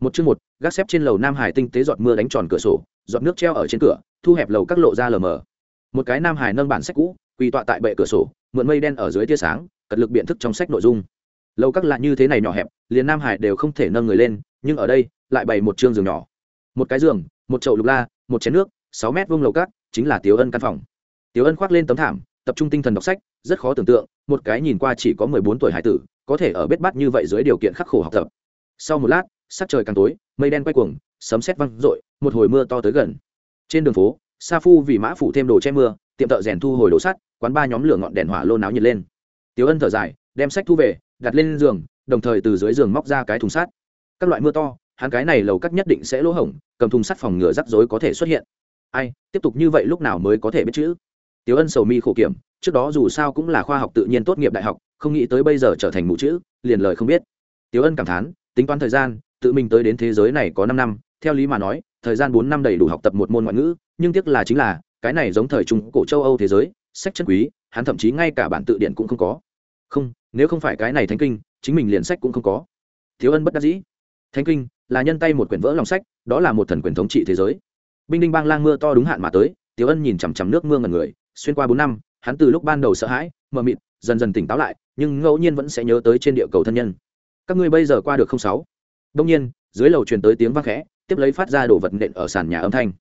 một chương một, gác xếp trên lầu nam hải tinh tế giọt mưa đánh tròn cửa sổ, giọt nước treo ở trên cửa, thu hẹp lầu các lộ ra lờ mờ. Một cái nam hải nâng bản sách cũ, quỳ tọa tại bệ cửa sổ, mượn mây đen ở dưới tia sáng, cật lực biện thức trong sách nội dung. Lầu các lạ như thế này nhỏ hẹp, liền nam hải đều không thể nâng người lên, nhưng ở đây, lại bày một chương giường nhỏ. Một cái giường, một chậu lục la, một chén nước, sáu mét vuông lầu các, chính là tiếu ân căn phòng. Tiếu ân khoác lên tấm thảm, tập trung tinh thần đọc sách, rất khó tưởng tượng, một cái nhìn qua chỉ có mười bốn tuổi hải tử, có thể ở bết bắt như vậy dưới điều kiện khắc khổ học tập. Sau một lát sắc trời càng tối, mây đen quay cuồng, sấm sét văng rội một hồi mưa to tới gần. Trên đường phố, sa phu vì mã phủ thêm đồ che mưa, tiệm thợ rèn thu hồi đồ sắt, quán ba nhóm lửa ngọn đèn hỏa lô náo nhiệt lên. Tiếu ân thở dài, đem sách thu về, đặt lên giường, đồng thời từ dưới giường móc ra cái thùng sắt. Các loại mưa to, hắn cái này lầu cắt nhất định sẽ lỗ hổng, cầm thùng sắt phòng ngừa rắc rối có thể xuất hiện. Ai, tiếp tục như vậy lúc nào mới có thể biết chữ? Tiếu ân sầu mi khổ kiểm, trước đó dù sao cũng là khoa học tự nhiên tốt nghiệp đại học, không nghĩ tới bây giờ trở thành mụ chữ, liền lời không biết. Tiếu ân cảm thán, tính toán thời gian tự mình tới đến thế giới này có năm năm, theo lý mà nói, thời gian bốn năm đầy đủ học tập một môn ngoại ngữ, nhưng tiếc là chính là, cái này giống thời trung cổ châu âu thế giới, sách chân quý, hắn thậm chí ngay cả bản tự điển cũng không có. Không, nếu không phải cái này thánh kinh, chính mình liền sách cũng không có. Thiếu ân bất đắc dĩ. Thánh kinh là nhân tay một quyển vỡ lòng sách, đó là một thần quyền thống trị thế giới. Binh đinh bang lang mưa to đúng hạn mà tới tiếu ân nhìn chằm chằm nước mưa ngần người, xuyên qua bốn năm, hắn từ lúc ban đầu sợ hãi, mờ mịt, dần dần tỉnh táo lại, nhưng ngẫu nhiên vẫn sẽ nhớ tới trên địa cầu thân nhân. Các ngươi bây giờ qua được không sáu? Đông nhiên, dưới lầu truyền tới tiếng vang khẽ, tiếp lấy phát ra đồ vật nện ở sàn nhà âm thanh.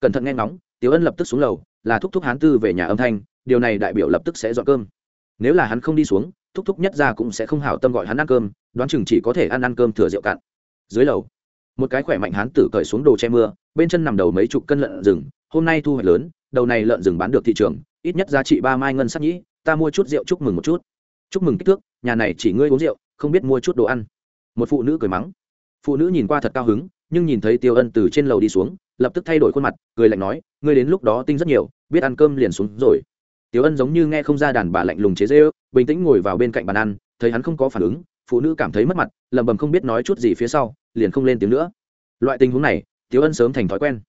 Cẩn thận nghe ngóng tiếu ân lập tức xuống lầu, là thúc thúc hán tư về nhà âm thanh, điều này đại biểu lập tức sẽ dọn cơm. Nếu là hắn không đi xuống, thúc thúc nhất ra cũng sẽ không hảo tâm gọi hắn ăn cơm, đoán chừng chỉ có thể ăn ăn cơm thừa rượu cạn. Dưới lầu, một cái khỏe mạnh hán tử cởi xuống đồ che mưa, bên chân nằm đầu mấy chục cân lợn rừng, hôm nay thu hoạch lớn, đầu này lợn rừng bán được thị trường, ít nhất giá trị ba mai ngân sắc nhĩ, ta mua chút rượu chúc mừng một chút. Chúc mừng kích thước, nhà này chỉ ngươi uống rượu, không biết mua chút đồ ăn. Một phụ nữ cười mắng phụ nữ nhìn qua thật cao hứng, nhưng nhìn thấy tiêu ân từ trên lầu đi xuống, lập tức thay đổi khuôn mặt, cười lạnh nói, ngươi đến lúc đó tinh rất nhiều, biết ăn cơm liền xuống rồi. Tiêu ân giống như nghe không ra đàn bà lạnh lùng chế dễ ước bình tĩnh ngồi vào bên cạnh bàn ăn, thấy hắn không có phản ứng, phụ nữ cảm thấy mất mặt, lẩm bẩm không biết nói chút gì phía sau, liền không lên tiếng nữa. Loại tình huống này, tiêu ân sớm thành thói quen.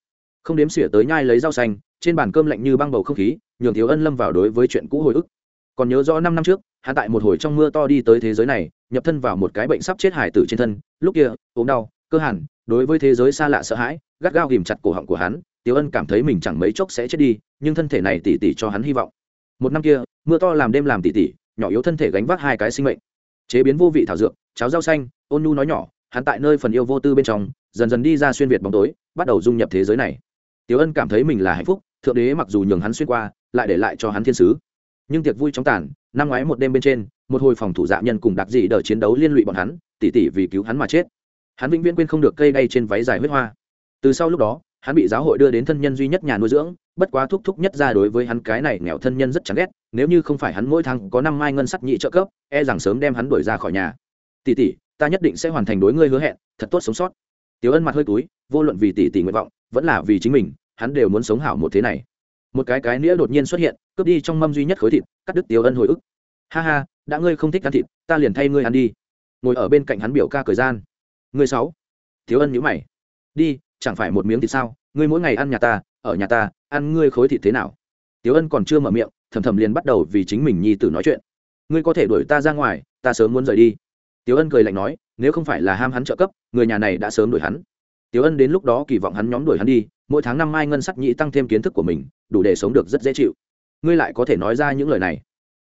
Không đếm xỉa tới nhai lấy rau xanh, trên bàn cơm lạnh như băng bầu không khí, nhường thiếu ân lâm vào đối với chuyện cũ hồi ức. Còn nhớ rõ năm năm trước hắn tại một hồi trong mưa to đi tới thế giới này, nhập thân vào một cái bệnh sắp chết hải tử trên thân, lúc kia, ốm đau, cơ hẳn, đối với thế giới xa lạ sợ hãi, gắt gao ghìm chặt cổ họng của hắn tiếu ân cảm thấy mình chẳng mấy chốc sẽ chết đi, nhưng thân thể này tỉ tỉ cho hắn hy vọng. Một năm kia, mưa to làm đêm làm tỉ tỉ, nhỏ yếu thân thể gánh vác hai cái sinh mệnh. Chế biến vô vị thảo dược, cháo rau xanh, ôn nhu nói nhỏ, hắn tại nơi phần yêu vô tư bên trong, dần dần đi ra xuyên việt bóng tối, bắt đầu dung nhập thế giới này. Tiếu ân cảm thấy mình là hạnh phúc, thượng đế mặc dù nhường hắn xuyên qua, lại để lại cho hắn thiên sứ nhưng tiệc vui chóng tàn, năm ngoái một đêm bên trên, một hồi phòng thủ dạ nhân cùng đặc dị đờ chiến đấu liên lụy bọn hắn, tỉ tỉ vì cứu hắn mà chết. Hắn vĩnh viễn quên không được cây đay trên váy dài huyết hoa. Từ sau lúc đó, hắn bị giáo hội đưa đến thân nhân duy nhất nhà nuôi dưỡng, bất quá thúc thúc nhất ra đối với hắn cái này nghèo thân nhân rất chán ghét, nếu như không phải hắn mỗi tháng có năm mai ngân sắc nhị trợ cấp e rằng sớm đem hắn đuổi ra khỏi nhà. Tỷ tỷ ta nhất định sẽ hoàn thành đối ngươi hứa hẹn, thật tốt sống sót. Tiếu ân mặt hơi túi vô luận vì tỷ tỷ nguyện vọng, vẫn là vì chính mình, hắn đều muốn sống hảo một thế này. Một cái cái nĩa đột nhiên xuất hiện cướp đi trong mâm duy nhất khối thịt, cắt đứt tiếu ân hồi ức. Ha ha, đã ngươi không thích ăn thịt, ta liền thay ngươi ăn đi. Ngồi ở bên cạnh hắn biểu ca cười gian. Ngươi sáu. Thiếu ân nhữ mày. Đi, chẳng phải một miếng thịt sao? Ngươi mỗi ngày ăn nhà ta, ở nhà ta, ăn ngươi khối thịt thế nào? Tiếu ân còn chưa mở miệng, thầm thầm liền bắt đầu vì chính mình nhi tử nói chuyện. Ngươi có thể đuổi ta ra ngoài, ta sớm muốn rời đi. Tiếu ân cười lạnh nói, nếu không phải là ham hắn trợ cấp, người nhà này đã sớm đuổi hắn. Tiếu ân đến lúc đó kỳ vọng hắn nhóm đuổi hắn đi, mỗi tháng năm mai ngân sắc nhị tăng thêm kiến thức của mình, đủ để sống được rất dễ chịu ngươi lại có thể nói ra những lời này.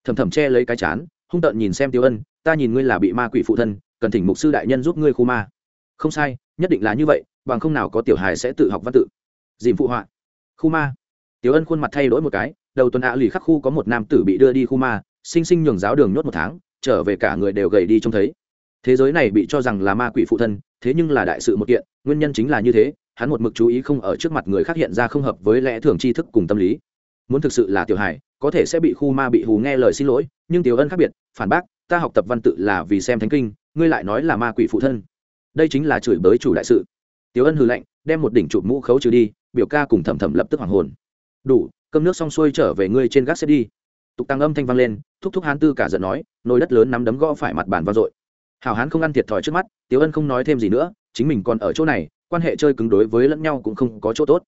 Thầm thầm che lấy cái chán, hung tợn nhìn xem tiêu ân, ta nhìn ngươi là bị ma quỷ phụ thân, cần thỉnh mục sư đại nhân giúp ngươi khu ma. Không sai, nhất định là như vậy, bằng không nào có tiểu hài sẽ tự học văn tự. Dìm phụ họa. Khu ma. Tiểu ân khuôn mặt thay đổi một cái, đầu tuần ạ lì khắc khu có một nam tử bị đưa đi khu ma, sinh sinh nhường giáo đường nhốt một tháng, trở về cả người đều gầy đi trông thấy. Thế giới này bị cho rằng là ma quỷ phụ thân, thế nhưng là đại sự một kiện, nguyên nhân chính là như thế, hắn một mực chú ý không ở trước mặt người khác hiện ra không hợp với lẽ thường tri thức cùng tâm lý muốn thực sự là tiểu hài, có thể sẽ bị khu ma bị hù nghe lời xin lỗi, nhưng tiểu ân khác biệt, phản bác, ta học tập văn tự là vì xem thánh kinh, ngươi lại nói là ma quỷ phụ thân. Đây chính là chửi bới chủ đại sự. Tiểu ân hừ lạnh, đem một đỉnh chụp mũ khấu trừ đi, biểu ca cùng thẩm thẩm lập tức hoàng hồn. Đủ, cơm nước xong xuôi trở về ngươi trên gác xếp đi. Tục tăng âm thanh vang lên, thúc thúc hán tư cả giận nói, nồi đất lớn nắm đấm gõ phải mặt bàn vang dội. Hào hán không ăn thiệt thòi trước mắt, tiểu ân không nói thêm gì nữa, chính mình còn ở chỗ này, quan hệ chơi cứng đối với lẫn nhau cũng không có chỗ tốt.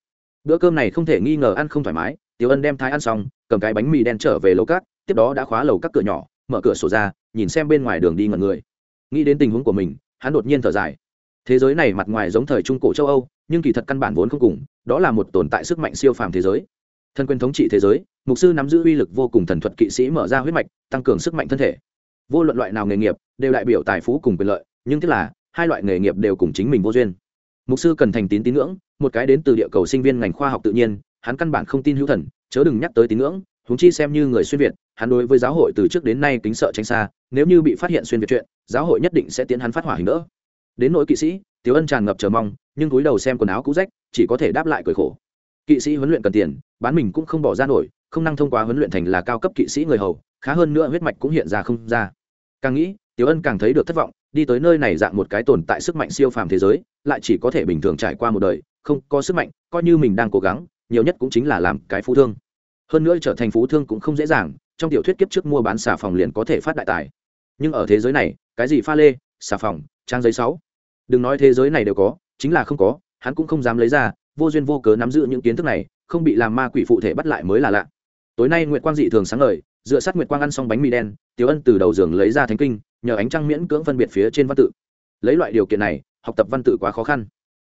Bữa cơm này không thể nghi ngờ ăn không thoải mái tiểu ân đem thái ăn xong, cầm cái bánh mì đen trở về lầu cát, tiếp đó đã khóa lầu các cửa nhỏ, mở cửa sổ ra, nhìn xem bên ngoài đường đi ngẩn người. Nghĩ đến tình huống của mình, hắn đột nhiên thở dài. Thế giới này mặt ngoài giống thời trung cổ châu âu, nhưng kỳ thật căn bản vốn không cùng, đó là một tồn tại sức mạnh siêu phàm thế giới. Thân quyền thống trị thế giới, mục sư nắm giữ uy lực vô cùng thần thuật kỵ sĩ mở ra huyết mạch, tăng cường sức mạnh thân thể. Vô luận loại nào nghề nghiệp, đều đại biểu tài phú cùng quyền lợi, nhưng tức là, hai loại nghề nghiệp đều cùng chính mình vô duyên. Mục sư cần thành tín tín ngưỡng, một cái đến từ địa cầu sinh viên ngành khoa học tự nhiên hắn căn bản không tin hữu thần, chớ đừng nhắc tới tín ngưỡng húng chi xem như người xuyên việt, hắn đối với giáo hội từ trước đến nay kính sợ tránh xa, nếu như bị phát hiện xuyên việt chuyện, giáo hội nhất định sẽ tiến hắn phát hỏa hình nữa đến nỗi kỵ sĩ tiếu ân tràn ngập chờ mong, nhưng cúi đầu xem quần áo cũ rách, chỉ có thể đáp lại cười khổ. Kỵ sĩ huấn luyện cần tiền, bán mình cũng không bỏ ra nổi, không năng thông qua huấn luyện thành là cao cấp kỵ sĩ người hầu, khá hơn nữa huyết mạch cũng hiện ra không ra. Càng nghĩ tiếu ân càng thấy được thất vọng, đi tới nơi này dạng một cái tồn tại sức mạnh siêu phàm thế giới, lại chỉ có thể bình thường trải qua một đời, không có sức mạnh, coi như mình đang cố gắng nhiều nhất cũng chính là làm cái phú thương. Hơn nữa trở thành phú thương cũng không dễ dàng, trong tiểu thuyết kiếp trước mua bán xà phòng liền có thể phát đại tài. Nhưng ở thế giới này, cái gì pha lê, xà phòng, trang giấy sáu? Đừng nói thế giới này đều có, chính là không có, hắn cũng không dám lấy ra, vô duyên vô cớ nắm giữ những kiến thức này, không bị làm ma quỷ phụ thể bắt lại mới là lạ. Tối nay nguyệt quang dị thường sáng ngời, dựa sát nguyệt quang ăn xong bánh mì đen, tiểu ân từ đầu giường lấy ra thánh kinh, nhờ ánh trăng miễn cưỡng phân biệt phía trên văn tự. Lấy loại điều kiện này, học tập văn tự quá khó khăn.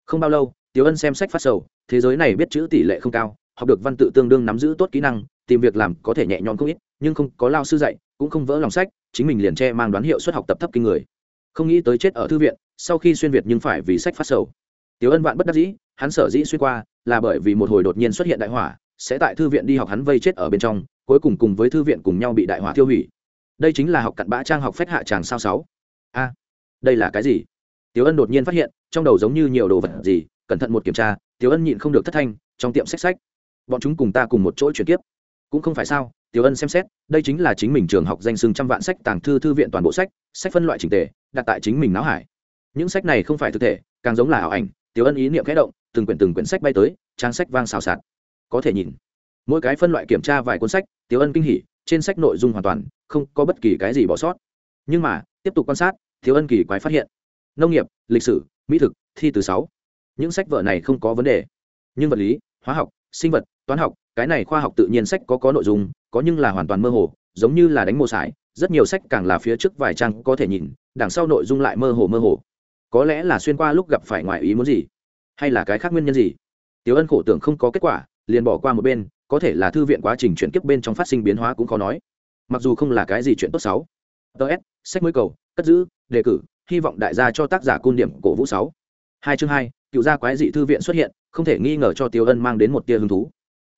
Không bao lâu, tiểu ân xem sách phát sầu thế giới này biết chữ tỷ lệ không cao, học được văn tự tương đương nắm giữ tốt kỹ năng, tìm việc làm có thể nhẹ nhõm không ít, nhưng không có lao sư dạy, cũng không vỡ lòng sách, chính mình liền che mang đoán hiệu suất học tập thấp kinh người. Không nghĩ tới chết ở thư viện, sau khi xuyên việt nhưng phải vì sách phát sầu. Tiểu ân vạn bất đắc dĩ, hắn sở dĩ xuyên qua, là bởi vì một hồi đột nhiên xuất hiện đại hỏa, sẽ tại thư viện đi học hắn vây chết ở bên trong, cuối cùng cùng với thư viện cùng nhau bị đại hỏa tiêu hủy. Đây chính là học cặn bã trang học phách hạ tràng sao sáu. A, đây là cái gì? Tiểu ân đột nhiên phát hiện, trong đầu giống như nhiều đồ vật gì, cẩn thận một kiểm tra tiểu ân nhịn không được thất thanh, trong tiệm sách sách bọn chúng cùng ta cùng một chỗ chuyển tiếp cũng không phải sao, tiểu ân xem xét, đây chính là chính mình trường học danh sưng trăm vạn sách tàng thư thư viện toàn bộ sách sách phân loại trình tề, đặt tại chính mình não hải. Những sách này không phải thực thể, càng giống là ảo ảnh, tiểu ân ý niệm khẽ động, từng quyển từng quyển sách bay tới, trang sách vang xào xạc. Có thể nhìn, mỗi cái phân loại kiểm tra vài cuốn sách, tiểu ân kinh hỉ, trên sách nội dung hoàn toàn, không có bất kỳ cái gì bỏ sót. Nhưng mà, tiếp tục quan sát thiếu ân kỳ quái phát hiện. Nông nghiệp, lịch sử, mỹ thực, thi từ sáu những sách vở này không có vấn đề. Nhưng vật lý, hóa học, sinh vật, toán học, cái này khoa học tự nhiên sách có có nội dung, có nhưng là hoàn toàn mơ hồ, giống như là đánh mồ sải, rất nhiều sách càng là phía trước vài trang có thể nhìn, đằng sau nội dung lại mơ hồ mơ hồ. Có lẽ là xuyên qua lúc gặp phải ngoài ý muốn gì, hay là cái khác nguyên nhân gì? Tiểu ân khổ tưởng không có kết quả, liền bỏ qua một bên, có thể là thư viện quá trình chuyển kiếp bên trong phát sinh biến hóa cũng khó nói. Mặc dù không là cái gì chuyện tốt xấu. Ts sách mới cầu, cất giữ, đề cử, hy vọng đại gia cho tác giả cung điểm cổ vũ sáu. Hai chương hai cựu gia quái dị thư viện xuất hiện, không thể nghi ngờ cho tiêu ân mang đến một tia hứng thú.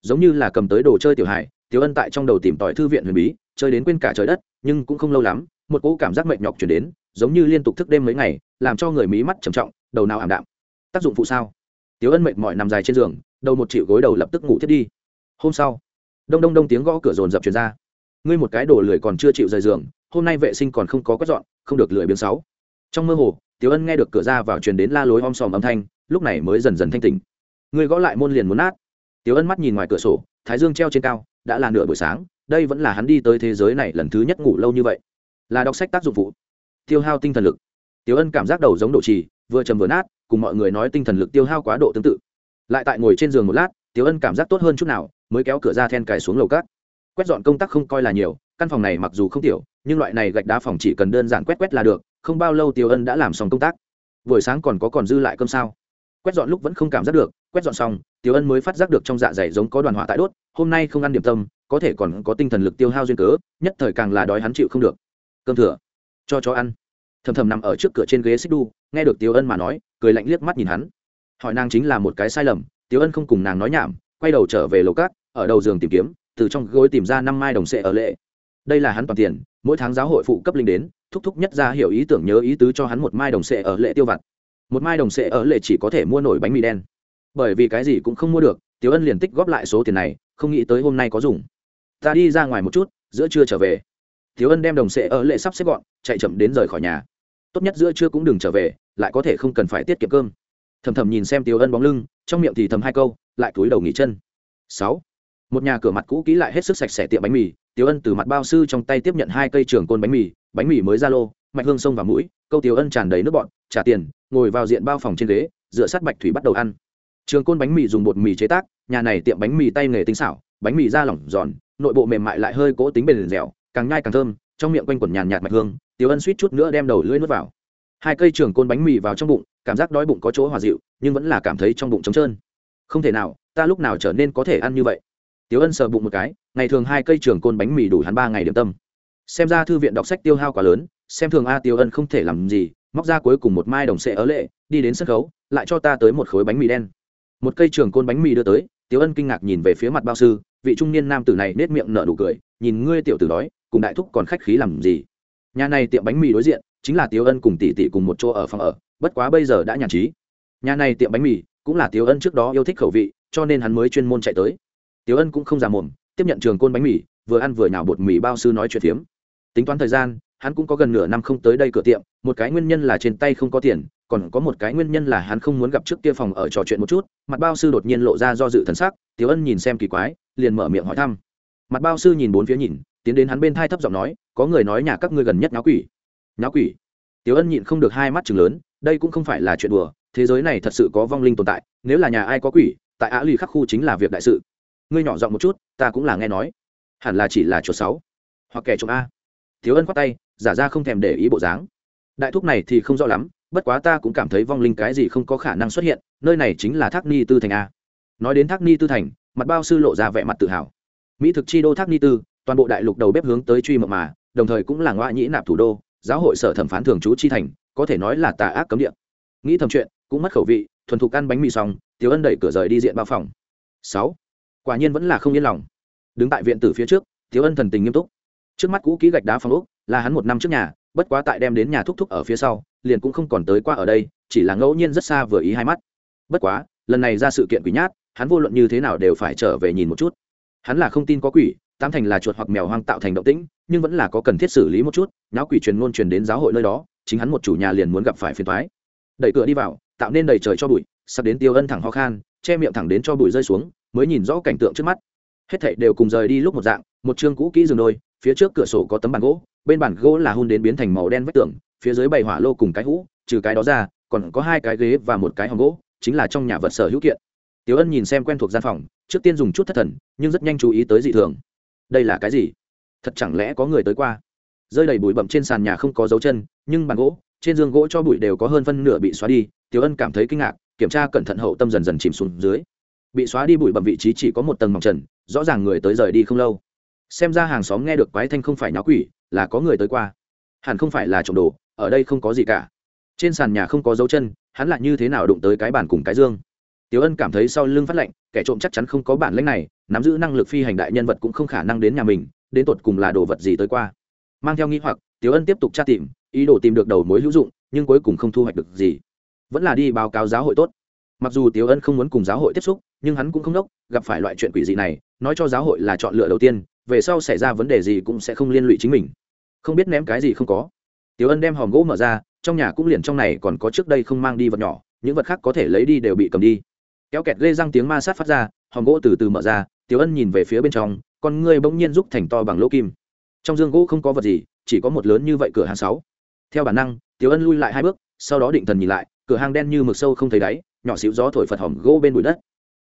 Giống như là cầm tới đồ chơi tiểu hải tiêu ân tại trong đầu tìm tòi thư viện huyền bí, chơi đến quên cả trời đất, nhưng cũng không lâu lắm, một cỗ cảm giác mệt nhọc chuyển đến, giống như liên tục thức đêm mấy ngày, làm cho người mí mắt trầm trọng, đầu nào ảm đạm. Tác dụng phụ sao? Tiêu ân mệt mỏi nằm dài trên giường, đầu một triệu gối đầu lập tức ngủ thiết đi. Hôm sau, đông đông đông tiếng gõ cửa rồn rập truyền ra. Ngươi một cái đồ lười còn chưa chịu rời giường, hôm nay vệ sinh còn không có quét dọn, không được lười biếng sáu. Trong mơ hồ tiểu ân nghe được cửa ra vào truyền đến la lối om sòm âm thanh lúc này mới dần dần thanh tỉnh. Ngươi gõ lại môn liền muốn nát. Tiểu ân mắt nhìn ngoài cửa sổ, thái dương treo trên cao, đã là nửa buổi sáng, đây vẫn là hắn đi tới thế giới này lần thứ nhất ngủ lâu như vậy. Là đọc sách tác dụng phụ. Tiêu hao tinh thần lực. Tiểu ân cảm giác đầu giống độ trì, vừa trầm vừa nát, cùng mọi người nói tinh thần lực tiêu hao quá độ tương tự. Lại tại ngồi trên giường một lát, tiểu ân cảm giác tốt hơn chút nào, mới kéo cửa ra then cài xuống lầu cát. Quét dọn công tác không coi là nhiều, căn phòng này mặc dù không tiểu, nhưng loại này gạch đá phòng chỉ cần đơn giản quét quét là được, không bao lâu tiểu ân đã làm xong công tác. Buổi sáng còn có còn dư lại cơm sao? Quét dọn lúc vẫn không cảm giác được, quét dọn xong, tiểu ân mới phát giác được trong dạ dày giống có đoàn hỏa tại đốt, hôm nay không ăn điểm tâm, có thể còn có tinh thần lực tiêu hao duyên cớ, nhất thời càng là đói hắn chịu không được. Cơm thừa, cho chó ăn. Thầm thầm nằm ở trước cửa trên ghế xích đu, nghe được tiểu ân mà nói, cười lạnh liếc mắt nhìn hắn. Hỏi nàng chính là một cái sai lầm, tiểu ân không cùng nàng nói nhảm, quay đầu trở về lầu cát ở đầu giường tìm kiếm, từ trong gối tìm ra năm mai đồng sệ ở lệ. Đây là hắn toàn tiền, mỗi tháng giáo hội phụ cấp linh đến, thúc thúc nhất ra hiểu ý tưởng nhớ ý tứ cho hắn một mai đồng sệ ở lệ tiêu vặt một mai đồng sệ ở lệ chỉ có thể mua nổi bánh mì đen. Bởi vì cái gì cũng không mua được, tiểu ân liền tích góp lại số tiền này, không nghĩ tới hôm nay có dùng. Ta đi ra ngoài một chút, giữa trưa trở về. Tiểu ân đem đồng sệ ở lệ sắp xếp gọn, chạy chậm đến rời khỏi nhà. Tốt nhất giữa trưa cũng đừng trở về, lại có thể không cần phải tiết kiệm cơm. Thầm thầm nhìn xem tiểu ân bóng lưng, trong miệng thì thầm hai câu, lại cúi đầu nghỉ chân. Sáu. Một nhà cửa mặt cũ kỹ lại hết sức sạch sẽ tiệm bánh mì, tiểu ân từ mặt bao sư trong tay tiếp nhận hai cây trường côn bánh mì bánh mì mới ra lô, mạch hương sông vào mũi, câu tiểu ân tràn đầy nước bọn trả tiền ngồi vào diện bao phòng trên ghế, dựa sát bạch thủy bắt đầu ăn. Trường côn bánh mì dùng bột mì chế tác, nhà này tiệm bánh mì tay nghề tinh xảo, bánh mì da lỏng giòn, nội bộ mềm mại lại hơi cố tính bền dẻo, càng nhai càng thơm, trong miệng quanh quẩn nhàn nhạt mạch hương, tiểu ân suýt chút nữa đem đầu lưỡi nuốt vào. Hai cây trường côn bánh mì vào trong bụng, cảm giác đói bụng có chỗ hòa dịu, nhưng vẫn là cảm thấy trong bụng trống trơn. Không thể nào, ta lúc nào trở nên có thể ăn như vậy? Tiếu ân sờ bụng một cái, ngày thường hai cây trường côn bánh mì đủ hắn ba ngày điểm tâm. Xem ra thư viện đọc sách tiêu hao quá lớn, xem thường a tiêu ân không thể làm gì móc ra cuối cùng một mai đồng sệ ớ lệ, đi đến sân khấu, lại cho ta tới một khối bánh mì đen. Một cây trường côn bánh mì đưa tới tiếu ân kinh ngạc nhìn về phía mặt bao sư, vị trung niên nam tử này nết miệng nở nụ cười, nhìn ngươi tiểu tử đói, cùng đại thúc còn khách khí làm gì? Nhà này tiệm bánh mì đối diện, chính là tiếu ân cùng tỷ tỷ cùng một chỗ ở phòng ở, bất quá bây giờ đã nhàn trí. Nhà này tiệm bánh mì cũng là tiếu ân trước đó yêu thích khẩu vị, cho nên hắn mới chuyên môn chạy tới. Tiếu ân cũng không già mồm tiếp nhận trường côn bánh mì, vừa ăn vừa nhào bột mì bao sư nói chuyện phiếm. Tính toán thời gian hắn cũng có gần nửa năm không tới đây cửa tiệm, một cái nguyên nhân là trên tay không có tiền, còn có một cái nguyên nhân là hắn không muốn gặp trước kia phòng ở trò chuyện một chút, mặt bao sư đột nhiên lộ ra do dự thần sắc tiếu ân nhìn xem kỳ quái, liền mở miệng hỏi thăm. Mặt bao sư nhìn bốn phía nhìn, tiến đến hắn bên thai thấp giọng nói, có người nói nhà các ngươi gần nhất nháo quỷ. Nháo quỷ? Tiếu ân nhịn không được hai mắt chừng lớn, đây cũng không phải là chuyện đùa, thế giới này thật sự có vong linh tồn tại, nếu là nhà ai có quỷ, tại á lì khắc khu chính là việc đại sự. Ngươi nhỏ giọng một chút, ta cũng là nghe nói. Hẳn là chỉ là chuột sáu hoặc kẻ trộm a. Thiếu ân khoát tay giả ra không thèm để ý bộ dáng. Đại thúc này thì không rõ lắm, bất quá ta cũng cảm thấy vong linh cái gì không có khả năng xuất hiện, nơi này chính là thác ni tư thành a. Nói đến thác ni tư thành, mặt bao sư lộ ra vẻ mặt tự hào. Mỹ thực chi đô thác ni tư, toàn bộ đại lục đầu bếp hướng tới truy mộng mà, đồng thời cũng là ngoại nhĩ nạp thủ đô, giáo hội sở thẩm phán thường trú chi thành, có thể nói là tà ác cấm địa. Nghĩ thầm chuyện, cũng mất khẩu vị, thuần thục ăn bánh mì xong, tiểu ân đẩy cửa rời đi diện bao phòng. Sáu, quả nhiên vẫn là không yên lòng. Đứng tại viện tử phía trước, tiểu ân thần tình nghiêm túc. Trước mắt cũ kỹ gạch đá phòng úc là hắn một năm trước nhà, bất quá tại đem đến nhà thúc thúc ở phía sau, liền cũng không còn tới qua ở đây, chỉ là ngẫu nhiên rất xa vừa ý hai mắt. Bất quá, lần này ra sự kiện quỷ nhát, hắn vô luận như thế nào đều phải trở về nhìn một chút. Hắn là không tin có quỷ tam thành là chuột hoặc mèo hoang tạo thành động tĩnh, nhưng vẫn là có cần thiết xử lý một chút nháo quỷ truyền ngôn truyền đến giáo hội nơi đó, chính hắn một chủ nhà liền muốn gặp phải phiền thoái đẩy cửa đi vào, tạo nên đầy trời cho bụi, sắp đến tiêu ân thẳng ho khan, che miệng thẳng đến cho bụi rơi xuống, mới nhìn rõ cảnh tượng trước mắt. Hết thảy đều cùng rời đi lúc một dạng, một chương cũ kỹ giường đôi, phía trước cửa sổ có tấm bàn gỗ bên bàn gỗ là hun đến biến thành màu đen vách tường phía dưới bày hỏa lô cùng cái hũ trừ cái đó ra còn có hai cái ghế và một cái hòm gỗ chính là trong nhà vật sở hữu kiện Tiểu Ân nhìn xem quen thuộc gian phòng, trước tiên dùng chút thất thần, nhưng rất nhanh chú ý tới dị thường. Đây là cái gì? Thật chẳng lẽ có người tới qua? Rơi đầy bụi bậm trên sàn nhà không có dấu chân, nhưng bàn gỗ, trên giường gỗ cho bụi đều có hơn phân nửa bị xóa đi. Tiểu Ân cảm thấy kinh ngạc, kiểm tra cẩn thận hậu tâm dần dần chìm xuống dưới. Bị xóa đi bụi bậm vị trí chỉ có một tầng mỏng trần, rõ ràng người tới rời đi không lâu. Xem ra hàng xóm nghe được quái thanh không phải nháo quỷ, là có người tới qua. Hẳn không phải là trộm đồ, ở đây không có gì cả. Trên sàn nhà không có dấu chân, hắn lại như thế nào đụng tới cái bàn cùng cái dương? Tiểu Ân cảm thấy sau lưng phát lạnh, kẻ trộm chắc chắn không có bản lĩnh này, nắm giữ năng lực phi hành đại nhân vật cũng không khả năng đến nhà mình, đến tột cùng là đồ vật gì tới qua. Mang theo nghi hoặc, Tiểu Ân tiếp tục tra tìm, ý đồ tìm được đầu mối hữu dụng, nhưng cuối cùng không thu hoạch được gì. Vẫn là đi báo cáo giáo hội tốt. Mặc dù Tiểu Ân không muốn cùng giáo hội tiếp xúc, nhưng hắn cũng không đốc, gặp phải loại chuyện quỷ dị này, nói cho giáo hội là chọn lựa đầu tiên, về sau xảy ra vấn đề gì cũng sẽ không liên lụy chính mình. Không biết ném cái gì không có. Tiểu Ân đem hòm gỗ mở ra, trong nhà cũng liền trong này còn có trước đây không mang đi vật nhỏ, những vật khác có thể lấy đi đều bị cầm đi. Kéo kẹt lê răng tiếng ma sát phát ra hòm gỗ từ từ mở ra tiểu ân nhìn về phía bên trong con ngươi bỗng nhiên rút thành to bằng lỗ kim. Trong dương gỗ không có vật gì chỉ có một lớn như vậy cửa hàng sáu. Theo bản năng tiểu ân lui lại hai bước sau đó định thần nhìn lại cửa hàng đen như mực sâu không thấy đáy nhỏ xíu gió thổi phật hòm gỗ bên bụi đất.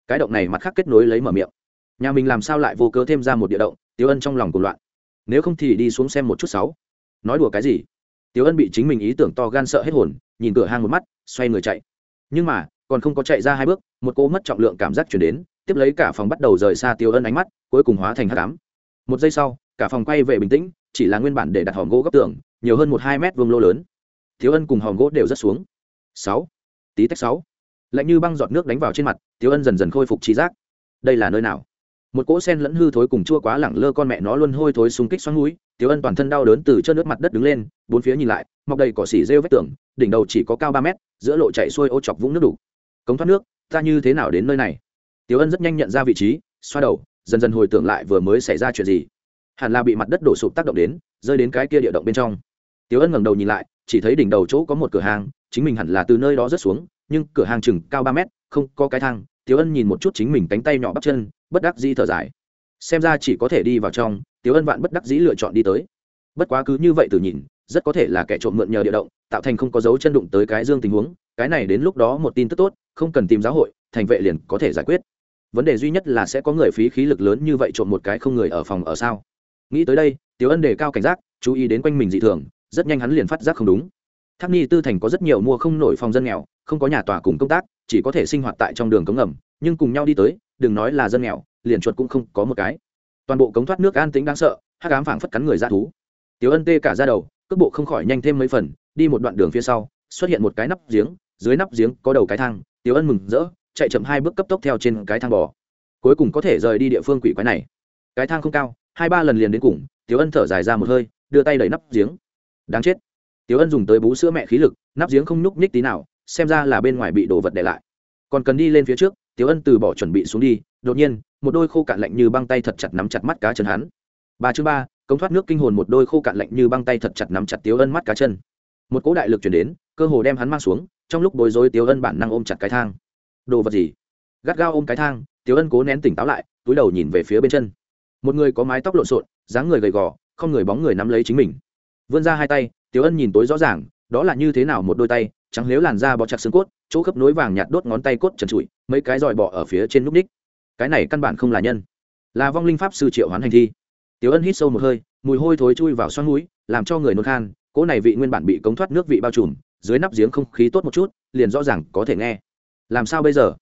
Cái động này mặt khác kết nối lấy mở miệng. Nhà mình làm sao lại vô cớ thêm ra một địa động tiểu ân trong lòng cuộc loạn nếu không thì đi xuống xem một chút sáu. Nói đùa cái gì? Tiểu ân bị chính mình ý tưởng to gan sợ hết hồn, nhìn cửa hàng một mắt, xoay người chạy. Nhưng mà, còn không có chạy ra hai bước, một cô mất trọng lượng cảm giác chuyển đến, tiếp lấy cả phòng bắt đầu rời xa Tiểu ân ánh mắt, cuối cùng hóa thành hát cám một giây sau, cả phòng quay về bình tĩnh, chỉ là nguyên bản để đặt hòm gỗ góc tường, nhiều hơn một hai mét vuông lô lớn. Tiểu ân cùng hòm gỗ đều rất xuống. Sáu. Tí tách sáu. Lạnh như băng giọt nước đánh vào trên mặt, Tiểu ân dần dần khôi phục trí giác. Đây là nơi nào? Một cỗ sen lẫn hư thối cùng chua quá lẳng lơ con mẹ nó luôn hôi thối xung kích xoắn núi, tiểu ân toàn thân đau đớn từ chân nước mặt đất đứng lên, bốn phía nhìn lại, mọc đầy cỏ xỉ rêu vết tường, đỉnh đầu chỉ có cao ba mét, giữa lộ chạy xuôi ô chọc vũng nước đủ. Cống thoát nước, ta như thế nào đến nơi này? Tiểu ân rất nhanh nhận ra vị trí, xoa đầu, dần dần hồi tưởng lại vừa mới xảy ra chuyện gì. Hẳn là bị mặt đất đổ sụp tác động đến, rơi đến cái kia địa động bên trong. Tiểu ân ngẩng đầu nhìn lại, chỉ thấy đỉnh đầu chỗ có một cửa hàng, chính mình hẳn là từ nơi đó rớt xuống, nhưng cửa hàng chừng cao ba mét, không có cái thang tiểu ân nhìn một chút chính mình cánh tay nhỏ bắp chân, bất đắc dĩ thở dài. Xem ra chỉ có thể đi vào trong, tiểu ân vạn bất đắc dĩ lựa chọn đi tới. Bất quá cứ như vậy từ nhìn, rất có thể là kẻ trộm mượn nhờ địa động, tạo thành không có dấu chân đụng tới cái dương tình huống, cái này đến lúc đó một tin tức tốt, không cần tìm giáo hội, thành vệ liền có thể giải quyết. Vấn đề duy nhất là sẽ có người phí khí lực lớn như vậy trộm một cái không người ở phòng ở sao? Nghĩ tới đây, tiểu ân đề cao cảnh giác, chú ý đến quanh mình dị thường, rất nhanh hắn liền phát giác không đúng. Thác ni tư thành có rất nhiều mua không nổi phòng dân nghèo, không có nhà tòa cùng công tác chỉ có thể sinh hoạt tại trong đường cống ngầm, nhưng cùng nhau đi tới, đừng nói là dân nghèo, liền chuột cũng không có một cái. Toàn bộ cống thoát nước an tĩnh đáng sợ, hắc ám phảng phất cắn người ra thú. Tiểu ân tê cả ra đầu, cước bộ không khỏi nhanh thêm mấy phần, đi một đoạn đường phía sau, xuất hiện một cái nắp giếng, dưới nắp giếng có đầu cái thang, tiểu ân mừng rỡ, chạy chậm hai bước cấp tốc theo trên cái thang bò. Cuối cùng có thể rời đi địa phương quỷ quái này. Cái thang không cao, hai ba lần liền đến cùng, tiểu ân thở dài ra một hơi, đưa tay đẩy nắp giếng. Đáng chết. Tiểu ân dùng tới bú sữa mẹ khí lực, nắp giếng không nhúc nhích tí nào xem ra là bên ngoài bị đồ vật để lại. Còn cần đi lên phía trước, tiểu ân từ bỏ chuẩn bị xuống đi, đột nhiên, một đôi khô cạn lạnh như băng tay thật chặt nắm chặt mắt cá chân hắn. Ba chứ ba công thoát nước kinh hồn một đôi khô cạn lạnh như băng tay thật chặt nắm chặt tiểu ân mắt cá chân. Một cỗ đại lực chuyển đến, cơ hồ đem hắn mang xuống, trong lúc bối rối tiểu ân bản năng ôm chặt cái thang. Đồ vật gì? Gắt gao ôm cái thang, tiểu ân cố nén tỉnh táo lại, túi đầu nhìn về phía bên chân. Một người có mái tóc lộn xộn, dáng người gầy gò, không người bóng người nắm lấy chính mình. Vươn ra hai tay, tiểu ân nhìn tối rõ ràng đó là như thế nào một đôi tay, trắng nếu làn da bọ chặt xương cốt, chỗ khớp nối vàng nhạt đốt ngón tay cốt trần trụi, mấy cái dòi bọ ở phía trên núp ních. Cái này căn bản không là nhân. Là vong linh pháp sư triệu hoán hành thi. Tiểu ân hít sâu một hơi, mùi hôi thối chui vào xoắn núi làm cho người nôn khan, cỗ này vị nguyên bản bị cống thoát nước vị bao trùm, dưới nắp giếng không khí tốt một chút, liền rõ ràng có thể nghe. Làm sao bây giờ?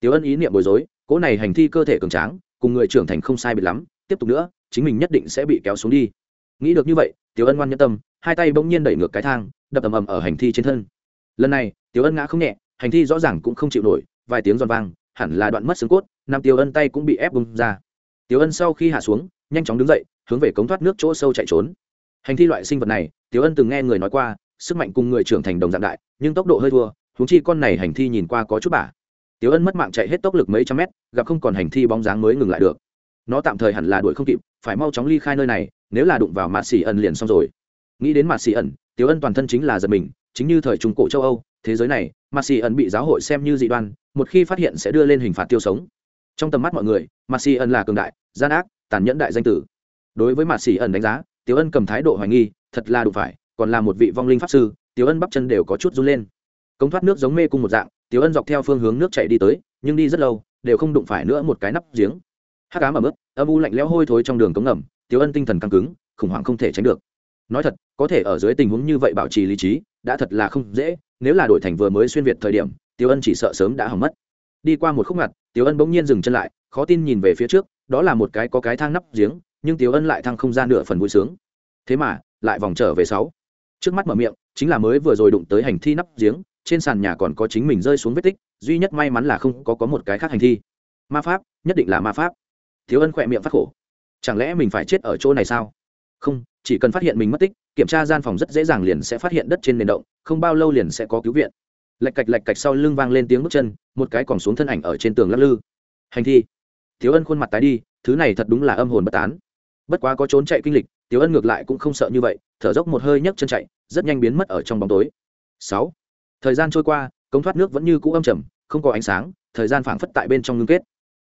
Tiểu ân ý niệm bối rối, cỗ này hành thi cơ thể cường tráng, cùng người trưởng thành không sai biệt lắm, tiếp tục nữa, chính mình nhất định sẽ bị kéo xuống đi. Nghĩ được như vậy, tiểu ân ngoan nhân tâm, hai tay bỗng nhiên đẩy ngược cái thang đập ầm ầm ở hành thi trên thân. Lần này, tiểu ân ngã không nhẹ, hành thi rõ ràng cũng không chịu nổi, vài tiếng giòn vang, hẳn là đoạn mất xương cốt, nam tiểu ân tay cũng bị ép bung ra. Tiểu ân sau khi hạ xuống, nhanh chóng đứng dậy, hướng về cống thoát nước chỗ sâu chạy trốn. Hành thi loại sinh vật này, tiểu ân từng nghe người nói qua, sức mạnh cùng người trưởng thành đồng dạng đại, nhưng tốc độ hơi thua húng chi con này hành thi nhìn qua có chút bả. Tiểu ân mất mạng chạy hết tốc lực mấy trăm mét, gặp không còn hành thi bóng dáng mới ngừng lại được. Nó tạm thời hẳn là đuổi không kịp, phải mau chóng ly khai nơi này, nếu là đụng vào mạt xỉ ẩn liền xong rồi. Nghĩ đến mạt xỉ ẩn tiếu ân toàn thân chính là giật mình, chính như thời trung cổ châu âu, thế giới này mà xì ẩn bị giáo hội xem như dị đoan, một khi phát hiện sẽ đưa lên hình phạt tiêu sống. Trong tầm mắt mọi người mà xì ẩn là cường đại, gian ác, tàn nhẫn đại danh tử. Đối với mà xì ẩn đánh giá tiếu ân cầm thái độ hoài nghi, thật là đủ phải, còn là một vị vong linh pháp sư tiếu ân bắp chân đều có chút run lên. Cống thoát nước giống mê cung một dạng tiếu ân dọc theo phương hướng nước chạy đi tới, nhưng đi rất lâu, đều không đụng phải nữa một cái nắp giếng. Hát cám ở mức âm u lạnh lẽo hôi thối trong đường cống ngầm tiếu ân tinh thần căng cứng, khủng hoảng không thể tránh được nói thật, có thể ở dưới tình huống như vậy bảo trì lý trí, đã thật là không dễ, nếu là đổi thành vừa mới xuyên việt thời điểm tiểu ân chỉ sợ sớm đã hỏng mất. Đi qua một khúc ngặt tiểu ân bỗng nhiên dừng chân lại, khó tin nhìn về phía trước, đó là một cái có cái thang nắp giếng, nhưng tiểu ân lại thăng không gian nửa phần vui sướng. Thế mà, lại vòng trở về sáu. Trước mắt mở miệng, chính là mới vừa rồi đụng tới hành thi nắp giếng, trên sàn nhà còn có chính mình rơi xuống vết tích, duy nhất may mắn là không có có một cái khác hành thi. Ma pháp, nhất định là ma pháp. Thiếu ân khỏe miệng phát khổ. Chẳng lẽ mình phải chết ở chỗ này sao? Không chỉ cần phát hiện mình mất tích, kiểm tra gian phòng rất dễ dàng liền sẽ phát hiện đất trên nền động, không bao lâu liền sẽ có cứu viện. Lạch cạch lạch cạch sau lưng vang lên tiếng bước chân, một cái còn xuống thân ảnh ở trên tường lắc lư. Hành thi. Thiếu ân khuôn mặt tái đi, thứ này thật đúng là âm hồn bất tán. Bất quá có trốn chạy kinh lịch thiếu ân ngược lại cũng không sợ như vậy, thở dốc một hơi nhấc chân chạy, rất nhanh biến mất ở trong bóng tối. Sáu. Thời gian trôi qua, cống thoát nước vẫn như cũ âm trầm, không có ánh sáng, thời gian phảng phất tại bên trong ngưng kết.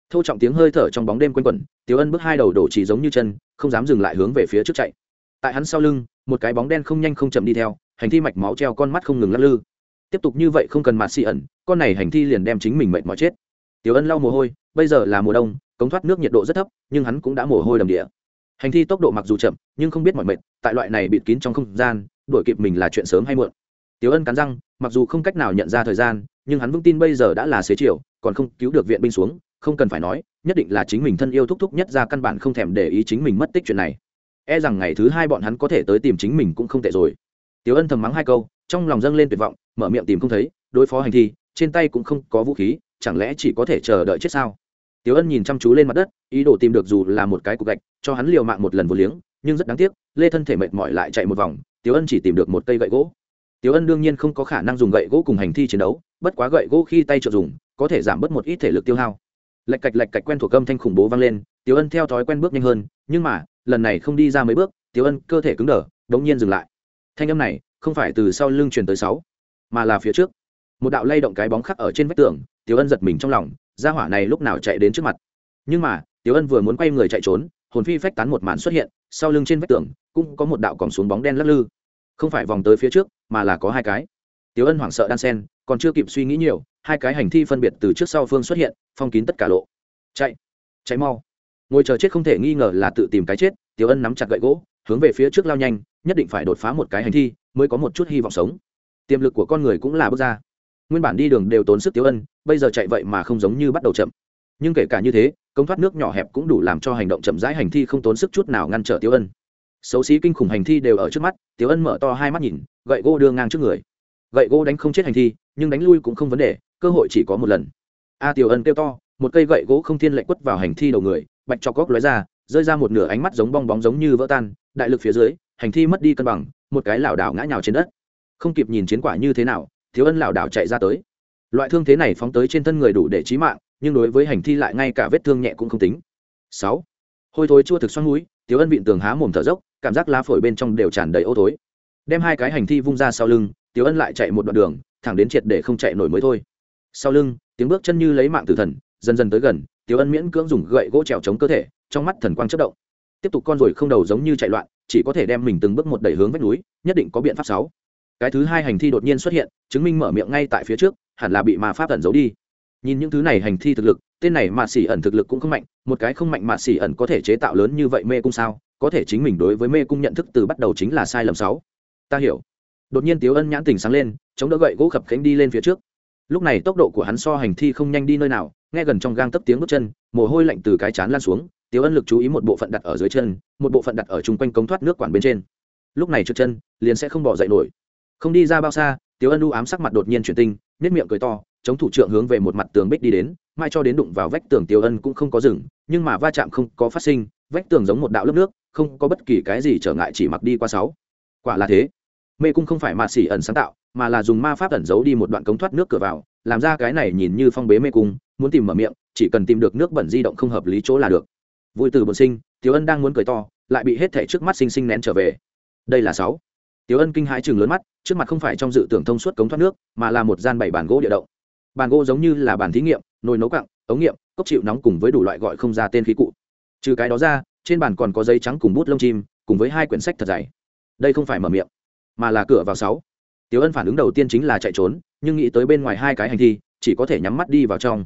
Thâu trọng tiếng hơi thở trong bóng đêm quanh quẩn tiếu ân bước hai đầu đổ chỉ giống như chân, không dám dừng lại hướng về phía trước chạy tại hắn sau lưng, một cái bóng đen không nhanh không chậm đi theo, hành thi mạch máu treo con mắt không ngừng lắc lư. Tiếp tục như vậy không cần mạt xị ẩn, con này hành thi liền đem chính mình mệt mỏi chết. Tiểu ân lau mồ hôi, bây giờ là mùa đông, cống thoát nước nhiệt độ rất thấp, nhưng hắn cũng đã mồ hôi đầm địa. Hành thi tốc độ mặc dù chậm, nhưng không biết mọi mệt, tại loại này bịt kín trong không gian, đuổi kịp mình là chuyện sớm hay muộn. Tiểu ân cắn răng, mặc dù không cách nào nhận ra thời gian, nhưng hắn vững tin bây giờ đã là xế chiều, còn không cứu được viện binh xuống, không cần phải nói, nhất định là chính mình thân yêu thúc thúc nhất ra căn bản không thèm để ý chính mình mất tích chuyện này e rằng ngày thứ hai bọn hắn có thể tới tìm chính mình cũng không tệ rồi. Tiểu ân thầm mắng hai câu, trong lòng dâng lên tuyệt vọng, mở miệng tìm không thấy, đối phó hành thi, trên tay cũng không có vũ khí, chẳng lẽ chỉ có thể chờ đợi chết sao? Tiểu ân nhìn chăm chú lên mặt đất, ý đồ tìm được dù là một cái cục gạch, cho hắn liều mạng một lần vô liếng, nhưng rất đáng tiếc, lê thân thể mệt mỏi lại chạy một vòng, tiểu ân chỉ tìm được một cây gậy gỗ. Tiểu ân đương nhiên không có khả năng dùng gậy gỗ cùng hành thi chiến đấu, bất quá gậy gỗ khi tay trợ dùng, có thể giảm bớt một ít thể lực tiêu hao. Lạch cạch lạch cạch quen thuộc âm thanh khủng bố vang lên, tiểu ân theo thói quen bước nhanh hơn, nhưng mà lần này không đi ra mấy bước tiểu ân cơ thể cứng đờ, đống nhiên dừng lại. Thanh âm này không phải từ sau lưng truyền tới sáu, mà là phía trước. Một đạo lay động cái bóng khắc ở trên vách tường tiểu ân giật mình trong lòng, gia hỏa này lúc nào chạy đến trước mặt. Nhưng mà tiểu ân vừa muốn quay người chạy trốn, hồn phi phách tán một màn xuất hiện, sau lưng trên vách tường cũng có một đạo còng xuống bóng đen lắc lư. Không phải vòng tới phía trước, mà là có hai cái. Tiểu ân hoảng sợ đan sen, còn chưa kịp suy nghĩ nhiều, hai cái hành thi phân biệt từ trước sau phương xuất hiện, phong kín tất cả lộ. Chạy chạy mau ngồi chờ chết không thể nghi ngờ là tự tìm cái chết tiểu ân nắm chặt gậy gỗ hướng về phía trước lao nhanh nhất định phải đột phá một cái hành thi mới có một chút hy vọng sống. Tiềm lực của con người cũng là bước ra. Nguyên bản đi đường đều tốn sức tiểu ân bây giờ chạy vậy mà không giống như bắt đầu chậm. Nhưng kể cả như thế công thoát nước nhỏ hẹp cũng đủ làm cho hành động chậm rãi hành thi không tốn sức chút nào ngăn trở tiểu ân. Xấu xí kinh khủng hành thi đều ở trước mắt tiểu ân mở to hai mắt nhìn gậy gỗ đưa ngang trước người. Gậy gỗ đánh không chết hành thi nhưng đánh lui cũng không vấn đề cơ hội chỉ có một lần. A à, tiểu ân kêu to một cây gậy gỗ không thiên lệnh quất vào hành thi đầu người bạch cho cóc lóe ra, rơi ra một nửa ánh mắt giống bong bóng giống như vỡ tan, đại lực phía dưới, hành thi mất đi cân bằng, một cái lảo đảo ngã nhào trên đất. Không kịp nhìn chiến quả như thế nào, thiếu ân lảo đảo chạy ra tới. Loại thương thế này phóng tới trên thân người đủ để trí mạng, nhưng đối với hành thi lại ngay cả vết thương nhẹ cũng không tính. Sáu. Hôi thối chua thực xoắn núi thiếu ân vịn tường há mồm thở dốc, cảm giác lá phổi bên trong đều tràn đầy ô thối. Đem hai cái hành thi vung ra sau lưng tiếu ân lại chạy một đoạn đường, thẳng đến triệt để không chạy nổi mới thôi. Sau lưng, tiếng bước chân như lấy mạng tử thần, dần dần tới gần tiếu ân miễn cưỡng dùng gậy gỗ trèo chống cơ thể, trong mắt thần quang chất động. Tiếp tục con rồi không đầu giống như chạy loạn, chỉ có thể đem mình từng bước một đẩy hướng vách núi, nhất định có biện pháp sáu. Cái thứ hai hành thi đột nhiên xuất hiện, chứng minh mở miệng ngay tại phía trước, hẳn là bị ma pháp ẩn giấu đi. Nhìn những thứ này hành thi thực lực, tên này mạ xỉ ẩn thực lực cũng không mạnh, một cái không mạnh mạ xỉ ẩn có thể chế tạo lớn như vậy mê cung sao? Có thể chính mình đối với mê cung nhận thức từ bắt đầu chính là sai lầm sáu. Ta hiểu. Đột nhiên tiếu ân nhãn tình sáng lên, chống đỡ gậy gỗ khập khánh đi lên phía trước. Lúc này tốc độ của hắn so hành thi không nhanh đi nơi nào nghe gần trong gang tấp tiếng bước chân, mồ hôi lạnh từ cái chán lan xuống, tiếu ân lực chú ý một bộ phận đặt ở dưới chân, một bộ phận đặt ở chung quanh cống thoát nước quản bên trên. Lúc này trượt chân, liền sẽ không bỏ dậy nổi. Không đi ra bao xa, tiếu ân u ám sắc mặt đột nhiên chuyển tinh nếp miệng cười to, chống thủ trưởng hướng về một mặt tường bích đi đến mai cho đến đụng vào vách tường tiếu ân cũng không có dừng, nhưng mà va chạm không có phát sinh, vách tường giống một đạo lớp nước, không có bất kỳ cái gì trở ngại chỉ mặc đi qua sáu. Quả là thế. Mê cung không phải mạ xỉ ẩn sáng tạo, mà là dùng ma pháp ẩn giấu đi một đoạn cống thoát nước cửa vào, làm ra cái này nhìn như phong bế mê cung muốn tìm mở miệng, chỉ cần tìm được nước bẩn di động không hợp lý chỗ là được. Vui từ bổn sinh, Tiểu ân đang muốn cười to, lại bị hết thảy trước mắt sinh sinh nén trở về. Đây là sáu. Tiểu ân kinh hãi chừng lớn mắt, trước mặt không phải trong dự tưởng thông suốt cống thoát nước, mà là một gian bảy bàn gỗ địa động. Bàn gỗ giống như là bàn thí nghiệm, nồi nấu cặng ống nghiệm, cốc chịu nóng cùng với đủ loại gọi không ra tên khí cụ. Trừ cái đó ra, trên bàn còn có giấy trắng cùng bút lông chim, cùng với hai quyển sách thật dày. Đây không phải mở miệng, mà là cửa vào sáu. Tiểu ân phản ứng đầu tiên chính là chạy trốn, nhưng nghĩ tới bên ngoài hai cái hành thi, chỉ có thể nhắm mắt đi vào trong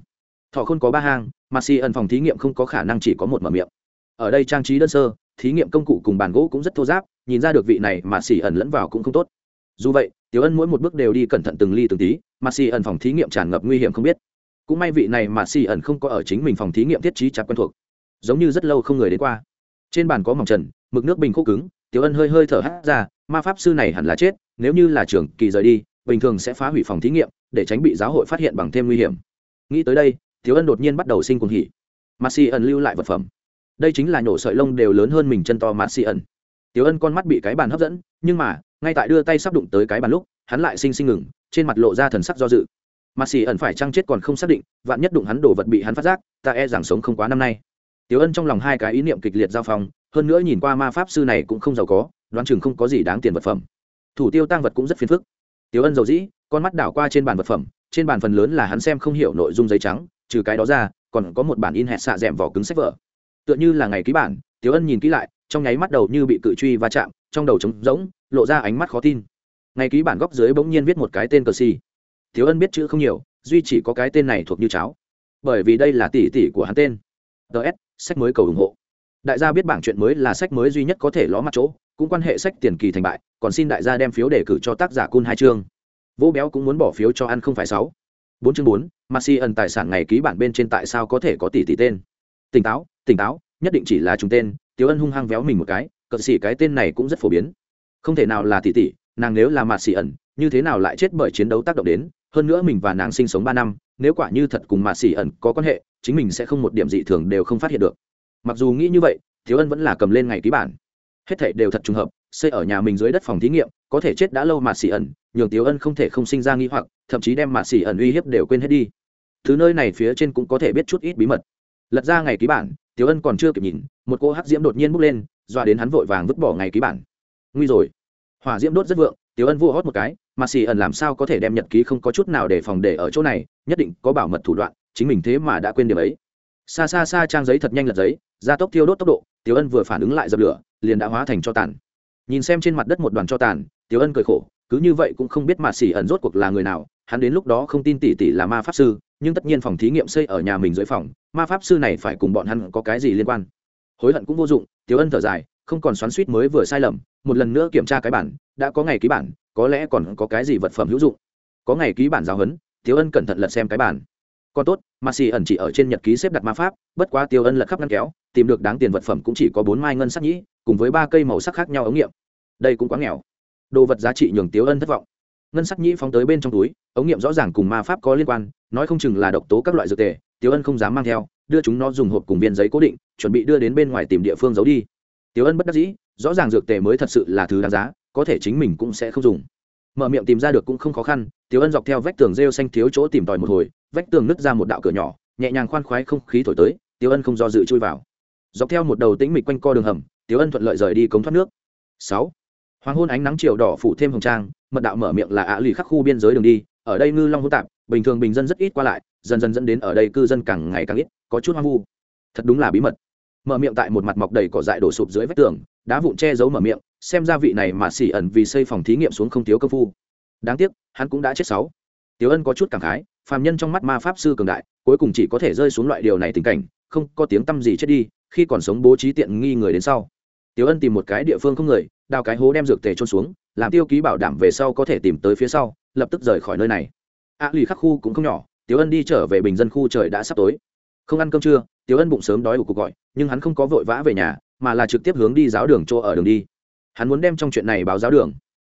thọ khôn có ba hang, mà xì ẩn phòng thí nghiệm không có khả năng chỉ có một mở miệng. Ở đây trang trí đơn sơ, thí nghiệm công cụ cùng bàn gỗ cũng rất thô giáp, nhìn ra được vị này mà xì ẩn lẫn vào cũng không tốt. Dù vậy, tiểu ân mỗi một bước đều đi cẩn thận từng ly từng tí, mà xì ẩn phòng thí nghiệm tràn ngập nguy hiểm không biết. Cũng may vị này mà xì ẩn không có ở chính mình phòng thí nghiệm thiết trí chặt quen thuộc. Giống như rất lâu không người đến qua. Trên bàn có mỏng trần, mực nước bình khô cứng, tiểu ân hơi hơi thở hắt ra, ma pháp sư này hẳn là chết, nếu như là trưởng kỳ rời đi, bình thường sẽ phá hủy phòng thí nghiệm, để tránh bị giáo hội phát hiện bằng thêm nguy hiểm. Nghĩ tới đây tiểu ân đột nhiên bắt đầu sinh cuồng hỉ. Maxi ẩn lưu lại vật phẩm. Đây chính là nhổ sợi lông đều lớn hơn mình chân to Maxi ẩn. Tiểu ân con mắt bị cái bàn hấp dẫn, nhưng mà, ngay tại đưa tay sắp đụng tới cái bàn lúc, hắn lại sinh sinh ngừng, trên mặt lộ ra thần sắc do dự. Maxi xì ẩn phải chăng chết còn không xác định, vạn nhất đụng hắn đổ vật bị hắn phát giác, ta e rằng sống không quá năm nay. Tiểu ân trong lòng hai cái ý niệm kịch liệt giao phong, hơn nữa nhìn qua ma pháp sư này cũng không giàu có, đoán chừng không có gì đáng tiền vật phẩm. Thủ tiêu tăng vật cũng rất phiền phức. Tiểu ân dầu dĩ, con mắt đảo qua trên bàn vật phẩm, trên bàn phần lớn là hắn xem không hiểu nội dung giấy trắng trừ cái đó ra, còn có một bản in hẹn xạ d vỏ cứng sách vở. Tựa như là ngày ký bản tiếu ân nhìn kỹ lại, trong nháy mắt đầu như bị cự truy va chạm, trong đầu trống rỗng, lộ ra ánh mắt khó tin. Ngày ký bản góc dưới bỗng nhiên viết một cái tên cờ xì. thiếu ân biết chữ không nhiều, duy chỉ có cái tên này thuộc như cháo. Bởi vì đây là tỷ tỷ của hắn tên. Ts sách mới cầu ủng hộ. Đại gia biết bảng chuyện mới là sách mới duy nhất có thể ló mặt chỗ, cũng quan hệ sách tiền kỳ thành bại, còn xin đại gia đem phiếu đề cử cho tác giả cun hai chương. Vô béo cũng muốn bỏ phiếu cho ăn không phải sáu bốn chương bốn maxi ẩn tài sản ngày ký bản bên trên tại sao có thể có tỷ tỷ tên? Tỉnh táo tỉnh táo, nhất định chỉ là trùng tên tiếu ân hung hăng véo mình một cái cận xỉ cái tên này cũng rất phổ biến. Không thể nào là tỷ tỷ, nàng nếu là mạt xỉ ẩn, như thế nào lại chết bởi chiến đấu tác động đến? Hơn nữa mình và nàng sinh sống ba năm, nếu quả như thật cùng mạt xỉ ẩn có quan hệ, chính mình sẽ không một điểm dị thường đều không phát hiện được. Mặc dù nghĩ như vậy thiếu ân vẫn là cầm lên ngày ký bản. Hết thảy đều thật trùng hợp, xây ở nhà mình dưới đất phòng thí nghiệm, có thể chết đã lâu mạt xỉ ẩn nhường tiếu ân không thể không sinh ra nghi hoặc, thậm chí đem mạt xỉ ẩn uy hiếp đều quên hết đi. Thứ nơi này phía trên cũng có thể biết chút ít bí mật. Lật ra ngày ký bản tiếu ân còn chưa kịp nhìn, một cô hắc diễm đột nhiên bốc lên, dọa đến hắn vội vàng vứt bỏ ngày ký bản. Nguy rồi. Hỏa diễm đốt rất vượng tiếu ân vua hót một cái mà xì ẩn làm sao có thể đem nhật ký không có chút nào để phòng để ở chỗ này, nhất định có bảo mật thủ đoạn, chính mình thế mà đã quên điểm ấy. Xa xa xa trang giấy thật nhanh lật giấy, gia tốc tiêu đốt tốc độ tiếu ân vừa phản ứng lại dập lửa, liền đã hóa thành cho tàn. Nhìn xem trên mặt đất một đoàn cho tàn tiếu ân cười khổ cứ như vậy cũng không biết mà xỉ ẩn rốt cuộc là người nào, hắn đến lúc đó không tin tỷ tỷ là ma pháp sư, nhưng tất nhiên phòng thí nghiệm xây ở nhà mình dưới phòng, ma pháp sư này phải cùng bọn hắn có cái gì liên quan. Hối hận cũng vô dụng tiếu ân thở dài, không còn xoắn suýt mới vừa sai lầm, một lần nữa kiểm tra cái bản, đã có ngày ký bản, có lẽ còn có cái gì vật phẩm hữu dụng. Có ngày ký bản giáo huấn tiếu ân cẩn thận lật xem cái bản. Còn tốt, mà xì ẩn chỉ ở trên nhật ký xếp đặt ma pháp, bất quá tiêu ân lật khắp ngăn kéo, tìm được đáng tiền vật phẩm cũng chỉ có bốn mai ngân sắc nhĩ, cùng với ba cây màu sắc khác nhau ống nghiệm. Đây cũng quá nghèo đồ vật giá trị nhường tiếu ân thất vọng. Ngân sắc nhĩ phóng tới bên trong túi, ống nghiệm rõ ràng cùng ma pháp có liên quan, nói không chừng là độc tố các loại dược tề, tiếu ân không dám mang theo, đưa chúng nó dùng hộp cùng viên giấy cố định, chuẩn bị đưa đến bên ngoài tìm địa phương giấu đi. Tiếu ân bất đắc dĩ, rõ ràng dược tề mới thật sự là thứ đáng giá, có thể chính mình cũng sẽ không dùng. Mở miệng tìm ra được cũng không khó khăn, tiếu ân dọc theo vách tường rêu xanh thiếu chỗ tìm tòi một hồi, vách tường nứt ra một đạo cửa nhỏ, nhẹ nhàng khoan khoái không khí thổi tới, tiếu ân không do dự chui vào. Dọc theo một đầu tĩnh mịch quanh co đường hầm, tiếu ân thuận lợi rời đi cống thoát nước. Sáu hoàng hôn ánh nắng chiều đỏ phủ thêm hồng trang, mật đạo mở miệng là ạ lì khắc khu biên giới đường đi, ở đây ngư long hỗn tạp, bình thường bình dân rất ít qua lại, dần dần dẫn đến ở đây cư dân càng ngày càng ít, có chút hoang vu. Thật đúng là bí mật. Mở miệng tại một mặt mọc đầy cỏ dại đổ sụp dưới vách tường, đá vụn che giấu mở miệng, xem ra vị này mà xỉ ẩn vì xây phòng thí nghiệm xuống không thiếu công phu. Đáng tiếc, hắn cũng đã chết sáu. Tiếu ân có chút cảm khái, phàm nhân trong mắt ma pháp sư cường đại, cuối cùng chỉ có thể rơi xuống loại điều này tình cảnh, không có tiếng tâm gì chết đi, khi còn sống bố trí tiện nghi người đến sau. Tiếu ân tìm một cái địa phương không người đào cái hố đem dược tề trôn xuống, làm tiêu ký bảo đảm về sau có thể tìm tới phía sau, lập tức rời khỏi nơi này. A lì khắc khu cũng không nhỏ tiếu ân đi trở về bình dân khu trời đã sắp tối. Không ăn cơm trưa tiếu ân bụng sớm đói ủ cuộc gọi, nhưng hắn không có vội vã về nhà, mà là trực tiếp hướng đi giáo đường chỗ ở đường đi. Hắn muốn đem trong chuyện này báo giáo đường.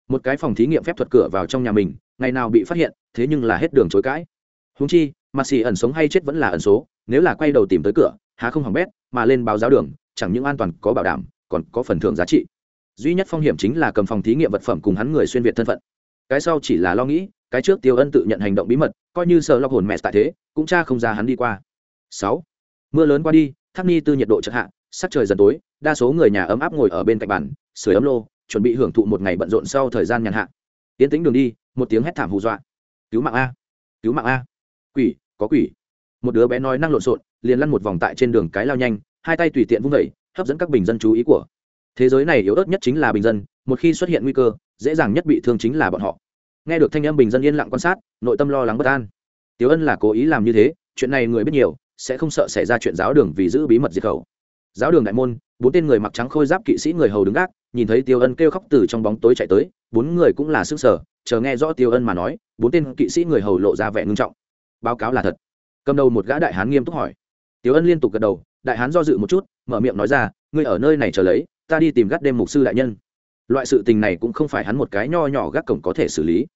Một cái phòng thí nghiệm phép thuật cửa vào trong nhà mình, ngày nào bị phát hiện, thế nhưng là hết đường chối cãi. Húng chi mà xì ẩn sống hay chết vẫn là ẩn số, nếu là quay đầu tìm tới cửa, há không hỏng bét, mà lên báo giáo đường, chẳng những an toàn có bảo đảm, còn có phần thưởng giá trị duy nhất phong hiểm chính là cầm phòng thí nghiệm vật phẩm cùng hắn người xuyên việt thân phận. Cái sau chỉ là lo nghĩ, cái trước tiêu ân tự nhận hành động bí mật, coi như sợ lọc hồn mẹ tại thế, cũng cha không ra hắn đi qua. Sáu. Mưa lớn qua đi, thác ni tư nhiệt độ chợt hạ, sắc trời dần tối, đa số người nhà ấm áp ngồi ở bên cạnh bàn sửa ấm lô, chuẩn bị hưởng thụ một ngày bận rộn sau thời gian nhàn hạ. Tiến tĩnh đường đi, một tiếng hét thảm hù dọa. Cứu mạng a. Cứu mạng a. Quỷ, có quỷ. Một đứa bé nói năng lộn xộn, liền lăn một vòng tại trên đường cái lao nhanh, hai tay tùy tiện vung vẩy hấp dẫn các bình dân chú ý của thế giới này yếu ớt nhất chính là bình dân, một khi xuất hiện nguy cơ, dễ dàng nhất bị thương chính là bọn họ. Nghe được thanh âm bình dân yên lặng quan sát, nội tâm lo lắng bất an. Tiếu ân là cố ý làm như thế, chuyện này người biết nhiều, sẽ không sợ xảy ra chuyện giáo đường vì giữ bí mật diệt khẩu. Giáo đường đại môn, bốn tên người mặc trắng khôi giáp kỵ sĩ người hầu đứng gác, nhìn thấy tiêu ân kêu khóc từ trong bóng tối chạy tới, bốn người cũng là sức sở chờ nghe rõ tiêu ân mà nói, bốn tên kỵ sĩ người hầu lộ ra vẻ ngưng trọng. Báo cáo là thật. Cầm đầu một gã đại hán nghiêm túc hỏi. Tiêu ân liên tục gật đầu, đại hán do dự một chút, mở miệng nói ra, ngươi ở nơi này chờ lấy ta đi tìm gắt đêm mục sư đại nhân. Loại sự tình này cũng không phải hắn một cái nho nhỏ gác cổng có thể xử lý.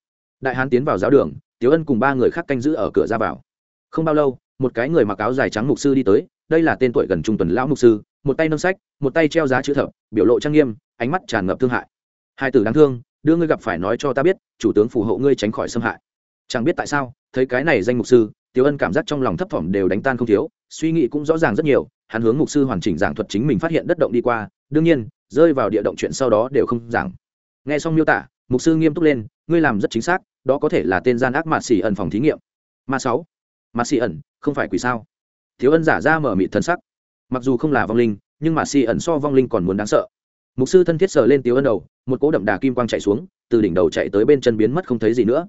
Đại hán tiến vào giáo đường tiếu ân cùng ba người khác canh giữ ở cửa ra vào. Không bao lâu, một cái người mặc áo dài trắng mục sư đi tới, đây là tên tuổi gần trung tuần lão mục sư, một tay nâng sách, một tay treo giá chữ thập, biểu lộ trang nghiêm, ánh mắt tràn ngập thương hại. Hai tử đáng thương, đưa ngươi gặp phải nói cho ta biết, chủ tướng phù hộ ngươi tránh khỏi xâm hại. Chẳng biết tại sao, thấy cái này danh mục sư tiếu ân cảm giác trong lòng thấp thỏm đều đánh tan không thiếu, suy nghĩ cũng rõ ràng rất nhiều hắn hướng mục sư hoàn chỉnh giảng thuật chính mình phát hiện đất động đi qua, đương nhiên, rơi vào địa động chuyện sau đó đều không giảng. Nghe xong miêu tả, mục sư nghiêm túc lên, ngươi làm rất chính xác, đó có thể là tên gian ác mạt xỉ ẩn phòng thí nghiệm. Ma sáu. Mạt xỉ ẩn, không phải quỷ sao? Thiếu ân giả ra mở mịt thân sắc. Mặc dù không là vong linh, nhưng mà xỉ ẩn so vong linh còn muốn đáng sợ. Mục sư thân thiết sờ lên tiếu ân đầu, một cỗ đậm đà kim quang chạy xuống, từ đỉnh đầu chạy tới bên chân biến mất không thấy gì nữa.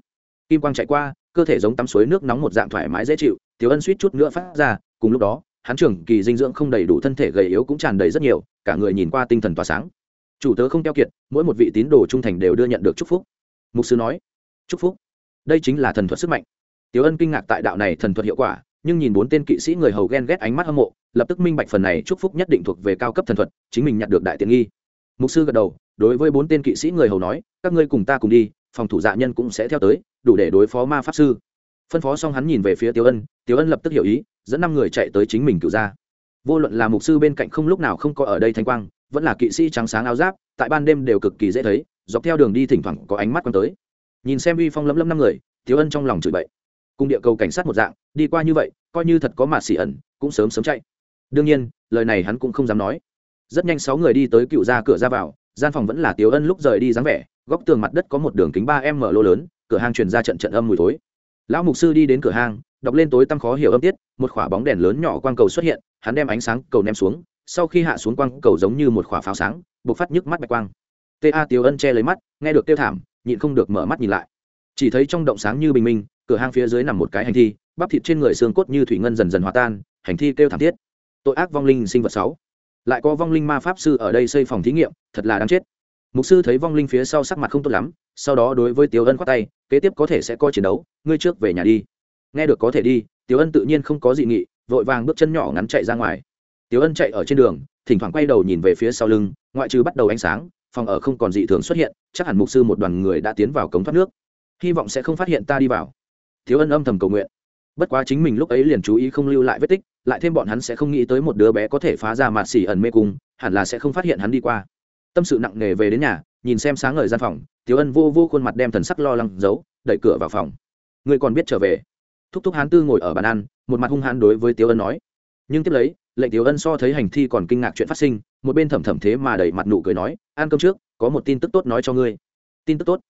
Kim quang chạy qua, cơ thể giống tắm suối nước nóng một dạng thoải mái dễ chịu, tiếu ân suýt chút nữa phát ra, cùng lúc đó hắn trưởng kỳ dinh dưỡng không đầy đủ thân thể gầy yếu cũng tràn đầy rất nhiều, cả người nhìn qua tinh thần tỏa sáng. Chủ tớ không keo kiệt, mỗi một vị tín đồ trung thành đều đưa nhận được chúc phúc. Mục sư nói, chúc phúc? Đây chính là thần thuật sức mạnh. Tiếu ân kinh ngạc tại đạo này thần thuật hiệu quả, nhưng nhìn bốn tên kỵ sĩ người hầu ghen ghét ánh mắt hâm mộ, lập tức minh bạch phần này chúc phúc nhất định thuộc về cao cấp thần thuật, chính mình nhận được đại tiện nghi. Mục sư gật đầu, đối với bốn tên kỵ sĩ người hầu nói, các ngươi cùng ta cùng đi, phòng thủ dạ nhân cũng sẽ theo tới, đủ để đối phó ma pháp sư. Phân phó xong hắn nhìn về phía Tiểu ân Tiểu ân lập tức hiểu ý dẫn năm người chạy tới chính mình cựu ra vô luận là mục sư bên cạnh không lúc nào không có ở đây thanh quang, vẫn là kỵ sĩ trắng sáng áo giáp, tại ban đêm đều cực kỳ dễ thấy, dọc theo đường đi thỉnh thoảng có ánh mắt quăng tới. Nhìn xem uy phong lấm lấm năm người, thiếu ân trong lòng chửi bậy. Cùng địa cầu cảnh sát một dạng, đi qua như vậy, coi như thật có mạt xỉ ẩn, cũng sớm sớm chạy. Đương nhiên, lời này hắn cũng không dám nói. Rất nhanh sáu người đi tới cựu ra cửa ra vào, gian phòng vẫn là tiếu ân lúc rời đi dáng vẻ, góc tường mặt đất có một đường kính ba m lô lớn, cửa hàng truyền ra trận trận âm mùi tối lão mục sư đi đến cửa hàng đọc lên tối tăm khó hiểu âm tiết, một khỏa bóng đèn lớn nhỏ quang cầu xuất hiện, hắn đem ánh sáng cầu ném xuống, sau khi hạ xuống quang cầu giống như một khỏa pháo sáng, bộc phát nhức mắt bạch quang. Ta tiếu ân che lấy mắt, nghe được tiêu thảm, nhịn không được mở mắt nhìn lại. Chỉ thấy trong động sáng như bình minh, cửa hang phía dưới nằm một cái hành thi, bắp thịt trên người xương cốt như thủy ngân dần dần hòa tan, hành thi kêu thảm thiết. Tội ác vong linh sinh vật sáu. Lại có vong linh ma pháp sư ở đây xây phòng thí nghiệm, thật là đáng chết. Mục sư thấy vong linh phía sau sắc mặt không tốt lắm, sau đó đối với tiếu ân khoát tay, kế tiếp có thể sẽ coi chiến đấu, ngươi trước về nhà đi nghe được có thể đi, Tiểu ân tự nhiên không có dị nghị, vội vàng bước chân nhỏ ngắn chạy ra ngoài. Tiểu ân chạy ở trên đường, thỉnh thoảng quay đầu nhìn về phía sau lưng, ngoại trừ bắt đầu ánh sáng, phòng ở không còn dị thường xuất hiện, chắc hẳn mục sư một đoàn người đã tiến vào cống thoát nước. Hy vọng sẽ không phát hiện ta đi vào. Thiếu ân âm thầm cầu nguyện. Bất quá chính mình lúc ấy liền chú ý không lưu lại vết tích, lại thêm bọn hắn sẽ không nghĩ tới một đứa bé có thể phá ra mạt xỉ ẩn mê cung, hẳn là sẽ không phát hiện hắn đi qua. Tâm sự nặng nề về đến nhà, nhìn xem sáng ngời gian phòng, Tiểu ân vô vô khuôn mặt đem thần sắc lo lắng giấu, đẩy cửa vào phòng. Người còn biết trở về thúc thúc hán tư ngồi ở bàn ăn, một mặt hung hãn đối với tiếu ân nói. Nhưng tiếp lấy, lệnh tiếu ân so thấy hành thi còn kinh ngạc chuyện phát sinh, một bên thầm thầm thế mà đẩy mặt nụ cười nói, ăn cơm trước, có một tin tức tốt nói cho ngươi. Tin tức tốt?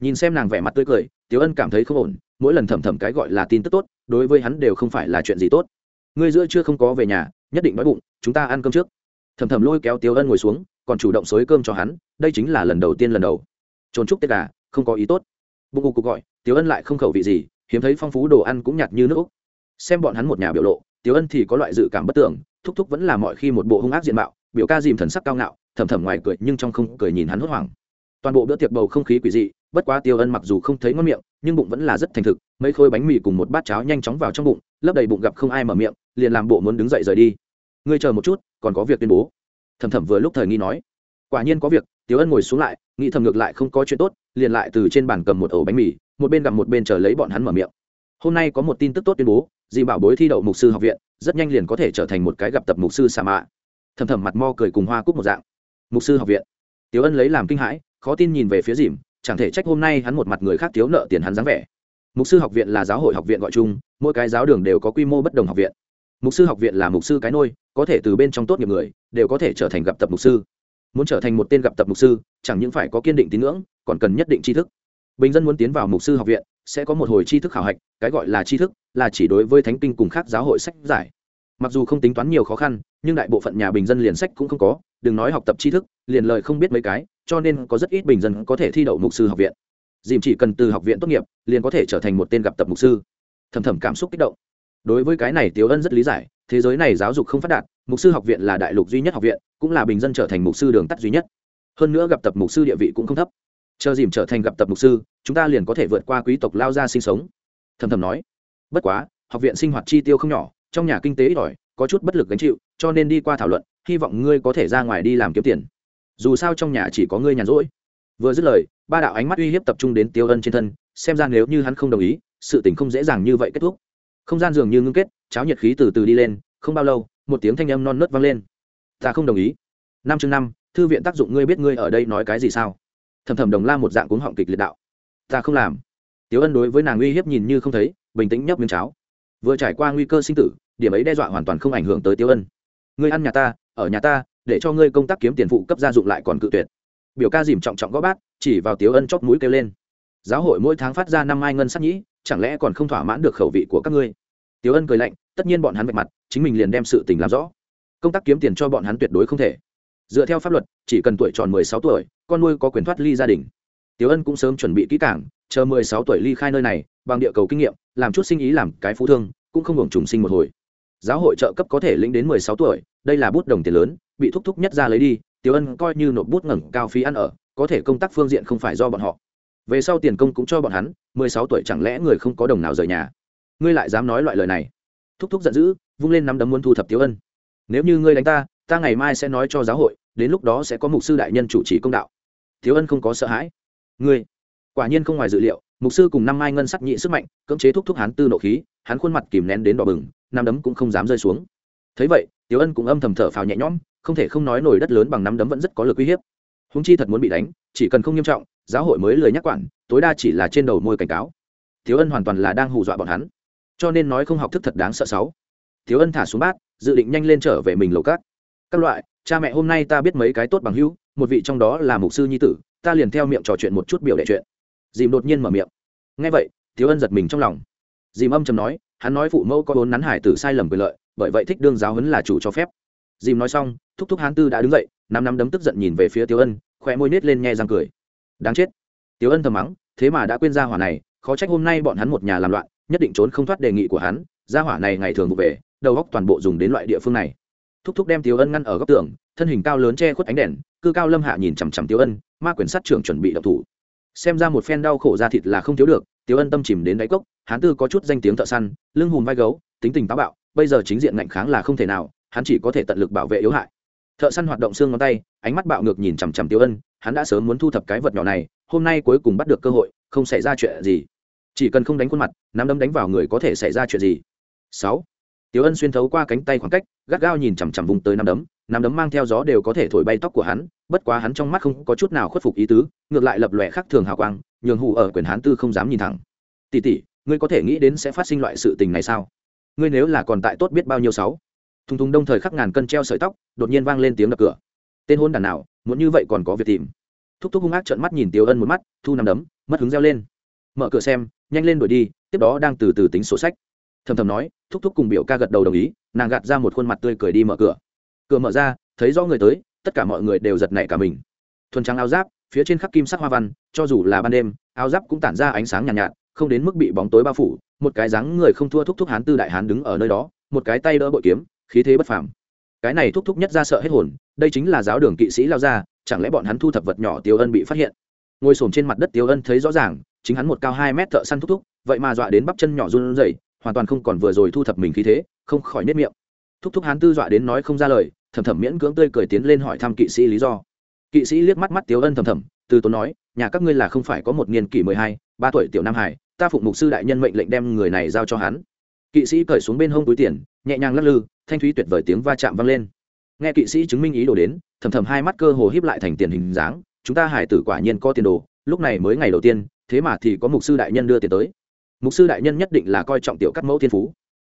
Nhìn xem nàng vẻ mặt tươi cười, tiếu ân cảm thấy không ổn, mỗi lần thầm thầm cái gọi là tin tức tốt, đối với hắn đều không phải là chuyện gì tốt. Ngươi giữa chưa không có về nhà, nhất định đói bụng, chúng ta ăn cơm trước. Thầm thầm lôi kéo tiếu ân ngồi xuống, còn chủ động xối cơm cho hắn, đây chính là lần đầu tiên lần đầu. Trốn chúc tết gà không có ý tốt. Bụng cục gọi, tiếu ân lại không khẩu vị gì hiếm thấy phong phú đồ ăn cũng nhạt như nước xem bọn hắn một nhà biểu lộ tiếu ân thì có loại dự cảm bất tưởng thúc thúc vẫn là mọi khi một bộ hung ác diện mạo, biểu ca dìm thần sắc cao ngạo, thầm thầm ngoài cười nhưng trong không cười nhìn hắn hốt hoảng. Toàn bộ bữa tiệc bầu không khí quỷ dị, bất quá tiêu ân mặc dù không thấy ngon miệng, nhưng bụng vẫn là rất thành thực, mấy khối bánh mì cùng một bát cháo nhanh chóng vào trong bụng, lấp đầy bụng gặp không ai mở miệng, liền làm bộ muốn đứng dậy rời đi. Ngươi chờ một chút, còn có việc tuyên bố. Thầm thầm vừa lúc thời nghi nói. Quả nhiên có việc tiêu ân ngồi xuống lại, nghĩ thầm ngược lại không có chuyện tốt, liền lại từ trên bàn cầm một ổ bánh mì một bên gặp một bên chờ lấy bọn hắn mở miệng. Hôm nay có một tin tức tốt tuyên bố, dì bảo bối thi đậu mục sư học viện, rất nhanh liền có thể trở thành một cái gặp tập mục sư xà mạ thầm thầm mặt mo cười cùng hoa cúc một dạng. Mục sư học viện. Tiếu ân lấy làm kinh hãi, khó tin nhìn về phía dìm, chẳng thể trách hôm nay hắn một mặt người khác thiếu nợ tiền hắn dáng vẻ. Mục sư học viện là giáo hội học viện gọi chung, mỗi cái giáo đường đều có quy mô bất đồng học viện. Mục sư học viện là mục sư cái nôi, có thể từ bên trong tốt nghiệp người, đều có thể trở thành gặp tập mục sư. Muốn trở thành một tên gặp tập mục sư, chẳng những phải có kiên định tín ngưỡng, còn cần nhất định tri thức bình dân muốn tiến vào mục sư học viện, sẽ có một hồi tri thức khảo hạch, cái gọi là tri thức, là chỉ đối với thánh kinh cùng khác giáo hội sách giải. Mặc dù không tính toán nhiều khó khăn, nhưng đại bộ phận nhà bình dân liền sách cũng không có, đừng nói học tập tri thức, liền lời không biết mấy cái, cho nên có rất ít bình dân có thể thi đậu mục sư học viện. Dìm chỉ cần từ học viện tốt nghiệp, liền có thể trở thành một tên gặp tập mục sư. Thầm thầm cảm xúc kích động. Đối với cái này tiếu ân rất lý giải, thế giới này giáo dục không phát đạt, mục sư học viện là đại lục duy nhất học viện, cũng là bình dân trở thành mục sư đường tắt duy nhất. Hơn nữa gặp tập mục sư địa vị cũng không thấp chờ dìm trở thành gặp tập mục sư, chúng ta liền có thể vượt qua quý tộc lao ra sinh sống. Thầm thầm nói, bất quá, học viện sinh hoạt chi tiêu không nhỏ, trong nhà kinh tế ít ỏi, có chút bất lực gánh chịu, cho nên đi qua thảo luận, hy vọng ngươi có thể ra ngoài đi làm kiếm tiền. Dù sao trong nhà chỉ có ngươi nhàn rỗi. Vừa dứt lời, ba đạo ánh mắt uy hiếp tập trung đến tiêu ân trên thân, xem ra nếu như hắn không đồng ý, sự tình không dễ dàng như vậy kết thúc. Không gian dường như ngưng kết, cháo nhiệt khí từ từ đi lên, không bao lâu, một tiếng thanh âm non nớt vang lên. Ta không đồng ý. Năm chương năm, thư viện tác dụng ngươi biết ngươi ở đây nói cái gì sao? Thầm thầm đồng la một dạng cuống họng kịch liệt đạo. Ta không làm. Tiếu ân đối với nàng uy hiếp nhìn như không thấy, bình tĩnh nhấp miếng cháo. Vừa trải qua nguy cơ sinh tử, điểm ấy đe dọa hoàn toàn không ảnh hưởng tới tiếu ân. Ngươi ăn nhà ta, ở nhà ta, để cho ngươi công tác kiếm tiền phụ cấp gia dụng lại còn cự tuyệt. Biểu ca dìm trọng trọng gõ bát, chỉ vào tiếu ân chót mũi kêu lên. Giáo hội mỗi tháng phát ra năm mai ngân sắc nhĩ, chẳng lẽ còn không thỏa mãn được khẩu vị của các ngươi? Tiếu ân cười lạnh, tất nhiên bọn hắn vạch mặt, chính mình liền đem sự tình làm rõ. Công tác kiếm tiền cho bọn hắn tuyệt đối không thể dựa theo pháp luật, chỉ cần tuổi tròn mười sáu tuổi, con nuôi có quyền thoát ly gia đình. Tiểu ân cũng sớm chuẩn bị kỹ cảng chờ mười sáu tuổi ly khai nơi này, bằng địa cầu kinh nghiệm, làm chút sinh ý làm cái phú thương, cũng không hưởng trùng sinh một hồi. Giáo hội trợ cấp có thể lĩnh đến mười sáu tuổi, đây là bút đồng tiền lớn, bị thúc thúc nhất ra lấy đi, tiểu ân coi như nộp bút ngẩng cao phí ăn ở, có thể công tác phương diện không phải do bọn họ. Về sau tiền công cũng cho bọn hắn, mười sáu tuổi chẳng lẽ người không có đồng nào rời nhà? Ngươi lại dám nói loại lời này. Thúc thúc giận dữ, vung lên nắm đấm muốn thu thập tiểu ân. Nếu như ngươi đánh ta ta ngày mai sẽ nói cho giáo hội, đến lúc đó sẽ có mục sư đại nhân chủ trì công đạo. Thiếu ân không có sợ hãi. Ngươi, quả nhiên không ngoài dự liệu, mục sư cùng năm mai ngân sắc nhị sức mạnh, cưỡng chế thúc thúc hắn tư nộ khí, hắn khuôn mặt kìm nén đến đỏ bừng, năm đấm cũng không dám rơi xuống. Thấy vậy tiếu ân cũng âm thầm thở phào nhẹ nhõm, không thể không nói nổi đất lớn bằng năm đấm vẫn rất có lực uy hiếp. Húng chi thật muốn bị đánh, chỉ cần không nghiêm trọng, giáo hội mới lời nhắc quản, tối đa chỉ là trên đầu môi cảnh cáo. Thiếu ân hoàn toàn là đang hù dọa bọn hắn. Cho nên nói không học thức thật đáng sợ sáu thiếu ân thả xuống bát, dự định nhanh lên trở về mình lầu cát các loại, cha mẹ hôm nay ta biết mấy cái tốt bằng hữu, một vị trong đó là mục sư nhi tử, ta liền theo miệng trò chuyện một chút biểu đệ chuyện. Dìm đột nhiên mở miệng. Nghe vậy, thiếu ân giật mình trong lòng. Dìm âm chầm nói, hắn nói phụ mẫu có vốn nắn hải tử sai lầm quyền lợi, bởi vậy thích đương giáo huấn là chủ cho phép. Dìm nói xong, thúc thúc hán tư đã đứng dậy, năm năm đấm tức giận nhìn về phía tiêu ân khoe môi nết lên nghe răng cười. Đáng chết. Tiêu ân thầm mắng, thế mà đã quên ra hỏa này, khó trách hôm nay bọn hắn một nhà làm loạn, nhất định trốn không thoát đề nghị của hắn ra hỏa này ngày thường vụ về, đầu góc toàn bộ dùng đến loại địa phương này thúc thúc đem Tiểu ân ngăn ở góc tường, thân hình cao lớn che khuất ánh đèn, cư cao lâm hạ nhìn chằm chằm Tiểu ân, ma quyển sát trưởng chuẩn bị đập thủ. Xem ra một phen đau khổ ra thịt là không thiếu được Tiểu ân tâm chìm đến đáy cốc, hán tư có chút danh tiếng thợ săn, lưng hùm vai gấu, tính tình táo bạo, bây giờ chính diện ngạnh kháng là không thể nào, hắn chỉ có thể tận lực bảo vệ yếu hại. Thợ săn hoạt động xương ngón tay, ánh mắt bạo ngược nhìn chằm chằm Tiểu ân, hắn đã sớm muốn thu thập cái vật nhỏ này, hôm nay cuối cùng bắt được cơ hội, không xảy ra chuyện gì. Chỉ cần không đánh khuôn mặt, nắm đấm đánh vào người có thể xảy ra chuyện gì. Sáu. Tiểu Ân xuyên thấu qua cánh tay khoảng cách, gắt gao nhìn chằm chằm vùng tới năm đấm, năm đấm mang theo gió đều có thể thổi bay tóc của hắn, bất quá hắn trong mắt không có chút nào khuất phục ý tứ, ngược lại lập lòe khác thường hào quang, nhường hủ ở quyền hán tư không dám nhìn thẳng. Tỷ tỷ, ngươi có thể nghĩ đến sẽ phát sinh loại sự tình này sao? Ngươi nếu là còn tại tốt biết bao nhiêu sáu. Thùng thùng đông thời khắc ngàn cân treo sợi tóc, đột nhiên vang lên tiếng đập cửa. Tên hôn đàn nào, muốn như vậy còn có việc tìm. Thúc thúc hung ác trợn mắt nhìn Tiểu Ân một mắt, thu năm đấm, mất hứng reo lên. Mở cửa xem, nhanh lên đuổi đi, tiếp đó đang từ từ tính sổ sách thầm thầm nói thúc thúc cùng biểu ca gật đầu đồng ý nàng gạt ra một khuôn mặt tươi cười đi mở cửa. Cửa mở ra thấy rõ người tới tất cả mọi người đều giật nảy cả mình. Thuần trắng áo giáp phía trên khắc kim sắc hoa văn cho dù là ban đêm áo giáp cũng tản ra ánh sáng nhàn nhạt, nhạt không đến mức bị bóng tối bao phủ. Một cái dáng người không thua thúc thúc hán tư đại hán đứng ở nơi đó một cái tay đỡ bội kiếm khí thế bất phàm. Cái này thúc thúc nhất ra sợ hết hồn đây chính là giáo đường kỵ sĩ lao ra chẳng lẽ bọn hắn thu thập vật nhỏ tiêu ân bị phát hiện? Ngồi xổm trên mặt đất tiêu ân thấy rõ ràng chính hắn một cao hai mét thợ săn thúc thúc vậy mà dọa đến bắp chân nhỏ run rẩy hoàn toàn không còn vừa rồi thu thập mình khí thế, không khỏi nếp miệng. Thúc thúc hán tư dọa đến nói không ra lời, thầm thầm miễn cưỡng tươi cười tiến lên hỏi thăm kỵ sĩ lý do. Kỵ sĩ liếc mắt mắt tiếu ân thầm thầm, từ tốn nói, nhà các ngươi là không phải có một niên kỷ mười hai, ba tuổi tiểu nam hải, ta phụng mục sư đại nhân mệnh lệnh đem người này giao cho hắn. Kỵ sĩ cởi xuống bên hông túi tiền, nhẹ nhàng lắc lư, thanh thúy tuyệt vời tiếng va chạm vang lên. Nghe kỵ sĩ chứng minh ý đồ đến, thầm thầm hai mắt cơ hồ híp lại thành tiền hình dáng, chúng ta hải tử quả nhiên có tiền đồ, lúc này mới ngày đầu tiên, thế mà thì có mục sư đại nhân đưa tiền tới mục sư đại nhân nhất định là coi trọng tiểu cắt mẫu thiên phú.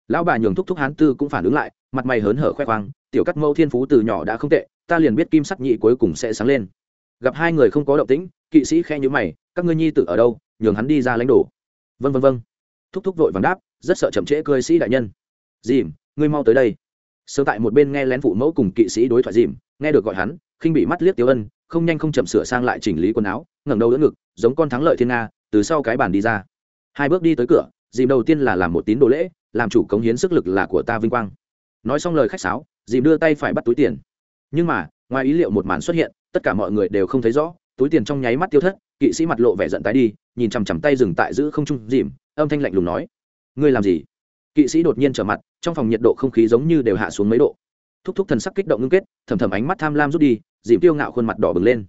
Lão bà nhường thúc thúc hán tư cũng phản ứng lại, mặt mày hớn hở khoe khoang, tiểu cắt mẫu thiên phú từ nhỏ đã không tệ, ta liền biết kim sắc nhị cuối cùng sẽ sáng lên. Gặp hai người không có động tĩnh, kỵ sĩ khe nhữ mày, các ngươi nhi tử ở đâu, nhường hắn đi ra lãnh đồ. Vân vân vân thúc thúc vội vàng đáp, rất sợ chậm trễ cơ sĩ đại nhân. Dìm, ngươi mau tới đây. Sớm tại một bên nghe lén phụ mẫu cùng kỵ sĩ đối thoại dìm, nghe được gọi hắn, khinh bị mắt liếc tiêu ân, không nhanh không chậm sửa sang lại chỉnh lý quần áo, ngẩng đầu đỡ ngực, giống con thắng lợi thiên nga, từ sau cái bàn đi ra hai bước đi tới cửa, dìm đầu tiên là làm một tín đồ lễ, làm chủ cống hiến sức lực là của ta vinh quang. Nói xong lời khách sáo, dìm đưa tay phải bắt túi tiền. Nhưng mà, ngoài ý liệu một màn xuất hiện, tất cả mọi người đều không thấy rõ, túi tiền trong nháy mắt tiêu thất, kỵ sĩ mặt lộ vẻ giận tái đi, nhìn chằm chằm tay dừng tại giữ không trung dìm, âm thanh lạnh lùng nói, ngươi làm gì? Kỵ sĩ đột nhiên trở mặt, trong phòng nhiệt độ không khí giống như đều hạ xuống mấy độ. Thúc thúc thần sắc kích động ngưng kết, thầm thầm ánh mắt tham lam rút đi, dìm tiêu ngạo khuôn mặt đỏ bừng lên.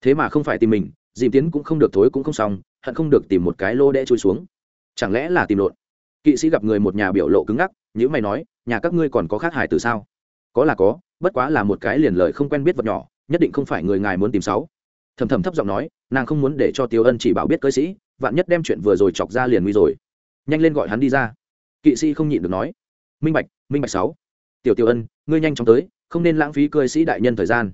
Thế mà không phải tìm mình, dìm tiến cũng không được thối cũng không xong, hận không được tìm một cái lô đẽ trôi xuống chẳng lẽ là tìm lộn? Kỵ sĩ gặp người một nhà biểu lộ cứng ngắc nhữ mày nói, nhà các ngươi còn có khác hải từ sao? Có là có, bất quá là một cái liền lời không quen biết vật nhỏ, nhất định không phải người ngài muốn tìm sáu. Thầm thầm thấp giọng nói, nàng không muốn để cho tiêu ân chỉ bảo biết cơi sĩ, vạn nhất đem chuyện vừa rồi chọc ra liền nguy rồi. Nhanh lên gọi hắn đi ra. Kỵ sĩ không nhịn được nói, minh bạch minh bạch sáu. Tiểu tiêu ân, ngươi nhanh chóng tới, không nên lãng phí cơi sĩ đại nhân thời gian.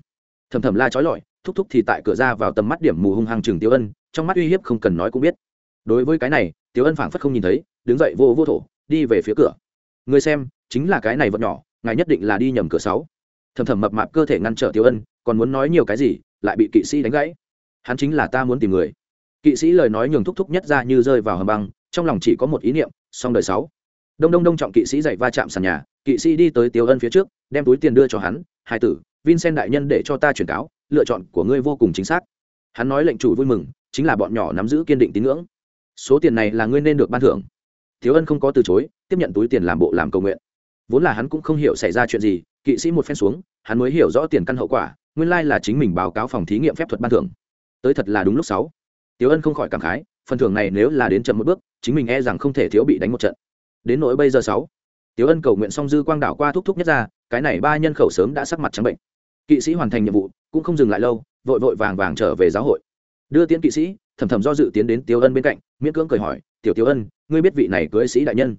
Thầm thầm la trói lọi, thúc thúc thì tại cửa ra vào tầm mắt điểm mù hung hăng chừng tiêu ân, trong mắt uy hiếp không cần nói cũng biết. Đối với cái này tiếu ân phảng phất không nhìn thấy, đứng dậy vô vô thổ, đi về phía cửa. Người xem, chính là cái này vật nhỏ, ngài nhất định là đi nhầm cửa sáu. Thầm thầm mập mạp cơ thể ngăn trở tiếu ân, còn muốn nói nhiều cái gì, lại bị kỵ sĩ đánh gãy. Hắn chính là ta muốn tìm người. Kỵ sĩ lời nói nhường thúc thúc nhất ra như rơi vào hầm băng, trong lòng chỉ có một ý niệm song đời sáu. Đông đông đông trọng kỵ sĩ dậy va chạm sàn nhà, kỵ sĩ đi tới tiếu ân phía trước, đem túi tiền đưa cho hắn, hai tử, vincent đại nhân để cho ta chuyển cáo, lựa chọn của ngươi vô cùng chính xác. Hắn nói lệnh chủ vui mừng, chính là bọn nhỏ nắm giữ kiên định tín ngưỡng số tiền này là ngươi nên được ban thưởng. Thiếu ân không có từ chối, tiếp nhận túi tiền làm bộ làm cầu nguyện. Vốn là hắn cũng không hiểu xảy ra chuyện gì, kỵ sĩ một phen xuống, hắn mới hiểu rõ tiền căn hậu quả, nguyên lai là chính mình báo cáo phòng thí nghiệm phép thuật ban thưởng. Tới thật là đúng lúc sáu. Tiếu ân không khỏi cảm khái, phần thưởng này nếu là đến chậm một bước, chính mình e rằng không thể thiếu bị đánh một trận. Đến nỗi bây giờ sáu. Tiếu ân cầu nguyện song dư quang đảo qua thúc thúc nhất ra, cái này ba nhân khẩu sớm đã sắc mặt trắng bệnh. Kỵ sĩ hoàn thành nhiệm vụ, cũng không dừng lại lâu, vội vội vàng vàng trở về giáo hội. Đưa tiễn kỵ sĩ, thầm thầm do dự tiến đến tiếu ân bên cạnh miễn cưỡng cười hỏi, tiểu tiểu ân, ngươi biết vị này cưới sĩ đại nhân?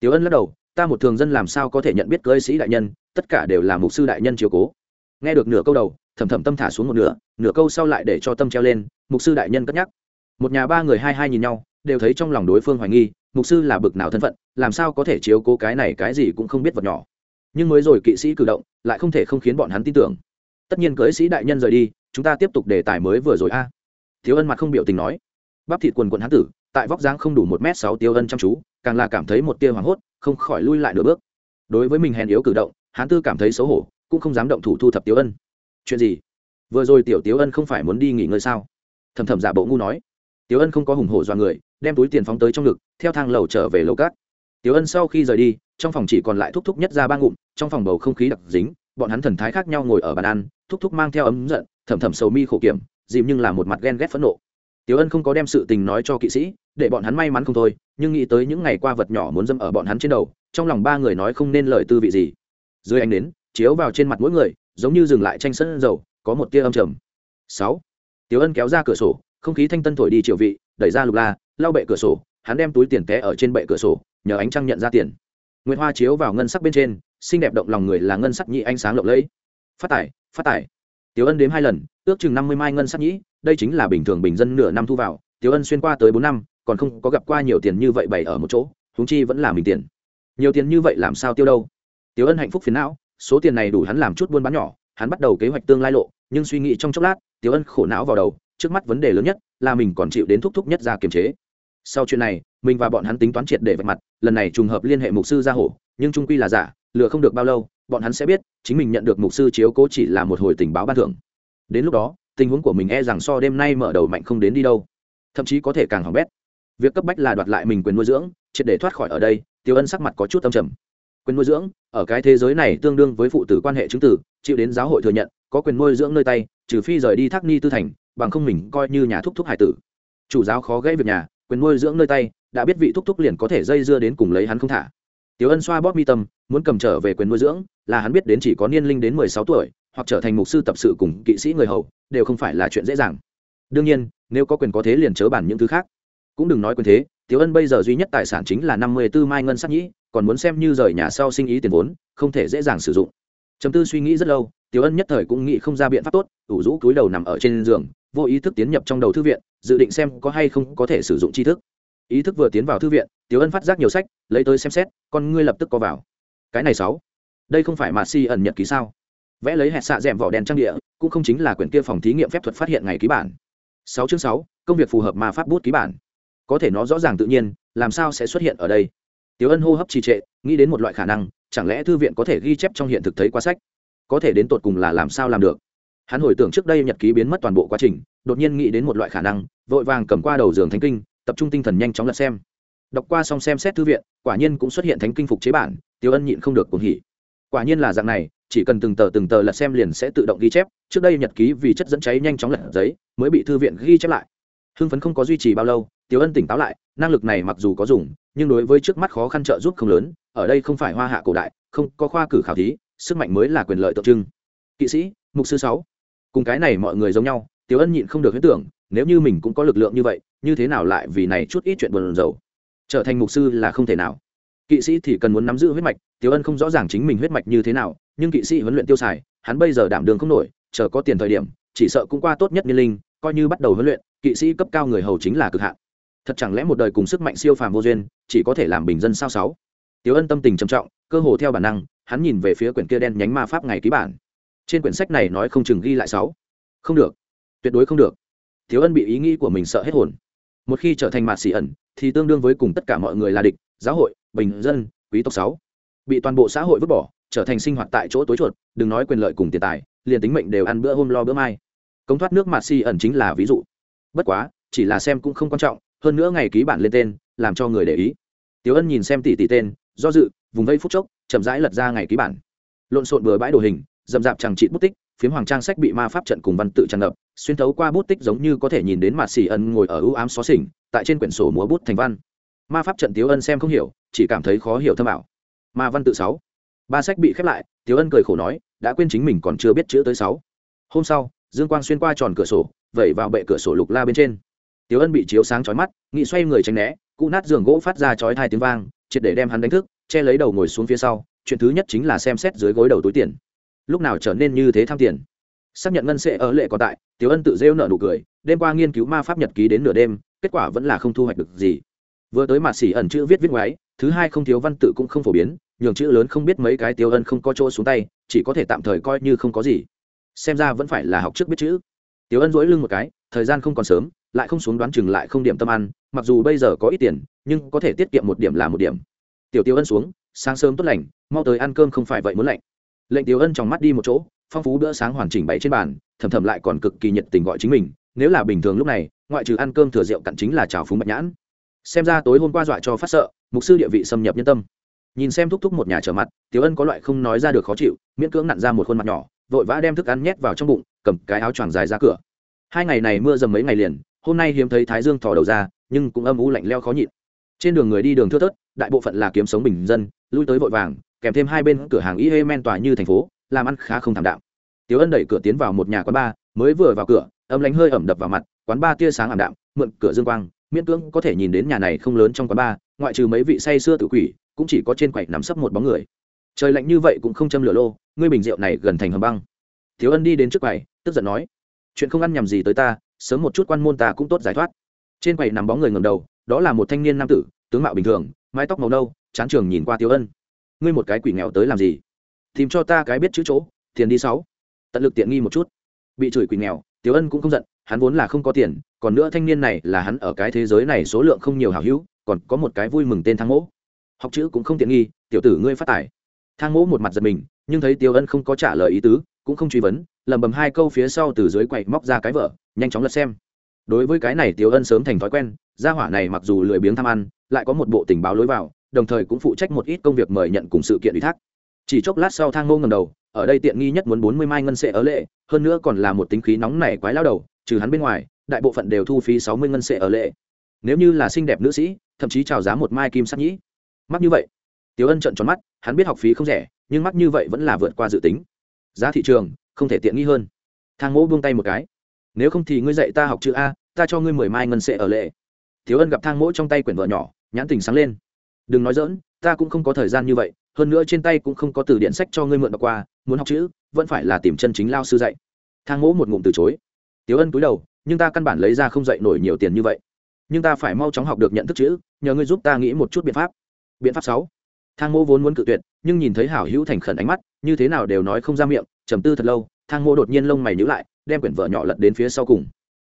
Tiểu ân lắc đầu, ta một thường dân làm sao có thể nhận biết cưới sĩ đại nhân, tất cả đều là mục sư đại nhân chiếu cố. Nghe được nửa câu đầu, thầm thầm tâm thả xuống một nửa nửa câu sau lại để cho tâm treo lên, mục sư đại nhân cất nhắc. Một nhà ba người hai hai nhìn nhau, đều thấy trong lòng đối phương hoài nghi, mục sư là bực nào thân phận, làm sao có thể chiếu cố cái này cái gì cũng không biết vật nhỏ. Nhưng mới rồi kỵ sĩ cử động, lại không thể không khiến bọn hắn tin tưởng. Tất nhiên cưới sĩ đại nhân rời đi, chúng ta tiếp tục đề tài mới vừa rồi a. Thiếu ân mặt không biểu tình nói. Bắp thịt quần quần hán tử tại vóc dáng không đủ một m sáu tiêu ân chăm chú, càng là cảm thấy một tia hoảng hốt, không khỏi lui lại nửa bước. Đối với mình hèn yếu cử động hán tư cảm thấy xấu hổ, cũng không dám động thủ thu thập tiêu ân. Chuyện gì? Vừa rồi tiểu tiêu ân không phải muốn đi nghỉ ngơi sao? Thầm thầm giả bộ ngu nói. Tiêu ân không có hùng hổ dọa người, đem túi tiền phóng tới trong ngực, theo thang lầu trở về lầu cát. Tiêu ân sau khi rời đi, trong phòng chỉ còn lại thúc thúc nhất ra ba ngụm, trong phòng bầu không khí đặc dính, bọn hắn thần thái khác nhau ngồi ở bàn ăn, thúc thúc mang theo ấm giận thầm thầm sầu mi khổ kiểm, dìm nhưng là một mặt ghen ghét phẫn nộ tiếu ân không có đem sự tình nói cho kỵ sĩ, để bọn hắn may mắn không thôi, nhưng nghĩ tới những ngày qua vật nhỏ muốn dâm ở bọn hắn trên đầu, trong lòng ba người nói không nên lời tư vị gì. Dưới ánh nến, chiếu vào trên mặt mỗi người, giống như dừng lại tranh sân dầu, có một tia âm trầm. Sáu. Tiếu ân kéo ra cửa sổ, không khí thanh tân thổi đi triệu vị, đẩy ra lục la, lau bệ cửa sổ, hắn đem túi tiền té ở trên bệ cửa sổ, nhờ ánh trăng nhận ra tiền. Nguyệt hoa chiếu vào ngân sắc bên trên, xinh đẹp động lòng người là ngân sắc nhị ánh sáng lộng lẫy. Phát tải phát tải Tiểu ân đếm hai lần, ước chừng năm mươi mai ngân sắc nhĩ, đây chính là bình thường bình dân nửa năm thu vào, Tiểu ân xuyên qua tới bốn năm, còn không có gặp qua nhiều tiền như vậy bày ở một chỗ húng chi vẫn là mình tiền. Nhiều tiền như vậy làm sao tiêu đâu? Tiểu ân hạnh phúc phiền não, số tiền này đủ hắn làm chút buôn bán nhỏ, hắn bắt đầu kế hoạch tương lai lộ, nhưng suy nghĩ trong chốc lát, Tiểu ân khổ não vào đầu, trước mắt vấn đề lớn nhất là mình còn chịu đến thúc thúc nhất ra kiềm chế. Sau chuyện này, mình và bọn hắn tính toán triệt để vạch mặt, lần này trùng hợp liên hệ mục sư ra hổ nhưng trung quy là giả, lừa không được bao lâu bọn hắn sẽ biết, chính mình nhận được mục sư chiếu cố chỉ là một hồi tình báo ban thưởng. Đến lúc đó, tình huống của mình e rằng so đêm nay mở đầu mạnh không đến đi đâu. Thậm chí có thể càng hỏng bét. Việc cấp bách là đoạt lại mình quyền nuôi dưỡng, triệt để thoát khỏi ở đây, tiêu ân sắc mặt có chút âm trầm. Quyền nuôi dưỡng, ở cái thế giới này tương đương với phụ tử quan hệ chứng tử, chịu đến giáo hội thừa nhận, có quyền nuôi dưỡng nơi tay, trừ phi rời đi thác ni tư thành, bằng không mình coi như nhà thúc thúc hải tử. Chủ giáo khó gây việc nhà, quyền nuôi dưỡng nơi tay, đã biết vị thúc thúc liền có thể dây dưa đến cùng lấy hắn không thả. Tiểu Ân xoa bóp mi tâm, muốn cầm trở về quyền nuôi dưỡng, là hắn biết đến chỉ có niên linh đến mười sáu tuổi, hoặc trở thành mục sư tập sự cùng kỵ sĩ người hầu, đều không phải là chuyện dễ dàng. Đương nhiên, nếu có quyền có thế liền chớ bàn những thứ khác. Cũng đừng nói quyền thế, Tiểu Ân bây giờ duy nhất tài sản chính là năm mươi 54 mai ngân sắc nhĩ, còn muốn xem như rời nhà sau sinh ý tiền vốn, không thể dễ dàng sử dụng. Trầm tư suy nghĩ rất lâu, Tiểu Ân nhất thời cũng nghĩ không ra biện pháp tốt, ủ rũ cúi đầu nằm ở trên giường, vô ý thức tiến nhập trong đầu thư viện, dự định xem có hay không có thể sử dụng tri thức ý thức vừa tiến vào thư viện, tiểu ân phát giác nhiều sách, lấy tới xem xét, con ngươi lập tức có vào. Cái này sáu. Đây không phải mà si ẩn nhật ký sao? Vẽ lấy hẹn xạ d vỏ đèn trang địa, cũng không chính là quyển kia phòng thí nghiệm phép thuật phát hiện ngày ký bản. Sáu chương sáu, công việc phù hợp mà pháp bút ký bản. Có thể nó rõ ràng tự nhiên, làm sao sẽ xuất hiện ở đây? Tiểu ân hô hấp trì trệ, nghĩ đến một loại khả năng, chẳng lẽ thư viện có thể ghi chép trong hiện thực thấy qua sách? Có thể đến tột cùng là làm sao làm được? Hắn hồi tưởng trước đây nhật ký biến mất toàn bộ quá trình, đột nhiên nghĩ đến một loại khả năng, vội vàng cầm qua đầu giường thánh kinh tập trung tinh thần nhanh chóng lật xem. Đọc qua xong xem xét thư viện, quả nhiên cũng xuất hiện thánh kinh phục chế bản, tiêu ân nhịn không được cuồng hỉ. Quả nhiên là dạng này, chỉ cần từng tờ từng tờ lật xem liền sẽ tự động ghi chép, trước đây nhật ký vì chất dẫn cháy nhanh chóng lật giấy, mới bị thư viện ghi chép lại. Hưng phấn không có duy trì bao lâu, tiêu ân tỉnh táo lại, năng lực này mặc dù có dùng, nhưng đối với trước mắt khó khăn trợ giúp không lớn, ở đây không phải hoa hạ cổ đại, không có khoa cử khảo thí, sức mạnh mới là quyền lợi tượng trưng. Kỵ sĩ, mục sư sáu. Cùng cái này mọi người giống nhau, tiêu ân nhịn không được huyết tưởng nếu như mình cũng có lực lượng như vậy, như thế nào lại vì này chút ít chuyện buồn rầu? Trở thành mục sư là không thể nào. Kỵ sĩ thì cần muốn nắm giữ huyết mạch, Tiểu ân không rõ ràng chính mình huyết mạch như thế nào, nhưng kỵ sĩ huấn luyện tiêu xài, hắn bây giờ đảm đường không nổi, chờ có tiền thời điểm, chỉ sợ cũng qua tốt nhất niên linh, coi như bắt đầu huấn luyện, kỵ sĩ cấp cao người hầu chính là cực hạn. Thật chẳng lẽ một đời cùng sức mạnh siêu phàm vô duyên, chỉ có thể làm bình dân sao sáu? Tiểu ân tâm tình trầm trọng, cơ hồ theo bản năng, hắn nhìn về phía quyển kia đen nhánh ma pháp ngày ký bản. Trên quyển sách này nói không chừng ghi lại sáu. Không được. Tuyệt đối không được thiếu ân bị ý nghĩ của mình sợ hết hồn. Một khi trở thành mạt xỉ ẩn thì tương đương với cùng tất cả mọi người là địch giáo hội bình dân quý tộc sáu. Bị toàn bộ xã hội vứt bỏ trở thành sinh hoạt tại chỗ tối chuột đừng nói quyền lợi cùng tiền tài liền tính mệnh đều ăn bữa hôm lo bữa mai. Công thoát nước mạt xỉ ẩn chính là ví dụ. Bất quá chỉ là xem cũng không quan trọng hơn nữa ngày ký bản lên tên làm cho người để ý. Tiểu Ân nhìn xem tỷ tỷ tên, do dự, vùng vây phút chốc, chậm rãi lật ra ngày ký bản. Lộn xộn bừa bãi đồ hình, dầm dạp chẳng trị bút tích, phiếm hoàng trang sách bị ma pháp trận cùng văn tự tràn ngập xuyên thấu qua bút tích giống như có thể nhìn đến mạt xỉ ân ngồi ở ưu ám xó xỉnh, tại trên quyển sổ múa bút thành văn. Ma pháp trận tiếu ân xem không hiểu, chỉ cảm thấy khó hiểu thâm ảo. Ma văn tự sáu. Ba sách bị khép lại, tiếu ân cười khổ nói, đã quên chính mình còn chưa biết chữ tới sáu. Hôm sau, dương quang xuyên qua tròn cửa sổ, vẩy vào bệ cửa sổ lục la bên trên. Tiếu ân bị chiếu sáng chói mắt, nghị xoay người tránh né, cụ nát giường gỗ phát ra chói hai tiếng vang, triệt để đem hắn đánh thức, che lấy đầu ngồi xuống phía sau, chuyện thứ nhất chính là xem xét dưới gối đầu túi tiền. Lúc nào trở nên như thế tham tiền? Xác nhận ngân sẽ ở lệ còn tại, tiểu ân tự rêu nợ nụ cười, đêm qua nghiên cứu ma pháp nhật ký đến nửa đêm, kết quả vẫn là không thu hoạch được gì. Vừa tới mặt xỉ ẩn chữ viết viết ngoái thứ hai không thiếu văn tự cũng không phổ biến, nhường chữ lớn không biết mấy cái tiêu ân không có chỗ xuống tay, chỉ có thể tạm thời coi như không có gì. Xem ra vẫn phải là học trước biết chữ. Tiêu ân dỗi lưng một cái, thời gian không còn sớm, lại không xuống đoán chừng lại không điểm tâm ăn, mặc dù bây giờ có ít tiền, nhưng có thể tiết kiệm một điểm là một điểm. Tiểu tiêu ân xuống, sáng sớm tốt lành, mau tới ăn cơm không phải vậy muốn lạnh. Lệnh tiểu ân trong mắt đi một chỗ phong phú bữa sáng hoàn chỉnh bày trên bàn, thầm thầm lại còn cực kỳ nhiệt tình gọi chính mình, nếu là bình thường lúc này, ngoại trừ ăn cơm thừa rượu cặn chính là trào phúng bạch nhãn. Xem ra tối hôm qua dọa cho phát sợ, mục sư địa vị xâm nhập nhân tâm. Nhìn xem thúc thúc một nhà trở mặt, tiểu ân có loại không nói ra được khó chịu, miễn cưỡng nặn ra một khuôn mặt nhỏ, vội vã đem thức ăn nhét vào trong bụng, cầm cái áo choàng dài ra cửa. Hai ngày này mưa dầm mấy ngày liền, hôm nay hiếm thấy thái dương thò đầu ra, nhưng cũng âm u lạnh leo khó nhịn. Trên đường người đi đường thưa thớt, đại bộ phận là kiếm sống bình dân, lui tới vội vàng, kèm thêm hai bên cửa hàng y hê men tòa như thành phố làm ăn khá không thảm đạm. Tiểu ân đẩy cửa tiến vào một nhà quán bar, mới vừa vào cửa, âm lánh hơi ẩm đập vào mặt, quán bar tia sáng ảm đạm, mượn cửa dương quang, miễn cưỡng có thể nhìn đến nhà này không lớn trong quán bar, ngoại trừ mấy vị say xưa tự quỷ, cũng chỉ có trên quầy nắm sấp một bóng người. Trời lạnh như vậy cũng không châm lửa lô, ngươi bình rượu này gần thành hầm băng. Thiếu ân đi đến trước quầy, tức giận nói, chuyện không ăn nhầm gì tới ta, sớm một chút quan môn ta cũng tốt giải thoát. Trên quầy nằm bóng người ngầm đầu, đó là một thanh niên nam tử, tướng mạo bình thường, mái tóc màu nâu, chán trường nhìn qua tiêu ân. Ngươi một cái quỷ nghèo tới làm gì? Tìm cho ta cái biết chữ chỗ, tiền đi sáu. Tận lực tiện nghi một chút. Bị chửi quỷ nghèo, tiểu ân cũng không giận, hắn vốn là không có tiền, còn nữa thanh niên này là hắn ở cái thế giới này số lượng không nhiều hảo hữu, còn có một cái vui mừng tên thang mỗ. Học chữ cũng không tiện nghi, tiểu tử ngươi phát tài. Thang mỗ một mặt giật mình, nhưng thấy tiêu ân không có trả lời ý tứ, cũng không truy vấn, lẩm bẩm hai câu phía sau từ dưới quậy móc ra cái vợ nhanh chóng lật xem. Đối với cái này tiêu ân sớm thành thói quen, gia hỏa này mặc dù lười biếng tham ăn, lại có một bộ tình báo lối vào, đồng thời cũng phụ trách một ít công việc mời nhận cùng sự kiện ủy thác chỉ chốc lát sau thang Ngô ngầm đầu, ở đây tiện nghi nhất muốn bốn mươi mai ngân sệ ở lệ, hơn nữa còn là một tính khí nóng nảy quái lao đầu, trừ hắn bên ngoài, đại bộ phận đều thu phí sáu mươi ngân sệ ở lệ. Nếu như là xinh đẹp nữ sĩ, thậm chí trào giá một mai kim sắc nhĩ. Mắc như vậy tiếu ân trận tròn mắt, hắn biết học phí không rẻ, nhưng mắc như vậy vẫn là vượt qua dự tính. Giá thị trường, không thể tiện nghi hơn. Thang mỗ buông tay một cái. Nếu không thì ngươi dạy ta học chữ a, ta cho ngươi mười mai ngân sệ ở lệ. Thiếu ân gặp thang mỗ trong tay quyển vợ nhỏ, nhãn tình sáng lên. Đừng nói dỡn ta cũng không có thời gian như vậy, hơn nữa trên tay cũng không có từ điện sách cho ngươi mượn đọc qua, muốn học chữ, vẫn phải là tìm chân chính lao sư dạy. Thang mỗ một ngụm từ chối. Tiếu ân cúi đầu, nhưng ta căn bản lấy ra không dạy nổi nhiều tiền như vậy. Nhưng ta phải mau chóng học được nhận thức chữ, nhờ ngươi giúp ta nghĩ một chút biện pháp. Biện pháp sáu. Thang mỗ vốn muốn cự tuyệt, nhưng nhìn thấy hảo hữu thành khẩn ánh mắt, như thế nào đều nói không ra miệng, trầm tư thật lâu, thang mỗ đột nhiên lông mày nhữ lại, đem quyển vợ nhỏ lật đến phía sau cùng.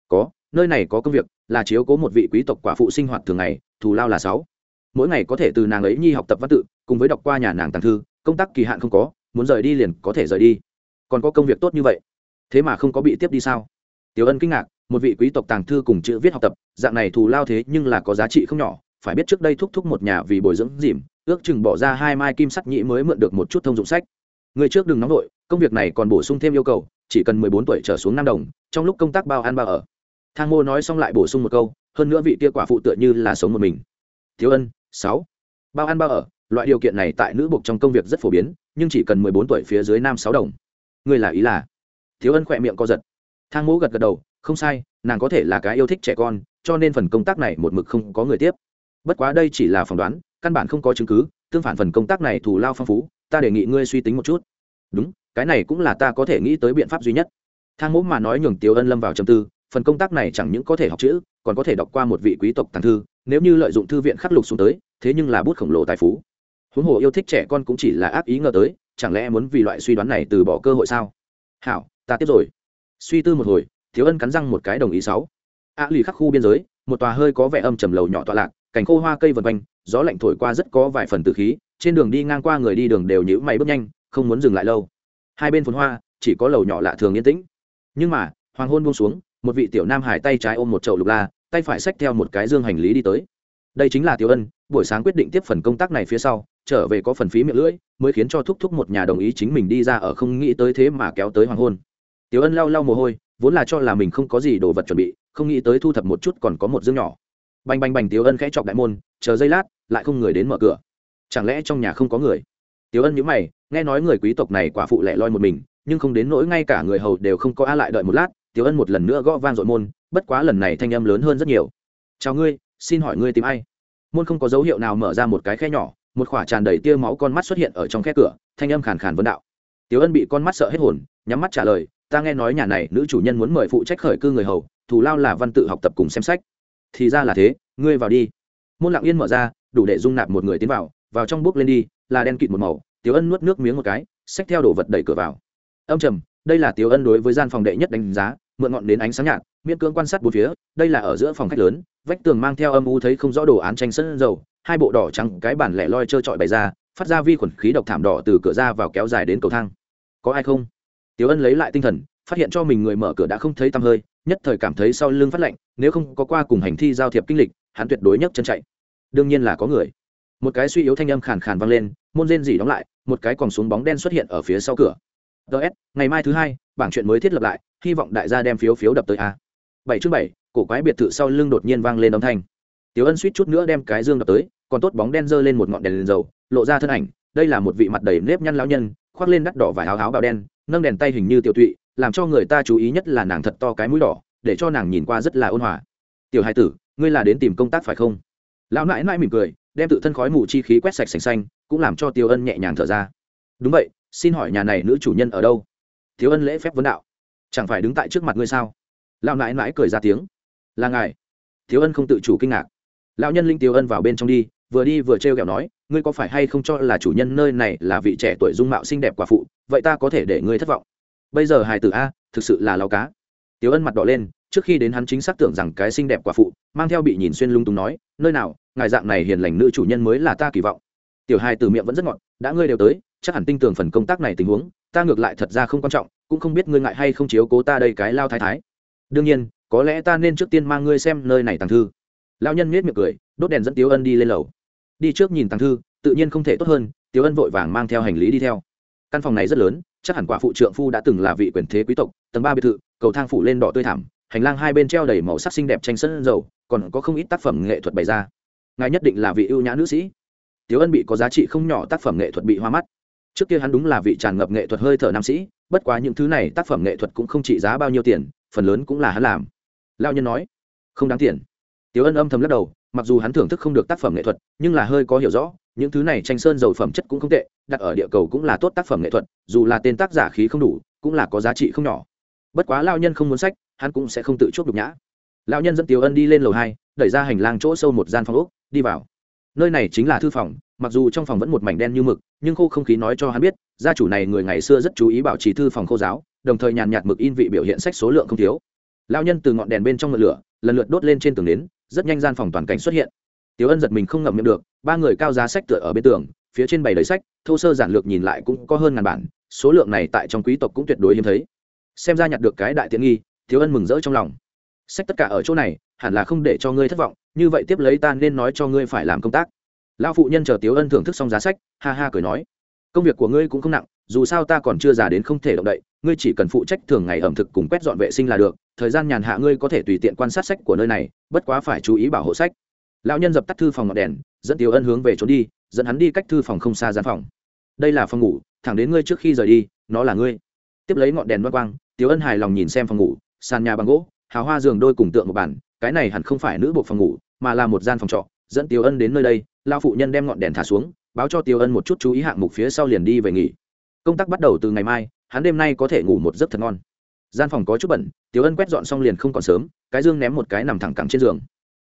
Có, nơi này có công việc, là chiếu cố một vị quý tộc quả phụ sinh hoạt thường ngày, thù lao là sáu mỗi ngày có thể từ nàng ấy nhi học tập văn tự, cùng với đọc qua nhà nàng tàng thư, công tác kỳ hạn không có, muốn rời đi liền có thể rời đi. Còn có công việc tốt như vậy, thế mà không có bị tiếp đi sao? Tiểu ân kinh ngạc, một vị quý tộc tàng thư cùng chữ viết học tập, dạng này thù lao thế nhưng là có giá trị không nhỏ, phải biết trước đây thúc thúc một nhà vì bồi dưỡng dìm, ước chừng bỏ ra hai mai kim sắc nhĩ mới mượn được một chút thông dụng sách. Người trước đừng nóng vội, công việc này còn bổ sung thêm yêu cầu, chỉ cần mười bốn tuổi trở xuống năm đồng, trong lúc công tác bao ăn bao ở. Thang mô nói xong lại bổ sung một câu, hơn nữa vị kia quả phụ tựa như là sống một mình. Thiếu ân sáu. Bao ăn bao ở, loại điều kiện này tại nữ buộc trong công việc rất phổ biến, nhưng chỉ cần mười bốn tuổi phía dưới nam sáu đồng. Ngươi là ý là? Thiếu ân khỏe miệng co giật. Thang mỗ gật gật đầu, không sai, nàng có thể là cái yêu thích trẻ con, cho nên phần công tác này một mực không có người tiếp. Bất quá đây chỉ là phỏng đoán, căn bản không có chứng cứ, tương phản phần công tác này thù lao phong phú, ta đề nghị ngươi suy tính một chút. Đúng, cái này cũng là ta có thể nghĩ tới biện pháp duy nhất. Thang mỗ mà nói nhường Tiểu ân lâm vào trầm tư, phần công tác này chẳng những có thể học chữ, còn có thể đọc qua một vị quý tộc tàng thư nếu như lợi dụng thư viện khắc lục xuống tới, thế nhưng là bút khổng lồ tài phú. Huống hồ yêu thích trẻ con cũng chỉ là ác ý ngờ tới, chẳng lẽ muốn vì loại suy đoán này từ bỏ cơ hội sao? Hảo, ta tiếp rồi. Suy tư một hồi, thiếu ân cắn răng một cái đồng ý sáu. A lì khắc khu biên giới, một tòa hơi có vẻ âm trầm lầu nhỏ tọa lạc, cành khô hoa cây vần quanh, gió lạnh thổi qua rất có vài phần từ khí, trên đường đi ngang qua người đi đường đều nhữ mày bước nhanh, không muốn dừng lại lâu. Hai bên phồn hoa, chỉ có lầu nhỏ lạ thường yên tĩnh. Nhưng mà, hoàng hôn buông xuống, một vị tiểu nam hải tay trái ôm một chậu lục la tay phải xách theo một cái dương hành lý đi tới. Đây chính là tiểu ân, buổi sáng quyết định tiếp phần công tác này phía sau, trở về có phần phí miệng lưỡi, mới khiến cho thúc thúc một nhà đồng ý chính mình đi ra ở không nghĩ tới thế mà kéo tới hoàng hôn. Tiểu ân lau lau mồ hôi, vốn là cho là mình không có gì đồ vật chuẩn bị, không nghĩ tới thu thập một chút còn có một dương nhỏ. Bành bành bành tiểu ân khẽ chọc đại môn, chờ giây lát, lại không người đến mở cửa. Chẳng lẽ trong nhà không có người? Tiểu ân nhíu mày, nghe nói người quý tộc này quả phụ lẻ loi một mình, nhưng không đến nỗi ngay cả người hầu đều không có a lại đợi một lát, tiểu ân một lần nữa gõ vang dội môn bất quá lần này thanh âm lớn hơn rất nhiều. Chào ngươi, xin hỏi ngươi tìm ai? Môn không có dấu hiệu nào mở ra một cái khe nhỏ, một khỏa tràn đầy tia máu con mắt xuất hiện ở trong khe cửa, thanh âm khàn khàn vấn đạo. Tiểu ân bị con mắt sợ hết hồn, nhắm mắt trả lời, ta nghe nói nhà này nữ chủ nhân muốn mời phụ trách khởi cư người hầu, thù lao là văn tự học tập cùng xem sách. Thì ra là thế, ngươi vào đi. Môn lặng yên mở ra, đủ để dung nạp một người tiến vào vào trong bước lên đi, là đen kịt một màu, tiểu ân nuốt nước miếng một cái, xách theo đồ vật đẩy cửa vào. Âm trầm, đây là tiểu ân đối với gian phòng đệ nhất đánh giá mượn ngọn đến ánh sáng nhạt, miễn cưỡng quan sát bốn phía, đây là ở giữa phòng khách lớn, vách tường mang theo âm u thấy không rõ đồ án tranh sân dầu, hai bộ đỏ trắng cái bản lẻ loi trơ trọi bày ra, phát ra vi khuẩn khí độc thảm đỏ từ cửa ra vào kéo dài đến cầu thang. Có ai không? Tiểu ân lấy lại tinh thần, phát hiện cho mình người mở cửa đã không thấy tăm hơi, nhất thời cảm thấy sau lưng phát lạnh, nếu không có qua cùng hành thi giao thiệp kinh lịch, hắn tuyệt đối nhấc chân chạy. Đương nhiên là có người. Một cái suy yếu thanh âm khàn khàn vang lên, môn rên dỉ đóng lại, một cái còn xuống bóng đen xuất hiện ở phía sau cửa. Ts ngày mai thứ hai, bảng chuyện mới thiết lập lại hy vọng đại gia đem phiếu phiếu đập tới a. Bảy chương bảy, cổ quái biệt thự sau lưng đột nhiên vang lên âm thanh. Tiểu ân suýt chút nữa đem cái dương đập tới, còn tốt bóng đen giơ lên một ngọn đèn lên dầu, lộ ra thân ảnh, đây là một vị mặt đầy nếp nhăn lão nhân, khoác lên đắt đỏ vải áo áo bào đen, nâng đèn tay hình như tiểu tụy, làm cho người ta chú ý nhất là nàng thật to cái mũi đỏ, để cho nàng nhìn qua rất là ôn hòa. Tiểu hai tử, ngươi là đến tìm công tác phải không? Lão nãi nãi mỉm cười, đem tự thân khói mù chi khí quét sạch sành xanh, cũng làm cho tiêu ân nhẹ nhàng thở ra. Đúng vậy, xin hỏi nhà này nữ chủ nhân ở đâu? Thiếu ân lễ phép vấn đạo chẳng phải đứng tại trước mặt ngươi sao? Lão nãi nãi cười ra tiếng. Là ngài. Thiếu ân không tự chủ kinh ngạc. Lão nhân linh tiêu ân vào bên trong đi, vừa đi vừa t r e o kẹo nói, ngươi có phải hay không cho là chủ nhân nơi này là vị trẻ tuổi dung mạo xinh đẹp quả phụ, vậy ta có thể để ngươi thất vọng. Bây giờ hài tử a, thực sự là lao cá. Tiếu ân mặt đỏ lên, trước khi đến hắn chính xác tưởng rằng cái xinh đẹp quả phụ, mang theo bị nhìn xuyên lung túng nói, nơi nào, ngài dạng này hiền lành nữ chủ nhân mới là ta kỳ vọng. Tiểu hai từ miệng vẫn rất ngọt, đã ngươi đều tới, chắc hẳn tin tưởng phần công tác này tình huống, ta ngược lại thật ra không quan trọng cũng không biết ngươi ngại hay không chiếu cố ta đây cái lao thái thái. Đương nhiên, có lẽ ta nên trước tiên mang ngươi xem nơi này tàng thư. Lao nhân miết miệng cười, đốt đèn dẫn tiếu ân đi lên lầu. Đi trước nhìn tàng thư, tự nhiên không thể tốt hơn, tiếu ân vội vàng mang theo hành lý đi theo. Căn phòng này rất lớn, chắc hẳn quả phụ trượng phu đã từng là vị quyền thế quý tộc, tầng ba biệt thự, cầu thang phủ lên đỏ tươi thảm hành lang hai bên treo đầy màu sắc xinh đẹp tranh sân dầu, còn có không ít tác phẩm nghệ thuật bày ra. Ngài nhất định là vị ưu nhã nữ sĩ. Tiếu ân bị có giá trị không nhỏ tác phẩm nghệ thuật bị hoa mắt. Trước kia hắn đúng là vị tràn ngập nghệ thuật hơi thở nam sĩ bất quá những thứ này tác phẩm nghệ thuật cũng không trị giá bao nhiêu tiền, phần lớn cũng là hắn làm. Lao nhân nói, không đáng tiền. Tiếu ân âm thầm lắc đầu, mặc dù hắn thưởng thức không được tác phẩm nghệ thuật, nhưng là hơi có hiểu rõ, những thứ này tranh sơn dầu phẩm chất cũng không tệ, đặt ở địa cầu cũng là tốt tác phẩm nghệ thuật, dù là tên tác giả khí không đủ, cũng là có giá trị không nhỏ. Bất quá lao nhân không muốn sách, hắn cũng sẽ không tự chuốc đục nhã. Lao nhân dẫn tiếu ân đi lên lầu hai, đẩy ra hành lang chỗ sâu một gian phòng úc đi vào nơi này chính là thư phòng, mặc dù trong phòng vẫn một mảnh đen như mực, nhưng khô không khí nói cho hắn biết, gia chủ này người ngày xưa rất chú ý bảo trì thư phòng khô giáo, đồng thời nhàn nhạt mực in vị biểu hiện sách số lượng không thiếu. Lao nhân từ ngọn đèn bên trong ngọn lửa, lần lượt đốt lên trên tường đến rất nhanh gian phòng toàn cảnh xuất hiện. Tiếu ân giật mình không ngậm miệng được, ba người cao giá sách tựa ở bên tường, phía trên bày đầy sách, thô sơ giản lược nhìn lại cũng có hơn ngàn bản, số lượng này tại trong quý tộc cũng tuyệt đối hiếm thấy. Xem ra nhặt được cái đại tiện nghi thiếu ân mừng rỡ trong lòng. Sách tất cả ở chỗ này hẳn là không để cho ngươi thất vọng, như vậy tiếp lấy ta nên nói cho ngươi phải làm công tác. Lão phụ nhân chờ tiếu ân thưởng thức xong giá sách, ha ha cười nói, công việc của ngươi cũng không nặng, dù sao ta còn chưa già đến không thể động đậy, ngươi chỉ cần phụ trách thường ngày ẩm thực cùng quét dọn vệ sinh là được, thời gian nhàn hạ ngươi có thể tùy tiện quan sát sách của nơi này, bất quá phải chú ý bảo hộ sách. Lão nhân dập tắt thư phòng ngọn đèn, dẫn tiếu ân hướng về trốn đi, dẫn hắn đi cách thư phòng không xa gian phòng. Đây là phòng ngủ, thẳng đến ngươi trước khi rời đi, nó là ngươi. Tiếp lấy ngọn đèn đoan quang, tiếu ân hài lòng nhìn xem phòng ngủ, sàn nhà bằng gỗ, hào hoa giường đôi cùng tượng một bản cái này hẳn không phải nữ bộ phòng ngủ, mà là một gian phòng trọ, dẫn Tiêu ân đến nơi đây lao phụ nhân đem ngọn đèn thả xuống, báo cho Tiêu ân một chút chú ý hạng mục phía sau liền đi về nghỉ. Công tác bắt đầu từ ngày mai, hắn đêm nay có thể ngủ một giấc thật ngon. Gian phòng có chút bẩn, Tiêu ân quét dọn xong liền không còn sớm, cái dương ném một cái nằm thẳng cẳng trên giường.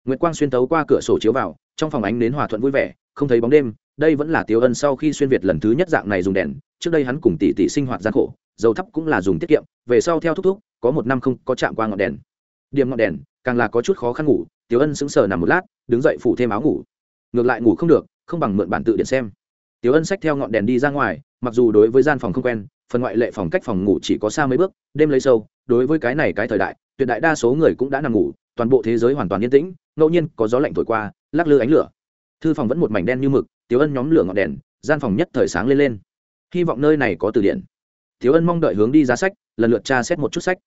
Nguyệt quang xuyên tấu qua cửa sổ chiếu vào, trong phòng ánh đến hòa thuận vui vẻ, không thấy bóng đêm, đây vẫn là Tiêu ân sau khi xuyên việt lần thứ nhất dạng này dùng đèn, trước đây hắn cùng tỷ tỷ sinh hoạt gian khổ, dầu thấp cũng là dùng tiết kiệm, về sau theo thúc thúc, có một năm không có chạm qua ngọn đèn điểm ngọn đèn, càng là có chút khó khăn ngủ, tiểu ân sững sờ nằm một lát, đứng dậy phủ thêm áo ngủ. Ngược lại ngủ không được, không bằng mượn bản tự điện xem. Tiểu ân xách theo ngọn đèn đi ra ngoài, mặc dù đối với gian phòng không quen, phần ngoại lệ phòng cách phòng ngủ chỉ có xa mấy bước, đêm lấy sâu, đối với cái này cái thời đại, tuyệt đại đa số người cũng đã nằm ngủ, toàn bộ thế giới hoàn toàn yên tĩnh, ngẫu nhiên có gió lạnh thổi qua, lắc lư ánh lửa. Thư phòng vẫn một mảnh đen như mực, tiểu ân nhóm lửa ngọn đèn, gian phòng nhất thời sáng lên lên. Hy vọng nơi này có từ điển Tiểu ân mong đợi hướng đi giá sách, lần lượt tra xét một chút sách.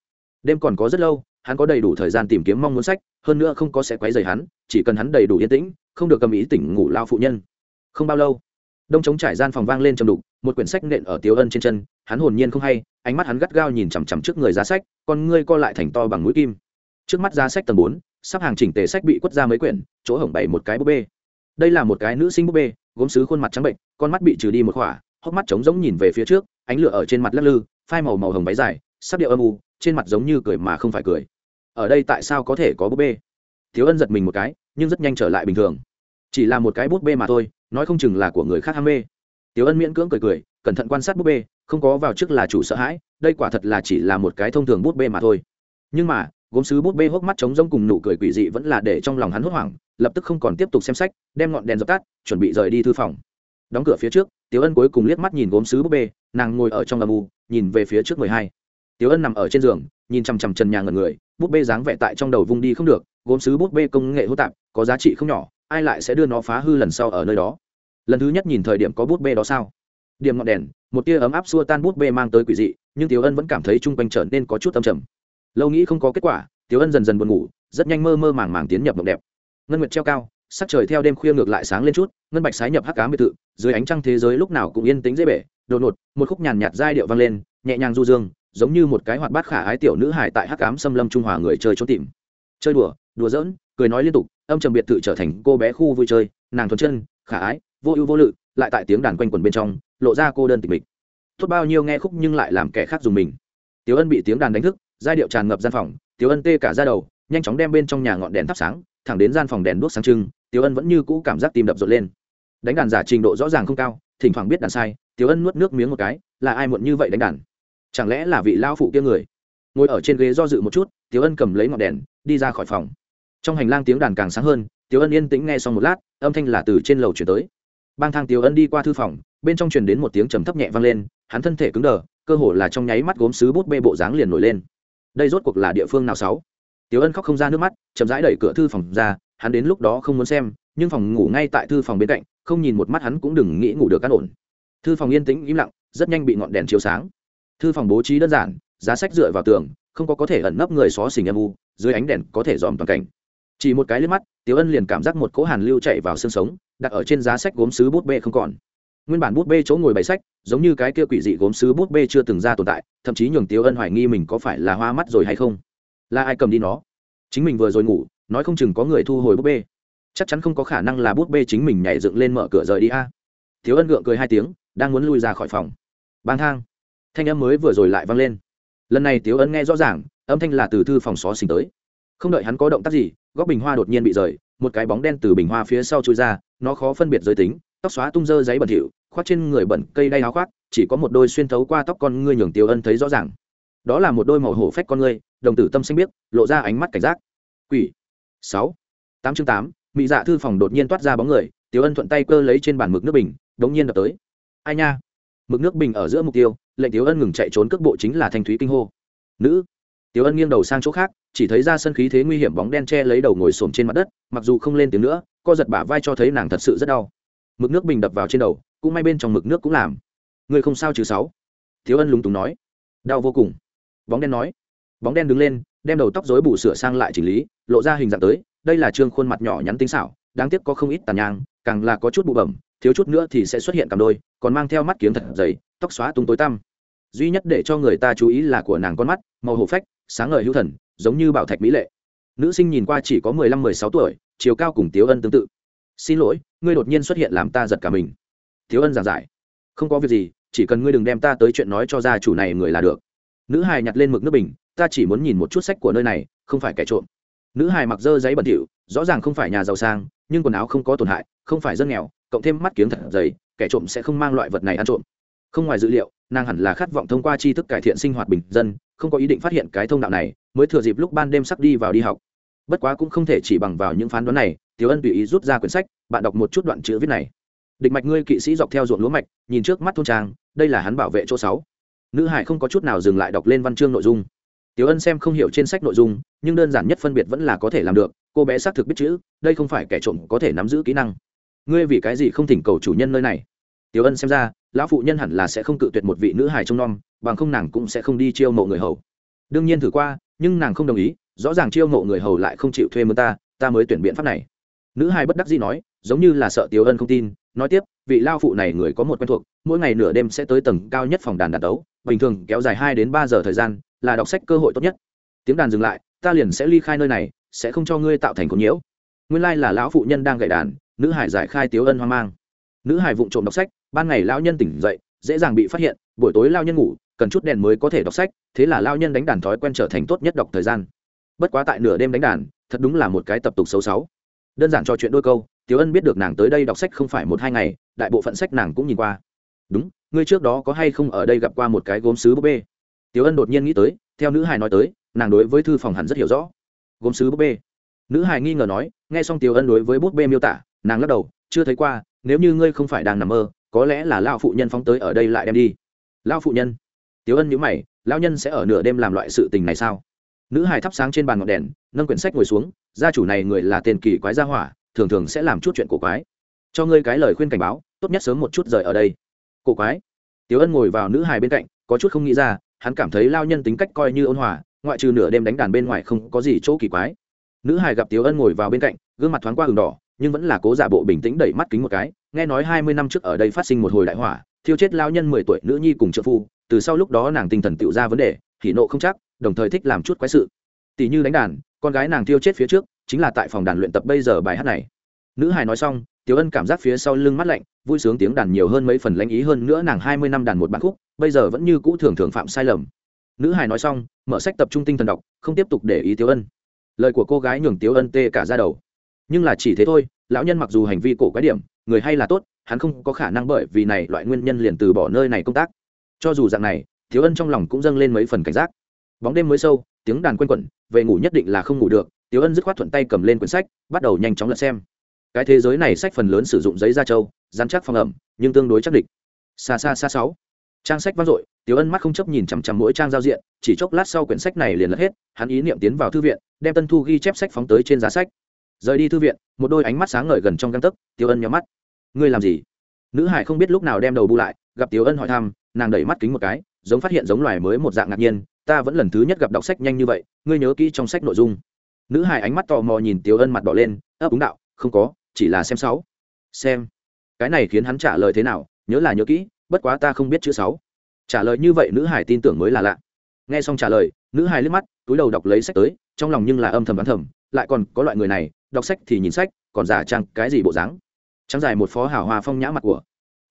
Đêm còn có rất lâu hắn có đầy đủ thời gian tìm kiếm mong muốn sách, hơn nữa không có sẽ quấy rầy hắn, chỉ cần hắn đầy đủ yên tĩnh, không được cầm ý tỉnh ngủ lao phụ nhân. Không bao lâu, đông chống trải gian phòng vang lên trầm đục, một quyển sách nện ở tiếu ân trên chân, hắn hồn nhiên không hay, ánh mắt hắn gắt gao nhìn chằm chằm trước người giá sách, con ngươi co lại thành to bằng mũi kim. Trước mắt giá sách tầng bốn, sắp hàng chỉnh tề sách bị quất ra mấy quyển, chỗ hổng bày một cái búp bê. Đây là một cái nữ sinh búp bê, gốm xứ khuôn mặt trắng bệnh, con mắt bị trừ đi một khỏa, hốc mắt trống rỗng nhìn về phía trước, ánh lửa ở trên mặt lắc lư, phai màu màu hồng váy dài sắc điệu âm u, trên mặt giống như cười mà không phải cười ở đây tại sao có thể có búp bê? Thiếu ân giật mình một cái, nhưng rất nhanh trở lại bình thường. Chỉ là một cái búp bê mà thôi, nói không chừng là của người khác ham mê. Tiểu ân miễn cưỡng cười cười, cẩn thận quan sát búp bê, không có vào trước là chủ sợ hãi, đây quả thật là chỉ là một cái thông thường búp bê mà thôi. Nhưng mà, gốm sứ búp bê hốc mắt trống rông cùng nụ cười quỷ dị vẫn là để trong lòng hắn hốt hoảng, lập tức không còn tiếp tục xem sách, đem ngọn đèn dập tắt, chuẩn bị rời đi thư phòng. Đóng cửa phía trước Tiểu ân cuối cùng liếc mắt nhìn gốm sứ búp bê, nàng ngồi ở trong âm u, nhìn về phía trước mười hai. Tiểu ân nằm ở trên giường, nhìn chằm chằm trần nhà ngần người bút bê dáng vẻ tại trong đầu vung đi không được, gốm sứ bút bê công nghệ hô tạp, có giá trị không nhỏ, ai lại sẽ đưa nó phá hư lần sau ở nơi đó? Lần thứ nhất nhìn thời điểm có bút bê đó sao? Điểm ngọn đèn, một tia ấm áp xua tan bút bê mang tới quỷ dị, nhưng tiểu ân vẫn cảm thấy chung quanh trở nên có chút âm trầm. Lâu nghĩ không có kết quả, tiểu ân dần dần buồn ngủ, rất nhanh mơ mơ màng màng tiến nhập mộng đẹp. Ngân nguyệt treo cao, sắc trời theo đêm khuya ngược lại sáng lên chút, ngân bạch sái nhập hắc cá biệt thự, dưới ánh trăng thế giới lúc nào cũng yên tĩnh dễ bể. Đột ngột, một khúc nhàn nhạt giai điệu vang lên, nhẹ nhàng du dương giống như một cái hoạt bát khả ái tiểu nữ hài tại hắc cám xâm lâm trung hòa người chơi trốn tìm. Chơi đùa đùa giỡn, cười nói liên tục, âm trầm biệt thự trở thành cô bé khu vui chơi, nàng thuần chân, khả ái, vô ưu vô lự, lại tại tiếng đàn quanh quần bên trong, lộ ra cô đơn tịch mịch. Tốt bao nhiêu nghe khúc nhưng lại làm kẻ khác dùng mình. Tiểu ân bị tiếng đàn đánh thức, giai điệu tràn ngập gian phòng, tiểu ân tê cả ra đầu, nhanh chóng đem bên trong nhà ngọn đèn thắp sáng, thẳng đến gian phòng đèn đuốc sáng trưng, tiểu ân vẫn như cũ cảm giác tim đập rộn lên. Đánh đàn giả trình độ rõ ràng không cao, thỉnh thoảng biết đàn sai, tiểu ân nuốt nước miếng một cái, là ai muộn như vậy đánh đàn? Chẳng lẽ là vị lao phụ kia người? Ngồi ở trên ghế do dự một chút tiếu ân cầm lấy ngọn đèn, đi ra khỏi phòng. Trong hành lang tiếng đàn càng sáng hơn tiếu ân yên tĩnh nghe xong một lát, âm thanh là từ trên lầu chuyển tới. Bang thang tiếu ân đi qua thư phòng, bên trong truyền đến một tiếng trầm thấp nhẹ vang lên, hắn thân thể cứng đờ, cơ hồ là trong nháy mắt gốm sứ bút bê bộ dáng liền nổi lên. Đây rốt cuộc là địa phương nào sáu? Tiếu ân khóc không ra nước mắt, chậm rãi đẩy cửa thư phòng ra, hắn đến lúc đó không muốn xem, nhưng phòng ngủ ngay tại thư phòng bên cạnh, không nhìn một mắt hắn cũng đừng nghĩ ngủ được cắt ổn. Thư phòng yên tĩnh im lặng, rất nhanh bị ngọn đèn chiếu sáng thư phòng bố trí đơn giản, giá sách dựa vào tường, không có có thể ẩn nấp người xó xỉnh âm u, dưới ánh đèn có thể dòm toàn cảnh. Chỉ một cái liếc mắt tiếu ân liền cảm giác một cỗ hàn lưu chạy vào xương sống, đặt ở trên giá sách gốm sứ bút bê không còn. Nguyên bản bút bê chỗ ngồi bày sách, giống như cái kia quỷ dị gốm sứ bút bê chưa từng ra tồn tại, thậm chí nhường tiếu ân hoài nghi mình có phải là hoa mắt rồi hay không. Là ai cầm đi nó? Chính mình vừa rồi ngủ, nói không chừng có người thu hồi bút bê. Chắc chắn không có khả năng là bút bê chính mình nhảy dựng lên mở cửa rời đi a. Thiếu ân gượng cười hai tiếng, đang muốn lui ra khỏi phòng. Bang thang thanh âm mới vừa rồi lại vang lên. Lần này tiếu ân nghe rõ ràng âm thanh là từ thư phòng xó xình tới. Không đợi hắn có động tác gì góc bình hoa đột nhiên bị rời một cái bóng đen từ bình hoa phía sau chui ra nó khó phân biệt giới tính tóc xóa tung dơ giấy bẩn thỉu khoác trên người bẩn cây đay áo khoác chỉ có một đôi xuyên thấu qua tóc con ngươi nhường tiếu ân thấy rõ ràng. Đó là một đôi màu hổ phách con ngươi đồng tử tâm xanh biết, lộ ra ánh mắt cảnh giác. Quỷ. Sáu. Tám chương tám mỹ dạ thư phòng đột nhiên toát ra bóng người tiếu ân thuận tay cơ lấy trên bàn mực nước bình đống nhiên đập tới. Ai nha? Mực nước bình ở giữa mục tiêu lệnh tiếu ân ngừng chạy trốn cước bộ chính là thanh thúy kinh hô. Nữ! Tiếu ân nghiêng đầu sang chỗ khác, chỉ thấy ra sân khí thế nguy hiểm bóng đen che lấy đầu ngồi xổm trên mặt đất, mặc dù không lên tiếng nữa, co giật bả vai cho thấy nàng thật sự rất đau. Mực nước bình đập vào trên đầu, cũng may bên trong mực nước cũng làm. Người không sao chứ sáu? Tiếu ân lúng túng nói. Đau vô cùng. Bóng đen nói. Bóng đen đứng lên, đem đầu tóc rối bù sửa sang lại chỉnh lý, lộ ra hình dạng tới. Đây là trương khuôn mặt nhỏ nhắn tinh xảo, đáng tiếc có không ít tàn nhang, càng là có chút bụ bẩm thiếu chút nữa thì sẽ xuất hiện cầm đôi, còn mang theo mắt kiếng thật dày, tóc xóa tung tối tăm. Duy nhất để cho người ta chú ý là của nàng con mắt, màu hổ phách, sáng ngời hữu thần, giống như bảo thạch mỹ lệ. Nữ sinh nhìn qua chỉ có mười lăm, mười sáu tuổi, chiều cao cùng tiếu ân tương tự. Xin lỗi, ngươi đột nhiên xuất hiện làm ta giật cả mình. Tiếu ân giảng giải. Không có việc gì, chỉ cần ngươi đừng đem ta tới chuyện nói cho gia chủ này người là được. Nữ hài nhặt lên mực nước bình, ta chỉ muốn nhìn một chút sách của nơi này, không phải kẻ trộm. Nữ hài mặc dơ giấy bẩn thỉu, rõ ràng không phải nhà giàu sang, nhưng quần áo không có tổn hại, không phải dân nghèo cộng thêm mắt kiếng thật dày, kẻ trộm sẽ không mang loại vật này ăn trộm. Không ngoài dữ liệu, nàng hẳn là khát vọng thông qua tri thức cải thiện sinh hoạt bình dân, không có ý định phát hiện cái thông đạo này, mới thừa dịp lúc ban đêm sắp đi vào đi học. Bất quá cũng không thể chỉ bằng vào những phán đoán này, tiểu ân tùy ý rút ra quyển sách, bạn đọc một chút đoạn chữ viết này. Địch mạch ngươi kỵ sĩ dọc theo ruộng lúa mạch, nhìn trước mắt thôn trang, đây là hắn bảo vệ chỗ sáu. Nữ hải không có chút nào dừng lại đọc lên văn chương nội dung. Tiểu ân xem không hiểu trên sách nội dung, nhưng đơn giản nhất phân biệt vẫn là có thể làm được, cô bé xác thực biết chữ, đây không phải kẻ trộm có thể nắm giữ kỹ năng ngươi vì cái gì không thỉnh cầu chủ nhân nơi này? Tiểu ân xem ra, lão phụ nhân hẳn là sẽ không cự tuyệt một vị nữ hài trông nom, bằng không nàng cũng sẽ không đi chiêu mộ người hầu. Đương nhiên thử qua, nhưng nàng không đồng ý, rõ ràng chiêu mộ người hầu lại không chịu thuê mướn ta ta mới tuyển biện pháp này. Nữ hài bất đắc dĩ nói, giống như là sợ tiểu ân không tin, nói tiếp, vị lao phụ này người có một quen thuộc, mỗi ngày nửa đêm sẽ tới tầng cao nhất phòng đàn đàn đấu, bình thường kéo dài hai đến ba giờ thời gian, là đọc sách cơ hội tốt nhất. Tiếng đàn dừng lại, ta liền sẽ ly khai nơi này, sẽ không cho ngươi tạo thành con nhiễu. Nguyên lai là lão phụ nhân đang gậy đàn nữ hải giải khai tiếu ân hoang mang. Nữ hải vụng trộm đọc sách, ban ngày lao nhân tỉnh dậy, dễ dàng bị phát hiện, buổi tối lao nhân ngủ, cần chút đèn mới có thể đọc sách, thế là lao nhân đánh đàn thói quen trở thành tốt nhất đọc thời gian. Bất quá tại nửa đêm đánh đàn, thật đúng là một cái tập tục xấu xấu. Đơn giản cho chuyện đôi câu, tiếu ân biết được nàng tới đây đọc sách không phải một hai ngày, đại bộ phận sách nàng cũng nhìn qua. Đúng, ngươi trước đó có hay không ở đây gặp qua một cái gốm sứ búp bê? Tiếu ân đột nhiên nghĩ tới, theo nữ Hải nói tới, nàng đối với thư phòng hẳn rất hiểu rõ. Gốm sứ búp bê? Nữ Hải nghi ngờ nói, nghe xong tiếu ân đối với búp bê miêu tả nàng lắc đầu, chưa thấy qua, nếu như ngươi không phải đang nằm mơ, có lẽ là lao phụ nhân phóng tới ở đây lại đem đi. Lao phụ nhân? Tiếu ân nhữ mày lao nhân sẽ ở nửa đêm làm loại sự tình này sao? Nữ hài thắp sáng trên bàn ngọn đèn, nâng quyển sách ngồi xuống, gia chủ này người là tên kỳ quái gia hỏa, thường thường sẽ làm chút chuyện cổ quái. Cho ngươi cái lời khuyên cảnh báo, tốt nhất sớm một chút rời ở đây. Cổ quái? Tiếu ân ngồi vào nữ hài bên cạnh, có chút không nghĩ ra, hắn cảm thấy lao nhân tính cách coi như ôn hòa, ngoại trừ nửa đêm đánh đàn bên ngoài không có gì chỗ kỳ quái. Nữ hài gặp tiếu ân ngồi vào bên cạnh, gương mặt thoáng qua hừng đỏ nhưng vẫn là cố giả bộ bình tĩnh đẩy mắt kính một cái, nghe nói hai mươi năm trước ở đây phát sinh một hồi đại hỏa, thiêu chết lao nhân mười tuổi nữ nhi cùng trợ phu, từ sau lúc đó nàng tinh thần tự ra vấn đề, hỉ nộ không chắc, đồng thời thích làm chút quái sự. Tỷ như đánh đàn, con gái nàng thiêu chết phía trước, chính là tại phòng đàn luyện tập bây giờ bài hát này. Nữ hài nói xong, tiểu ân cảm giác phía sau lưng mắt lạnh, vui sướng tiếng đàn nhiều hơn mấy phần lãnh ý hơn nữa nàng hai mươi năm đàn một bản khúc, bây giờ vẫn như cũ thường thường phạm sai lầm. Nữ hài nói xong, mở sách tập trung tinh thần đọc, không tiếp tục để ý tiểu ân. Lời của cô gái nhường tiểu ân tê cả ra đầu nhưng là chỉ thế thôi, lão nhân mặc dù hành vi cổ quái điểm, người hay là tốt, hắn không có khả năng bởi vì này loại nguyên nhân liền từ bỏ nơi này công tác. Cho dù dạng này, thiếu ân trong lòng cũng dâng lên mấy phần cảnh giác. Bóng đêm mới sâu, tiếng đàn quanh quẩn, về ngủ nhất định là không ngủ được tiếu ân dứt khoát thuận tay cầm lên quyển sách, bắt đầu nhanh chóng lật xem. Cái thế giới này sách phần lớn sử dụng giấy da trâu dán chắc phòng ẩm, nhưng tương đối chắc địch. Xa xa xa sáu. Trang sách vang dội tiếu ân mắt không chấp nhìn chằm chằm mỗi trang giao diện, chỉ chốc lát sau quyển sách này liền lật hết, hắn ý niệm tiến vào thư viện, đem tân thu ghi chép sách phóng tới trên giá sách rời đi thư viện, một đôi ánh mắt sáng ngời gần trong găng tấc Tiêu ân nhắm mắt. Ngươi làm gì? Nữ hải không biết lúc nào đem đầu bu lại, gặp Tiêu ân hỏi thăm, nàng đẩy mắt kính một cái, giống phát hiện giống loài mới một dạng ngạc nhiên, ta vẫn lần thứ nhất gặp đọc sách nhanh như vậy, ngươi nhớ kỹ trong sách nội dung. Nữ hải ánh mắt tò mò nhìn Tiêu ân mặt đỏ lên, ấp úng đạo, không có, chỉ là xem sáu. Xem. Cái này khiến hắn trả lời thế nào, nhớ là nhớ kỹ, bất quá ta không biết chữ sáu. Trả lời như vậy nữ hải tin tưởng mới là lạ. Nghe xong trả lời, nữ hải liếc mắt, túi đầu đọc lấy sách tới, trong lòng nhưng là âm thầm đoán thầm, lại còn có loại người này đọc sách thì nhìn sách, còn giả trang cái gì bộ dáng? Trắng dài một phó hào hoa phong nhã mặt của.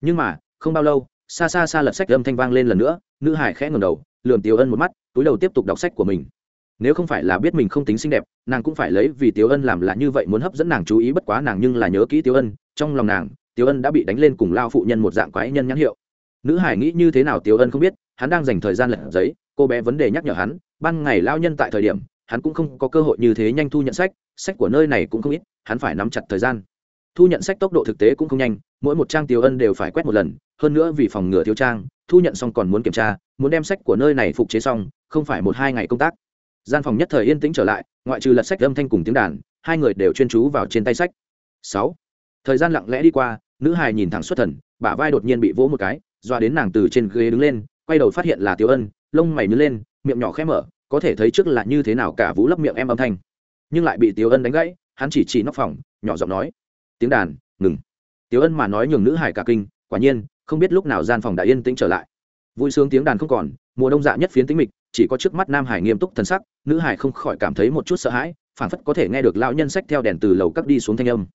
Nhưng mà, không bao lâu, xa xa xa lật sách âm thanh vang lên lần nữa, nữ hải khẽ ngầm đầu, lườm tiếu ân một mắt, túi đầu tiếp tục đọc sách của mình. Nếu không phải là biết mình không tính xinh đẹp, nàng cũng phải lấy vì tiếu ân làm là như vậy muốn hấp dẫn nàng chú ý bất quá nàng nhưng là nhớ kỹ tiếu ân, trong lòng nàng, tiếu ân đã bị đánh lên cùng lao phụ nhân một dạng quái nhân nhãn hiệu. Nữ hải nghĩ như thế nào tiếu ân không biết, hắn đang dành thời gian lật giấy, cô bé vấn đề nhắc nhở hắn, ban ngày lao nhân tại thời điểm hắn cũng không có cơ hội như thế nhanh thu nhận sách sách của nơi này cũng không ít, hắn phải nắm chặt thời gian. Thu nhận sách tốc độ thực tế cũng không nhanh, mỗi một trang tiêu ân đều phải quét một lần, hơn nữa vì phòng ngừa thiếu trang, thu nhận xong còn muốn kiểm tra, muốn đem sách của nơi này phục chế xong, không phải một hai ngày công tác. Gian phòng nhất thời yên tĩnh trở lại, ngoại trừ lật sách âm thanh cùng tiếng đàn, hai người đều chuyên chú vào trên tay sách. Sáu. Thời gian lặng lẽ đi qua, nữ hài nhìn thẳng xuất thần, bả vai đột nhiên bị vỗ một cái, doa đến nàng từ trên ghế đứng lên, quay đầu phát hiện là tiêu ân, lông mày nhớ lên, miệng nhỏ khẽ mở có thể thấy trước là như thế nào cả vũ lấp miệng em âm thanh. Nhưng lại bị tiểu ân đánh gãy, hắn chỉ chỉ nóc phòng, nhỏ giọng nói. Tiếng đàn, ngừng. Tiếu ân mà nói nhường nữ hải cả kinh, quả nhiên, không biết lúc nào gian phòng đã yên tĩnh trở lại. Vui sướng tiếng đàn không còn, mùa đông dạ nhất phiến tính mịch, chỉ có trước mắt nam hải nghiêm túc thần sắc, nữ hải không khỏi cảm thấy một chút sợ hãi, phảng phất có thể nghe được lão nhân sách theo đèn từ lầu cắt đi xuống thanh âm.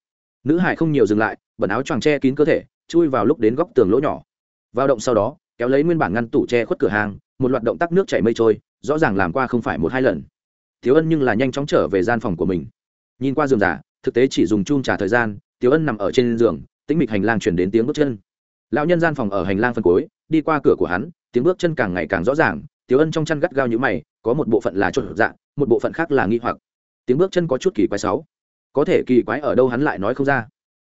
Nữ hải không nhiều dừng lại, bẩn áo choàng che kín cơ thể, chui vào lúc đến góc tường lỗ nhỏ. Vào động sau đó, kéo lấy nguyên bản ngăn tủ che khuất cửa hàng, một loạt động tác nước chảy mây trôi rõ ràng làm qua không phải một hai lần. Thiếu ân nhưng là nhanh chóng trở về gian phòng của mình. Nhìn qua giường giả thực tế chỉ dùng chung trả thời gian, tiểu ân nằm ở trên giường, tĩnh mịch hành lang chuyển đến tiếng bước chân. Lão nhân gian phòng ở hành lang phân cối đi qua cửa của hắn, tiếng bước chân càng ngày càng rõ ràng, tiểu ân trong chăn gắt gao như mày, có một bộ phận là trộn dạng một bộ phận khác là nghi hoặc. Tiếng bước chân có chút kỳ quái sáu có thể kỳ quái ở đâu hắn lại nói không ra.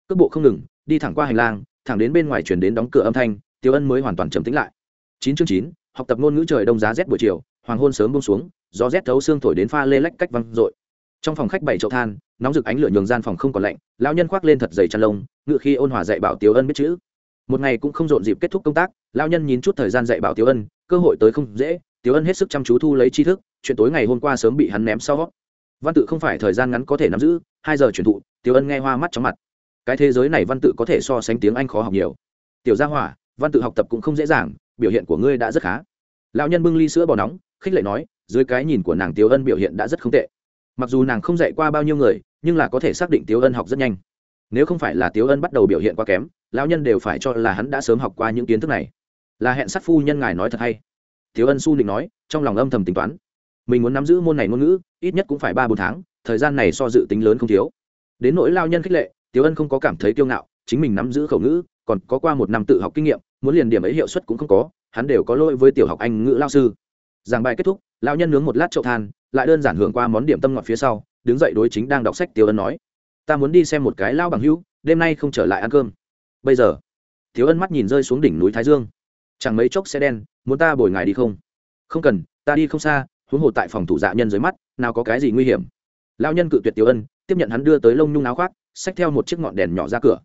Cước bộ không ngừng, đi thẳng qua hành lang, thẳng đến bên ngoài chuyển đến đóng cửa âm thanh, tiểu ân mới hoàn toàn trầm tĩnh lại. Chín chương chín, học tập ngôn ngữ trời đông giá rét buổi chiều hoàng hôn sớm bông xuống, gió rét thấu xương thổi đến pha lê lách cách văng dội. Trong phòng khách bảy chậu than, nóng rực ánh lửa nhường gian phòng không còn lạnh, lão nhân khoác lên thật dày chăn lông, ngự khi ôn hòa dạy bảo tiếu ân biết chữ. Một ngày cũng không rộn dịp kết thúc công tác, lão nhân nhìn chút thời gian dạy bảo tiếu ân, cơ hội tới không dễ, tiếu ân hết sức chăm chú thu lấy tri thức, chuyện tối ngày hôm qua sớm bị hắn ném sau. Văn tự không phải thời gian ngắn có thể nắm giữ, hai giờ truyền thụ, tiếu ân nghe hoa mắt chóng mặt. Cái thế giới này văn tự có thể so sánh tiếng anh khó học nhiều. Tiểu gia hỏa, văn tự học tập cũng không dễ dàng, biểu hiện của ngươi đã rất khá. Lão nhân bưng ly sữa bò nóng khích lệ nói, dưới cái nhìn của nàng tiếu ân biểu hiện đã rất không tệ. Mặc dù nàng không dạy qua bao nhiêu người, nhưng là có thể xác định tiếu ân học rất nhanh. Nếu không phải là tiếu ân bắt đầu biểu hiện quá kém, lão nhân đều phải cho là hắn đã sớm học qua những kiến thức này. Là hẹn sát phu nhân ngài nói thật hay? Tiếu ân su định nói, trong lòng âm thầm tính toán. Mình muốn nắm giữ môn này ngôn ngữ, ít nhất cũng phải ba bốn tháng, thời gian này so dự tính lớn không thiếu. Đến nỗi lao nhân khích lệ, tiếu ân không có cảm thấy kiêu ngạo, chính mình nắm giữ khẩu ngữ, còn có qua một năm tự học kinh nghiệm, muốn liền điểm ấy hiệu suất cũng không có, hắn đều có lỗi với tiểu học anh ngữ lao sư giảng bài kết thúc, lão nhân nướng một lát chậu than, lại đơn giản hưởng qua món điểm tâm ngọt phía sau, đứng dậy đối chính đang đọc sách tiêu ân nói, ta muốn đi xem một cái lao bằng hữu, đêm nay không trở lại ăn cơm. Bây giờ? Thiếu ân mắt nhìn rơi xuống đỉnh núi thái dương. Chẳng mấy chốc sẽ đen, muốn ta bồi ngài đi không? Không cần, ta đi không xa, huống hồ tại phòng thủ dạ nhân dưới mắt, nào có cái gì nguy hiểm. Lão nhân cự tuyệt tiểu ân, tiếp nhận hắn đưa tới lông nhung áo khoác, xách theo một chiếc ngọn đèn nhỏ ra cửa.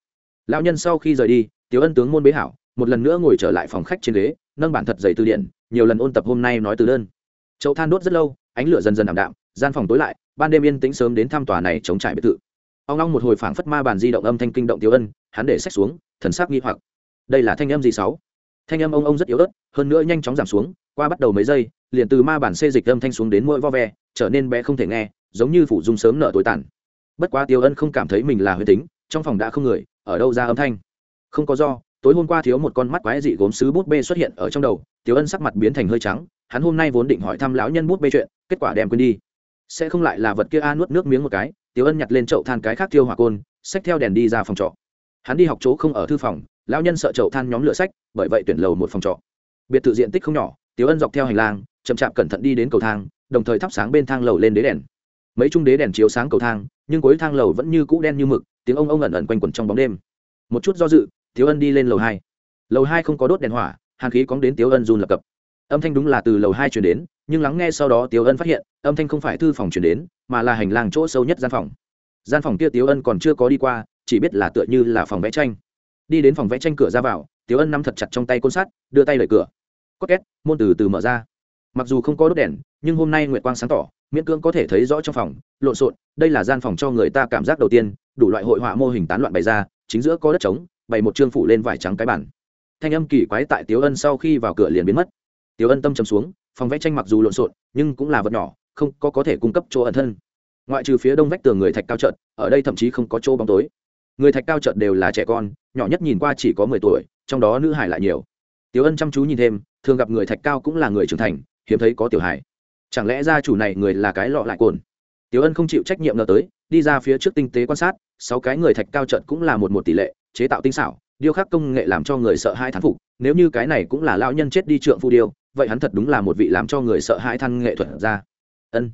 Lão nhân sau khi rời đi, tiểu ân tướng môn bế hảo, một lần nữa ngồi trở lại phòng khách trên ghế nâng bản thật dày từ điển, nhiều lần ôn tập hôm nay nói từ đơn. Chậu than đốt rất lâu ánh lửa dần dần ảm đạm gian phòng tối lại ban đêm yên tĩnh sớm đến thăm tòa này chống trải biệt thự. Ông long một hồi phảng phất ma bàn di động âm thanh kinh động tiểu ân hắn để sách xuống thần sắc nghi hoặc. Đây là thanh âm gì sáu? Thanh âm ông ông rất yếu ớt hơn nữa nhanh chóng giảm xuống qua bắt đầu mấy giây liền từ ma bản xê dịch âm thanh xuống đến mỗi vo ve trở nên bé không thể nghe giống như phủ dung sớm nở tối tàn. Bất quá tiêu ân không cảm thấy mình là huyết tính trong phòng đã không người ở đâu ra âm thanh? Không có do tối hôm qua thiếu một con mắt quái dị gốm sứ bút bê xuất hiện ở trong đầu, tiểu ân sắc mặt biến thành hơi trắng, hắn hôm nay vốn định hỏi thăm lão nhân bút bê chuyện, kết quả đem quên đi. Sẽ không lại là vật kia a, nuốt nước miếng một cái, tiểu ân nhặt lên chậu than cái khác tiêu hỏa côn, xách theo đèn đi ra phòng trọ. Hắn đi học chỗ không ở thư phòng, lão nhân sợ chậu than nhóm lửa sách, bởi vậy tuyển lầu một phòng trọ. Biệt thự diện tích không nhỏ, tiểu ân dọc theo hành lang, chậm chạp cẩn thận đi đến cầu thang, đồng thời thắp sáng bên thang lầu lên đế đèn. Mấy trung đế đèn chiếu sáng cầu thang, nhưng cuối thang lầu vẫn như cũ đen như mực, tiếng ông ông ẩn ẩn quanh quẩn trong bóng đêm. Một chút do dự tiếu ân đi lên lầu hai. Lầu hai không có đốt đèn hỏa, hàn khí cóng đến tiếu ân run lập cập. Âm thanh đúng là từ lầu hai chuyển đến, nhưng lắng nghe sau đó tiếu ân phát hiện, âm thanh không phải thư phòng chuyển đến, mà là hành lang chỗ sâu nhất gian phòng. Gian phòng kia tiếu ân còn chưa có đi qua, chỉ biết là tựa như là phòng vẽ tranh. Đi đến phòng vẽ tranh cửa ra vào, tiếu ân nắm thật chặt trong tay côn sắt, đưa tay đẩy cửa. Có két, môn từ từ mở ra. Mặc dù không có đốt đèn, nhưng hôm nay nguyệt quang sáng tỏ, miễn cưỡng có thể thấy rõ trong phòng, lộn xộn, đây là gian phòng cho người ta cảm giác đầu tiên, đủ loại hội họa mô hình tán loạn bày ra, chính giữa có đất trống bày một trương phủ lên vải trắng cái bản thanh âm kỳ quái tại tiếu ân sau khi vào cửa liền biến mất. Tiếu ân tâm trầm xuống, phòng vẽ tranh mặc dù lộn xộn, nhưng cũng là vật nhỏ, không có có thể cung cấp chỗ ẩn thân. Ngoại trừ phía đông vách tường người thạch cao trợt ở đây thậm chí không có chỗ bóng tối. Người thạch cao trợt đều là trẻ con, nhỏ nhất nhìn qua chỉ có mười tuổi, trong đó nữ hải lại nhiều. Tiếu ân chăm chú nhìn thêm, thường gặp người thạch cao cũng là người trưởng thành, hiếm thấy có tiểu hải chẳng lẽ gia chủ này người là cái lọ lại cồn tiểu ân không chịu trách nhiệm ngờ tới, đi ra phía trước tinh tế quan sát, sáu cái người thạch cao trận cũng là một một tỷ lệ chế tạo tinh xảo, điêu khắc công nghệ làm cho người sợ hai thán phục, nếu như cái này cũng là lão nhân chết đi trượng phu điêu, vậy hắn thật đúng là một vị làm cho người sợ hai thăn nghệ thuật ra ân.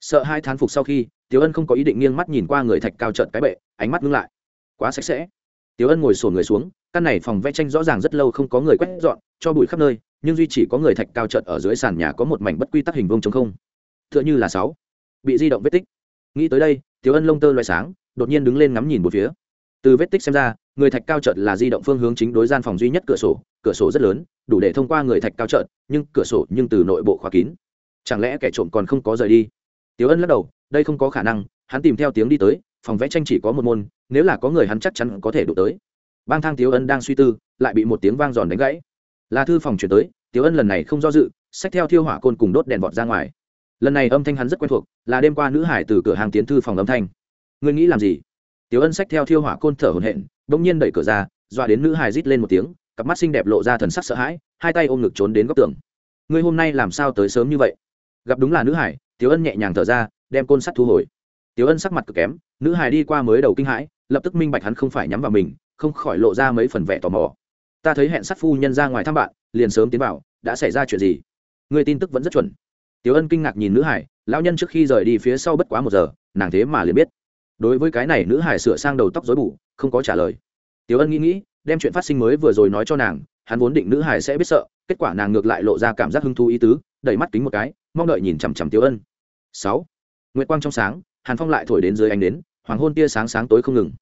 Sợ hai thán phục sau khi, tiểu ân không có ý định nghiêng mắt nhìn qua người thạch cao trợt cái bệ, ánh mắt ngưng lại. Quá sạch sẽ. Tiểu ân ngồi sổ người xuống, căn này phòng vẽ tranh rõ ràng rất lâu không có người quét dọn, cho bụi khắp nơi, nhưng duy chỉ có người thạch cao trợt ở dưới sàn nhà có một mảnh bất quy tắc hình vông chống không. T h ư ợ n h ư là sáu. Bị di động vết tích. Nghĩ tới đây, tiểu ân lông tơ loay sáng, đột nhiên đứng lên ngắm nhìn một phía từ vết tích xem ra, người thạch cao trợt là di động phương hướng chính đối gian phòng duy nhất cửa sổ cửa sổ rất lớn, đủ để thông qua người thạch cao trợt nhưng cửa sổ nhưng từ nội bộ khóa kín. Chẳng lẽ kẻ trộm còn không có rời đi? Tiểu ân lắc đầu, đây không có khả năng, hắn tìm theo tiếng đi tới, phòng vẽ tranh chỉ có một môn, nếu là có người hắn chắc chắn có thể đụng tới. Bang thang tiểu ân đang suy tư, lại bị một tiếng vang giòn đánh gãy. Là thư phòng chuyển tới, tiểu ân lần này không do dự, xách theo thiêu hỏa côn cùng đốt đèn vọt ra ngoài. Lần này âm thanh hắn rất quen thuộc, là đêm qua nữ hải từ cửa hàng tiến thư phòng âm thanh. Ngươi nghĩ làm gì? Tiểu ân sách theo thiêu hỏa côn thở hổn hển, bỗng nhiên đẩy cửa ra, dọa đến nữ hài rít lên một tiếng, cặp mắt xinh đẹp lộ ra thần sắc sợ hãi, hai tay ôm ngực trốn đến góc tường. Ngươi hôm nay làm sao tới sớm như vậy? Gặp đúng là nữ hải tiểu ân nhẹ nhàng thở ra, đem côn sắt thu hồi. Tiểu ân sắc mặt cực kém, nữ hải đi qua mới đầu kinh hãi, lập tức minh bạch hắn không phải nhắm vào mình, không khỏi lộ ra mấy phần vẻ tò mò. Ta thấy hẹn sát phu nhân ra ngoài thăm bạn, liền sớm tiến vào, đã xảy ra chuyện gì? Người tin tức vẫn rất chuẩn. Tiểu ân kinh ngạc nhìn nữ hải lão nhân trước khi rời đi phía sau bất quá một giờ, nàng thế mà liền biết đối với cái này nữ hải sửa sang đầu tóc dối bù, không có trả lời. Tiểu ân nghĩ nghĩ, đem chuyện phát sinh mới vừa rồi nói cho nàng, hắn vốn định nữ hải sẽ biết sợ, kết quả nàng ngược lại lộ ra cảm giác hứng thú ý tứ, đẩy mắt kính một cái, mong đợi nhìn chằm chằm tiểu ân. Sáu, nguyệt quang trong sáng, hàn phong lại thổi đến dưới ánh đến hoàng hôn tia sáng sáng tối không ngừng.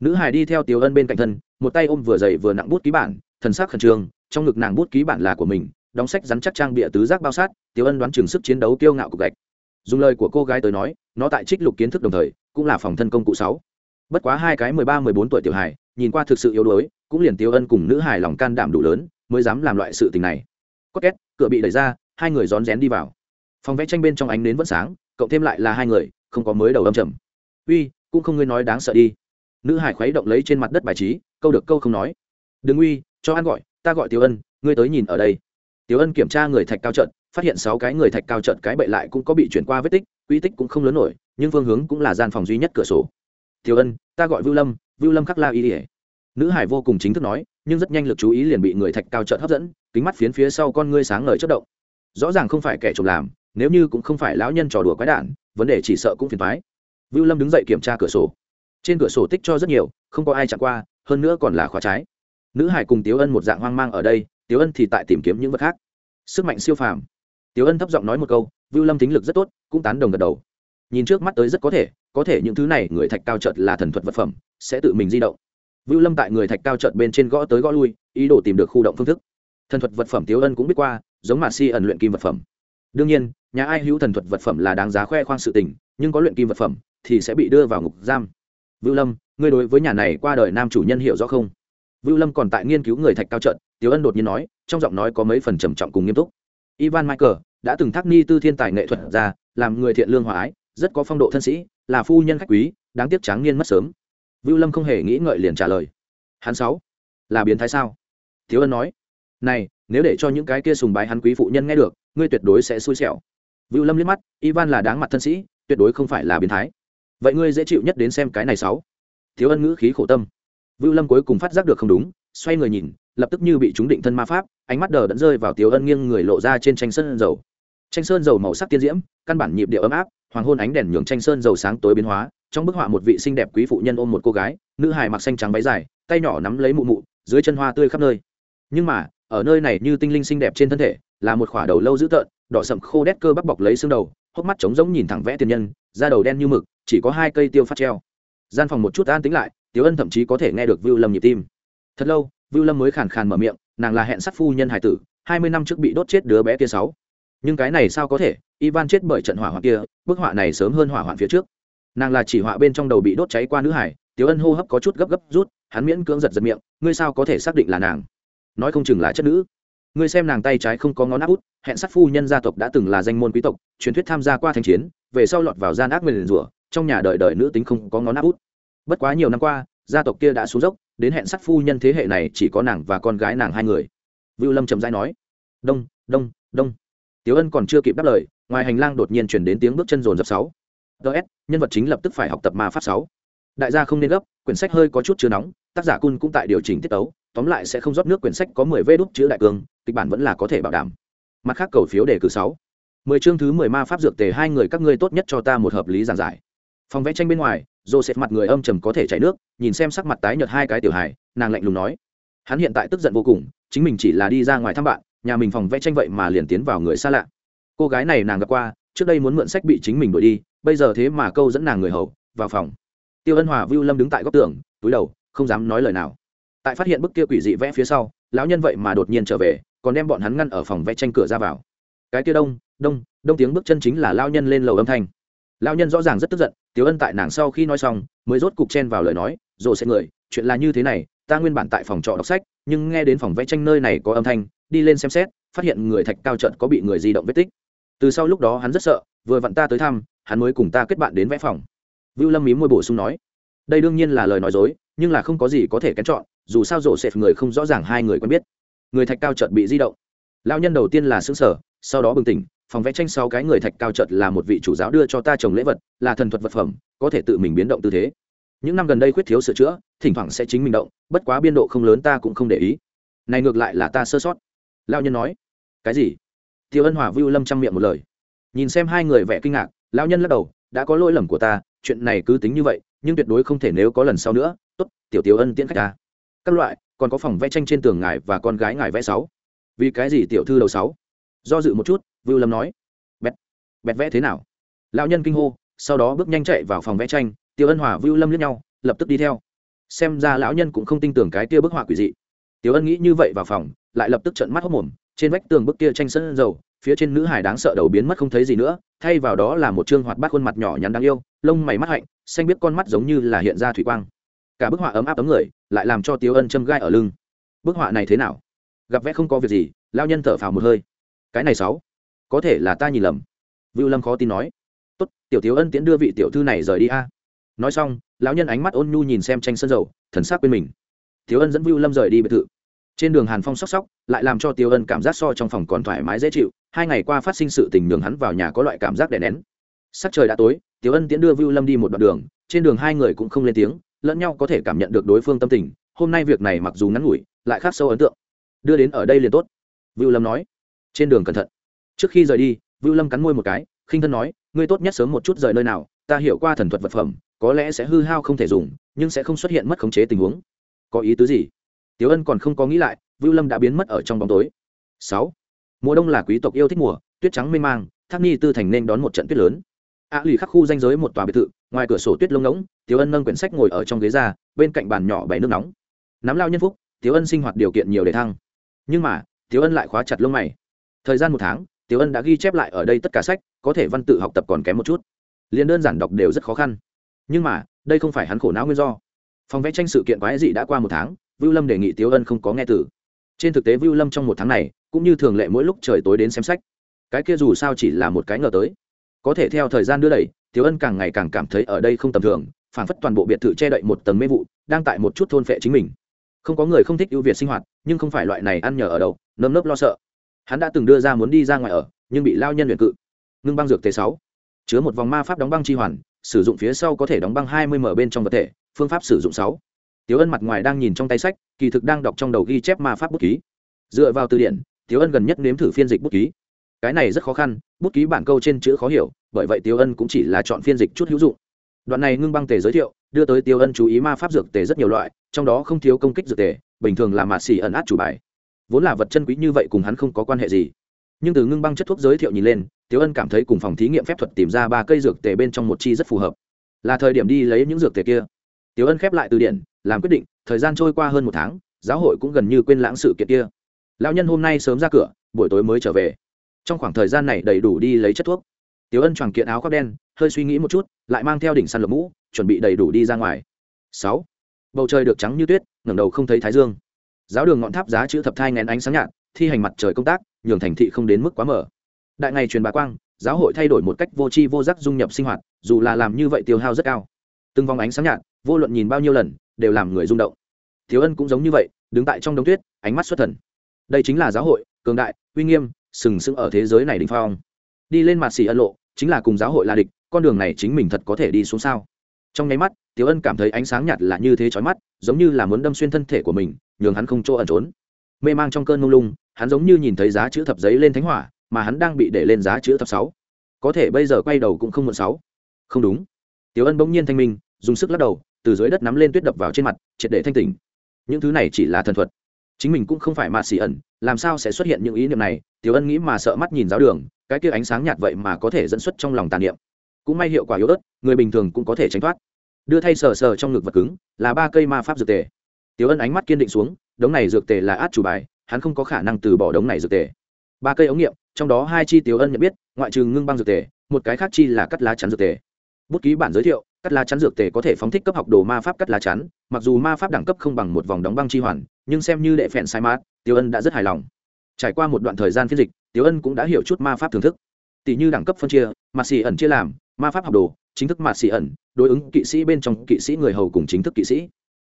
Nữ hải đi theo tiểu ân bên cạnh thân, một tay ôm vừa dày vừa nặng bút ký bản, thần sắc khẩn trương, trong ngực nàng bút ký bản là của mình, đóng sách rắn chắc trang bịa tứ giác bao sát, tiểu ân đoán chừng sức chiến đấu kiêu ngạo cục gạch. Dùng lời của cô gái tới nói, nó tại trích lục kiến thức đồng thời cũng là phòng thân công cụ sáu. Bất quá hai cái mười ba, mười bốn tuổi tiểu hài, nhìn qua thực sự yếu đuối, cũng liền tiêu ân cùng nữ hài lòng can đảm đủ lớn, mới dám làm loại sự tình này. Có két, cửa bị đẩy ra, hai người rón rén đi vào. Phòng vẽ tranh bên trong ánh nến vẫn sáng, cộng thêm lại là hai người, không có mới đầu âm trầm. Uy, cũng không ngươi nói đáng sợ đi. Nữ hải khuấy động lấy trên mặt đất bài trí, câu được câu không nói. Đừng uy, cho ăn gọi, ta gọi tiêu ân, ngươi tới nhìn ở đây tiểu ân kiểm tra người thạch cao trận phát hiện sáu cái người thạch cao trận cái bậy lại cũng có bị chuyển qua vết tích quỹ tích cũng không lớn nổi, nhưng phương hướng cũng là gian phòng duy nhất cửa sổ. Tiểu ân, ta gọi vưu lâm vưu lâm khắc la y ỉa nữ hải vô cùng chính thức nói, nhưng rất nhanh lực chú ý liền bị người thạch cao trận hấp dẫn, kính mắt phiến phía sau con ngươi sáng ngời chớp động. Rõ ràng không phải kẻ trộm làm, nếu như cũng không phải lão nhân trò đùa quái đản, vấn đề chỉ sợ cũng phiền toái. vưu lâm đứng dậy kiểm tra cửa sổ. Trên cửa sổ tích cho rất nhiều, không có ai chạm qua, hơn nữa còn là khóa trái. Nữ hải cùng tiếu ân một dạng hoang mang ở đây tiếu ân thì tại tìm kiếm những vật khác. Sức mạnh siêu phàm. Tiếu ân thấp giọng nói một câu, vưu lâm tính lực rất tốt, cũng tán đồng gật đầu. Nhìn trước mắt tới rất có thể có thể những thứ này người thạch cao trợt là thần thuật vật phẩm, sẽ tự mình di động. Vưu lâm tại người thạch cao trợt bên trên gõ tới gõ lui, ý đồ tìm được khu động phương thức. Thần thuật vật phẩm tiếu ân cũng biết qua, giống mà si ẩn luyện kim vật phẩm. Đương nhiên, nhà ai hữu thần thuật vật phẩm là đáng giá khoe khoang sự tình, nhưng có luyện kim vật phẩm thì sẽ bị đưa vào ngục giam. Vưu lâm, ngươi đối với nhà này qua đời nam chủ nhân hiểu rõ không? Vưu lâm còn tại nghiên cứu người thạch cao trận tiếu ân đột nhiên nói, trong giọng nói có mấy phần trầm trọng cùng nghiêm túc. Ivan michael đã từng thác ni tư thiên tài nghệ thuật ra, làm người thiện lương hòa ái, rất có phong độ thân sĩ, là phu nhân khách quý, đáng tiếc tráng niên mất sớm. Vưu lâm không hề nghĩ ngợi liền trả lời. Hắn sáu, là biến thái sao? Tiểu ân nói, này, nếu để cho những cái kia sùng bái hắn quý phụ nhân nghe được, ngươi tuyệt đối sẽ xui xẻo. Vưu lâm liếc mắt, ivan là đáng mặt thân sĩ, tuyệt đối không phải là biến thái. Vậy ngươi dễ chịu nhất đến xem cái này sáu. Thiếu ân ngữ khí khổ tâm. Vưu lâm cuối cùng phát giác được không đúng xoay người nhìn, lập tức như bị chúng định thân ma pháp, ánh mắt đờ đẫn rơi vào tiếu ân nghiêng người lộ ra trên tranh sơn dầu. Tranh sơn dầu màu sắc tiên diễm, căn bản nhịp điệu ấm áp, hoàng hôn ánh đèn nhường tranh sơn dầu sáng tối biến hóa, trong bức họa một vị xinh đẹp quý phụ nhân ôm một cô gái, nữ hài mặc xanh trắng váy dài, tay nhỏ nắm lấy mụ mụ, dưới chân hoa tươi khắp nơi. Nhưng mà, ở nơi này như tinh linh xinh đẹp trên thân thể, là một khỏa đầu lâu dữ tợn, đỏ sậm khô đét cơ bắp bọc lấy xương đầu, hốc mắt trống rỗng nhìn thẳng vẽ tiền nhân, da đầu đen như mực, chỉ có hai cây tiêu phát treo. Gian phòng một chút an tính lại, tiếu ân thậm chí có thể nghe được vưu lâm nhịp tim thật lâu, vưu lâm mới khàn khàn mở miệng, nàng là hẹn sát phu nhân hải tử, hai mươi năm trước bị đốt chết đứa bé kia sáu. Nhưng cái này sao có thể, ivan chết bởi trận hỏa hoạn kia, bức họa này sớm hơn hỏa hoạn phía trước. Nàng là chỉ họa bên trong đầu bị đốt cháy qua nữ hải tiếu ân hô hấp có chút gấp gấp rút, hắn miễn cưỡng giật giật miệng, ngươi sao có thể xác định là nàng? Nói không chừng là chất nữ. Ngươi xem nàng tay trái không có ngón áp út, hẹn sát phu nhân gia tộc đã từng là danh môn quý tộc, truyền thuyết tham gia qua thanh chiến, về sau lọt vào gian ác nguyền rủa, trong nhà đời đời nữ tính không có ngón áp út. Bất quá nhiều năm qua, gia tộc kia đã xuống dốc đến hẹn sắt phu nhân thế hệ này chỉ có nàng và con gái nàng hai người. Vưu lâm trầm dai nói, đông đông đông. Tiếu ân còn chưa kịp đáp lời, ngoài hành lang đột nhiên chuyển đến tiếng bước chân rồn rập sáu. Ts nhân vật chính lập tức phải học tập ma pháp sáu. Đại gia không nên gấp, quyển sách hơi có chút chưa nóng, tác giả cun cũng tại điều chỉnh tiết tấu, tóm lại sẽ không rót nước quyển sách có mười vê đúc chữ đại cương kịch bản vẫn là có thể bảo đảm. Mặt khác cầu phiếu đề cử sáu. Mười chương thứ mười ma pháp dược tề hai người các ngươi tốt nhất cho ta một hợp lý giảng giải. Phòng vẽ tranh bên ngoài joseph mặt người âm trầm có thể chảy nước, nhìn xem sắc mặt tái nhợt hai cái tiểu hài, nàng lạnh lùng nói. Hắn hiện tại tức giận vô cùng, chính mình chỉ là đi ra ngoài thăm bạn, nhà mình phòng vẽ tranh vậy mà liền tiến vào người xa lạ. Cô gái này nàng gặp qua, trước đây muốn mượn sách bị chính mình đuổi đi, bây giờ thế mà câu dẫn nàng người hầu, vào phòng. Tiêu ân hòa vưu lâm đứng tại góc tường, túi đầu, không dám nói lời nào. Tại phát hiện bức kia quỷ dị vẽ phía sau, lão nhân vậy mà đột nhiên trở về, còn đem bọn hắn ngăn ở phòng vẽ tranh cửa ra vào. Cái kia đông đông đông tiếng bước chân chính là lão nhân lên lầu âm thanh. Lão nhân rõ ràng rất tức giận Tiểu ân tại nàng sau khi nói xong, mới rốt cục chen vào lời nói rồi sẽ người, chuyện là như thế này, ta nguyên bản tại phòng trọ đọc sách, nhưng nghe đến phòng vẽ tranh nơi này có âm thanh, đi lên xem xét, phát hiện người thạch cao trận có bị người di động vết tích. Từ sau lúc đó hắn rất sợ, vừa vặn ta tới thăm, hắn mới cùng ta kết bạn đến vẽ phòng. Vưu lâm mím môi bổ sung nói, đây đương nhiên là lời nói dối, nhưng là không có gì có thể kén chọn, dù sao rổ xẹp người không rõ ràng hai người quen biết. Người thạch cao trận bị di động. Lao nhân đầu tiên là xứng sở sau đó bừng tỉnh phòng vẽ tranh sau cái người thạch cao chợt là một vị chủ giáo đưa cho ta trồng lễ vật, là thần thuật vật phẩm, có thể tự mình biến động tư thế. Những năm gần đây khuyết thiếu sửa chữa, thỉnh thoảng sẽ chính mình động, bất quá biên độ không lớn ta cũng không để ý. Này ngược lại là ta sơ sót. Lao nhân nói. Cái gì? Tiêu ân hòa vưu lâm trang miệng một lời. Nhìn xem hai người vẻ kinh ngạc lao nhân lắc đầu, đã có lỗi lầm của ta, chuyện này cứ tính như vậy, nhưng tuyệt đối không thể nếu có lần sau nữa. Tốt, tiểu tiểu ân tiễn khách ta các loại, còn có phòng vẽ tranh trên tường ngài và con gái ngài vẽ sáu. Vì cái gì tiểu thư đầu sáu? Do dự một chút vưu lâm nói. Bẹt bẹt vẽ thế nào? Lão nhân kinh hô, sau đó bước nhanh chạy vào phòng vẽ tranh, tiêu ân hòa, vưu lâm lướt nhau, lập tức đi theo. Xem ra lão nhân cũng không tin tưởng cái tia bức họa quỷ dị. Tiêu ân nghĩ như vậy vào phòng, lại lập tức trận mắt hốc mồm, trên vách tường bức kia tranh sân dầu, phía trên nữ hải đáng sợ đầu biến mất không thấy gì nữa, thay vào đó là một trương hoạt bát khuôn mặt nhỏ nhắn đáng yêu, lông mày mắt hạnh, xanh biết con mắt giống như là hiện ra thủy quang. Cả bức họa ấm áp ấm người, lại làm cho Tiêu ân châm gai ở lưng. Bức họa này thế nào? Gặp vẽ không có việc gì lao nhân thở phào một hơi. Cái này sáu có thể là ta nhìn lầm. Vưu lâm khó tin nói. Tốt, tiểu thiếu ân tiễn đưa vị tiểu thư này rời đi a. Nói xong, lão nhân ánh mắt ôn nhu nhìn xem tranh sân dầu, thần sắc bên mình. Thiếu ân dẫn vưu lâm rời đi biệt thự. Trên đường hàn phong sóc sóc, lại làm cho tiêu ân cảm giác so trong phòng còn thoải mái dễ chịu, hai ngày qua phát sinh sự tình đường hắn vào nhà có loại cảm giác đè nén. Sắc trời đã tối tiêu ân tiễn đưa vưu lâm đi một đoạn đường, trên đường hai người cũng không lên tiếng, lẫn nhau có thể cảm nhận được đối phương tâm tình, hôm nay việc này mặc dù ngắn ngủi, lại khác sâu ấn tượng. Đưa đến ở đây liền tốt, vưu lâm nói. Trên đường cẩn thận trước khi rời đi, vưu lâm cắn môi một cái, khinh thân nói, ngươi tốt nhất sớm một chút rời nơi nào, ta hiểu qua thần thuật vật phẩm, có lẽ sẽ hư hao không thể dùng, nhưng sẽ không xuất hiện mất khống chế tình huống. Có ý tứ gì? Tiếu ân còn không có nghĩ lại, vưu lâm đã biến mất ở trong bóng tối. Sáu, mùa đông là quý tộc yêu thích mùa, tuyết trắng mê mang, thác ni tư thành nên đón một trận tuyết lớn. A lì khắc khu danh giới một tòa biệt thự, ngoài cửa sổ tuyết lông ngỗng tiếu ân nâng quyển sách ngồi ở trong ghế ra, bên cạnh bàn nhỏ bày nước nóng. Nắm lao nhân phúc tiếu ân sinh hoạt điều kiện nhiều để thăng. Nhưng mà tiếu ân lại khóa chặt lông mày. Thời gian một tháng Tiểu ân đã ghi chép lại ở đây tất cả sách, có thể văn tự học tập còn kém một chút. Liền đơn giản đọc đều rất khó khăn. Nhưng mà, đây không phải hắn khổ não nguyên do. Phòng vẽ tranh sự kiện quái dị đã qua một tháng, vưu lâm đề nghị Tiểu ân không có nghe từ. Trên thực tế vưu lâm trong một tháng này, cũng như thường lệ mỗi lúc trời tối đến xem sách. Cái kia dù sao chỉ là một cái ngờ tới. Có thể theo thời gian đưa đẩy, Tiểu ân càng ngày càng cảm thấy ở đây không tầm thường phản phất toàn bộ biệt thự che đậy một tầng mê vụ, đang tại một chút thôn phệ chính mình. Không có người không thích ưu việt sinh hoạt, nhưng không phải loại này ăn nhờ ở đâu, nơm nớp lo sợ hắn đã từng đưa ra muốn đi ra ngoài ở, nhưng bị lao nhân luyện cự. Ngưng băng dược t sáu. Chứa một vòng ma pháp đóng băng chi hoàn, sử dụng phía sau có thể đóng băng hai mươi m bên trong vật thể, phương pháp sử dụng sáu. Tiếu ân mặt ngoài đang nhìn trong tay sách, kỳ thực đang đọc trong đầu ghi chép ma pháp bút ký. Dựa vào từ điển, tiếu ân gần nhất nếm thử phiên dịch bút ký. Cái này rất khó khăn, bút ký bản câu trên chữ khó hiểu, bởi vậy tiếu ân cũng chỉ là chọn phiên dịch chút hữu dụng. Đoạn này ngưng băng tề giới thiệu, đưa tới tiếu ân chú ý ma pháp dược tề rất nhiều loại, trong đó không thiếu công kích dược tề, bình thường là mạt xỉ ẩn át chủ bài vốn là vật chân quý như vậy cùng hắn không có quan hệ gì. Nhưng từ ngưng băng chất thuốc giới thiệu nhìn lên tiếu ân cảm thấy cùng phòng thí nghiệm phép thuật tìm ra ba cây dược tề bên trong một chi rất phù hợp. Là thời điểm đi lấy những dược tề kia. Tiếu ân khép lại từ điển, làm quyết định, thời gian trôi qua hơn một tháng, giáo hội cũng gần như quên lãng sự kiện kia. Lão nhân hôm nay sớm ra cửa, buổi tối mới trở về. Trong khoảng thời gian này đầy đủ đi lấy chất thuốc. Tiếu ân choàng kiện áo khoác đen, hơi suy nghĩ một chút, lại mang theo đỉnh săn lục mũ, chuẩn bị đầy đủ đi ra ngoài. Sáu. Bầu trời được trắng như tuyết, ngẩng đầu không thấy thái dương giáo đường ngọn tháp giá chữ thập thai ngén ánh sáng nhạt, thi hành mặt trời công tác, nhường thành thị không đến mức quá mở. Đại ngày truyền bá quang, giáo hội thay đổi một cách vô tri vô giác dung nhập sinh hoạt, dù là làm như vậy tiêu hao rất cao. Từng vòng ánh sáng nhạt, vô luận nhìn bao nhiêu lần, đều làm người rung động. Thiếu ân cũng giống như vậy, đứng tại trong đống tuyết, ánh mắt xuất thần. Đây chính là giáo hội, cường đại, uy nghiêm, sừng sững ở thế giới này đình phong. Đi lên mặt xì ân lộ, chính là cùng giáo hội là địch, con đường này chính mình thật có thể đi xuống sao? Trong nháy mắt, tiểu ân cảm thấy ánh sáng nhạt là như thế chói mắt, giống như là muốn đâm xuyên thân thể của mình, nhường hắn không chỗ ẩn trốn. Mê mang trong cơn mông lung, hắn giống như nhìn thấy giá chữ thập giấy lên thánh hỏa, mà hắn đang bị để lên giá chữ thập sáu. Có thể bây giờ quay đầu cũng không muộn sáu. Không đúng. Tiểu ân bỗng nhiên thanh minh, dùng sức lắc đầu, từ dưới đất nắm lên tuyết đập vào trên mặt, triệt để thanh tỉnh. Những thứ này chỉ là thần thuật. Chính mình cũng không phải mạt xỉ ẩn, làm sao sẽ xuất hiện những ý niệm này? Tiểu ân nghĩ mà sợ mắt nhìn giáo đường, cái kia ánh sáng nhạt vậy mà có thể dẫn xuất trong lòng tàn niệm. Cũng may hiệu quả yếu ớt, người bình thường cũng có thể tránh thoát đưa thay sờ sờ trong ngực vật cứng, là ba cây ma pháp dược tề. Tiểu ân ánh mắt kiên định xuống, đống này dược tề là át chủ bài, hắn không có khả năng từ bỏ đống này dược tề. Ba cây ống nghiệm, trong đó hai chi tiểu ân nhận biết, ngoại trừ ngưng băng dược tề, một cái khác chi là cắt lá chắn dược tề. Bút ký bản giới thiệu, cắt lá chắn dược tề có thể phóng thích cấp học đồ ma pháp cắt lá chắn, mặc dù ma pháp đẳng cấp không bằng một vòng đóng băng chi hoàn, nhưng xem như đệ phèn sai mát, tiểu ân đã rất hài lòng. Trải qua một đoạn thời gian phiên dịch, tiểu ân cũng đã hiểu chút ma pháp thưởng thức. Tỷ như đẳng cấp phân chia, mà xì ẩn chia làm, ma pháp học đồ, chính thức mà xì ẩn đối ứng kỵ sĩ bên trong kỵ sĩ người hầu cùng chính thức kỵ sĩ.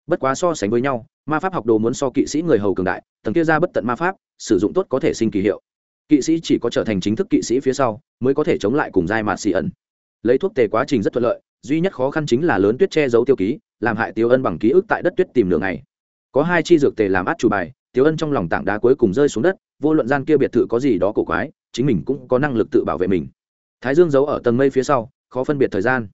Bất quá so sánh với nhau, ma pháp học đồ muốn so kỵ sĩ người hầu cường đại, tầng kia ra bất tận ma pháp, sử dụng tốt có thể sinh kỳ hiệu. Kỵ sĩ chỉ có trở thành chính thức kỵ sĩ phía sau, mới có thể chống lại cùng giai mạt xì ẩn. Lấy thuốc tề quá trình rất thuận lợi, duy nhất khó khăn chính là lớn tuyết che giấu tiêu ký, làm hại tiêu ân bằng ký ức tại đất tuyết tìm đường này có hai chi dược tề làm át chủ bài tiêu ân trong lòng tảng đá cuối cùng rơi xuống đất, vô luận gian kia biệt thự có gì đó cổ quái, chính mình cũng có năng lực tự bảo vệ mình. Thái dương giấu ở tầng mây phía sau, khó phân biệt thời gian.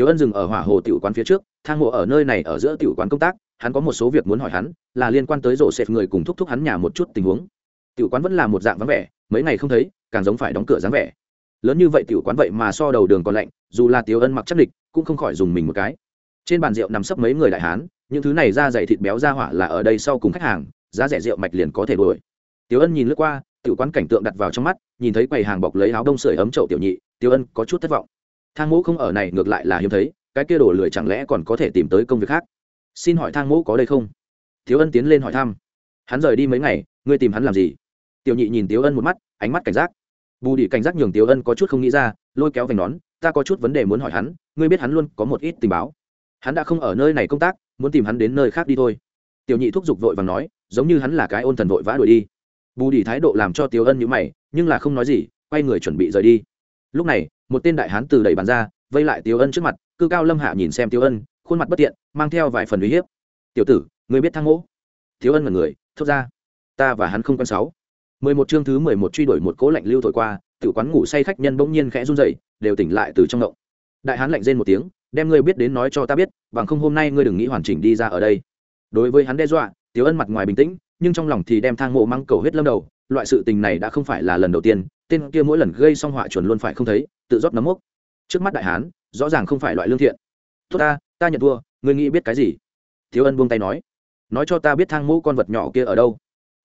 Tiểu Ân dừng ở hỏa hồ tiểu quán phía trước, thang mộ ở nơi này ở giữa tiểu quán công tác, hắn có một số việc muốn hỏi hắn, là liên quan tới rổ sệt người cùng thúc thúc hắn nhà một chút tình huống. Tiểu quán vẫn là một dạng vắng vẻ, mấy ngày không thấy, càng giống phải đóng cửa dáng vẻ. Lớn như vậy tiểu quán vậy mà so đầu đường còn lạnh, dù là Tiểu Ân mặc chắc địch, cũng không khỏi dùng mình một cái. Trên bàn rượu nằm sấp mấy người đại hán, những thứ này da dày thịt béo da hỏa là ở đây sau cùng khách hàng, giá rẻ rượu mạch liền có thể đuổi. Tiểu Ân nhìn lướt qua, tiểu quán cảnh tượng đặt vào trong mắt, nhìn thấy quầy hàng bọc lấy áo đông sưởi ấm chậu tiểu nhị, Tiểu Ân có chút thất vọng thang mẫu không ở này, ngược lại là hiếm thấy, cái kia đổ lười chẳng lẽ còn có thể tìm tới công việc khác? Xin hỏi thang mẫu có đây không? Thiếu ân tiến lên hỏi thăm. Hắn rời đi mấy ngày, ngươi tìm hắn làm gì? Tiểu nhị nhìn tiếu ân một mắt, ánh mắt cảnh giác. Bù đi cảnh giác nhường tiếu ân có chút không nghĩ ra, lôi kéo vành nón, ta có chút vấn đề muốn hỏi hắn, ngươi biết hắn luôn có một ít tình báo. Hắn đã không ở nơi này công tác, muốn tìm hắn đến nơi khác đi thôi. Tiểu nhị thúc giục vội và nói, giống như hắn là cái ôn thần vội vã đuổi đi. Bù đi thái độ làm cho tiếu ân nhữ mày, nhưng là không nói gì, quay người chuẩn bị rời đi. Lúc này một tên đại hán từ đẩy bàn ra, vây lại tiêu ân trước mặt, cư cao lâm hạ nhìn xem tiêu ân, khuôn mặt bất tiện, mang theo vài phần uy hiếp. Tiểu tử người biết thang ngỗ tiêu ân là người, thốt ra. Ta và hắn không quen sáu. Mười một chương thứ mười một truy đuổi một cố lạnh lưu thổi qua tự quán ngủ say khách nhân bỗng nhiên khẽ run rẩy, đều tỉnh lại từ trong ngộng. Đại hán lạnh rên một tiếng, đem ngươi biết đến nói cho ta biết, bằng không hôm nay ngươi đừng nghĩ hoàn chỉnh đi ra ở đây. Đối với hắn đe dọa Tiêu ân mặt ngoài bình tĩnh, nhưng trong lòng thì đem thang mộ mang cầu huyết lâm đầu. Loại sự tình này đã không phải là lần đầu tiên, tên kia mỗi lần gây xong họa chuẩn luôn phải không thấy tự rót nấm mốc. Trước mắt đại hán, rõ ràng không phải loại lương thiện. Tốt ta ta nhận thua, ngươi nghĩ biết cái gì? Thiếu ân buông tay nói. Nói cho ta biết thang mũ con vật nhỏ kia ở đâu.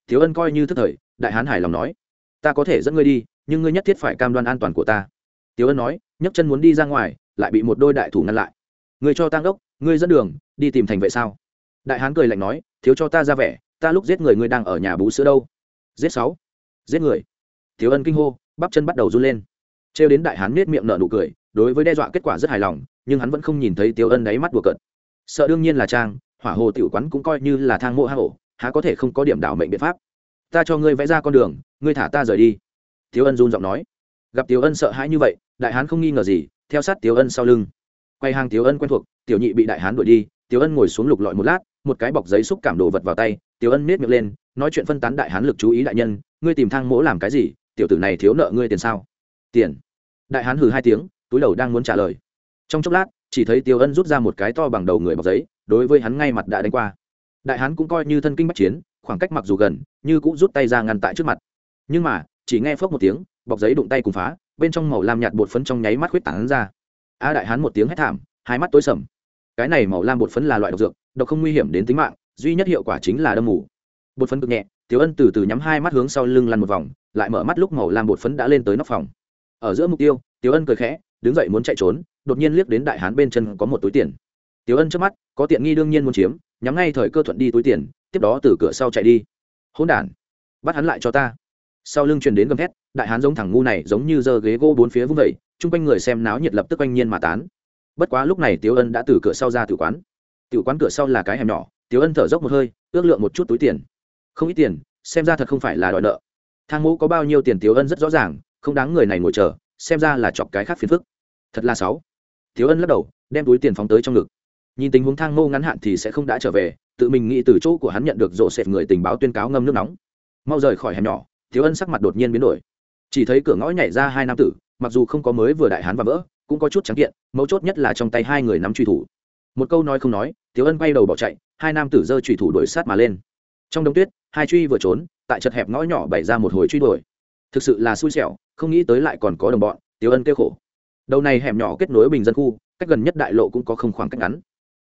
Thiếu ân coi như thức thời, đại hán hài lòng nói. Ta có thể dẫn ngươi đi, nhưng ngươi nhất thiết phải cam đoan an toàn của ta. Tiếu ân nói, nhấc chân muốn đi ra ngoài, lại bị một đôi đại thủ ngăn lại. Người cho tăng đốc ngươi dẫn đường, đi tìm thành vệ sao? Đại hán cười lạnh nói, thiếu cho ta ra vẻ, ta lúc giết người ngươi đang ở nhà bú sữa đâu? Giết sáu. Giết người. Thiếu ân kinh hô, bắp chân bắt đầu run lên trêu đến đại hán nết miệng nợ nụ cười, đối với đe dọa kết quả rất hài lòng, nhưng hắn vẫn không nhìn thấy tiêu ân đáy mắt đùa cợt. Sợ đương nhiên là trang, hỏa hồ tiểu quán cũng coi như là thang mộ hang ổ, há có thể không có điểm đảo mệnh biện pháp. Ta cho ngươi vẽ ra con đường, ngươi thả ta rời đi. Tiêu ân run giọng nói. Gặp tiêu ân sợ hãi như vậy, đại hán không nghi ngờ gì, theo sát tiêu ân sau lưng. Quay hàng tiêu ân quen thuộc, tiểu nhị bị đại hán đuổi đi, tiêu ân ngồi xuống lục lọi một lát, một cái bọc giấy xúc cảm đồ vật vào tay, tiêu ân nết miệng lên, nói chuyện phân tán đại hán lực chú ý đại nhân, ngươi tìm thang mỗ làm cái gì? Tiểu tử này thiếu nợ ngươi tiền sao? Tiền đại hán hừ hai tiếng, túi đầu đang muốn trả lời. Trong chốc lát, chỉ thấy tiêu ân rút ra một cái to bằng đầu người bọc giấy, đối với hắn ngay mặt đã đánh qua. Đại hán cũng coi như thân kinh bắc chiến, khoảng cách mặc dù gần, như cũng rút tay ra ngăn tại trước mặt. Nhưng mà, chỉ nghe phốc một tiếng, bọc giấy đụng tay cùng phá, bên trong màu lam nhạt bột phấn trong nháy mắt khuyết tán ra. A đại hán một tiếng hét thảm, hai mắt tối sầm. Cái này màu lam bột phấn là loại độc dược, độc không nguy hiểm đến tính mạng, duy nhất hiệu quả chính là đâm mù. Bột phấn cực nhẹ tiểu ân từ từ nhắm hai mắt hướng sau lưng lăn một vòng, lại mở mắt lúc màu lam bột phấn đã lên tới nóc phòng ở giữa mục tiêu, tiểu ân cười khẽ, đứng dậy muốn chạy trốn, đột nhiên liếc đến đại hán bên chân có một túi tiền. Tiểu ân trước mắt, có tiện nghi đương nhiên muốn chiếm, nhắm ngay thời cơ thuận đi túi tiền, tiếp đó từ cửa sau chạy đi. Hỗn đản, bắt hắn lại cho ta. Sau lưng truyền đến gầm thét, đại hán giống thằng ngu này giống như giơ ghế gỗ bốn phía vung vẩy chung quanh người xem náo nhiệt lập tức quanh nhiên mà tán. Bất quá lúc này Tiểu ân đã từ cửa sau ra tử quán. Tử quán cửa sau là cái hẻm nhỏ, Tiểu ân thở dốc một hơi, ước lượng một chút túi tiền. Không ít tiền, xem ra thật không phải là đòi nợ. Thang mũ có bao nhiêu tiền Tiểu ân rất rõ ràng không đáng người này ngồi chờ, xem ra là chọc cái khác phiền phức. Thật là sáu thiếu ân lắc đầu, đem túi tiền phóng tới trong ngực. Nhìn tình huống thang ngô ngắn hạn thì sẽ không đã trở về, tự mình nghĩ từ chỗ của hắn nhận được rộ xẹt người tình báo tuyên cáo ngâm nước nóng. Mau rời khỏi hẻm nhỏ, thiếu ân sắc mặt đột nhiên biến đổi. Chỉ thấy cửa ngõ nhảy ra hai nam tử, mặc dù không có mới vừa đại hán và vỡ, cũng có chút trắng kiện, mấu chốt nhất là trong tay hai người nắm truy thủ. Một câu nói không nói, thiếu ân quay đầu bỏ chạy, hai nam tử giơ truy thủ đuổi sát mà lên. Trong đông tuyết, hai truy vừa trốn, tại chật hẹp ngõ nhỏ bày ra một hồi truy đuổi thực sự là xui xẻo, không nghĩ tới lại còn có đồng bọn, tiếu ân kêu khổ. Đầu này hẻm nhỏ kết nối bình dân khu, cách gần nhất đại lộ cũng có không khoảng cách ngắn.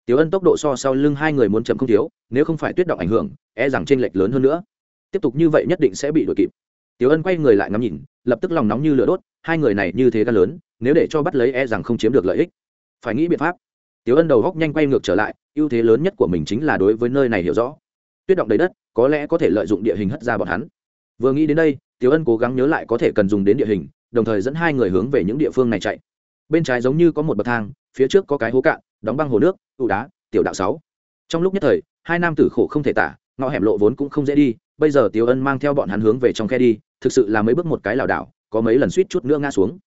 Tiếu ân tốc độ so sau lưng hai người muốn chậm không thiếu, nếu không phải tuyết động ảnh hưởng e rằng t r ê n lệch lớn hơn nữa. Tiếp tục như vậy nhất định sẽ bị đuổi kịp. Tiếu ân quay người lại ngắm nhìn, lập tức lòng nóng như lửa đốt, hai người này như thế gan lớn, nếu để cho bắt lấy e rằng không chiếm được lợi ích. Phải nghĩ biện pháp. Tiếu ân đầu góc nhanh quay ngược trở lại, ưu thế lớn nhất của mình chính là đối với nơi này hiểu rõ. Tuyết động đầy đất, có lẽ có thể lợi dụng địa hình hất ra bọn hắn. Vừa nghĩ đến đây tiểu ân cố gắng nhớ lại có thể cần dùng đến địa hình, đồng thời dẫn hai người hướng về những địa phương này chạy. Bên trái giống như có một bậc thang, phía trước có cái hố cạn, đóng băng hồ nước ụ đá, tiểu đạo sáu. Trong lúc nhất thời, hai nam tử khổ không thể tả, ngõ hẻm lộ vốn cũng không dễ đi, bây giờ tiểu ân mang theo bọn hắn hướng về trong khe đi, thực sự là mấy bước một cái lảo đảo, có mấy lần suýt chút nữa ngã xuống.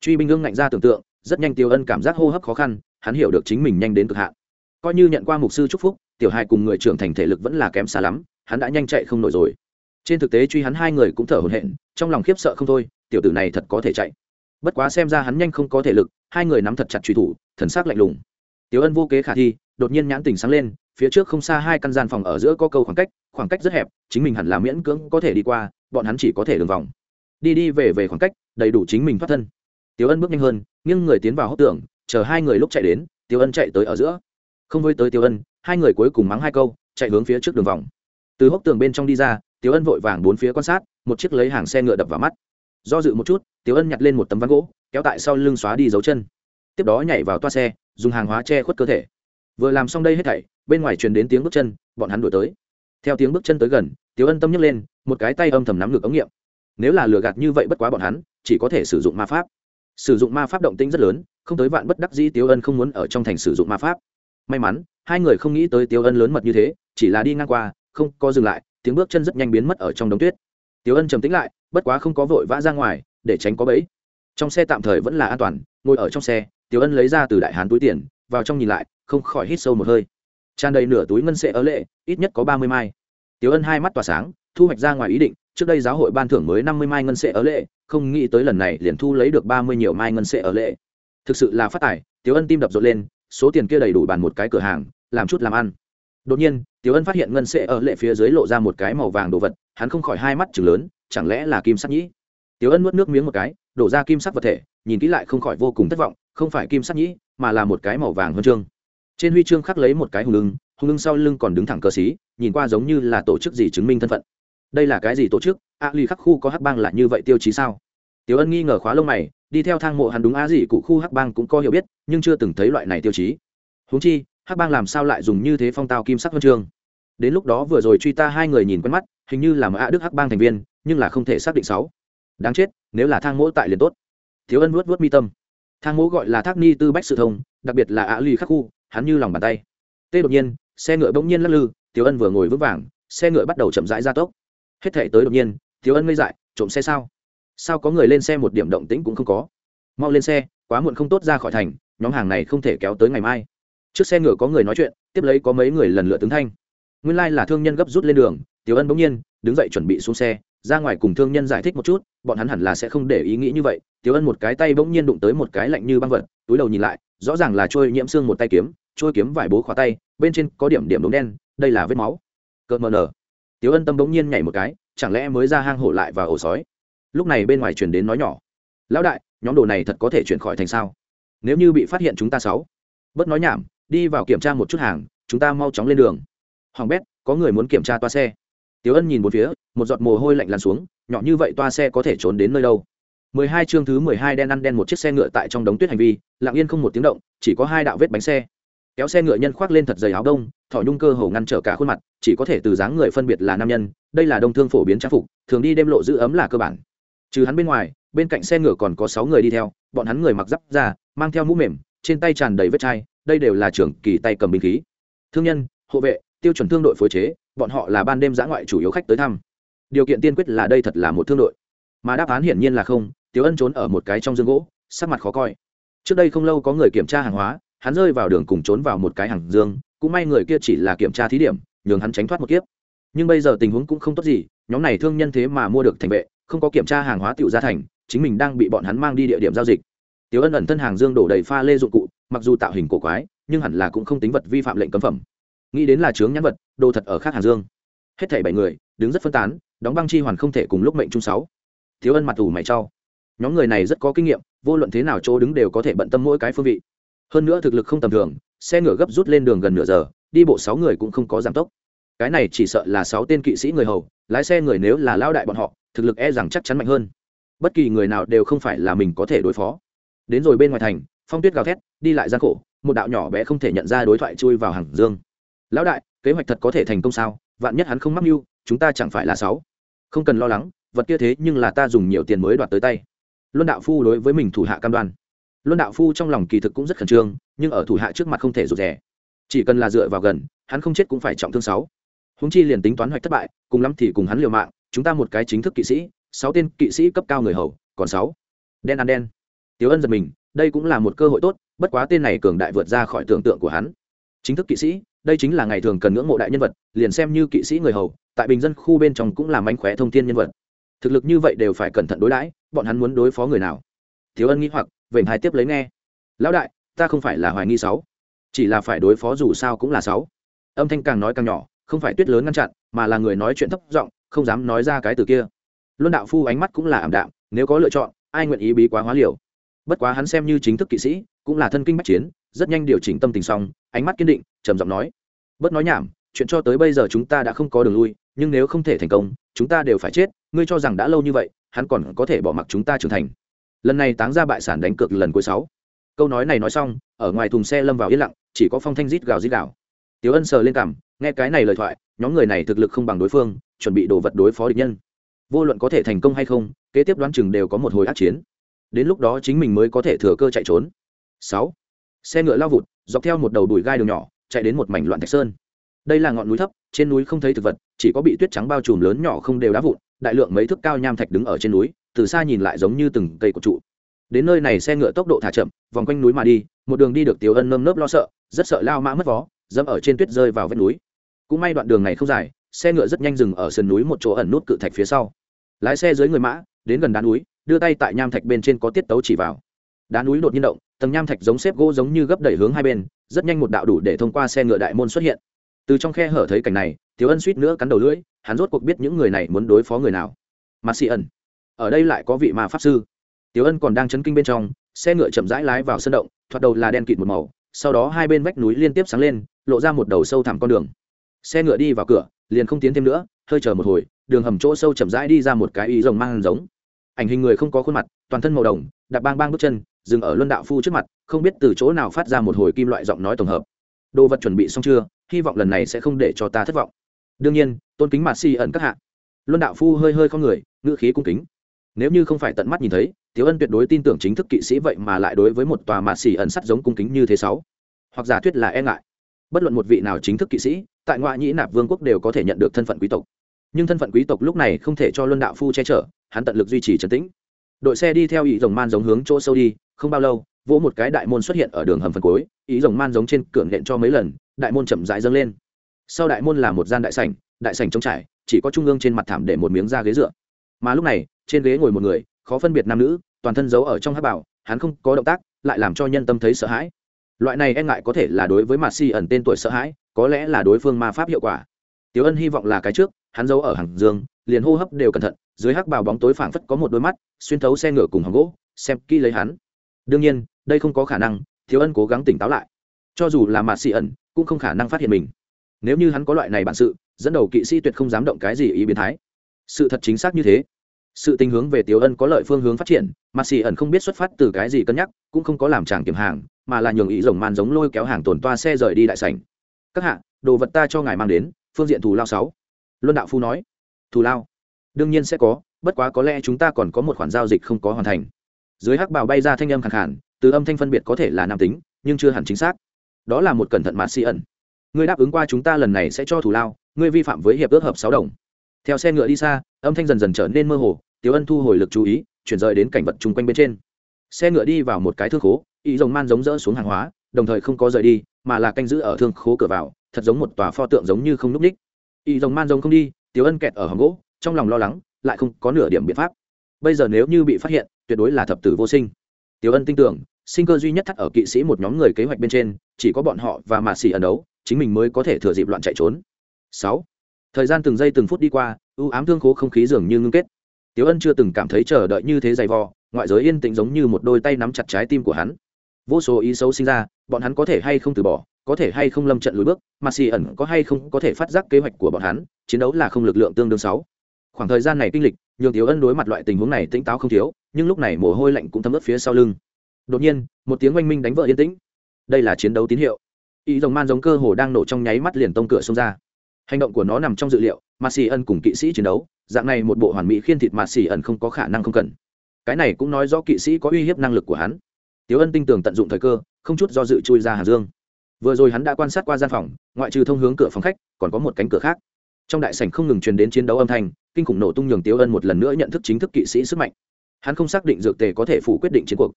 Truy binh ngưng ngạnh ra tưởng tượng, rất nhanh tiểu ân cảm giác hô hấp khó khăn, hắn hiểu được chính mình nhanh đến cực hạn. Coi như nhận qua mục sư chúc phúc, tiểu hai cùng người trưởng thành thể lực vẫn là kém xa lắm, hắn đã nhanh chạy không nổi rồi trên thực tế truy hắn hai người cũng thở hổn hển, trong lòng khiếp sợ không thôi, tiểu tử này thật có thể chạy. Bất quá xem ra hắn nhanh không có thể lực, hai người nắm thật chặt truy thủ, thần sắc lạnh lùng. Tiểu ân vô kế khả thi, đột nhiên nhãn tình sáng lên, phía trước không xa hai căn gian phòng ở giữa có câu khoảng cách khoảng cách rất hẹp, chính mình hẳn là miễn cưỡng có thể đi qua, bọn hắn chỉ có thể đường vòng. Đi đi về về khoảng cách, đầy đủ chính mình thoát thân. Tiểu ân bước nhanh hơn, nghiêng người tiến vào hốc tường, chờ hai người lúc chạy đến, tiểu ân chạy tới ở giữa. Không với tới tiểu ân, hai người cuối cùng mắng hai câu, chạy hướng phía trước đường vòng. Từ hốc tường bên trong đi ra tiếu ân vội vàng bốn phía quan sát, một chiếc lấy hàng xe ngựa đập vào mắt. Do dự một chút tiếu ân nhặt lên một tấm ván gỗ, kéo tại sau lưng xóa đi dấu chân. Tiếp đó nhảy vào toa xe, dùng hàng hóa che khuất cơ thể. Vừa làm xong đây hết thảy, bên ngoài truyền đến tiếng bước chân, bọn hắn đuổi tới. Theo tiếng bước chân tới gần tiếu ân tâm nhấc lên, một cái tay âm thầm nắm ngực ống nghiệm. Nếu là lừa gạt như vậy bất quá bọn hắn, chỉ có thể sử dụng ma pháp. Sử dụng ma pháp động tĩnh rất lớn, không tới vạn bất đắc dĩ tiếu ân không muốn ở trong thành sử dụng ma pháp. May mắn, hai người không nghĩ tới tiếu ân lớn mật như thế, chỉ là đi ngang qua, không có dừng lại tiếng bước chân rất nhanh biến mất ở trong đống tuyết. Tiểu ân trầm tĩnh lại, bất quá không có vội vã ra ngoài, để tránh có bẫy. Trong xe tạm thời vẫn là an toàn, ngồi ở trong xe, tiểu ân lấy ra từ đại hán túi tiền, vào trong nhìn lại, không khỏi hít sâu một hơi. Tràn đầy nửa túi ngân sệ ớ lệ, ít nhất có ba mươi mai. Tiểu ân hai mắt tỏa sáng, thu hoạch ra ngoài ý định, trước đây giáo hội ban thưởng mới năm mươi mai ngân sệ ớ lệ, không nghĩ tới lần này liền thu lấy được ba mươi nhiều mai ngân sệ ớ lệ. Thực sự là phát tài, tiểu ân tim đập rộn lên, số tiền kia đầy đủ bàn một cái cửa hàng, làm chút làm ăn đột nhiên, tiểu ân phát hiện ngân sệ ở lệ phía dưới lộ ra một cái màu vàng đồ vật, hắn không khỏi hai mắt chừng lớn, chẳng lẽ là kim sắc nhĩ? Tiểu ân nuốt nước miếng một cái, đổ ra kim sắc vật thể, nhìn kỹ lại không khỏi vô cùng thất vọng, không phải kim sắc nhĩ, mà là một cái màu vàng huân chương. Trên huy chương khắc lấy một cái hùng lưng hùng lưng sau lưng còn đứng thẳng cờ xí nhìn qua giống như là tổ chức gì chứng minh thân phận. Đây là cái gì tổ chức? A ly khắc khu có hắc bang là như vậy tiêu chí sao? Tiểu ân nghi ngờ khóa lông mày, đi theo thang mộ hắn đúng a gì cụ khu hắc bang cũng có hiểu biết, nhưng chưa từng thấy loại này tiêu chí. Húng chi hắc bang làm sao lại dùng như thế phong tao kim sắc huân chương? Đến lúc đó vừa rồi truy ta hai người nhìn quen mắt, hình như là mã đức hắc bang thành viên, nhưng là không thể xác định sáu. Đáng chết, nếu là thang mỗ tại liền tốt. Thiếu ân vuốt vuốt mi tâm. Thang mỗ gọi là thác ni tư bách sự thông, đặc biệt là ạ Lì khắc khu, hắn như lòng bàn tay. Tê đột nhiên, xe ngựa bỗng nhiên lắc lư, thiếu ân vừa ngồi vững vàng, xe ngựa bắt đầu chậm rãi ra tốc. Hết thể tới đột nhiên, thiếu ân ngây dại, trộm xe sao? Sao có người lên xe một điểm động tĩnh cũng không có? Mau lên xe, quá muộn không tốt ra khỏi thành, nhóm hàng này không thể kéo tới ngày mai trước xe ngựa có người nói chuyện, tiếp lấy có mấy người lần lượt tướng thanh. Nguyên lai、like、là thương nhân gấp rút lên đường, tiểu ân bỗng nhiên, đứng dậy chuẩn bị xuống xe, ra ngoài cùng thương nhân giải thích một chút, bọn hắn hẳn là sẽ không để ý nghĩ như vậy. Tiểu ân một cái tay bỗng nhiên đụng tới một cái lạnh như băng vật, túi đầu nhìn lại, rõ ràng là trôi nhiễm xương một tay kiếm, trôi kiếm vải bố khóa tay, bên trên có điểm điểm đốm đen, đây là vết máu. Cợt mờ nở. Tiểu ân tâm bỗng nhiên nhảy một cái, chẳng lẽ mới ra hang hổ lại và ổ sói? Lúc này bên ngoài chuyển đến nói nhỏ. Lão đại, nhóm đồ này thật có thể chuyển khỏi thành sao? Nếu như bị phát hiện chúng ta sáu. Bớt nói nhảm đi vào kiểm tra một chút hàng chúng ta mau chóng lên đường hoàng bét có người muốn kiểm tra toa xe Tiểu Ân nhìn một phía, một giọt mồ hôi lạnh lăn xuống, nhỏ như vậy toa xe có thể trốn đến nơi đâu? 12 chương thứ 12 đen ăn đen một chiếc xe ngựa tại trong đống tuyết hành vi, lặng yên không một tiếng động, chỉ có hai đạo vết bánh xe. Kéo xe ngựa nhân khoác lên thật dày áo đông, thỏ nhung cơ hồ ngăn trở cả khuôn mặt, chỉ có thể từ dáng người phân biệt là nam nhân, đây là đông thương phổ biến trang phục, thường đi đêm lộ giữ ấm là cơ bản. Trừ hắn bên ngoài, bên cạnh xe ngựa còn có sáu người đi theo, bọn hắn người mặc giáp da, mang theo mũ mềm, trên tay tràn đầy vết chai, đây đều là trưởng kỳ tay cầm binh khí. Thương nhân, hộ vệ, tiêu chuẩn thương đội phối chế, bọn họ là ban đêm giã ngoại chủ yếu khách tới thăm. Điều kiện tiên quyết là đây thật là một thương đội. Mà đáp án hiển nhiên là không tiểu ân trốn ở một cái trong dương gỗ sắc mặt khó coi. Trước đây không lâu có người kiểm tra hàng hóa hắn rơi vào đường cùng trốn vào một cái hàng dương cũng may người kia chỉ là kiểm tra thí điểm nhường hắn tránh thoát một kiếp. Nhưng bây giờ tình huống cũng không tốt gì nhóm này thương nhân thế mà mua được thành vệ không có kiểm tra hàng hóa tiểu gia thành chính mình đang bị bọn hắn mang đi địa điểm giao dịch. Tiểu ân ẩn thân hàng dương đổ đầy pha lê dụng cụ mặc dù tạo hình cổ quái, nhưng hẳn là cũng không tính vật vi phạm lệnh cấm phẩm. Nghĩ đến là chướng nhãn vật, đồ thật ở khác hàng dương. Hết thảy bảy người, đứng rất phân tán, đóng băng chi hoàn không thể cùng lúc mệnh chung sáu. Thiếu ân mặt ủ mày trau nhóm người này rất có kinh nghiệm, vô luận thế nào chỗ đứng đều có thể bận tâm mỗi cái phương vị. Hơn nữa thực lực không tầm thường, xe ngựa gấp rút lên đường gần nửa giờ, đi bộ sáu người cũng không có giảm tốc. Cái này chỉ sợ là sáu tên kỵ sĩ người hầu, lái xe người nếu là lao đại bọn họ, thực lực e rằng chắc chắn mạnh hơn. Bất kỳ người nào đều không phải là mình có thể đối phó. Đến rồi bên ngoài thành phong tuyết gào thét, đi lại gian khổ, một đạo nhỏ bé không thể nhận ra đối thoại chui vào hàng dương. Lão đại, kế hoạch thật có thể thành công sao? Vạn nhất hắn không mắc mưu, chúng ta chẳng phải là sáu. Không cần lo lắng, vật kia thế nhưng là ta dùng nhiều tiền mới đoạt tới tay. Luân đạo phu đối với mình thủ hạ cam đoan. Luân đạo phu trong lòng kỳ thực cũng rất khẩn trương, nhưng ở thủ hạ trước mặt không thể rụt rè. Chỉ cần là dựa vào gần, hắn không chết cũng phải trọng thương sáu. Húng chi liền tính toán hoạch thất bại, cùng lắm thì cùng hắn liều mạng, chúng ta một cái chính thức kỵ sĩ, sáu tên kỵ sĩ cấp cao người hầu, còn sáu. Đen ăn đen. Tiếu ân giật mình đây cũng là một cơ hội tốt, bất quá tên này cường đại vượt ra khỏi tưởng tượng của hắn. Chính thức kỵ sĩ, đây chính là ngày thường cần ngưỡng mộ đại nhân vật, liền xem như kỵ sĩ người hầu, tại bình dân khu bên trong cũng là mánh khóe thông tin nhân vật. Thực lực như vậy đều phải cẩn thận đối đãi, bọn hắn muốn đối phó người nào? Thiếu ân nghĩ hoặc, vểnh hai tiếp lấy nghe. Lão đại, ta không phải là hoài nghi sáu. Chỉ là phải đối phó dù sao cũng là sáu. Âm thanh càng nói càng nhỏ, không phải tuyết lớn ngăn chặn, mà là người nói chuyện thấp giọng, không dám nói ra cái từ kia. Luân đạo phu ánh mắt cũng là ảm đạm, nếu có lựa chọn, ai nguyện ý bí quá hóa liều? Bất quá hắn xem như chính thức kỵ sĩ, cũng là thân kinh bách chiến, rất nhanh điều chỉnh tâm tình xong, ánh mắt kiên định, trầm giọng nói, bớt nói nhảm, chuyện cho tới bây giờ chúng ta đã không có đường lui, nhưng nếu không thể thành công, chúng ta đều phải chết, ngươi cho rằng đã lâu như vậy, hắn còn có thể bỏ mặc chúng ta trưởng thành. Lần này táng ra bại sản đánh cược lần cuối sáu. Câu nói này nói xong, ở ngoài thùng xe lâm vào yên lặng, chỉ có phong thanh rít gào rít gào. Tiếu ân sờ lên cảm, nghe cái này lời thoại, nhóm người này thực lực không bằng đối phương, chuẩn bị đồ vật đối phó địch nhân. Vô luận có thể thành công hay không, kế tiếp đoán chừng đều có một hồi át chiến đến lúc đó chính mình mới có thể thừa cơ chạy trốn. Sáu, xe ngựa lao vụt, dọc theo một đầu đùi gai đường nhỏ, chạy đến một mảnh loạn thạch sơn. Đây là ngọn núi thấp, trên núi không thấy thực vật, chỉ có bị tuyết trắng bao trùm lớn nhỏ không đều đá vụn, đại lượng mấy thước cao nham thạch đứng ở trên núi, từ xa nhìn lại giống như từng cây cột trụ. Đến nơi này xe ngựa tốc độ thả chậm, vòng quanh núi mà đi, một đường đi được tiểu ân nơm nớp lo sợ, rất sợ lao mã mất vó, dẫm ở trên tuyết rơi vào vách núi. Cũng may đoạn đường này không dài, xe ngựa rất nhanh dừng ở sườn núi một chỗ ẩn nút cự thạch phía sau. Lái xe dưới người mã, đến gần đá núi đưa tay tại nham thạch bên trên có tiết tấu chỉ vào. Đá núi đột nhiên động, tầng nham thạch giống xếp gỗ giống như gấp đẩy hướng hai bên, rất nhanh một đạo đủ để thông qua xe ngựa đại môn xuất hiện. Từ trong khe hở thấy cảnh này thiếu ân suýt nữa cắn đầu lưỡi, hắn rốt cuộc biết những người này muốn đối phó người nào. Mặt xị ẩn, ở đây lại có vị ma pháp sư. Tiểu ân còn đang chấn kinh bên trong, xe ngựa chậm rãi lái vào sân động, thoạt đầu là đen kịt một màu, sau đó hai bên vách núi liên tiếp sáng lên, lộ ra một đầu sâu thẳm con đường. Xe ngựa đi vào cửa, liền không tiến thêm nữa, hơi chờ một hồi, đường hầm chỗ sâu chậm rãi đi ra một cái y rồng mang giống ảnh hình người không có khuôn mặt, toàn thân màu đồng, đạp bang bang bước chân, dừng ở luân đạo phu trước mặt, không biết từ chỗ nào phát ra một hồi kim loại giọng nói tổng hợp. Đồ vật chuẩn bị xong chưa? Hy vọng lần này sẽ không để cho ta thất vọng. Đương nhiên, tôn kính mạt si ẩn các hạ. Luân đạo phu hơi hơi không người, ngữ khí cung kính. Nếu như không phải tận mắt nhìn thấy tiếu ân tuyệt đối tin tưởng chính thức kỵ sĩ vậy mà lại đối với một tòa mạt xỉ ẩn sắt giống cung kính như thế sáu. Hoặc giả thuyết là e ngại. Bất luận một vị nào chính thức kỵ sĩ, tại ngoại nhĩ nạp vương quốc đều có thể nhận được thân phận quý tộc. Nhưng thân phận quý tộc lúc này không thể cho luân đạo phu che chở hắn tận lực duy trì trấn tĩnh. Đội xe đi theo ý rồng man giống hướng chỗ sâu đi, không bao lâu, vỗ một cái đại môn xuất hiện ở đường hầm phần cuối, ý rồng man giống trên cửa nện cho mấy lần, đại môn chậm rãi dâng lên. Sau đại môn là một gian đại sảnh đại sảnh trống trải, chỉ có trung ương trên mặt thảm để một miếng da ghế dựa. Mà lúc này, trên ghế ngồi một người, khó phân biệt nam nữ, toàn thân giấu ở trong hát bảo, hắn không có động tác, lại làm cho nhân tâm thấy sợ hãi. Loại này e ngại có thể là đối với ma si ẩn tên tuổi sợ hãi, có lẽ là đối phương ma pháp hiệu quả. Tiểu ân hy vọng là cái trước, hắn giấu ở hàng dương, liền hô hấp đều cẩn thận dưới hắc bào bóng tối phảng phất có một đôi mắt, xuyên thấu xe ngựa cùng hòn gỗ, xem kỹ lấy hắn. Đương nhiên, đây không có khả năng, thiếu ân cố gắng tỉnh táo lại. Cho dù là mạt xì ẩn, cũng không khả năng phát hiện mình. Nếu như hắn có loại này bản sự, dẫn đầu kỵ sĩ tuyệt không dám động cái gì ý biến thái. Sự thật chính xác như thế. Sự tình hướng về tiểu ân có lợi phương hướng phát triển mà xì ẩn không biết xuất phát từ cái gì cân nhắc, cũng không có làm chàng kiểm hàng, mà là nhường ý rồng man giống lôi kéo hàng tồn toa xe rời đi đại sảnh. Các hạ, đồ vật ta cho ngài mang đến, phương diện thù lao sáu. Luân đạo phu nói. Thù lao? Đương nhiên sẽ có, bất quá có lẽ chúng ta còn có một khoản giao dịch không có hoàn thành. Dưới hắc bào bay ra thanh âm khẳng hẳn từ âm thanh phân biệt có thể là nam tính, nhưng chưa hẳn chính xác. Đó là một cẩn thận mạt xì ẩn. Ngươi đáp ứng qua chúng ta lần này sẽ cho thủ lao, ngươi vi phạm với hiệp ước hợp sáu đồng. Theo xe ngựa đi xa, âm thanh dần dần trở nên mơ hồ tiếu ân thu hồi lực chú ý, chuyển rời đến cảnh vật chung quanh bên trên. Xe ngựa đi vào một cái thương khố ý rồng man giống rỡ xuống hàng hóa, đồng thời không có rời đi, mà là canh giữ ở thương khố cửa vào, thật giống một tòa pho tượng giống như không n ú c ních. Ý rồng man giống không đi tiếu ân kẹt ở hòm gỗ trong lòng lo lắng, lại không có nửa điểm biện pháp. Bây giờ nếu như bị phát hiện, tuyệt đối là thập tử vô sinh. Tiểu ân tin tưởng, sinh cơ duy nhất thắt ở kỵ sĩ một nhóm người kế hoạch bên trên, chỉ có bọn họ và mạ xỉ ẩn đấu, chính mình mới có thể thừa dịp loạn chạy trốn. Sáu. Thời gian từng giây từng phút đi qua ưu ám thương khố không khí dường như ngưng kết. Tiểu ân chưa từng cảm thấy chờ đợi như thế dày vò, ngoại giới yên tĩnh giống như một đôi tay nắm chặt trái tim của hắn. Vô số ý xấu sinh ra, bọn hắn có thể hay không từ bỏ, có thể hay không lâm trận lùi bước mà xì ẩn có hay không có thể phát giác kế hoạch của bọn hắn, chiến đấu là không lực lượng tương đương sáu khoảng thời gian này kinh lịch, nhường tiểu ân đối mặt loại tình huống này tỉnh táo không thiếu, nhưng lúc này mồ hôi lạnh cũng thấm ướt phía sau lưng. Đột nhiên, một tiếng oanh minh đánh vợ yên tĩnh. Đây là chiến đấu tín hiệu. Ý rồng man giống cơ hồ đang nổ trong nháy mắt liền tông cửa xông ra. Hành động của nó nằm trong dự liệu mà xì ân cùng kỵ sĩ chiến đấu, dạng này một bộ hoàn mỹ khiên thịt mà xì ẩn không có khả năng không cần. Cái này cũng nói rõ kỵ sĩ có uy hiếp năng lực của hắn. Tiếu ân tinh tường tận dụng thời cơ, không chút do dự chui ra hà dương. Vừa rồi hắn đã quan sát qua gian phòng, ngoại trừ thông hướng cửa phòng khách, còn có một cánh cửa khác trong đại sảnh không ngừng truyền đến chiến đấu âm thanh, kinh khủng nổ tung nhường tiêu ân một lần nữa nhận thức chính thức kỵ sĩ sức mạnh. Hắn không xác định dược tề có thể phủ quyết định chiến cuộc.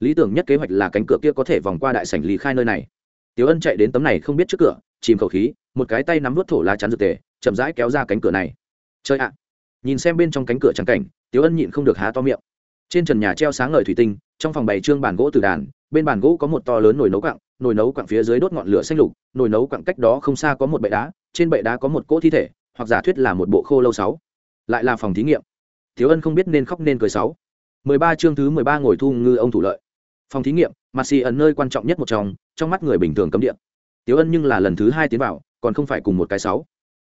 Lý tưởng nhất kế hoạch là cánh cửa kia có thể vòng qua đại sảnh lý khai nơi này. Tiêu ân chạy đến tấm này không biết trước cửa, chìm khẩu khí, một cái tay nắm vớt thổ lá chắn dược tề, chậm rãi kéo ra cánh cửa này. Chơi ạ! Nhìn xem bên trong cánh cửa trắng cảnh tiêu ân nhịn không được há to miệng. Trên trần nhà treo sáng ngời thủy tinh, trong phòng bày trương bàn gỗ từ đàn, bên bàn gỗ có một to lớn nồi nấu quặng, nồi nấu quặng phía dưới đốt ngọn lửa xanh lục, nồi nấu quặng cách đó không xa có một bệ đá trên bệ đá có một cỗ thi thể, hoặc giả thuyết là một bộ khô lâu sáu. Lại là phòng thí nghiệm. Thiếu ân không biết nên khóc nên cười sáu. Mười ba chương thứ mười ba ngồi thu ngư ông thủ lợi. Phòng thí nghiệm mặt xì ẩn nơi quan trọng nhất một trong trong mắt người bình thường cấm điện tiếu ân nhưng là lần thứ hai tiến vào, còn không phải cùng một cái sáu.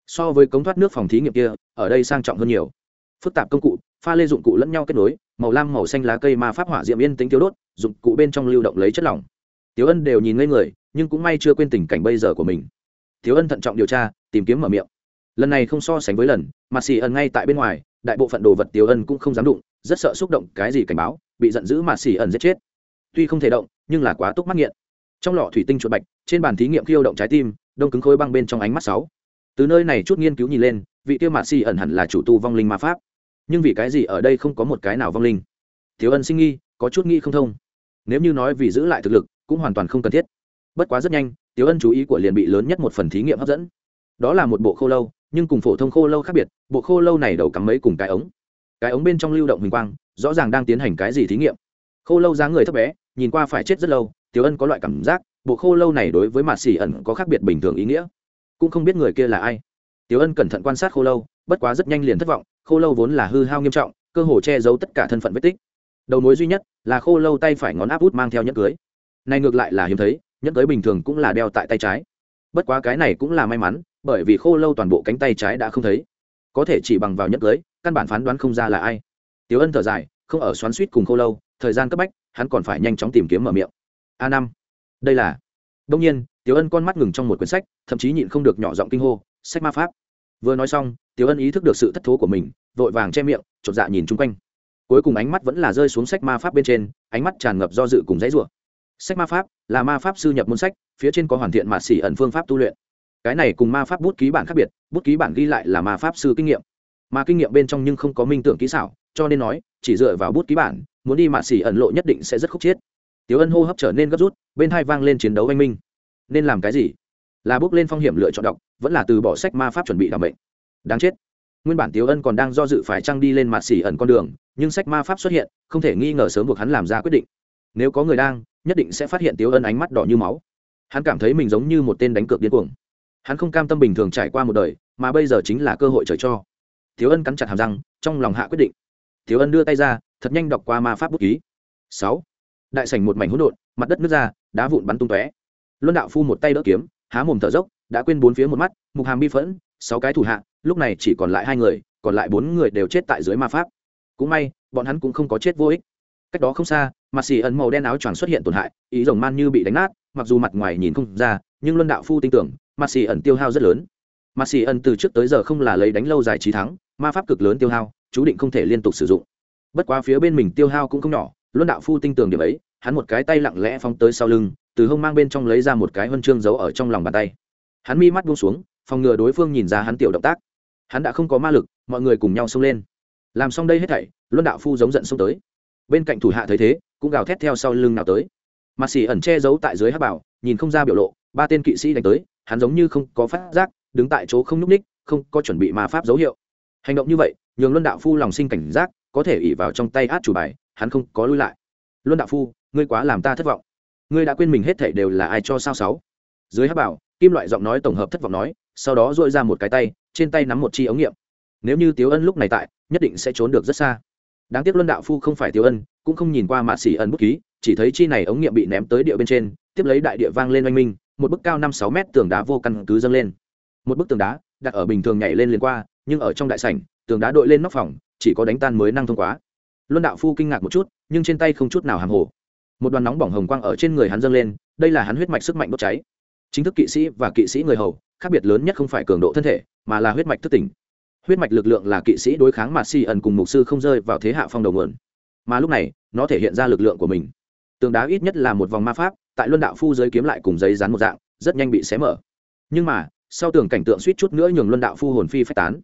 So với cống thoát nước phòng thí nghiệm kia, ở đây sang trọng hơn nhiều. Phức tạp công cụ, pha lê dụng cụ lẫn nhau kết nối, màu lam, màu xanh lá cây ma pháp hỏa diệm yên tính thiếu đốt, dụng cụ bên trong lưu động lấy chất lỏng. Tiếu ân đều nhìn ngây người, nhưng cũng may chưa quên tình cảnh bây giờ của mình thiếu ân thận trọng điều tra, tìm kiếm mở miệng. Lần này không so sánh với lần, mà xì ẩn ngay tại bên ngoài, đại bộ phận đồ vật tiếu ân cũng không dám đụng, rất sợ xúc động cái gì cảnh báo, bị giận dữ mà xì ẩn giết chết. Tuy không thể động, nhưng là quá túc mắc nghiện. Trong lọ thủy tinh chuột bạch, trên bàn thí nghiệm khiêu động trái tim, đông cứng khối băng bên trong ánh mắt sáu. Từ nơi này chút nghiên cứu nhìn lên, vị tiêu mạt xì ẩn hẳn là chủ tu vong linh ma pháp. Nhưng vì cái gì ở đây không có một cái nào vong linh? Thiếu ân sinh nghi có chút nghi không thông. Nếu như nói vì giữ lại thực lực, cũng hoàn toàn không cần thiết. Bất quá rất nhanh tiếu ân chú ý của liền bị lớn nhất một phần thí nghiệm hấp dẫn. Đó là một bộ khô lâu, nhưng cùng phổ thông khô lâu khác biệt, bộ khô lâu này đầu cắm mấy cùng cái ống. Cái ống bên trong lưu động hình quang, rõ ràng đang tiến hành cái gì thí nghiệm. Khô lâu dáng người thấp bé, nhìn qua phải chết rất lâu, tiếu ân có loại cảm giác, bộ khô lâu này đối với mạt xỉ ẩn có khác biệt bình thường ý nghĩa. Cũng không biết người kia là ai. Tiếu ân cẩn thận quan sát khô lâu, bất quá rất nhanh liền thất vọng, khô lâu vốn là hư hao nghiêm trọng, cơ hồ che giấu tất cả thân phận vết tích. Đầu mối duy nhất là khô lâu tay phải ngón áp út mang theo nhẫn cưới. Này ngược lại là hiếm thấy nhẫn tới bình thường cũng là đeo tại tay trái. Bất quá cái này cũng là may mắn, bởi vì khô lâu toàn bộ cánh tay trái đã không thấy. Có thể chỉ bằng vào nhẫn cưới căn bản phán đoán không ra là ai. Tiểu ân thở dài, không ở xoắn suýt cùng khô lâu, thời gian cấp bách, hắn còn phải nhanh chóng tìm kiếm mở miệng. A năm. Đây là. Đông nhiên, tiểu ân con mắt ngừng trong một quyển sách, thậm chí nhịn không được nhỏ giọng kinh hô, sách ma pháp. Vừa nói xong, tiểu ân ý thức được sự thất thố của mình, vội vàng che miệng, chột dạ nhìn chung quanh. Cuối cùng ánh mắt vẫn là rơi xuống sách ma pháp bên trên, ánh mắt tràn ngập do dự cùng dãy ruộng sách ma pháp, là ma pháp sư nhập môn sách, phía trên có hoàn thiện mạt xỉ ẩn phương pháp tu luyện. Cái này cùng ma pháp bút ký bản khác biệt, bút ký bản ghi lại là ma pháp sư kinh nghiệm. Mà kinh nghiệm bên trong nhưng không có minh tưởng kỹ xảo, cho nên nói, chỉ dựa vào bút ký bản, muốn đi mạt xỉ ẩn lộ nhất định sẽ rất khúc chiết tiếu ân hô hấp trở nên gấp rút, bên hai vang lên chiến đấu anh minh. Nên làm cái gì? Là bước lên phong hiểm lựa chọn đọc, vẫn là từ bỏ sách ma pháp chuẩn bị đảm bệnh đáng chết. Nguyên bản tiếu ân còn đang do dự phải trăng đi lên mạt xỉ ẩn con đường, nhưng sách ma pháp xuất hiện, không thể nghi ngờ sớm buộc hắn làm ra quyết định. Nếu có người đang nhất định sẽ phát hiện tiếu ân ánh mắt đỏ như máu. Hắn cảm thấy mình giống như một tên đánh cược điên cuồng. Hắn không cam tâm bình thường trải qua một đời, mà bây giờ chính là cơ hội trời cho. Tiếu ân cắn chặt hàm răng, trong lòng hạ quyết định. Tiếu ân đưa tay ra, thật nhanh đọc qua ma pháp bút ký. Sáu. Đại sảnh một mảnh hỗn độn, mặt đất nước ra, đá vụn bắn tung tóe. Luân đạo phu một tay đỡ kiếm, há mồm thở dốc, đã quên bốn phía một mắt, mục hàm bi phẫn, sáu cái thủ hạ, lúc này chỉ còn lại hai người, còn lại bốn người đều chết tại dưới ma pháp. Cũng may, bọn hắn cũng không có chết vô ích cách đó không xa, mặt xì ẩn màu đen áo choàng xuất hiện tổn hại, ý rồng man như bị đánh nát, mặc dù mặt ngoài nhìn không ra, nhưng luân đạo phu tin tưởng, mặt xì ẩn tiêu hao rất lớn. Mặt xì ẩn từ trước tới giờ không là lấy đánh lâu dài trí thắng, ma pháp cực lớn tiêu hao, chú định không thể liên tục sử dụng. Bất quá phía bên mình tiêu hao cũng không nhỏ, luân đạo phu tin tưởng điểm ấy, hắn một cái tay lặng lẽ phóng tới sau lưng, từ hông mang bên trong lấy ra một cái huân chương giấu ở trong lòng bàn tay. Hắn mi mắt buông xuống, phòng ngừa đối phương nhìn ra hắn tiểu động tác. Hắn đã không có ma lực, mọi người cùng nhau xông lên. Làm xong đây hết thảy, luân đạo phu giống giận xông tới bên cạnh thủ hạ thấy thế, cũng gào thét theo sau lưng nào tới. Mặt xỉ ẩn che giấu tại dưới hát bảo, nhìn không ra biểu lộ, ba tên kỵ sĩ đánh tới, hắn giống như không có phát giác, đứng tại chỗ không nhúc ních, không có chuẩn bị ma pháp dấu hiệu. Hành động như vậy, nhường luân đạo phu lòng sinh cảnh giác, có thể ỉ vào trong tay át chủ bài, hắn không có lui lại. Luân đạo phu, ngươi quá làm ta thất vọng. Ngươi đã quên mình hết thảy đều là ai cho sao sáu? Dưới hát bảo, kim loại giọng nói tổng hợp thất vọng nói, sau đó dội ra một cái tay, trên tay nắm một chi ống nghiệm. Nếu như tiếu ân lúc này tại, nhất định sẽ trốn được rất xa đáng tiếc luân đạo phu không phải tiêu ân, cũng không nhìn qua mạ xỉ ẩn bút ký, chỉ thấy chi này ống nghiệm bị ném tới địa bên trên, tiếp lấy đại địa vang lên oanh minh, một bức cao năm sáu mét tường đá vô căn cứ dâng lên. Một bức tường đá, đặt ở bình thường nhảy lên liền qua, nhưng ở trong đại sảnh, tường đá đội lên nóc phòng, chỉ có đánh tan mới năng thông quá. Luân đạo phu kinh ngạc một chút, nhưng trên tay không chút nào hàng hồ. Một đoàn nóng bỏng hồng quang ở trên người hắn dâng lên, đây là hắn huyết mạch sức mạnh đốt cháy. Chính thức kỵ sĩ và kỵ sĩ người hầu, khác biệt lớn nhất không phải cường độ thân thể, mà là huyết mạch thức tỉnh huyết mạch lực lượng là kỵ sĩ đối kháng mà si ẩn cùng mục sư không rơi vào thế hạ phong đầu nguồn. Mà lúc này, nó thể hiện ra lực lượng của mình. Tường đá ít nhất là một vòng ma pháp, tại luân đạo phu giới kiếm lại cùng giấy dán một dạng, rất nhanh bị xé mở. Nhưng mà, sau tường cảnh tượng suýt chút nữa nhường luân đạo phu hồn phi phách tán.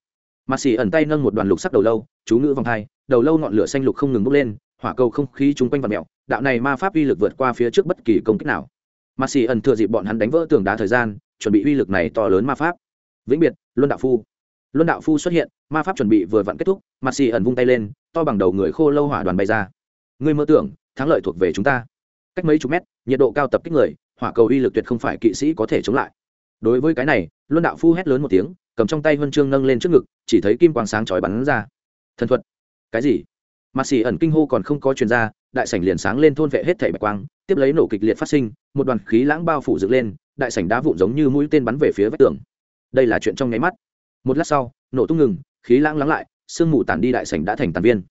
Mà xỉ ẩn tay nâng một đoàn lục sắc đầu lâu, chú ngữ vòng hai, đầu lâu ngọn lửa xanh lục không ngừng bốc lên, hỏa cầu không khí chung quanh vật mẹo đạo này ma pháp uy lực vượt qua phía trước bất kỳ công kích nào. Mà xỉ ẩn thừa dịp bọn hắn đánh vỡ tường đá thời gian, chuẩn bị uy lực này to lớn ma pháp. Vĩnh biệt, luân đạo phu luân đạo phu xuất hiện, ma pháp chuẩn bị vừa vặn kết thúc mặt xì ẩn vung tay lên, to bằng đầu người khô lâu hỏa đoàn bay ra. Người mơ tưởng, thắng lợi thuộc về chúng ta. Cách mấy chục mét, nhiệt độ cao tập kích người, hỏa cầu uy lực tuyệt không phải kỵ sĩ có thể chống lại. Đối với cái này, luân đạo phu hét lớn một tiếng, cầm trong tay huân chương nâng lên trước ngực, chỉ thấy kim quang sáng chói bắn ra. Thần thuật. Cái gì? Mặt xì ẩn kinh hô còn không có chuyên gia đại sảnh liền sáng lên thôn vệ hết thảy bạch quang, tiếp lấy nổ kịch liệt phát sinh, một đoàn khí lãng bao phủ dựng lên, đại sảnh đá vụn giống như mũi tên bắn về phía vách tường. Đây là chuyện trong nháy mắt một lát sau, nổ tung ngừng, khí lãng lắng lại, sương mù tản đi đại sảnh đã thành tàn viên.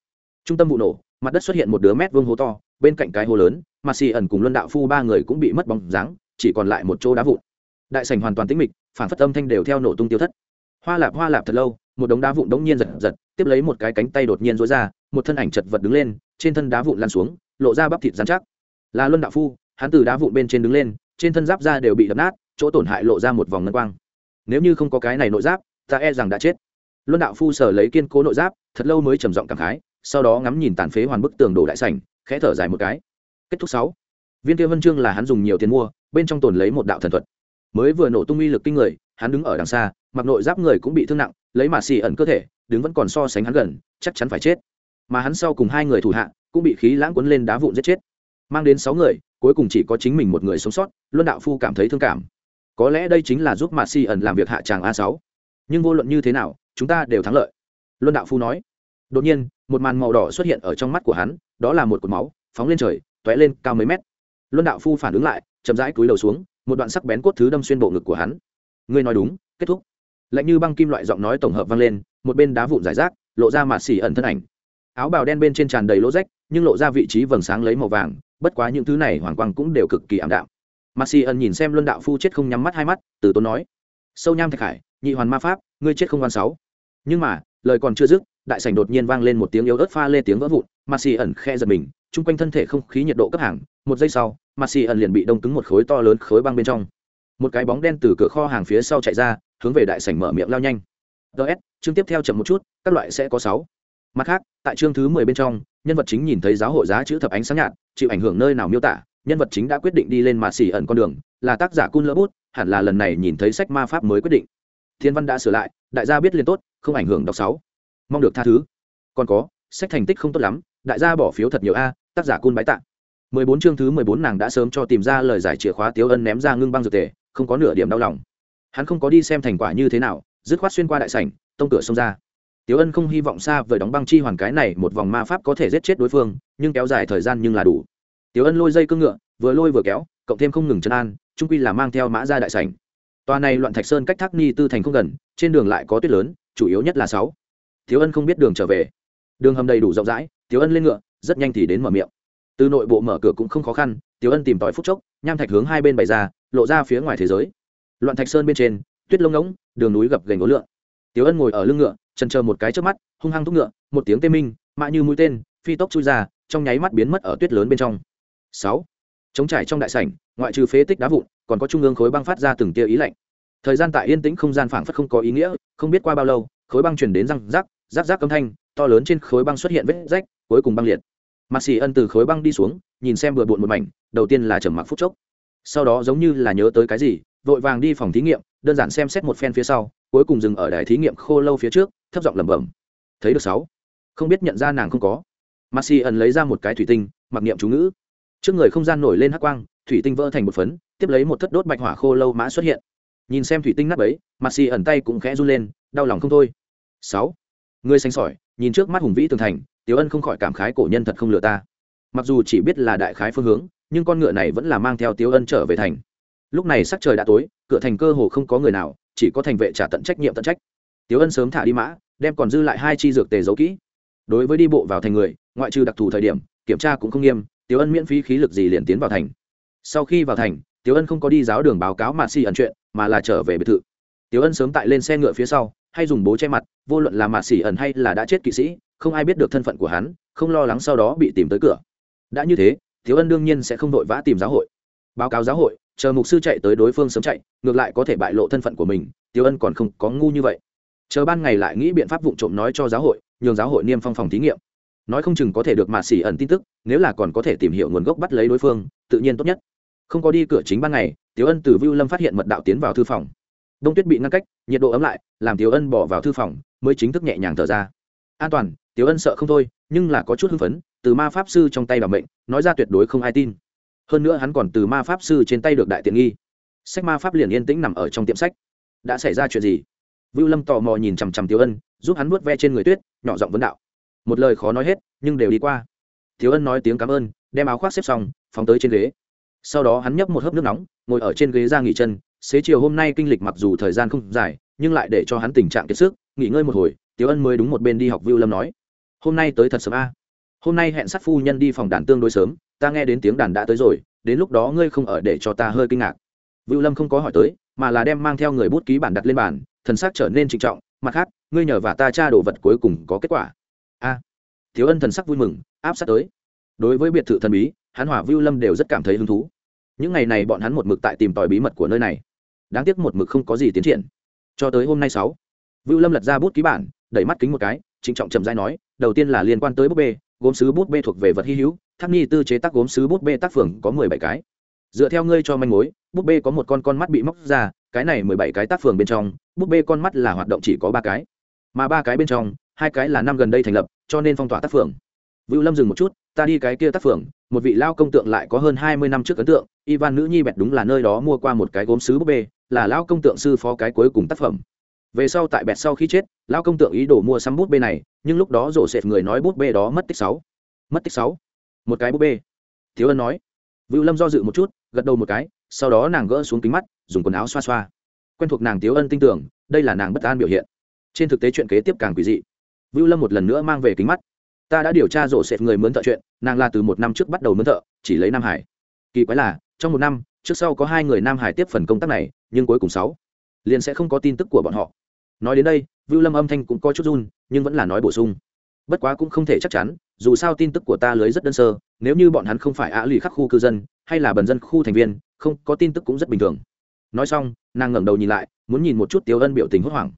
Trung tâm vụ nổ, mặt đất xuất hiện một đứa mét vương hố to, bên cạnh cái hố lớn, mà xì ẩn cùng luân đạo phu ba người cũng bị mất bóng dáng, chỉ còn lại một chỗ đá vụn. Đại sảnh hoàn toàn tĩnh mịch, phản phất âm thanh đều theo nổ tung tiêu thất. Hoa lạp hoa lạp thật lâu, một đống đá vụn đống nhiên giật giật, tiếp lấy một cái cánh tay đột nhiên rối ra, một thân ảnh chật vật đứng lên, trên thân đá vụn lan xuống, lộ ra bắp thịt dán chắc. Là luân đạo phu, hắn từ đá vụn bên trên đứng lên, trên thân giáp da đều bị đập nát, chỗ tổn hại lộ ra một vòng ngân quang. Nếu như không có cái này nội giáp ta e rằng đã chết. Luân đạo phu sở lấy kiên cố nội giáp, thật lâu mới trầm giọng cảm khái, sau đó ngắm nhìn tàn phế hoàn bức tường đổ đại sảnh, khẽ thở dài một cái. Kết thúc sáu. Viên kia vân chương là hắn dùng nhiều tiền mua, bên trong tồn lấy một đạo thần thuật. Mới vừa nổ tung uy lực kinh người, hắn đứng ở đằng xa, mặc nội giáp người cũng bị thương nặng, lấy mà xì ẩn cơ thể, đứng vẫn còn so sánh hắn gần, chắc chắn phải chết. Mà hắn sau cùng hai người thủ hạ, cũng bị khí lãng cuốn lên đá vụn giết chết. Mang đến sáu người, cuối cùng chỉ có chính mình một người sống sót, luân đạo phu cảm thấy thương cảm. Có lẽ đây chính là giúp mà xì ẩn làm việc hạ tràng a sáu nhưng vô luận như thế nào, chúng ta đều thắng lợi. Luân đạo phu nói. Đột nhiên, một màn màu đỏ xuất hiện ở trong mắt của hắn, đó là một cột máu, phóng lên trời t ó é lên cao mấy mét. Luân đạo phu phản ứng lại, chậm rãi cúi đầu xuống, một đoạn sắc bén cốt thứ đâm xuyên bộ ngực của hắn. Ngươi nói đúng, kết thúc. Lạnh như băng kim loại giọng nói tổng hợp vang lên, một bên đá vụn giải rác, lộ ra mạt xỉ ẩn thân ảnh. Áo bào đen bên trên tràn đầy lỗ rách, nhưng lộ ra vị trí vầng sáng lấy màu vàng, bất quá những thứ này hoàng quang cũng đều cực kỳ ảm đạm. Mạt xỉ ẩn nhìn xem luân đạo phu chết không nhắm mắt hai mắt, từ tốn nói sâu nham thạch hải, nhị hoàn ma pháp, ngươi chết không văn sáu. Nhưng mà, lời còn chưa dứt, đại sảnh đột nhiên vang lên một tiếng yếu ớt pha lê tiếng vỡ vụn mà xì ẩn khe giật mình, chung quanh thân thể không khí nhiệt độ cấp hàng, một giây sau mà xì ẩn liền bị đông cứng một khối to lớn khối băng bên trong. Một cái bóng đen từ cửa kho hàng phía sau chạy ra, hướng về đại sảnh mở miệng lao nhanh. Ts chương tiếp theo chậm một chút, các loại sẽ có sáu. Mặt khác, tại chương thứ mười bên trong, nhân vật chính nhìn thấy giáo hội giá chữ thập ánh sáng nhạt, chịu ảnh hưởng nơi nào miêu tả, nhân vật chính đã quyết định đi lên mà xì ẩn con đường, là tác giả cun lỡ bút hẳn là lần này nhìn thấy sách ma pháp mới quyết định thiên văn đã sửa lại đại gia biết liền tốt không ảnh hưởng đọc sáu mong được tha thứ còn có sách thành tích không tốt lắm đại gia bỏ phiếu thật nhiều a tác giả cun bái tạ 14 chương thứ 14 nàng đã sớm cho tìm ra lời giải chìa khóa Tiếu Ân ném ra ngưng băng dược tề, không có nửa điểm đau lòng. Hắn không có đi xem thành quả như thế nào, dứt khoát xuyên qua đại sảnh, tông cửa xông ra. Tiếu Ân không hy vọng xa vời đóng băng chi hoàn cái này một vòng ma pháp có thể giết chết đối phương, nhưng kéo dài thời gian nhưng là đủ. Tiếu Ân lôi dây cương ngựa, vừa lôi vừa kéo, cộng thêm không ngừng chân an, trung quy là mang theo mã ra đại sảnh. Toa này loạn thạch sơn cách Thác Ni tư thành không gần, trên đường lại có tuyết lớn, chủ yếu nhất là sáu. Thiếu Ân không biết đường trở về. Đường hầm đầy đủ rộng rãi, thiếu Ân lên ngựa, rất nhanh thì đến mở miệng từ nội bộ mở cửa cũng không khó khăn tiểu ân tìm tòi phúc chốc nham thạch hướng hai bên bày ra lộ ra phía ngoài thế giới loạn thạch sơn bên trên tuyết lông ngỗng đường núi gập gành ố lượn tiểu ân ngồi ở lưng ngựa chân chờ một cái trước mắt hung hăng thúc ngựa một tiếng tê minh mạ như mũi tên phi tốc chui ra trong nháy mắt biến mất ở tuyết lớn bên trong sáu chống trải trong đại sảnh, ngoại trừ phế tích đá vụn, còn có trung ương khối băng phát ra từng tia ý lạnh. Thời gian tại yên tĩnh không gian phảng phất không có ý nghĩa, không biết qua bao lâu, khối băng chuyển đến răng rắc rắc rắc âm thanh, to lớn trên khối băng xuất hiện vết rách, cuối cùng băng liệt. Mặt xì ân từ khối băng đi xuống, nhìn xem bừa bộn một mảnh, đầu tiên là trầm mặc phút chốc. Sau đó giống như là nhớ tới cái gì, vội vàng đi phòng thí nghiệm, đơn giản xem xét một phen phía sau, cuối cùng dừng ở đài thí nghiệm khô lâu phía trước, thấp giọng lẩm bẩm. Thấy được sáu. Không biết nhận ra nàng không có. Mặt xì ẩn lấy ra một cái thủy tinh, mặc niệm chú ngữ trước người không gian nổi lên hắc quang thủy tinh vỡ thành một phấn tiếp lấy một thất đốt bạch hỏa khô lâu mã xuất hiện nhìn xem thủy tinh nắp ấy mặt xì ẩn tay cũng khẽ run lên đau lòng không thôi sáu người xanh sỏi nhìn trước mắt hùng vĩ tường thành Tiểu Ân không khỏi cảm khái cổ nhân thật không lừa ta. Mặc dù chỉ biết là đại khái phương hướng, nhưng con ngựa này vẫn là mang theo Tiểu Ân trở về thành. Lúc này sắc trời đã tối, cửa thành cơ hồ không có người nào, chỉ có thành vệ trả tận trách nhiệm tận trách. Tiểu Ân sớm thả đi mã, đem còn dư lại hai chi dược tề giấu kỹ. Đối với đi bộ vào thành người, ngoại trừ đặc thù thời điểm, kiểm tra cũng không nghiêm, Tiểu Ân miễn phí khí lực gì liền tiến vào thành. Sau khi vào thành, Tiểu Ân không có đi giáo đường báo cáo Mạn xì ẩn chuyện, mà là trở về biệt thự. Tiểu Ân sớm tại lên xe ngựa phía sau, hay dùng bố che mặt, vô luận là mạt xỉ ẩn hay là đã chết kỵ sĩ, không ai biết được thân phận của hắn không lo lắng sau đó bị tìm tới cửa đã như thế thiếu ân đương nhiên sẽ không vội vã tìm giáo hội báo cáo giáo hội chờ mục sư chạy tới đối phương sớm chạy ngược lại có thể bại lộ thân phận của mình tiêu ân còn không có ngu như vậy chờ ban ngày lại nghĩ biện pháp vụ trộm nói cho giáo hội nhường giáo hội niêm phong phòng thí nghiệm nói không chừng có thể được mạt xỉ ẩn tin tức nếu là còn có thể tìm hiểu nguồn gốc bắt lấy đối phương tự nhiên tốt nhất không có đi cửa chính ban ngày tiếu ân từ vưu lâm phát hiện mật đạo tiến vào thư phòng đông tuyết bị ngăn cách nhiệt độ ấm lại làm tiếu ân bỏ vào thư phòng mới chính thức nhẹ nhàng thở ra an toàn Tiểu Ân sợ không thôi, nhưng là có chút hưng phấn, từ ma pháp sư trong tay bảo mệnh, nói ra tuyệt đối không ai tin. Hơn nữa hắn còn từ ma pháp sư trên tay được đại tiện nghi. Sách ma pháp liền yên tĩnh nằm ở trong tiệm sách. Đã xảy ra chuyện gì? Vưu Lâm tò mò nhìn chằm chằm Tiểu Ân, giúp hắn nuốt ve trên người tuyết, nhỏ giọng vấn đạo. Một lời khó nói hết, nhưng đều đi qua. Thiếu Ân nói tiếng cảm ơn, đem áo khoác xếp xong, phóng tới trên ghế. Sau đó hắn nhấp một hớp nước nóng, ngồi ở trên ghế ra nghỉ chân. Xế chiều hôm nay kinh lịch mặc dù thời gian không dài, nhưng lại để cho hắn tình trạng kiệt sức, nghỉ ngơi một hồi, tiếu Ân mới đúng một bên đi học Vưu Lâm nói hôm nay tới thật sớm a hôm nay hẹn sát phu nhân đi phòng đàn tương đối sớm ta nghe đến tiếng đàn đã tới rồi đến lúc đó ngươi không ở để cho ta hơi kinh ngạc vưu lâm không có hỏi tới mà là đem mang theo người bút ký bản đặt lên bàn thần sắc trở nên trịnh trọng mặt khác ngươi nhờ và ta tra đồ vật cuối cùng có kết quả a. Thiếu ân thần sắc vui mừng, áp sát tới. Đối với biệt thự thần bí, hắn hỏa vưu lâm đều rất cảm thấy hứng thú. Những ngày này bọn hắn một mực tại tìm tòi bí mật của nơi này. Đáng tiếc một mực không có gì tiến triển. Cho tới hôm nay sáu, vưu lâm lật ra bút ký bản, đẩy mắt kính một cái, trịnh trọng trầm dai nói, đầu tiên là liên quan tới bút bê, gốm sứ bút bê thuộc về vật hy hữu tháp ni tư chế tác gốm sứ bút bê tác phường có mười bảy cái. Dựa theo ngươi cho manh mối, bút bê có một con con mắt bị móc ra, cái này mười bảy cái tác phường bên trong, bút bê con mắt là hoạt động chỉ có ba cái. Mà ba cái bên trong hai cái là năm gần đây thành lập, cho nên phong tỏa tác phường. Vưu lâm dừng một chút, ta đi cái kia tác phường, một vị lao công tượng lại có hơn hai mươi năm trước ấn tượng, ivan nữ nhi bẹt đúng là nơi đó mua qua một cái gốm sứ búp bê, là lao công tượng sư phó cái cuối cùng tác phẩm. Về sau tại bẹt sau khi chết, lao công tượng ý đồ mua sắm bút bê này, nhưng lúc đó rổ sệt người nói bút bê đó mất tích sáu. Mất tích sáu. Một cái bút bê. Thiếu ân nói. Vưu lâm do dự một chút, gật đầu một cái, sau đó nàng gỡ xuống kính mắt, dùng quần áo xoa xoa. Quen thuộc nàng tiếu ân tin tưởng, đây là nàng bất an biểu hiện. Trên thực tế chuyện kế tiếp càng quỷ dị vưu lâm một lần nữa mang về kính mắt. Ta đã điều tra rổ sệt người mướn thợ chuyện, nàng là từ một năm trước bắt đầu mướn thợ, chỉ lấy nam hải. Kỳ quái là, trong một năm, trước sau có hai người nam hải tiếp phần công tác này, nhưng cuối cùng sáu liền sẽ không có tin tức của bọn họ. Nói đến đây, vưu lâm âm thanh cũng có chút run, nhưng vẫn là nói bổ sung. Bất quá cũng không thể chắc chắn, dù sao tin tức của ta lưới rất đơn sơ, nếu như bọn hắn không phải ạ lì khắc khu cư dân, hay là bần dân khu thành viên, không, có tin tức cũng rất bình thường. Nói xong, nàng ngẩng đầu nhìn lại, muốn nhìn một chút tiếu ân biểu tình hốt hoảng.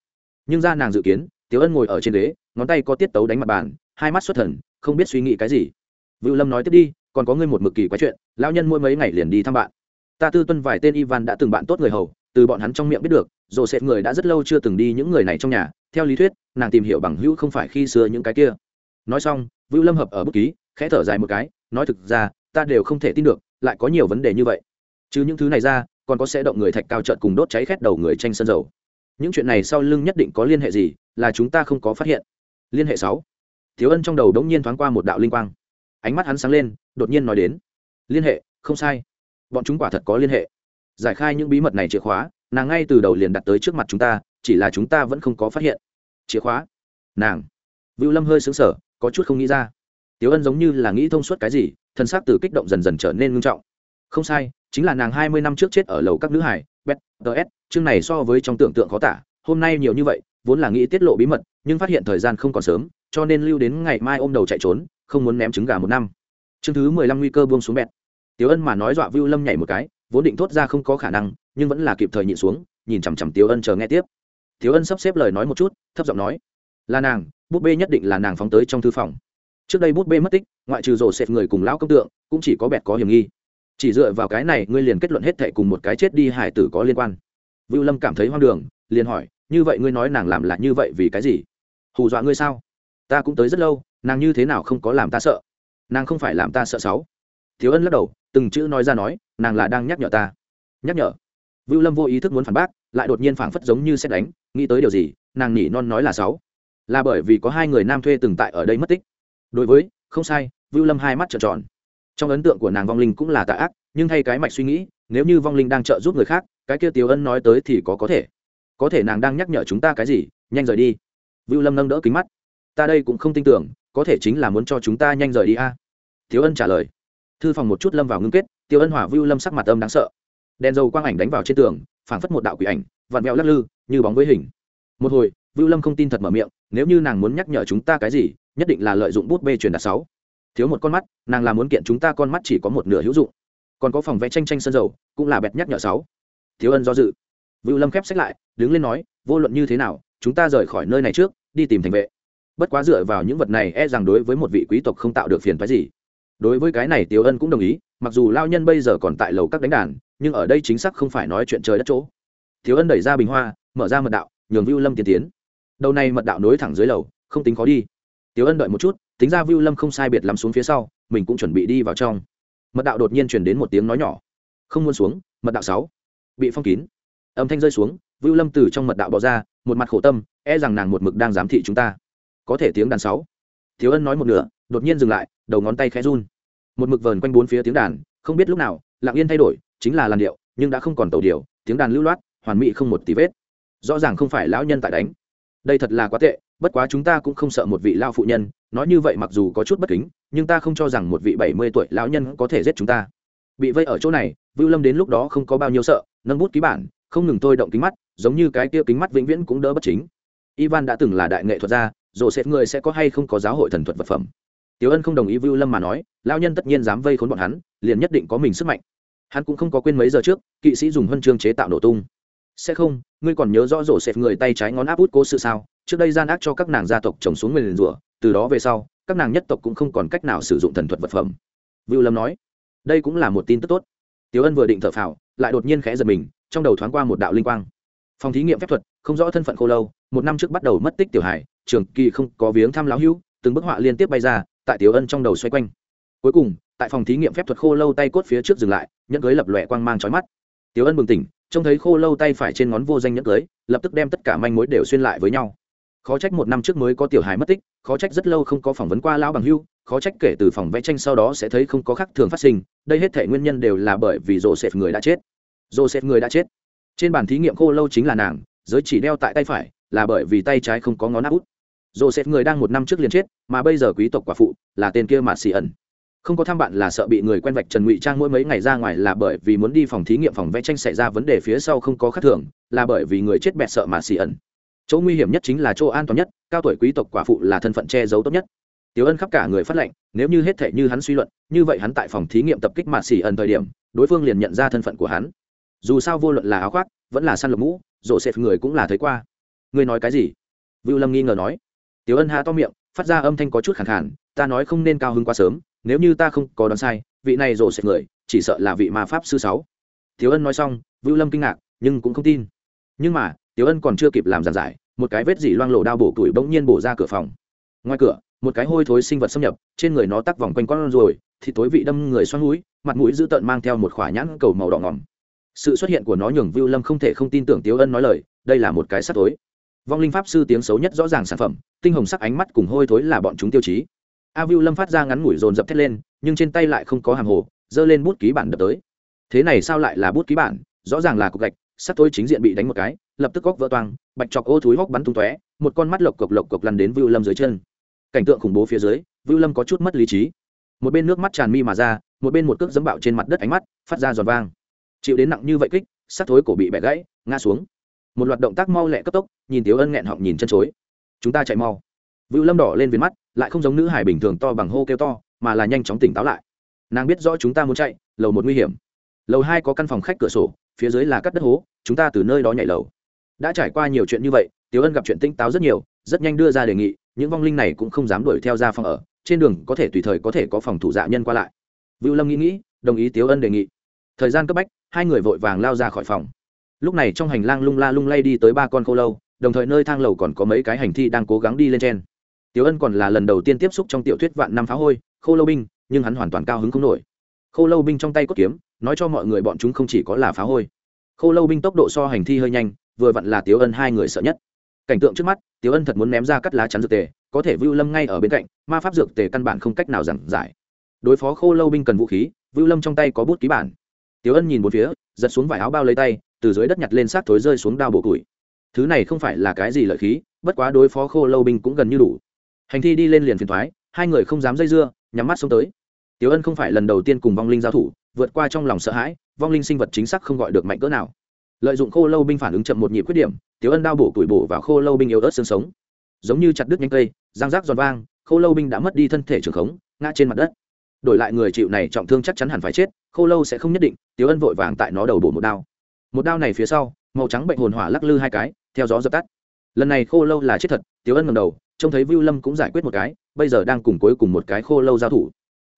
Nhưng ra nàng dự kiến, tiếu ân ngồi ở trên ghế ngón tay có tiết tấu đánh mặt bàn, hai mắt xuất thần, không biết suy nghĩ cái gì. Vựu lâm nói tiếp đi, còn có ngươi một mực kỳ quái chuyện lao nhân mỗi mấy ngày liền đi thăm bạn. Ta tư tuân vài tên ivan đã từng bạn tốt người hầu, từ bọn hắn trong miệng biết được rồi sệt người đã rất lâu chưa từng đi những người này trong nhà, theo lý thuyết, nàng tìm hiểu bằng hữu không phải khi xưa những cái kia. Nói xong vựu lâm hợp ở bút ký, khẽ thở dài một cái, nói thực ra, ta đều không thể tin được, lại có nhiều vấn đề như vậy. Chứ những thứ này ra, còn có sẽ động người thạch cao trợn cùng đốt cháy khét đầu người tranh sân dầu. Những chuyện này sau lưng nhất định có liên hệ gì, là chúng ta không có phát hiện liên hệ sáu. Thiếu ân trong đầu đống nhiên thoáng qua một đạo linh quang. Ánh mắt hắn sáng lên, đột nhiên nói đến. Liên hệ, không sai. Bọn chúng quả thật có liên hệ. Giải khai những bí mật này chìa khóa, nàng ngay từ đầu liền đặt tới trước mặt chúng ta, chỉ là chúng ta vẫn không có phát hiện. Chìa khóa. Nàng. Vưu lâm hơi xứng sở có chút không nghĩ ra. Tiếu ân giống như là nghĩ thông suốt cái gì, thân xác từ kích động dần dần trở nên ngưng trọng. Không sai, chính là nàng hai mươi năm trước chết ở lầu các nữ hải bet ts chương này so với trong tưởng tượng khó tả, hôm nay nhiều như vậy, vốn là nghĩ tiết lộ bí mật nhưng phát hiện thời gian không còn sớm, cho nên lưu đến ngày mai ôm đầu chạy trốn, không muốn ném trứng gà một năm. Chương thứ mười lăm nguy cơ buông xuống bẹt. Tiếu ân mà nói dọa vưu lâm nhảy một cái, vốn định thốt ra không có khả năng, nhưng vẫn là kịp thời nhịn xuống, nhìn chằm chằm tiếu ân chờ nghe tiếp. Tiếu ân sắp xếp lời nói một chút, thấp giọng nói, là nàng bút bê nhất định là nàng phóng tới trong thư phòng. Trước đây bút bê mất tích, ngoại trừ rổ xẹp người cùng lão công tượng, cũng chỉ có bẹt có hiểm nghi. Chỉ dựa vào cái này, ngươi liền kết luận hết thệ cùng một cái chết đi hải tử có liên quan. Vưu lâm cảm thấy hoang đường, liền hỏi, như vậy ngươi nói nàng làm là như vậy vì cái gì? Hù dọa ngươi sao? Ta cũng tới rất lâu, nàng như thế nào không có làm ta sợ? Nàng không phải làm ta sợ sáu. Thiếu ân lắc đầu, từng chữ nói ra nói, nàng là đang nhắc nhở ta. Nhắc nhở? Vưu lâm vô ý thức muốn phản bác, lại đột nhiên phảng phất giống như xét đánh, nghĩ tới điều gì, nàng nhỉ non nói là sáu. Là bởi vì có hai người nam thuê từng tại ở đây mất tích. Đối với, không sai, vưu lâm hai mắt trợn tròn. Trong ấn tượng của nàng vong linh cũng là tà ác, nhưng thay cái mạch suy nghĩ, nếu như vong linh đang trợ giúp người khác, cái kia tiếu ân nói tới thì có có thể. Có thể nàng đang nhắc nhở chúng ta cái gì, nhanh rời đi vưu lâm nâng đỡ kính mắt. Ta đây cũng không tin tưởng, có thể chính là muốn cho chúng ta nhanh rời đi a. À? ân trả lời. Thư phòng một chút lâm vào ngưng kết, tiêu ân hỏa vưu lâm sắc mặt âm đáng sợ. Đèn dầu quang ảnh đánh vào trên tường, phảng phất một đạo quỷ ảnh, vặn vẹo lắc lư, như bóng với hình. Một hồi, vưu lâm không tin thật mở miệng, nếu như nàng muốn nhắc nhở chúng ta cái gì, nhất định là lợi dụng bút bê truyền đạt sáu. Thiếu một con mắt, nàng là muốn kiện chúng ta con mắt chỉ có một nửa hữu dụng. Còn có phòng vẽ tranh tranh sân dầu, cũng là bẹt nhắc nhở sáu. Thiếu ân do dự. Vưu lâm khép sách lại, đứng lên nói, vô luận như thế nào chúng ta rời khỏi nơi này trước, đi tìm thành vệ. Bất quá dựa vào những vật này e rằng đối với một vị quý tộc không tạo được phiền phái gì. Đối với cái này tiêu ân cũng đồng ý, mặc dù lao nhân bây giờ còn tại lầu các đánh đàn, nhưng ở đây chính xác không phải nói chuyện trời đất chỗ. Thiếu ân đẩy ra bình hoa, mở ra mật đạo, nhường vưu lâm tiến tiến. Đầu này mật đạo nối thẳng dưới lầu, không tính khó đi. Tiếu ân đợi một chút, tính ra vưu lâm không sai biệt lắm xuống phía sau, mình cũng chuẩn bị đi vào trong. Mật đạo đột nhiên chuyển đến một tiếng nói nhỏ. Không muốn xuống, mật đạo sáu. Bị phong kín. Âm thanh rơi xuống vưu lâm từ trong mật đạo bỏ ra, một mặt khổ tâm e rằng nàng một mực đang giám thị chúng ta. Có thể tiếng đàn sáu. Thiếu ân nói một nửa, đột nhiên dừng lại, đầu ngón tay khẽ run. Một mực vờn quanh bốn phía tiếng đàn, không biết lúc nào, lặng yên thay đổi, chính là làn điệu, nhưng đã không còn tàu điều tiếng đàn lưu loát, hoàn mỹ không một tí vết. Rõ ràng không phải lão nhân tại đánh. Đây thật là quá tệ, bất quá chúng ta cũng không sợ một vị lao phụ nhân, nói như vậy mặc dù có chút bất kính, nhưng ta không cho rằng một vị bảy mươi tuổi lão nhân có thể giết chúng ta. Bị vây ở chỗ này, vưu lâm đến lúc đó không có bao nhiêu sợ, nâng bút ký bản không ngừng tôi động kính mắt giống như cái kia kính mắt vĩnh viễn cũng đỡ bất chính ivan đã từng là đại nghệ thuật gia dồ sẽ người sẽ có hay không có giáo hội thần thuật vật phẩm Tiểu Ân không đồng ý Vưu Lâm mà nói, lão nhân tất nhiên dám vây khốn bọn hắn, liền nhất định có mình sức mạnh. Hắn cũng không có quên mấy giờ trước, kỵ sĩ dùng huân chương chế tạo nổ tung. Sẽ không, ngươi còn nhớ rõ rổ xẹp người tay trái ngón áp út cố sự sao? Trước đây gian ác cho các nàng gia tộc trồng xuống nguyên rủa, từ đó về sau, các nàng nhất tộc cũng không còn cách nào sử dụng thần thuật vật phẩm. Vưu Lâm nói, đây cũng là một tin tức tốt. Tiểu Ân vừa định thở phào, lại đột nhiên khẽ giật mình, trong đầu thoáng qua một đạo linh quang. Phòng thí nghiệm phép thuật, không rõ thân phận khô lâu, một năm trước bắt đầu mất tích tiểu hải, trường kỳ không có viếng thăm lão hữu, từng bức họa liên tiếp bay ra tại tiểu ân trong đầu xoay quanh. Cuối cùng tại phòng thí nghiệm phép thuật khô lâu tay cốt phía trước dừng lại nhẫn cưới lập lòe quang mang trói mắt. Tiểu ân bừng tỉnh trông thấy khô lâu tay phải trên ngón vô danh nhẫn cưới lập tức đem tất cả manh mối đều xuyên lại với nhau. Khó trách một năm trước mới có tiểu hài mất tích khó trách rất lâu không có phỏng vấn qua lão bằng hưu khó trách kể từ phòng vẽ tranh sau đó sẽ thấy không có khác thường phát sinh đây hết thể nguyên nhân đều là bởi vì joseph người đã chết joseph người đã chết. Trên bàn thí nghiệm khô lâu chính là nàng giới chỉ đeo tại tay phải là bởi vì tay trái không có ngón áp út. Joseph người đang một năm trước liền chết mà bây giờ quý tộc quả phụ là tên kia mạt xì ẩn không có thăm bạn là sợ bị người quen vạch trần ngụy trang mỗi mấy ngày ra ngoài là bởi vì muốn đi phòng thí nghiệm phòng vẽ tranh xảy ra vấn đề phía sau không có khắc thường là bởi vì người chết bẹt sợ mà xì ẩn chỗ nguy hiểm nhất chính là chỗ an toàn nhất cao tuổi quý tộc quả phụ là thân phận che giấu tốt nhất. Tiểu Ân khắp cả người phát lệnh, nếu như hết thể như hắn suy luận, như vậy hắn tại phòng thí nghiệm tập kích Mạt sỉ ẩn thời điểm, đối phương liền nhận ra thân phận của hắn. Dù sao vô luận là áo khoác, vẫn là săn lục mũ, rộ sệt người cũng là thấy qua. Ngươi nói cái gì? Vưu Lâm nghi ngờ nói. Tiểu Ân há to miệng, phát ra âm thanh có chút khàn khàn, ta nói không nên cao hứng quá sớm, nếu như ta không có đoán sai, vị này rộ sệt người, chỉ sợ là vị ma pháp sư sáu. Tiểu Ân nói xong, Vưu Lâm kinh ngạc, nhưng cũng không tin. Nhưng mà, Tiểu Ân còn chưa kịp làm giảng giải, một cái vết dỉ loang lổ đao bổ tuổi bỗng nhiên bổ ra cửa phòng. Ngoài cửa, một cái hôi thối sinh vật xâm nhập trên người nó tắc vòng quanh con rồi thì tối vị đâm người xoắn mũi mặt mũi dữ tợn mang theo một khỏa nhãn cầu màu đỏ ngỏm sự xuất hiện của nó nhường vưu lâm không thể không tin tưởng tiếu ân nói lời, đây là một cái sắc tối. Vong linh pháp sư tiếng xấu nhất rõ ràng sản phẩm, tinh hồng sắc ánh mắt cùng hôi thối là bọn chúng tiêu chí. A vưu lâm phát ra ngắn ngủi dồn dập thét lên, nhưng trên tay lại không có hàng hồ, giơ lên bút ký bản đập tới. Thế này sao lại là bút ký bản? Rõ ràng là cục gạch, sắc tối chính diện bị đánh một cái, lập tức góc vỡ toang, bạch chọc ô thúi hóc bắn tung tóe, một con mắt lộc cộc lộc cộc lăn đến vưu lâm dưới chân. Cảnh tượng khủng bố phía dưới, vưu lâm có chút mất lý trí. Một bên nước mắt tràn mi mà ra, một bên một cước dẫm bạo trên mặt đất ánh mắt, phát ra giòn vang chịu đến nặng như vậy kích sắc thối cổ bị bẻ gãy, ngã xuống. Một loạt động tác mau lẹ cấp tốc, nhìn tiếu ân nghẹn họng nhìn chân chối. Chúng ta chạy mau. Vưu lâm đỏ lên viền mắt, lại không giống nữ hải bình thường to bằng hô kêu to, mà là nhanh chóng tỉnh táo lại. Nàng biết rõ chúng ta muốn chạy, lầu một nguy hiểm. Lầu hai có căn phòng khách cửa sổ, phía dưới là cắt đất hố, chúng ta từ nơi đó nhảy lầu. Đã trải qua nhiều chuyện như vậy, tiếu ân gặp chuyện tinh táo rất nhiều, rất nhanh đưa ra đề nghị, những vong linh này cũng không dám đuổi theo ra phòng ở, trên đường có thể tùy thời có thể có phòng thủ dạ nhân qua lại. Vưu lâm nghĩ nghĩ, đồng ý tiếu ân đề nghị. Thời gian cấp bách hai người vội vàng lao ra khỏi phòng. Lúc này trong hành lang lung la lung lay đi tới ba con khô lâu, đồng thời nơi thang lầu còn có mấy cái hành thi đang cố gắng đi lên trên. Tiểu ân còn là lần đầu tiên tiếp xúc trong tiểu thuyết vạn năm phá hôi, khô lâu binh, nhưng hắn hoàn toàn cao hứng không nổi. Khô lâu binh trong tay cốt kiếm, nói cho mọi người bọn chúng không chỉ có là phá hôi. Khô lâu binh tốc độ so hành thi hơi nhanh, vừa vặn là tiểu ân hai người sợ nhất. Cảnh tượng trước mắt, tiểu ân thật muốn ném ra cắt lá chắn dược tề, có thể vưu lâm ngay ở bên cạnh, ma pháp dược tề căn bản không cách nào giảng giải. Đối phó khô lâu binh cần vũ khí, vưu lâm trong tay có bút ký bản tiếu ân nhìn một phía, giật xuống vải áo bao lấy tay, từ dưới đất nhặt lên xác thối rơi xuống đao bổ củi. Thứ này không phải là cái gì lợi khí, bất quá đối phó khô lâu binh cũng gần như đủ. Hành thi đi lên liền phiền thoái, hai người không dám dây dưa, nhắm mắt xuống tới. Tiếu ân không phải lần đầu tiên cùng vong linh giao thủ, vượt qua trong lòng sợ hãi, vong linh sinh vật chính xác không gọi được mạnh cỡ nào. Lợi dụng khô lâu binh phản ứng chậm một nhịp khuyết điểm tiếu ân đao bổ tuổi bổ vào khô lâu binh yếu ớt xương sống. Giống như chặt đứt nhánh cây giang rác giòn vang, khô lâu binh đã mất đi thân thể trường khống, ngã trên mặt đất đổi lại người chịu này trọng thương chắc chắn hẳn phải chết, khô lâu sẽ không nhất định, tiếu ân vội vàng tại nó đầu bổ một đao. Một đao này phía sau, màu trắng bệnh hồn hỏa lắc lư hai cái, theo gió dập tắt. Lần này khô lâu là chết thật, tiếu ân ngầm đầu, trông thấy vưu lâm cũng giải quyết một cái, bây giờ đang cùng cuối cùng một cái khô lâu giao thủ.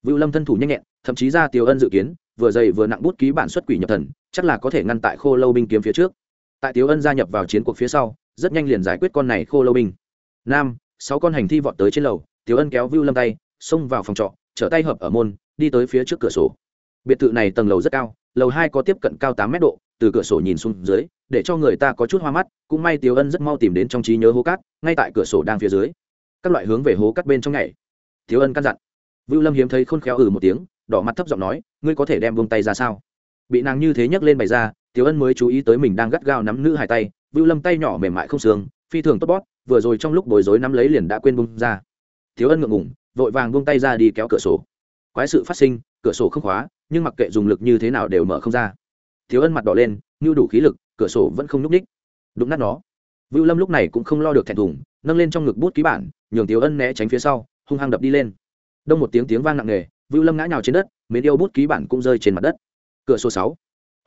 Vưu lâm thân thủ nhanh nhẹn, thậm chí ra tiếu ân dự kiến, vừa dày vừa nặng bút ký bản xuất quỷ nhập thần, chắc là có thể ngăn tại khô lâu binh kiếm phía trước. Tại tiếu ân gia nhập vào chiến cuộc phía sau, rất nhanh liền giải quyết con này khô lâu binh. Nam, sáu con hành thi vọt tới trên lầu, tiếu ân kéo vưu lâm tay, xông vào phòng trọ trở tay hợp ở môn, đi tới phía trước cửa sổ. Biệt thự này tầng lầu rất cao, lầu hai có tiếp cận cao tám mét độ, từ cửa sổ nhìn xuống dưới, để cho người ta có chút hoa mắt, cũng may tiếu ân rất mau tìm đến trong trí nhớ hố cát, ngay tại cửa sổ đang phía dưới. Các loại hướng về hố cát bên trong ngày tiếu ân căn dặn. Vưu lâm hiếm thấy khôn khéo ừ một tiếng, đỏ mặt thấp giọng nói, ngươi có thể đem vung tay ra sao? Bị nàng như thế nhấc lên bày ra, tiếu ân mới chú ý tới mình đang gắt gao nắm nữ hai tay, vưu lâm tay nhỏ mềm mại không xương phi thường tốt bót, vừa rồi trong lúc bối rối nắm lấy liền đã quên bung ra. Tiếu ân ngượng ngủng vội vàng buông tay ra đi kéo cửa sổ. Quái sự phát sinh, cửa sổ không khóa, nhưng mặc kệ dùng lực như thế nào đều mở không ra. Thiếu ân mặt đỏ lên như đủ khí lực, cửa sổ vẫn không n ú c ních đụng nát nó. Vưu lâm lúc này cũng không lo được thẹn thùng, nâng lên trong ngực bút ký bản, nhường thiếu ân né tránh phía sau, hung hăng đập đi lên. Đông một tiếng tiếng vang nặng nề, vưu lâm ngã nhào trên đất, mến yêu bút ký bản cũng rơi trên mặt đất. Cửa số sáu.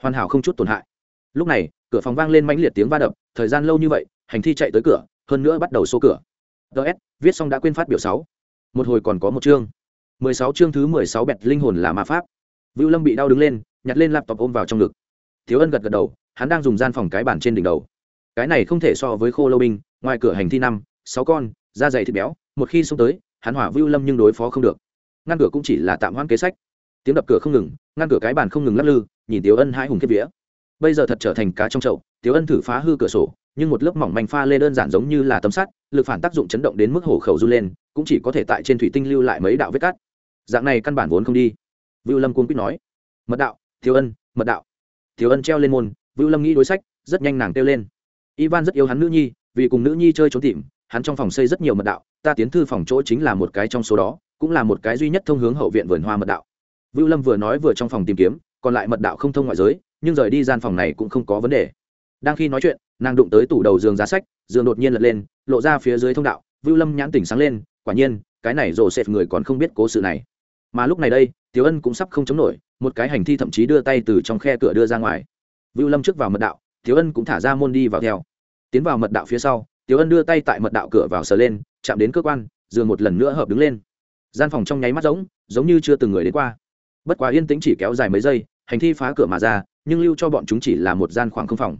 Hoàn hảo không chút tổn hại. Lúc này, cửa phòng vang lên mãnh liệt tiếng va đập, thời gian lâu như vậy, hành thi chạy tới cửa, hơn nữa bắt đầu xô cửa. Ts viết xong đã quên phát biểu sáu một hồi còn có một chương. Mười sáu chương thứ mười sáu bẹt linh hồn là ma pháp. Vưu lâm bị đau đứng lên, nhặt lên laptop ôm vào trong ngực. Thiếu ân gật gật đầu, hắn đang dùng gian phòng cái bản trên đỉnh đầu. Cái này không thể so với khô lâu binh, ngoài cửa hành thi năm, sáu con, da dày thịt béo, một khi xông tới, hắn hỏa vưu lâm nhưng đối phó không được. Ngăn cửa cũng chỉ là tạm hoãn kế sách. Tiếng đập cửa không ngừng, ngăn cửa cái bàn không ngừng lắc lư, nhìn tiếu ân hai hùng kiếp vía. Bây giờ thật trở thành cá trong chậu tiếu ân thử phá hư cửa sổ, nhưng một lớp mỏng manh pha lê đơn giản giống như là tấm sắt lực phản tác dụng chấn động đến mức hổ khẩu run lên, cũng chỉ có thể tại trên thủy tinh lưu lại mấy đạo vết cắt. Dạng này căn bản vốn không đi. Vưu lâm cuốn quýt nói. Mật đạo, thiếu ân, mật đạo. Thiếu ân treo lên môn, vưu lâm nghĩ đối sách, rất nhanh nàng kêu lên. Ivan rất yêu hắn nữ nhi, vì cùng nữ nhi chơi trốn tìm, hắn trong phòng xây rất nhiều mật đạo, ta tiến thư phòng chỗ chính là một cái trong số đó, cũng là một cái duy nhất thông hướng hậu viện vườn hoa mật đạo. Vưu lâm vừa nói vừa trong phòng tìm kiếm, còn lại mật đạo không thông ngoại giới, nhưng rời đi gian phòng này cũng không có vấn đề đang khi nói chuyện, nàng đụng tới tủ đầu giường giá sách, giường đột nhiên lật lên, lộ ra phía dưới thông đạo, vưu lâm nhãn tỉnh sáng lên, quả nhiên, cái này rồ xẹp người còn không biết cố sự này. Mà lúc này đây, tiểu ân cũng sắp không chống nổi, một cái hành thi thậm chí đưa tay từ trong khe cửa đưa ra ngoài. Vưu lâm trước vào mật đạo, tiểu ân cũng thả ra môn đi vào theo. Tiến vào mật đạo phía sau, tiểu ân đưa tay tại mật đạo cửa vào sờ lên, chạm đến cơ quan, giường một lần nữa hợp đứng lên. Gian phòng trong nháy mắt giống giống như chưa từng người đến qua. Bất quá yên tĩnh chỉ kéo dài mấy giây, hành thi phá cửa mà ra, nhưng lưu cho bọn chúng chỉ là một gian khoảng không phòng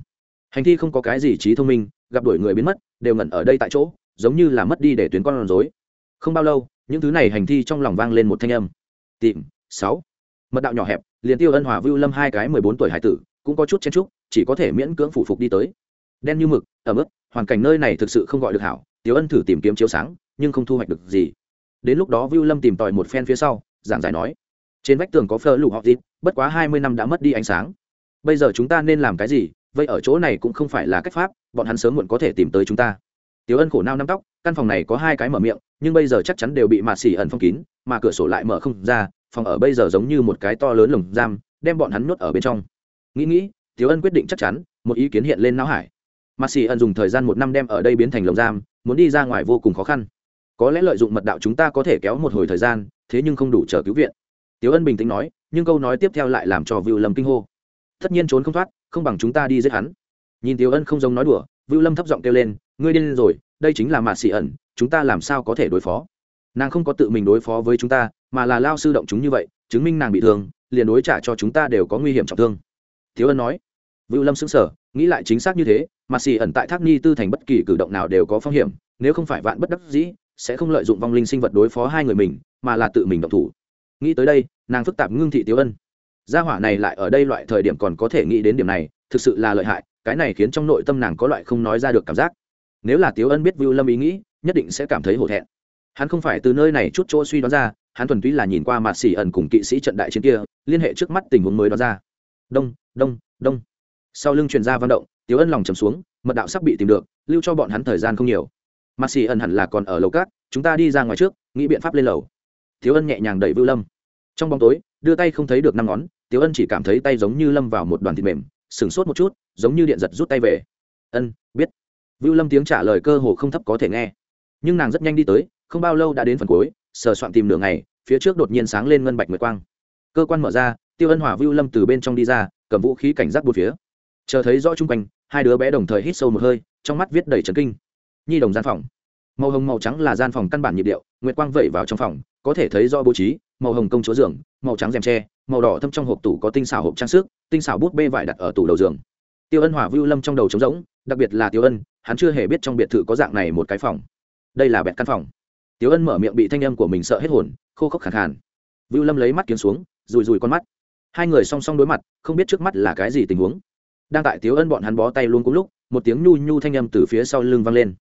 hành thi không có cái gì trí thông minh, gặp đuổi người biến mất, đều ngẩn ở đây tại chỗ, giống như là mất đi để tuyến con rối. Không bao lâu, những thứ này hành thi trong lòng vang lên một thanh âm. Tìm, sáu. Mật đạo nhỏ hẹp, liền tiêu ân hòa vưu lâm hai cái mười bốn tuổi hải tử, cũng có chút chen trúc chỉ có thể miễn cưỡng phủ phục đi tới. Đen như mực, ẩm ướt, hoàn cảnh nơi này thực sự không gọi được hảo tiêu ân thử tìm kiếm chiếu sáng, nhưng không thu hoạch được gì. Đến lúc đó vưu lâm tìm tòi một phen phía sau, giảng giải nói, trên vách tường có phơ lụ họ dịp bất quá hai mươi năm đã mất đi ánh sáng. Bây giờ chúng ta nên làm cái gì vậy ở chỗ này cũng không phải là cách pháp bọn hắn sớm muộn có thể tìm tới chúng ta Tiểu Ân khổ nao nắm tóc, căn phòng này có hai cái mở miệng, nhưng bây giờ chắc chắn đều bị mạt xỉ ẩn phong kín, mà cửa sổ lại mở không ra, phòng ở bây giờ giống như một cái to lớn lồng giam, đem bọn hắn nuốt ở bên trong. Nghĩ nghĩ, Tiểu Ân quyết định chắc chắn, một ý kiến hiện lên não hải. Mạt xỉ ẩn dùng thời gian một năm đem ở đây biến thành lồng giam, muốn đi ra ngoài vô cùng khó khăn. Có lẽ lợi dụng mật đạo chúng ta có thể kéo một hồi thời gian, thế nhưng không đủ chờ cứu viện. Tiểu Ân bình tĩnh nói, nhưng câu nói tiếp theo lại làm cho vựu lầm kinh hô. Tất nhiên trốn không thoát, không bằng chúng ta đi giết hắn. Nhìn Tiểu Ân không giống nói đùa, Vưu Lâm thấp giọng kêu lên, ngươi điên rồi đây chính là mạt xì ẩn chúng ta làm sao có thể đối phó? Nàng không có tự mình đối phó với chúng ta mà là lao sư động chúng như vậy chứng minh nàng bị thương liền đối trả cho chúng ta đều có nguy hiểm trọng thương. Thiếu ân nói. Vưu lâm xứng sở nghĩ lại chính xác như thế mạt xì ẩn tại thác ni tư thành bất kỳ cử động nào đều có phong hiểm nếu không phải vạn bất đắc dĩ sẽ không lợi dụng vong linh sinh vật đối phó hai người mình mà là tự mình động thủ. Nghĩ tới đây nàng phức tạp ngưng thị tiếu ân gia hỏa này lại ở đây loại thời điểm còn có thể nghĩ đến điểm này, thực sự là lợi hại, cái này khiến trong nội tâm nàng có loại không nói ra được cảm giác. Nếu là tiếu ân biết vưu lâm ý nghĩ, nhất định sẽ cảm thấy hổ thẹn. Hắn không phải từ nơi này chút chỗ suy đoán ra, hắn thuần túy là nhìn qua mặt xỉ ẩn cùng kỵ sĩ trận đại chiến kia, liên hệ trước mắt tình huống mới đó ra. Đông đông đông. Sau lưng truyền ra văn động, tiếu ân lòng trầm xuống, mật đạo sắp bị tìm được, lưu cho bọn hắn thời gian không nhiều. Mặt xỉ ẩn hẳn là còn ở lầu cát, chúng ta đi ra ngoài trước, nghĩ biện pháp lên lầu. Tiếu ân nhẹ nhàng đẩy vưu lâm. Trong bóng tối, đưa tay không thấy được năm ngón tiếu ân chỉ cảm thấy tay giống như lâm vào một đoàn thịt mềm sửng sốt một chút giống như điện giật rút tay về ân biết Vưu Lâm tiếng trả lời cơ hồ không thấp có thể nghe. Nhưng nàng rất nhanh đi tới, không bao lâu đã đến phần cuối, sờ soạn tìm nửa ngày, phía trước đột nhiên sáng lên ngân bạch nguyệt quang. Cơ quan mở ra, Tiêu Ân Hỏa Vưu Lâm từ bên trong đi ra, cầm vũ khí cảnh giác bốn phía. Chờ thấy rõ chung quanh, hai đứa bé đồng thời hít sâu một hơi, trong mắt viết đầy chấn kinh. Nhi đồng gian phòng. Màu hồng màu trắng là gian phòng căn bản nhịp điệu, nguyệt quang vẩy vào trong phòng, có thể thấy do bố trí, màu hồng công chúa giường, màu trắng rèm tre, màu đỏ thâm trong hộp tủ có tinh xảo hộp trang sức, tinh xảo bút bê vải đặt ở tủ đầu giường. Tiêu Ân Hỏa Vưu Lâm trong đầu trống rỗng, đặc biệt là Tiêu Ân, hắn chưa hề biết trong biệt thự có dạng này một cái phòng. Đây là bẹt căn phòng. Tiêu ân mở miệng bị thanh âm của mình sợ hết hồn khô khốc khẳng khàn. Vưu lâm lấy mắt kiếm xuống rùi rùi con mắt. Hai người song song đối mặt không biết trước mắt là cái gì tình huống. Đang tại Tiêu ân bọn hắn bó tay luôn cùng lúc một tiếng nhu nhu thanh âm từ phía sau lưng vang lên.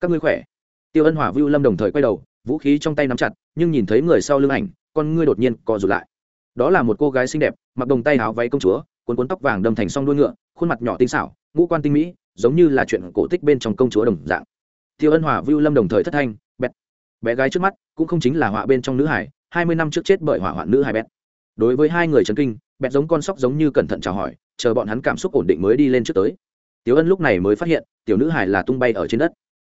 Các ngươi khỏe? Tiêu ân hỏa vưu lâm đồng thời quay đầu vũ khí trong tay nắm chặt nhưng nhìn thấy người sau lưng ảnh con ngươi đột nhiên co rụt lại đó là một cô gái xinh đẹp, mặc đồng tay áo váy công chúa, cuốn cuốn tóc vàng đâm thành song đuôi ngựa, khuôn mặt nhỏ tinh xảo, ngũ quan tinh mỹ, giống như là chuyện cổ tích bên trong công chúa đồng dạng. Tiêu ân hòa vưu lâm đồng thời thất thanh, bẹt. Bé gái trước mắt cũng không chính là họa bên trong nữ hải, hai mươi năm trước chết bởi hỏa hoạn nữ hải bẹt. Đối với hai người trấn kinh, bẹt giống con sóc giống như cẩn thận chào hỏi, chờ bọn hắn cảm xúc ổn định mới đi lên trước tới. Tiểu ân lúc này mới phát hiện, tiểu nữ hải là tung bay ở trên đất.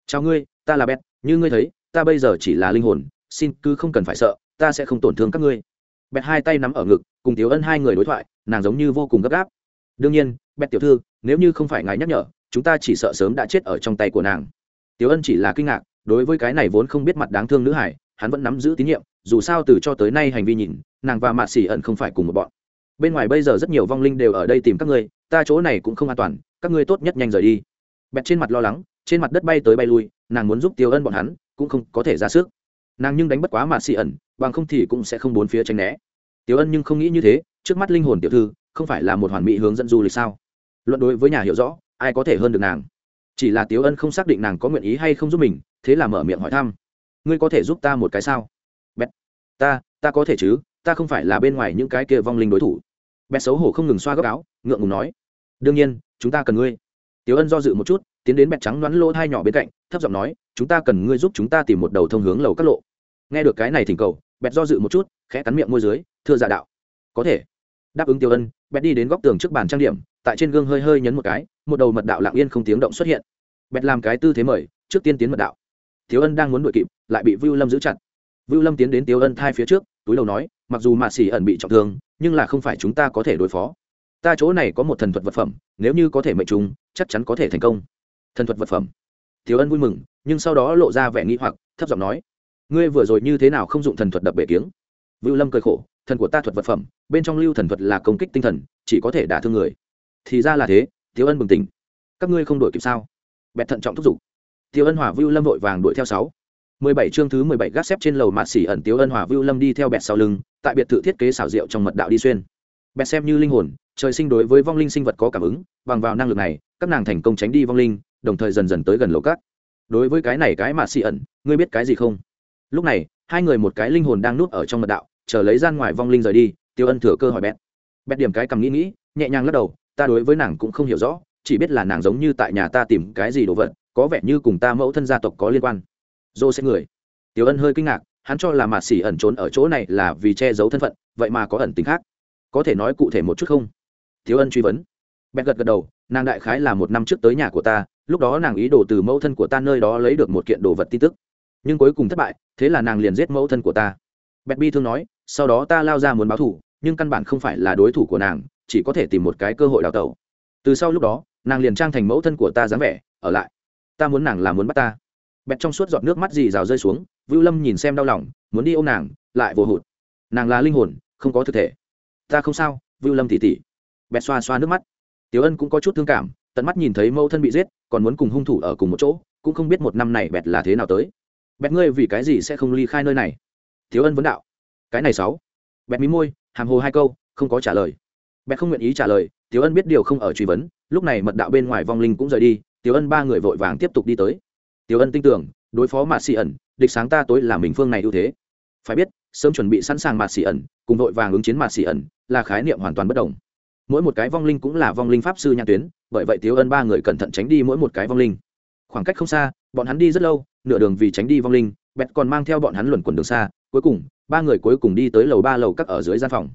Chào ngươi, ta là bẹt, như ngươi thấy, ta bây giờ chỉ là linh hồn, xin cứ không cần phải sợ, ta sẽ không tổn thương các ngươi bẹt hai tay nắm ở ngực, cùng tiểu ân hai người đối thoại, nàng giống như vô cùng gấp gáp. Đương nhiên, bẹt tiểu thư, nếu như không phải ngài nhắc nhở, chúng ta chỉ sợ sớm đã chết ở trong tay của nàng. Tiểu ân chỉ là kinh ngạc, đối với cái này vốn không biết mặt đáng thương nữ hải hắn vẫn nắm giữ tín nhiệm, dù sao từ cho tới nay hành vi nhìn, nàng và mạ xỉ ẩn không phải cùng một bọn. Bên ngoài bây giờ rất nhiều vong linh đều ở đây tìm các ngươi, ta chỗ này cũng không an toàn, các ngươi tốt nhất nhanh rời đi. Bẹt trên mặt lo lắng, trên mặt đất bay tới bay lui, nàng muốn giúp tiêu ân bọn hắn, cũng không có thể ra sức nàng nhưng đánh bất quá mà xì ẩn, bằng không thì cũng sẽ không bốn phía tránh né. Tiểu ân nhưng không nghĩ như thế, trước mắt linh hồn tiểu thư, không phải là một hoàn mỹ hướng dẫn du lịch sao? Luận đối với nhà hiểu rõ, ai có thể hơn được nàng? Chỉ là tiểu ân không xác định nàng có nguyện ý hay không giúp mình, thế là mở miệng hỏi thăm. Ngươi có thể giúp ta một cái sao? Bét ta ta có thể chứ, ta không phải là bên ngoài những cái kia vong linh đối thủ. Bét xấu hổ không ngừng xoa góc áo, ngượng ngùng nói. Đương nhiên, chúng ta cần ngươi. Tiểu ân do dự một chút, tiến đến bẹt trắng đoán lỗ hai nhỏ bên cạnh thấp giọng nói, chúng ta cần ngươi giúp chúng ta tìm một đầu thông hướng lầu các lộ. Nghe được cái này thỉnh cầu, bẹt do dự một chút, khẽ cắn miệng môi dưới, thưa giả đạo. Có thể. Đáp ứng tiêu ân, bẹt đi đến góc tường trước bàn trang điểm, tại trên gương hơi hơi nhấn một cái, một đầu mật đạo lặng yên không tiếng động xuất hiện. Bẹt làm cái tư thế mời, trước tiên tiến mật đạo. Thiếu ân đang muốn đuổi kịp, lại bị vưu lâm giữ chặt. Vưu lâm tiến đến tiêu ân thai phía trước, túi đầu nói, mặc dù mạ xỉ ẩn bị trọng thương, nhưng là không phải chúng ta có thể đối phó. Ta chỗ này có một thần thuật vật phẩm, nếu như có thể mệnh chúng chắc chắn có thể thành công. Thần thuật vật phẩm thiếu ân vui mừng, nhưng sau đó lộ ra vẻ nghi hoặc, thấp giọng nói, ngươi vừa rồi như thế nào không dụng thần thuật đập bể kiếng? Vưu lâm cười khổ, thần của ta thuật vật phẩm, bên trong lưu thần thuật là công kích tinh thần, chỉ có thể đả thương người. Thì ra là thế, thiếu ân bừng tỉnh. Các ngươi không đổi kịp sao? Bẹt thận trọng thúc giục. Tiêu ân hòa vưu lâm vội vàng đuổi theo sáu. Mười bảy chương thứ mười bảy gác xếp trên lầu mạt xỉ ẩn tiêu ân hòa vưu lâm đi theo bẹt sau lưng, tại biệt thự thiết kế xảo diệu trong mật đạo đi xuyên. Bẹt xem như linh hồn, trời sinh đối với vong linh sinh vật có cảm ứng, bằng vào năng lực này, các nàng thành công tránh đi vong linh đồng thời dần dần tới gần lầu cát. Đối với cái này cái mà xỉ ẩn, ngươi biết cái gì không? Lúc này, hai người một cái linh hồn đang nuốt ở trong mật đạo, chờ lấy gian ngoài vong linh rời đi, tiêu ân thừa cơ hỏi bẹt bẹt điểm cái cầm nghĩ nghĩ, nhẹ nhàng lắc đầu, ta đối với nàng cũng không hiểu rõ, chỉ biết là nàng giống như tại nhà ta tìm cái gì đồ vật, có vẻ như cùng ta mẫu thân gia tộc có liên quan. Dô sẽ người. Tiêu ân hơi kinh ngạc, hắn cho là mạt xỉ ẩn trốn ở chỗ này là vì che giấu thân phận, vậy mà có ẩn tính khác. Có thể nói cụ thể một chút không? Thiếu ân truy vấn. Bẹt gật gật đầu, nàng đại khái là một năm trước tới nhà của ta lúc đó nàng ý đồ từ mẫu thân của ta nơi đó lấy được một kiện đồ vật tin tức. Nhưng cuối cùng thất bại, thế là nàng liền giết mẫu thân của ta. Bẹt bi thương nói, sau đó ta lao ra muốn báo thủ nhưng căn bản không phải là đối thủ của nàng, chỉ có thể tìm một cái cơ hội đào tẩu. Từ sau lúc đó, nàng liền trang thành mẫu thân của ta dáng vẻ, ở lại. Ta muốn nàng là muốn bắt ta. Bẹt trong suốt giọt nước mắt dì rào rơi xuống, vưu lâm nhìn xem đau lòng, muốn đi ôm nàng, lại vô hụt. Nàng là linh hồn, không có thực thể. Ta không sao, vưu lâm tỉ tỉ. Bẹt xoa xoa nước mắt. Tiểu ân cũng có chút thương cảm tận mắt nhìn thấy mẫu thân bị giết, còn muốn cùng hung thủ ở cùng một chỗ, cũng không biết một năm này bẹt là thế nào tới. Bẹt ngươi vì cái gì sẽ không ly khai nơi này? Thiếu ân vấn đạo. Cái này sáu. Bẹt mí môi, hàm hồ hai câu, không có trả lời. Bẹt không nguyện ý trả lời, Thiếu ân biết điều không ở truy vấn, lúc này mật đạo bên ngoài vong linh cũng rời đi, Thiếu ân ba người vội vàng tiếp tục đi tới. Thiếu ân tin tưởng, đối phó mạt xì ẩn, địch sáng ta tối là mình phương này ưu thế. Phải biết, sớm chuẩn bị sẵn sàng mạt xì ẩn, cùng vội vàng ứng chiến mạt xì ẩn, là khái niệm hoàn toàn bất đồng mỗi một cái vong linh cũng là vong linh pháp sư nhãn tuyến bởi vậy thiếu ân ba người cẩn thận tránh đi mỗi một cái vong linh khoảng cách không xa bọn hắn đi rất lâu nửa đường vì tránh đi vong linh bẹt còn mang theo bọn hắn luẩn quẩn đường xa cuối cùng ba người cuối cùng đi tới lầu ba lầu các ở dưới gian phòng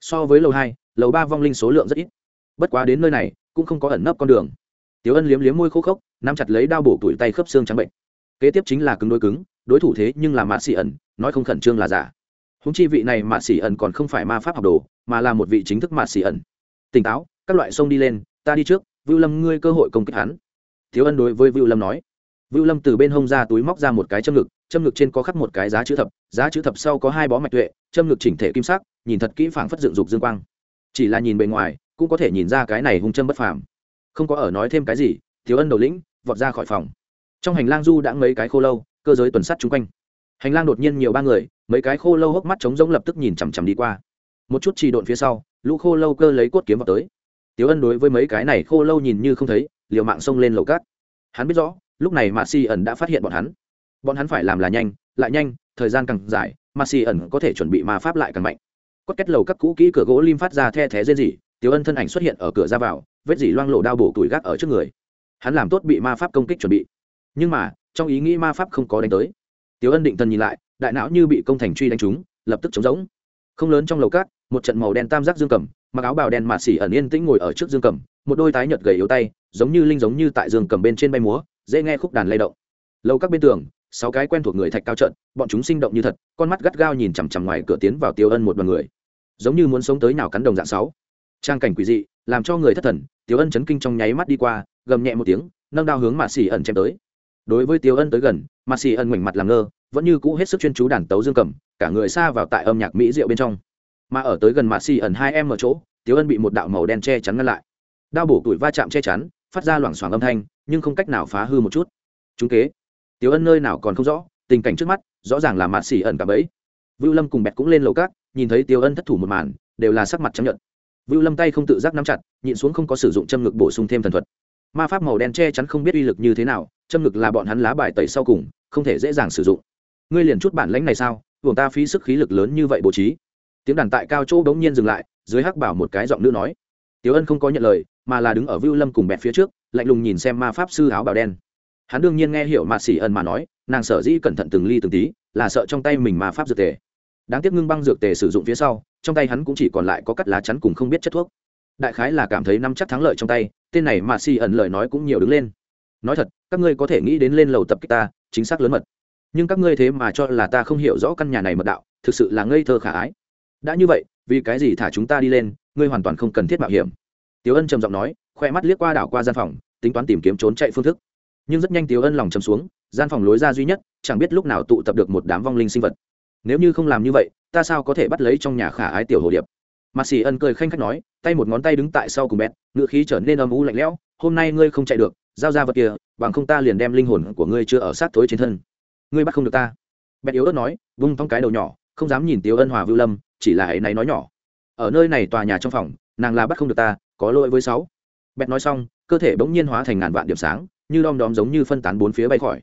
so với lầu hai lầu ba vong linh số lượng rất ít bất quá đến nơi này cũng không có ẩn nấp con đường tiếu Ân liếm liếm môi khô khốc, nắm chặt lấy đao bổ tuổi tay khớp xương trắng bệnh. Kế tiếp chính là cứng đối cứng, đối thủ thế nhưng là mạ xỉ ẩn, nói không khẩn trương là giả. Húng chi vị này mạ xỉ ẩn còn không phải ma pháp học đồ, mà là một vị chính thức mạ xỉ ẩn. Tỉnh táo, các loại sông đi lên, ta đi trước, Vưu Lâm ngươi cơ hội công kích hắn. Thiếu Ân đối với Vưu Lâm nói. Vưu Lâm từ bên hông ra túi móc ra một cái châm ngực, châm ngực trên có khắc một cái giá chữ thập, giá chữ thập sau có hai bó mạch tuệ, châm ngực chỉnh thể kim sắc, nhìn thật kỹ phảng phất dựng dục dương quang. Chỉ là nhìn bề ngoài, cũng có thể nhìn ra cái này hung châm bất phàm. Không có ở nói thêm cái gì, thiếu ân đầu lĩnh vọt ra khỏi phòng trong hành lang du đã mấy cái khô lâu cơ giới tuần sắt chung quanh hành lang đột nhiên nhiều ba người mấy cái khô lâu hốc mắt trống rỗng lập tức nhìn chằm chằm đi qua một chút trì độn phía sau lũ khô lâu cơ lấy cốt kiếm vào tới. Tiếu ân đối với mấy cái này khô lâu nhìn như không thấy, liều mạng xông lên lầu cát. Hắn biết rõ, lúc này mạ xì ẩn đã phát hiện bọn hắn. Bọn hắn phải làm là nhanh, lại nhanh, thời gian càng dài mạ xì ẩn có thể chuẩn bị ma pháp lại càng mạnh. Cốt kết lầu các cũ kỹ cửa gỗ lim phát ra the thé dê dỉ tiếu ân thân ảnh xuất hiện ở cửa ra vào, vết dỉ loang lộ đao bổ tuổi gác ở trước người. Hắn làm tốt bị ma pháp công kích chuẩn bị. Nhưng mà, trong ý nghĩ ma pháp không có đánh tới. Tiếu ân định thần nhìn lại, đại não như bị công thành truy đánh trúng, lập tức chống giống không lớn trong lầu cát một trận màu đen tam giác dương cầm, mặc áo bào đen mạt xỉ ẩn yên tĩnh ngồi ở trước dương cầm, một đôi tái nhợt gầy yếu tay, giống như linh giống như tại dương cầm bên trên bay múa, dễ nghe khúc đàn lay động. Lâu các bên tường, sáu cái quen thuộc người thạch cao trận bọn chúng sinh động như thật, con mắt gắt gao nhìn chằm chằm ngoài cửa tiến vào tiêu ân một đoàn người. Giống như muốn sống tới nào cắn đồng dạng sáu. Trang cảnh quỷ dị, làm cho người thất thần, tiêu ân chấn kinh trong nháy mắt đi qua, gầm nhẹ một tiếng, nâng đao hướng mạt xỉ ẩn chém tới. Đối với tiêu ân tới gần, mạt xỉ ẩn ngoảnh mặt làm ngơ, vẫn như cũ hết sức chuyên chú đàn tấu dương cầm, cả người xa vào tại âm nhạc mỹ rượu bên trong mà ở tới gần mạt xỉ ẩn hai em ở chỗ, tiếu ân bị một đạo màu đen che chắn ngăn lại. Đao bổ tuổi va chạm che chắn, phát ra loảng xoảng âm thanh, nhưng không cách nào phá hư một chút. Chúng kế, tiếu ân nơi nào còn không rõ, tình cảnh trước mắt, rõ ràng là mạt xỉ ẩn cả bẫy. Vưu lâm cùng bẹt cũng lên lầu cát nhìn thấy tiếu ân thất thủ một màn, đều là sắc mặt chấp nhận vưu lâm tay không tự giác nắm chặt, nhịn xuống không có sử dụng châm ngực bổ sung thêm thần thuật. Ma pháp màu đen che chắn không biết uy lực như thế nào, châm ngực là bọn hắn lá bài tẩy sau cùng, không thể dễ dàng sử dụng. Ngươi liền chút bản lãnh này sao? Buồng ta phí sức khí lực lớn như vậy bố trí tiếng đàn tại cao chỗ bỗng nhiên dừng lại, dưới hắc bảo một cái giọng nữ nói. Tiếu ân không có nhận lời, mà là đứng ở vưu lâm cùng bẹt phía trước, lạnh lùng nhìn xem ma pháp sư áo bào đen. Hắn đương nhiên nghe hiểu mạt xỉ ân mà nói, nàng sở dĩ cẩn thận từng ly từng tí, là sợ trong tay mình ma pháp dược tề. Đáng tiếc ngưng băng dược tề sử dụng phía sau, trong tay hắn cũng chỉ còn lại có cắt lá chắn cùng không biết chất thuốc. Đại khái là cảm thấy năm chắc thắng lợi trong tay, tên này mạt xỉ ẩn lời nói cũng nhiều đứng lên. Nói thật, các ngươi có thể nghĩ đến lên lầu tập kích ta, chính xác lớn mật. Nhưng các ngươi thế mà cho là ta không hiểu rõ căn nhà này mật đạo, thực sự là ngây thơ khả ái đã như vậy, vì cái gì thả chúng ta đi lên, ngươi hoàn toàn không cần thiết mạo hiểm. Tiếu ân trầm giọng nói, khoe mắt liếc qua đảo qua gian phòng, tính toán tìm kiếm trốn chạy phương thức. Nhưng rất nhanh tiếu ân lòng chầm xuống, gian phòng lối ra duy nhất, chẳng biết lúc nào tụ tập được một đám vong linh sinh vật. Nếu như không làm như vậy, ta sao có thể bắt lấy trong nhà khả ái tiểu hồ điệp? Mặt xì ân cười khanh khách nói, tay một ngón tay đứng tại sau cùng bẹt, ngựa khí trở nên âm u lạnh lẽo, hôm nay ngươi không chạy được, giao ra vật kia, bằng không ta liền đem linh hồn của ngươi chưa ở sát thối trên thân. Ngươi bắt không được ta. Bẹt yếu ớt nói, vung thong cái đầu nhỏ, không dám nhìn tiếu ân hòa vưu lâm chỉ là ấy náy nói nhỏ. Ở nơi này tòa nhà trong phòng, nàng là bắt không được ta, có lỗi với sáu. Bẹt nói xong, cơ thể bỗng nhiên hóa thành ngàn vạn điểm sáng, như đom đóm giống như phân tán bốn phía bay khỏi.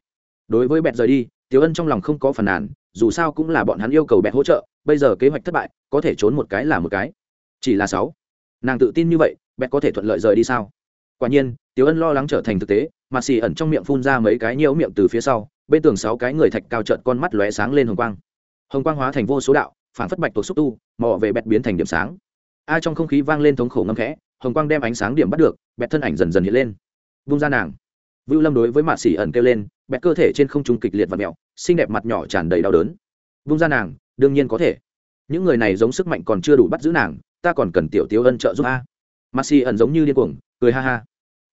Đối với bẹt rời đi, tiểu ân trong lòng không có phần nàn, dù sao cũng là bọn hắn yêu cầu bẹt hỗ trợ, bây giờ kế hoạch thất bại, có thể trốn một cái là một cái. Chỉ là sáu. Nàng tự tin như vậy, bẹt có thể thuận lợi rời đi sao? Quả nhiên, tiểu ân lo lắng trở thành thực tế, mà xì ẩn trong miệng phun ra mấy cái nhiễu miệng từ phía sau, bên tường sáu cái người thạch cao trợn con mắt lóe sáng lên hồng quang. Hồng quang hóa thành vô số đạo phản phất bạch tổ xúc tu, mò về bẹt biến thành điểm sáng. A trong không khí vang lên thống khổ ngâm khẽ, hồng quang đem ánh sáng điểm bắt được, bẹt thân ảnh dần dần hiện lên. Vung ra nàng. Vưu lâm đối với mạ xỉ ẩn kêu lên, bẹt cơ thể trên không trung kịch liệt và mẹo, xinh đẹp mặt nhỏ tràn đầy đau đớn. Vung ra nàng, đương nhiên có thể. Những người này giống sức mạnh còn chưa đủ bắt giữ nàng, ta còn cần tiểu Tiêu ân trợ giúp a. Mạ xỉ ẩn giống như điên cuồng, cười ha ha.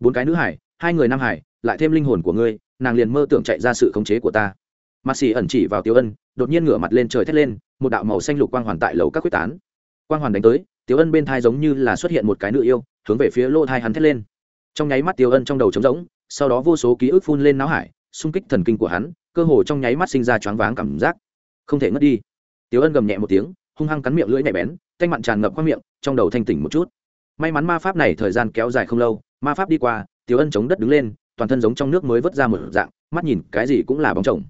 Bốn cái nữ hải, hai người nam hải, lại thêm linh hồn của ngươi, nàng liền mơ tưởng chạy ra sự khống chế của ta. Mạ xỉ ẩn chỉ vào tiêu ân, đột nhiên ngửa mặt lên trời thét lên một đạo màu xanh lục quang hoàn tại lầu các quyết tán. Quang hoàn đánh tới tiêu ân bên thai giống như là xuất hiện một cái nữ yêu, hướng về phía lô thai hắn thét lên. Trong nháy mắt tiêu ân trong đầu trống rỗng, sau đó vô số ký ức phun lên não hải, xung kích thần kinh của hắn, cơ hồ trong nháy mắt sinh ra choáng váng cảm giác. Không thể ngất đi. Tiêu ân gầm nhẹ một tiếng, hung hăng cắn miệng lưỡi nhạy bén canh mặn tràn ngập qua miệng, trong đầu thanh tỉnh một chút. May mắn ma pháp này thời gian kéo dài không lâu, ma pháp đi qua tiêu ân chống đất đứng lên, toàn thân giống trong nước mới vớt ra một dạng, mắt nhìn cái gì cũng là bóng chồng.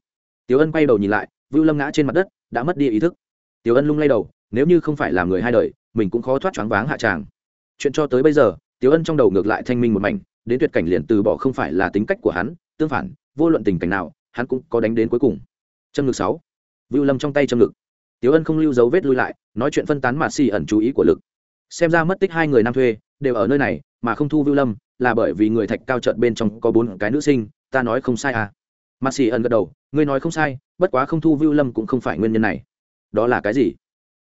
Tiêu ân quay đầu nhìn lại, vưu lâm ngã trên mặt đất, đã mất đi ý thức tiêu ân lung lay đầu, nếu như không phải là người hai đời, mình cũng khó thoát choáng váng hạ tràng. Chuyện cho tới bây giờ tiêu ân trong đầu ngược lại thanh minh một mảnh, đến tuyệt cảnh liền từ bỏ không phải là tính cách của hắn, tương phản, vô luận tình cảnh nào, hắn cũng có đánh đến cuối cùng. Châm ngực sáu. Vưu lâm trong tay châm ngực. Tiểu ân không lưu dấu vết lui lại, nói chuyện phân tán mà xì ẩn chú ý của lực. Xem ra mất tích hai người nam thuê, đều ở nơi này, mà không thu vưu lâm, là bởi vì người thạch cao trợn bên trong có bốn cái nữ sinh, ta nói không sai à. Mà xì ẩn gật đầu, ngươi nói không sai, bất quá không thu vưu lâm cũng không phải nguyên nhân này đó là cái gì?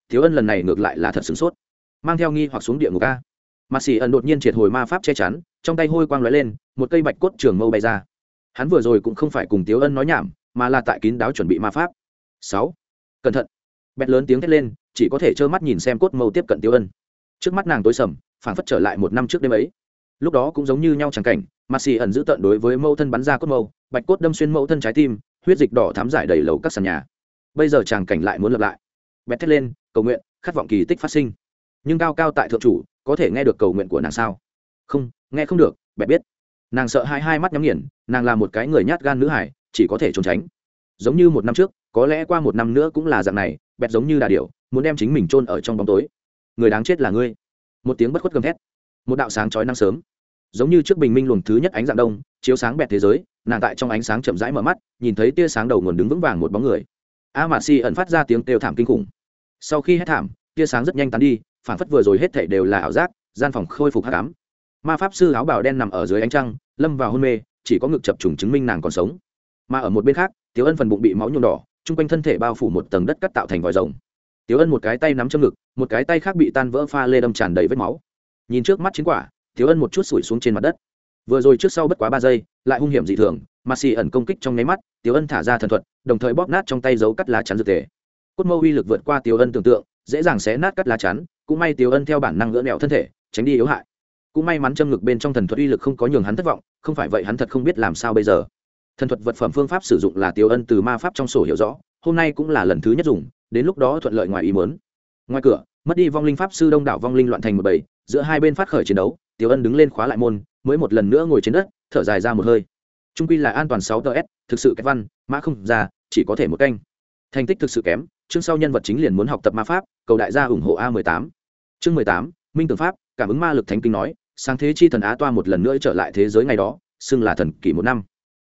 Thiếu ân lần này ngược lại là thật sửng sốt. Mang theo nghi hoặc xuống địa ngục a. Mà xì ẩn đột nhiên triệt hồi ma pháp che chắn, trong tay hôi quang lóe lên, một cây bạch cốt trường mâu bay ra. Hắn vừa rồi cũng không phải cùng tiếu ân nói nhảm, mà là tại kín đáo chuẩn bị ma pháp. Sáu. Cẩn thận. Bét lớn tiếng thét lên, chỉ có thể trơ mắt nhìn xem cốt mâu tiếp cận tiếu ân. Trước mắt nàng tối sầm, phảng phất trở lại một năm trước đêm ấy. Lúc đó cũng giống như nhau chẳng cảnh, mà xì ẩn giữ tận đối với mâu thân bắn ra cốt mâu, bạch cốt đâm xuyên mâu thân trái tim, huyết dịch đỏ thám giải đầy lầu các sàn nhà. Bây giờ chàng cảnh lại muốn lập lại. Bẹt thét lên, cầu nguyện, khát vọng kỳ tích phát sinh. Nhưng cao cao tại thượng chủ, có thể nghe được cầu nguyện của nàng sao? Không, nghe không được, bẹt biết. Nàng sợ hai hai mắt nhắm nghiền, nàng là một cái người nhát gan nữ hải, chỉ có thể trốn tránh. Giống như một năm trước, có lẽ qua một năm nữa cũng là dạng này, bẹt giống như đà điểu, muốn đem chính mình chôn ở trong bóng tối. Người đáng chết là ngươi. Một tiếng bất khuất gầm thét. Một đạo sáng chói năng sớm. Giống như trước bình minh luồng thứ nhất ánh dạng đông, chiếu sáng bẹt thế giới, nàng tại trong ánh sáng chậm rãi mở mắt, nhìn thấy tia sáng đầu nguồn đứng vững vàng một bóng người a mạt si ẩn phát ra tiếng kêu thảm kinh khủng. Sau khi hết thảm, tia sáng rất nhanh tán đi, phản phất vừa rồi hết thảy đều là ảo giác, gian phòng khôi phục hắc cám ma pháp sư áo bào đen nằm ở dưới ánh trăng, lâm vào hôn mê, chỉ có ngực chập trùng chứng minh nàng còn sống. Mà ở một bên khác tiếu ân phần bụng bị máu nhuộm đỏ, chung quanh thân thể bao phủ một tầng đất cắt tạo thành vòi rồng. Tiếu ân một cái tay nắm trong ngực, một cái tay khác bị tan vỡ pha lê đâm tràn đầy vết máu. Nhìn trước mắt chiến quả tiếu ân một chút sủi xuống trên mặt đất. Vừa rồi trước sau bất quá ba giây, lại hung hiểm dị thường mặt xì ẩn công kích trong nháy mắt, tiểu ân thả ra thần thuật, đồng thời bóp nát trong tay dấu cắt lá chắn dược thể. cốt mâu uy lực vượt qua tiểu ân tưởng tượng, dễ dàng xé nát cắt lá chắn, cũng may tiểu ân theo bản năng gỡ nẹo thân thể, tránh đi yếu hại. Cũng may mắn châm ngực bên trong thần thuật uy lực không có nhường hắn thất vọng, không phải vậy hắn thật không biết làm sao bây giờ. Thần thuật vật phẩm phương pháp sử dụng là tiêu ân từ ma pháp trong sổ hiểu rõ, hôm nay cũng là lần thứ nhất dùng, đến lúc đó thuận lợi ngoài ý muốn. Ngoài cửa, mất đi vong linh pháp sư đông đảo vong linh loạn thành một bầy, giữa hai bên phát khởi chiến đấu, tiểu ân đứng lên khóa lại môn, mới một lần nữa ngồi trên đất, thở dài ra một hơi trung quy là an toàn sáu ts thực sự cái văn, mã không ra, chỉ có thể một canh. Thành tích thực sự kém, chương sau nhân vật chính liền muốn học tập ma pháp, cầu đại gia ủng hộ a 18 chương 18 minh tưởng pháp, cảm ứng ma lực thánh kinh nói, sáng thế chi thần á toa một lần nữa trở lại thế giới ngày đó, xưng là thần kỷ một năm.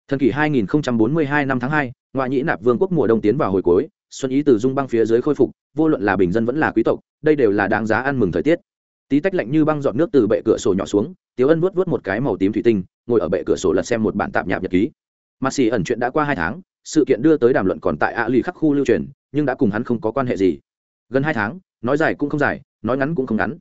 Thần kỷ 2042 năm tháng hai, ngoại nhĩ nạp vương quốc mùa đông tiến vào hồi cuối, xuân ý từ dung băng phía dưới khôi phục, vô luận là bình dân vẫn là quý tộc, đây đều là đáng giá ăn mừng thời tiết tí tách lạnh như băng giọt nước từ bệ cửa sổ nhỏ xuống, tiếu ân vuốt vuốt một cái màu tím thủy tinh, ngồi ở bệ cửa sổ lật xem một bản tạp nhạp nhật ký. Mặt xì ẩn chuyện đã qua hai tháng, sự kiện đưa tới đàm luận còn tại ạ lì khắc khu lưu truyền, nhưng đã cùng hắn không có quan hệ gì. Gần hai tháng, nói dài cũng không dài, nói ngắn cũng không ngắn.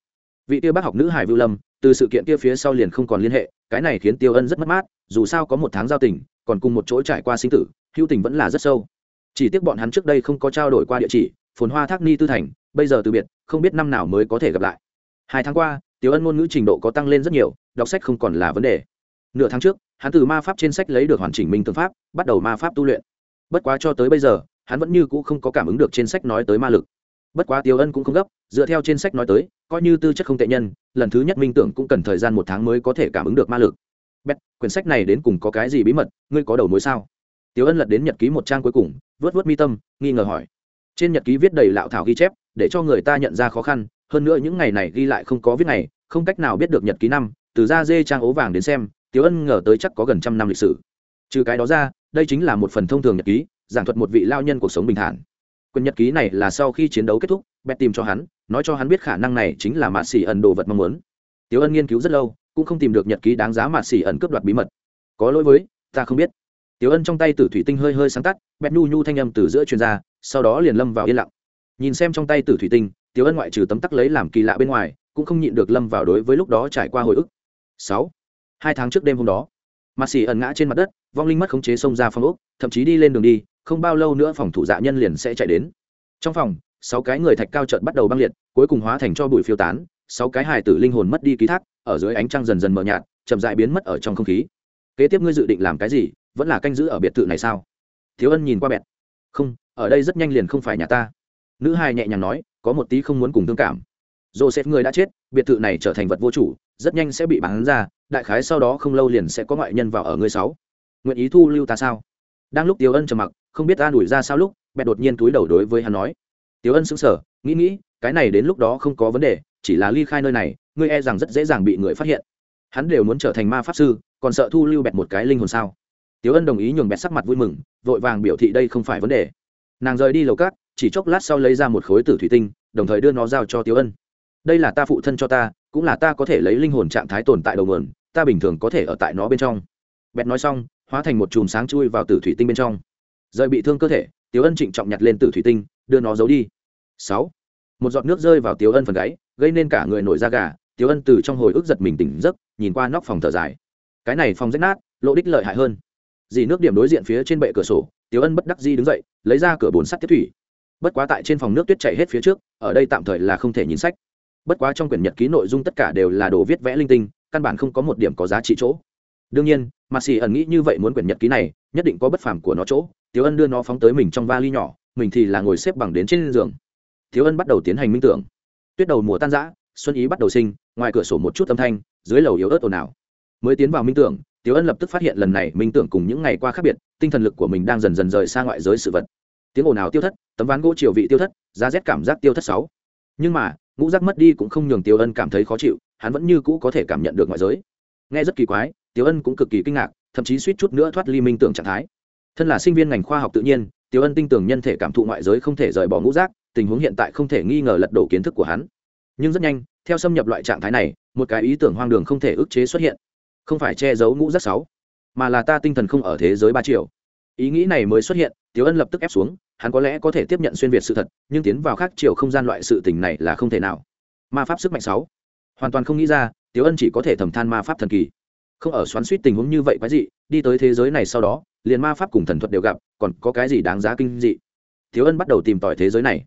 Vị tiêu bác học nữ hải vưu lâm, từ sự kiện kia phía sau liền không còn liên hệ, cái này khiến tiêu ân rất mất mát, dù sao có một tháng giao tình, còn cùng một chỗ trải qua sinh tử, hữu tình vẫn là rất sâu. Chỉ tiếc bọn hắn trước đây không có trao đổi qua địa chỉ, phồn hoa thác ni tư thành, bây giờ từ biệt, không biết năm nào mới có thể gặp lại hai tháng qua, tiểu ân ngôn ngữ trình độ có tăng lên rất nhiều, đọc sách không còn là vấn đề. Nửa tháng trước, hắn từ ma pháp trên sách lấy được hoàn chỉnh minh tương pháp, bắt đầu ma pháp tu luyện. Bất quá cho tới bây giờ, hắn vẫn như cũ không có cảm ứng được trên sách nói tới ma lực. Bất quá tiêu ân cũng không gấp, dựa theo trên sách nói tới, coi như tư chất không tệ nhân, lần thứ nhất minh tưởng cũng cần thời gian một tháng mới có thể cảm ứng được ma lực. Bét quyển sách này đến cùng có cái gì bí mật, ngươi có đầu mối sao? Tiêu ân lật đến nhật ký một trang cuối cùng vớt vớt mi tâm, nghi ngờ hỏi. Trên nhật ký viết đầy lạo thảo ghi chép, để cho người ta nhận ra khó khăn hơn nữa những ngày này ghi lại không có viết này không cách nào biết được nhật ký năm, từ ra dê trang ố vàng đến xem tiếu ân ngờ tới chắc có gần trăm năm lịch sử. Trừ cái đó ra, đây chính là một phần thông thường nhật ký, giảng thuật một vị lao nhân cuộc sống bình thản. Quyền nhật ký này là sau khi chiến đấu kết thúc, bẹt tìm cho hắn, nói cho hắn biết khả năng này chính là mạ xỉ ẩn đồ vật mong muốn. Tiếu ân nghiên cứu rất lâu, cũng không tìm được nhật ký đáng giá mạ xỉ ẩn cướp đoạt bí mật. Có lỗi với, ta không biết. Tiếu ân trong tay tử thủy tinh hơi hơi sáng tắt, bẹt nhu nhu thanh âm từ giữa chuyên gia sau đó liền lâm vào yên lặng. Nhìn xem trong tay tử thủy tinh Tiểu ân ngoại trừ tấm tắc lấy làm kỳ lạ bên ngoài, cũng không nhịn được lâm vào đối với lúc đó trải qua hồi ức. Sáu. Hai tháng trước đêm hôm đó mặt Sĩ ẩn ngã trên mặt đất, vong linh mất khống chế xông ra phòng ốc, thậm chí đi lên đường đi, không bao lâu nữa phòng thủ dạ nhân liền sẽ chạy đến. Trong phòng, sáu cái người thạch cao trợn bắt đầu băng liệt, cuối cùng hóa thành cho bụi phiêu tán, sáu cái hài tử linh hồn mất đi ký thác, ở dưới ánh trăng dần dần mờ nhạt, chậm dại biến mất ở trong không khí. Kế tiếp ngươi dự định làm cái gì, vẫn là canh giữ ở biệt thự này sao? Thiếu ân nhìn qua bẹt. Không, ở đây rất nhanh liền không phải nhà ta nữ hai nhẹ nhàng nói, có một tí không muốn cùng thương cảm. Joseph người đã chết, biệt thự này trở thành vật vô chủ, rất nhanh sẽ bị bán ra, đại khái sau đó không lâu liền sẽ có ngoại nhân vào ở ngươi sáu. Nguyện ý thu lưu ta sao? Đang lúc tiêu ân trầm mặc, không biết ta đuổi ra sao lúc bẹt đột nhiên túi đầu đối với hắn nói. Tiêu ân sững sờ, nghĩ nghĩ, cái này đến lúc đó không có vấn đề, chỉ là ly khai nơi này, ngươi e rằng rất dễ dàng bị người phát hiện. Hắn đều muốn trở thành ma pháp sư, còn sợ thu lưu bẹt một cái linh hồn sao? Tiêu ân đồng ý nhường bẹt sắc mặt vui mừng, vội vàng biểu thị đây không phải vấn đề. Nàng rời đi lầu cát chỉ chốc lát sau lấy ra một khối tử thủy tinh, đồng thời đưa nó giao cho Tiêu ân. Đây là ta phụ thân cho ta, cũng là ta có thể lấy linh hồn trạng thái tồn tại đầu nguồn, ta bình thường có thể ở tại nó bên trong. Bẹt nói xong, hóa thành một chùm sáng chui vào tử thủy tinh bên trong. Rời bị thương cơ thể, tiếu ân trịnh trọng nhặt lên tử thủy tinh, đưa nó giấu đi. Sáu. Một giọt nước rơi vào tiếu ân phần gáy, gây nên cả người nổi da gà. Tiếu ân từ trong hồi ức giật mình tỉnh giấc, nhìn qua nóc phòng thở dài. Cái này phòng rách nát, lộ đích lợi hại hơn. Dì nước điểm đối diện phía trên bệ cửa sổ, tiếu ân bất đắc di đứng dậy, lấy ra cửa bồn sắt tiếp thủy bất quá tại trên phòng nước tuyết chảy hết phía trước ở đây tạm thời là không thể nhìn sách. Bất quá trong quyển nhật ký nội dung tất cả đều là đồ viết vẽ linh tinh căn bản không có một điểm có giá trị chỗ. Đương nhiên mà xì ẩn nghĩ như vậy muốn quyển nhật ký này nhất định có bất phàm của nó chỗ. Tiếu ân đưa nó phóng tới mình trong vali nhỏ mình thì là ngồi xếp bằng đến trên giường. Tiếu ân bắt đầu tiến hành minh tưởng. Tuyết đầu mùa tan rã, xuân ý bắt đầu sinh ngoài cửa sổ một chút âm thanh dưới lầu yếu ớt ồn ào. Mới tiến vào minh tưởng tiếu ân lập tức phát hiện lần này minh tưởng cùng những ngày qua khác biệt tinh thần lực của mình đang dần dần rời xa ngoại giới sự vật tiếng ồn ào tiêu thất, tấm ván gỗ chiều vị tiêu thất, giá rét cảm giác tiêu thất sáu. Nhưng mà, ngũ giác mất đi cũng không nhường tiêu ân cảm thấy khó chịu, hắn vẫn như cũ có thể cảm nhận được ngoại giới. Nghe rất kỳ quái, tiêu ân cũng cực kỳ kinh ngạc, thậm chí suýt chút nữa thoát ly minh tưởng trạng thái. Thân là sinh viên ngành khoa học tự nhiên, tiêu ân tin tưởng nhân thể cảm thụ ngoại giới không thể rời bỏ ngũ giác, tình huống hiện tại không thể nghi ngờ lật đổ kiến thức của hắn. Nhưng rất nhanh, theo xâm nhập loại trạng thái này, một cái ý tưởng hoang đường không thể ức chế xuất hiện. Không phải che giấu ngũ giác sáu, mà là ta tinh thần không ở thế giới ba triệu ý nghĩ này mới xuất hiện, tiêu ân lập tức ép xuống hắn có lẽ có thể tiếp nhận xuyên việt sự thật, nhưng tiến vào khác chiều không gian loại sự tình này là không thể nào. Ma pháp sức mạnh sáu. Hoàn toàn không nghĩ ra tiếu ân chỉ có thể thầm than ma pháp thần kỳ. Không ở xoắn suýt tình huống như vậy quái dị, đi tới thế giới này sau đó, liền ma pháp cùng thần thuật đều gặp, còn có cái gì đáng giá kinh dị? Tiếu ân bắt đầu tìm tòi thế giới này.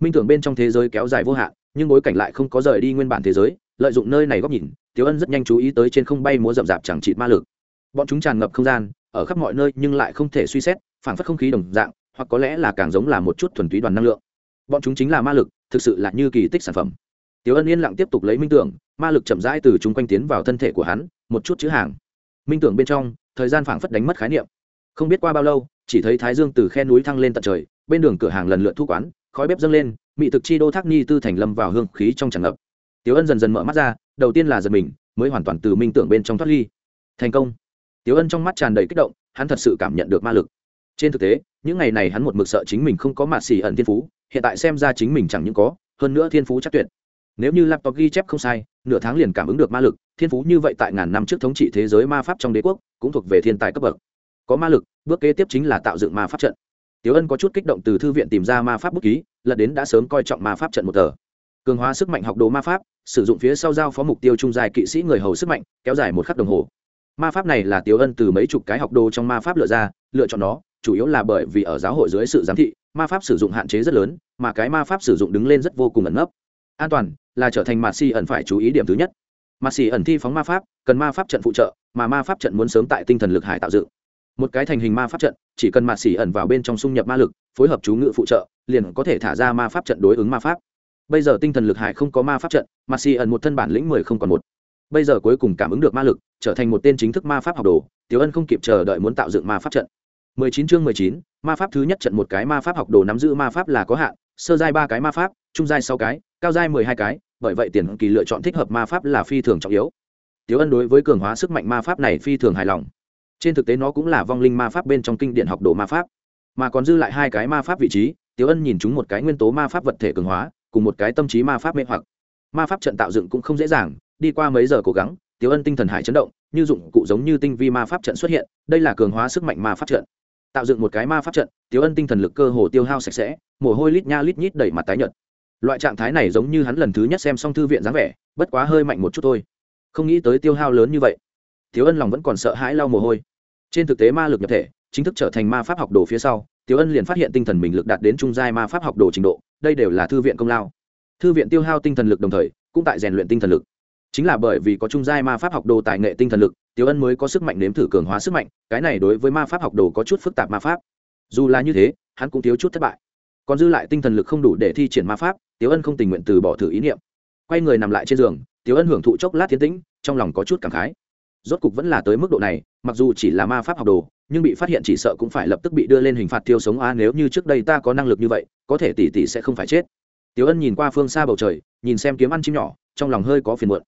Minh tưởng bên trong thế giới kéo dài vô hạn, nhưng bối cảnh lại không có rời đi nguyên bản thế giới, lợi dụng nơi này góc nhìn tiếu ân rất nhanh chú ý tới trên không bay múa rậm rạp chẳng trị ma lực. Bọn chúng tràn ngập không gian, ở khắp mọi nơi nhưng lại không thể suy xét phản phất không khí đồng dạng hoặc có lẽ là càng giống là một chút thuần túy đoàn năng lượng bọn chúng chính là ma lực thực sự là như kỳ tích sản phẩm Tiểu Ân yên lặng tiếp tục lấy minh tưởng, ma lực chậm rãi từ chúng quanh tiến vào thân thể của hắn, một chút chữ hàng. Minh tưởng bên trong, thời gian phảng phất đánh mất khái niệm. Không biết qua bao lâu, chỉ thấy Thái Dương từ khe núi thăng lên tận trời, bên đường cửa hàng lần lượt thu quán, khói bếp dâng lên, mị thực chi đô thác ni tư thành lâm vào hương khí trong tràn ngập. Tiểu Ân dần dần mở mắt ra, đầu tiên là giật mình, mới hoàn toàn từ minh tưởng bên trong thoát ly. Thành công. Tiểu Ân trong mắt tràn đầy kích động, hắn thật sự cảm nhận được ma lực. Trên thực tế, những ngày này hắn một mực sợ chính mình không có mạt xỉ ẩn thiên phú, hiện tại xem ra chính mình chẳng những có, hơn nữa thiên phú chắc tuyệt. Nếu như laptop ghi chép không sai nửa tháng liền cảm ứng được ma lực thiên phú như vậy tại ngàn năm trước thống trị thế giới ma pháp trong đế quốc cũng thuộc về thiên tài cấp bậc. Có ma lực bước kế tiếp chính là tạo dựng ma pháp trận. Tiếu ân có chút kích động từ thư viện tìm ra ma pháp bút ký lật đến đã sớm coi trọng ma pháp trận một tờ. Cường hóa sức mạnh học đồ ma pháp sử dụng phía sau giao phó mục tiêu trung dài kỵ sĩ người hầu sức mạnh kéo dài một khắc đồng hồ. Ma pháp này là tiếu ân từ mấy chục cái học đồ trong ma pháp lựa ra lựa chọn nó chủ yếu là bởi vì ở giáo hội dưới sự giám thị, ma pháp sử dụng hạn chế rất lớn, mà cái ma pháp sử dụng đứng lên rất vô cùng ẩn nấp. An toàn là trở thành mạt xì ẩn phải chú ý điểm thứ nhất. Mạt xì ẩn thi phóng ma pháp, cần ma pháp trận phụ trợ, mà ma pháp trận muốn sớm tại tinh thần lực hải tạo dựng. Một cái thành hình ma pháp trận, chỉ cần mạt xì ẩn vào bên trong xung nhập ma lực, phối hợp chú ngự phụ trợ, liền có thể thả ra ma pháp trận đối ứng ma pháp. Bây giờ tinh thần lực hải không có ma pháp trận, mạt xì ẩn một thân bản lĩnh mười không còn một. Bây giờ cuối cùng cảm ứng được ma lực, trở thành một tên chính thức ma pháp học đồ, tiểu ân không kịp chờ đợi muốn tạo dựng ma pháp trận. 19 chương 19, ma pháp thứ nhất trận một cái ma pháp học đồ nắm giữ ma pháp là có hạn sơ giai ba cái ma pháp trung giai sáu cái cao giai mười hai cái bởi vậy tiền kỳ lựa chọn thích hợp ma pháp là phi thường trọng yếu Tiểu ân đối với cường hóa sức mạnh ma pháp này phi thường hài lòng trên thực tế nó cũng là vong linh ma pháp bên trong kinh điển học đồ ma pháp mà còn dư lại hai cái ma pháp vị trí Tiểu ân nhìn chúng một cái nguyên tố ma pháp vật thể cường hóa cùng một cái tâm trí ma pháp mê hoặc ma pháp trận tạo dựng cũng không dễ dàng đi qua mấy giờ cố gắng Tiểu ân tinh thần hải chấn động như dụng cụ giống như tinh vi ma pháp trận xuất hiện đây là cường hóa sức mạnh ma pháp trận tạo dựng một cái ma pháp trận, tiếu ân tinh thần lực cơ hồ tiêu hao sạch sẽ, mồ hôi lít nha lít nhít đẩy mặt tái nhợt. Loại trạng thái này giống như hắn lần thứ nhất xem xong thư viện dáng vẻ, bất quá hơi mạnh một chút thôi. Không nghĩ tới tiêu hao lớn như vậy. Tiếu ân lòng vẫn còn sợ hãi lau mồ hôi. Trên thực tế ma lực nhập thể, chính thức trở thành ma pháp học đồ phía sau, tiếu ân liền phát hiện tinh thần mình lực đạt đến trung giai ma pháp học đồ trình độ, đây đều là thư viện công lao. Thư viện tiêu hao tinh thần lực đồng thời, cũng tại rèn luyện tinh thần lực. Chính là bởi vì có trung giai ma pháp học đồ tài nghệ tinh thần lực tiếu ân mới có sức mạnh nếm thử cường hóa sức mạnh, cái này đối với ma pháp học đồ có chút phức tạp ma pháp. Dù là như thế, hắn cũng thiếu chút thất bại. Còn dư lại tinh thần lực không đủ để thi triển ma pháp tiếu ân không tình nguyện từ bỏ thử ý niệm. Quay người nằm lại trên giường tiếu ân hưởng thụ chốc lát tiến tĩnh, trong lòng có chút cảm khái. Rốt cục vẫn là tới mức độ này, mặc dù chỉ là ma pháp học đồ, nhưng bị phát hiện chỉ sợ cũng phải lập tức bị đưa lên hình phạt tiêu sống. A, nếu như trước đây ta có năng lực như vậy, có thể tỷ tỷ sẽ không phải chết. Tiếu ân nhìn qua phương xa bầu trời, nhìn xem kiếm ăn chim nhỏ, trong lòng hơi có phiền muộn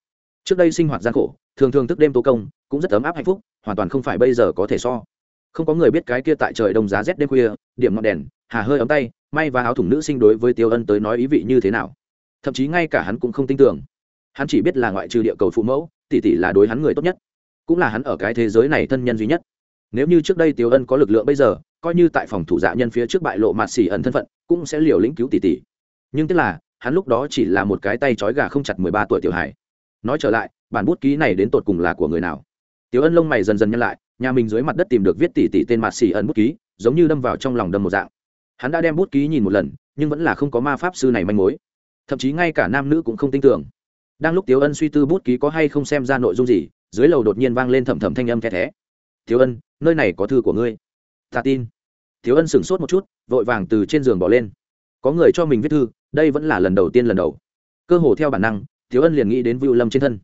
trước đây sinh hoạt gian khổ, thường thường thức đêm tố công, cũng rất ấm áp hạnh phúc, hoàn toàn không phải bây giờ có thể so. Không có người biết cái kia tại trời đông giá rét đêm khuya, điểm ngọn đèn, hà hơi ấm tay, may và áo thủng nữ sinh đối với tiêu ân tới nói ý vị như thế nào. Thậm chí ngay cả hắn cũng không tin tưởng. Hắn chỉ biết là ngoại trừ địa cầu phụ mẫu, tỷ tỷ là đối hắn người tốt nhất. Cũng là hắn ở cái thế giới này thân nhân duy nhất. Nếu như trước đây tiêu ân có lực lượng bây giờ, coi như tại phòng thủ dạ nhân phía trước bại lộ mạt xỉ ẩn thân phận, cũng sẽ liều lĩnh cứu tỷ tỷ. Nhưng tức là, hắn lúc đó chỉ là một cái tay trói gà không chặt mười ba tuổi tiểu hải nói trở lại, bản bút ký này đến tột cùng là của người nào? Tiểu ân lông mày dần dần nhăn lại, nhà mình dưới mặt đất tìm được viết tỷ tỷ tên mạt xỉ ẩn bút ký, giống như đâm vào trong lòng đâm một dạng. Hắn đã đem bút ký nhìn một lần, nhưng vẫn là không có ma pháp sư này manh mối. Thậm chí ngay cả nam nữ cũng không tin tưởng. Đang lúc Tiểu ân suy tư bút ký có hay không xem ra nội dung gì, dưới lầu đột nhiên vang lên thầm thầm thanh âm the thé. Tiểu ân, nơi này có thư của ngươi. Ta tin. Tiểu ân sửng sốt một chút, vội vàng từ trên giường bỏ lên. Có người cho mình viết thư, đây vẫn là lần đầu tiên lần đầu. Cơ hồ theo bản năng tiếu ân liền nghĩ đến vưu lâm trên thân.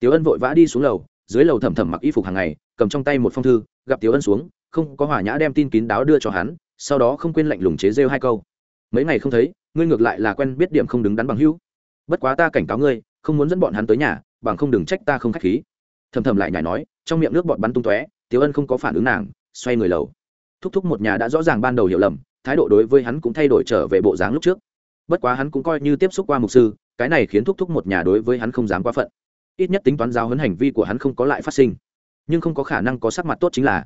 Tiếu ân vội vã đi xuống lầu, dưới lầu thầm thầm mặc y phục hàng ngày, cầm trong tay một phong thư, gặp tiếu ân xuống, không có hỏa nhã đem tin kín đáo đưa cho hắn, sau đó không quên lạnh lùng chế rêu hai câu. Mấy ngày không thấy, ngươi ngược lại là quen biết điểm không đứng đắn bằng hữu. Bất quá ta cảnh cáo ngươi, không muốn dẫn bọn hắn tới nhà, bằng không đừng trách ta không k h á c h khí. Thầm thầm lại nhảy nói, trong miệng nước bọn bắn tung tóe tiếu ân không có phản ứng nàng, xoay người lầu. Thúc thúc một nhà đã rõ ràng ban đầu hiểu lầm, thái độ đối với hắn cũng thay đổi trở về bộ dáng lúc trước. Bất quá hắn cũng coi như tiếp xúc qua mục sư cái này khiến thúc thúc một nhà đối với hắn không dám quá phận. Ít nhất tính toán giáo hấn hành vi của hắn không có lại phát sinh. Nhưng không có khả năng có sắc mặt tốt chính là,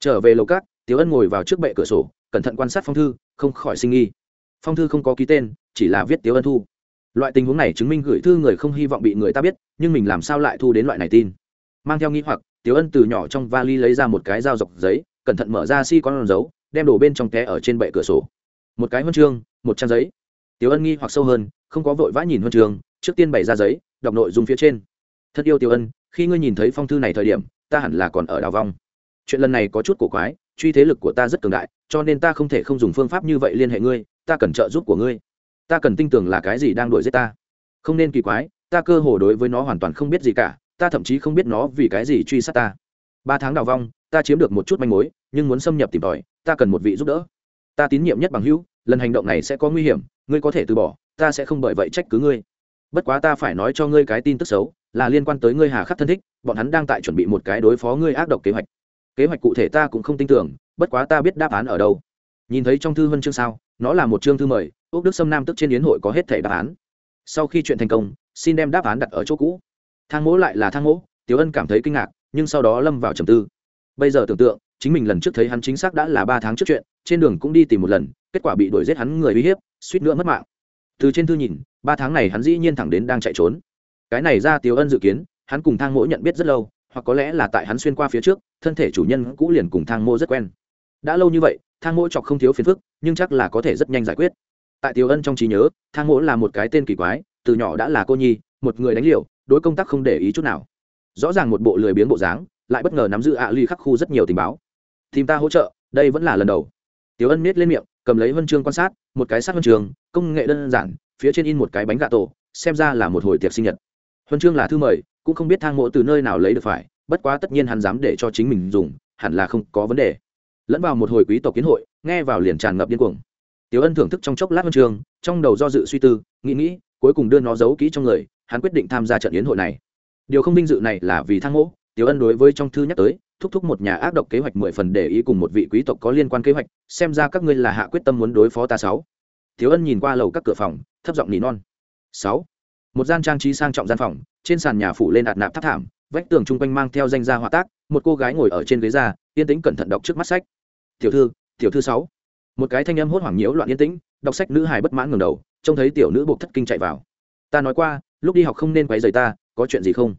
trở về lầu cát tiếu ân ngồi vào trước bệ cửa sổ, cẩn thận quan sát phong thư, không khỏi sinh nghi. Phong thư không có ký tên, chỉ là viết tiếu ân thu. Loại tình huống này chứng minh gửi thư người không hy vọng bị người ta biết, nhưng mình làm sao lại thu đến loại này tin? Mang theo nghi hoặc tiếu ân từ nhỏ trong vali lấy ra một cái dao dọc giấy, cẩn thận mở ra si con dấu, đem đổ bên trong té ở trên bệ cửa sổ. Một cái huân chương, một trang giấy. Tiểu ân nghi hoặc sâu hơn, không có vội vã nhìn huân chương trước tiên bày ra giấy, đọc nội dung phía trên. Thật yêu Tiểu ân, khi ngươi nhìn thấy phong thư này thời điểm, ta hẳn là còn ở đào vong. Chuyện lần này có chút cổ quái, truy thế lực của ta rất cường đại, cho nên ta không thể không dùng phương pháp như vậy liên hệ ngươi, ta cần trợ giúp của ngươi. Ta cần tin tưởng là cái gì đang đuổi giết ta. Không nên kỳ quái, ta cơ hồ đối với nó hoàn toàn không biết gì cả, ta thậm chí không biết nó vì cái gì truy sát ta. Ba tháng đào vong, ta chiếm được một chút manh mối, nhưng muốn xâm nhập tìm tòi, ta cần một vị giúp đỡ. Ta tín nhiệm nhất bằng hữu lần hành động này sẽ có nguy hiểm, ngươi có thể từ bỏ, ta sẽ không bởi vậy trách cứ ngươi. Bất quá ta phải nói cho ngươi cái tin tức xấu, là liên quan tới ngươi hà khắc thân thích, bọn hắn đang tại chuẩn bị một cái đối phó ngươi ác độc kế hoạch. Kế hoạch cụ thể ta cũng không tin tưởng, bất quá ta biết đáp án ở đâu. Nhìn thấy trong thư huân chương sao, nó là một chương thư mời ốc đức sâm nam tức trên yến hội có hết thể đáp án. Sau khi chuyện thành công, xin đem đáp án đặt ở chỗ cũ. Thang mỗ lại là thang mỗ tiếu ân cảm thấy kinh ngạc, nhưng sau đó lâm vào trầm tư. Bây giờ tưởng tượng, chính mình lần trước thấy hắn chính xác đã là ba tháng trước chuyện, trên đường cũng đi tìm một lần kết quả bị đuổi giết hắn người uy hiếp, suýt nữa mất mạng. Từ trên thư nhìn, ba tháng này hắn dĩ nhiên thẳng đến đang chạy trốn. Cái này ra tiếu ân dự kiến, hắn cùng thang mỗ nhận biết rất lâu, hoặc có lẽ là tại hắn xuyên qua phía trước, thân thể chủ nhân cũ liền cùng thang Mỗ rất quen. Đã lâu như vậy, thang mỗ chọc không thiếu phiền phức, nhưng chắc là có thể rất nhanh giải quyết. Tại tiếu ân trong trí nhớ, thang mỗ là một cái tên kỳ quái, từ nhỏ đã là cô nhi, một người đánh liều, đối công tác không để ý chút nào. Rõ ràng một bộ lười biếng bộ dáng, lại bất ngờ nắm giữ ạ ly khắc khu rất nhiều tình báo. Tìm ta hỗ trợ, đây vẫn là lần đầu. Tiếu ân miết lên miệng cầm lấy huân chương quan sát, một cái sát huân trường công nghệ đơn giản, phía trên in một cái bánh gà tổ, xem ra là một hồi tiệc sinh nhật. Huân chương là thư mời, cũng không biết thang mộ từ nơi nào lấy được phải, bất quá tất nhiên hắn dám để cho chính mình dùng, hẳn là không có vấn đề. Lẫn vào một hồi quý tộc kiến hội, nghe vào liền tràn ngập điên cuồng. Tiểu ân thưởng thức trong chốc lát huân chương, trong đầu do dự suy tư, nghĩ nghĩ, cuối cùng đưa nó giấu kỹ trong người, hắn quyết định tham gia trận yến hội này. Điều không vinh dự này là vì thang mộ, tiểu ân đối với trong thư nhắc tới thúc thúc một nhà ác độc kế hoạch mười phần để ý cùng một vị quý tộc có liên quan kế hoạch, xem ra các ngươi là hạ quyết tâm muốn đối phó ta sáu. Thiếu ân nhìn qua lầu các cửa phòng, thấp giọng nỉ non. Sáu. Một gian trang trí sang trọng gian phòng, trên sàn nhà phủ lên ạt nạp tháp thảm, vách tường chung quanh mang theo danh gia họa tác, một cô gái ngồi ở trên ghế ra, yên tĩnh cẩn thận đọc trước mắt sách. Tiểu thư tiểu thư sáu. Một cái thanh âm hốt hoảng nhiễu loạn yên tĩnh, đọc sách nữ hài bất mãn ngẩng đầu, trông thấy tiểu nữ buộc thất kinh chạy vào. Ta nói qua, lúc đi học không nên quấy rầy ta, có chuyện gì không?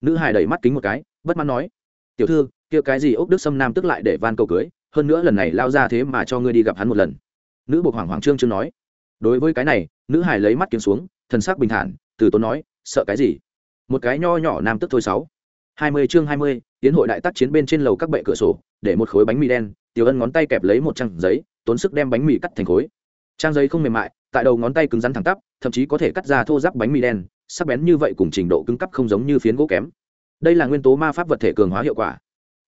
Nữ hài đẩy mắt kính một cái, bất mãn nói. Tiểu thư kia cái gì ốc đức xâm nam tức lại để van cầu cưới, hơn nữa lần này lao ra thế mà cho ngươi đi gặp hắn một lần. Nữ buộc hoàng hoàng trương trương nói. Đối với cái này, nữ hải lấy mắt kiếm xuống, thần sắc bình thản, từ tốn nói, sợ cái gì? Một cái nho nhỏ nam tức thôi sáu. Hai mươi chương hai mươi, tiến hội đại tác chiến bên trên lầu các bệ cửa sổ, để một khối bánh mì đen, tiểu ân ngón tay kẹp lấy một trang giấy, tốn sức đem bánh mì cắt thành khối. Trang giấy không mềm mại, tại đầu ngón tay cứng rắn thẳng tắp, thậm chí có thể cắt ra thô giáp bánh mì đen, sắc bén như vậy cùng trình độ cứng cắp không giống như phiến gỗ kém. Đây là nguyên tố ma pháp vật thể cường hóa hiệu quả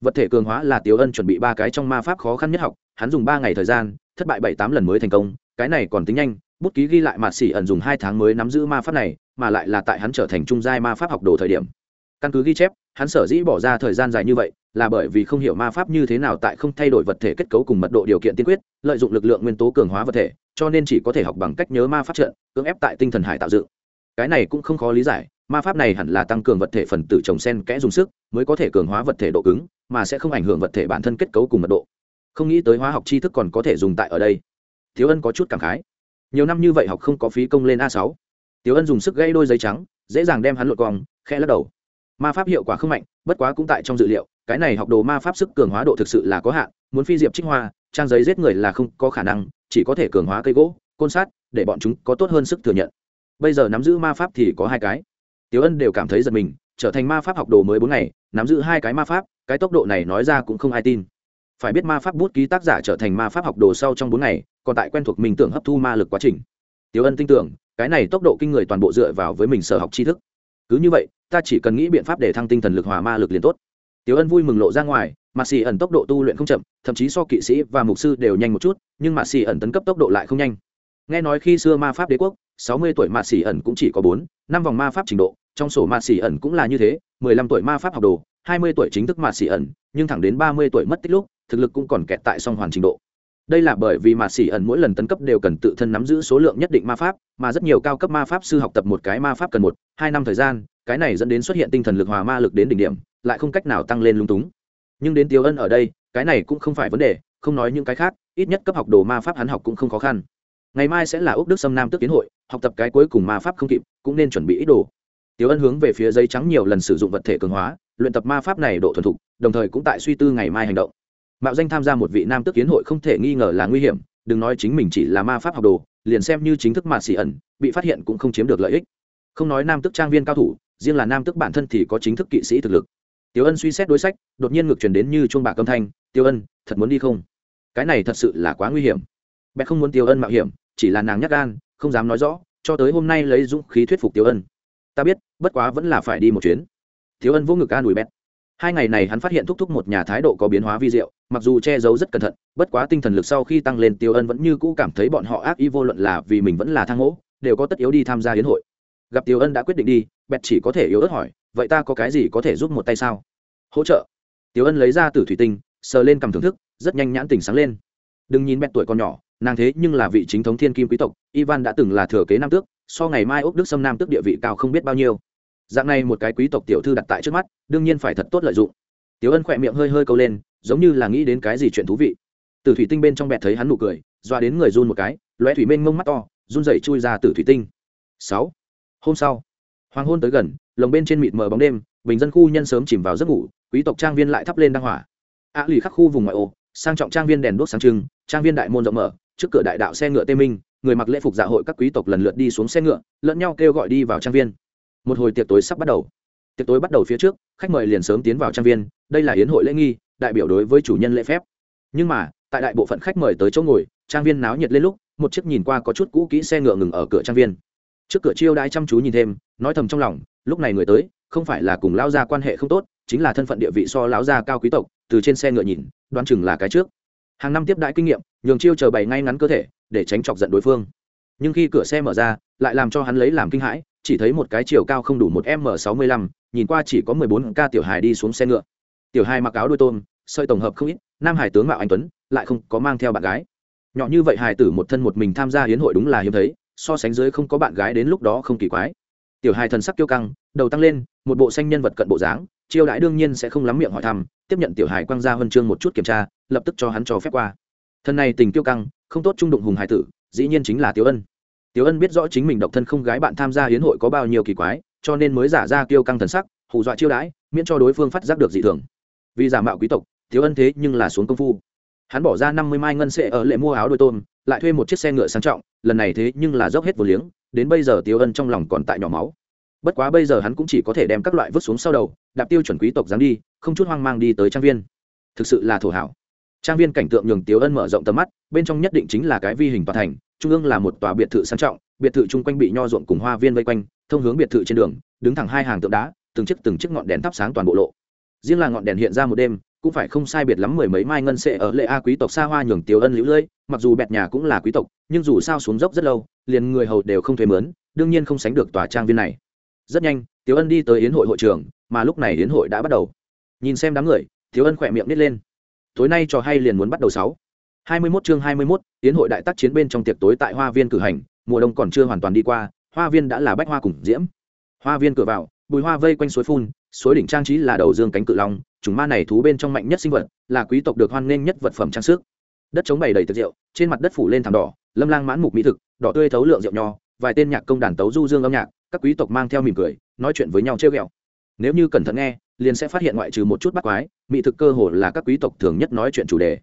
vật thể cường hóa là tiểu ân chuẩn bị ba cái trong ma pháp khó khăn nhất học, hắn dùng ba ngày thời gian, thất bại bảy tám lần mới thành công, cái này còn tính nhanh, bút ký ghi lại mạt xỉ ẩn dùng hai tháng mới nắm giữ ma pháp này, mà lại là tại hắn trở thành trung giai ma pháp học đồ thời điểm. Căn cứ ghi chép, hắn sở dĩ bỏ ra thời gian dài như vậy, là bởi vì không hiểu ma pháp như thế nào tại không thay đổi vật thể kết cấu cùng mật độ điều kiện tiên quyết, lợi dụng lực lượng nguyên tố cường hóa vật thể, cho nên chỉ có thể học bằng cách nhớ ma pháp trận, cưỡng ép tại tinh thần hải tạo dựng. Cái này cũng không khó lý giải, ma pháp này hẳn là tăng cường vật thể phần tử trồng sen kẽ dùng sức, mới có thể cường hóa vật thể độ cứng mà sẽ không ảnh hưởng vật thể bản thân kết cấu cùng mật độ. Không nghĩ tới hóa học tri thức còn có thể dùng tại ở đây. Thiếu ân có chút cảm khái. Nhiều năm như vậy học không có phí công lên a sáu. Tiểu ân dùng sức gây đôi giấy trắng dễ dàng đem hắn lột cong khe lắc đầu. Ma pháp hiệu quả không mạnh bất quá cũng tại trong dự liệu cái này học đồ ma pháp sức cường hóa độ thực sự là có hạn muốn phi diệp trích hoa trang giấy giết người là không có khả năng chỉ có thể cường hóa cây gỗ côn sát để bọn chúng có tốt hơn sức thừa nhận. Bây giờ nắm giữ ma pháp thì có hai cái. Tiểu Ân đều cảm thấy giật mình, trở thành ma pháp học đồ mới bốn ngày, nắm giữ hai cái ma pháp, cái tốc độ này nói ra cũng không ai tin. Phải biết ma pháp bút ký tác giả trở thành ma pháp học đồ sau trong bốn ngày, còn tại quen thuộc mình tưởng hấp thu ma lực quá trình. Tiểu Ân tin tưởng, cái này tốc độ kinh người toàn bộ dựa vào với mình sở học tri thức. Cứ như vậy, ta chỉ cần nghĩ biện pháp để thăng tinh thần lực hòa ma lực liền tốt. Tiểu Ân vui mừng lộ ra ngoài, Mạc xì ẩn tốc độ tu luyện không chậm, thậm chí so kỵ sĩ và mục sư đều nhanh một chút, nhưng Mạc xì ẩn tấn cấp tốc độ lại không nhanh. Nghe nói khi xưa ma pháp đế quốc, sáu mươi tuổi Mạc xì ẩn cũng chỉ có bốn, năm vòng ma pháp trình độ, trong sổ mạt xì ẩn cũng là như thế mười lăm tuổi ma pháp học đồ hai mươi tuổi chính thức mà xỉ ẩn nhưng thẳng đến ba mươi tuổi mất tích lúc thực lực cũng còn kẹt tại song hoàn trình độ. Đây là bởi vì mà xỉ ẩn mỗi lần tấn cấp đều cần tự thân nắm giữ số lượng nhất định ma pháp mà rất nhiều cao cấp ma pháp sư học tập một cái ma pháp cần một hai năm thời gian cái này dẫn đến xuất hiện tinh thần lực hòa ma lực đến đỉnh điểm lại không cách nào tăng lên lung túng. Nhưng đến tiêu ân ở đây cái này cũng không phải vấn đề không nói những cái khác ít nhất cấp học đồ ma pháp hắn học cũng không khó khăn. Ngày mai sẽ là úc đức sâm nam tức tiến hội học tập cái cuối cùng ma pháp không kịp cũng nên chuẩn bị ít đồ. Tiêu Ân hướng về phía giấy trắng nhiều lần sử dụng vật thể cường hóa, luyện tập ma pháp này độ thuần thục, đồng thời cũng tại suy tư ngày mai hành động. Mạo danh tham gia một vị nam tước kiến hội không thể nghi ngờ là nguy hiểm, đừng nói chính mình chỉ là ma pháp học đồ, liền xem như chính thức mà xì ẩn, bị phát hiện cũng không chiếm được lợi ích. Không nói nam tước trang viên cao thủ, riêng là nam tước bản thân thì có chính thức kỵ sĩ thực lực. Tiêu Ân suy xét đối sách, đột nhiên ngược truyền đến như chuông bạc âm thanh, "Tiêu Ân, thật muốn đi không?" Cái này thật sự là quá nguy hiểm. bé không muốn Tiêu Ân mạo hiểm, chỉ là nàng nhắc gan, không dám nói rõ, cho tới hôm nay lấy dũng khí thuyết phục Tiêu Ân. "Ta biết, bất quá vẫn là phải đi một chuyến." Tiêu Ân vô ngực an ủi Bẹt. Hai ngày này hắn phát hiện thúc thúc một nhà thái độ có biến hóa vi diệu, mặc dù che giấu rất cẩn thận, bất quá tinh thần lực sau khi tăng lên Tiêu Ân vẫn như cũ cảm thấy bọn họ ác ý vô luận là vì mình vẫn là thang ngỗ, đều có tất yếu đi tham gia hiến hội. Gặp Tiêu Ân đã quyết định đi, Bẹt chỉ có thể yếu ớt hỏi, "Vậy ta có cái gì có thể giúp một tay sao?" hỗ trợ Tiêu ân lấy ra từ thủy tinh sờ lên cầm thưởng thức rất nhanh nhãn tỉnh sáng lên đừng nhìn bẹt tuổi còn nhỏ nàng thế nhưng là vị chính thống thiên kim quý tộc ivan đã từng là thừa kế nam tước so ngày mai úc đức xâm nam tước địa vị cao không biết bao nhiêu dạng này một cái quý tộc tiểu thư đặt tại trước mắt, đương nhiên phải thật tốt lợi dụng. Tiểu ân khỏe miệng hơi hơi câu lên, giống như là nghĩ đến cái gì chuyện thú vị. Từ thủy tinh bên trong bẹt thấy hắn nụ cười doa đến người run một cái loé thủy mênh mông mắt to, run rẩy chui ra từ thủy tinh. Sáu. Hôm sau, hoàng hôn tới gần, lồng bên trên mịt mờ bóng đêm, bình dân khu nhân sớm chìm vào giấc ngủ, quý tộc trang viên lại thắp lên đăng hỏa. Ạ lì khắc khu vùng ngoại ô, sang trọng trang viên đèn đuốc sáng trưng, trang viên đại môn rộng mở, trước cửa đại đạo xe ngựa tê minh, người mặc lễ phục dạ hội các quý tộc lần lượt đi xuống xe ngựa, lẫn nhau kêu gọi đi vào trang viên một hồi tiệc tối sắp bắt đầu. Tiệc tối bắt đầu phía trước, khách mời liền sớm tiến vào trang viên, đây là hiến hội lễ nghi, đại biểu đối với chủ nhân lễ phép. Nhưng mà, tại đại bộ phận khách mời tới chỗ ngồi, trang viên náo nhiệt lên lúc, một chiếc nhìn qua có chút cũ kỹ xe ngựa ngừng ở cửa trang viên. Trước cửa chiêu đãi chăm chú nhìn thêm, nói thầm trong lòng, lúc này người tới, không phải là cùng lão gia quan hệ không tốt, chính là thân phận địa vị so lão gia cao quý tộc, từ trên xe ngựa nhìn, đoán chừng là cái trước. Hàng năm tiếp đãi kinh nghiệm, nhường chiêu chờ bày ngay ngắn cơ thể, để tránh chọc giận đối phương. Nhưng khi cửa xe mở ra, lại làm cho hắn lấy làm kinh hãi chỉ thấy một cái chiều cao không đủ một m sáu mươi lăm, nhìn qua chỉ có mười bốn ca tiểu hài đi xuống xe ngựa. Tiểu hài mặc áo đôi tôm, sợi tổng hợp không ít, nam hải tướng mạo anh tuấn, lại không có mang theo bạn gái. Nhỏ như vậy hài tử một thân một mình tham gia hiến hội đúng là hiếm thấy, so sánh dưới không có bạn gái đến lúc đó không kỳ quái. Tiểu hài thần sắc kiêu căng, đầu tăng lên, một bộ xanh nhân vật cận bộ dáng chiêu đãi đương nhiên sẽ không lắm miệng hỏi thăm, tiếp nhận tiểu hài quăng ra huân chương một chút kiểm tra, lập tức cho hắn cho phép qua. Thân này tình kiêu căng, không tốt trung đụng hùng hải tử, dĩ nhiên chính là tiểu ân tiểu ân biết rõ chính mình độc thân không gái bạn tham gia hiến hội có bao nhiêu kỳ quái, cho nên mới giả ra kiêu căng thần sắc, hù dọa chiêu đãi, miễn cho đối phương phát giác được dị thường. Vì giả mạo quý tộc, tiểu ân thế nhưng là xuống công phu. Hắn bỏ ra năm mươi mai ngân sẽ ở lệ mua áo đôi tôm, lại thuê một chiếc xe ngựa sang trọng, lần này thế nhưng là dốc hết vô liếng, đến bây giờ tiêu ân trong lòng còn tại nhỏ máu. Bất quá bây giờ hắn cũng chỉ có thể đem các loại vứt xuống sau đầu, đạp tiêu chuẩn quý tộc dáng đi, không chút hoang mang đi tới trang viên. Thực sự là thổ hảo. Trang viên cảnh tượng nhường Tiểu ân mở rộng tầm mắt, bên trong nhất định chính là cái vi hình tòa thành trung ương là một tòa biệt thự sang trọng, biệt thự chung quanh bị nho ruộng cùng hoa viên vây quanh, thông hướng biệt thự trên đường, đứng thẳng hai hàng tượng đá, từng chiếc từng chiếc ngọn đèn thắp sáng toàn bộ lộ. Riêng là ngọn đèn hiện ra một đêm, cũng phải không sai biệt lắm mười mấy mai ngân sệ ở lệ a quý tộc xa hoa nhường Tiểu ân lũ lưỡi mặc dù bẹt nhà cũng là quý tộc, nhưng dù sao xuống dốc rất lâu, liền người hầu đều không thuê mướn, đương nhiên không sánh được tòa trang viên này. Rất nhanh, Tiểu ân đi tới yến hội hội trường mà lúc này yến hội đã bắt đầu. Nhìn xem đám người, Tiểu ân khỏe miệng nít lên. Tối nay trò hay liền muốn bắt đầu sáu. 21 chương hai mươi 21, yến hội đại tác chiến bên trong tiệc tối tại hoa viên cử hành mùa đông còn chưa hoàn toàn đi qua hoa viên đã là bách hoa cùng diễm. Hoa viên cửa vào bùi hoa vây quanh suối phun suối đỉnh trang trí là đầu dương cánh cự long chúng ma này thú bên trong mạnh nhất sinh vật là quý tộc được hoan nghênh nhất vật phẩm trang sức. Đất chống bày đầy thực rượu trên mặt đất phủ lên thảm đỏ lâm lang mãn mục mỹ thực đỏ tươi thấu lượng rượu nho vài tên nhạc công đàn tấu du dương âm nhạc các quý tộc mang theo mỉm cười nói chuyện với nhau trêu ghẹo. Nếu như cẩn thận nghe liền sẽ phát hiện ngoại trừ một chút bắt quái mỹ thực cơ hồ là các quý tộc thường nhất nói chuyện chủ đề.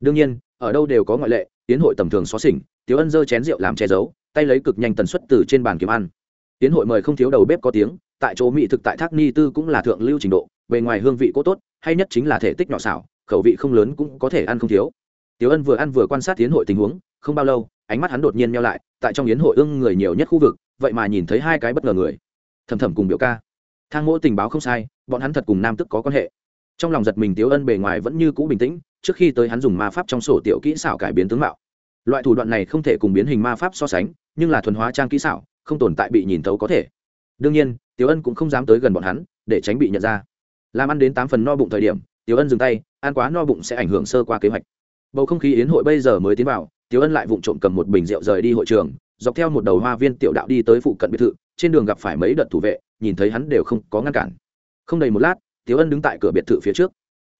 Đương nhiên ở đâu đều có ngoại lệ tiến hội tầm thường xó xỉnh, tiếu ân dơ chén rượu làm che giấu, tay lấy cực nhanh tần suất từ trên bàn kiếm ăn. Tiến hội mời không thiếu đầu bếp có tiếng, tại chỗ mỹ thực tại thác ni tư cũng là thượng lưu trình độ, bề ngoài hương vị cố tốt, hay nhất chính là thể tích nhỏ xảo, khẩu vị không lớn cũng có thể ăn không thiếu. Tiếu ân vừa ăn vừa quan sát tiến hội tình huống, không bao lâu, ánh mắt hắn đột nhiên nhau lại, tại trong yến hội ưng người nhiều nhất khu vực, vậy mà nhìn thấy hai cái bất ngờ người. Thầm thầm cùng biểu ca. Thang mỗ tình báo không sai, bọn hắn thật cùng nam tức có quan hệ. Trong lòng giật mình tiếu ân bề ngoài vẫn như cũ bình tĩnh trước khi tới hắn dùng ma pháp trong sổ tiểu kỹ xảo cải biến tướng mạo. Loại thủ đoạn này không thể cùng biến hình ma pháp so sánh, nhưng là thuần hóa trang kỹ xảo, không tồn tại bị nhìn thấu có thể. Đương nhiên, tiểu ân cũng không dám tới gần bọn hắn, để tránh bị nhận ra. Làm ăn đến tám phần no bụng thời điểm, tiểu ân dừng tay, ăn quá no bụng sẽ ảnh hưởng sơ qua kế hoạch. Bầu không khí yến hội bây giờ mới tiến vào, tiểu ân lại vụng trộm cầm một bình rượu rời đi hội trường, dọc theo một đầu hoa viên tiểu đạo đi tới phụ cận biệt thự, trên đường gặp phải mấy đợt thủ vệ, nhìn thấy hắn đều không có ngăn cản. Không đầy một lát, tiểu ân đứng tại cửa biệt thự phía trước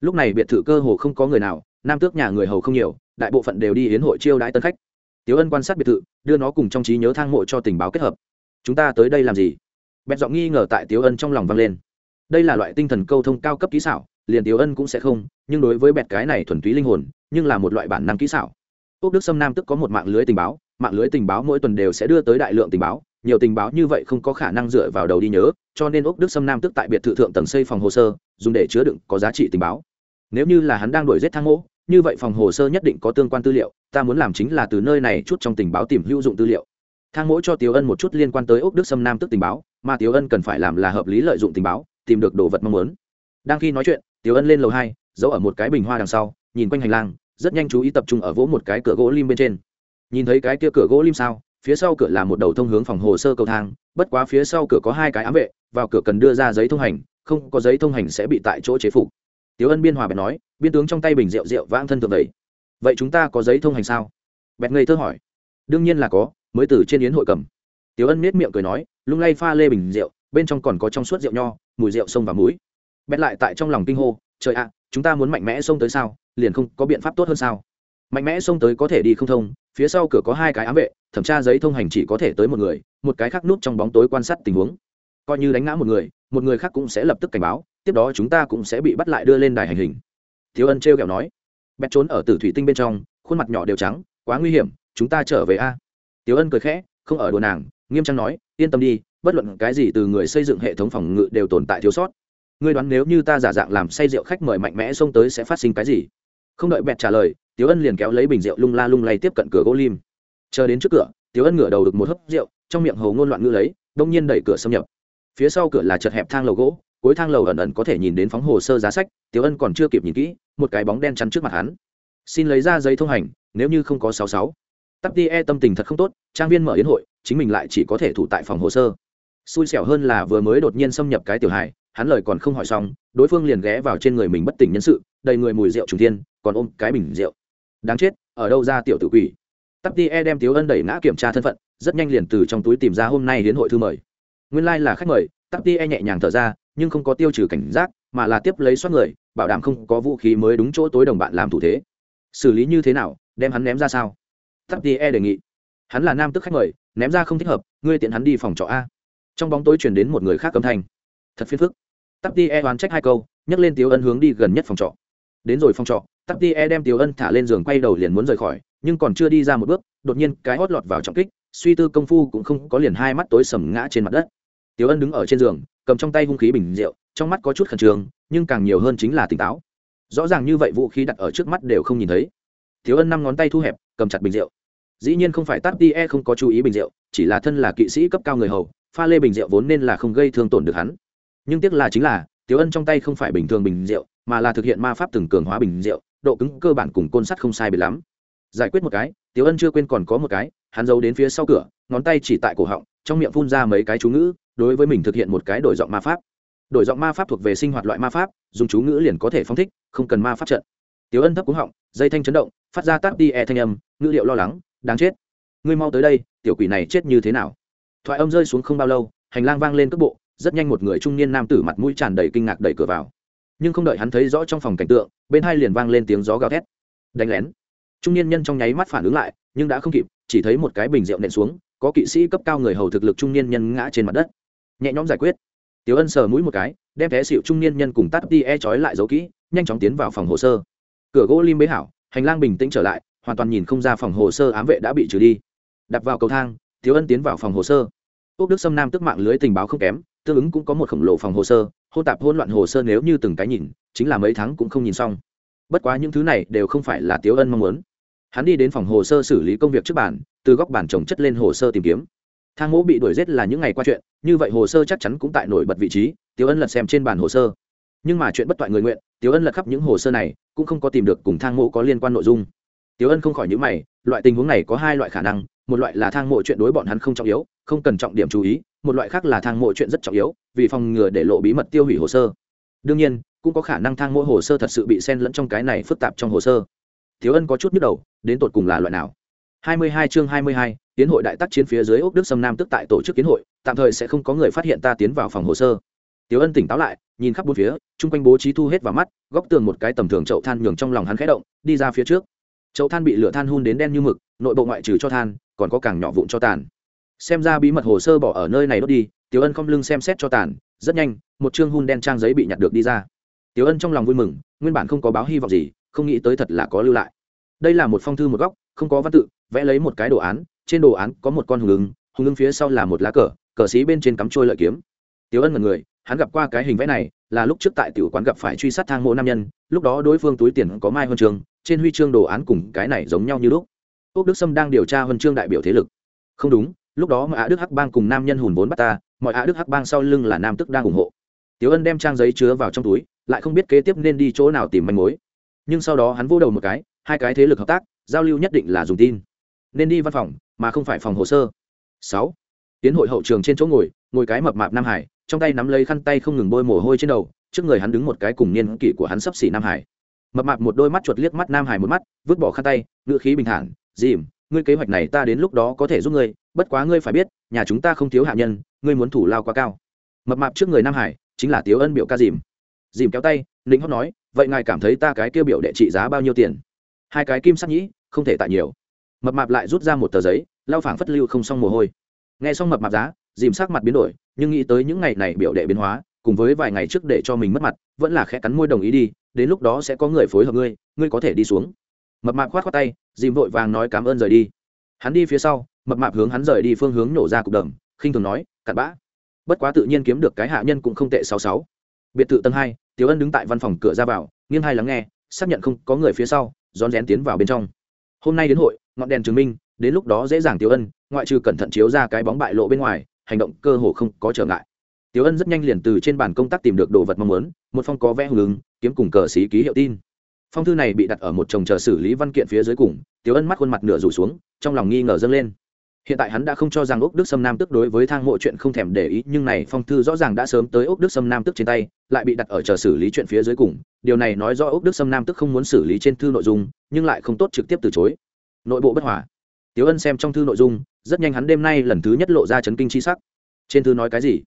lúc này biệt thự cơ hồ không có người nào, nam tước nhà người hầu không nhiều, đại bộ phận đều đi hiến hội chiêu đãi tân khách. Tiếu ân quan sát biệt thự, đưa nó cùng trong trí nhớ thang mộ cho tình báo kết hợp. Chúng ta tới đây làm gì? Bẹt giọng nghi ngờ tại tiếu ân trong lòng vang lên. Đây là loại tinh thần câu thông cao cấp kỹ xảo, liền tiếu ân cũng sẽ không, nhưng đối với bẹt cái này thuần túy linh hồn, nhưng là một loại bản năng kỹ xảo. Ốc đức sâm nam tức có một mạng lưới tình báo, mạng lưới tình báo mỗi tuần đều sẽ đưa tới đại lượng tình báo, nhiều tình báo như vậy không có khả năng dựa vào đầu đi nhớ, cho nên úc đức sâm nam tức tại biệt thự thượng tầng xây phòng hồ sơ, dùng để chứa đựng có giá trị tình báo nếu như là hắn đang đuổi giết thang mỗ, như vậy phòng hồ sơ nhất định có tương quan tư liệu, ta muốn làm chính là từ nơi này chút trong tình báo tìm hữu dụng tư liệu. Thang mỗi cho tiếu ân một chút liên quan tới úc đức sâm nam tức tình báo, mà tiếu ân cần phải làm là hợp lý lợi dụng tình báo, tìm được đồ vật mong muốn. Đang khi nói chuyện tiếu ân lên lầu hai, giấu ở một cái bình hoa đằng sau, nhìn quanh hành lang, rất nhanh chú ý tập trung ở vỗ một cái cửa gỗ lim bên trên. Nhìn thấy cái kia cửa gỗ lim sao, phía sau cửa là một đầu thông hướng phòng hồ sơ cầu thang, bất quá phía sau cửa có hai cái ám vệ, vào cửa cần đưa ra giấy thông hành, không có giấy thông hành sẽ bị tại chỗ chế phục tiếu ân biên hòa bèn nói, biên tướng trong tay bình rượu rượu vãng thân thượng đầy vậy chúng ta có giấy thông hành sao? Bẹt ngây thơ hỏi. Đương nhiên là có, mới từ trên yến hội cầm. Tiếu ân nết miệng cười nói, lung lay pha lê bình rượu, bên trong còn có trong suốt rượu nho, mùi rượu sông và mũi Bẹt lại tại trong lòng kinh hô, trời ạ, chúng ta muốn mạnh mẽ xông tới sao? Liền không có biện pháp tốt hơn sao? Mạnh mẽ xông tới có thể đi không thông, phía sau cửa có hai cái ám vệ, thẩm tra giấy thông hành chỉ có thể tới một người, một cái khác núp trong bóng tối quan sát tình huống. Coi như đánh ngã một người một người khác cũng sẽ lập tức cảnh báo tiếp đó chúng ta cũng sẽ bị bắt lại đưa lên đài hành hình. Thiếu ân trêu kẹo nói. Bét trốn ở tử thủy tinh bên trong, khuôn mặt nhỏ đều trắng, quá nguy hiểm, chúng ta trở về a. Tiếu ân cười khẽ, không ở đùa nàng, nghiêm trang nói, yên tâm đi, bất luận cái gì từ người xây dựng hệ thống phòng ngự đều tồn tại thiếu sót. Ngươi đoán nếu như ta giả dạng làm say rượu khách mời mạnh mẽ xông tới sẽ phát sinh cái gì? Không đợi bẹt trả lời tiếu ân liền kéo lấy bình rượu lung la lung lay tiếp cận cửa gỗ lim. Chờ đến trước cửa tiếu ân ngửa đầu được một hớp rượu, trong miệng hầu ngôn loạn ngữ lấy, đông nhiên đẩy cửa xâm nhập. Phía sau cửa là chật hẹp thang lầu gỗ cuối thang lầu ẩn ẩn có thể nhìn đến phóng hồ sơ giá sách, Tiểu ân còn chưa kịp nhìn kỹ, một cái bóng đen chắn trước mặt hắn. Xin lấy ra giấy thông hành, nếu như không có sáu sáu. Tắt đi e tâm tình thật không tốt, trang viên mở yến hội, chính mình lại chỉ có thể thủ tại phòng hồ sơ. Xui xẻo hơn là vừa mới đột nhiên xâm nhập cái tiểu hài, hắn lời còn không hỏi xong, đối phương liền ghé vào trên người mình bất tỉnh nhân sự, đầy người mùi rượu trùng thiên, còn ôm cái bình rượu. Đáng chết, ở đâu ra tiểu tử quỷ? Tắt đi e đem tiếu ân đẩy ngã kiểm tra thân phận, rất nhanh liền từ trong túi tìm ra hôm nay đến hội thư mời. Nguyên lai、like、là khách mời tắt đi e nhẹ nhàng thở ra nhưng không có tiêu trừ cảnh giác, mà là tiếp lấy xoát người, bảo đảm không có vũ khí mới đúng chỗ tối đồng bạn làm thủ thế. Xử lý như thế nào, đem hắn ném ra sao? Tắp đi e đề nghị. Hắn là nam tức khách mời, ném ra không thích hợp, ngươi tiện hắn đi phòng trọ a. Trong bóng tối chuyển đến một người khác cấm thanh. Thật phiền phức. Tắp đi e oán trách hai câu, nhấc lên tiếu ân hướng đi gần nhất phòng trọ. Đến rồi phòng trọ tắp đi e đem tiếu ân thả lên giường quay đầu liền muốn rời khỏi, nhưng còn chưa đi ra một bước, đột nhiên cái hót lọt vào trọng kích, suy tư công phu cũng không có liền hai mắt tối sầm ngã trên mặt đất. Tiếu ân đứng ở trên giường cầm trong tay hung khí bình rượu, trong mắt có chút khẩn trương, nhưng càng nhiều hơn chính là tỉnh táo. Rõ ràng như vậy vũ khí đặt ở trước mắt đều không nhìn thấy. Thiếu ân năm ngón tay thu hẹp, cầm chặt bình rượu. Dĩ nhiên không phải tắt ti e không có chú ý bình rượu, chỉ là thân là kỵ sĩ cấp cao người hầu, pha lê bình rượu vốn nên là không gây thương tổn được hắn. Nhưng tiếc là chính là tiếu ân trong tay không phải bình thường bình rượu, mà là thực hiện ma pháp từng cường hóa bình rượu, độ cứng cơ bản cùng côn sắt không sai biệt lắm. Giải quyết một cái tiếu ân chưa quên còn có một cái, hắn giấu đến phía sau cửa, ngón tay chỉ tại cổ họng, trong miệng phun ra mấy cái chú ngữ đối với mình thực hiện một cái đổi giọng ma pháp. Đổi giọng ma pháp thuộc về sinh hoạt loại ma pháp, dùng chú ngữ liền có thể phóng thích, không cần ma pháp trận. Tiếu ân thấp cúng họng, dây thanh chấn động, phát ra tát đi e thanh âm, ngữ liệu lo lắng, đáng chết. Ngươi mau tới đây, tiểu quỷ này chết như thế nào? Thoại âm rơi xuống không bao lâu, hành lang vang lên cước bộ, rất nhanh một người trung niên nam tử mặt mũi tràn đầy kinh ngạc đẩy cửa vào. Nhưng không đợi hắn thấy rõ trong phòng cảnh tượng, bên hai liền vang lên tiếng gió gào thét. Đánh lén. Trung niên nhân trong nháy mắt phản ứng lại, nhưng đã không kịp, chỉ thấy một cái bình rượu nện xuống, có kỵ sĩ cấp cao người hầu thực lực trung niên nhân ngã trên mặt đất nhẹ nhõm giải quyết. Tiếu ân sờ mũi một cái, đem té xịu trung niên nhân cùng tắt đi e trói lại dấu kỹ, nhanh chóng tiến vào phòng hồ sơ. Cửa gỗ lim bế hảo, hành lang bình tĩnh trở lại, hoàn toàn nhìn không ra phòng hồ sơ ám vệ đã bị trừ đi. Đặt vào cầu thang tiếu ân tiến vào phòng hồ sơ. Úc đức sâm nam tức mạng lưới tình báo không kém, tương ứng cũng có một khổng lồ phòng hồ sơ, hô tạp hôn loạn hồ sơ nếu như từng cái nhìn, chính là mấy tháng cũng không nhìn xong. Bất quá những thứ này đều không phải là tiếu ân mong muốn. Hắn đi đến phòng hồ sơ xử lý công việc trước bản từ góc bản trồng chất lên hồ sơ tìm kiếm thang mỗ bị đuổi g là những ngày qua chuyện, như vậy hồ sơ chắc chắn cũng tại nổi bật vị trí tiếu ân lật xem trên bản hồ sơ. Nhưng mà chuyện bất toại người nguyện tiếu ân lật khắp những hồ sơ này cũng không có tìm được cùng thang mộ có liên quan nội dung. Tiếu ân không khỏi nhữ mày, loại tình huống này có hai loại khả năng, một loại là thang mộ chuyện đối bọn hắn không trọng yếu, không cần trọng điểm chú ý, một loại khác là thang mộ chuyện rất trọng yếu, vì phòng ngừa để lộ bí mật tiêu hủy hồ sơ. Đương nhiên, cũng có khả năng thang mộ hồ sơ thật sự bị xen lẫn trong cái này phức tạp trong hồ sơ. Thiếu ân có chút nhức đầu, đến tột cùng là loại nào? 22 chương 22, tiến hội đại tác chiến phía dưới ốc đức sâm nam tức tại tổ chức kiến hội tạm thời sẽ không có người phát hiện ta tiến vào phòng hồ sơ Tiểu Ân tỉnh táo lại, nhìn khắp bốn phía, chung quanh bố trí thu hết vào mắt, góc tường một cái tầm thường chậu than nhường trong lòng hắn khẽ động, đi ra phía trước. Chậu than bị lửa than hun đến đen như mực, nội bộ ngoại trừ cho than, còn có càng nhỏ vụn cho tàn. Xem ra bí mật hồ sơ bỏ ở nơi này đốt đi, Tiểu Ân không lưng xem xét cho tàn, rất nhanh, một chương hun đen trang giấy bị nhặt được đi ra. Tiểu Ân trong lòng vui mừng, nguyên bản không có báo hy vọng gì, không nghĩ tới thật là có lưu lại. Đây là một phong thư một góc, không có văn tự, vẽ lấy một cái đồ án, trên đồ án có một con hùng ứng, hùng lưng phía sau là một lá cờ cờ xí bên trên cắm trôi lợi kiếm. Tiếu ân mật người hắn gặp qua cái hình vẽ này là lúc trước tại tiểu quán gặp phải truy sát thang mộ nam nhân lúc đó đối phương túi tiền có mai huân chương trên huy chương đồ án cùng cái này giống nhau như lúc. Úc đức sâm đang điều tra huân chương đại biểu thế lực. Không đúng lúc đó mà ạ đức hắc bang cùng nam nhân hùn vốn bắt ta mọi ạ đức hắc bang sau lưng là nam tức đang ủng hộ. Tiếu ân đem trang giấy chứa vào trong túi lại không biết kế tiếp nên đi chỗ nào tìm manh mối. Nhưng sau đó hắn vô đầu một cái hai cái thế lực hợp tác giao lưu nhất định là dùng tin. Nên đi văn phòng, mà không phải phòng hồ sơ. Sáu. Tiến hội hậu trường trên chỗ ngồi ngồi cái mập mạp nam hải, trong tay nắm lấy khăn tay không ngừng bôi mồ hôi trên đầu, trước người hắn đứng một cái cùng niên kỷ của hắn sấp xỉ nam hải. Mập mạp một đôi mắt chuột liếc mắt nam hải một mắt, vứt bỏ khăn tay, ngựa khí bình thản, dìm, ngươi kế hoạch này ta đến lúc đó có thể giúp ngươi, bất quá ngươi phải biết, nhà chúng ta không thiếu hạ nhân, ngươi muốn thủ lao quá cao. Mập mạp trước người nam hải, chính là tiếu ân biểu ca dìm. Dìm kéo tay Lĩnh hót nói, vậy ngài cảm thấy ta cái kêu biểu đệ trị giá bao nhiêu tiền? Hai cái kim sắc nhĩ, không thể tại nhiều. Mập mạp lại rút ra một tờ giấy lao phảng phất lưu không xong mồ hôi. Nghe xong mập mạp giá, dìm sắc mặt biến đổi, nhưng nghĩ tới những ngày này biểu đệ biến hóa, cùng với vài ngày trước để cho mình mất mặt, vẫn là khẽ cắn môi đồng ý đi, đến lúc đó sẽ có người phối hợp ngươi ngươi có thể đi xuống. Mập mạp khoát khoát tay, dìm vội vàng nói cảm ơn rời đi. Hắn đi phía sau, mập mạp hướng hắn rời đi phương hướng nổ ra cục đầm, khinh thường nói, cặn bã. Bất quá tự nhiên kiếm được cái hạ nhân cũng không tệ, sáu sáu. Biệt thự tầng hai tiếu ân đứng tại văn phòng cửa ra vào, nghiêng hai lắng nghe, xác nhận không có người phía sau rón rén tiến vào bên trong. Hôm nay đến hội, ngọn đèn chứng minh, đến lúc đó dễ dàng Tiểu ân, ngoại trừ cẩn thận chiếu ra cái bóng bại lộ bên ngoài, hành động cơ hồ không có trở ngại. Tiểu ân rất nhanh liền từ trên bàn công tác tìm được đồ vật mong muốn, một phong có vẽ hưởng ứng, kiếm cùng cờ xí ký hiệu tin. Phong thư này bị đặt ở một chồng chờ xử lý văn kiện phía dưới cùng Tiểu ân mắt khuôn mặt nửa rủ xuống, trong lòng nghi ngờ dâng lên hiện tại hắn đã không cho rằng ốc đức sâm nam tức đối với thang mộ chuyện không thèm để ý, nhưng này phong thư rõ ràng đã sớm tới ốc đức sâm nam tức trên tay, lại bị đặt ở chờ xử lý chuyện phía dưới cùng. Điều này nói do ốc đức sâm nam tức không muốn xử lý trên thư nội dung, nhưng lại không tốt trực tiếp từ chối. Nội bộ bất hòa. Tiếu ân xem trong thư nội dung, rất nhanh hắn đêm nay lần thứ nhất lộ ra chấn kinh c h i sắc. Trên thư nói cái gì?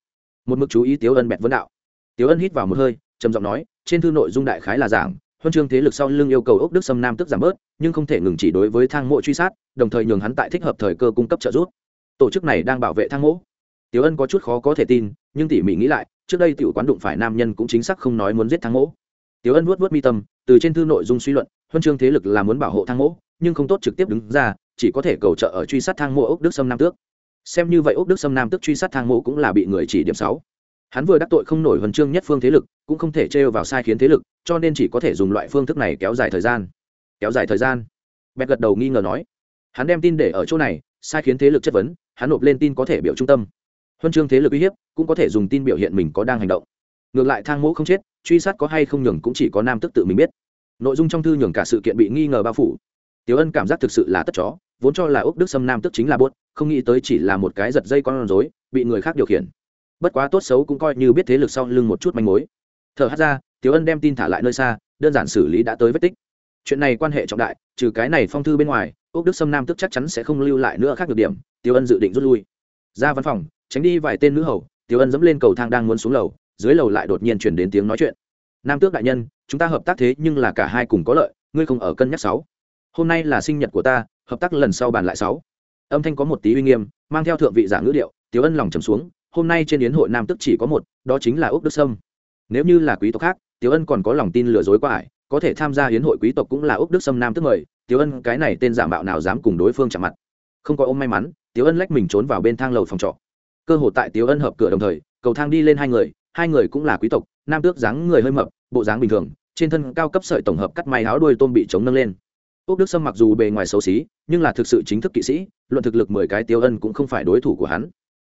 Một mực chú ý tiếu ân bẹt vấn đạo. Tiếu ân hít vào một hơi, trầm giọng nói, trên thư nội dung đại khái là giảng huân chương thế lực sau lưng yêu cầu ốc đức sâm nam tức giảm bớt, nhưng không thể ngừng chỉ đối với thang mộ truy sát, đồng thời nhường hắn tại thích hợp thời cơ cung cấp trợ giúp. Tổ chức này đang bảo vệ thang mộ. Tiểu ân có chút khó có thể tin, nhưng tỉ mỉ nghĩ lại, trước đây tiểu quán đụng phải nam nhân cũng chính xác không nói muốn giết thang mộ. Tiểu ân vuốt vuốt mi tâm, từ trên thư nội dung suy luận, huân chương thế lực là muốn bảo hộ thang mộ, nhưng không tốt trực tiếp đứng ra, chỉ có thể cầu trợ ở truy sát thang mộ ốc đức sâm nam tước. Xem như vậy ốc đức sâm nam tước truy sát thang mộ cũng là bị người chỉ điểm sáu hắn vừa đắc tội không nổi huân chương nhất phương thế lực cũng không thể trêu vào sai khiến thế lực, cho nên chỉ có thể dùng loại phương thức này kéo dài thời gian. Kéo dài thời gian? Bẹt gật đầu nghi ngờ nói. Hắn đem tin để ở chỗ này, sai khiến thế lực chất vấn, hắn nộp lên tin có thể biểu trung tâm. Huân chương thế lực uy hiếp, cũng có thể dùng tin biểu hiện mình có đang hành động. Ngược lại thang mẫu không chết, truy sát có hay không nhường cũng chỉ có nam tức tự mình biết. Nội dung trong thư nhường cả sự kiện bị nghi ngờ bao phủ. Tiểu ân cảm giác thực sự là tất chó, vốn cho là ốc đức sâm nam tức chính là buốt, không nghĩ tới chỉ là một cái giật dây con rối, bị người khác điều khiển. Bất quá tốt xấu cũng coi như biết thế lực sau lưng một chút manh mối thở hát ra, tiểu ân đem tin thả lại nơi xa, đơn giản xử lý đã tới vết tích. Chuyện này quan hệ trọng đại, trừ cái này phong thư bên ngoài, úc đức sâm nam tức chắc chắn sẽ không lưu lại nữa khác được điểm, tiểu ân dự định rút lui. Ra văn phòng, tránh đi vài tên nữ hầu, tiểu ân dẫm lên cầu thang đang muốn xuống lầu, dưới lầu lại đột nhiên chuyển đến tiếng nói chuyện. Nam tước đại nhân, chúng ta hợp tác thế nhưng là cả hai cùng có lợi, ngươi không ở cân nhắc sáu. Hôm nay là sinh nhật của ta, hợp tác lần sau bàn lại sáu. Âm thanh có một tí uy nghiêm, mang theo thượng vị giả ngữ điệu, tiểu ân lòng trầm xuống, hôm nay trên yến hội nam tức chỉ có một, đó chính là úc đức sâm nếu như là quý tộc khác, tiểu ân còn có lòng tin lừa dối qua ải có thể tham gia hiến hội quý tộc cũng là úc đức sâm nam tức mời, tiểu ân cái này tên giả mạo nào dám cùng đối phương chạm mặt. Không có ôm may mắn, tiểu ân lách mình trốn vào bên thang lầu phòng trọ. Cơ hội tại tiểu ân hợp cửa đồng thời, cầu thang đi lên hai người hai người cũng là quý tộc, nam tước dáng người hơi mập, bộ dáng bình thường, trên thân cao cấp sợi tổng hợp cắt may áo đuôi tôm bị chống nâng lên. Úc đức sâm mặc dù bề ngoài xấu xí, nhưng là thực sự chính thức kỵ sĩ, luận thực lực mười cái tiêu ân cũng không phải đối thủ của hắn.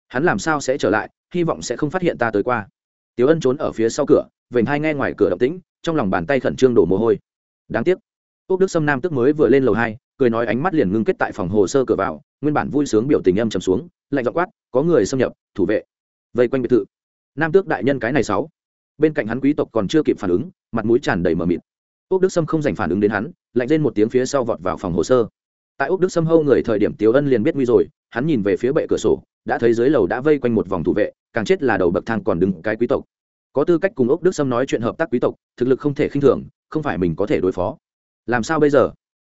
Hắn làm sao sẽ trở lại, hy vọng sẽ không phát hiện ta tới qua. Tiếu ân trốn ở phía sau cửa, vểnh hai nghe ngoài cửa động tĩnh, trong lòng bàn tay khẩn trương đổ mồ hôi. Đáng tiếc, úc đức sâm nam tức mới vừa lên lầu hai, cười nói ánh mắt liền ngưng kết tại phòng hồ sơ cửa vào, nguyên bản vui sướng biểu tình âm trầm xuống, lạnh dọc quát, có người xâm nhập, thủ vệ. Vây quanh biệt thự, nam tước đại nhân cái này sáu. Bên cạnh hắn quý tộc còn chưa kịp phản ứng, mặt mũi tràn đầy mờ mịt. Úc đức sâm không dành phản ứng đến hắn, lạnh lên một tiếng phía sau vọt vào phòng hồ sơ. Tại úc đức sâm hâu người thời điểm tiếu ân liền biết nguy rồi, hắn nhìn về phía bệ cửa sổ, đã thấy dưới lầu đã vây quanh một vòng thủ vệ càng chết là đầu bậc thang còn đứng cái quý tộc. Có tư cách cùng ốc đức sâm nói chuyện hợp tác quý tộc, thực lực không thể khinh thường, không phải mình có thể đối phó. Làm sao bây giờ?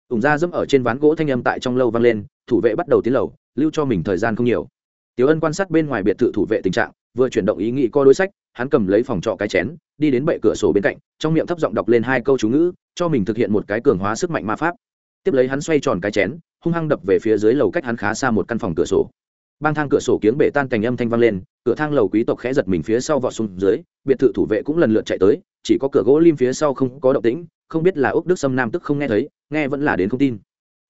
Ủng ra dẫm ở trên ván gỗ thanh âm tại trong lâu vang lên, thủ vệ bắt đầu tiến lầu, lưu cho mình thời gian không nhiều. Tiếu ân quan sát bên ngoài biệt thự thủ vệ tình trạng, vừa chuyển động ý nghĩ coi đối sách, hắn cầm lấy phòng trọ cái chén, đi đến bệ cửa sổ bên cạnh, trong miệng thấp giọng đọc lên hai câu chú ngữ, cho mình thực hiện một cái cường hóa sức mạnh ma pháp. Tiếp lấy hắn xoay tròn cái chén, hung hăng đập về phía dưới lầu cách hắn khá xa một căn phòng cửa sổ bang thang cửa sổ kiếng bể tan cành âm thanh vang lên, cửa thang lầu quý tộc khẽ giật mình phía sau vọt xuống dưới, biệt thự thủ vệ cũng lần lượt chạy tới, chỉ có cửa gỗ lim phía sau không có động tĩnh, không biết là úc đức sâm nam tức không nghe thấy, nghe vẫn là đến không tin.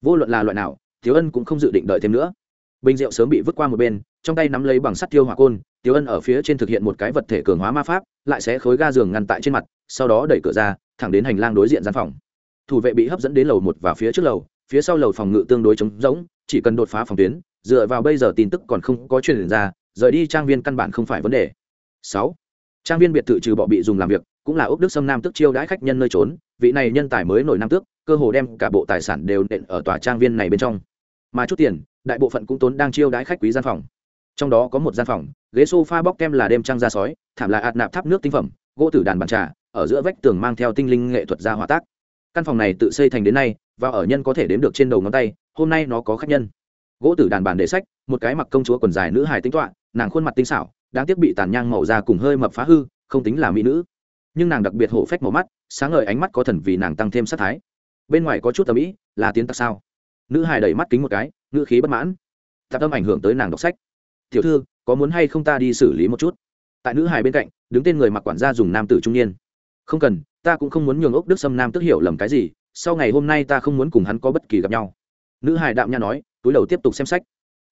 Vô luận là loại nào thiếu ân cũng không dự định đợi thêm nữa. Bình rượu sớm bị vứt qua một bên, trong tay nắm lấy bằng sắt tiêu hỏa côn tiêu ân ở phía trên thực hiện một cái vật thể cường hóa ma pháp, lại sẽ khối ga giường ngăn tại trên mặt, sau đó đẩy cửa ra, thẳng đến hành lang đối diện gian phòng. Thủ vệ bị hấp dẫn đến lầu một và phía trước lầu, phía sau lầu phòng ngự tương đối trống rỗng, chỉ cần đột phá phòng tuyến dựa vào bây giờ tin tức còn không có truyền ra, rời đi trang viên căn bản không phải vấn đề. Sáu, trang viên biệt thự trừ bọ bị dùng làm việc, cũng là ốc đức sâm nam tức chiêu đãi khách nhân nơi trốn, vị này nhân tài mới nổi nam tước, cơ hồ đem cả bộ tài sản đều nện ở tòa trang viên này bên trong. Mà chút tiền, đại bộ phận cũng tốn đang chiêu đãi khách quý gian phòng. Trong đó có một gian phòng, ghế sofa bóc kem là đêm trăng da sói, thảm là ạt nạp tháp nước tinh phẩm, gỗ tử đàn bàn trà, ở giữa vách tường mang theo tinh linh nghệ thuật ra hỏa tác. Căn phòng này tự xây thành đến nay, và ở nhân có thể đếm được trên đầu ngón tay, hôm nay nó có khách nhân gỗ tử đàn bàn để sách, một cái mặc công chúa quần dài nữ hài tính toạ, nàng khuôn mặt tinh xảo đang tiếc bị tàn nhang màu da cùng hơi mập phá hư, không tính là mỹ nữ. Nhưng nàng đặc biệt hổ phách màu mắt, sáng ngời ánh mắt có thần vì nàng tăng thêm sát thái. Bên ngoài có chút tầm ý, là tiến tặc sao? Nữ hài đẩy mắt kính một cái, ngữ khí bất mãn. Tạp âm ảnh hưởng tới nàng đọc sách. Tiểu thư, có muốn hay không ta đi xử lý một chút? Tại nữ hài bên cạnh, đứng tên người mặc quản gia dùng nam tử trung niên. Không cần, ta cũng không muốn nhường ốc đức sâm nam tức hiểu lầm cái gì, sau ngày hôm nay ta không muốn cùng hắn có bất kỳ gặp nhau. Nữ hài đạm nha nói túi đầu tiếp tục xem sách.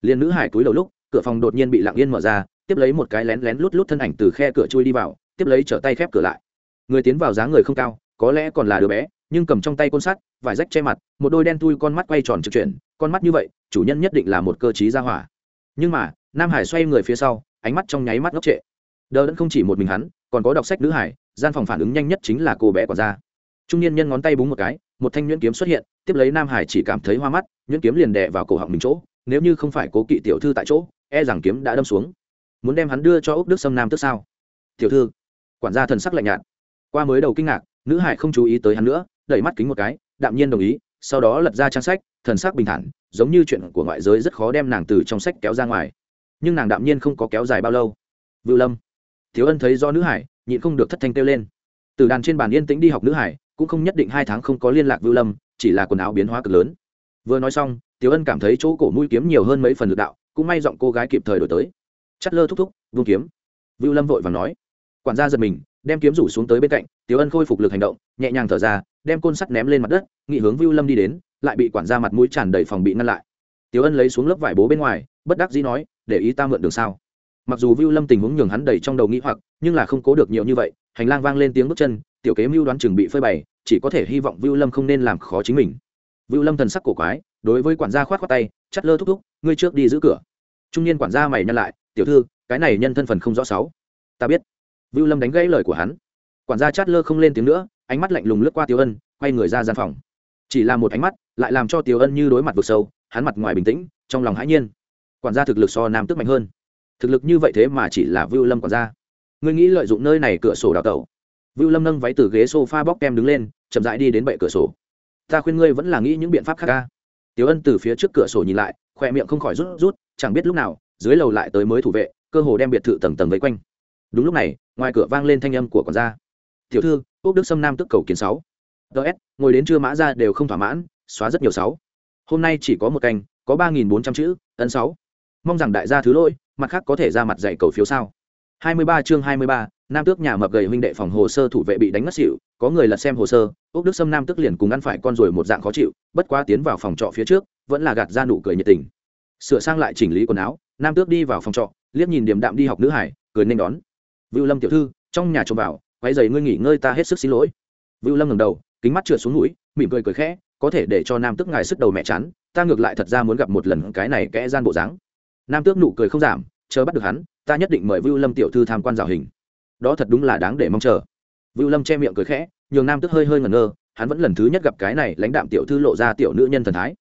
Liền nữ hải túi đầu lúc, cửa phòng đột nhiên bị lặng yên mở ra, tiếp lấy một cái lén lén lút lút thân ảnh từ khe cửa chui đi vào, tiếp lấy trở tay khép cửa lại. Người tiến vào dáng người không cao, có lẽ còn là đứa bé, nhưng cầm trong tay côn sắt, vải rách che mặt, một đôi đen thui con mắt quay tròn trực chuyển, con mắt như vậy, chủ nhân nhất định là một cơ chí ra hỏa. Nhưng mà, nam hải xoay người phía sau, ánh mắt trong nháy mắt ngốc trệ. Đờ đẫn không chỉ một mình hắn, còn có đọc sách nữ hải, gian phòng phản ứng nhanh nhất chính là cô bé quả ra trung niên nhân ngón tay búng một cái một thanh nhuyễn kiếm xuất hiện, tiếp lấy nam hải chỉ cảm thấy hoa mắt, nhuyễn kiếm liền đè vào cổ họng mình chỗ, nếu như không phải cố kỵ tiểu thư tại chỗ e rằng kiếm đã đâm xuống. Muốn đem hắn đưa cho úc đức sâm nam tức sao? Tiểu thư, quản gia thần sắc lạnh nhạt. Qua mới đầu kinh ngạc, nữ hải không chú ý tới hắn nữa, đẩy mắt kính một cái, đạm nhiên đồng ý, sau đó lật ra trang sách, thần sắc bình thản, giống như chuyện của ngoại giới rất khó đem nàng từ trong sách kéo ra ngoài. Nhưng nàng đạm nhiên không có kéo dài bao lâu. Vự lâm, thiếu ân thấy do nữ hải, nhịn không được thất thanh kêu lên. Từ đàn trên bàn yên tĩnh đi học nữ hải cũng không nhất định hai tháng không có liên lạc vưu lâm, chỉ là quần áo biến hóa cực lớn. Vừa nói xong, tiểu ân cảm thấy chỗ cổ mũi kiếm nhiều hơn mấy phần lực đạo, cũng may giọng cô gái kịp thời đổi tới. Chắt lơ thúc thúc vung kiếm. Vưu lâm vội và nói. Quản gia giật mình, đem kiếm rủ xuống tới bên cạnh, tiểu ân khôi phục lực hành động, nhẹ nhàng thở ra, đem côn sắt ném lên mặt đất, nghị hướng vưu lâm đi đến, lại bị quản gia mặt mũi tràn đầy phòng bị ngăn lại. Tiểu ân lấy xuống lớp vải bố bên ngoài, bất đắc dĩ nói, để ý ta mượn đường sao? Mặc dù vưu lâm tình huống nhường hắn đầy trong đầu nghĩ hoặc, nhưng là không cố được nhiều như vậy, hành lang vang lên tiếng bước chân tiểu kế mưu đoán chừng bị phơi bày, chỉ có thể hy vọng vưu lâm không nên làm khó chính mình. Vưu lâm thần sắc cổ quái, đối với quản gia khoát khoát tay, chắt lơ thúc thúc, ngươi trước đi giữ cửa. Trung niên quản gia mày nhăn lại, tiểu thư, cái này nhân thân phần không rõ sáu. Ta biết. Vưu lâm đánh gãy lời của hắn. Quản gia chát lơ không lên tiếng nữa, ánh mắt lạnh lùng lướt qua tiêu ân, quay người ra gian phòng. Chỉ là một ánh mắt, lại làm cho tiêu ân như đối mặt vực sâu, hắn mặt ngoài bình tĩnh, trong lòng hãi nhiên. Quản gia thực lực so nam tức mạnh hơn. Thực lực như vậy thế mà chỉ là vưu lâm quản gia. Ngươi nghĩ lợi dụng nơi này cửa sổ đào tẩu vưu lâm nâng váy từ ghế sofa bóc kem đứng lên chậm rãi đi đến bệ cửa sổ. Ta khuyên ngươi vẫn là nghĩ những biện pháp khác a." Tiểu ân từ phía trước cửa sổ nhìn lại khoe miệng không khỏi rút rút chẳng biết lúc nào dưới lầu lại tới mới thủ vệ cơ hồ đem biệt thự tầng tầng vây quanh. Đúng lúc này ngoài cửa vang lên thanh âm của quản gia. Tiểu thư Úc đức sâm nam tức cầu kiến sáu. Ts ngồi đến trưa mã ra đều không thỏa mãn xóa rất nhiều sáu. Hôm nay chỉ có một canh có ba nghìn bốn trăm chữ ấn sáu. Mong rằng đại gia thứ lỗi mặt khác có thể ra mặt dạy cầu phiếu sao. 23 chương 23, nam tước nhà mập gầy huynh đệ phòng hồ sơ thủ vệ bị đánh ngất xỉu, có người lật xem hồ sơ ốc đức sâm nam tước liền cùng ăn phải con rồi một dạng khó chịu, bất quá tiến vào phòng trọ phía trước, vẫn là gạt ra nụ cười nhiệt tình. Sửa sang lại chỉnh lý quần áo, nam tước đi vào phòng trọ, liếc nhìn điểm đạm đi học nữ hải, cười nên đón. Vưu lâm tiểu thư, trong nhà trông vào quay giày ngươi nghỉ ngơi ta hết sức xin lỗi. Vưu lâm ngẩng đầu, kính mắt trượt xuống mũi, mỉm cười cười khẽ, có thể để cho nam tước ngài sức đầu mẹ chán, ta ngược lại thật ra muốn gặp một lần cái này kẽ gian bộ dáng. Nam tước nụ cười không giảm, chờ bắt được hắn, ta nhất định mời vưu lâm tiểu thư tham quan rào hình đó thật đúng là đáng để mong chờ. Vưu lâm che miệng cười khẽ, nhường nam tước hơi hơi ngẩn ngơ, hắn vẫn lần thứ nhất gặp cái này lãnh đạm tiểu thư lộ ra tiểu nữ nhân thần thái.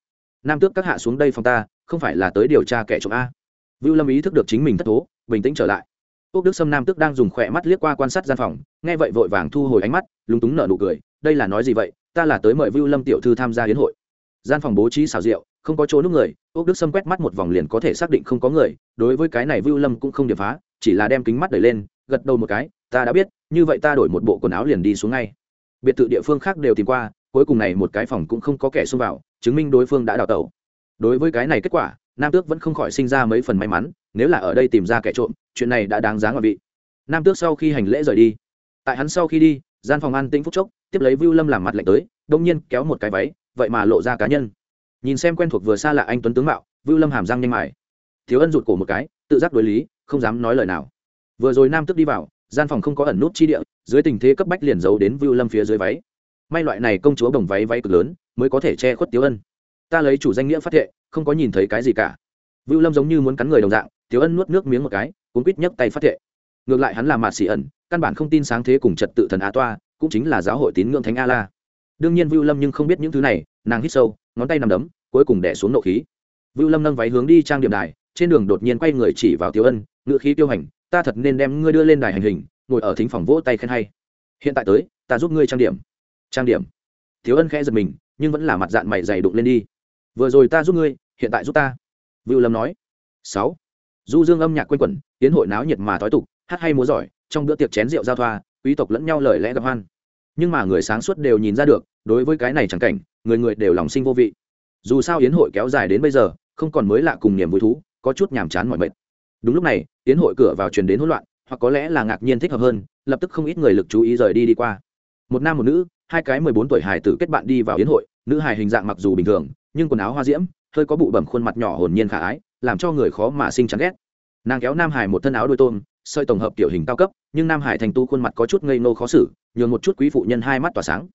Nam tước các hạ xuống đây phòng ta, không phải là tới điều tra kẻ trộm a. Vưu lâm ý thức được chính mình thất thố, bình tĩnh trở lại. Ốc đức sâm nam tước đang dùng khỏe mắt liếc qua quan sát gian phòng, nghe vậy vội vàng thu hồi ánh mắt, lúng túng nở nụ cười, đây là nói gì vậy, ta là tới mời vưu lâm tiểu thư tham gia hiến hội. Gian phòng bố trí xào rượu không có chỗ nước người ốc đức sâm quét mắt một vòng liền có thể xác định không có người, đối với cái này vưu lâm cũng không điệp phá, chỉ là đem kính mắt đẩy lên gật đầu một cái, ta đã biết, như vậy ta đổi một bộ quần áo liền đi xuống ngay. Biệt thự địa phương khác đều tìm qua, cuối cùng này một cái phòng cũng không có kẻ xông vào, chứng minh đối phương đã đào tẩu. Đối với cái này kết quả, nam tước vẫn không khỏi sinh ra mấy phần may mắn, nếu là ở đây tìm ra kẻ trộm, chuyện này đã đáng giá ngoại vị. Nam tước sau khi hành lễ rời đi, tại hắn sau khi đi, gian phòng an tĩnh phúc chốc, tiếp lấy vưu lâm làm mặt lệnh tới đông nhiên kéo một cái váy, vậy mà lộ ra cá nhân. Nhìn xem quen thuộc vừa xa lạ anh tuấn tướng mạo, vưu lâm hàm răng nhanh mải thiếu ân rụt cổ một cái, tự giác đối lý, không dám nói lời nào vừa rồi nam tước đi vào, gian phòng không có ẩn nút chi địa, dưới tình thế cấp bách liền giấu đến vưu lâm phía dưới váy. May loại này công chúa bồng váy váy cực lớn, mới có thể che khuất tiếu ân. Ta lấy chủ danh nghĩa phát thệ, không có nhìn thấy cái gì cả. Vưu lâm giống như muốn cắn người đồng dạng, tiếu ân nuốt nước miếng một cái cuốn quýt nhấc tay phát thệ. Ngược lại hắn là mạt xỉ ẩn, căn bản không tin sáng thế cùng trật tự thần á toa, cũng chính là giáo hội tín ngưỡng thánh a la đương nhiên vưu lâm nhưng không biết những thứ này, nàng hít sâu, ngón tay nằm đấm, cuối cùng đẻ xuống nộ khí. Vưu lâm nâng váy hướng đi trang điểm đài, trên đường đột nhiên quay người chỉ vào tiếu ân ngự khí tiêu hành ta thật nên đem ngươi đưa lên đài hành hình, ngồi ở thính phòng vỗ tay khen hay. Hiện tại tới, ta giúp ngươi trang điểm. Trang điểm. Thiếu ân khẽ giật mình, nhưng vẫn là mặt dạng mày dày đụng lên đi. Vừa rồi ta giúp ngươi, hiện tại giúp ta. Vưu lâm nói. Sáu. Du dương âm nhạc quanh quẩn, tiến hội náo nhiệt mà thói tục, hát hay múa giỏi, trong bữa tiệc chén rượu giao thoa, quý tộc lẫn nhau lời lẽ gặp hoan. Nhưng mà người sáng suốt đều nhìn ra được, đối với cái này chẳng cảnh, người người đều lòng sinh vô vị. Dù sao yến hội kéo dài đến bây giờ, không còn mới lạ cùng niềm vui thú, có chút nhàm chán mọi mệt đúng lúc này, tiến hội cửa vào truyền đến hỗn loạn, hoặc có lẽ là ngạc nhiên thích hợp hơn, lập tức không ít người lực chú ý rời đi đi qua. Một nam một nữ, hai cái mười bốn tuổi hài tử kết bạn đi vào yến hội, nữ hài hình dạng mặc dù bình thường, nhưng quần áo hoa diễm, hơi có bụ bẩm khuôn mặt nhỏ hồn nhiên khả ái, làm cho người khó mà sinh chán ghét. Nàng kéo nam hải một thân áo đôi tôm, sợi tổng hợp tiểu hình cao cấp, nhưng nam hải thành tu khuôn mặt có chút ngây nô khó xử, nhường một chút quý phụ nhân hai mắt tỏa sáng.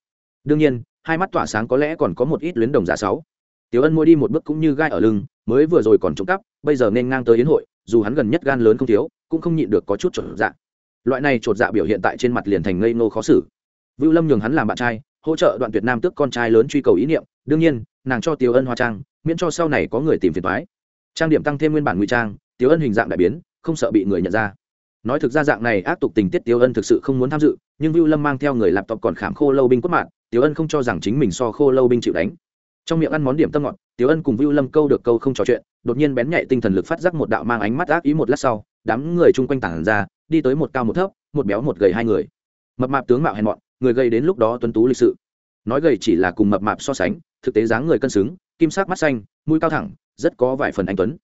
Đương nhiên, hai mắt tỏa sáng có lẽ còn có một ít luyến đồng giả sáu. Tiểu ân mua đi một bước cũng như gai ở lưng, mới vừa rồi còn trộm cắp, bây giờ nên ngang tới yến hội dù hắn gần nhất gan lớn không thiếu, cũng không nhịn được có chút chột dạ. Loại này trột dạ biểu hiện tại trên mặt liền thành ngây nô khó xử. Vưu lâm nhường hắn làm bạn trai, hỗ trợ đoạn tuyệt nam tước con trai lớn truy cầu ý niệm, đương nhiên, nàng cho tiểu ân hoa trang, miễn cho sau này có người tìm phiền thoái trang điểm tăng thêm nguyên bản ngụy trang tiểu ân hình dạng đại biến, không sợ bị người nhận ra. Nói thực ra dạng này ác tục tình tiết tiểu ân thực sự không muốn tham dự, nhưng vưu lâm mang theo người laptop còn khảm khô lâu binh quất mạng tiểu ân không cho rằng chính mình so khô lâu binh chịu đánh. Trong miệng ăn món điểm tâm ngọt tiểu ân cùng vưu lâm câu được câu không trò chuyện, đột nhiên bén nhạy tinh thần lực phát giác một đạo mang ánh mắt ác ý một lát sau, đám người chung quanh tản ra, đi tới một cao một thấp, một béo một gầy hai người. Mập mạp tướng mạo hèn mọn, người gầy đến lúc đó tuấn tú lịch sự. Nói gầy chỉ là cùng mập mạp so sánh, thực tế dáng người cân xứng, kim sắc mắt xanh, mũi cao thẳng, rất có vài phần anh tuấn.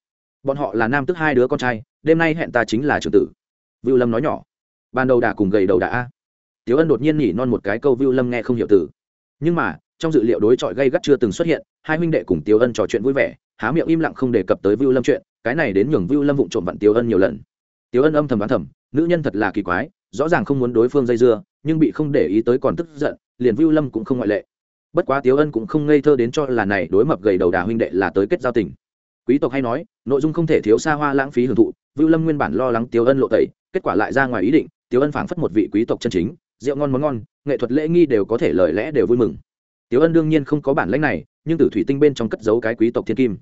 Bọn họ là nam tức hai đứa con trai, đêm nay hẹn ta chính là trưởng tử. Vưu lâm nói nhỏ. Ban đầu đà cùng gầy đầu đà a. Tiếu ân đột nhiên nhỉ non một cái câu vưu lâm nghe không hiểu từ. Nhưng mà trong dự liệu đối chọi gây gắt chưa từng xuất hiện, hai huynh đệ cùng tiêu ân trò chuyện vui vẻ, há miệng im lặng không đề cập tới vưu lâm chuyện, cái này đến nhường vưu lâm vụng trộm vặn tiêu ân nhiều lần. Tiêu ân âm thầm đoán thầm, nữ nhân thật là kỳ quái, rõ ràng không muốn đối phương dây dưa, nhưng bị không để ý tới còn tức giận, liền vưu lâm cũng không ngoại lệ. Bất quá tiêu ân cũng không ngây thơ đến cho là này đối mập gầy đầu đà huynh đệ là tới kết giao tình. Quý tộc hay nói, nội dung không thể thiếu xa hoa lãng phí hưởng thụ, vưu lâm nguyên bản lo lắng tiêu ân lộ tẩy, kết quả lại ra ngoài ý định tiêu ân phảng phất một vị quý tộc chân chính, rượu ngon món ngon, nghệ thuật lễ nghi đều có thể lời lẽ đều vui mừng tiếu ân đương nhiên không có bản lãnh này, nhưng tử thủy tinh bên trong cất giấu cái quý tộc thiên kim.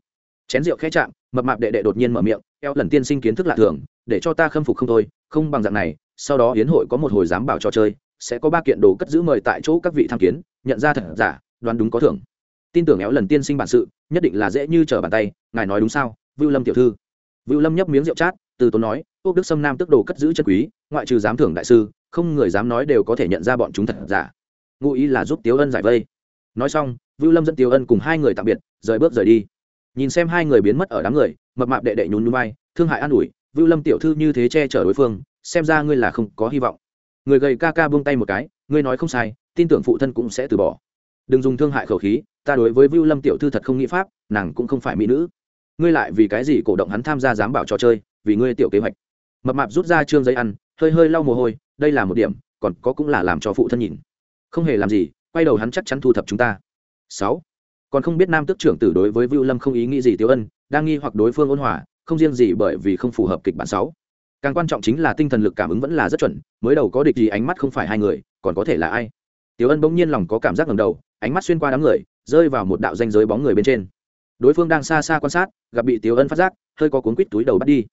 Chén rượu khẽ chạm, mập mạp đệ đệ đột nhiên mở miệng, eo, lần tiên sinh kiến thức lạ thường, để cho ta khâm phục không thôi, không bằng dạng này, sau đó hiến hội có một hồi giám bảo trò chơi, sẽ có ba kiện đồ cất giữ mời tại chỗ các vị tham kiến, nhận ra thật giả, đoán đúng có thưởng. Tin tưởng éo lần tiên sinh bản sự, nhất định là dễ như trở bàn tay, ngài nói đúng sao, vưu lâm tiểu thư. Vưu lâm nhấp miếng rượu chát, từ tốn nói quốc đức sâm nam tức đồ cất giữ chân quý, ngoại trừ giám thưởng đại sư, không người dám nói đều có thể nhận ra bọn chúng thật giả. Ngụ ý là giúp tiếu ân giải vây nói xong, vưu lâm dẫn Tiêu ân cùng hai người tạm biệt, rời bước rời đi. Nhìn xem hai người biến mất ở đám người, mập mạp đệ đệ nhún núi bay thương hại an ủi, vưu lâm tiểu thư như thế che chở đối phương, xem ra ngươi là không có hy vọng. Người gầy ca ca buông tay một cái, ngươi nói không sai, tin tưởng phụ thân cũng sẽ từ bỏ. Đừng dùng thương hại khẩu khí, ta đối với vưu lâm tiểu thư thật không nghĩ pháp, nàng cũng không phải mỹ nữ. Ngươi lại vì cái gì cổ động hắn tham gia giám bảo trò chơi, vì ngươi tiểu kế hoạch? Mập mạp rút ra trương giấy ăn, hơi hơi lau mồ hôi, đây là một điểm, còn có cũng là làm cho phụ thân nhìn. Không hề làm gì quay đầu hắn chắc chắn thu thập chúng ta. Sáu. Còn không biết nam tước trưởng tử đối với vưu lâm không ý nghĩ gì tiêu ân, đang nghi hoặc đối phương ôn hòa, không riêng gì bởi vì không phù hợp kịch bản sáu. Càng quan trọng chính là tinh thần lực cảm ứng vẫn là rất chuẩn, mới đầu có địch gì ánh mắt không phải hai người, còn có thể là ai? Tiêu ân bỗng nhiên lòng có cảm giác ngầm đầu, ánh mắt xuyên qua đám người, rơi vào một đạo danh giới bóng người bên trên. Đối phương đang xa xa quan sát, gặp bị Tiêu ân phát giác, hơi có cuốn quít túi đầu bắt đi.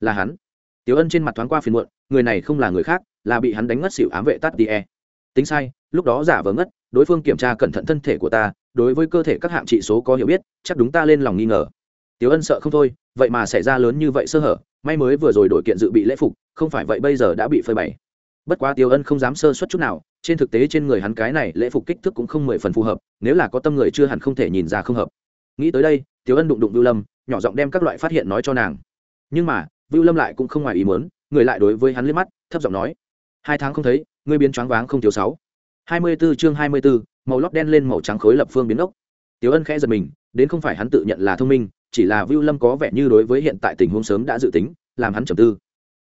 Là hắn. Tiêu ân trên mặt thoáng qua phiền muộn, người này không là người khác, là bị hắn đánh ngất xỉu ám vệ tắt đi e tính sai, lúc đó giả vờ ngất, đối phương kiểm tra cẩn thận thân thể của ta, đối với cơ thể các hạng trị số có hiểu biết, chắc đúng ta lên lòng nghi ngờ. Tiểu ân sợ không thôi, vậy mà xảy ra lớn như vậy sơ hở, may mới vừa rồi đổi kiện dự bị lễ phục, không phải vậy bây giờ đã bị phơi bày. Bất quá tiểu ân không dám sơ suất chút nào, trên thực tế trên người hắn cái này lễ phục kích thước cũng không mười phần phù hợp, nếu là có tâm người chưa hẳn không thể nhìn ra không hợp. Nghĩ tới đây, tiểu ân đụng đụng vưu lâm, nhỏ giọng đem các loại phát hiện nói cho nàng. Nhưng mà, vưu lâm lại cũng không ngoài ý muốn, người lại đối với hắn liếc mắt, thấp giọng nói hai tháng không thấy ngươi biến choáng váng không thiếu sáu. Hai mươi 24 chương hai mươi 24, màu lót đen lên màu trắng khối lập phương biến ốc. Tiểu ân khẽ giật mình đến không phải hắn tự nhận là thông minh chỉ là vưu lâm có vẻ như đối với hiện tại tình huống sớm đã dự tính làm hắn trầm tư.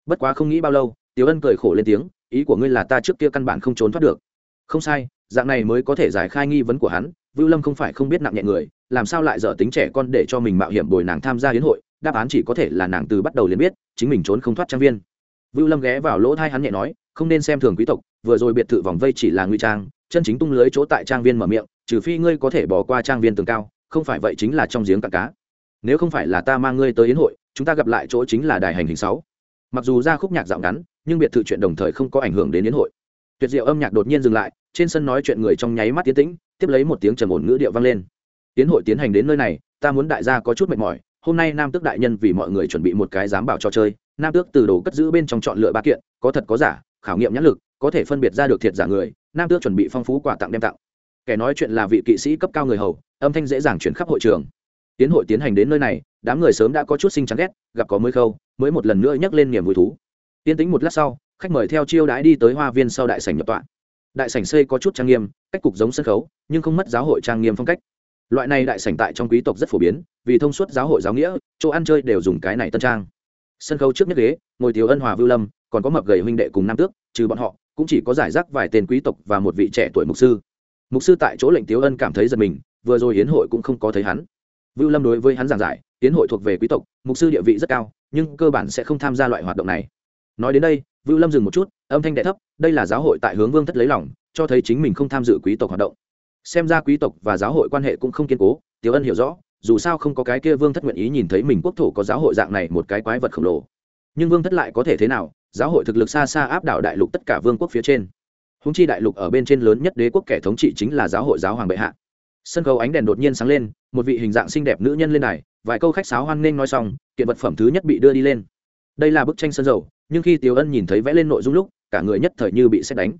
Bất quá không nghĩ bao lâu tiểu ân cười khổ lên tiếng ý của ngươi là ta trước kia căn bản không trốn thoát được. Không sai dạng này mới có thể giải khai nghi vấn của hắn vưu lâm không phải không biết nặng nhẹ người làm sao lại dở tính trẻ con để cho mình mạo hiểm bồi nàng tham gia hiến hội đáp án chỉ có thể là nàng từ bắt đầu liền biết chính mình trốn không thoát trang viên. Vưu lâm ghé vào lỗ thai hắn nhẹ nói không nên xem thường quý tộc, vừa rồi biệt thự vòng vây chỉ là nguy trang, chân chính tung lưới chỗ tại trang viên mở miệng, trừ phi ngươi có thể bỏ qua trang viên tường cao, không phải vậy chính là trong giếng cạn cá. Nếu không phải là ta mang ngươi tới yến hội, chúng ta gặp lại chỗ chính là đài hành hình sáu. Mặc dù ra khúc nhạc dạo ngắn, nhưng biệt thự chuyện đồng thời không có ảnh hưởng đến yến hội. Tuyệt diệu âm nhạc đột nhiên dừng lại, trên sân nói chuyện người trong nháy mắt tiến tĩnh, tiếp lấy một tiếng trầm ổn ngữ điệu vang lên. Tiến hội tiến hành đến nơi này, ta muốn đại gia có chút mệt mỏi, hôm nay nam tước đại nhân vì mọi người chuẩn bị một cái giám bảo cho chơi, nam tước từ đồ cất giữ bên trong chọn lựa ba kiện, có thật có giả khảo nghiệm nhãn lực, có thể phân biệt ra được thiệt giả người, nam tước chuẩn bị phong phú quà tặng đem tặng. Kẻ nói chuyện là vị kỵ sĩ cấp cao người hầu, âm thanh dễ dàng chuyển khắp hội trường. Tiến hội tiến hành đến nơi này, đám người sớm đã có chút sinh chán ghét, gặp có mới khâu, mới một lần nữa nhắc lên niềm vui thú. Tiên tính một lát sau, khách mời theo chiêu đãi đi tới hoa viên sau đại sảnh nhập tọa. Đại sảnh xây có chút trang nghiêm, cách cục giống sân khấu, nhưng không mất giáo hội trang nghiêm phong cách. Loại này đại sảnh tại trong quý tộc rất phổ biến, vì thông suốt giáo hội giáo nghĩa, chỗ ăn chơi đều dùng cái này tân trang. Sân khấu trước nhất ghế, ngồi thiếu ân hòa vưu lâm còn có mập gầy huynh đệ cùng nam tước, trừ bọn họ, cũng chỉ có giải rác vài tên quý tộc và một vị trẻ tuổi mục sư. Mục sư tại chỗ lệnh tiếu ân cảm thấy giật mình, vừa rồi hiến hội cũng không có thấy hắn. Vưu lâm đối với hắn giảng giải hiến hội thuộc về quý tộc, mục sư địa vị rất cao, nhưng cơ bản sẽ không tham gia loại hoạt động này. Nói đến đây, vưu lâm dừng một chút, âm thanh đệ thấp, đây là giáo hội tại hướng vương thất lấy lòng, cho thấy chính mình không tham dự quý tộc hoạt động. Xem ra quý tộc và giáo hội quan hệ cũng không kiên cố, tiếu ân hiểu rõ, dù sao không có cái kia vương thất nguyện ý nhìn thấy mình quốc thổ có giáo hội dạng này một cái quái vật khổng lồ. Nhưng vương thất lại có thể thế nào giáo hội thực lực xa xa áp đảo đại lục tất cả vương quốc phía trên. Húng chi đại lục ở bên trên lớn nhất đế quốc kẻ thống trị chính là giáo hội giáo hoàng bệ hạ. Sân khấu ánh đèn đột nhiên sáng lên, một vị hình dạng xinh đẹp nữ nhân lên này vài câu khách sáo hoan nghênh nói xong, kiện vật phẩm thứ nhất bị đưa đi lên. Đây là bức tranh sân dầu, nhưng khi Tiểu ân nhìn thấy vẽ lên nội dung lúc, cả người nhất thời như bị xét đánh.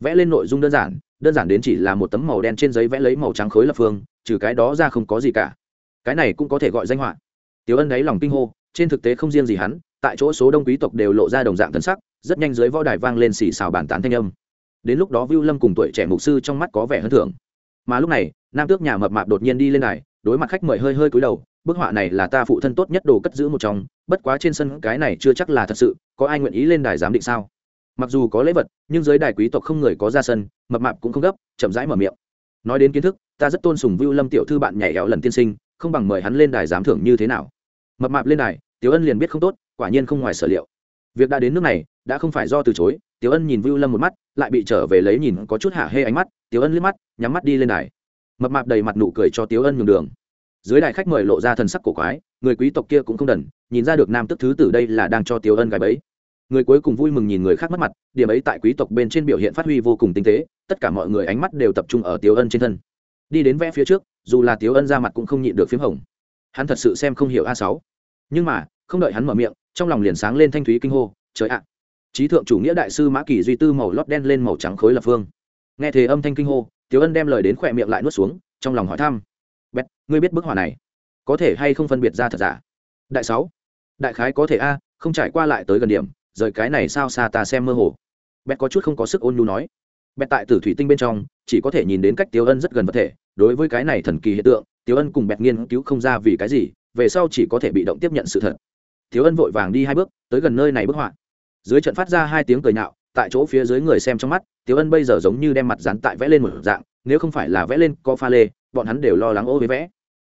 Vẽ lên nội dung đơn giản đơn giản đến chỉ là một tấm màu đen trên giấy vẽ lấy màu trắng khối lập phương, trừ cái đó ra không có gì cả. Cái này cũng có thể gọi danh họa. Tiểu ân đáy lòng kinh hô, trên thực tế không riêng gì hắn tại chỗ số đông quý tộc đều lộ ra đồng dạng thân sắc, rất nhanh dưới võ đài vang lên xì xào bàn tán thanh âm. Đến lúc đó vưu lâm cùng tuổi trẻ mục sư trong mắt có vẻ hơn thưởng. Mà lúc này, nam tước nhà mập mạp đột nhiên đi lên đài, đối mặt khách mời hơi hơi cúi đầu, bức họa này là ta phụ thân tốt nhất đồ cất giữ một trong, bất quá trên sân cái này chưa chắc là thật sự, có ai nguyện ý lên đài giám định sao? Mặc dù có lễ vật, nhưng giới đài quý tộc không người có ra sân, mập mạp cũng không gấp, chậm rãi mở miệng. Nói đến kiến thức, ta rất tôn sùng vưu lâm tiểu thư bạn nhảy éo lần tiên sinh, không bằng mời hắn lên đài giám thưởng như thế nào. Mập mạp lên đài, tiểu ân liền biết không tốt quả nhiên không ngoài sở liệu. Việc đã đến nước này, đã không phải do từ chối, tiểu ân nhìn vưu lâm một mắt, lại bị trở về lấy nhìn có chút hạ hê ánh mắt, tiểu ân liếc mắt, nhắm mắt đi lên đài. Mập mạp đầy mặt nụ cười cho tiểu ân nhường đường. Dưới đài khách mời lộ ra thần sắc cổ quái, người quý tộc kia cũng không đần, nhìn ra được nam tức thứ tử đây là đang cho tiểu ân gái bấy người cuối cùng vui mừng nhìn người khác mất mặt, điểm ấy tại quý tộc bên trên biểu hiện phát huy vô cùng tinh tế, tất cả mọi người ánh mắt đều tập trung ở tiểu ân trên thân. Đi đến vẽ phía trước, dù là tiểu ân ra mặt cũng không nhịn được p h m hồng. Hắn thật sự xem không hiểu a sáu. Nhưng mà, không đợi hắn mở miệng trong lòng liền sáng lên thanh thúy kinh hô, trời ạ! Trí thượng chủ nghĩa đại sư mã kỳ duy tư màu lót đen lên màu trắng khối lập phương. Nghe thế âm thanh kinh hô, tiểu ân đem lời đến khỏe miệng lại nuốt xuống, trong lòng hỏi thăm bét ngươi biết bức họa này có thể hay không phân biệt ra thật giả? Đại sáu, đại khái có thể a, không trải qua lại tới gần điểm, rời cái này sao xa ta xem mơ hồ. Bét có chút không có sức ôn nhu nói. Bét tại tử thủy tinh bên trong, chỉ có thể nhìn đến cách tiêu ân rất gần vật thể, đối với cái này thần kỳ hiện tượng tiêu ân cùng bét nghiên cứu không ra vì cái gì, về sau chỉ có thể bị động tiếp nhận sự thật tiêu ân vội vàng đi hai bước tới gần nơi này bức họa. Dưới trận phát ra hai tiếng cười nhạo tại chỗ phía dưới người xem trong mắt tiêu ân bây giờ giống như đem mặt dán tại vẽ lên một dạng nếu không phải là vẽ lên có pha lê bọn hắn đều lo lắng ô với vẽ.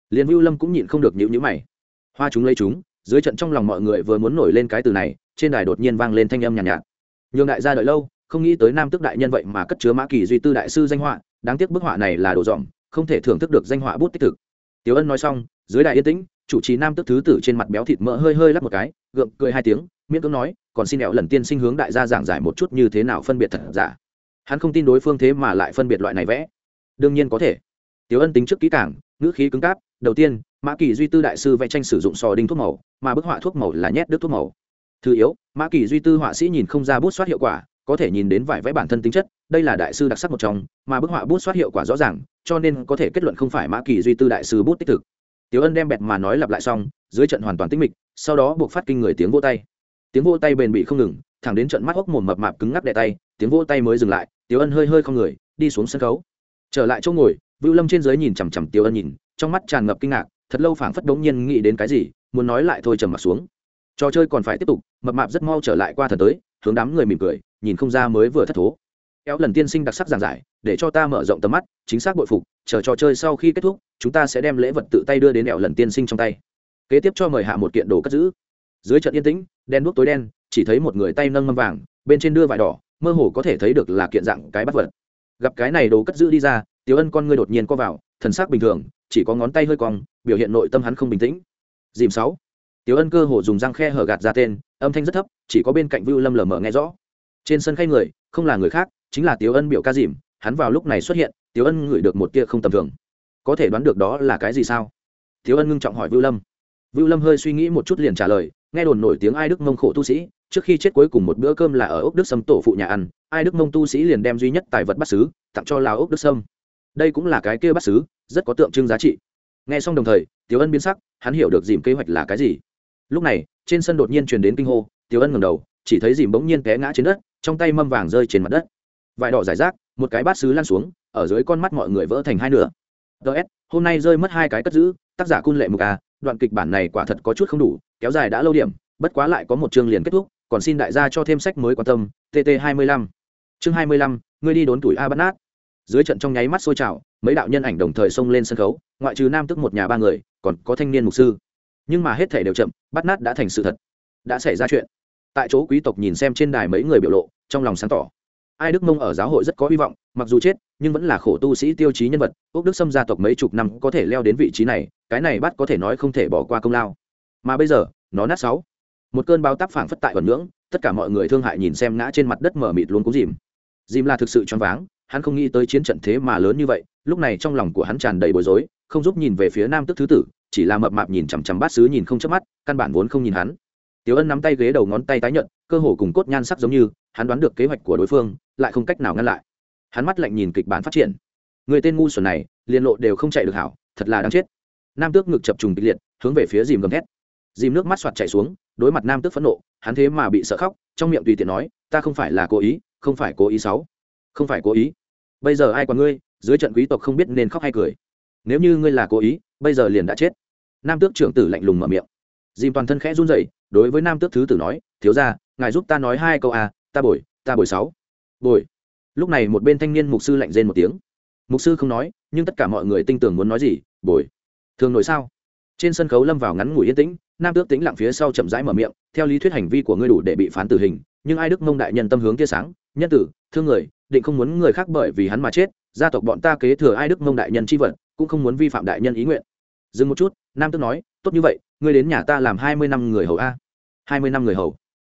Liền vưu lâm cũng nhịn không được nhịu nhữ mày. Hoa chúng lấy chúng dưới trận trong lòng mọi người vừa muốn nổi lên cái từ này trên đài đột nhiên vang lên thanh âm nhàn nhạt, nhạt. Nhường đại gia đợi lâu không nghĩ tới nam tước đại nhân vậy mà cất chứa mã kỳ duy tư đại sư danh họa đáng tiếc bức họa này là đồ dỏm không thể thưởng thức được danh họa bút tích thực. Tiểu ân nói xong dưới đại yên tĩnh chủ trì nam tước thứ tử trên mặt béo thịt mỡ hơi hơi lắp một cái, gượng cười hai tiếng, miễn cưỡng nói, còn xin ẹo lần tiên sinh hướng đại gia giảng giải một chút như thế nào phân biệt thật giả. Hắn không tin đối phương thế mà lại phân biệt loại này vẽ. Đương nhiên có thể. Tiểu ân tính trước kỹ cảng ngữ khí cứng cáp, đầu tiên, mã kỳ duy tư đại sư vẽ tranh sử dụng sò đinh thuốc màu, mà bức họa thuốc màu là nhét đứt thuốc màu. Thứ yếu, mã kỳ duy tư họa sĩ nhìn không ra bút soát hiệu quả, có thể nhìn đến vải vẽ bản thân tính chất, đây là đại sư đặc sắc một trong, mà bức họa bút soát hiệu quả rõ ràng, cho nên có thể kết luận không phải mã kỳ duy tư đại sư bút tích thực tiểu ân đem bẹt mà nói lặp lại xong, dưới trận hoàn toàn tĩnh mịch, sau đó buộc phát kinh người tiếng vô tay. Tiếng vô tay bền bị không ngừng, thẳng đến trận mắt hốc mồm mập mạp cứng ngắc đè tay, tiếng vô tay mới dừng lại, Tiểu ân hơi hơi không người, đi xuống sân khấu. Trở lại chỗ ngồi, vưu lâm trên dưới nhìn chằm chằm Tiểu ân nhìn, trong mắt tràn ngập kinh ngạc, thật lâu phảng phất đống nhiên nghĩ đến cái gì, muốn nói lại thôi trầm mặt xuống. Trò chơi còn phải tiếp tục, mập mạp rất mau trở lại qua thần tới, hướng đám người mỉm cười, nhìn không ra mới vừa thất thố. Kéo lần tiên sinh đặc sắc giảng giải để cho ta mở rộng tầm mắt, chính xác bội phục, chờ trò chơi sau khi kết thúc, chúng ta sẽ đem lễ vật tự tay đưa đến đèo lần tiên sinh trong tay. Kế tiếp cho mời hạ một kiện đồ cất giữ. Dưới trận yên tĩnh, đen đuốc tối đen, chỉ thấy một người tay nâng mâm vàng, bên trên đưa vải đỏ, mơ hồ có thể thấy được là kiện dạng cái bắt vật. Gặp cái này đồ cất giữ đi ra tiếu ân con ngươi đột nhiên co vào, thần sắc bình thường, chỉ có ngón tay hơi cong, biểu hiện nội tâm hắn không bình tĩnh. Dìm sáu. Tiếu ân cơ hồ dùng răng khe hở gạt ra tên, âm thanh rất thấp, chỉ có bên cạnh vưu lâm lờ mờ nghe rõ. Trên sân khay người, không là người khác, chính là tiếu ân biểu ca dìm hắn vào lúc này xuất hiện, tiếu ân ngửi được một tia không tầm thường. Có thể đoán được đó là cái gì sao? Tiếu ân ngưng trọng hỏi vưu lâm. Vưu lâm hơi suy nghĩ một chút liền trả lời, nghe đồn nổi tiếng ai đức mông khổ tu sĩ, trước khi chết cuối cùng một bữa cơm là ở ốc đức sâm tổ phụ nhà ăn, ai đức mông tu sĩ liền đem duy nhất tài vật bắt xứ, tặng cho lào ốc đức sâm. Đây cũng là cái kia bắt xứ, rất có tượng trưng giá trị. Nghe xong đồng thời, tiếu ân biến sắc, hắn hiểu được dìm kế hoạch là cái gì. Lúc này, trên sân đột nhiên truyền đến kinh hô, tiếu ân ngầm đầu, chỉ thấy dìm bỗng nhiên té ngã trên đất, trong tay mâm vàng rơi trên mặt đất vải đỏ giải rác, một cái bát xứ lan xuống, ở dưới con mắt mọi người vỡ thành hai nửa. Ts hôm nay rơi mất hai cái cất giữ, tác giả cun lệ mục à đoạn kịch bản này quả thật có chút không đủ, kéo dài đã lâu điểm, bất quá lại có một chương liền kết thúc, còn xin đại gia cho thêm sách mới quan tâm tt hai mươi lăm. Chương hai mươi lăm, ngươi đi đốn tuổi a bắt nát. Dưới trận trong nháy mắt sôi trào, mấy đạo nhân ảnh đồng thời xông lên sân khấu, ngoại trừ nam tức một nhà ba người, còn có thanh niên mục sư. Nhưng mà hết thể đều chậm bắt nát đã thành sự thật, đã xảy ra chuyện. Tại chỗ quý tộc nhìn xem trên đài mấy người biểu lộ, trong lòng sáng tỏ ai đức mông ở giáo hội rất có hy vọng, mặc dù chết, nhưng vẫn là khổ tu sĩ tiêu chí nhân vật ốc đức xâm gia tộc mấy chục năm có thể leo đến vị trí này, cái này bắt có thể nói không thể bỏ qua công lao. Mà bây giờ, nó nát sáu. Một cơn bao tác phảng phất tại vẩn ngưỡng, tất cả mọi người thương hại nhìn xem ngã trên mặt đất mở mịt luôn cũng dìm. Dìm là thực sự choáng váng, hắn không nghĩ tới chiến trận thế mà lớn như vậy, lúc này trong lòng của hắn tràn đầy bối rối, không giúp nhìn về phía nam tức thứ tử, chỉ là mập mạp nhìn chằm chằm bát sứ nhìn không chớp mắt, căn bản vốn không nhìn hắn. Tiểu Ân nắm tay ghế đầu ngón tay tái nhợt, cơ hồ cùng cốt nhan sắc giống như, hắn đoán được kế hoạch của đối phương, lại không cách nào ngăn lại. Hắn mắt lạnh nhìn kịch bản phát triển. Người tên ngu xuẩn này, liên lộ đều không chạy được hảo, thật là đáng chết. Nam Tước ngực chập trùng kịch liệt, hướng về phía Dìm gầm thét. Dìm nước mắt xoạt chảy xuống, đối mặt Nam Tước phẫn nộ, hắn thế mà bị sợ khóc, trong miệng tùy tiện nói, ta không phải là cố ý, không phải cố ý sáu, không phải cố ý. Bây giờ ai quản ngươi, dưới trận quý tộc không biết nên khóc hay cười. Nếu như ngươi là cố ý, bây giờ liền đã chết. Nam Tước trưởng tử lạnh lùng mở miệng. Dìm toàn thân khẽ run rẩy, đối với nam tước thứ tử nói, thiếu ra ngài giúp ta nói hai câu à ta bồi ta bồi sáu. Bồi? Lúc này một bên thanh niên mục sư lạnh rên một tiếng. Mục sư không nói, nhưng tất cả mọi người tin tưởng muốn nói gì, bồi. Thường nổi sao? Trên sân khấu lâm vào ngắn ngủi yên tĩnh, nam tước tính lặng phía sau chậm rãi mở miệng, theo lý thuyết hành vi của ngươi đủ để bị phán tử hình, nhưng ai đức mông đại nhân tâm hướng tia sáng, nhân tử, thương người, định không muốn người khác bởi vì hắn mà chết, gia tộc bọn ta kế thừa ai đức mông đại nhân chi vật, cũng không muốn vi phạm đại nhân ý nguyện. Dừng một chút, nam tước nói, tốt như vậy ngươi đến nhà ta làm hai mươi năm người hầu a. Hai mươi năm người hầu.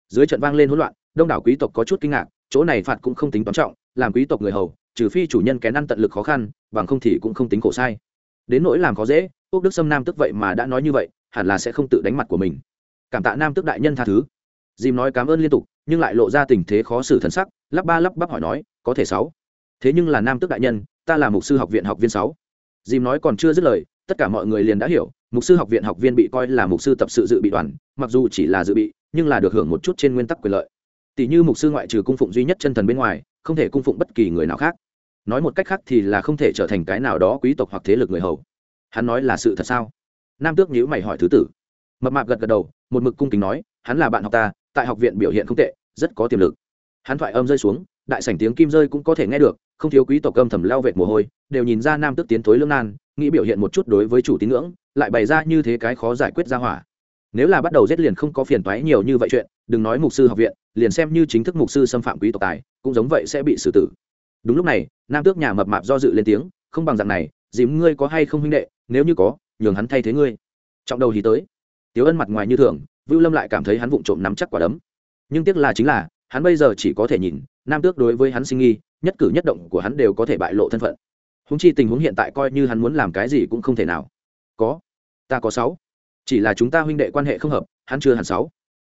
Dưới trận vang lên hỗn loạn, đông đảo quý tộc có chút kinh ngạc, chỗ này phạt cũng không tính toán trọng, làm quý tộc người hầu, trừ phi chủ nhân kén ăn tận lực khó khăn, bằng không thì cũng không tính khổ sai. Đến nỗi làm khó dễ, quốc đức xâm nam tức vậy mà đã nói như vậy, hẳn là sẽ không tự đánh mặt của mình. Cảm tạ nam tức đại nhân tha thứ. Dìm nói cảm ơn liên tục, nhưng lại lộ ra tình thế khó xử thần sắc, lắp ba lắp bắp hỏi nói, có thể sáu. Thế nhưng là nam tức đại nhân, ta là mục sư học viện học viên sáu. Dìm nói còn chưa dứt lời tất cả mọi người liền đã hiểu, mục sư học viện học viên bị coi là mục sư tập sự dự bị đoàn, mặc dù chỉ là dự bị, nhưng là được hưởng một chút trên nguyên tắc quyền lợi. Tỷ như mục sư ngoại trừ cung phụng duy nhất chân thần bên ngoài, không thể cung phụng bất kỳ người nào khác. Nói một cách khác thì là không thể trở thành cái nào đó quý tộc hoặc thế lực người hầu. Hắn nói là sự thật sao? Nam tước nhữ mày hỏi thứ tử. Mập mạp gật gật đầu, một mực cung kính nói, hắn là bạn học ta, tại học viện biểu hiện không tệ, rất có tiềm lực. Hắn thoại âm rơi xuống, đại sảnh tiếng kim rơi cũng có thể nghe được, không thiếu quý tộc âm thầm lao vệt mồ hôi, đều nhìn ra nam tước tiến thối lương nan nghĩ biểu hiện một chút đối với chủ tín ngưỡng, lại bày ra như thế cái khó giải quyết ra hỏa. Nếu là bắt đầu giết liền không có phiền toái nhiều như vậy chuyện, đừng nói mục sư học viện, liền xem như chính thức mục sư xâm phạm quý tộc tài, cũng giống vậy sẽ bị xử tử. Đúng lúc này, nam tước nhà mập mạp do dự lên tiếng, không bằng dạng này, dìm ngươi có hay không huynh đệ, nếu như có, nhường hắn thay thế ngươi. Trọng đầu thì tới. Tiếu ân mặt ngoài như thường, vưu lâm lại cảm thấy hắn vụng trộm nắm chắc quả đấm. Nhưng tiếc là chính là, hắn bây giờ chỉ có thể nhìn, nam tước đối với hắn sinh nghi, nhất cử nhất động của hắn đều có thể bại lộ thân phận húng chi tình huống hiện tại coi như hắn muốn làm cái gì cũng không thể nào. Có. Ta có sáu. Chỉ là chúng ta huynh đệ quan hệ không hợp, hắn chưa hẳn sáu.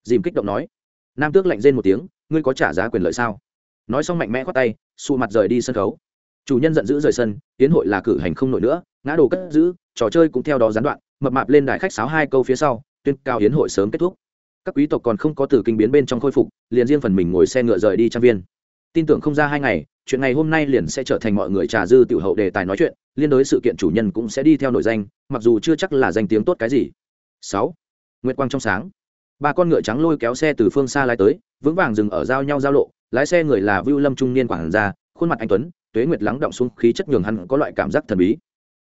Dìm kích động nói. Nam tước lạnh rên một tiếng, ngươi có trả giá quyền lợi sao? Nói xong mạnh mẽ khoát tay xù mặt rời đi sân khấu. Chủ nhân giận dữ rời sân, tiến hội là cử hành không nổi nữa, ngã đồ cất giữ, trò chơi cũng theo đó gián đoạn, mập mạp lên đài khách sáo hai câu phía sau, tuyên cao hiến hội sớm kết thúc. Các quý tộc còn không có từ kinh biến bên trong khôi phục, liền riêng phần mình ngồi xe ngựa rời đi trang viên. Tin tưởng không ra hai ngày chuyện ngày hôm nay liền sẽ trở thành mọi người trà dư tiểu hậu đề tài nói chuyện, liên đối sự kiện chủ nhân cũng sẽ đi theo nội danh, mặc dù chưa chắc là danh tiếng tốt cái gì. Sáu, nguyệt quang trong sáng. Ba con ngựa trắng lôi kéo xe từ phương xa lái tới, vững vàng dừng ở giao nhau giao lộ, lái xe người là vưu lâm trung niên quảng gia, khuôn mặt anh tuấn, tuế nguyệt lắng động xuống khí chất nhường hắn có loại cảm giác thần bí.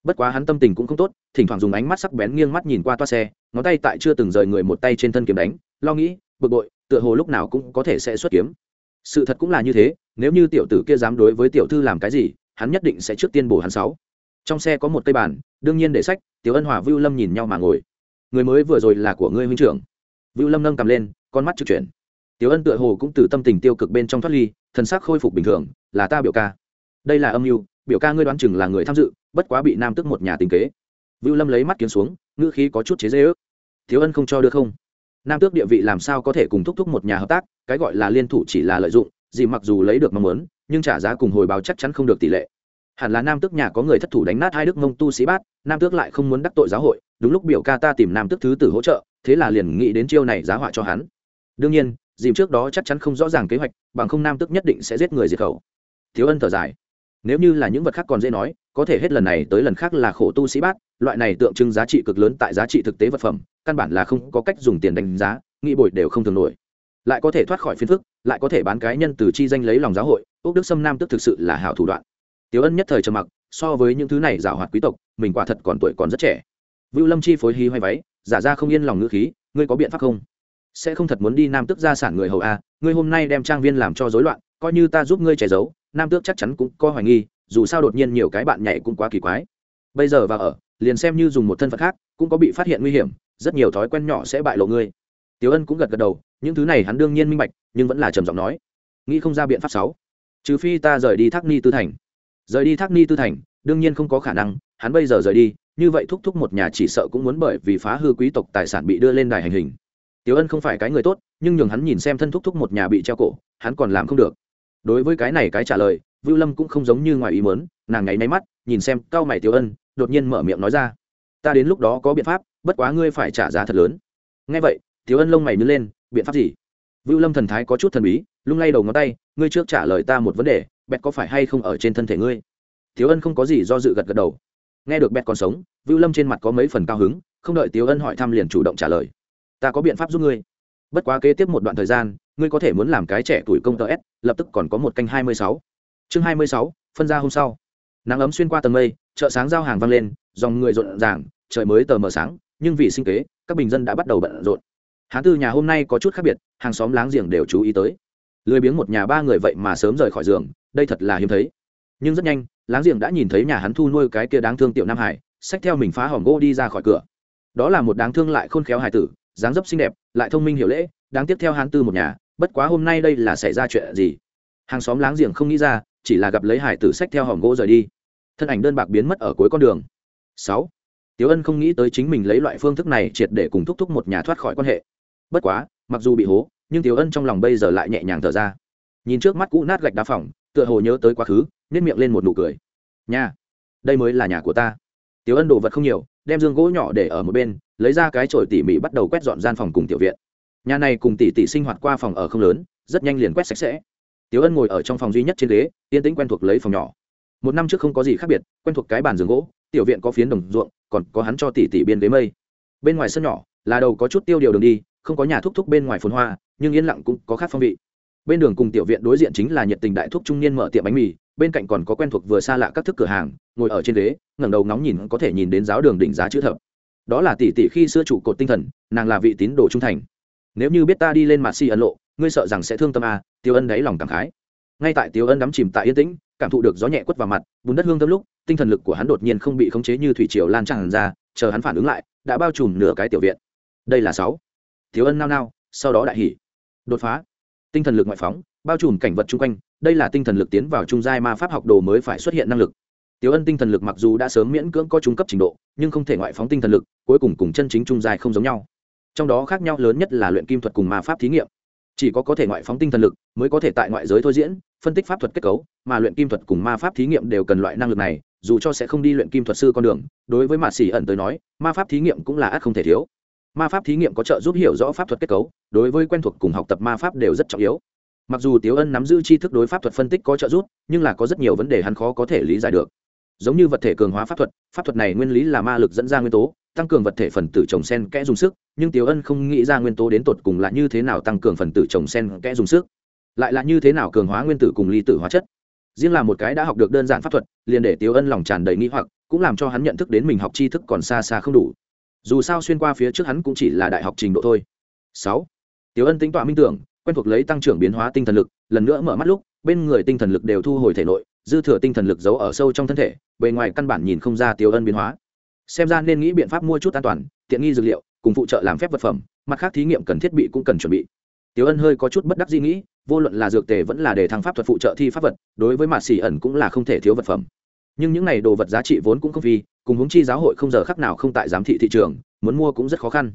Bất quá hắn tâm tình cũng không tốt, thỉnh thoảng dùng ánh mắt sắc bén nghiêng mắt nhìn qua toa xe, ngón tay tại chưa từng rời người một tay trên thân kiếm đánh, lo nghĩ, bực bội, tựa hồ lúc nào cũng có thể sẽ xuất kiếm. Sự thật cũng là như thế nếu như tiểu tử kia dám đối với tiểu thư làm cái gì, hắn nhất định sẽ trước tiên bổ hắn sáu. Trong xe có một cây bàn, đương nhiên để sách, tiểu ân hòa vưu lâm nhìn nhau mà ngồi. Người mới vừa rồi là của ngươi huynh trưởng. Vưu lâm nâng cầm lên, con mắt trực chuyển. Tiểu ân tựa hồ cũng từ tâm tình tiêu cực bên trong thoát ly, thần sắc khôi phục bình thường, là ta biểu ca. Đây là âm mưu, biểu ca ngươi đoán chừng là người tham dự, bất quá bị nam tức một nhà tình kế. Vưu lâm lấy mắt kiếm xuống, ngữ khí có chút chế dễ ước thiếu ân không cho được không? Nam tước địa vị làm sao có thể cùng thúc thúc một nhà hợp tác, cái gọi là liên thủ chỉ là lợi dụng dì mặc dù lấy được mong muốn, nhưng trả giá cùng hồi báo chắc chắn không được tỷ lệ. Hẳn là nam tước nhà có người thất thủ đánh nát hai đức mông tu sĩ bát, nam tước lại không muốn đắc tội giáo hội, đúng lúc biểu ca ta tìm nam tước thứ tử hỗ trợ, thế là liền nghĩ đến chiêu này giá họa cho hắn. Đương nhiên, dìm trước đó chắc chắn không rõ ràng kế hoạch, bằng không nam tước nhất định sẽ giết người diệt khẩu. Thiếu ân thở dài. Nếu như là những vật khác còn dễ nói, có thể hết lần này tới lần khác là khổ tu sĩ bát, loại này tượng trưng giá trị cực lớn tại giá trị thực tế vật phẩm, căn bản là không có cách dùng tiền đánh giá, nghĩ bồi đều không thường nổi lại có thể thoát khỏi phiền phức, lại có thể bán cái nhân từ chi danh lấy lòng giáo hội ốc đức sâm nam tức thực sự là hảo thủ đoạn. Tiếu ân nhất thời trầm mặc, so với những thứ này giảo hoạt quý tộc, mình quả thật còn tuổi còn rất trẻ. Vưu lâm chi phối hí hoay váy, giả ra không yên lòng ngữ khí, ngươi có biện pháp không? Sẽ không thật muốn đi nam tước gia sản người hầu a, ngươi hôm nay đem trang viên làm cho rối loạn, coi như ta giúp ngươi che giấu, nam tước chắc chắn cũng có hoài nghi, dù sao đột nhiên nhiều cái bạn nhảy cũng quá kỳ quái. Bây giờ và ở, liền xem như dùng một thân phận khác, cũng có bị phát hiện nguy hiểm, rất nhiều thói quen nhỏ sẽ bại lộ ngươi. Tiếu ân cũng gật gật đầu những thứ này hắn đương nhiên minh bạch, nhưng vẫn là trầm giọng nói. Nghĩ không ra biện pháp sáu. Trừ phi ta rời đi thác ni tư thành. Rời đi thác ni tư thành, đương nhiên không có khả năng, hắn bây giờ rời đi, như vậy thúc thúc một nhà chỉ sợ cũng muốn bởi vì phá hư quý tộc tài sản bị đưa lên đài hành hình. Tiểu ân không phải cái người tốt, nhưng nhường hắn nhìn xem thân thúc thúc một nhà bị treo cổ, hắn còn làm không được. Đối với cái này cái trả lời, vưu lâm cũng không giống như ngoài ý mớn nàng ngáy máy mắt, nhìn xem cao mày tiểu ân, đột nhiên mở miệng nói ra. Ta đến lúc đó có biện pháp, bất quá ngươi phải trả giá thật lớn. Ngay vậy, tiểu ân lông mày nứt lên biện pháp gì? Vưu lâm thần thái có chút thần bí, lung lay đầu ngón tay, ngươi trước trả lời ta một vấn đề, bẹt có phải hay không ở trên thân thể ngươi? Thiếu ân không có gì do dự gật gật đầu. Nghe được bẹt còn sống, vưu lâm trên mặt có mấy phần cao hứng, không đợi tiếu ân hỏi thăm liền chủ động trả lời. Ta có biện pháp giúp ngươi. Bất quá kế tiếp một đoạn thời gian, ngươi có thể muốn làm cái trẻ tuổi công tờ s, lập tức còn có một canh hai mươi sáu. Chương hai mươi sáu, phân ra hôm sau. Nắng ấm xuyên qua tầng mây, chợ sáng giao hàng vang lên, dòng người rộn ràng, trời mới tờ mờ sáng, nhưng vì sinh kế, các bình dân đã bắt đầu bận rộn hán tư nhà hôm nay có chút khác biệt, hàng xóm láng giềng đều chú ý tới. Lười biếng một nhà ba người vậy mà sớm rời khỏi giường, đây thật là hiếm thấy. Nhưng rất nhanh, láng giềng đã nhìn thấy nhà hắn thu nuôi cái kia đáng thương tiểu nam hải, xách theo mình phá hỏng gỗ đi ra khỏi cửa. Đó là một đáng thương lại khôn khéo hải tử, dáng dấp xinh đẹp, lại thông minh hiểu lễ, đáng tiếp theo hán tư một nhà, bất quá hôm nay đây là xảy ra chuyện gì? Hàng xóm láng giềng không nghĩ ra, chỉ là gặp lấy hải tử sách theo hòm gỗ rời đi. Thân ảnh đơn bạc biến mất ở cuối con đường. Sáu tiếu ân không nghĩ tới chính mình lấy loại phương thức này triệt để cùng thúc thúc một nhà thoát khỏi quan hệ bất quá, mặc dù bị hố, nhưng tiểu ân trong lòng bây giờ lại nhẹ nhàng thở ra. Nhìn trước mắt cũ nát gạch đá phòng, tựa hồ nhớ tới quá khứ nếp miệng lên một nụ cười. Nhà đây mới là nhà của ta. Tiểu ân đồ vật không nhiều, đem dương gỗ nhỏ để ở một bên, lấy ra cái chổi tỉ mỉ bắt đầu quét dọn gian phòng cùng tiểu viện. Nhà này cùng tỷ tỷ sinh hoạt qua phòng ở không lớn, rất nhanh liền quét sạch sẽ. Tiểu ân ngồi ở trong phòng duy nhất trên ghế, yên tĩnh quen thuộc lấy phòng nhỏ. Một năm trước không có gì khác biệt, quen thuộc cái bàn giường gỗ, tiểu viện có phiến đồng ruộng, còn có hắn cho tỷ tỷ biên ghế mây. Bên ngoài sân nhỏ, là đầu có chút tiêu điều đường đi không có nhà thúc thúc bên ngoài phồn hoa, nhưng yên lặng cũng có khác phong vị. Bên đường cùng tiểu viện đối diện chính là nhiệt tình đại thúc trung niên mở tiệm bánh mì, bên cạnh còn có quen thuộc vừa xa lạ các thức cửa hàng, ngồi ở trên ghế, ngẩng đầu ngóng nhìn có thể nhìn đến giáo đường đỉnh giá chữ thập. Đó là tỷ tỷ khi xưa trụ cột tinh thần, nàng là vị tín đồ trung thành. Nếu như biết ta đi lên mặt si ấn lộ, ngươi sợ rằng sẽ thương tâm a tiêu ân đáy lòng cảm khái. Ngay tại tiêu ân đắm chìm tại yên tĩnh, cảm thụ được gió nhẹ quất vào mặt, bùn đất hương thơm lúc, tinh thần lực của hắn đột nhiên không bị khống chế như thủy triều lan tràn ra, chờ hắn phản ứng lại, đã bao trùm nửa cái tiểu viện. Đây là sáu thiếu ân nao nao sau đó đại hỉ đột phá tinh thần lực ngoại phóng bao trùm cảnh vật chung quanh đây là tinh thần lực tiến vào trung giai ma pháp học đồ mới phải xuất hiện năng lực Tiểu Ân tinh thần lực mặc dù đã sớm miễn cưỡng có trung cấp trình độ, nhưng không thể ngoại phóng tinh thần lực, cuối cùng cùng chân chính trung giai không giống nhau. Trong đó khác nhau lớn nhất là luyện kim thuật cùng ma pháp thí nghiệm. Chỉ có có thể ngoại phóng tinh thần lực, mới có thể tại ngoại giới thôi diễn, phân tích pháp thuật kết cấu, mà luyện kim thuật cùng ma pháp thí nghiệm đều cần loại năng lực này, dù cho sẽ không đi luyện kim thuật sư con đường, đối với mạ xỉ ẩn tới nói, ma pháp thí nghiệm cũng là ác không thể thiếu ma pháp thí nghiệm có trợ giúp hiểu rõ pháp thuật kết cấu, đối với quen thuộc cùng học tập ma pháp đều rất trọng yếu. Mặc dù tiếu ân nắm giữ tri thức đối pháp thuật phân tích có trợ giúp, nhưng là có rất nhiều vấn đề hắn khó có thể lý giải được. Giống như vật thể cường hóa pháp thuật pháp thuật này nguyên lý là ma lực dẫn ra nguyên tố, tăng cường vật thể phần tử trồng sen kẽ dùng sức, nhưng tiếu ân không nghĩ ra nguyên tố đến tột cùng là như thế nào tăng cường phần tử trồng sen kẽ dùng sức, lại là như thế nào cường hóa nguyên tử cùng ly tử hóa chất. Riêng là một cái đã học được đơn giản pháp thuật, liền để tiếu ân lòng tràn đầy nghĩ hoặc, cũng làm cho hắn nhận thức đến mình học tri thức còn xa xa không đủ dù sao xuyên qua phía trước hắn cũng chỉ là đại học trình độ thôi. Sáu, tiểu ân tính tọa minh tưởng, quen thuộc lấy tăng trưởng biến hóa tinh thần lực, lần nữa mở mắt lúc, bên người tinh thần lực đều thu hồi thể nội, dư thừa tinh thần lực giấu ở sâu trong thân thể, bề ngoài căn bản nhìn không ra tiểu ân biến hóa. Xem ra nên nghĩ biện pháp mua chút an toàn, tiện nghi dược liệu, cùng phụ trợ làm phép vật phẩm, mặt khác thí nghiệm cần thiết bị cũng cần chuẩn bị. Tiểu ân hơi có chút bất đắc dĩ nghĩ, vô luận là dược tề vẫn là để thăng pháp thuật phụ trợ thi pháp vật, đối với mạt xỉ ẩn cũng là không thể thiếu vật phẩm. Nhưng những này đồ vật giá trị vốn cũng không phi cùng hướng chi giáo hội không giờ khắc nào không tại giám thị thị trường, muốn mua cũng rất khó khăn.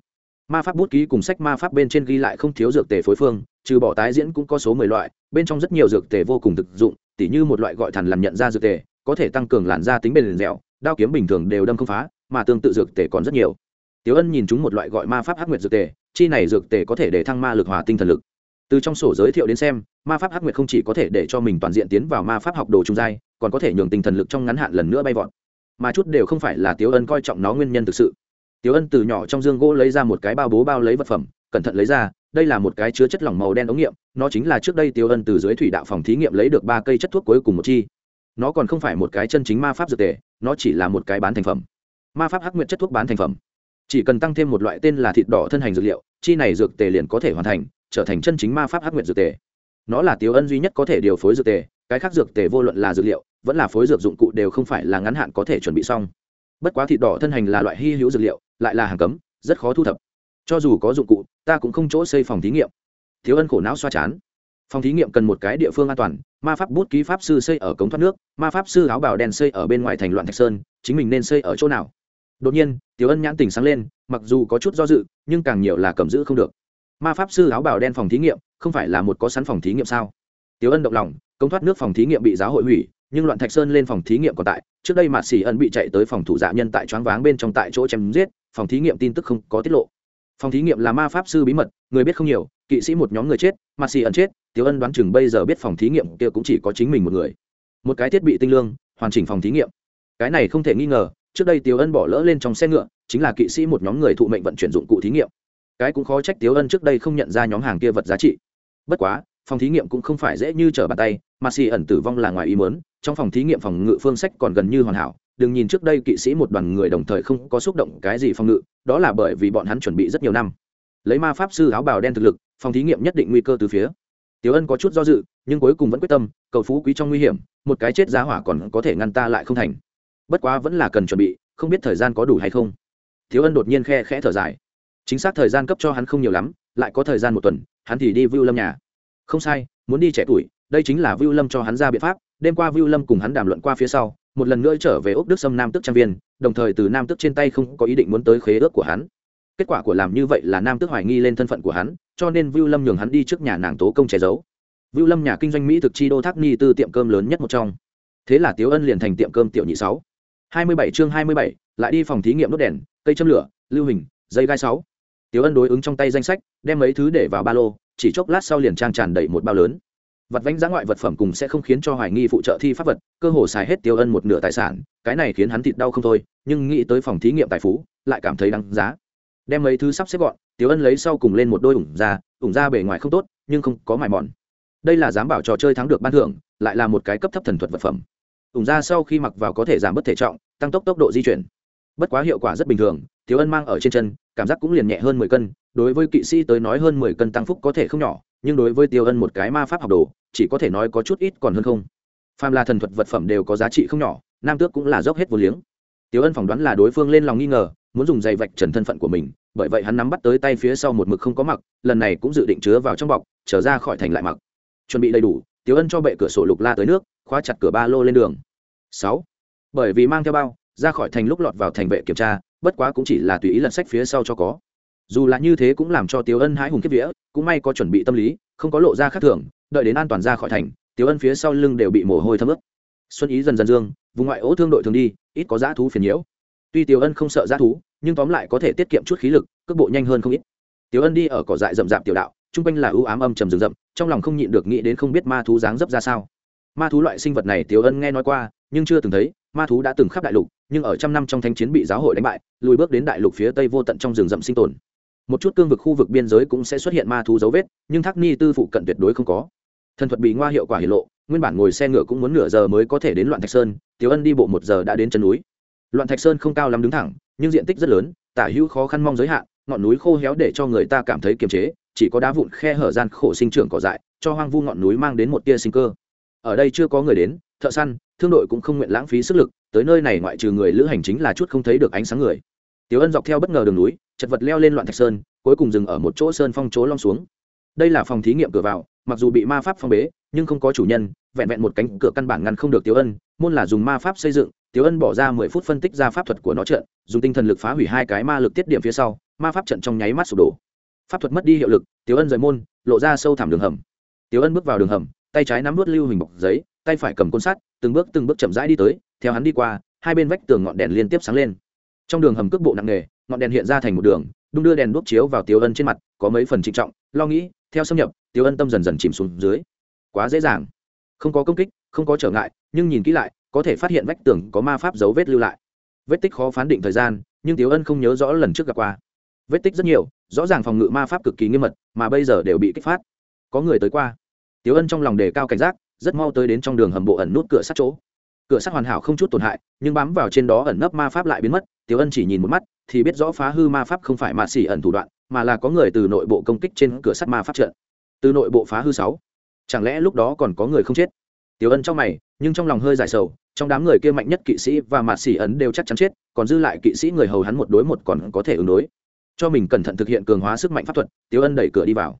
Ma pháp bút ký cùng sách ma pháp bên trên ghi lại không thiếu dược tề phối phương, trừ bỏ tái diễn cũng có số mười loại, bên trong rất nhiều dược tề vô cùng thực dụng, tỉ như một loại gọi thằn làm nhận ra dược tề, có thể tăng cường làn da tính bền dẻo, đao kiếm bình thường đều đâm không phá, mà tương tự dược tề còn rất nhiều. Tiếu ân nhìn chúng một loại gọi ma pháp hắc nguyệt dược tề, chi này dược tề có thể để thăng ma lực hòa tinh thần lực. Từ trong sổ giới thiệu đến xem, ma pháp hắc nguyệt không chỉ có thể để cho mình toàn diện tiến vào ma pháp học đồ trung giai, còn có thể nhường tinh thần lực trong ngắn hạn lần nữa bay vọt mà chút đều không phải là tiếu ân coi trọng nó nguyên nhân thực sự. Tiếu ân từ nhỏ trong dương gỗ lấy ra một cái bao bố bao lấy vật phẩm, cẩn thận lấy ra, đây là một cái chứa chất lỏng màu đen ống nghiệm, nó chính là trước đây tiếu ân từ dưới thủy đạo phòng thí nghiệm lấy được ba cây chất thuốc cuối cùng một chi. Nó còn không phải một cái chân chính ma pháp dược tề, nó chỉ là một cái bán thành phẩm. Ma pháp hắc nguyện chất thuốc bán thành phẩm. Chỉ cần tăng thêm một loại tên là thịt đỏ thân hành dược liệu, chi này dược tề liền có thể hoàn thành, trở thành chân chính ma pháp hắc nguyện dược tề. Nó là tiếu ân duy nhất có thể điều phối dược tề, cái khác dược tề vô luận là dược liệu vẫn là phối dược dụng cụ đều không phải là ngắn hạn có thể chuẩn bị xong. Bất quá thịt đỏ thân hành là loại hy hữu dược liệu, lại là hàng cấm, rất khó thu thập. Cho dù có dụng cụ, ta cũng không chỗ xây phòng thí nghiệm. Thiếu ân khổ não xoa chán. Phòng thí nghiệm cần một cái địa phương an toàn, ma pháp bút ký pháp sư xây ở cống thoát nước, ma pháp sư áo bảo đen xây ở bên ngoài thành loạn thạch sơn, chính mình nên xây ở chỗ nào? Đột nhiên, tiểu ân nhãn tỉnh sáng lên, mặc dù có chút do dự, nhưng càng nhiều là cầm giữ không được. Ma pháp sư áo bảo đen phòng thí nghiệm, không phải là một có sẵn phòng thí nghiệm sao? Tiểu ân động lòng, cống thoát nước phòng thí nghiệm bị giáo hội hủy nhưng loạn thạch sơn lên phòng thí nghiệm còn tại trước đây mạt xỉ ẩn bị chạy tới phòng thủ dạ nhân tại choáng váng bên trong tại chỗ chém giết phòng thí nghiệm tin tức không có tiết lộ phòng thí nghiệm là ma pháp sư bí mật người biết không nhiều kỵ sĩ một nhóm người chết mạt xỉ ẩn chết tiếu ân đoán chừng bây giờ biết phòng thí nghiệm kia cũng chỉ có chính mình một người một cái thiết bị tinh lương hoàn chỉnh phòng thí nghiệm cái này không thể nghi ngờ trước đây tiếu ân bỏ lỡ lên trong xe ngựa chính là kỵ sĩ một nhóm người thụ mệnh vận chuyển dụng cụ thí nghiệm cái cũng khó trách tiếu ân trước đây không nhận ra nhóm hàng kia vật giá trị bất quá phòng thí nghiệm cũng không phải dễ như trở bàn tay mà xì ẩn tử vong là ngoài ý mớn trong phòng thí nghiệm phòng ngự phương sách còn gần như hoàn hảo đừng nhìn trước đây kỵ sĩ một đoàn người đồng thời không có xúc động cái gì phòng ngự đó là bởi vì bọn hắn chuẩn bị rất nhiều năm lấy ma pháp sư áo bào đen thực lực phòng thí nghiệm nhất định nguy cơ từ phía Tiểu Ân có chút do dự, nhưng cuối cùng vẫn quyết tâm, cầu phú quý trong nguy hiểm, một cái chết giá hỏa còn có thể ngăn ta lại không thành. Bất quá vẫn là cần chuẩn bị, không biết thời gian có đủ hay không. Tiểu Ân đột nhiên khe khẽ thở dài. Chính xác thời gian cấp cho hắn không nhiều lắm, lại có thời gian một tuần, hắn thì đi Vưu Lâm nhà. Không sai, muốn đi trẻ tuổi, đây chính là Vưu Lâm cho hắn ra biện pháp, đêm qua Vưu Lâm cùng hắn đàm luận qua phía sau, một lần nữa trở về ốc đức sâm nam tức trang viên đồng thời từ nam tức trên tay không có ý định muốn tới khế ước của hắn. Kết quả của làm như vậy là nam tức hoài nghi lên thân phận của hắn cho nên vưu lâm nhường hắn đi trước nhà nàng tố công che giấu. Vưu lâm nhà kinh doanh mỹ thực chi đô thác ni tư tiệm cơm lớn nhất một trong. Thế là tiếu ân liền thành tiệm cơm tiểu nhị sáu. Hai mươi bảy chương hai mươi bảy lại đi phòng thí nghiệm đốt đèn cây châm lửa lưu hình dây gai sáu. Tiếu ân đối ứng trong tay danh sách đem mấy thứ để vào ba lô chỉ chốc lát sau liền trang tràn đầy một bao lớn vật vánh giá ngoại vật phẩm cùng sẽ không khiến cho hoài nghi phụ trợ thi pháp vật cơ hồ xài hết tiêu ân một nửa tài sản cái này khiến hắn thịt đau không thôi nhưng nghĩ tới phòng thí nghiệm tài phú lại cảm thấy đáng giá. Đem mấy thứ sắp xếp gọn tiêu ân lấy sau cùng lên một đôi ủng ra, ủng ra bề ngoài không tốt nhưng không có mài mòn. Đây là dám bảo trò chơi thắng được ban thưởng lại là một cái cấp thấp thần thuật vật phẩm. Ủng ra sau khi mặc vào có thể giảm bớt thể trọng tăng tốc tốc độ di chuyển. Bất quá hiệu quả rất bình thường thiếu ân mang ở trên chân cảm giác cũng liền nhẹ hơn mười cân đối với kỵ sĩ tới nói hơn mười cân tăng phúc có thể không nhỏ nhưng đối với tiêu ân một cái ma pháp học đồ, chỉ có thể nói có chút ít còn hơn không. Phàm là thần thuật vật phẩm đều có giá trị không nhỏ, nam tước cũng là dốc hết vô liếng. Tiêu ân phỏng đoán là đối phương lên lòng nghi ngờ, muốn dùng giày vạch trần thân phận của mình, bởi vậy hắn nắm bắt tới tay phía sau một mực không có mặc, lần này cũng dự định chứa vào trong bọc, trở ra khỏi thành lại mặc. Chuẩn bị đầy đủ, tiêu ân cho bệ cửa sổ lục la tới nước, khóa chặt cửa ba lô lên đường. Sáu. Bởi vì mang theo bao, ra khỏi thành lúc lọt vào thành vệ kiểm tra, bất quá cũng chỉ là tùy ý lật sách phía sau cho có. Dù là như thế cũng làm cho tiêu ân hãi hùng kiếp vía cũng may có chuẩn bị tâm lý, không có lộ ra khác thường, đợi đến an toàn ra khỏi thành tiếu ân phía sau lưng đều bị mồ hôi thấm ướt. Xuân ý dần dần dương, vùng ngoại ố thương đội thường đi, ít có dã thú phiền nhiễu. Tuy tiếu ân không sợ dã thú, nhưng tóm lại có thể tiết kiệm chút khí lực, cước bộ nhanh hơn không ít. Tiểu ân đi ở cỏ dại rậm rạp tiểu đạo, chung quanh là ưu ám âm trầm rừng rậm, trong lòng không nhịn được nghĩ đến không biết ma thú dáng dấp ra sao. Ma thú loại sinh vật này tiểu ân nghe nói qua, nhưng chưa từng thấy, ma thú đã từng khắp đại lục, nhưng ở trăm năm trong thanh chiến bị giáo hội đánh bại, lùi bước đến đại lục phía tây vô tận trong rừng rậm sinh tồn một chút cương vực khu vực biên giới cũng sẽ xuất hiện ma thú dấu vết, nhưng thác ni tư phụ cận tuyệt đối không có. Thần thuật bị ngoa hiệu quả hiển lộ, nguyên bản ngồi xe ngựa cũng muốn nửa giờ mới có thể đến loạn thạch sơn, tiểu ân đi bộ một giờ đã đến chân núi. Loạn thạch sơn không cao lắm đứng thẳng, nhưng diện tích rất lớn, tả hữu khó khăn mong giới hạn, ngọn núi khô héo để cho người ta cảm thấy kiềm chế, chỉ có đá vụn khe hở gian khổ sinh trưởng cỏ dại, cho hoang vu ngọn núi mang đến một tia sinh cơ. Ở đây chưa có người đến, thợ săn, thương đội cũng không nguyện lãng phí sức lực, tới nơi này ngoại trừ người lữ hành chính là chút không thấy được ánh sáng người. Tiểu ân dọc theo bất ngờ đường núi chật vật leo lên loạn thạch sơn, cuối cùng dừng ở một chỗ sơn phong chỗ long xuống. Đây là phòng thí nghiệm cửa vào, mặc dù bị ma pháp phong bế, nhưng không có chủ nhân, vẹn vẹn một cánh cửa căn bản ngăn không được tiểu ân, môn là dùng ma pháp xây dựng, tiểu ân bỏ ra mười phút phân tích ra pháp thuật của nó trận, dùng tinh thần lực phá hủy hai cái ma lực tiết điểm phía sau, ma pháp trận trong nháy mắt sụp đổ. Pháp thuật mất đi hiệu lực, tiểu ân rời môn, lộ ra sâu thẳm đường hầm. Tiểu ân bước vào đường hầm, tay trái nắm vút lưu hình bọc giấy, tay phải cầm côn sắt, từng bước từng bước chậm rãi đi tới, theo hắn đi qua, hai bên vách tường ngọn đèn liên tiếp sáng lên. Trong đường hầm cước bộ nặng nề ngọn đèn hiện ra thành một đường, đung đưa đèn đuốc chiếu vào Tiêu ân trên mặt, có mấy phần trịnh trọng, lo nghĩ, theo xâm nhập Tiêu ân tâm dần dần chìm xuống dưới. Quá dễ dàng. Không có công kích, không có trở ngại, nhưng nhìn kỹ lại, có thể phát hiện vách tường có ma pháp dấu vết lưu lại. Vết tích khó phán định thời gian, nhưng Tiêu ân không nhớ rõ lần trước gặp qua. Vết tích rất nhiều, rõ ràng phòng ngự ma pháp cực kỳ nghiêm mật, mà bây giờ đều bị kích phát. Có người tới qua. Tiêu ân trong lòng đề cao cảnh giác, rất mau tới đến trong đường hầm bộ ẩn nút cửa sát chỗ cửa sắt hoàn hảo không chút tổn hại, nhưng bám vào trên đó ẩn nấp ma pháp lại biến mất, tiểu ân chỉ nhìn một mắt, thì biết rõ phá hư ma pháp không phải mạ xỉ ẩn thủ đoạn, mà là có người từ nội bộ công kích trên cửa sắt ma pháp trận. Từ nội bộ phá hư sáu, chẳng lẽ lúc đó còn có người không chết? Tiểu ân trong mày, nhưng trong lòng hơi dài sầu, trong đám người kia mạnh nhất kỵ sĩ và mạt xỉ ấn đều chắc chắn chết, còn dư lại kỵ sĩ người hầu hắn một đối một còn có thể ứng đối. Cho mình cẩn thận thực hiện cường hóa sức mạnh pháp thuật, tiểu ân đẩy cửa đi vào.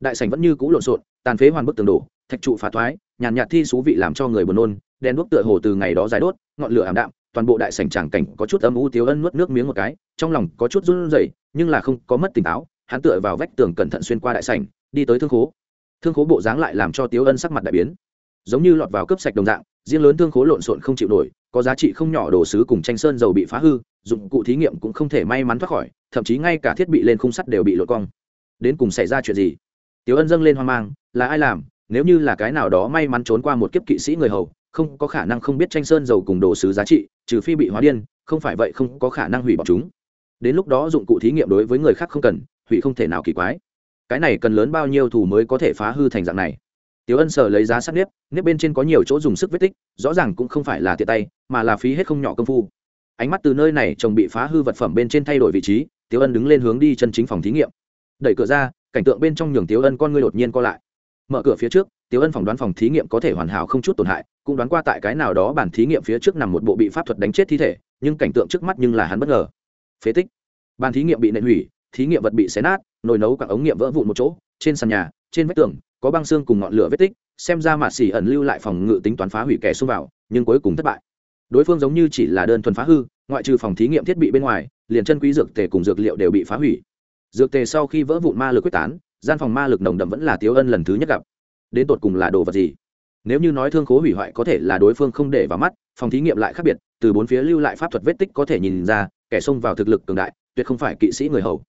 Đại sảnh vẫn như cũ lộn xộn, tàn phế hoàn bức tường đổ, thạch trụ phá thoái, nhàn nhạt thi xú vị làm cho người buồn nôn đèn đuốc tựa hồ từ ngày đó dài đốt, ngọn lửa ảm đạm, toàn bộ đại sảnh tràng cảnh có chút âm u thiếu ân nuốt nước miếng một cái, trong lòng có chút run rẩy, nhưng là không có mất tỉnh táo, hắn tựa vào vách tường cẩn thận xuyên qua đại sảnh, đi tới thương khố. Thương khố bộ dáng lại làm cho tiếu ân sắc mặt đại biến. Giống như lọt vào cướp sạch đồng dạng, riêng lớn thương khố lộn xộn không chịu nổi, có giá trị không nhỏ đồ sứ cùng tranh sơn dầu bị phá hư, dụng cụ thí nghiệm cũng không thể may mắn thoát khỏi, thậm chí ngay cả thiết bị lên khung sắt đều bị lột cong. Đến cùng xảy ra chuyện gì? Tiếu ân dâng lên hoang mang, là ai làm? Nếu như là cái nào đó may mắn trốn qua một kiếp kỵ sĩ người hầu không có khả năng không biết tranh sơn dầu cùng đồ sứ giá trị trừ phi bị hóa điên không phải vậy không có khả năng hủy bỏ chúng đến lúc đó dụng cụ thí nghiệm đối với người khác không cần hủy không thể nào kỳ quái cái này cần lớn bao nhiêu thủ mới có thể phá hư thành dạng này Tiểu Ân sở lấy giá sắt nếp, nếp bên trên có nhiều chỗ dùng sức vết tích, rõ ràng cũng không phải là tiện tay, mà là phí hết không nhỏ công phu. Ánh mắt từ nơi này chồng bị phá hư vật phẩm bên trên thay đổi vị trí, Tiểu Ân đứng lên hướng đi chân chính phòng thí nghiệm. Đẩy cửa ra, cảnh tượng bên trong nhường Tiểu Ân con ngươi đột nhiên co lại. Mở cửa phía trước, Tiểu Ân phỏng đoán phòng thí nghiệm có thể hoàn hảo không chút tổn hại, cũng đoán qua tại cái nào đó bản thí nghiệm phía trước nằm một bộ bị pháp thuật đánh chết thi thể, nhưng cảnh tượng trước mắt nhưng là hắn bất ngờ. Phế tích. Bàn thí nghiệm bị nện hủy, thí nghiệm vật bị xé nát, nồi nấu các ống nghiệm vỡ vụn một chỗ, trên sàn nhà, trên vách tường, có băng xương cùng ngọn lửa vết tích xem ra mạt xỉ ẩn lưu lại phòng ngự tính toán phá hủy kẻ xông vào nhưng cuối cùng thất bại đối phương giống như chỉ là đơn thuần phá hư ngoại trừ phòng thí nghiệm thiết bị bên ngoài liền chân quý dược tề cùng dược liệu đều bị phá hủy dược tề sau khi vỡ vụn ma lực quyết tán gian phòng ma lực nồng đậm vẫn là tiếu ân lần thứ nhất gặp đến tột cùng là đồ vật gì nếu như nói thương khố hủy hoại có thể là đối phương không để vào mắt, phòng thí nghiệm lại khác biệt, từ bốn phía lưu lại pháp thuật vết tích có thể nhìn ra, kẻ xông vào thực lực cường đại, tuyệt không phải kỵ sĩ người hầu.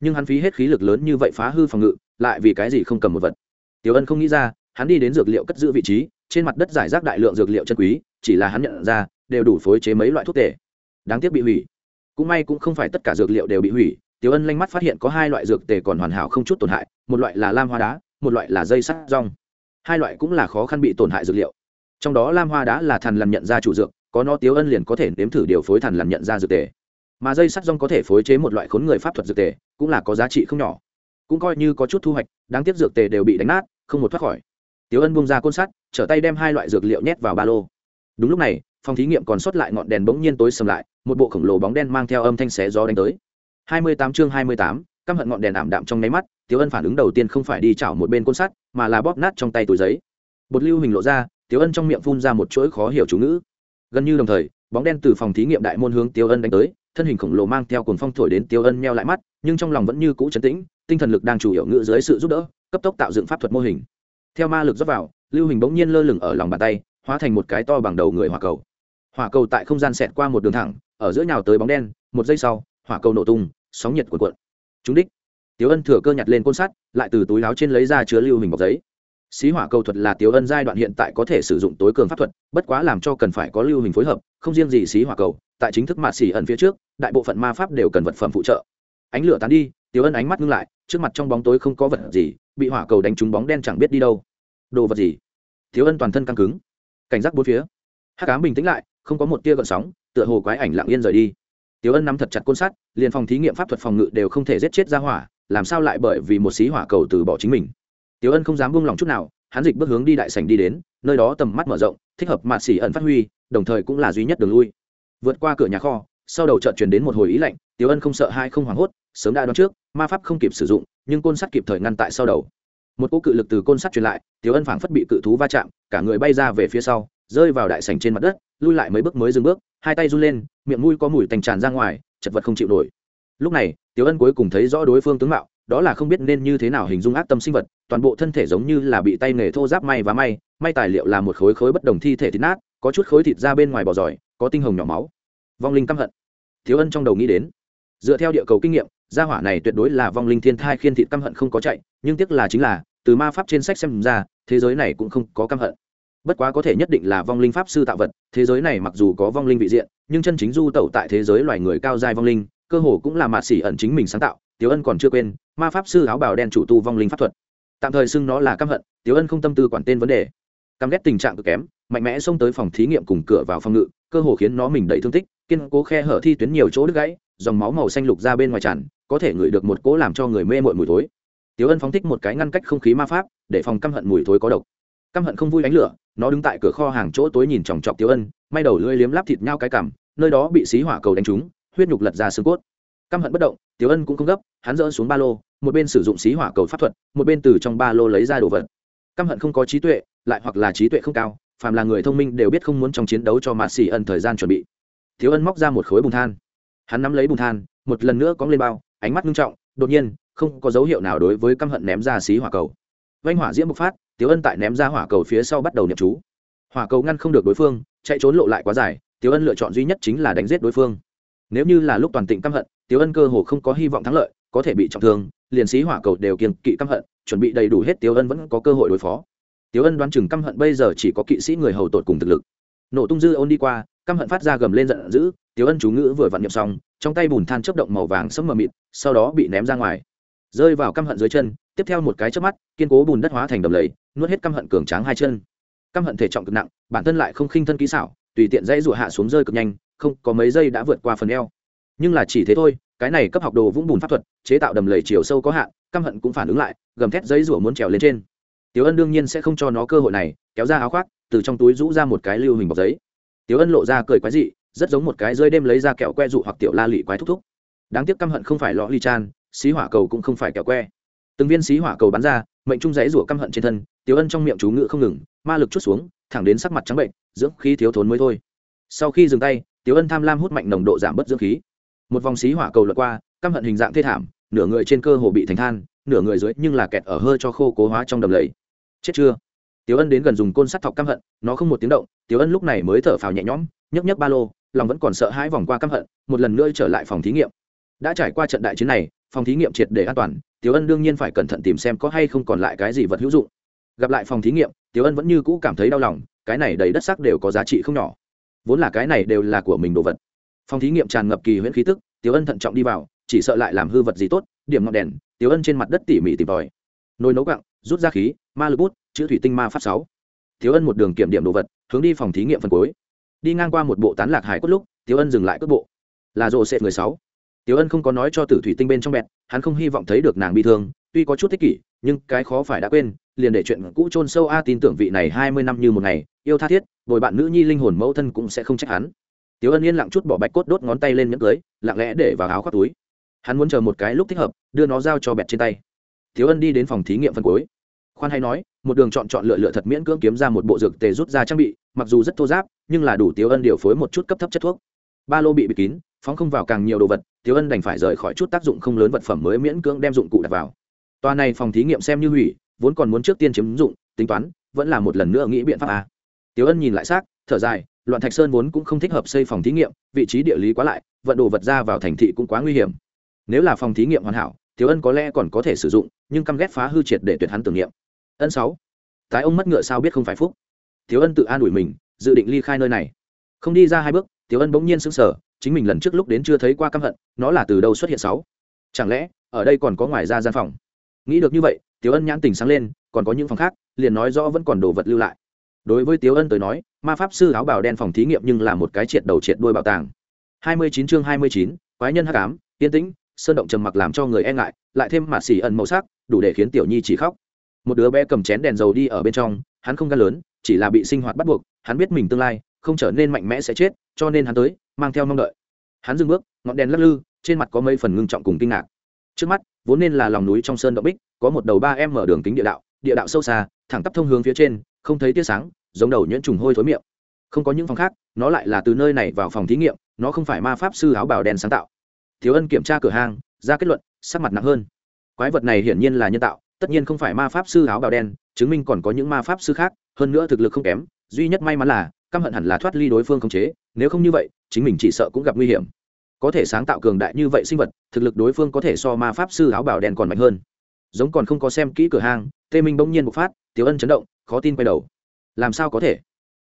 Nhưng hắn phí hết khí lực lớn như vậy phá hư phòng ngự, lại vì cái gì không cầm một vật? Tiểu ân không nghĩ ra, hắn đi đến dược liệu cất giữ vị trí, trên mặt đất giải rác đại lượng dược liệu chân quý, chỉ là hắn nhận ra, đều đủ phối chế mấy loại thuốc tể đáng tiếc bị hủy. Cũng may cũng không phải tất cả dược liệu đều bị hủy, tiểu ân lanh mắt phát hiện có hai loại dược tề còn hoàn hảo không chút tổn hại, một loại là lam hoa đá, một loại là dây sắt rong hai loại cũng là khó khăn bị tổn hại dược liệu. Trong đó lam hoa đá là thần làm nhận ra chủ dược có nó tiếu ân liền có thể nếm thử điều phối thần làm nhận ra dược tề. Mà dây sắt rong có thể phối chế một loại khốn người pháp thuật dược tề cũng là có giá trị không nhỏ. Cũng coi như có chút thu hoạch đáng tiếc dược tề đều bị đánh nát không một thoát khỏi. Tiếu Ân bung ra côn sắt, trở tay đem hai loại dược liệu nhét vào ba lô. Đúng lúc này, phòng thí nghiệm còn sót lại ngọn đèn bỗng nhiên tối sầm lại, một bộ khổng lồ bóng đen mang theo âm thanh xé gió đánh tới. 28 chương 28, căm hận ngọn đèn ảm đạm trong nháy mắt, Tiểu Ân phản ứng đầu tiên không phải đi chảo một bên côn sắt, mà là bóp nát trong tay túi giấy. Bột lưu hình lộ ra, Tiểu Ân trong miệng phun ra một chuỗi khó hiểu chú ngữ. Gần như đồng thời, bóng đen từ phòng thí nghiệm đại môn hướng Tiểu Ân đánh tới, thân hình khổng lồ mang theo cồn phong thổi đến Tiểu Ân meo lại mắt, nhưng trong lòng vẫn như cũ trấn tĩnh, tinh thần lực đang chủ yếu ngữ dưới sự giúp đỡ, cấp tốc tạo dựng pháp thuật mô hình. Theo ma lực dốc vào, lưu hình bỗng nhiên lơ lửng ở lòng bàn tay hóa thành một cái to bằng đầu người hỏa cầu hỏa cầu tại không gian xẹt qua một đường thẳng ở giữa nhào tới bóng đen một giây sau hỏa cầu nổ tung sóng nhiệt cuộn cuộn chúng đích tiếu ân thừa cơ nhặt lên côn sắt, lại từ túi áo trên lấy ra chứa lưu hình bọc giấy. Xí hỏa cầu thuật là tiếu ân giai đoạn hiện tại có thể sử dụng tối cường pháp thuật, bất quá làm cho cần phải có lưu hình phối hợp, không riêng gì xí hỏa cầu, tại chính thức mạ xỉ ẩn phía trước, đại bộ phận ma pháp đều cần vật phẩm phụ trợ. Ánh lửa tán đi, tiếu ân ánh mắt ngưng lại, trước mặt trong bóng tối không có vật gì, bị hỏa cầu đánh trúng bóng đen chẳng biết đi đâu. Đồ vật gì? Tiếu ân toàn thân căng cứng. Cảnh giác bốn phía. Hát cám bình tĩnh lại, không có một tia gợn sóng, tựa hồ quái ảnh lặng yên rời đi. Tiếu ân nắm thật chặt côn sắt, liền phòng thí nghiệm pháp thuật phòng ngự đều không thể giết chết ra hỏa làm sao lại bởi vì một xí hỏa cầu từ bỏ chính mình? Tiểu ân không dám buông lòng chút nào, hắn dịch bước hướng đi đại sảnh đi đến, nơi đó tầm mắt mở rộng, thích hợp mạt xỉ ẩn phát huy, đồng thời cũng là duy nhất đường lui. Vượt qua cửa nhà kho, sau đầu chợt truyền đến một hồi ý lạnh, Tiểu ân không sợ hai không hoảng hốt, sớm đã đoán trước, ma pháp không kịp sử dụng, nhưng côn sắt kịp thời ngăn tại sau đầu. Một cỗ cự lực từ côn sắt truyền lại, Tiểu ân phảng phất bị cự thú va chạm, cả người bay ra về phía sau, rơi vào đại sảnh trên mặt đất, lui lại mấy bước mới dừng bước, hai tay run lên, miệng mũi có mùi tành tràn ra ngoài, chật vật không chịu nổi lúc này, tiểu ân cuối cùng thấy rõ đối phương tướng mạo, đó là không biết nên như thế nào hình dung ác tâm sinh vật, toàn bộ thân thể giống như là bị tay nghề thô giáp may và may may tài liệu là một khối khối bất đồng thi thể thịt nát, có chút khối thịt ra bên ngoài bò giỏi, có tinh hồng nhỏ máu. Vong linh căm hận. Thiếu ân trong đầu nghĩ đến, dựa theo địa cầu kinh nghiệm, gia hỏa này tuyệt đối là vong linh thiên thai khiên thịt căm hận không có chạy, nhưng tiếc là chính là, từ ma pháp trên sách xem ra, thế giới này cũng không có căm hận. Bất quá có thể nhất định là vong linh pháp sư tạo vật, thế giới này mặc dù có vong linh vị diện, nhưng chân chính du tẩu tại thế giới loài người cao giai vong linh cơ hồ cũng là mạt xỉ ẩn chính mình sáng tạo tiếu ân còn chưa quên, ma pháp sư áo bào đen chủ tu vong linh pháp thuật. Tạm thời xưng nó là căm hận tiếu ân không tâm tư quản tên vấn đề. Căm ghét tình trạng cực kém, mạnh mẽ xông tới phòng thí nghiệm cùng cửa vào phòng ngự, cơ hồ khiến nó mình đầy thương tích, kiên cố khe hở thi tuyến nhiều chỗ đứt gãy, dòng máu màu xanh lục ra bên ngoài tràn, có thể ngửi được một cỗ làm cho người mê mội mùi thối. Tiếu ân phóng thích một cái ngăn cách không khí ma pháp, để phòng căm hận mùi thối có độc. Căm hận không vui ánh lửa, nó đứng tại cửa kho hàng chỗ tối nhìn chòng chọc tiếu ân, may đầu lưỡi liếm láp thịt nhau cái cằm, nơi đó bị xí hỏa cầu đánh trúng huyết nhục lật ra xương cốt. Căm hận bất động, tiểu ân cũng không gấp, hắn dỡ xuống ba lô, một bên sử dụng xí hỏa cầu pháp thuật, một bên từ trong ba lô lấy ra đồ vật. Căm hận không có trí tuệ, lại hoặc là trí tuệ không cao, phàm là người thông minh đều biết không muốn trong chiến đấu cho mạt xỉ ân thời gian chuẩn bị. Thiếu ân móc ra một khối bùn than. Hắn nắm lấy bùn than, một lần nữa cóng lên bao, ánh mắt nghiêm trọng, đột nhiên, không có dấu hiệu nào đối với căm hận ném ra xí hỏa cầu. Vanh hỏa diễm bộc phát, tiểu ân tại ném ra hỏa cầu phía sau bắt đầu niệm chú. Hỏa cầu ngăn không được đối phương, chạy trốn lộ lại quá dài, tiểu ân lựa chọn duy nhất chính là đánh giết đối phương nếu như là lúc toàn tịnh căm hận, tiếu ân cơ hồ không có hy vọng thắng lợi, có thể bị trọng thương, liền sĩ hỏa cầu đều kiên kỵ căm hận, chuẩn bị đầy đủ hết tiếu ân vẫn có cơ hội đối phó. Tiếu ân đoán chừng căm hận bây giờ chỉ có kỵ sĩ người hầu tột cùng thực lực. Nổ tung dư ôn đi qua, căm hận phát ra gầm lên giận dữ, tiếu ân chú ngữ vừa vặn nhập xong, trong tay bùn than chấp động màu vàng sẫm mờ mịt, sau đó bị ném ra ngoài. Rơi vào căm hận dưới chân, tiếp theo một cái chớp mắt, kiên cố bùn đất hóa thành đầm lầy, nuốt hết căm hận cường tráng hai chân. Căm hận thể trọng cực nặng, bản thân lại không khinh thân kỹ xảo, tùy tiện dãy rụa hạ xuống rơi cực nhanh không có mấy giây đã vượt qua phần eo. Nhưng là chỉ thế thôi, cái này cấp học đồ vũng bùn pháp thuật, chế tạo đầm lầy chiều sâu có hạn, căm hận cũng phản ứng lại, gầm thét giấy rủa muốn trèo lên trên. Tiếu ân đương nhiên sẽ không cho nó cơ hội này, kéo ra áo khoác, từ trong túi rũ ra một cái lưu hình bọc giấy. Tiếu ân lộ ra cười quái dị, rất giống một cái rơi đêm lấy ra kẹo que dụ hoặc tiểu la lị quái thúc thúc. Đáng tiếc căm hận không phải lọ ly chan, xí hỏa cầu cũng không phải kẹo que. Từng viên xí hỏa cầu bắn ra, mệnh trung giấy rủa căm hận trên thân tiếu ân trong miệng chú ngự không ngừng, ma lực chút xuống, thẳng đến sắc mặt trắng bệnh, dưỡng khí thiếu thốn mới thôi. Sau khi dừng tay tiếu ân tham lam hút mạnh nồng độ giảm bớt dưỡng khí. Một vòng xí hỏa cầu lượt qua, căm hận hình dạng thê thảm, nửa người trên cơ hồ bị thành than, nửa người dưới nhưng là kẹt ở hơi cho khô cố hóa trong đầm lầy. Chết chưa? Tiếu ân đến gần dùng côn sắt thọc căm hận, nó không một tiếng động tiếu ân lúc này mới thở phào nhẹ nhõm, nhấc nhấc ba lô, lòng vẫn còn sợ hãi vòng qua căm hận, một lần nữa trở lại phòng thí nghiệm. Đã trải qua trận đại chiến này, phòng thí nghiệm triệt để an toàn tiếu ân đương nhiên phải cẩn thận tìm xem có hay không còn lại cái gì vật hữu dụng. Gặp lại phòng thí nghiệm tiếu ân vẫn như cũ cảm thấy đau lòng, cái này đầy đất sắc đều có giá trị không nhỏ vốn là cái này đều là của mình đồ vật. Phòng thí nghiệm tràn ngập kỳ huyễn khí tức Tiểu ân thận trọng đi vào chỉ sợ lại làm hư vật gì tốt điểm ngọn đèn Tiểu ân trên mặt đất tỉ mỉ tìm tòi. Nồi nấu gặng, rút ra khí ma lực bút chữ thủy tinh ma pháp sáu. Tiểu ân một đường kiểm điểm đồ vật hướng đi phòng thí nghiệm phần cuối. Đi ngang qua một bộ tán lạc hải cốt lúc Tiểu ân dừng lại cước bộ. Là rộ sệt người sáu. Tiểu ân không có nói cho tử thủy tinh bên trong bẹt hắn không hy vọng thấy được nàng bị thương tuy có chút thích kỷ nhưng cái khó phải đã quên liền để chuyện cũ chôn sâu a, tin tưởng vị này hai mươi năm như một ngày, yêu tha thiết, bồi bạn nữ nhi linh hồn mẫu thân cũng sẽ không trách hắn. Tiểu ân yên lặng chút bỏ bạch cốt đốt ngón tay lên nhẫn cưới lặng lẽ để vào áo khoác túi. Hắn muốn chờ một cái lúc thích hợp, đưa nó giao cho bẹt trên tay. Tiểu ân đi đến phòng thí nghiệm phân cuối. Khoan hay nói, một đường chọn chọn lựa lựa thật miễn cưỡng kiếm ra một bộ dược tề rút ra trang bị, mặc dù rất thô giáp, nhưng là đủ Tiểu ân điều phối một chút cấp thấp chất thuốc. Ba lô bị bịt kín, phóng không vào càng nhiều đồ vật Tiểu ân đành phải rời khỏi chút tác dụng không lớn vật phẩm mới miễn cưỡng đem dụng cụ đặt vào. Toa này phòng thí nghiệm xem như hủy vốn còn muốn trước tiên chiếm dụng, tính toán, vẫn là một lần nữa nghĩ biện pháp a. Tiếu ân nhìn lại xác, thở dài, loạn thạch sơn vốn cũng không thích hợp xây phòng thí nghiệm, vị trí địa lý quá lại, vận đồ vật ra vào thành thị cũng quá nguy hiểm. Nếu là phòng thí nghiệm hoàn hảo tiếu ân có lẽ còn có thể sử dụng, nhưng căm ghét phá hư triệt để tuyệt hắn tưởng niệm. Ân sáu tái ông mất ngựa sao biết không phải phúc? Tiếu ân tự an ủi mình, dự định ly khai nơi này. Không đi ra hai bước tiếu ân bỗng nhiên sững sờ, chính mình lần trước lúc đến chưa thấy qua căm hận, nó là từ đâu xuất hiện sáu? Chẳng lẽ, ở đây còn có ngoài ra gian phòng? Nghĩ được như vậy tiếu ân nhãn tình sáng lên còn có những phòng khác liền nói rõ vẫn còn đồ vật lưu lại. Đối với tiếu ân tới nói ma pháp sư áo bào đen phòng thí nghiệm nhưng là một cái triệt đầu triệt đuôi bảo tàng. 29 chương 29, quái nhân hắc ám yên tĩnh sơn động trầm mặc làm cho người e ngại lại thêm mạt xỉ ẩn màu sắc đủ để khiến tiểu nhi chỉ khóc. Một đứa bé cầm chén đèn dầu đi ở bên trong hắn không gan lớn chỉ là bị sinh hoạt bắt buộc hắn biết mình tương lai không trở nên mạnh mẽ sẽ chết cho nên hắn tới mang theo mong đợi. Hắn dừng bước ngọn đèn lắc lư trên mặt có mấy phần ngưng trọng cùng kinh ngạc. Trước mắt vốn nên là lòng núi trong sơn động bích, có một đầu ba em mở đường kính địa đạo địa đạo sâu xa, thẳng tắp thông hướng phía trên, không thấy tia sáng, giống đầu nhuyễn trùng hôi thối miệng. Không có những phòng khác, nó lại là từ nơi này vào phòng thí nghiệm, nó không phải ma pháp sư áo bào đen sáng tạo. Thiếu ân kiểm tra cửa hàng ra kết luận, sắc mặt nặng hơn. Quái vật này hiển nhiên là nhân tạo, tất nhiên không phải ma pháp sư áo bào đen, chứng minh còn có những ma pháp sư khác, hơn nữa thực lực không kém, duy nhất may mắn là, căm hận hẳn là thoát ly đối phương khống chế, nếu không như vậy, chính mình chỉ sợ cũng gặp nguy hiểm có thể sáng tạo cường đại như vậy sinh vật, thực lực đối phương có thể so ma pháp sư áo bảo đen còn mạnh hơn. Giống còn không có xem kỹ cửa hàng tê minh bỗng nhiên bộc phát tiếu ân chấn động, khó tin quay đầu. Làm sao có thể?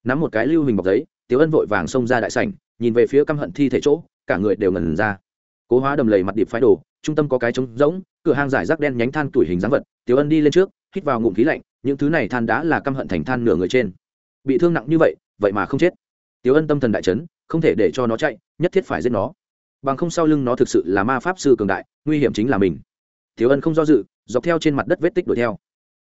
Nắm một cái lưu hình bọc giấy tiếu ân vội vàng xông ra đại sảnh, nhìn về phía căm hận thi thể chỗ, cả người đều ngần ra. Cố hóa đầm lầy mặt điệp phái đồ, trung tâm có cái trống rỗng, cửa hàng giải rác đen nhánh than tuổi hình dáng vật tiếu ân đi lên trước, hít vào ngụm khí lạnh, những thứ này than đã là căm hận thành than nửa người trên. Bị thương nặng như vậy vậy mà không chết. Tiếu ân tâm thần đại chấn, không thể để cho nó chạy, nhất thiết phải giết nó bằng không sau lưng nó thực sự là ma pháp sư cường đại, nguy hiểm chính là mình. Thiếu ân không do dự, dọc theo trên mặt đất vết tích đuổi theo.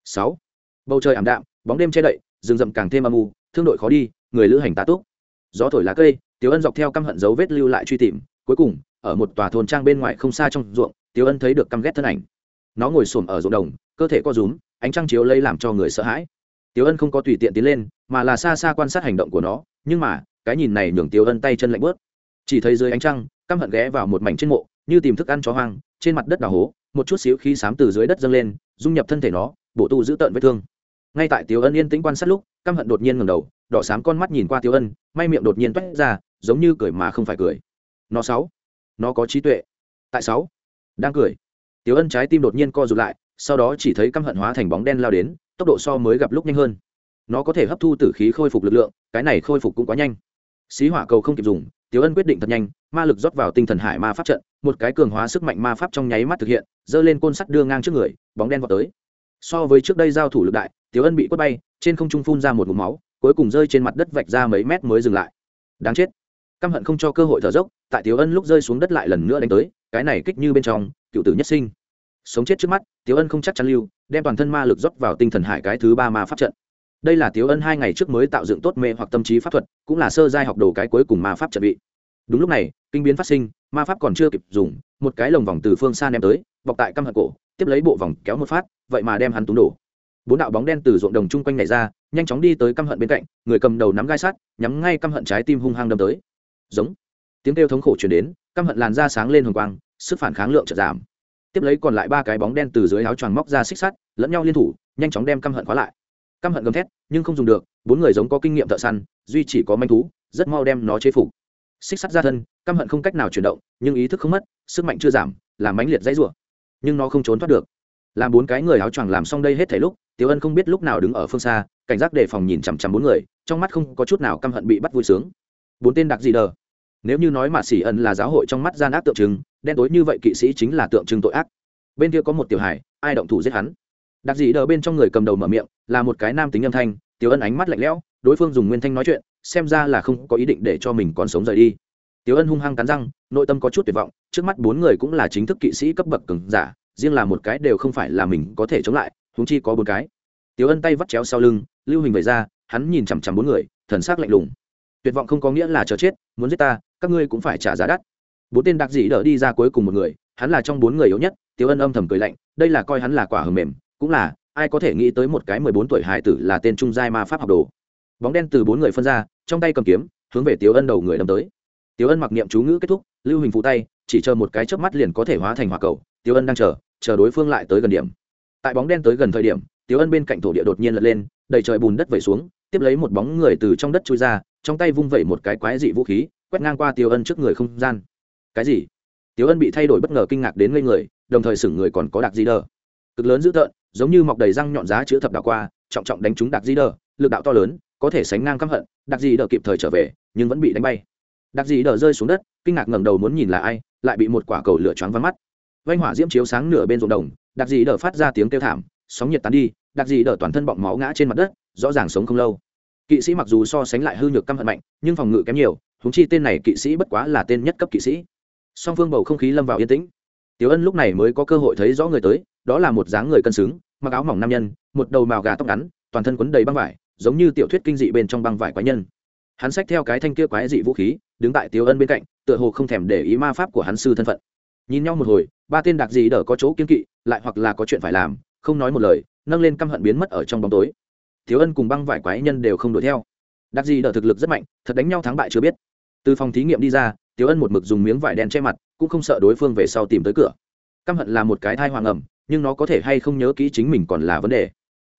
Sáu. Bầu trời ảm đạm, bóng đêm che đậy, rừng rậm càng thêm âm u, thương đội khó đi, người lữ hành tá túc. Gió thổi lá cây tiếu ân dọc theo căm hận dấu vết lưu lại truy tìm, cuối cùng, ở một tòa thôn trang bên ngoài không xa trong ruộng tiếu ân thấy được căm ghét thân ảnh. Nó ngồi xổm ở ruộng đồng, cơ thể co rúm, ánh trăng chiếu lây làm cho người sợ hãi. Tiếu ân không có tùy tiện tiến lên, mà là xa xa quan sát hành động của nó, nhưng mà, cái nhìn này nhường tiếu ân tay chân lạnh bớt chỉ thấy dưới ánh trăng căm hận ghé vào một mảnh trên mộ, như tìm thức ăn chó hoang, trên mặt đất đào hố, một chút xíu khí xám từ dưới đất dâng lên, dung nhập thân thể nó, bổ tu giữ tợn vết thương. Ngay tại tiểu ân yên tĩnh quan sát lúc, căm hận đột nhiên ngầm đầu, đỏ xám con mắt nhìn qua tiểu ân, may miệng đột nhiên toét ra, giống như cười mà không phải cười. Nó sáu. Nó có trí tuệ. Tại sáu. Đang cười. Tiểu ân trái tim đột nhiên co rụt lại, sau đó chỉ thấy căm hận hóa thành bóng đen lao đến, tốc độ so mới gặp lúc nhanh hơn. Nó có thể hấp thu tử khí khôi phục lực lượng, cái này khôi phục cũng quá nhanh xí hỏa cầu không kịp dùng tiếu ân quyết định thật nhanh, ma lực rót vào tinh thần hải ma pháp trận, một cái cường hóa sức mạnh ma pháp trong nháy mắt thực hiện, giơ lên côn sắt đưa ngang trước người, bóng đen vào tới. So với trước đây giao thủ lực đại tiếu ân bị quất bay, trên không trung phun ra một mục máu, cuối cùng rơi trên mặt đất vạch ra mấy mét mới dừng lại. Đáng chết. Căm hận không cho cơ hội thở dốc, tại tiếu ân lúc rơi xuống đất lại lần nữa đánh tới, cái này kích như bên trong, cựu tử nhất sinh. Sống chết trước mắt tiếu ân không chắc chắn lưu, đem toàn thân ma lực rót vào tinh thần hải cái thứ ba ma pháp trận đây là tiếu ân hai ngày trước mới tạo dựng tốt mê hoặc tâm trí pháp thuật, cũng là sơ giai học đồ cái cuối cùng ma pháp chuẩn bị đúng lúc này, kinh biến phát sinh, ma pháp còn chưa kịp dùng, một cái lồng vòng từ phương xa ném tới, bọc tại căm hận cổ, tiếp lấy bộ vòng kéo một phát, vậy mà đem hắn túng đổ. Bốn đạo bóng đen từ ruộng đồng chung quanh này ra, nhanh chóng đi tới căm hận bên cạnh, người cầm đầu nắm gai sắt, nhắm ngay căm hận trái tim hung hăng đâm tới. Giống. Tiếng kêu thống khổ chuyển đến, căm hận làn da sáng lên hồng quang, sức phản kháng lượng chợt giảm. Tiếp lấy còn lại ba cái bóng đen từ dưới áo choàng móc ra xích sắt, lẫn nhau liên thủ, nhanh chóng đem căm hận khóa lại căm hận gầm thét, nhưng không dùng được, bốn người giống có kinh nghiệm thợ săn, duy chỉ có manh thú, rất mau đem nó chế phục. Xích sắt ra thân, căm hận không cách nào chuyển động, nhưng ý thức không mất, sức mạnh chưa giảm, làm mãnh liệt dãy rủa. Nhưng nó không trốn thoát được. Làm bốn cái người áo choàng làm xong đây hết thảy lúc, tiểu ân không biết lúc nào đứng ở phương xa, cảnh giác đề phòng nhìn chằm chằm bốn người, trong mắt không có chút nào căm hận bị bắt vui sướng. Bốn tên đặc gì đờ? Nếu như nói mà xỉ ẩn là giáo hội trong mắt gian ác tượng trưng, đen tối như vậy kỵ sĩ chính là tượng trưng tội ác. Bên kia có một tiểu hải ai động thủ giết hắn? Đặc dị đờ bên trong người cầm đầu mở miệng, là một cái nam tính âm thanh, tiểu ân ánh mắt lạnh lẽo, đối phương dùng nguyên thanh nói chuyện, xem ra là không có ý định để cho mình còn sống rời đi. Tiểu ân hung hăng cắn răng, nội tâm có chút tuyệt vọng, trước mắt bốn người cũng là chính thức kỵ sĩ cấp bậc cường giả, riêng là một cái đều không phải là mình có thể chống lại húng chi có bốn cái. Tiểu ân tay vắt chéo sau lưng, lưu hình về ra, hắn nhìn chằm chằm bốn người, thần sắc lạnh lùng. Tuyệt vọng không có nghĩa là chờ chết, muốn giết ta, các ngươi cũng phải trả giá đắt. Bốn tên đặc dị đỡ đi ra cuối cùng một người, hắn là trong bốn người yếu nhất, tiểu ân âm thầm cười lạnh, đây là coi hắn là quả hầm mềm cũng là, ai có thể nghĩ tới một cái mười bốn tuổi hải tử là tên trung giai ma pháp học đồ. Bóng đen từ bốn người phân ra, trong tay cầm kiếm, hướng về tiếu ân đầu người đâm tới. Tiếu ân mặc niệm chú ngữ kết thúc, lưu hình phụ tay, chỉ chờ một cái chớp mắt liền có thể hóa thành hỏa cầu. Tiếu ân đang chờ chờ đối phương lại tới gần điểm. Tại bóng đen tới gần thời điểm, tiếu ân bên cạnh thổ địa đột nhiên lật lên, đầy trời bùn đất vẩy xuống, tiếp lấy một bóng người từ trong đất trôi ra, trong tay vung vẩy một cái quái dị vũ khí, quét ngang qua tiếu ân trước người không gian. Cái gì? Tiếu ân bị thay đổi bất ngờ kinh ngạc đến ngây người, đồng thời sửng người còn có đặc gì đờ cực lớn dữ tợn, giống như mọc đầy răng nhọn giá chữ thập đạo qua, trọng trọng đánh trúng đặc di đờ. Lực đạo to lớn, có thể sánh ngang căm hận đặc di đờ kịp thời trở về, nhưng vẫn bị đánh bay. Đặc di đờ rơi xuống đất, kinh ngạc ngẩng đầu muốn nhìn là ai, lại bị một quả cầu lửa choáng vắng mắt. Vanh hỏa diễm chiếu sáng nửa bên ruộng đồng đặc di đờ phát ra tiếng kêu thảm, sóng nhiệt tán đi đặc di đờ toàn thân bọng máu ngã trên mặt đất, rõ ràng sống không lâu. Kỵ sĩ mặc dù so sánh lại hư nhược căm hận mạnh, nhưng phòng ngự kém nhiều húng chi tên này kỵ sĩ bất quá là tên nhất cấp kỵ sĩ. Song phương bầu không khí lâm vào yên tĩnh. Tiểu ân lúc này mới có cơ hội thấy rõ người tới đó là một dáng người cân xứng, mặc áo mỏng nam nhân, một đầu màu gà tóc ngắn, toàn thân quấn đầy băng vải, giống như tiểu thuyết kinh dị bên trong băng vải quái nhân. Hắn xách theo cái thanh kia quái dị vũ khí, đứng tại tiểu ân bên cạnh, tựa hồ không thèm để ý ma pháp của hắn sư thân phận. Nhìn nhau một hồi, ba tên đặc dị đỡ có chỗ kiên kỵ, lại hoặc là có chuyện phải làm, không nói một lời, nâng lên căm hận biến mất ở trong bóng tối. Thiếu ân cùng băng vải quái nhân đều không đuổi theo. Đặc dị đỡ thực lực rất mạnh, thật đánh nhau thắng bại chưa biết. Từ phòng thí nghiệm đi ra, tiếu ân một mực dùng miếng vải đen che mặt, cũng không sợ đối phương về sau tìm tới cửa. Căm hận là một cái thai hoàng ẩm nhưng nó có thể hay không nhớ kỹ chính mình còn là vấn đề.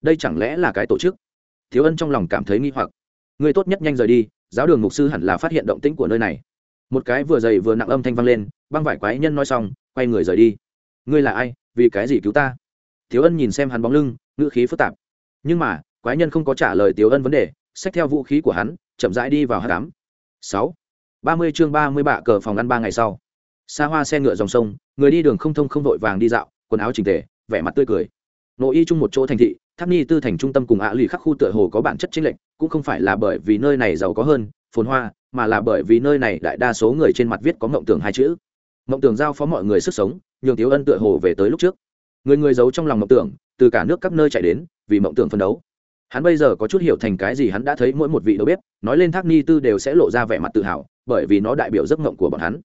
Đây chẳng lẽ là cái tổ chức? Thiếu ân trong lòng cảm thấy nghi hoặc. Người tốt nhất nhanh rời đi, giáo đường mục sư hẳn là phát hiện động tĩnh của nơi này. Một cái vừa dày vừa nặng âm thanh vang lên, băng vải quái nhân nói xong, quay người rời đi. Ngươi là ai? Vì cái gì cứu ta? Thiếu ân nhìn xem hắn bóng lưng, ngữ khí phức tạp. Nhưng mà, quái nhân không có trả lời tiếu ân vấn đề, xách theo vũ khí của hắn, chậm rãi đi vào hát cám sáu. Ba mươi chương ba mươi bạ cờ phòng ăn ba ngày sau. Xa hoa xe ngựa dòng sông, người đi đường không thông không vội vàng đi dạo quần áo chỉnh tề vẻ mặt tươi cười. Nội y chung một chỗ thành thị tháp ni tư thành trung tâm cùng ạ lì khắc khu tựa hồ có bản chất chính lệnh, cũng không phải là bởi vì nơi này giàu có hơn phồn hoa mà là bởi vì nơi này đại đa số người trên mặt viết có mộng tưởng hai chữ. Mộng tưởng giao phó mọi người sức sống nhường thiếu ân tựa hồ về tới lúc trước. Người người giấu trong lòng mộng tưởng từ cả nước các nơi chạy đến vì mộng tưởng phân đấu. Hắn bây giờ có chút hiểu thành cái gì hắn đã thấy mỗi một vị đầu bếp nói lên thác ni tư đều sẽ lộ ra vẻ mặt tự hào bởi vì nó đại biểu giấc mộng của bọn hắn.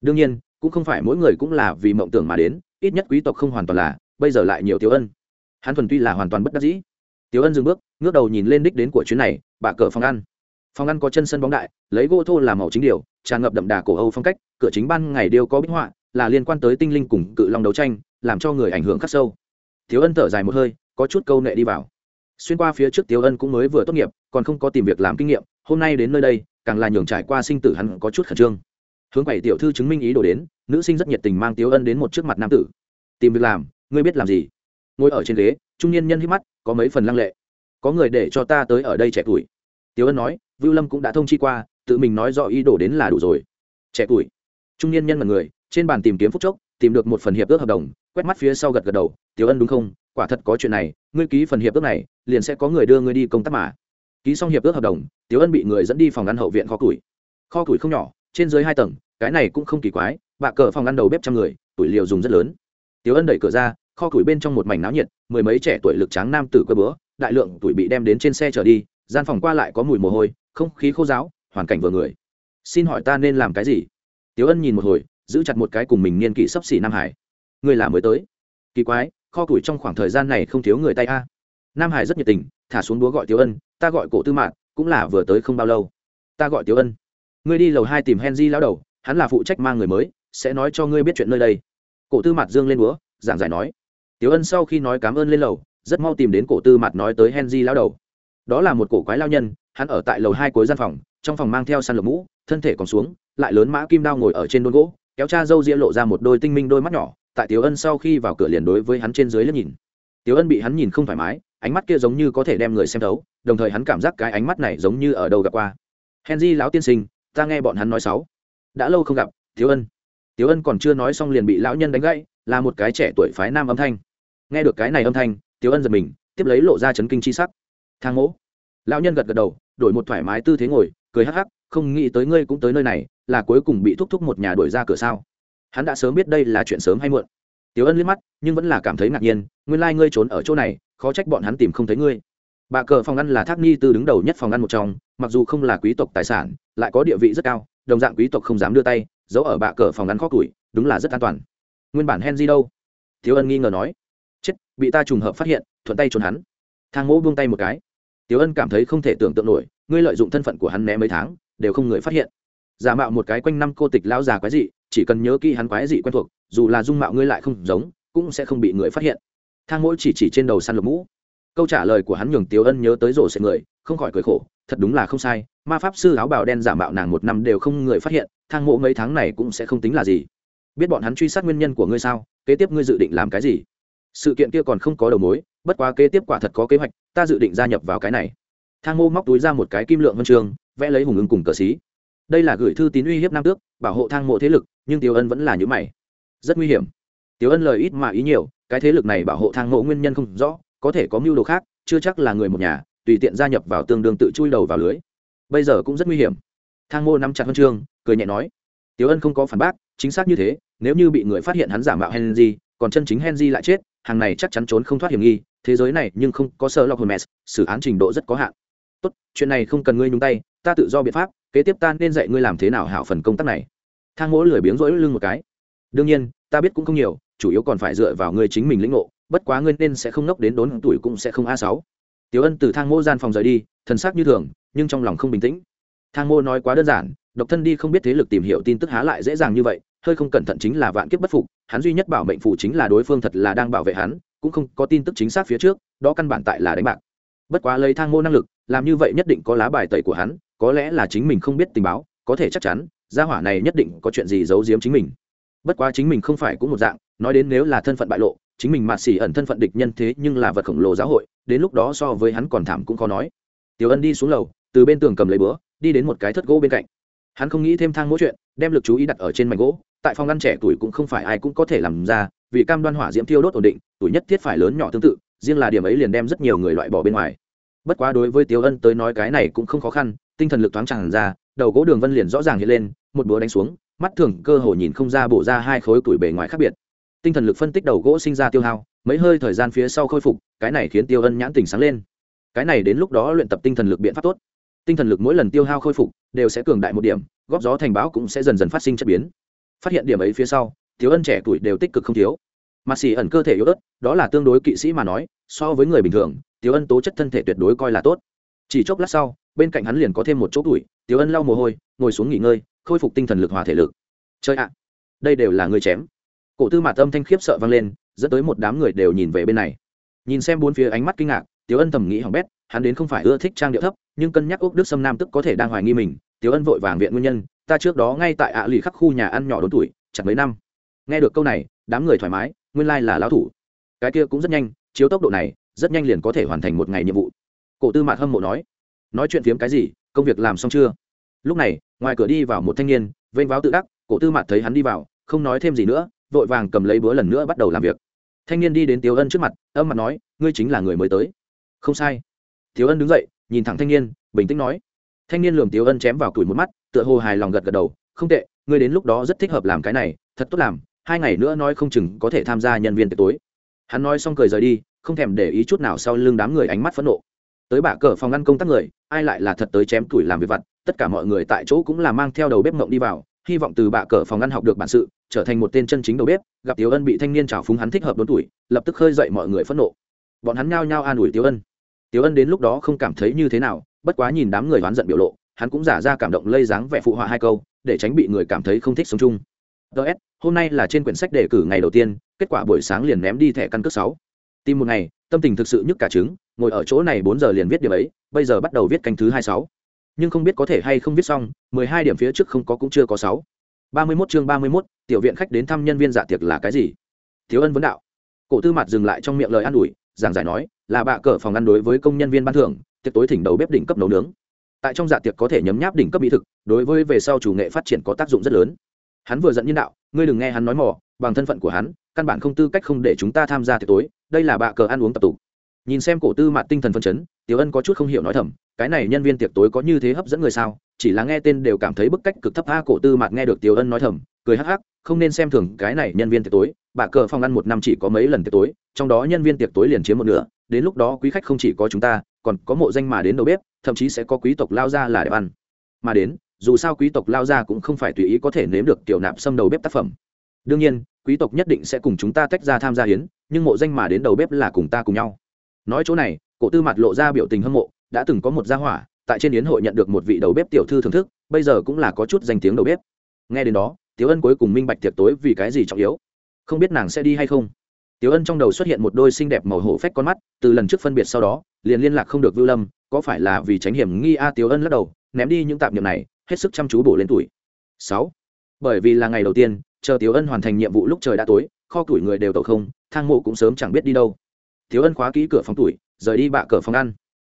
Đương nhiên cũng không phải mỗi người cũng là vì mộng tưởng mà đến ít nhất quý tộc không hoàn toàn là, bây giờ lại nhiều tiểu ân. Hắn thuần tuy là hoàn toàn bất đắc dĩ. Tiểu ân dừng bước, ngước đầu nhìn lên đích đến của chuyến này bạ cờ phòng ăn. Phòng ăn có chân sân bóng đại, lấy gỗ thô làm màu chính điều, tràn ngập đậm đà cổ âu phong cách, cửa chính ban ngày đều có bích họa, là liên quan tới tinh linh cùng cự long đấu tranh, làm cho người ảnh hưởng khắc sâu. Thiếu ân thở dài một hơi, có chút câu nệ đi vào. Xuyên qua phía trước tiếu ân cũng mới vừa tốt nghiệp, còn không có tìm việc làm kinh nghiệm, hôm nay đến nơi đây, càng là nhường trải qua sinh tử hắn có chút khẩn trương. Hướng bảy tiểu thư chứng minh ý đồ đến nữ sinh rất nhiệt tình mang tiếu ân đến một trước mặt nam tử. Tìm việc làm, ngươi biết làm gì? Ngồi ở trên ghế, trung niên nhân hít mắt, có mấy phần lăng lệ. Có người để cho ta tới ở đây trẻ tuổi. Tiếu ân nói, vưu lâm cũng đã thông chi qua, tự mình nói rõ ý đồ đến là đủ rồi. Trẻ tuổi? Trung niên nhân là người trên bàn tìm kiếm phúc chốc, tìm được một phần hiệp ước hợp đồng, quét mắt phía sau gật gật đầu, tiếu ân đúng không? Quả thật có chuyện này, ngươi ký phần hiệp ước này, liền sẽ có người đưa ngươi đi công tác mà. Ký xong hiệp ước hợp đồng, tiếu ân bị người dẫn đi phòng ăn hậu viện kho củi. Kho củi không nhỏ, trên dưới hai tầng, cái này cũng không kỳ quái bạ cờ phòng ăn đầu bếp trăm người, tuổi liều dùng rất lớn. Tiếu ân đẩy cửa ra, kho củi bên trong một mảnh náo nhiệt, mười mấy trẻ tuổi lực tráng nam tử cơ bữa đại lượng tuổi bị đem đến trên xe trở đi, gian phòng qua lại có mùi mồ hôi, không khí khô giáo hoàn cảnh vừa người. Xin hỏi ta nên làm cái gì? Tiếu ân nhìn một hồi, giữ chặt một cái cùng mình niên kỷ sấp xỉ nam hải. Người là mới tới. Kỳ quái, kho củi trong khoảng thời gian này không thiếu người tay a. Nam hải rất nhiệt tình, thả xuống búa gọi tiếu ân, ta gọi cổ tư mạng cũng là vừa tới không bao lâu. Ta gọi tiếu ân. Ngươi đi lầu hai tìm henry lão đầu, hắn là phụ trách mang người mới sẽ nói cho ngươi biết chuyện nơi đây. Cổ tư mạt dương lên búa, giảng giải nói. Tiếu ân sau khi nói cảm ơn lên lầu, rất mau tìm đến cổ tư mạt nói tới henry lão đầu. Đó là một cổ quái lao nhân, hắn ở tại lầu hai cuối gian phòng, trong phòng mang theo săn lục mũ, thân thể còn xuống, lại lớn mã kim đao ngồi ở trên đôn gỗ, kéo cha dâu ria lộ ra một đôi tinh minh đôi mắt nhỏ, tại tiếu ân sau khi vào cửa liền đối với hắn trên dưới liếc nhìn. Tiếu ân bị hắn nhìn không thoải mái, ánh mắt kia giống như có thể đem người xem thấu, đồng thời hắn cảm giác cái ánh mắt này giống như ở đâu gặp qua. Henry lão tiên sinh, ta nghe bọn hắn nói sáu. Đã lâu không gặp thiếu ân tiếu ân còn chưa nói xong liền bị lão nhân đánh gãy, là một cái trẻ tuổi phái nam âm thanh. Nghe được cái này âm thanh, tiếu ân giật mình, tiếp lấy lộ ra chấn kinh chi sắc. Thang mỗ. Lão nhân gật gật đầu, đổi một thoải mái tư thế ngồi, cười hắc hắc, không nghĩ tới ngươi cũng tới nơi này, là cuối cùng bị thúc thúc một nhà đuổi ra cửa sao. Hắn đã sớm biết đây là chuyện sớm hay muộn. Tiếu ân liếc mắt, nhưng vẫn là cảm thấy ngạc nhiên, nguyên lai、like、ngươi trốn ở chỗ này, khó trách bọn hắn tìm không thấy ngươi. Bà cờ phòng ăn là thác ni tư đứng đầu nhất phòng ăn một trong, mặc dù không là quý tộc tài sản, lại có địa vị rất cao, đồng dạng quý tộc không dám đưa tay giấu ở bạ cờ phòng ngắn khó củi, đúng là rất an toàn. Nguyên bản henry đâu? Thiếu ân nghi ngờ nói. Chết, bị ta trùng hợp phát hiện, thuận tay trốn hắn. Thang mỗ buông tay một cái. Tiếu ân cảm thấy không thể tưởng tượng nổi, ngươi lợi dụng thân phận của hắn né mấy tháng, đều không người phát hiện. Giả mạo một cái quanh năm cô tịch lão già quái dị, chỉ cần nhớ kỹ hắn quái dị quen thuộc, dù là dung mạo ngươi lại không giống, cũng sẽ không bị người phát hiện. Thang mỗi chỉ chỉ trên đầu săn lục mũ. Câu trả lời của hắn nhường tiếu ân nhớ tới rổ xệ người, không khỏi cười khổ thật đúng là không sai, ma pháp sư áo bào đen giả mạo nàng một năm đều không người phát hiện, thang mộ mấy tháng này cũng sẽ không tính là gì. Biết bọn hắn truy sát nguyên nhân của ngươi sao? Kế tiếp ngươi dự định làm cái gì? Sự kiện kia còn không có đầu mối, bất quá kế tiếp quả thật có kế hoạch, ta dự định gia nhập vào cái này. Thang mô móc túi ra một cái kim lượng huân trường, vẽ lấy hùng ứng cùng cờ xí. Đây là gửi thư tín uy hiếp nam tước, bảo hộ thang mộ thế lực, nhưng tiểu ân vẫn là những mày. Rất nguy hiểm. Tiểu ân lời ít mà ý nhiều, cái thế lực này bảo hộ thang mộ nguyên nhân không rõ, có thể có mưu đồ khác, chưa chắc là người một nhà tùy tiện gia nhập vào tương đương tự chui đầu vào lưới bây giờ cũng rất nguy hiểm thang mô nắm chặt huân chương cười nhẹ nói Tiểu Ân không có phản bác, chính xác như thế, nếu như bị người phát hiện hắn giả mạo Henry, còn chân chính Henry lại chết, hàng này chắc chắn trốn không thoát hiểm nghi, thế giới này nhưng không có Sherlock Holmes, xử án trình độ rất có hạn. Tốt, chuyện này không cần ngươi nhúng tay, ta tự do biện pháp, kế tiếp ta nên dạy ngươi làm thế nào hảo phần công tác này. Thang Mỗ lười biếng rỗi lưng một cái. Đương nhiên, ta biết cũng không nhiều, chủ yếu còn phải dựa vào ngươi chính mình lĩnh ngộ, bất quá ngươi nên sẽ không nốc đến đốn tuổi cũng sẽ không a sáu. Tiểu Ân từ thang mô gian phòng rời đi, thần sắc như thường, nhưng trong lòng không bình tĩnh. Thang mô nói quá đơn giản, độc thân đi không biết thế lực tìm hiểu tin tức há lại dễ dàng như vậy hơi không cẩn thận chính là vạn kiếp bất phục hắn duy nhất bảo mệnh phụ chính là đối phương thật là đang bảo vệ hắn cũng không có tin tức chính xác phía trước đó căn bản tại là đánh bạc bất quá lấy thang mô năng lực làm như vậy nhất định có lá bài tẩy của hắn có lẽ là chính mình không biết tình báo có thể chắc chắn gia hỏa này nhất định có chuyện gì giấu giếm chính mình bất quá chính mình không phải cũng một dạng nói đến nếu là thân phận bại lộ chính mình mạt xỉ ẩn thân phận địch nhân thế nhưng là vật khổng lồ giáo hội, đến lúc đó so với hắn còn thảm cũng khó nói. Tiểu ân đi xuống lầu, từ bên tường cầm lấy bữa đi đến một cái thất gỗ bên cạnh. Hắn không nghĩ thêm thang mỗi chuyện, đem lực chú ý đặt ở trên mảnh gỗ, tại phòng ngăn trẻ tuổi cũng không phải ai cũng có thể làm ra, vì cam đoan hỏa diễm thiêu đốt ổn định, tuổi nhất thiết phải lớn nhỏ tương tự, riêng là điểm ấy liền đem rất nhiều người loại bỏ bên ngoài. Bất quá đối với tiểu ân tới nói cái này cũng không khó khăn, tinh thần lực thoáng tràn ra, đầu gỗ đường vân liền rõ ràng hiện lên, một búa đánh xuống, mắt thường cơ hồ nhìn không ra bổ ra hai khối tuổi bề ngoài khác biệt tinh thần lực phân tích đầu gỗ sinh ra tiêu hao, mấy hơi thời gian phía sau khôi phục, cái này khiến tiêu ân nhãn tình sáng lên. Cái này đến lúc đó luyện tập tinh thần lực biện pháp tốt. Tinh thần lực mỗi lần tiêu hao khôi phục, đều sẽ cường đại một điểm, góp gió thành báo cũng sẽ dần dần phát sinh chất biến. Phát hiện điểm ấy phía sau thiếu ân trẻ tuổi đều tích cực không thiếu. Mặt xì ẩn cơ thể yếu ớt, đó là tương đối kỵ sĩ mà nói, so với người bình thường thiếu ân tố chất thân thể tuyệt đối coi là tốt. Chỉ chốc lát sau, bên cạnh hắn liền có thêm một chỗ tuổi thiếu ân lau mồ hôi, ngồi xuống nghỉ ngơi, khôi phục tinh thần lực hòa thể lực. Chơi ạ, đây đều là người chém cổ tư mạt tâm thanh khiếp sợ vang lên, dẫn tới một đám người đều nhìn về bên này. Nhìn xem bốn phía ánh mắt kinh ngạc tiếu ân thầm nghĩ hỏng bét, hắn đến không phải ưa thích trang điệu thấp, nhưng cân nhắc ốc đức sâm nam tức có thể đang hoài nghi mình. Tiếu ân vội vàng viện nguyên nhân, ta trước đó ngay tại ạ à lì khắc khu nhà ăn nhỏ đốn tuổi chặt mấy năm. Nghe được câu này, đám người thoải mái, nguyên lai là lão thủ. Cái kia cũng rất nhanh, chiếu tốc độ này, rất nhanh liền có thể hoàn thành một ngày nhiệm vụ. Cổ tư Mạt hâm mộ nói nói chuyện phiếm cái gì, công việc làm xong chưa? Lúc này, ngoài cửa đi vào một thanh niên, vênh váo tự đắc, cổ tư Mạt thấy hắn đi vào, không nói thêm gì nữa vội vàng cầm lấy búa lần nữa bắt đầu làm việc. Thanh niên đi đến tiếu ân trước mặt, âm mặt nói, ngươi chính là người mới tới. Không sai. Tiếu ân đứng dậy, nhìn thẳng thanh niên, bình tĩnh nói. Thanh niên lườm tiếu ân chém vào cùi một mắt, tựa hồ hài lòng gật gật đầu, không tệ, ngươi đến lúc đó rất thích hợp làm cái này, thật tốt làm, hai ngày nữa nói không chừng có thể tham gia nhân viên tiệc tối. Hắn nói xong cười rời đi, không thèm để ý chút nào sau lưng đám người ánh mắt phẫn nộ. Tới bạ cờ phòng ngăn công tác người, ai lại là thật tới chém tuổi làm việc vặt, tất cả mọi người tại chỗ cũng là mang theo đầu bếp mộng đi vào hy vọng từ bạ cờ phòng ăn học được bản sự, trở thành một tên chân chính đầu bếp, gặp tiểu ân bị thanh niên trào phúng hắn thích hợp đốn tuổi, lập tức khơi dậy mọi người phẫn nộ. Bọn hắn nhao nhao an ủi tiểu ân. Tiểu ân đến lúc đó không cảm thấy như thế nào, bất quá nhìn đám người oán giận biểu lộ, hắn cũng giả ra cảm động lây dáng vẻ phụ họa hai câu, để tránh bị người cảm thấy không thích sống chung. Ts hôm nay là trên quyển sách đề cử ngày đầu tiên, kết quả buổi sáng liền ném đi thẻ căn cước sáu. Tìm một ngày, tâm tình thực sự nhức cả trứng, ngồi ở chỗ này bốn giờ liền viết điểm ấy, bây giờ bắt đầu viết canh thứ hai sáu nhưng không biết có thể hay không viết xong, mười hai điểm phía trước không có cũng chưa có sáu. Ba mươi mốt chương ba mươi mốt, tiểu viện khách đến thăm nhân viên dạ tiệc là cái gì? Thiếu ân vấn đạo. Cổ tư mặt dừng lại trong miệng lời an ủi, giảng giải nói, là bạ cờ phòng ăn đối với công nhân viên ban thưởng, tiệc tối thỉnh đầu bếp đỉnh cấp nấu nướng. Tại trong dạ tiệc có thể nhấm nháp đỉnh cấp mỹ thực, đối với về sau chủ nghệ phát triển có tác dụng rất lớn. Hắn vừa dẫn nhân đạo, ngươi đừng nghe hắn nói mỏ bằng thân phận của hắn, căn bản không tư cách không để chúng ta tham gia tiệc tối, đây là bạ cờ ăn uống tập tục. Nhìn xem cổ tư mặt tinh thần phân chấn, tiểu ân có chút không hiểu nói thầm cái này nhân viên tiệc tối có như thế hấp dẫn người sao? Chỉ là nghe tên đều cảm thấy bức cách cực thấp, a cổ tư mạt nghe được tiểu ân nói thầm, cười hắc hắc, không nên xem thường cái này nhân viên tiệc tối. Bạ cờ phòng ăn một năm chỉ có mấy lần tiệc tối, trong đó nhân viên tiệc tối liền chiếm một nửa. Đến lúc đó quý khách không chỉ có chúng ta, còn có mộ danh mà đến đầu bếp, thậm chí sẽ có quý tộc lao ra là đẹp ăn. Mà đến, dù sao quý tộc lao ra cũng không phải tùy ý có thể nếm được tiểu nạp xâm đầu bếp tác phẩm. Đương nhiên, quý tộc nhất định sẽ cùng chúng ta tách ra tham gia hiến, nhưng mộ danh mà đến đầu bếp là cùng ta cùng nhau. Nói chỗ này, cổ tư mặt lộ ra biểu tình hâm mộ đã từng có một gia hỏa, tại trên yến hội nhận được một vị đầu bếp tiểu thư thưởng thức, bây giờ cũng là có chút danh tiếng đầu bếp. Nghe đến đó tiếu ân cuối cùng minh bạch tiệc tối vì cái gì trọng yếu. Không biết nàng sẽ đi hay không. Tiếu ân trong đầu xuất hiện một đôi xinh đẹp màu hổ phách con mắt, từ lần trước phân biệt sau đó, liền liên lạc không được vưu lâm, có phải là vì tránh hiểm nghi a tiếu ân lắc đầu, ném đi những tạp niệm này, hết sức chăm chú bổ lên tuổi. Sáu. Bởi vì là ngày đầu tiên, chờ tiểu ân hoàn thành nhiệm vụ lúc trời đã tối, kho tuổi người đều tàu không, thang mộ cũng sớm chẳng biết đi đâu. Tiểu ân khóa kỹ cửa phòng tuổi, rời đi bạ cửa phòng ăn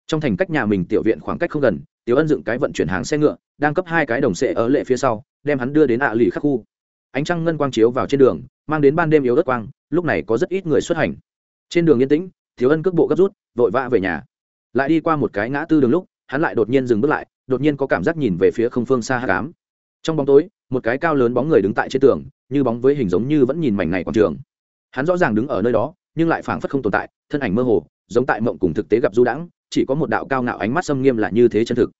trong thành cách nhà mình tiểu viện khoảng cách không gần, tiểu ân dựng cái vận chuyển hàng xe ngựa, đang cấp hai cái đồng xệ ở lệ phía sau, đem hắn đưa đến ạ lì khắc khu. Ánh trăng ngân quang chiếu vào trên đường, mang đến ban đêm yếu ớt quang, lúc này có rất ít người xuất hành. Trên đường yên tĩnh thiếu ân cước bộ gấp rút, vội vã về nhà. Lại đi qua một cái ngã tư đường lúc, hắn lại đột nhiên dừng bước lại, đột nhiên có cảm giác nhìn về phía không phương xa hát cám trong bóng tối, một cái cao lớn bóng người đứng tại trên tường, như bóng với hình giống như vẫn nhìn mảnh này quảng trường. Hắn rõ ràng đứng ở nơi đó, nhưng lại phảng phất không tồn tại, thân ảnh mơ hồ, giống tại mộng cùng thực tế gặp du đãng chỉ có một đạo cao ngạo ánh mắt xâm nghiêm là như thế chân thực.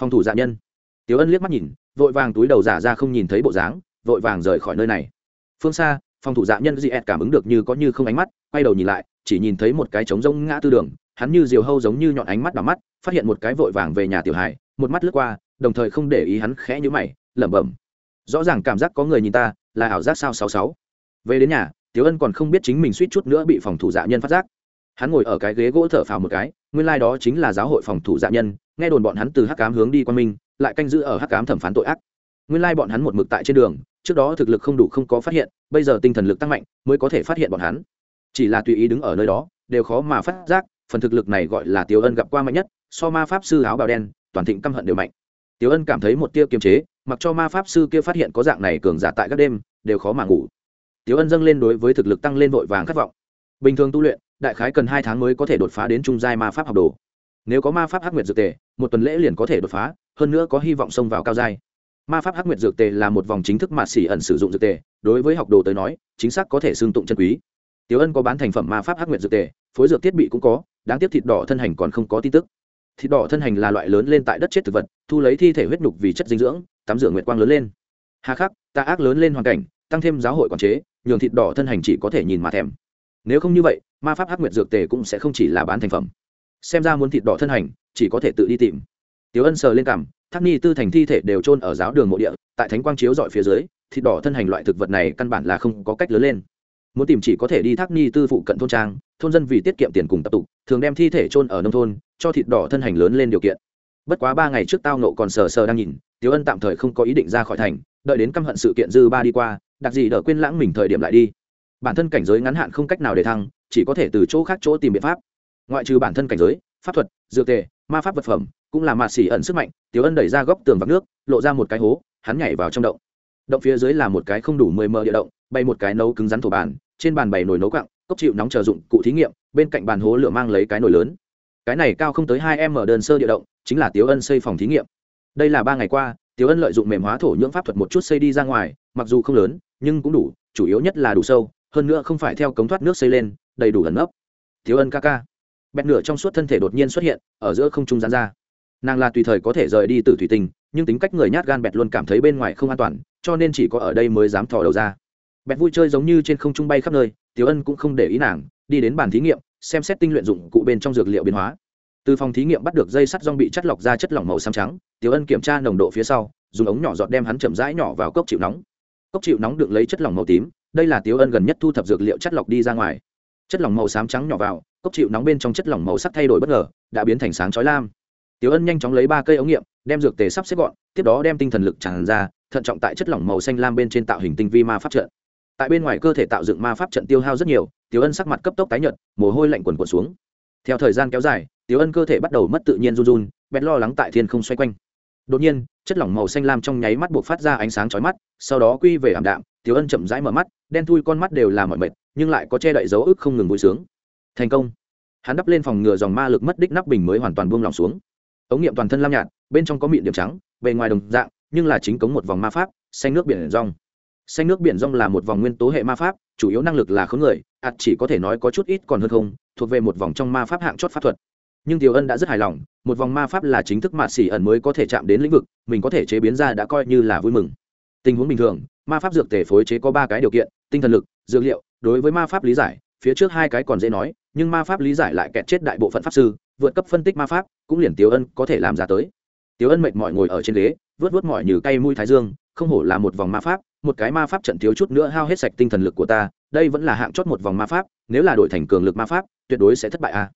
Phòng thủ dạ nhân. Tiếu ân liếc mắt nhìn, vội vàng túi đầu giả ra không nhìn thấy bộ dáng, vội vàng rời khỏi nơi này. Phương xa, phòng thủ dạ nhân dị ẹt cảm ứng được như có như không ánh mắt, quay đầu nhìn lại, chỉ nhìn thấy một cái trống rông ngã tư đường, hắn như diều hâu giống như nhọn ánh mắt đỏ mắt, phát hiện một cái vội vàng về nhà tiểu hải một mắt lướt qua, đồng thời không để ý hắn khẽ như mày, lẩm bẩm. Rõ ràng cảm giác có người nhìn ta, là ảo giác sao sáu sáu. Về đến nhà tiếu ân còn không biết chính mình suýt chút nữa bị phòng thủ dạ nhân phát giác. Hắn ngồi ở cái ghế gỗ thở phào một cái nguyên lai đó chính là giáo hội phòng thủ dạ nhân, nghe đồn bọn hắn từ hắc cám hướng đi qua minh lại canh giữ ở hắc cám thẩm phán tội ác. Nguyên lai bọn hắn một mực tại trên đường, trước đó thực lực không đủ không có phát hiện, bây giờ tinh thần lực tăng mạnh, mới có thể phát hiện bọn hắn. Chỉ là tùy ý đứng ở nơi đó, đều khó mà phát giác, phần thực lực này gọi là Tiểu ân gặp qua mạnh nhất, so ma pháp sư áo bào đen, toàn thịnh căm hận đều mạnh. Tiểu ân cảm thấy một tia kiềm chế, mặc cho ma pháp sư kia phát hiện có dạng này cường giả tại các đêm, đều khó mà ngủ. Tiểu ân dâng lên đối với thực lực tăng lên vội vàng khát vọng. Bình thường tu luyện đại khái cần hai tháng mới có thể đột phá đến trung giai ma pháp học đồ nếu có ma pháp hắc nguyệt dược tề một tuần lễ liền có thể đột phá hơn nữa có hy vọng xông vào cao giai ma pháp hắc nguyệt dược tề là một vòng chính thức mà xỉ ẩn sử dụng dược tề đối với học đồ tới nói chính xác có thể xương tụng chân quý Tiểu Ân có bán thành phẩm ma pháp hắc nguyệt dược tề, phối dược thiết bị cũng có, đáng tiếc thịt đỏ thân hành còn không có tin tức. Thịt đỏ thân hành là loại lớn lên tại đất chết thực vật, thu lấy thi thể huyết nhục vì chất dinh dưỡng, tắm rửa nguyệt quang lớn lên. Hà khắc, ta ác lớn lên hoàn cảnh, tăng thêm giáo hội quản chế, nhường thịt đỏ thân hành chỉ có thể nhìn mà thèm. Nếu không như vậy, ma pháp hắc nguyệt dược tề cũng sẽ không chỉ là bán thành phẩm. Xem ra muốn thịt đỏ thân hành, chỉ có thể tự đi tìm. Tiểu Ân sờ lên cằm, Thác Ni tư thành thi thể đều chôn ở giáo đường mộ địa, tại thánh quang chiếu dọi phía dưới, thịt đỏ thân hành loại thực vật này căn bản là không có cách lớn lên muốn tìm chỉ có thể đi thác ni tư phụ cận thôn trang thôn dân vì tiết kiệm tiền cùng tập tục thường đem thi thể chôn ở nông thôn cho thịt đỏ thân hành lớn lên điều kiện bất quá ba ngày trước tao nộ còn sờ sờ đang nhìn tiếu ân tạm thời không có ý định ra khỏi thành đợi đến căm hận sự kiện dư ba đi qua đặc gì đỡ quên lãng mình thời điểm lại đi bản thân cảnh giới ngắn hạn không cách nào để thăng chỉ có thể từ chỗ khác chỗ tìm biện pháp. Ngoại trừ bản thân cảnh giới, pháp thuật, dược tề, ma pháp vật phẩm, cũng là mạt xỉ ẩn sức mạnh, tiểu ân đẩy ra góc tường vắng nước, lộ ra một cái hố, hắn nhảy vào trong động. Động phía dưới là một cái không đủ mười mờ địa động, bay một cái nấu cứng rắn thổ bàn trên bàn bày nồi nấu quặng, cốc chịu nóng chờ dụng cụ thí nghiệm, bên cạnh bàn hố lửa mang lấy cái nồi lớn. Cái này cao không tới hai m đơn sơ địa động, chính là tiểu ân xây phòng thí nghiệm. Đây là ba ngày qua, tiểu ân lợi dụng mềm hóa thổ nhưỡng pháp thuật một chút xây đi ra ngoài, mặc dù không lớn, nhưng cũng đủ, chủ yếu nhất là đủ sâu, hơn nữa không phải theo cống thoát nước xây lên đầy đủ ẩn nấp. Thiếu ân ca ca. Bẹt nửa trong suốt thân thể đột nhiên xuất hiện ở giữa không trung gian ra. Nàng là tùy thời có thể rời đi từ thủy tinh, nhưng tính cách người nhát gan bẹt luôn cảm thấy bên ngoài không an toàn cho nên chỉ có ở đây mới dám thò đầu ra. Bẹt vui chơi giống như trên không trung bay khắp nơi tiểu ân cũng không để ý nàng đi đến bàn thí nghiệm xem xét tinh luyện dụng cụ bên trong dược liệu biến hóa. Từ phòng thí nghiệm bắt được dây sắt rong bị chất lọc ra chất lỏng màu xám trắng tiểu ân kiểm tra nồng độ phía sau dùng ống nhỏ giọt đem hắn chậm rãi nhỏ vào cốc chịu nóng. Cốc chịu nóng được lấy chất lỏng màu tím đây là tiểu ân gần nhất thu thập dược liệu chất lọc đi ra ngoài chất lỏng màu xám trắng nhỏ vào, cốc chịu nóng bên trong chất lỏng màu sắc thay đổi bất ngờ, đã biến thành sáng chói lam. Tiểu ân nhanh chóng lấy ba cây ống nghiệm, đem dược tề sắp xếp gọn, tiếp đó đem tinh thần lực tràn ra, thận trọng tại chất lỏng màu xanh lam bên trên tạo hình tinh vi ma pháp trận. Tại bên ngoài cơ thể tạo dựng ma pháp trận tiêu hao rất nhiều, Tiểu ân sắc mặt cấp tốc tái nhợt, mồ hôi lạnh quần quần xuống. Theo thời gian kéo dài, Tiểu ân cơ thể bắt đầu mất tự nhiên run run bèn lo lắng tại thiên không xoay quanh. Đột nhiên, chất lỏng màu xanh lam trong nháy mắt buộc phát ra ánh sáng chói mắt, sau đó quy về ảm đạm, Tiểu ân chậm rãi mở mắt, đen thui con mắt đều là mọi mệt nhưng lại có che đậy dấu ức không ngừng vui sướng. Thành công. Hắn đắp lên phòng ngừa dòng ma lực mất đích nắp bình mới hoàn toàn buông lỏng xuống. Ống nghiệm toàn thân lam nhạt, bên trong có mịn điểm trắng, bề ngoài đồng dạng, nhưng là chính cống một vòng ma pháp, xanh nước biển rong. Xanh nước biển rong là một vòng nguyên tố hệ ma pháp, chủ yếu năng lực là khống người, ạt chỉ có thể nói có chút ít còn hơn không, thuộc về một vòng trong ma pháp hạng chót pháp thuật. Nhưng tiểu ân đã rất hài lòng, một vòng ma pháp là chính thức mạ xỉ ẩn mới có thể chạm đến lĩnh vực, mình có thể chế biến ra đã coi như là vui mừng. Tình huống bình thường, ma pháp dược tề phối chế có ba cái điều kiện, tinh thần lực, dược liệu đối với ma pháp lý giải, phía trước hai cái còn dễ nói, nhưng ma pháp lý giải lại kẹt chết đại bộ phận pháp sư, vượt cấp phân tích ma pháp, cũng liền tiểu ân có thể làm ra tới. Tiểu ân mệt mỏi ngồi ở trên ghế vớt vớt mỏi như cây mũi thái dương, không hổ là một vòng ma pháp, một cái ma pháp trận thiếu chút nữa hao hết sạch tinh thần lực của ta, đây vẫn là hạng chót một vòng ma pháp, nếu là đổi thành cường lực ma pháp, tuyệt đối sẽ thất bại à.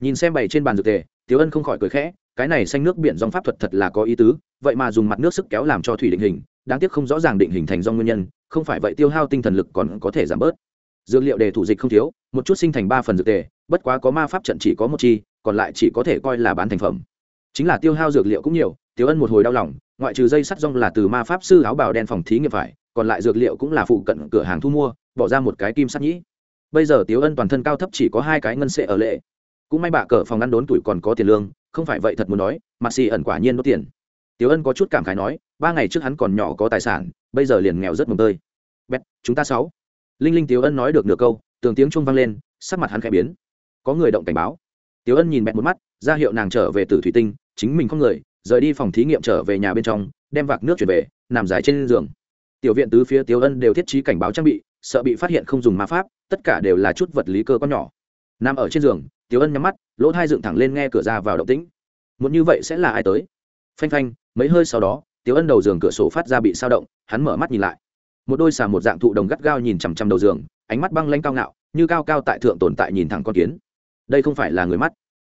Nhìn xem bày trên bàn dược tề, tiểu ân không khỏi cười khẽ, cái này xanh nước biển dòng pháp thuật thật là có ý tứ, vậy mà dùng mặt nước sức kéo làm cho thủy định hình, đáng tiếc không rõ ràng định hình thành do nguyên nhân, không phải vậy tiêu hao tinh thần lực còn có thể giảm bớt dược liệu đề thủ dịch không thiếu, một chút sinh thành ba phần dược tề, bất quá có ma pháp trận chỉ có một chi, còn lại chỉ có thể coi là bán thành phẩm. Chính là tiêu hao dược liệu cũng nhiều tiêu ân một hồi đau lòng, ngoại trừ dây sắt rong là từ ma pháp sư áo bào đen phòng thí nghiệm phải, còn lại dược liệu cũng là phụ cận cửa hàng thu mua, bỏ ra một cái kim sắt nhĩ. Bây giờ tiếu ân toàn thân cao thấp chỉ có hai cái ngân sệ ở lệ. Cũng may bạ cờ phòng ăn đốn tuổi còn có tiền lương, không phải vậy thật muốn nói, mà xì ẩn quả nhiên đốt tiền. Tiếu ân có chút cảm khái nói, ba ngày trước hắn còn nhỏ có tài sản, bây giờ liền nghèo rất mồm tơi. Bét chúng ta sáu linh linh tiếu ân nói được nửa câu, tường tiếng trung vang lên, sắc mặt hắn khẽ biến. Có người động cảnh báo. Tiếu ân nhìn bẹn một mắt, ra hiệu nàng trở về từ thủy tinh, chính mình không người, rời đi phòng thí nghiệm trở về nhà bên trong, đem vạc nước chuyển về, nằm dài trên giường. Tiểu viện tứ phía tiếu ân đều thiết trí cảnh báo trang bị, sợ bị phát hiện không dùng ma pháp, tất cả đều là chút vật lý cơ con nhỏ. Nằm ở trên giường, tiếu ân nhắm mắt, lỗ thai dựng thẳng lên nghe cửa ra vào động tĩnh. Muốn như vậy sẽ là ai tới? Phanh phanh, mấy hơi sau đó, tiếu ân đầu giường cửa sổ phát ra bị sao động, hắn mở mắt nhìn lại một đôi xà một dạng thụ đồng gắt gao nhìn chằm chằm đầu giường, ánh mắt băng lanh cao ngạo, như cao cao tại thượng tồn tại nhìn thẳng con kiến. Đây không phải là người mắt.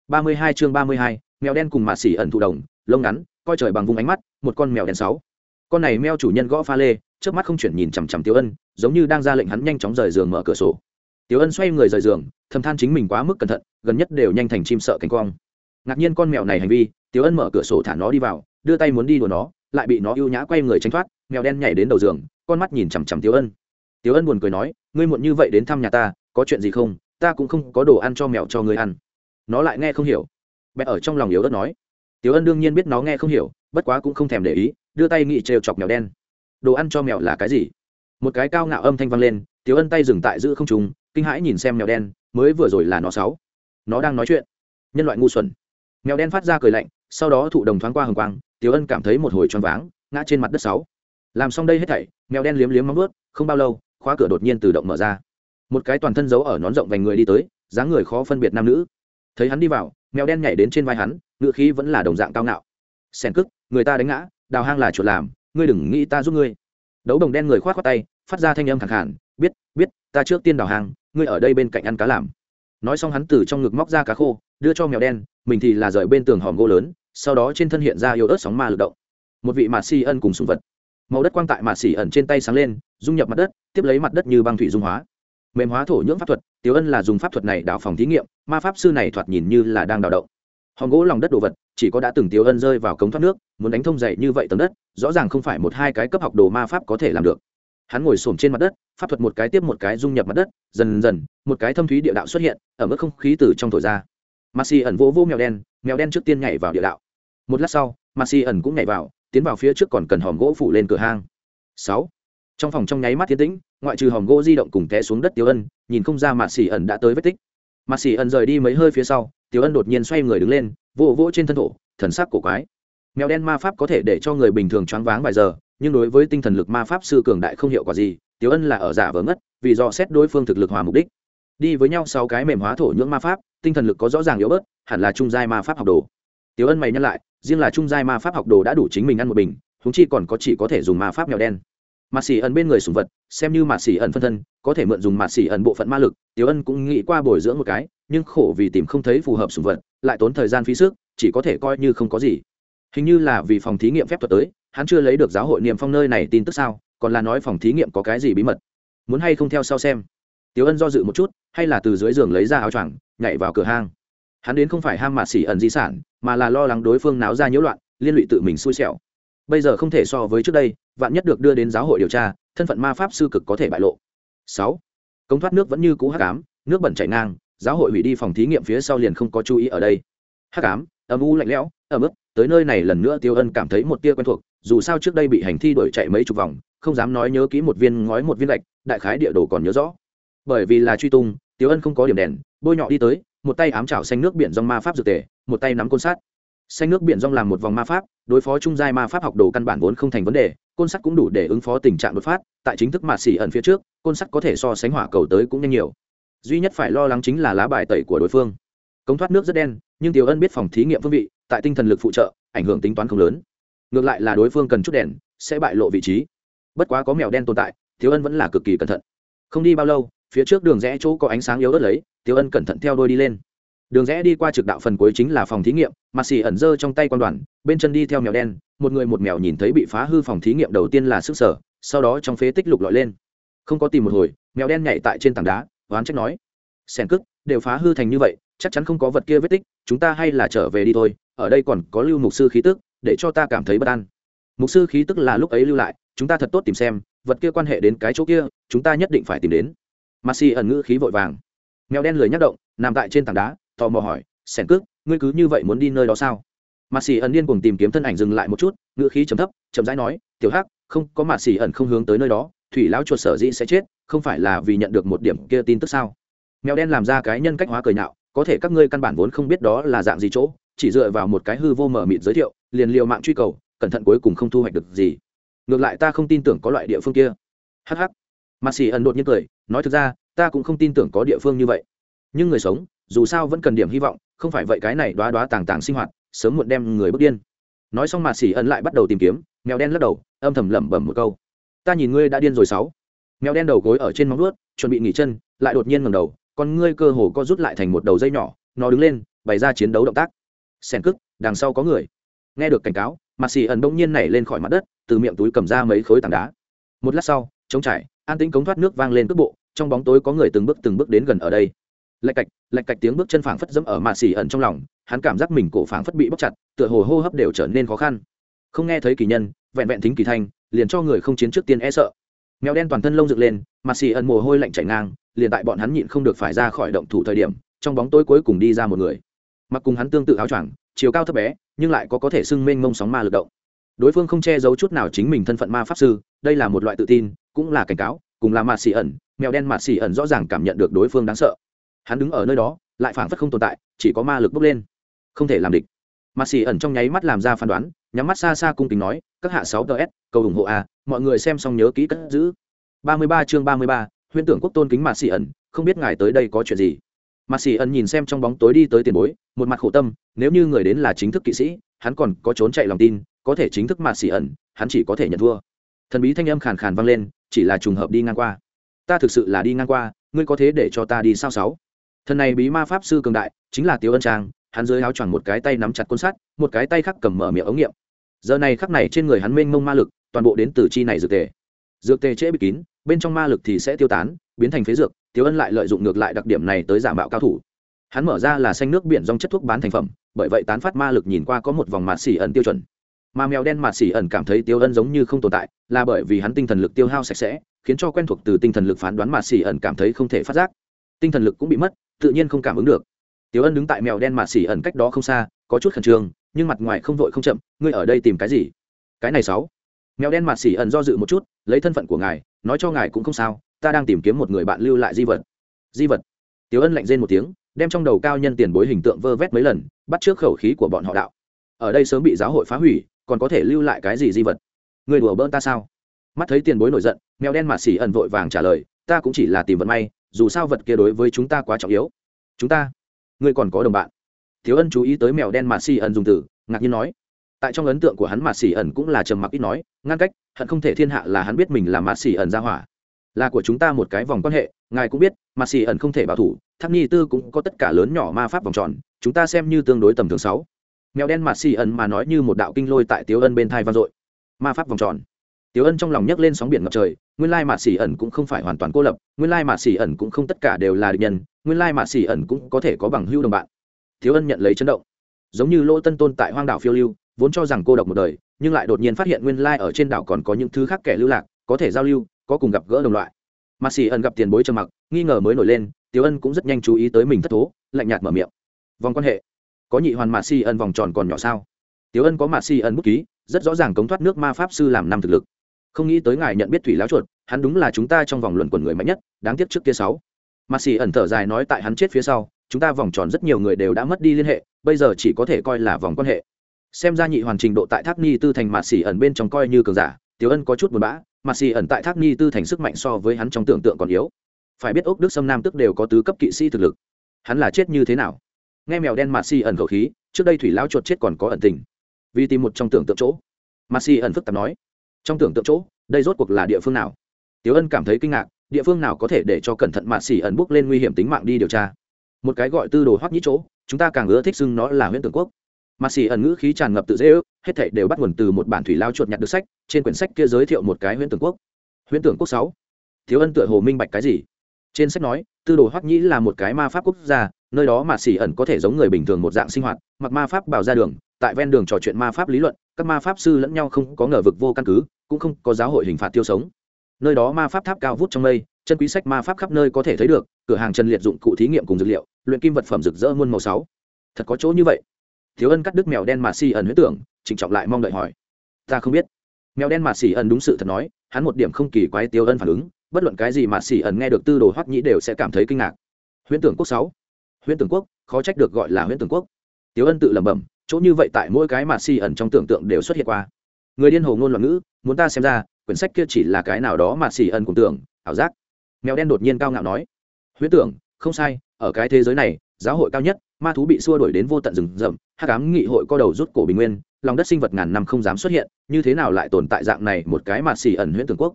Ba mươi hai chương ba mươi hai, mèo đen cùng mạ xỉ ẩn thụ đồng, lông ngắn, coi trời bằng vùng ánh mắt, một con mèo đen sáu. Con này meo chủ nhân gõ pha lê trước mắt không chuyển nhìn chằm chằm tiêu ân, giống như đang ra lệnh hắn nhanh chóng rời giường mở cửa sổ. Tiêu ân xoay người rời giường, thầm than chính mình quá mức cẩn thận, gần nhất đều nhanh thành chim sợ cánh quang ngạc nhiên con mèo này hành vi tiêu ân mở cửa sổ thả nó đi vào, đưa tay muốn đi đùa nó, lại bị nó ưu nhã quay người tránh thoát, mèo đen nhảy đến đầu giường con mắt nhìn chằm chằm Tiểu ân. Tiểu ân buồn cười nói, ngươi muộn như vậy đến thăm nhà ta, có chuyện gì không? Ta cũng không có đồ ăn cho mèo cho ngươi ăn. Nó lại nghe không hiểu. Bé ở trong lòng yếu đất nói. Tiểu ân đương nhiên biết nó nghe không hiểu, bất quá cũng không thèm để ý, đưa tay nghị trêu chọc mèo đen. Đồ ăn cho mèo là cái gì? Một cái cao ngạo âm thanh vang lên, Tiểu ân tay dừng tại giữ không trùng kinh hãi nhìn xem mèo đen, mới vừa rồi là nó sáu. Nó đang nói chuyện. Nhân loại ngu xuẩn. Mèo đen phát ra cười lạnh, sau đó thụ đồng thoáng qua hồng quang, Tiểu ân cảm thấy một hồi choáng váng, ngã trên mặt đất sáu. Làm xong đây hết thảy mèo đen liếm liếm móng vuốt, không bao lâu khóa cửa đột nhiên tự động mở ra. Một cái toàn thân giấu ở nón rộng vành người đi tới dáng người khó phân biệt nam nữ. Thấy hắn đi vào mèo đen nhảy đến trên vai hắn ngựa khí vẫn là đồng dạng cao ngạo. Sen cức người ta đánh ngã đào hang là chuột làm ngươi đừng nghĩ ta giúp ngươi. Đấu đồng đen người khoát khoát tay phát ra thanh âm khẳng khản biết biết ta trước tiên đào hang ngươi ở đây bên cạnh ăn cá làm. Nói xong hắn từ trong ngực móc ra cá khô đưa cho mèo đen mình thì là rời bên tường hòm gỗ lớn sau đó trên thân hiện ra yêu ớt sóng ma lực động. Một vị mạt si ân cùng sùng vật màu đất quang tại mạ xỉ ẩn trên tay sáng lên dung nhập mặt đất tiếp lấy mặt đất như băng thủy dung hóa. Mềm hóa thổ nhưỡng pháp thuật tiếu ân là dùng pháp thuật này đào phòng thí nghiệm ma pháp sư này thoạt nhìn như là đang đào động. Hòn gỗ lòng đất đồ vật chỉ có đã từng tiếu ân rơi vào cống thoát nước muốn đánh thông dậy như vậy tầng đất rõ ràng không phải một hai cái cấp học đồ ma pháp có thể làm được. Hắn ngồi xổm trên mặt đất pháp thuật một cái tiếp một cái dung nhập mặt đất dần dần một cái thâm thúy địa đạo xuất hiện ở mức không khí từ trong thổi ra. Ma Maxi ẩn vỗ vỗ mèo đen, mèo đen trước tiên nhảy vào địa đạo. Một lát sau, ma Maxi ẩn cũng nhảy vào, tiến vào phía trước còn cần hòm gỗ phủ lên cửa hang. Sáu. Trong phòng trong nháy mắt tiến tĩnh, ngoại trừ hòm gỗ di động cùng té xuống đất Tiểu Ân, nhìn không ra Maxi ẩn đã tới vết tích. Maxi ẩn rời đi mấy hơi phía sau, Tiểu Ân đột nhiên xoay người đứng lên, vỗ vỗ trên thân thổ, thần sắc cổ quái. Mèo đen ma pháp có thể để cho người bình thường choáng váng vài giờ, nhưng đối với tinh thần lực ma pháp sư cường đại không hiệu quả gì, Tiểu Ân là ở giả vờ ngất, vì do xét đối phương thực lực hòa mục đích. Đi với nhau sáu cái mềm hóa thổ nhưỡng ma pháp, tinh thần lực có rõ ràng yếu bớt, hẳn là trung giai ma pháp học đồ. Tiểu Ân mày nhắc lại, riêng là trung giai ma pháp học đồ đã đủ chính mình ăn một bình, húng chi còn có chỉ có thể dùng ma pháp mèo đen. Mạt xỉ ẩn bên người sủng vật, xem như mạt xỉ ẩn phân thân, có thể mượn dùng mạt xỉ ẩn bộ phận ma lực, Tiểu Ân cũng nghĩ qua bồi dưỡng một cái, nhưng khổ vì tìm không thấy phù hợp sủng vật, lại tốn thời gian phí sức, chỉ có thể coi như không có gì. Hình như là vì phòng thí nghiệm phép thuật tới, hắn chưa lấy được giáo hội niệm phong nơi này tin tức sao, còn là nói phòng thí nghiệm có cái gì bí mật. Muốn hay không theo sau xem. Tiểu Ân do dự một chút, hay là từ dưới giường lấy ra áo choàng, nhảy vào cửa hang hắn đến không phải ham mạt xỉ ẩn di sản, mà là lo lắng đối phương náo ra nhiễu loạn, liên lụy tự mình xui xẻo. Bây giờ không thể so với trước đây, vạn nhất được đưa đến giáo hội điều tra, thân phận ma pháp sư cực có thể bại lộ. Sáu công thoát nước vẫn như cũ hắc ám, nước bẩn chảy ngang, giáo hội hủy đi phòng thí nghiệm phía sau liền không có chú ý ở đây. Hắc ám, âm u lạnh lẽo, ẩm ướt, tới nơi này lần nữa tiêu ân cảm thấy một tia quen thuộc, dù sao trước đây bị hành thi đuổi chạy mấy chục vòng, không dám nói nhớ kỹ một viên ngói một viên lạch đại khái địa đồ còn nhớ rõ. Bởi vì là truy tung, tiêu ân không có điểm đèn, bôi nhọ đi tới một tay ám chảo xanh nước biển dòng ma pháp dược tề, một tay nắm côn sát xanh nước biển dòng làm một vòng ma pháp, đối phó trung giai ma pháp học đồ căn bản vốn không thành vấn đề, côn sắt cũng đủ để ứng phó tình trạng đột phát, tại chính thức mạt xỉ ẩn phía trước, côn sắt có thể so sánh hỏa cầu tới cũng nhanh nhiều. Duy nhất phải lo lắng chính là lá bài tẩy của đối phương. Cống thoát nước rất đen, nhưng tiểu ân biết phòng thí nghiệm phương vị, tại tinh thần lực phụ trợ, ảnh hưởng tính toán không lớn. Ngược lại là đối phương cần chút đèn, sẽ bại lộ vị trí. Bất quá có mèo đen tồn tại, tiểu ân vẫn là cực kỳ cẩn thận. Không đi bao lâu, phía trước đường rẽ chỗ có ánh sáng yếu ớt lấy tiêu ân cẩn thận theo đôi đi lên. Đường rẽ đi qua trực đạo phần cuối chính là phòng thí nghiệm mặt xì ẩn dơ trong tay quan đoàn, bên chân đi theo mèo đen, một người một mèo nhìn thấy bị phá hư phòng thí nghiệm đầu tiên là sức sở, sau đó trong phế tích lục lọi lên. Không có tìm một hồi, mèo đen nhảy tại trên tảng đá, oán trách nói, sẻn cức, đều phá hư thành như vậy, chắc chắn không có vật kia vết tích, chúng ta hay là trở về đi thôi, ở đây còn có lưu mục sư khí tức, để cho ta cảm thấy bất an. Mục sư khí tức là lúc ấy lưu lại, chúng ta thật tốt tìm xem, vật kia quan hệ đến cái chỗ kia, chúng ta nhất định phải tìm đến. Maxi ẩn ngữ khí vội vàng mèo đen lười nhắc động, nằm tại trên tảng đá, tò mò hỏi, sẻn cước, ngươi cứ như vậy muốn đi nơi đó sao? Maxi ẩn điên cùng tìm kiếm thân ảnh dừng lại một chút, ngữ khí trầm thấp, chậm rãi nói, tiểu hắc, không, có Maxi ẩn không hướng tới nơi đó, thủy lão chuột sở dĩ sẽ chết, không phải là vì nhận được một điểm kia tin tức sao? Mèo đen làm ra cái nhân cách hóa cười nhạo, có thể các ngươi căn bản vốn không biết đó là dạng gì chỗ, chỉ dựa vào một cái hư vô mở mịt giới thiệu, liền liều mạng truy cầu, cẩn thận cuối cùng không thu hoạch được gì. Ngược lại ta không tin tưởng có loại địa phương kia. Hh mặt xì ẩn đột nhiên cười, nói, thực ra ta cũng không tin tưởng có địa phương như vậy. Nhưng người sống, dù sao vẫn cần điểm hy vọng, không phải vậy cái này đoá đoá tàng tàng sinh hoạt, sớm muộn đem người bước điên. Nói xong mạt xỉ ẩn lại bắt đầu tìm kiếm, mèo đen lắc đầu, âm thầm lẩm bẩm một câu. Ta nhìn ngươi đã điên rồi sáu. Mèo đen đầu gối ở trên móng vuốt, chuẩn bị nghỉ chân, lại đột nhiên ngầm đầu, con ngươi cơ hồ co rút lại thành một đầu dây nhỏ, nó đứng lên, bày ra chiến đấu động tác. Sen cức, đằng sau có người. Nghe được cảnh cáo mạt xỉ ẩn bỗng nhiên nảy lên khỏi mặt đất, từ miệng túi cầm ra mấy khối tảng đá. Một lát sau chống trải, an tĩnh cống thoát nước vang lên cước bộ trong bóng tối có người từng bước từng bước đến gần ở đây. Lạch cạch lạch cạch tiếng bước chân phảng phất dẫm ở mạ xỉ ẩn trong lòng, hắn cảm giác mình cổ phảng phất bị bóc chặt, tựa hồ hô hấp đều trở nên khó khăn. Không nghe thấy kỳ nhân, vẹn vẹn thính kỳ thanh, liền cho người không chiến trước tiên e sợ. Mèo đen toàn thân lông dựng lên, mạ xỉ ẩn mồ hôi lạnh chảy ngang, liền tại bọn hắn nhịn không được phải ra khỏi động thủ thời điểm, trong bóng tối cuối cùng đi ra một người. Mặc cùng hắn tương tự áo choàng, chiều cao thấp bé, nhưng lại có có thể sưng mênh mông sóng ma lực động. Đối phương không che giấu chút nào chính mình thân phận ma pháp sư, đây là một loại tự tin, cũng là cảnh cáo cùng là mạt xì ẩn, mèo đen mạt xì ẩn rõ ràng cảm nhận được đối phương đáng sợ. Hắn đứng ở nơi đó, lại phảng phất không tồn tại, chỉ có ma lực bốc lên. Không thể làm địch. Mạt xì ẩn trong nháy mắt làm ra phán đoán, nhắm mắt xa xa cung kính nói, các hạ sáu ts cầu ủng hộ a mọi người xem xong nhớ kỹ cất giữ. Ba mươi ba chương ba mươi ba, huyễn tưởng quốc tôn kính mạt xì ẩn, không biết ngài tới đây có chuyện gì. Mạt xì ẩn nhìn xem trong bóng tối đi tới tiền bối, một mặt khổ tâm, nếu như người đến là chính thức kỵ sĩ, hắn còn có trốn chạy lòng tin, có thể chính thức mạt xì ẩn, hắn chỉ có thể nhận thua. Thần bí thanh âm khàn khàn vang lên chỉ là trùng hợp đi ngang qua. Ta thực sự là đi ngang qua, ngươi có thế để cho ta đi sao sáu? Thần này bí ma pháp sư cường đại, chính là tiêu ân trang, hắn dưới áo choàng một cái tay nắm chặt côn sắt, một cái tay khác cầm mở miệng ống nghiệm. Giờ này khắc này trên người hắn mênh mông ma lực, toàn bộ đến từ chi này dược tề. Dược tề trễ bị kín, bên trong ma lực thì sẽ tiêu tán, biến thành phế dược tiêu ân lại lợi dụng ngược lại đặc điểm này tới giả mạo cao thủ. Hắn mở ra là xanh nước biển dòng chất thuốc bán thành phẩm, bởi vậy tán phát ma lực nhìn qua có một vòng mạt xỉ ẩn tiêu chuẩn mà mèo đen mạt xỉ ẩn cảm thấy tiêu ân giống như không tồn tại, là bởi vì hắn tinh thần lực tiêu hao sạch sẽ, khiến cho quen thuộc từ tinh thần lực phán đoán mạt xỉ ẩn cảm thấy không thể phát giác. Tinh thần lực cũng bị mất, tự nhiên không cảm ứng được. Tiêu ân đứng tại mèo đen mạt xỉ ẩn cách đó không xa, có chút khẩn trương, nhưng mặt ngoài không vội không chậm, ngươi ở đây tìm cái gì? Cái này sáu. Mèo đen mạt xỉ ẩn do dự một chút, lấy thân phận của ngài, nói cho ngài cũng không sao, ta đang tìm kiếm một người bạn lưu lại di vật. Di vật? Tiêu ân lạnh rên một tiếng, đem trong đầu cao nhân tiền bối hình tượng vơ vét mấy lần, bắt trước khẩu khí của bọn họ đạo. Ở đây sớm bị giáo hội phá hủy còn có thể lưu lại cái gì di vật? Người đùa bỡn ta sao? Mắt thấy tiền bối nổi giận, mèo đen mạt xỉ ẩn vội vàng trả lời, ta cũng chỉ là tìm vận may, dù sao vật kia đối với chúng ta quá trọng yếu. Chúng ta, ngươi còn có đồng bạn. Thiếu ân chú ý tới mèo đen mạt xỉ ẩn dùng từ, ngạc nhiên nói. Tại trong ấn tượng của hắn mạt xỉ ẩn cũng là trầm mặc ít nói, ngăn cách, hận không thể thiên hạ là hắn biết mình là mạt xỉ ẩn ra hỏa. Là của chúng ta một cái vòng quan hệ, ngài cũng biết mạt xỉ ẩn không thể bảo thủ tháp nhi tư cũng có tất cả lớn nhỏ ma pháp vòng tròn, chúng ta xem như tương đối tầm thường sáu mèo đen mặt xì ẩn mà nói như một đạo kinh lôi tại tiếu ân bên thai vang dội. Ma pháp vòng tròn. Tiếu ân trong lòng nhấc lên sóng biển ngập trời, nguyên lai mạt xì ẩn cũng không phải hoàn toàn cô lập, nguyên lai mạt xì ẩn cũng không tất cả đều là địch nhân, nguyên lai mạt xì ẩn cũng có thể có bằng hưu đồng bạn. Tiếu ân nhận lấy chấn động. Giống như lỗ tân tôn tại hoang đảo phiêu lưu, vốn cho rằng cô độc một đời, nhưng lại đột nhiên phát hiện nguyên lai ở trên đảo còn có những thứ khác kẻ lưu lạc, có thể giao lưu, có cùng gặp gỡ đồng loại. Mạt xì ẩn gặp tiền bối trầm mặc, nghi ngờ mới nổi lên, tiếu ân cũng rất nhanh chú ý tới mình thất thố, lạnh nhạt mở miệng. Vòng quan hệ có nhị hoàn mạt si ân vòng tròn còn nhỏ sao? Tiếu ân có mạt si ân bút ký, rất rõ ràng cống thoát nước ma pháp sư làm năm thực lực. Không nghĩ tới ngài nhận biết thủy láo chuột, hắn đúng là chúng ta trong vòng luận quần người mạnh nhất, đáng tiếc trước kia sáu. Mạt si ẩn thở dài nói tại hắn chết phía sau, chúng ta vòng tròn rất nhiều người đều đã mất đi liên hệ, bây giờ chỉ có thể coi là vòng quan hệ. Xem ra nhị hoàn trình độ tại tháp ni tư thành mạt xỉ ẩn bên trong coi như cường giả tiếu ân có chút buồn bã mạt xỉ ẩn tại tháp ni tư thành sức mạnh so với hắn trong tưởng tượng còn yếu. Phải biết ốc đức sâm nam tức đều có tứ cấp kỵ sĩ thực lực. Hắn là chết như thế nào? Nghe mèo đen mạt xì ẩn khẩu khí, trước đây thủy lao chuột chết còn có ẩn tình. Vì tìm một trong tưởng tượng chỗ mạt xì ẩn phức tạp nói, trong tưởng tượng chỗ, đây rốt cuộc là địa phương nào? Tiếu ân cảm thấy kinh ngạc, địa phương nào có thể để cho cẩn thận mạt xì ẩn bước lên nguy hiểm tính mạng đi điều tra? Một cái gọi tư đồ hoắc nhĩ chỗ, chúng ta càng ưa thích xưng nó là huyện tưởng quốc. Mạt xì ẩn ngữ khí tràn ngập tự dễ ước, hết thảy đều bắt nguồn từ một bản thủy lao chuột nhặt được sách, trên quyển sách kia giới thiệu một cái huyện tưởng quốc. Huyện tưởng quốc sáu. Thiếu ân tựa hồ minh bạch cái gì? Trên sách nói tư đồ hoắc nhĩ là một cái ma pháp quốc gia, nơi đó mà xỉ ẩn có thể giống người bình thường một dạng sinh hoạt, mặc ma pháp bảo ra đường, tại ven đường trò chuyện ma pháp lý luận, các ma pháp sư lẫn nhau không có ngờ vực vô căn cứ, cũng không có giáo hội hình phạt tiêu sống. Nơi đó ma pháp tháp cao vút trong mây, chân quý sách ma pháp khắp nơi có thể thấy được, cửa hàng trần liệt dụng cụ thí nghiệm cùng dược liệu, luyện kim vật phẩm rực rỡ muôn màu sáu. Thật có chỗ như vậy. Thiếu ân cắt đứt mèo đen mà xỉ ẩn huyết tưởng, trịnh trọng lại mong đợi hỏi. Ta không biết. Mèo đen mà xỉ ẩn đúng sự thật nói, hắn một điểm không kỳ quái tiêu ân phản ứng bất luận cái gì mà xỉ ẩn nghe được tư đồ hoắc nhĩ đều sẽ cảm thấy kinh ngạc. Huyễn tưởng quốc sáu. Huyễn tưởng quốc, khó trách được gọi là huyễn tưởng quốc. Tiêu ân tự lẩm bẩm, chỗ như vậy tại mỗi cái mà xỉ ẩn trong tưởng tượng đều xuất hiện qua. Người điên hồ ngôn loạn ngữ, muốn ta xem ra, quyển sách kia chỉ là cái nào đó mà xỉ ẩn cùng tưởng, ảo giác. Mèo đen đột nhiên cao ngạo nói, huyễn tưởng, không sai, ở cái thế giới này, giáo hội cao nhất, ma thú bị xua đuổi đến vô tận rừng rậm, hắc ám nghị hội co đầu rút cổ bình nguyên, lòng đất sinh vật ngàn năm không dám xuất hiện, như thế nào lại tồn tại dạng này một cái mà xỉ ẩn huyễn tưởng quốc?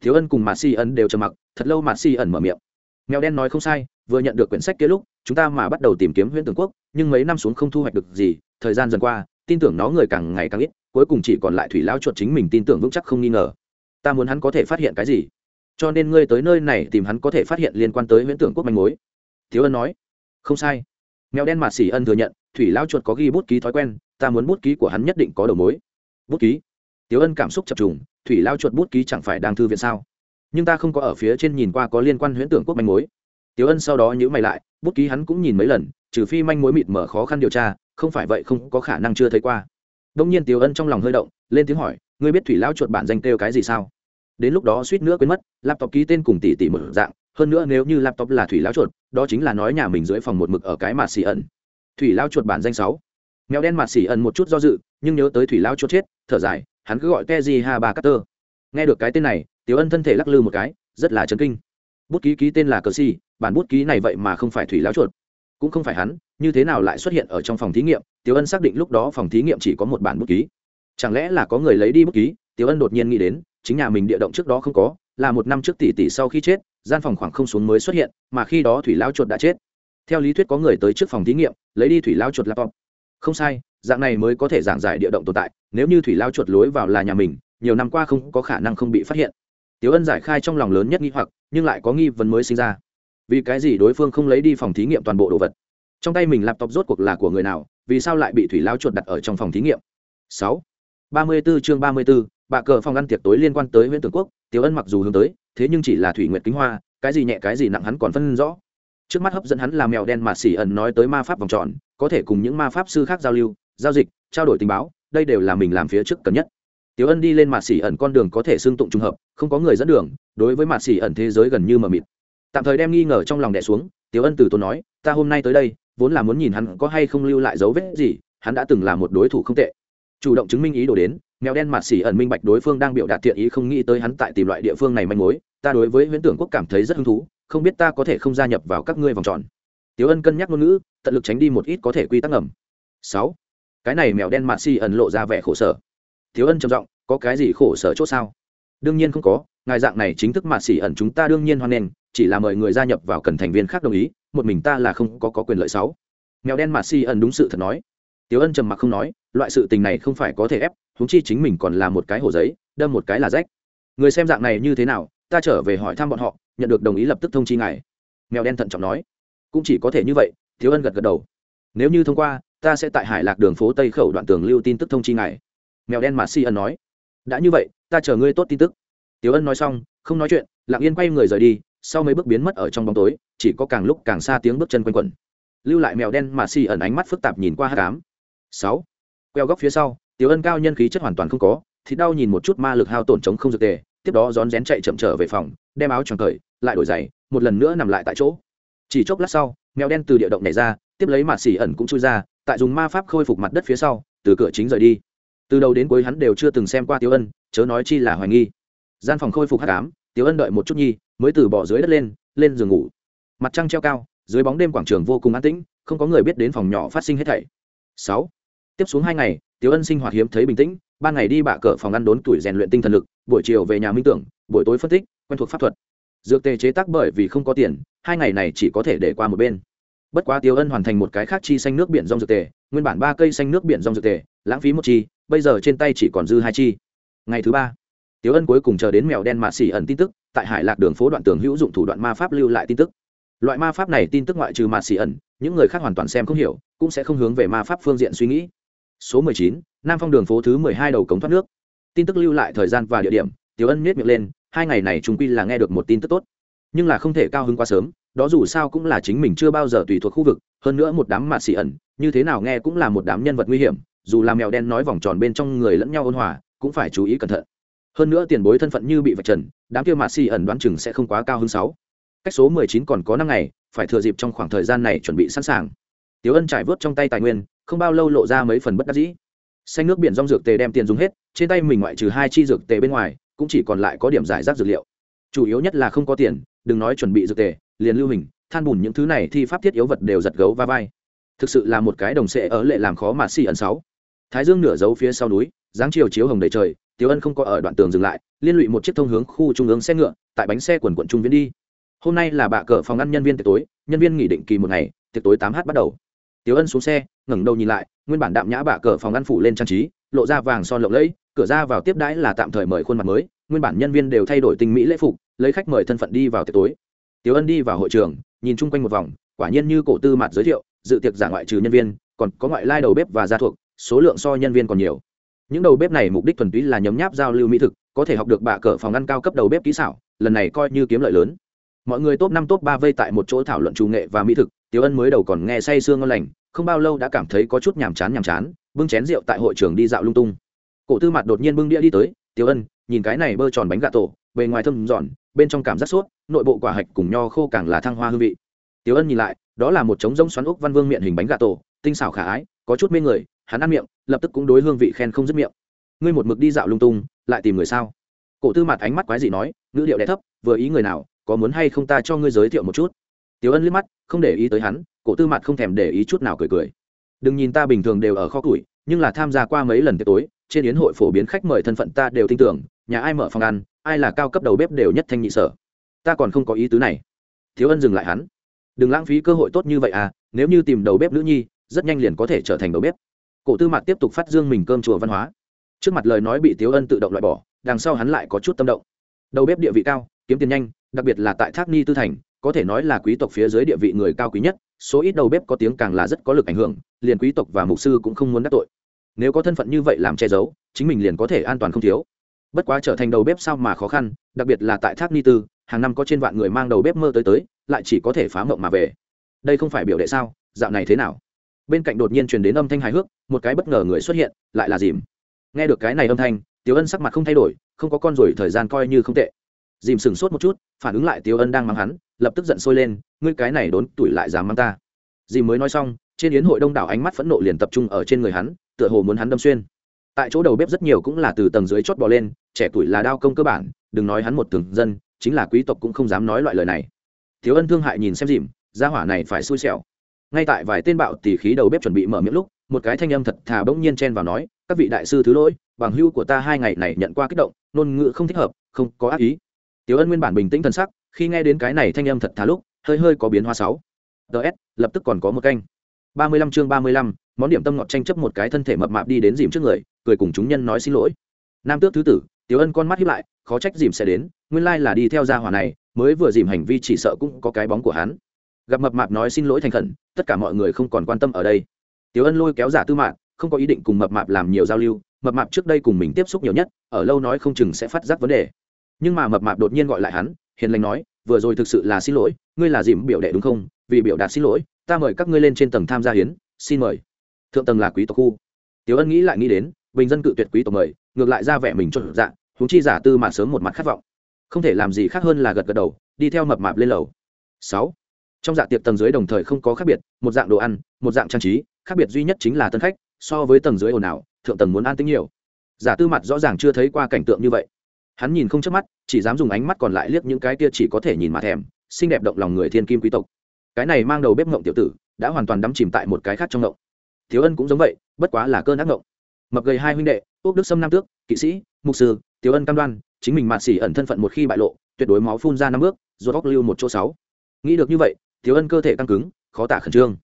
Thiếu ân cùng mạt xì ẩn đều trầm mặc, thật lâu mạt xì ẩn mở miệng. Mèo đen nói không sai, vừa nhận được quyển sách kia lúc, chúng ta mà bắt đầu tìm kiếm huyện tưởng quốc, nhưng mấy năm xuống không thu hoạch được gì, thời gian dần qua, tin tưởng nó người càng ngày càng ít, cuối cùng chỉ còn lại thủy lão chuột chính mình tin tưởng vững chắc không nghi ngờ. Ta muốn hắn có thể phát hiện cái gì? Cho nên ngươi tới nơi này tìm hắn có thể phát hiện liên quan tới huyễn tưởng quốc manh mối. Thiếu ân nói, không sai. Mèo đen mạt xỉ ân thừa nhận, thủy lão chuột có ghi bút ký thói quen, ta muốn bút ký của hắn nhất định có đầu mối. Bút ký? Tiếu ân cảm xúc chập trùng thủy lao chuột bút ký chẳng phải đang thư viện sao? Nhưng ta không có ở phía trên nhìn qua có liên quan huyễn tưởng quốc manh mối. Tiếu ân sau đó nhữ mày lại, bút ký hắn cũng nhìn mấy lần, trừ phi manh mối mịt mở khó khăn điều tra, không phải vậy không có khả năng chưa thấy qua. Đông nhiên tiếu ân trong lòng hơi động, lên tiếng hỏi, ngươi biết thủy lao chuột bản danh kêu cái gì sao? Đến lúc đó suýt nữa quên mất, laptop ký tên cùng tỷ tỷ mở dạng, hơn nữa nếu như laptop là thủy lao chuột, đó chính là nói nhà mình dưới phòng một mực ở cái mà xì ẩn. Thủy lao chuột bản danh sáu. Mèo đen mặt xỉ ẩn một chút do dự, nhưng nhớ tới thủy lao chuột chết, thở dài hắn cứ gọi teji ha ba Carter. Nghe được cái tên này, tiểu ân thân thể lắc lư một cái, rất là chấn kinh. Bút ký ký tên là cờ bản bút ký này vậy mà không phải thủy lão chuột. Cũng không phải hắn, như thế nào lại xuất hiện ở trong phòng thí nghiệm? Tiểu ân xác định lúc đó phòng thí nghiệm chỉ có một bản bút ký. Chẳng lẽ là có người lấy đi bút ký? Tiểu ân đột nhiên nghĩ đến, chính nhà mình địa động trước đó không có, là một năm trước tỷ tỷ sau khi chết, gian phòng khoảng không xuống mới xuất hiện, mà khi đó thủy lao chuột đã chết. Theo lý thuyết có người tới trước phòng thí nghiệm, lấy đi thủy lao chuột laptop. Không sai, dạng này mới có thể giảng giải địa động tồn tại nếu như thủy lao chuột lối vào là nhà mình nhiều năm qua không có khả năng không bị phát hiện. Tiếu ân giải khai trong lòng lớn nhất nghi hoặc nhưng lại có nghi vấn mới sinh ra. Vì cái gì đối phương không lấy đi phòng thí nghiệm toàn bộ đồ vật? Trong tay mình laptop rốt cuộc là của người nào vì sao lại bị thủy lao chuột đặt ở trong phòng thí nghiệm? Sáu. Ba mươi 34 chương ba mươi 34, bạ cờ phòng ăn tiệc tối liên quan tới huyện tưởng quốc tiếu ân mặc dù hướng tới thế nhưng chỉ là thủy nguyệt kính hoa cái gì nhẹ cái gì nặng hắn còn phân rõ. Trước mắt hấp dẫn hắn là mèo đen mà xỉ ẩn nói tới ma pháp vòng tròn có thể cùng những ma pháp sư khác giao lưu giao dịch trao đổi tình báo đây đều là mình làm phía trước cần nhất. Tiểu ân đi lên mạt xỉ ẩn con đường có thể xương tụng trùng hợp, không có người dẫn đường, đối với mạt xỉ ẩn thế giới gần như mờ mịt. Tạm thời đem nghi ngờ trong lòng đẻ xuống, tiểu ân từ tốn nói, ta hôm nay tới đây, vốn là muốn nhìn hắn có hay không lưu lại dấu vết gì, hắn đã từng là một đối thủ không tệ. Chủ động chứng minh ý đồ đến, mèo đen mạt xỉ ẩn minh bạch đối phương đang biểu đạt thiện ý không nghĩ tới hắn tại tìm loại địa phương này manh mối, ta đối với huyễn tưởng quốc cảm thấy rất hứng thú, không biết ta có thể không gia nhập vào các ngươi vòng tròn. Tiểu ân cân nhắc ngôn ngữ, tận lực tránh đi một ít có thể quy tắc ngầm. Sáu cái này mèo đen mạt xì ẩn lộ ra vẻ khổ sở. Thiếu ân trầm giọng có cái gì khổ sở chốt sao? Đương nhiên không có ngài dạng này chính thức mạt xì ẩn chúng ta đương nhiên hoan nghênh chỉ là mời người gia nhập vào cần thành viên khác đồng ý một mình ta là không có, có quyền lợi sáu mèo đen mạt xì ẩn đúng sự thật nói. Tiếu ân trầm mặc không nói loại sự tình này không phải có thể ép húng chi chính mình còn là một cái hồ giấy đâm một cái là rách. Người xem dạng này như thế nào ta trở về hỏi thăm bọn họ nhận được đồng ý lập tức thông chi ngài. Mèo đen thận trọng nói. Cũng chỉ có thể như vậy thiếu ân gật gật đầu. Nếu như thông qua ta sẽ tại hải lạc đường phố tây khẩu đoạn tường lưu tin tức thông chi ngài. Mèo đen mà si ân nói. Đã như vậy, ta chờ ngươi tốt tin tức. Tiếu ân nói xong, không nói chuyện, lặng yên quay người rời đi, sau mấy bước biến mất ở trong bóng tối, chỉ có càng lúc càng xa tiếng bước chân quanh quẩn. Lưu lại mèo đen mà si ẩn ánh mắt phức tạp nhìn qua hát cám. Sáu. Queo góc phía sau tiếu ân cao nhân khí chất hoàn toàn không có, thì đau nhìn một chút ma lực hao tổn chống không dược tề, tiếp đó rón rén chạy chậm trở về phòng, đem áo tròn cởi, lại đổi giày, một lần nữa nằm lại tại chỗ. Chỉ chốc lát sau, mèo đen từ địa động này ra, tiếp lấy mà xỉ ẩn cũng chui ra tại dùng ma pháp khôi phục mặt đất phía sau, từ cửa chính rời đi. Từ đầu đến cuối hắn đều chưa từng xem qua tiếu ân, chớ nói chi là hoài nghi. Gian phòng khôi phục hát cám tiếu ân đợi một chút nhi, mới từ bỏ dưới đất lên lên giường ngủ. Mặt trăng treo cao, dưới bóng đêm quảng trường vô cùng an tĩnh, không có người biết đến phòng nhỏ phát sinh hết thảy. Sáu. Tiếp xuống hai ngày, tiếu ân sinh hoạt hiếm thấy bình tĩnh, ban ngày đi bạ cỡ phòng ăn đốn tuổi rèn luyện tinh thần lực, buổi chiều về nhà minh tưởng, buổi tối phân tích, quen thuộc pháp thuật. Dược tề chế tác bởi vì không có tiền, hai ngày này chỉ có thể để qua một bên bất quá tiêu ân hoàn thành một cái khác chi xanh nước biển rong dược tề, nguyên bản ba cây xanh nước biển rong dược tề, lãng phí một chi, bây giờ trên tay chỉ còn dư hai chi. Ngày thứ ba, tiêu ân cuối cùng chờ đến mèo đen mạ xỉ ẩn tin tức, tại hải lạc đường phố đoạn tường hữu dụng thủ đoạn ma pháp lưu lại tin tức. Loại ma pháp này tin tức ngoại trừ mạ xỉ ẩn, những người khác hoàn toàn xem không hiểu, cũng sẽ không hướng về ma pháp phương diện suy nghĩ. Số mười chín, nam phong đường phố thứ mười hai đầu cống thoát nước. Tin tức lưu lại thời gian và địa điểm, tiêu ân miết miệng lên, hai ngày này chúng quy là nghe được một tin tức tốt, nhưng là không thể cao hứng quá sớm đó dù sao cũng là chính mình chưa bao giờ tùy thuộc khu vực, hơn nữa một đám mạt xỉ ẩn, như thế nào nghe cũng là một đám nhân vật nguy hiểm, dù là mèo đen nói vòng tròn bên trong người lẫn nhau ôn hòa, cũng phải chú ý cẩn thận. Hơn nữa tiền bối thân phận như bị vạch trần, đám kia mạt xỉ ẩn đoán chừng sẽ không quá cao hơn sáu. Cách số mười chín còn có năm ngày, phải thừa dịp trong khoảng thời gian này chuẩn bị sẵn sàng. Tiếu ân trải vớt trong tay tài nguyên, không bao lâu lộ ra mấy phần bất đắc dĩ. Xanh nước biển rong dược tề đem tiền dùng hết, trên tay mình ngoại trừ hai chi dược tề bên ngoài, cũng chỉ còn lại có điểm giải rác dược liệu. Chủ yếu nhất là không có tiền, đừng nói chuẩn bị dược tề liền lưu hình, than bùn những thứ này thì pháp thiết yếu vật đều giật gấu va vai. Thực sự là một cái đồng sệ ở lệ làm khó mà xì ẩn sáu. Thái dương nửa giấu phía sau núi, dáng chiều chiếu hồng đầy trời, Tiểu ân không có ở đoạn tường dừng lại, liên lụy một chiếc thông hướng khu trung ương xe ngựa, tại bánh xe quần quận trung viễn đi. Hôm nay là bạ cờ phòng ăn nhân viên tiệc tối, nhân viên nghỉ định kỳ một ngày, tiệc tối tám h bắt đầu. Tiểu ân xuống xe, ngẩng đầu nhìn lại, nguyên bản đạm nhã bạ cờ phòng ăn phủ lên trang trí, lộ ra vàng son lộng lẫy, cửa ra vào tiếp đãi là tạm thời mời khuôn mặt mới, nguyên bản nhân viên đều thay đổi tình mỹ lễ phục, lấy khách mời thân phận đi vào tiệc tối tiếu ân đi vào hội trường, nhìn chung quanh một vòng, quả nhiên như cổ tư mạt giới thiệu, dự tiệc giả ngoại trừ nhân viên, còn có ngoại lai đầu bếp và gia thuộc, số lượng so nhân viên còn nhiều. Những đầu bếp này mục đích thuần túy là nhấm nháp giao lưu mỹ thực, có thể học được bạ cờ phòng ăn cao cấp đầu bếp kỹ xảo, lần này coi như kiếm lợi lớn. Mọi người top năm, top ba vây tại một chỗ thảo luận chủ nghệ và mỹ thực tiếu ân mới đầu còn nghe say sương ngon lành, không bao lâu đã cảm thấy có chút nhàm chán nhàm chán, bưng chén rượu tại hội trường đi dạo lung tung. Cổ tư mặt đột nhiên bưng đĩa đi tới tiếu ân, nhìn cái này bơ tròn bánh gà tổ, bề ngoài thơm giòn bên trong cảm giác sốt, nội bộ quả hạch cùng nho khô càng là thăng hoa hương vị. Tiếu ân nhìn lại, đó là một trống rông xoắn úc văn vương miệng hình bánh gà tổ, tinh xảo khả ái, có chút mê người, hắn ăn miệng, lập tức cũng đối hương vị khen không dứt miệng. Ngươi một mực đi dạo lung tung, lại tìm người sao? Cổ tư mặt ánh mắt quái dị nói, ngữ điệu đẻ thấp, vừa ý người nào, có muốn hay không ta cho ngươi giới thiệu một chút? Tiếu ân liếc mắt, không để ý tới hắn, cổ tư mặt không thèm để ý chút nào cười cười. Đừng nhìn ta bình thường đều ở kho củi, nhưng là tham gia qua mấy lần tiệc tối, trên yến hội phổ biến khách mời thân phận ta đều tin tưởng, nhà ai mở phòng ăn ai là cao cấp đầu bếp đều nhất thanh nhị sở. Ta còn không có ý tứ này. Thiếu ân dừng lại hắn. Đừng lãng phí cơ hội tốt như vậy à nếu như tìm đầu bếp nữ nhi, rất nhanh liền có thể trở thành đầu bếp. Cổ tư mạc tiếp tục phát dương mình cơm chùa văn hóa. Trước mặt lời nói bị tiếu ân tự động loại bỏ, đằng sau hắn lại có chút tâm động. Đầu bếp địa vị cao, kiếm tiền nhanh, đặc biệt là tại thác ni tư thành, có thể nói là quý tộc phía dưới địa vị người cao quý nhất, số ít đầu bếp có tiếng càng là rất có lực ảnh hưởng, liền quý tộc và mục sư cũng không muốn đắc tội. Nếu có thân phận như vậy làm che giấu, chính mình liền có thể an toàn không thiếu bất quá trở thành đầu bếp sao mà khó khăn, đặc biệt là tại thác ni tư, hàng năm có trên vạn người mang đầu bếp mơ tới tới, lại chỉ có thể phá mộng mà về. Đây không phải biểu đệ sao, dạo này thế nào? Bên cạnh đột nhiên truyền đến âm thanh hài hước, một cái bất ngờ người xuất hiện, lại là dìm. Nghe được cái này âm thanh tiếu ân sắc mặt không thay đổi, không có con rồi, thời gian coi như không tệ. Dìm sừng sốt một chút, phản ứng lại tiếu ân đang mắng hắn, lập tức giận sôi lên, ngươi cái này đốn tuổi lại dám mắng ta. Dìm mới nói xong, trên yến hội đông đảo ánh mắt phẫn nộ liền tập trung ở trên người hắn, tựa hồ muốn hắn đâm xuyên tại chỗ đầu bếp rất nhiều cũng là từ tầng dưới chót bò lên, trẻ tuổi là đao công cơ bản, đừng nói hắn một thường dân, chính là quý tộc cũng không dám nói loại lời này. Thiếu ân thương hại nhìn xem dìm, gia hỏa này phải xui xẻo. Ngay tại vài tên bạo tỉ khí đầu bếp chuẩn bị mở miệng lúc, một cái thanh âm thật thà bỗng nhiên chen vào nói, các vị đại sư thứ lỗi, bằng hưu của ta hai ngày này nhận qua kích động, ngôn ngữ không thích hợp, không có ác ý. Tiểu ân nguyên bản bình tĩnh t sắc, khi nghe đến cái này thanh âm thật thà lúc, hơi hơi có biến hoa sáu. Ts lập tức còn có một canh. Ba mươi lăm chương ba mươi lăm, món điểm tâm ngọt tranh chấp một cái thân thể mập mạp đi đến dìm trước người cười cùng chúng nhân nói xin lỗi. Nam tước thứ tử tiểu ân con mắt hiếp lại khó trách dìm sẽ đến nguyên lai là đi theo gia hỏa này mới vừa dìm hành vi chỉ sợ cũng có cái bóng của hắn. Gặp mập mạp nói xin lỗi thành khẩn tất cả mọi người không còn quan tâm ở đây. Tiểu ân lôi kéo giả tư mạng, không có ý định cùng mập mạp làm nhiều giao lưu mập mạp trước đây cùng mình tiếp xúc nhiều nhất ở lâu nói không chừng sẽ phát giác vấn đề. Nhưng mà mập mạp đột nhiên gọi lại hắn hiền lành nói vừa rồi thực sự là xin lỗi ngươi là dìm biểu đệ đúng không? Vì biểu đạt xin lỗi ta mời các ngươi lên trên tầng tham gia hiến xin mời. Thượng tầng là quý tộc khu. Tiểu ân nghĩ lại nghĩ đến bình dân cự tuyệt quý tộc mời, ngược lại ra vẻ mình cho dạ huống chi giả tư mà sớm một mặt khát vọng. Không thể làm gì khác hơn là gật gật đầu, đi theo mập mạp lên lầu. Sáu. Trong dạ tiệc tầng dưới đồng thời không có khác biệt, một dạng đồ ăn, một dạng trang trí, khác biệt duy nhất chính là tân khách, so với tầng dưới ồn ào, thượng tầng muốn an tính nhiều. Giả tư mặt rõ ràng chưa thấy qua cảnh tượng như vậy. Hắn nhìn không chớp mắt, chỉ dám dùng ánh mắt còn lại liếc những cái kia chỉ có thể nhìn mà thèm, xinh đẹp động lòng người thiên kim quý tộc. Cái này mang đầu bếp ngộng tiểu tử, đã hoàn toàn đắm chìm tại một cái khác trong ngộng. Thiếu ân cũng giống vậy, bất quá là cơn ác ngộng mập gầy hai huynh đệ ốc đức sâm nam tước, kỵ sĩ, mục sư Tiểu ân cam đoan, chính mình mạt xỉ ẩn thân phận một khi bại lộ, tuyệt đối máu phun ra năm bước, ruột óc lưu một chỗ sáu. Nghĩ được như vậy Tiểu ân cơ thể căng cứng, khó tả khẩn trương.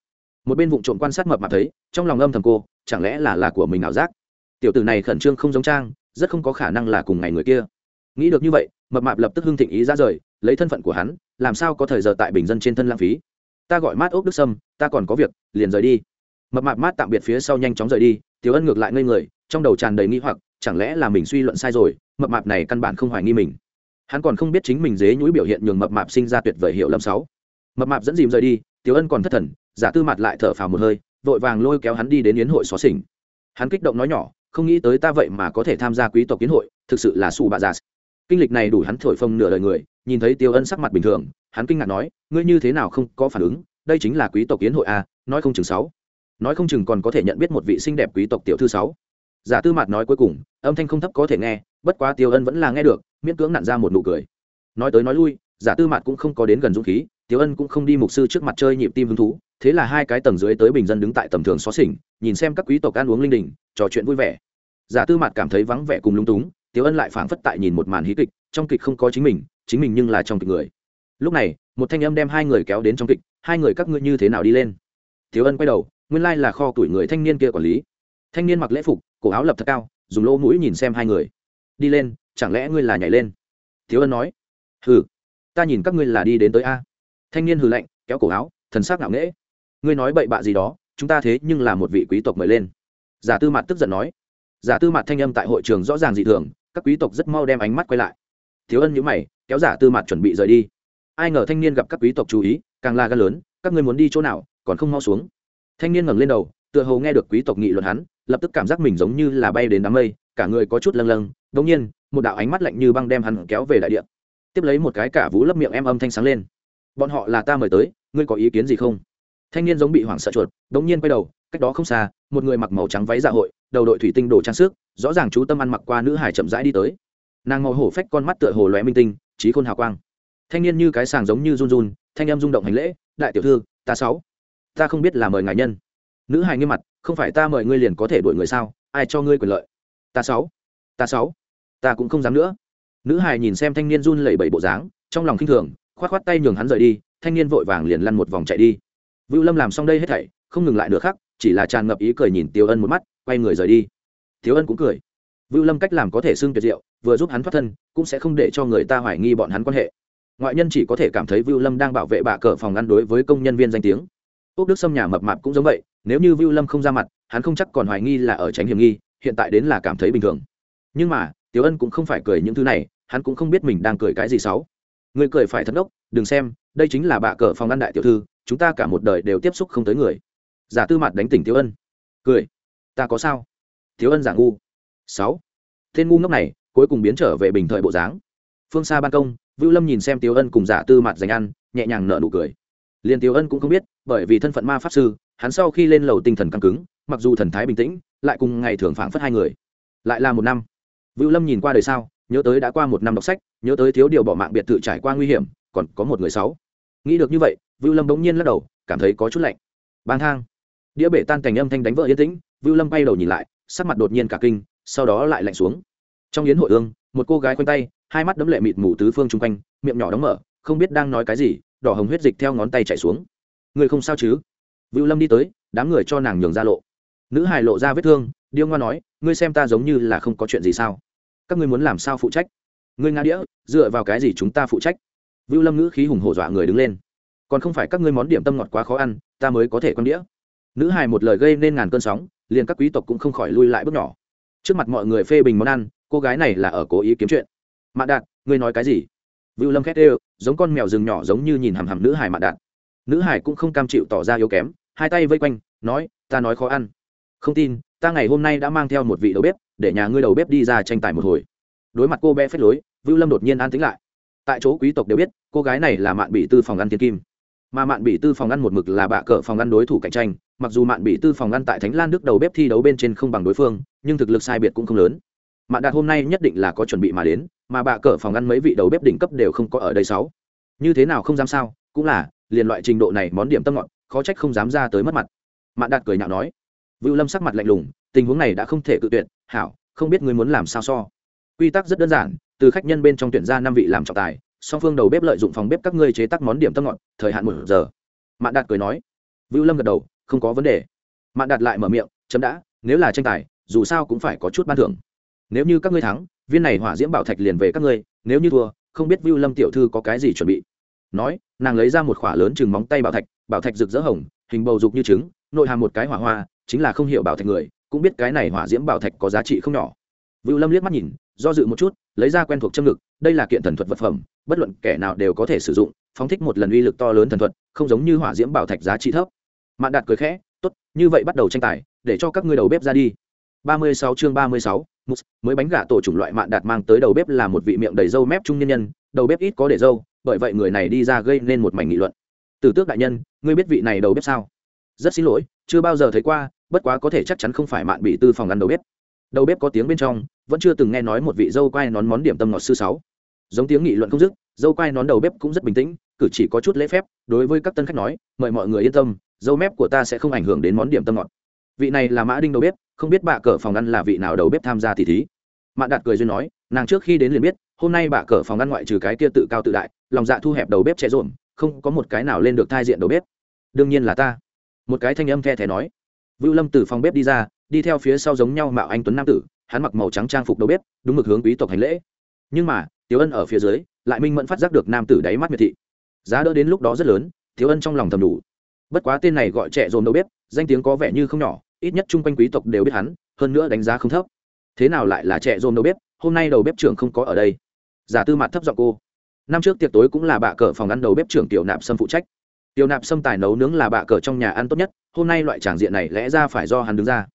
Một bên vụ trộm quan sát mập mà thấy, trong lòng âm thầm cô, chẳng lẽ là là của mình ảo giác? Tiểu tử này khẩn trương không giống trang, rất không có khả năng là cùng ngày người kia. Nghĩ được như vậy, mập mạp lập tức hưng thịnh ý ra rời, lấy thân phận của hắn, làm sao có thời giờ tại bình dân trên thân lãng phí? Ta gọi mát ốc đức sâm, ta còn có việc, liền rời đi. Mập mạp mát tạm biệt phía sau nhanh chóng rời đi tiểu ân ngược lại ngây người, trong đầu tràn đầy nghi hoặc, chẳng lẽ là mình suy luận sai rồi, mập mạp này căn bản không hoài nghi mình. Hắn còn không biết chính mình dế nhũi biểu hiện nhường mập mạp sinh ra tuyệt vời hiệu lầm sáu. Mập mạp dẫn dìm rời đi, tiểu ân còn thất thần, giả tư mặt lại thở phào một hơi, vội vàng lôi kéo hắn đi đến yến hội xóa xỉnh. Hắn kích động nói nhỏ, không nghĩ tới ta vậy mà có thể tham gia quý tộc yến hội, thực sự là su bà già. Kinh lịch này đủ hắn thổi phồng nửa đời người, nhìn thấy tiêu ân sắc mặt bình thường, hắn kinh ngạc nói, ngươi như thế nào không có phản ứng, đây chính là quý tộc yến hội a nói không chừng sáu nói không chừng còn có thể nhận biết một vị xinh đẹp quý tộc tiểu thư sáu. Giả tư mạt nói cuối cùng, âm thanh không thấp có thể nghe, bất quá tiêu ân vẫn là nghe được, miễn cưỡng nặn ra một nụ cười. Nói tới nói lui, giả tư mạt cũng không có đến gần dũng khí, tiêu ân cũng không đi mục sư trước mặt chơi nhịp tim hứng thú, thế là hai cái tầng dưới tới bình dân đứng tại tầm thường xó xỉnh, nhìn xem các quý tộc ăn uống linh đình, trò chuyện vui vẻ. Giả tư mạt cảm thấy vắng vẻ cùng lung túng, tiêu ân lại phảng phất tại nhìn một màn hí kịch, trong kịch không có chính mình chính mình nhưng là trong kịch người. Lúc này, một thanh âm đem hai người kéo đến trong kịch, hai người các ngươi như thế nào đi lên? Tiêu ân quay đầu nguyên lai là kho tuổi người thanh niên kia quản lý. Thanh niên mặc lễ phục, cổ áo lập thật cao, dùng lỗ mũi nhìn xem hai người. Đi lên, chẳng lẽ ngươi là nhảy lên? Thiếu ân nói. Hừ, ta nhìn các ngươi là đi đến tới a. Thanh niên hừ lạnh, kéo cổ áo, thần sắc ngạo nghễ. Ngươi nói bậy bạ gì đó, chúng ta thế nhưng là một vị quý tộc mời lên. Giả tư mặt tức giận nói. Giả tư mặt thanh âm tại hội trường rõ ràng dị thường, các quý tộc rất mau đem ánh mắt quay lại. Thiếu ân nhữ mày, kéo giả tư mặt chuẩn bị rời đi. Ai ngờ thanh niên gặp các quý tộc chú ý, càng la gan lớn, các ngươi muốn đi chỗ nào, còn không mau xuống thanh niên ngẩng lên đầu, tựa hồ nghe được quý tộc nghị luận hắn, lập tức cảm giác mình giống như là bay đến đám mây, cả người có chút lâng lâng. Đống nhiên, một đạo ánh mắt lạnh như băng đem hắn kéo về đại địa. Tiếp lấy một cái cả vũ lấp miệng em âm thanh sáng lên. Bọn họ là ta mời tới, ngươi có ý kiến gì không? Thanh niên giống bị hoảng sợ chuột đống nhiên quay đầu, cách đó không xa, một người mặc màu trắng váy dạ hội, đầu đội thủy tinh đồ trang sức, rõ ràng chú tâm ăn mặc qua nữ hải chậm rãi đi tới. Nàng màu hổ phách con mắt tựa hồ lóe minh tinh trí khôn hào quang. Thanh niên như cái sàng giống như run run, thanh em rung động hành lễ, đại tiểu thư, ta sáu ta không biết là mời ngài nhân. Nữ hài nghiêm mặt, không phải ta mời ngươi liền có thể đuổi người sao? Ai cho ngươi quyền lợi? Ta sáu. Ta sáu. Ta cũng không dám nữa. Nữ hài nhìn xem thanh niên run lẩy bẩy bộ dáng, trong lòng khinh thường, khoát khoát tay nhường hắn rời đi, thanh niên vội vàng liền lăn một vòng chạy đi. Vưu lâm làm xong đây hết thảy, không ngừng lại nữa khác chỉ là tràn ngập ý cười nhìn tiêu ân một mắt, quay người rời đi. Tiêu ân cũng cười. Vưu lâm cách làm có thể xưng tuyệt diệu, vừa giúp hắn thoát thân, cũng sẽ không để cho người ta hoài nghi bọn hắn quan hệ. Ngoại nhân chỉ có thể cảm thấy vưu lâm đang bảo vệ bạ cờ phòng ngăn đối với công nhân viên danh tiếng ốc đức Sâm nhà mập mạp cũng giống vậy, nếu như vưu lâm không ra mặt, hắn không chắc còn hoài nghi là ở tránh hiểm nghi, hiện tại đến là cảm thấy bình thường. Nhưng mà, tiểu ân cũng không phải cười những thứ này, hắn cũng không biết mình đang cười cái gì xấu. Người cười phải thật ốc đừng xem, đây chính là bạ cờ phòng ăn đại tiểu thư, chúng ta cả một đời đều tiếp xúc không tới người. Giả tư mặt đánh tỉnh tiểu ân. Cười. Ta có sao? Thiếu ân giả ngu. Sáu. Tên ngu ngốc này, cuối cùng biến trở về bình thời bộ dáng. Phương xa ban công, vưu lâm nhìn xem tiểu ân cùng giả tư mặt dành ăn, nhẹ nhàng nở nụ cười liền tiểu ân cũng không biết, bởi vì thân phận ma pháp sư, hắn sau khi lên lầu tinh thần căng cứng, mặc dù thần thái bình tĩnh, lại cùng ngày thường phảng phất hai người. Lại là một năm. Vưu lâm nhìn qua đời sao nhớ tới đã qua một năm đọc sách, nhớ tới thiếu điều bỏ mạng biệt thự trải qua nguy hiểm, còn có một người sáu. Nghĩ được như vậy, vưu lâm bỗng nhiên lắc đầu, cảm thấy có chút lạnh. Bang thang. Đĩa bể tan cảnh âm thanh đánh vỡ yên tĩnh, vưu lâm bay đầu nhìn lại, sắc mặt đột nhiên cả kinh, sau đó lại lạnh xuống. Trong yến hội ương, một cô gái quanh tay, hai mắt đấm lệ mịt mù tứ phương chung quanh, miệng nhỏ đóng mở, không biết đang nói cái gì đỏ hồng huyết dịch theo ngón tay chạy xuống. Người không sao chứ? Vưu lâm đi tới, đám người cho nàng nhường ra lộ. Nữ hài lộ ra vết thương, điêu ngoa nói, ngươi xem ta giống như là không có chuyện gì sao? Các ngươi muốn làm sao phụ trách? Ngươi nga đĩa, dựa vào cái gì chúng ta phụ trách? Vưu lâm ngữ khí hùng hổ dọa người đứng lên. Còn không phải các ngươi món điểm tâm ngọt quá khó ăn, ta mới có thể con đĩa. Nữ hài một lời gây nên ngàn cơn sóng, liền các quý tộc cũng không khỏi lui lại bước nhỏ. Trước mặt mọi người phê bình món ăn, cô gái này là ở cố ý kiếm chuyện. Mạn đạt, ngươi nói cái gì? Vưu lâm khét ê giống con mèo rừng nhỏ giống như nhìn hằm hằm nữ hải mạn đạt nữ hải cũng không cam chịu tỏ ra yếu kém, hai tay vây quanh, nói, ta nói khó ăn. Không tin, ta ngày hôm nay đã mang theo một vị đầu bếp, để nhà ngươi đầu bếp đi ra tranh tài một hồi. Đối mặt cô bé phép lối, vưu lâm đột nhiên an tính lại. Tại chỗ quý tộc đều biết, cô gái này là mạn bị tư phòng ăn thiên kim. Mà mạn bị tư phòng ăn một mực là bạ cờ phòng ăn đối thủ cạnh tranh, mặc dù mạn bị tư phòng ăn tại thánh lan đức đầu bếp thi đấu bên trên không bằng đối phương, nhưng thực lực sai biệt cũng không lớn. Mạn đạt hôm nay nhất định là có chuẩn bị mà đến mà bạ cỡ phòng ăn mấy vị đầu bếp đỉnh cấp đều không có ở đây sáu. Như thế nào không dám sao? Cũng là, liền loại trình độ này món điểm tâm ngọt, khó trách không dám ra tới mất mặt. Mạn đạt cười nhạo nói. Vưu lâm sắc mặt lạnh lùng, tình huống này đã không thể cự tuyệt. Hảo, không biết ngươi muốn làm sao so. Quy tắc rất đơn giản, từ khách nhân bên trong tuyển ra năm vị làm trọng tài, song phương đầu bếp lợi dụng phòng bếp các ngươi chế tác món điểm tâm ngọt, thời hạn một giờ. Mạn đạt cười nói. Vưu lâm gật đầu, không có vấn đề. Mạn đạt lại mở miệng, chấm đã, nếu là tranh tài, dù sao cũng phải có chút ban thưởng. Nếu như các ngươi thắng viên này hỏa diễm bảo thạch liền về các ngươi nếu như thua không biết Vu Lâm tiểu thư có cái gì chuẩn bị. Nói, nàng lấy ra một khỏa lớn chừng móng tay bảo thạch, bảo thạch rực rỡ hồng, hình bầu dục như trứng, nội hàm một cái hỏa hoa, chính là không hiểu bảo thạch người, cũng biết cái này hỏa diễm bảo thạch có giá trị không nhỏ. Vu Lâm liếc mắt nhìn, do dự một chút, lấy ra quen thuộc châm lực, đây là kiện thần thuật vật phẩm, bất luận kẻ nào đều có thể sử dụng, phóng thích một lần uy lực to lớn thần thuật, không giống như hỏa diễm bảo thạch giá trị thấp. Mạn Đạt cười khẽ, "Tốt, như vậy bắt đầu tranh tài, để cho các ngươi đầu bếp ra đi." 36 chương 36, mousse mới bánh gà tổ chủng loại mạn đạt mang tới đầu bếp là một vị miệng đầy dâu mép trung nhân nhân, đầu bếp ít có để dâu bởi vậy người này đi ra gây nên một mảnh nghị luận. Từ tước đại nhân, ngươi biết vị này đầu bếp sao? Rất xin lỗi, chưa bao giờ thấy qua, bất quá có thể chắc chắn không phải mạn bị tư phòng ăn đầu bếp. Đầu bếp có tiếng bên trong, vẫn chưa từng nghe nói một vị dâu quai nón món điểm tâm ngọt sư sáu. Giống tiếng nghị luận không dứt, dâu quai nón đầu bếp cũng rất bình tĩnh, cử chỉ có chút lễ phép, đối với các tân khách nói, mời mọi người yên tâm, dâu mép của ta sẽ không ảnh hưởng đến món điểm tâm ngọt. Vị này là mã đinh đầu bếp không biết bà cờ phòng ăn là vị nào đầu bếp tham gia thì thí. Mạn đạt cười duyên nói, nàng trước khi đến liền biết, hôm nay bà cờ phòng ăn ngoại trừ cái kia tự cao tự đại, lòng dạ thu hẹp đầu bếp trẻ rộn, không có một cái nào lên được thai diện đầu bếp. Đương nhiên là ta. Một cái thanh âm the thé nói. Vưu lâm từ phòng bếp đi ra, đi theo phía sau giống nhau mạo anh tuấn nam tử, hắn mặc màu trắng trang phục đầu bếp, đúng mực hướng quý tộc hành lễ. Nhưng mà tiếu ân ở phía dưới, lại minh mẫn phát giác được nam tử đáy mắt miệt thị. Giá đỡ đến lúc đó rất lớn tiếu ân trong lòng thầm đủ. Bất quá tên này gọi trẻ dồn đầu bếp, danh tiếng có vẻ như không nhỏ ít nhất chung quanh quý tộc đều biết hắn, hơn nữa đánh giá không thấp. Thế nào lại là trẻ dồn đầu bếp, hôm nay đầu bếp trưởng không có ở đây? Giả tư mặt thấp giọng cô. Năm trước tiệc tối cũng là bạ cờ phòng ăn đầu bếp trưởng tiểu nạp sâm phụ trách. Tiểu nạp sâm tài nấu nướng là bạ cờ trong nhà ăn tốt nhất, hôm nay loại tràng diện này lẽ ra phải do hắn đứng ra.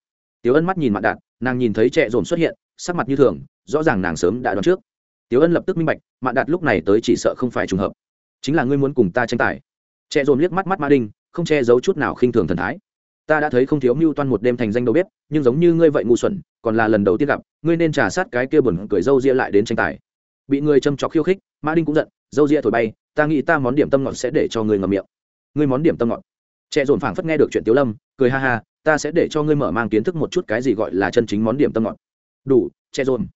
Tiểu ân mắt nhìn mặt đạt, nàng nhìn thấy trẻ dồn xuất hiện, sắc mặt như thường, rõ ràng nàng sớm đã đoán trước. Tiểu ân lập tức minh bạch, mạn đạt lúc này tới chỉ sợ không phải trùng hợp. Chính là ngươi muốn cùng ta tranh tài. Trẻ dồn liếc mắt mắt ma đinh, không che giấu chút nào khinh thường thần thái ta đã thấy không thiếu mưu toan một đêm thành danh đầu bếp, nhưng giống như ngươi vậy ngu xuẩn còn là lần đầu tiên gặp ngươi nên trả sát cái kia buồn cười dâu ria lại đến tranh tài. Bị người châm chọc khiêu khích mã đinh cũng giận dâu ria thổi bay ta nghĩ ta món điểm tâm ngọt sẽ để cho ngươi ngậm miệng. Ngươi món điểm tâm ngọt. Trẻ dồn phảng phất nghe được chuyện tiếu lâm cười ha ha ta sẽ để cho ngươi mở mang kiến thức một chút cái gì gọi là chân chính món điểm tâm ngọt. Đủ che dồn.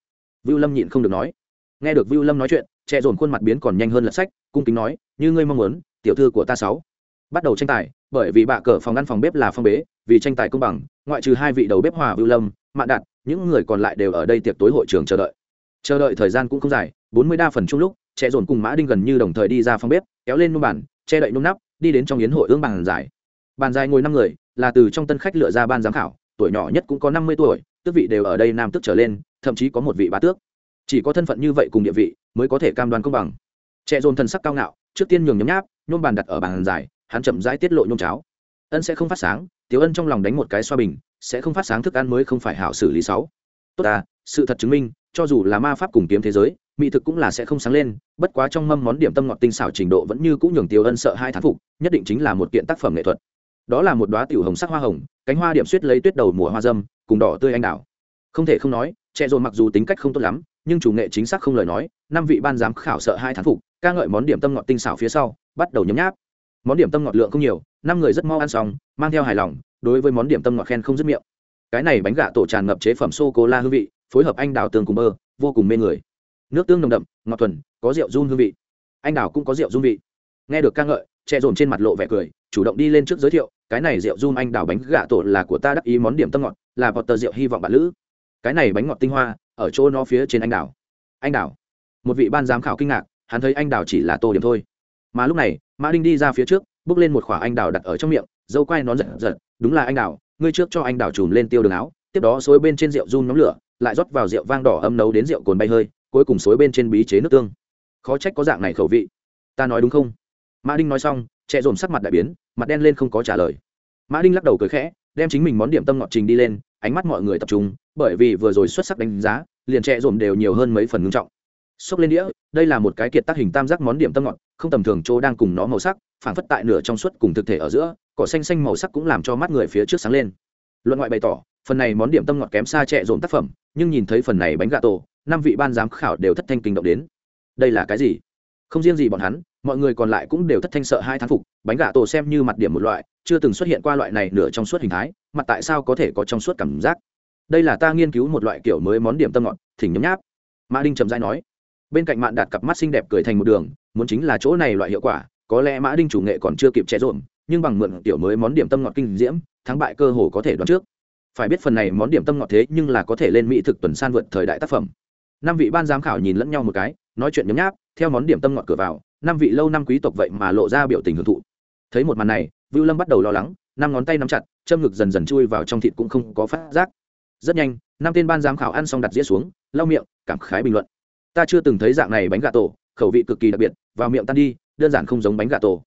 Vưu lâm nhịn không được nói. Nghe được vưu lâm nói chuyện che dồn khuôn mặt biến còn nhanh hơn lật sách cung kính nói như ngươi mong muốn tiểu thư của ta sáu bắt đầu tranh tài, bởi vì bạ cờ phòng ngăn phòng bếp là phong bế, vì tranh tài công bằng, ngoại trừ hai vị đầu bếp hòa vưu lâm, mạn đạt, những người còn lại đều ở đây tiệc tối hội trường chờ đợi. Chờ đợi thời gian cũng không dài, bốn mươi đa phần chung lúc, trẻ dồn cùng mã đinh gần như đồng thời đi ra phòng bếp, kéo lên nung bàn, che đậy nung nắp, đi đến trong yến hội ương bàn dài bàn dài ngồi năm người, là từ trong tân khách lựa ra ban giám khảo, tuổi nhỏ nhất cũng có năm mươi tuổi, tước vị đều ở đây nam tước trở lên, thậm chí có một vị bá tước. Chỉ có thân phận như vậy cùng địa vị, mới có thể cam đoan công bằng. Trẻ dồn thần sắc cao ngạo, trước tiên nhường nhấm nháp nhôm bàn đặt ở bàn dài hắn chậm rãi tiết lộ nhôm cháo. Ân sẽ không phát sáng tiếu ân trong lòng đánh một cái xoa bình, sẽ không phát sáng thức ăn mới không phải hảo xử lý sáu. Tốt à sự thật chứng minh, cho dù là ma pháp cùng kiếm thế giới, mỹ thực cũng là sẽ không sáng lên, bất quá trong mâm món điểm tâm ngọt tinh xảo trình độ vẫn như cũng nhường tiếu ân sợ hai thán phục, nhất định chính là một kiện tác phẩm nghệ thuật. Đó là một đoá tiểu hồng sắc hoa hồng, cánh hoa điểm suýt lấy tuyết đầu mùa hoa dâm, cùng đỏ tươi anh đào. Không thể không nói, trẻ dồn mặc dù tính cách không tốt lắm, nhưng chủ nghệ chính xác không lời nói, năm vị ban giám khảo sợ hai thán phục, ca ngợi món điểm tâm ngọt tinh xảo phía sau, bắt đầu nhấm nháp món điểm tâm ngọt lượng không nhiều năm người rất mau ăn xong mang theo hài lòng đối với món điểm tâm ngọt khen không dứt miệng. Cái này bánh gà tổ tràn ngập chế phẩm sô cô la hương vị phối hợp anh đào tương cùng bơ, vô cùng mê người. Nước tương nồng đậm ngọt thuần có rượu run hương vị. Anh đào cũng có rượu run vị. Nghe được ca ngợi che dồn trên mặt lộ vẻ cười chủ động đi lên trước giới thiệu cái này rượu run anh đào bánh gà tổ là của ta đắc ý món điểm tâm ngọt là bọt tờ rượu hy vọng bạn lữ. Cái này bánh ngọt tinh hoa ở chỗ nó phía trên anh đào. Anh đào. Một vị ban giám khảo kinh ngạc hắn thấy anh đào chỉ là tô điểm thôi mà lúc này, mã đinh đi ra phía trước, bước lên một khoả anh đào đặt ở trong miệng, dâu quai nón giật giật, đúng là anh đào, ngươi trước cho anh đào chùm lên tiêu đường áo, tiếp đó xối bên trên rượu run nhóm lửa, lại rót vào rượu vang đỏ âm nấu đến rượu cồn bay hơi, cuối cùng xối bên trên bí chế nước tương. Khó trách có dạng này khẩu vị. Ta nói đúng không? Mã đinh nói xong chạy dồn sắc mặt đại biến, mặt đen lên không có trả lời. Mã đinh lắc đầu cười khẽ, đem chính mình món điểm tâm ngọt trình đi lên, ánh mắt mọi người tập trung, bởi vì vừa rồi xuất sắc đánh giá, liền chạy dồn đều nhiều hơn mấy phần ngưng trọng xốc lên đĩa, đây là một cái kiệt tác hình tam giác món điểm tâm ngọt, không tầm thường chỗ đang cùng nó màu sắc phản phất tại nửa trong suốt cùng thực thể ở giữa, cỏ xanh xanh màu sắc cũng làm cho mắt người phía trước sáng lên. Luận ngoại bày tỏ, phần này món điểm tâm ngọt kém xa trẻ dồn tác phẩm, nhưng nhìn thấy phần này bánh gà tổ, năm vị ban giám khảo đều thất thanh kinh động đến. Đây là cái gì? Không riêng gì bọn hắn, mọi người còn lại cũng đều thất thanh sợ hai thán phục, bánh gà tổ xem như mặt điểm một loại, chưa từng xuất hiện qua loại này nửa trong suốt hình thái mặt tại sao có thể có trong suốt cảm giác? Đây là ta nghiên cứu một loại kiểu mới món điểm tâm ngọt, thỉnh nhấm nháp. Mã đinh trầm dai nói bên cạnh mạn đạt cặp mắt xinh đẹp cười thành một đường, muốn chính là chỗ này loại hiệu quả, có lẽ mã đinh chủ nghệ còn chưa kịp che rộn nhưng bằng mượn tiểu mới món điểm tâm ngọt kinh diễm, thắng bại cơ hồ có thể đoán trước. Phải biết phần này món điểm tâm ngọt thế nhưng là có thể lên mỹ thực tuần san vượt thời đại tác phẩm. Năm vị ban giám khảo nhìn lẫn nhau một cái, nói chuyện nhấm nháp, theo món điểm tâm ngọt cửa vào, năm vị lâu năm quý tộc vậy mà lộ ra biểu tình hưởng thụ. Thấy một màn này, vưu lâm bắt đầu lo lắng, năm ngón tay nắm chặt, châm ngực dần dần chui vào trong thịt cũng không có phát giác. Rất nhanh, năm tên ban giám khảo ăn xong đặt dĩa xuống, lau miệng, cảm khái bình luận ta chưa từng thấy dạng này bánh gà tổ, khẩu vị cực kỳ đặc biệt, vào miệng tan đi, đơn giản không giống bánh gà tổ.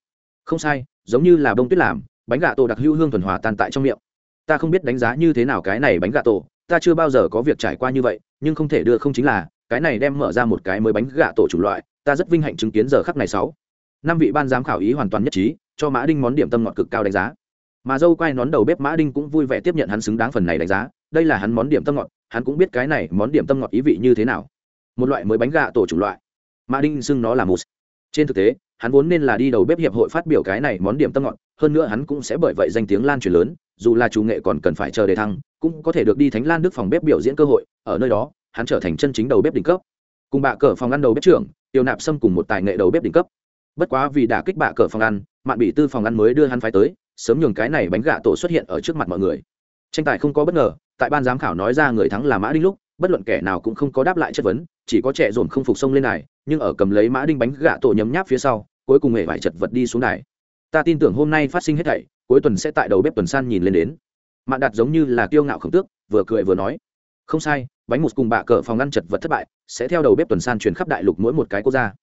Không sai, giống như là bông tuyết làm, bánh gà tổ đặc hữu hương thuần hòa tan tại trong miệng. Ta không biết đánh giá như thế nào cái này bánh gà tổ, ta chưa bao giờ có việc trải qua như vậy, nhưng không thể đưa không chính là, cái này đem mở ra một cái mới bánh gà tổ chủng loại, ta rất vinh hạnh chứng kiến giờ khắc này sáu. Năm vị ban giám khảo ý hoàn toàn nhất trí, cho mã đinh món điểm tâm ngọt cực cao đánh giá. Mà dâu quay nón đầu bếp mã đinh cũng vui vẻ tiếp nhận hắn xứng đáng phần này đánh giá, đây là hắn món điểm tâm ngọt, hắn cũng biết cái này món điểm tâm ngọt ý vị như thế nào một loại mới bánh gà tổ chủng loại. Mà đinh xưng nó là mousse. Trên thực tế, hắn vốn nên là đi đầu bếp hiệp hội phát biểu cái này món điểm tâm ngọt, hơn nữa hắn cũng sẽ bởi vậy danh tiếng lan truyền lớn, dù là chủ nghệ còn cần phải chờ đề thăng, cũng có thể được đi thánh lan đức phòng bếp biểu diễn cơ hội, ở nơi đó, hắn trở thành chân chính đầu bếp đỉnh cấp. Cùng bạ cờ phòng ăn đầu bếp trưởng, tiêu nạp xâm cùng một tài nghệ đầu bếp đỉnh cấp. Bất quá vì đả kích bạ cờ phòng ăn, mạn bị tư phòng ăn mới đưa hắn phái tới, sớm nhường cái này bánh gà tổ xuất hiện ở trước mặt mọi người. Tranh tài không có bất ngờ, tại ban giám khảo nói ra người thắng là mã đinh lúc bất luận kẻ nào cũng không có đáp lại chất vấn, chỉ có trẻ dồn không phục sông lên này nhưng ở cầm lấy mã đinh bánh gạ tổ nhấm nháp phía sau, cuối cùng hệ vải chật vật đi xuống đài. Ta tin tưởng hôm nay phát sinh hết thảy, cuối tuần sẽ tại đầu bếp tuần san nhìn lên đến. Mạn đạt giống như là kiêu ngạo khổng tước, vừa cười vừa nói, không sai, bánh một cùng bạ cờ phòng ngăn chật vật thất bại, sẽ theo đầu bếp tuần san truyền khắp đại lục mỗi một cái quốc gia.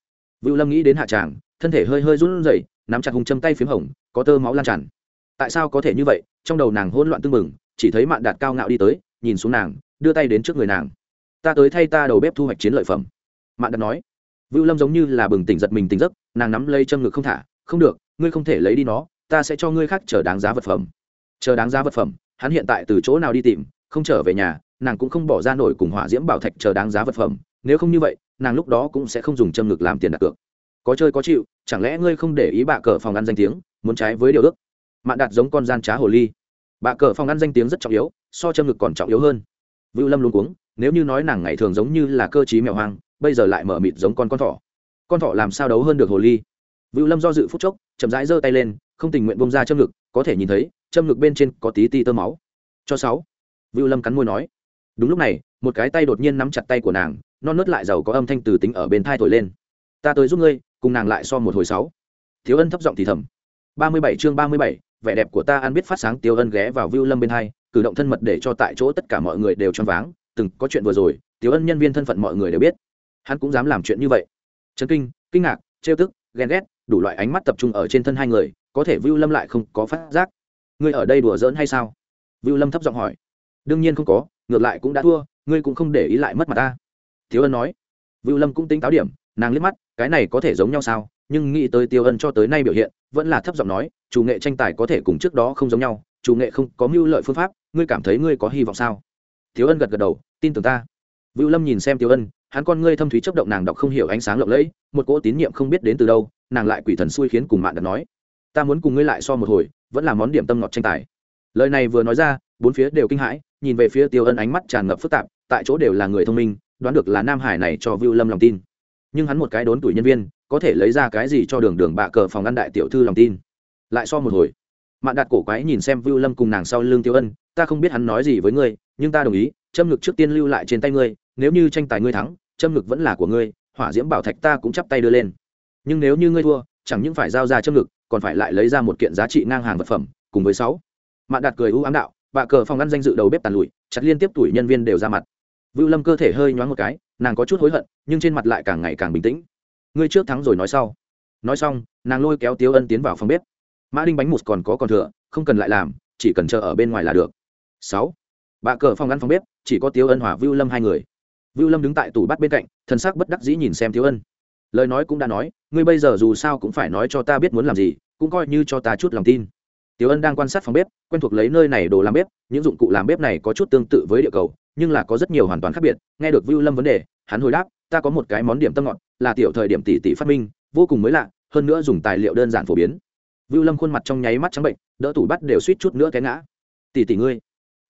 Vưu lâm nghĩ đến hạ tràng, thân thể hơi hơi run rẩy, nắm chặt hùng châm tay phím hồng, có tơ máu lan tràn. Tại sao có thể như vậy? Trong đầu nàng hỗn loạn tưng mừng chỉ thấy mạn đạt cao ngạo đi tới, nhìn xuống nàng đưa tay đến trước người nàng. Ta tới thay ta đầu bếp thu hoạch chiến lợi phẩm. Mạn đạt nói. Vưu lâm giống như là bừng tỉnh giật mình tỉnh giấc, nàng nắm lấy châm ngực không thả. Không được, ngươi không thể lấy đi nó, ta sẽ cho ngươi khác chờ đáng giá vật phẩm. Chờ đáng giá vật phẩm, hắn hiện tại từ chỗ nào đi tìm, không trở về nhà, nàng cũng không bỏ ra nổi cùng hỏa diễm bảo thạch chờ đáng giá vật phẩm. Nếu không như vậy, nàng lúc đó cũng sẽ không dùng châm ngực làm tiền đặt cược. Có chơi có chịu, chẳng lẽ ngươi không để ý bạ cờ phòng ăn danh tiếng, muốn trái với điều ước? Mạn đạt giống con gian trá hồ ly. Bạ cờ phòng ăn danh tiếng rất trọng yếu, so châm ngực còn trọng yếu hơn vưu lâm luôn cuống, nếu như nói nàng ngày thường giống như là cơ t mèo hoang, bây giờ lại mở mịt giống con con thỏ. Con thỏ làm sao đấu hơn được hồ ly? Vưu lâm do dự phút chốc, chậm rãi giơ tay lên, không tình nguyện bông ra châm ngực, có thể nhìn thấy, châm ngực bên trên có tí ti tơ máu. Cho sáu. Vưu lâm cắn môi nói. Đúng lúc này, một cái tay đột nhiên nắm chặt tay của nàng, non nớt lại giàu có âm thanh từ tính ở bên thai thổi lên. Ta tới giúp ngươi, cùng nàng lại so một hồi sáu. Thiếu ân thấp giọng thì thầm. Ba mươi bảy chương ba mươi bảy, vẻ đẹp của ta ăn biết phát sáng, tiêu ân ghé vào vưu lâm bên hai cử động thân mật để cho tại chỗ tất cả mọi người đều choáng váng. Từng có chuyện vừa rồi, tiểu ân nhân viên thân phận mọi người đều biết. Hắn cũng dám làm chuyện như vậy. Chấn kinh kinh ngạc, trêu tức, ghen ghét, đủ loại ánh mắt tập trung ở trên thân hai người, có thể vưu lâm lại không có phát giác. Ngươi ở đây đùa giỡn hay sao? Vưu lâm thấp giọng hỏi. Đương nhiên không có, ngược lại cũng đã thua, ngươi cũng không để ý lại mất mặt ta. Thiếu ân nói. Vưu lâm cũng tính táo điểm, nàng liếc mắt, cái này có thể giống nhau sao? Nhưng nghĩ tới tiêu ân cho tới nay biểu hiện, vẫn là thấp giọng nói, chủ nghệ tranh tài có thể cùng trước đó không giống nhau chủ nghệ không có mưu lợi phương pháp, ngươi cảm thấy ngươi có hy vọng sao? Thiếu ân gật gật đầu, tin tưởng ta. Vưu lâm nhìn xem thiếu ân, hắn con ngươi thâm thúy chấp động nàng đọc không hiểu ánh sáng lộng lẫy, một cỗ tín nhiệm không biết đến từ đâu, nàng lại quỷ thần xui khiến cùng mạng đặt nói. Ta muốn cùng ngươi lại so một hồi, vẫn là món điểm tâm ngọt tranh tài. Lời này vừa nói ra, bốn phía đều kinh hãi, nhìn về phía tiêu ân ánh mắt tràn ngập phức tạp, tại chỗ đều là người thông minh, đoán được là nam hải này cho vưu lâm lòng tin. Nhưng hắn một cái đốn tuổi nhân viên, có thể lấy ra cái gì cho đường đường bạ cờ phòng ăn đại tiểu thư lòng tin? Lại so một hồi mạn đạt cổ quái nhìn xem vưu lâm cùng nàng sau lưng tiêu ân, ta không biết hắn nói gì với ngươi, nhưng ta đồng ý, châm ngực trước tiên lưu lại trên tay ngươi, nếu như tranh tài ngươi thắng, châm ngực vẫn là của ngươi, hỏa diễm bảo thạch ta cũng chắp tay đưa lên. Nhưng nếu như ngươi thua, chẳng những phải giao ra châm ngực, còn phải lại lấy ra một kiện giá trị ngang hàng vật phẩm, cùng với sáu. Mạn đạt cười u ám đạo bạ cờ phòng ăn danh dự đầu bếp tàn lụi, chặt liên tiếp tuổi nhân viên đều ra mặt. Vưu lâm cơ thể hơi nhoáng một cái, nàng có chút hối hận, nhưng trên mặt lại càng ngày càng bình tĩnh. Ngươi trước thắng rồi nói sau. Nói xong, nàng lôi kéo tiếu ân tiến vào phòng bếp mã đinh bánh mụt còn có còn thừa không cần lại làm chỉ cần chờ ở bên ngoài là được. Sáu. Bạ cờ phòng ăn phòng bếp chỉ có tiếu ân hòa vưu lâm hai người. Vưu lâm đứng tại tủ bắt bên cạnh thân xác bất đắc dĩ nhìn xem tiếu ân. Lời nói cũng đã nói ngươi bây giờ dù sao cũng phải nói cho ta biết muốn làm gì cũng coi như cho ta chút lòng tin. Tiếu Ân đang quan sát phòng bếp, quen thuộc lấy nơi này đồ làm bếp, những dụng cụ làm bếp này có chút tương tự với địa cầu, nhưng là có rất nhiều hoàn toàn khác biệt. Nghe được Vưu Lâm vấn đề, hắn hồi đáp, ta có một cái món điểm tâm ngọt, là tiểu thời điểm tỷ tỷ phát minh, vô cùng mới lạ, hơn nữa dùng tài liệu đơn giản phổ biến. Vưu Lâm khuôn mặt trong nháy mắt trắng bệnh, đỡ tủ bắt đều suýt chút nữa té ngã. Tỷ tỷ ngươi.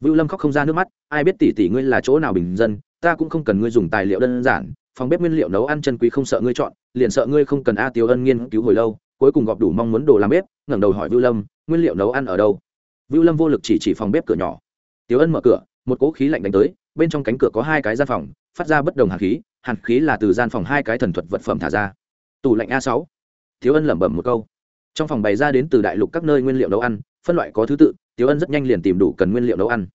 Vưu Lâm khóc không ra nước mắt, ai biết tỷ tỷ ngươi là chỗ nào bình dân, ta cũng không cần ngươi dùng tài liệu đơn giản, phòng bếp nguyên liệu nấu ăn chân quý không sợ ngươi chọn, liền sợ ngươi không cần a Tiểu Ân nghiên cứu hồi lâu, cuối cùng gọp đủ mong muốn đồ làm bếp, ngẩng đầu hỏi Vưu Lâm, nguyên liệu nấu ăn ở đâu? Vưu lâm vô lực chỉ chỉ phòng bếp cửa nhỏ. Tiểu ân mở cửa một cỗ khí lạnh đánh tới bên trong cánh cửa có hai cái gian phòng phát ra bất đồng hàn khí hàn khí là từ gian phòng hai cái thần thuật vật phẩm thả ra. Tủ lạnh a sáu. Tiểu ân lẩm bẩm một câu trong phòng bày ra đến từ đại lục các nơi nguyên liệu nấu ăn, phân loại có thứ tự, tiếu ân rất nhanh liền tìm đủ cần nguyên liệu nấu ăn.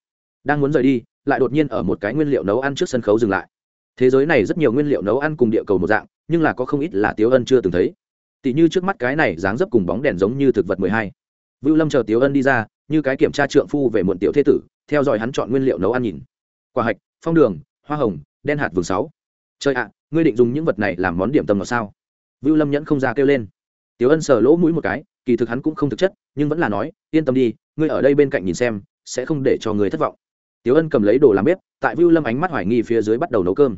Đang muốn rời đi, lại đột nhiên ở một cái nguyên liệu nấu ăn trước sân khấu dừng lại. Thế giới này rất nhiều nguyên liệu nấu ăn cùng địa cầu một dạng, nhưng là có không ít là tiếu ân chưa từng thấy. Tỷ như trước mắt cái này dáng dấp cùng bóng đèn giống như thực vật mười hai. Vưu lâm chờ tiếu ân đi ra, như cái kiểm tra trượng phu về muộn tiểu thế tử, theo dõi hắn chọn nguyên liệu nấu ăn nhìn. Quả hạch, phong đường, hoa hồng, đen hạt vườn sáu. Trời ạ, ngươi định dùng những vật này làm món điểm tâm ngọt sao? Vưu lâm nhẫn không ra kêu lên tiếu ân sờ lỗ mũi một cái, kỳ thực hắn cũng không thực chất, nhưng vẫn là nói, yên tâm đi, ngươi ở đây bên cạnh nhìn xem, sẽ không để cho người thất vọng. Tiếu ân cầm lấy đồ làm bếp, tại vưu lâm ánh mắt hoài nghi phía dưới bắt đầu nấu cơm.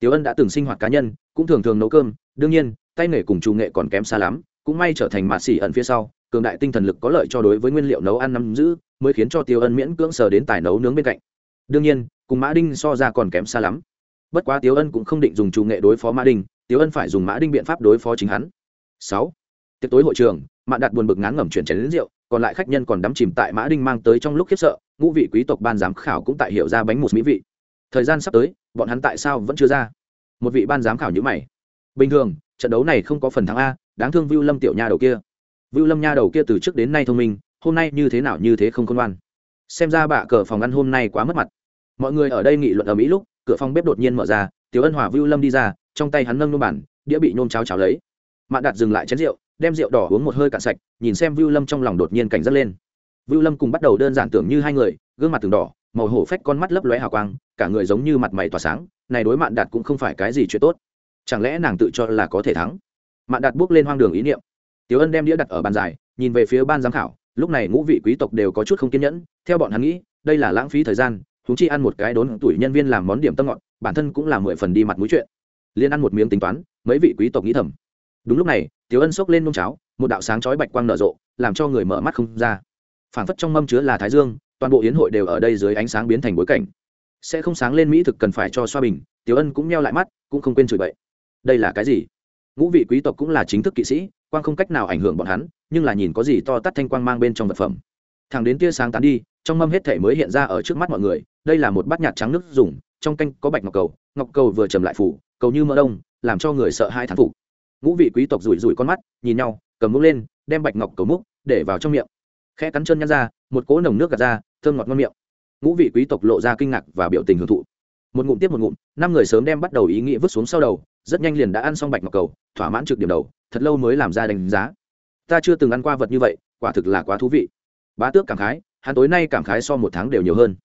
Tiếu ân đã từng sinh hoạt cá nhân, cũng thường thường nấu cơm, đương nhiên, tay nghề cùng chủ nghệ còn kém xa lắm, cũng may trở thành mạt xỉ ẩn phía sau, cường đại tinh thần lực có lợi cho đối với nguyên liệu nấu ăn nắm giữ, mới khiến cho tiêu ân miễn cưỡng sờ đến tài nấu nướng bên cạnh. Đương nhiên, cùng mã đinh so ra còn kém xa lắm. Bất quá Tiêu ân cũng không định dùng chủ nghệ đối phó mã đinh Tiêu ân phải dùng mã đinh biện pháp đối phó chính hắn. Sáu tiệc tối hội trường, mạn đạt buồn bực ngán ngẩm chuyển chén đến rượu, còn lại khách nhân còn đắm chìm tại mã đinh mang tới trong lúc khiếp sợ, ngũ vị quý tộc ban giám khảo cũng tại hiểu ra bánh một mỹ vị. Thời gian sắp tới, bọn hắn tại sao vẫn chưa ra? Một vị ban giám khảo nhữ mày. Bình thường, trận đấu này không có phần thắng a, đáng thương vưu lâm tiểu nha đầu kia. Vưu lâm nha đầu kia từ trước đến nay thông minh, hôm nay như thế nào như thế không công ngoan. Xem ra bạ cờ phòng ăn hôm nay quá mất mặt. Mọi người ở đây nghị luận ở mỹ lúc, cửa phòng bếp đột nhiên mở ra, tiểu ân hòa vưu lâm đi ra, trong tay hắn nâng nôm bản, đĩa bị nôm cháo cháo lấy. Mạn đặt dừng lại chén rượu đem rượu đỏ uống một hơi cạn sạch, nhìn xem vưu lâm trong lòng đột nhiên cảnh giác lên. Vưu lâm cùng bắt đầu đơn giản tưởng như hai người, gương mặt từng đỏ, màu hổ phách con mắt lấp lóe hào quang, cả người giống như mặt mày tỏa sáng, này đối mạn đạt cũng không phải cái gì chuyện tốt. Chẳng lẽ nàng tự cho là có thể thắng? Mạn đạt bước lên hoang đường ý niệm. Tiểu ân đem đĩa đặt ở bàn dài, nhìn về phía ban giám khảo, lúc này ngũ vị quý tộc đều có chút không kiên nhẫn, theo bọn hắn nghĩ, đây là lãng phí thời gian chúng chi ăn một cái đốn tuổi nhân viên làm món điểm tâm ngọt, bản thân cũng là mười phần đi mặt mũi chuyện. Liên ăn một miếng tính toán, mấy vị quý tộc nghĩ thầm đúng lúc này, tiểu ân xốc lên nung cháo, một đạo sáng chói bạch quang nở rộ, làm cho người mở mắt không ra. Phản phất trong mâm chứa là thái dương, toàn bộ yến hội đều ở đây dưới ánh sáng biến thành bối cảnh. Sẽ không sáng lên mỹ thực cần phải cho xoa bình, tiểu ân cũng meo lại mắt, cũng không quên chửi bậy. Đây là cái gì? Ngũ vị quý tộc cũng là chính thức kỵ sĩ, quang không cách nào ảnh hưởng bọn hắn, nhưng là nhìn có gì to tắt thanh quang mang bên trong vật phẩm. Thằng đến tia sáng tán đi, trong mâm hết thể mới hiện ra ở trước mắt mọi người, đây là một bát nhạt trắng nước dùng, trong canh có bạch ngọc cầu ngọc cầu vừa trầm lại phủ, cầu như mỡ đông, làm cho người sợ hai thán phục ngũ vị quý tộc rủi rủi con mắt, nhìn nhau, cầm múc lên, đem bạch ngọc cầu múc, để vào trong miệng. Khe cắn chân nhăn ra, một cỗ nồng nước gạt ra, thơm ngọt ngon miệng. Ngũ vị quý tộc lộ ra kinh ngạc và biểu tình hưởng thụ. Một ngụm tiếp một ngụm, năm người sớm đem bắt đầu ý nghĩ vứt xuống sau đầu, rất nhanh liền đã ăn xong bạch ngọc cầu, thỏa mãn trực điểm đầu, thật lâu mới làm ra đánh giá. Ta chưa từng ăn qua vật như vậy, quả thực là quá thú vị. Bá tước cảm khái, hắn tối nay cảm khái so một tháng đều nhiều hơn.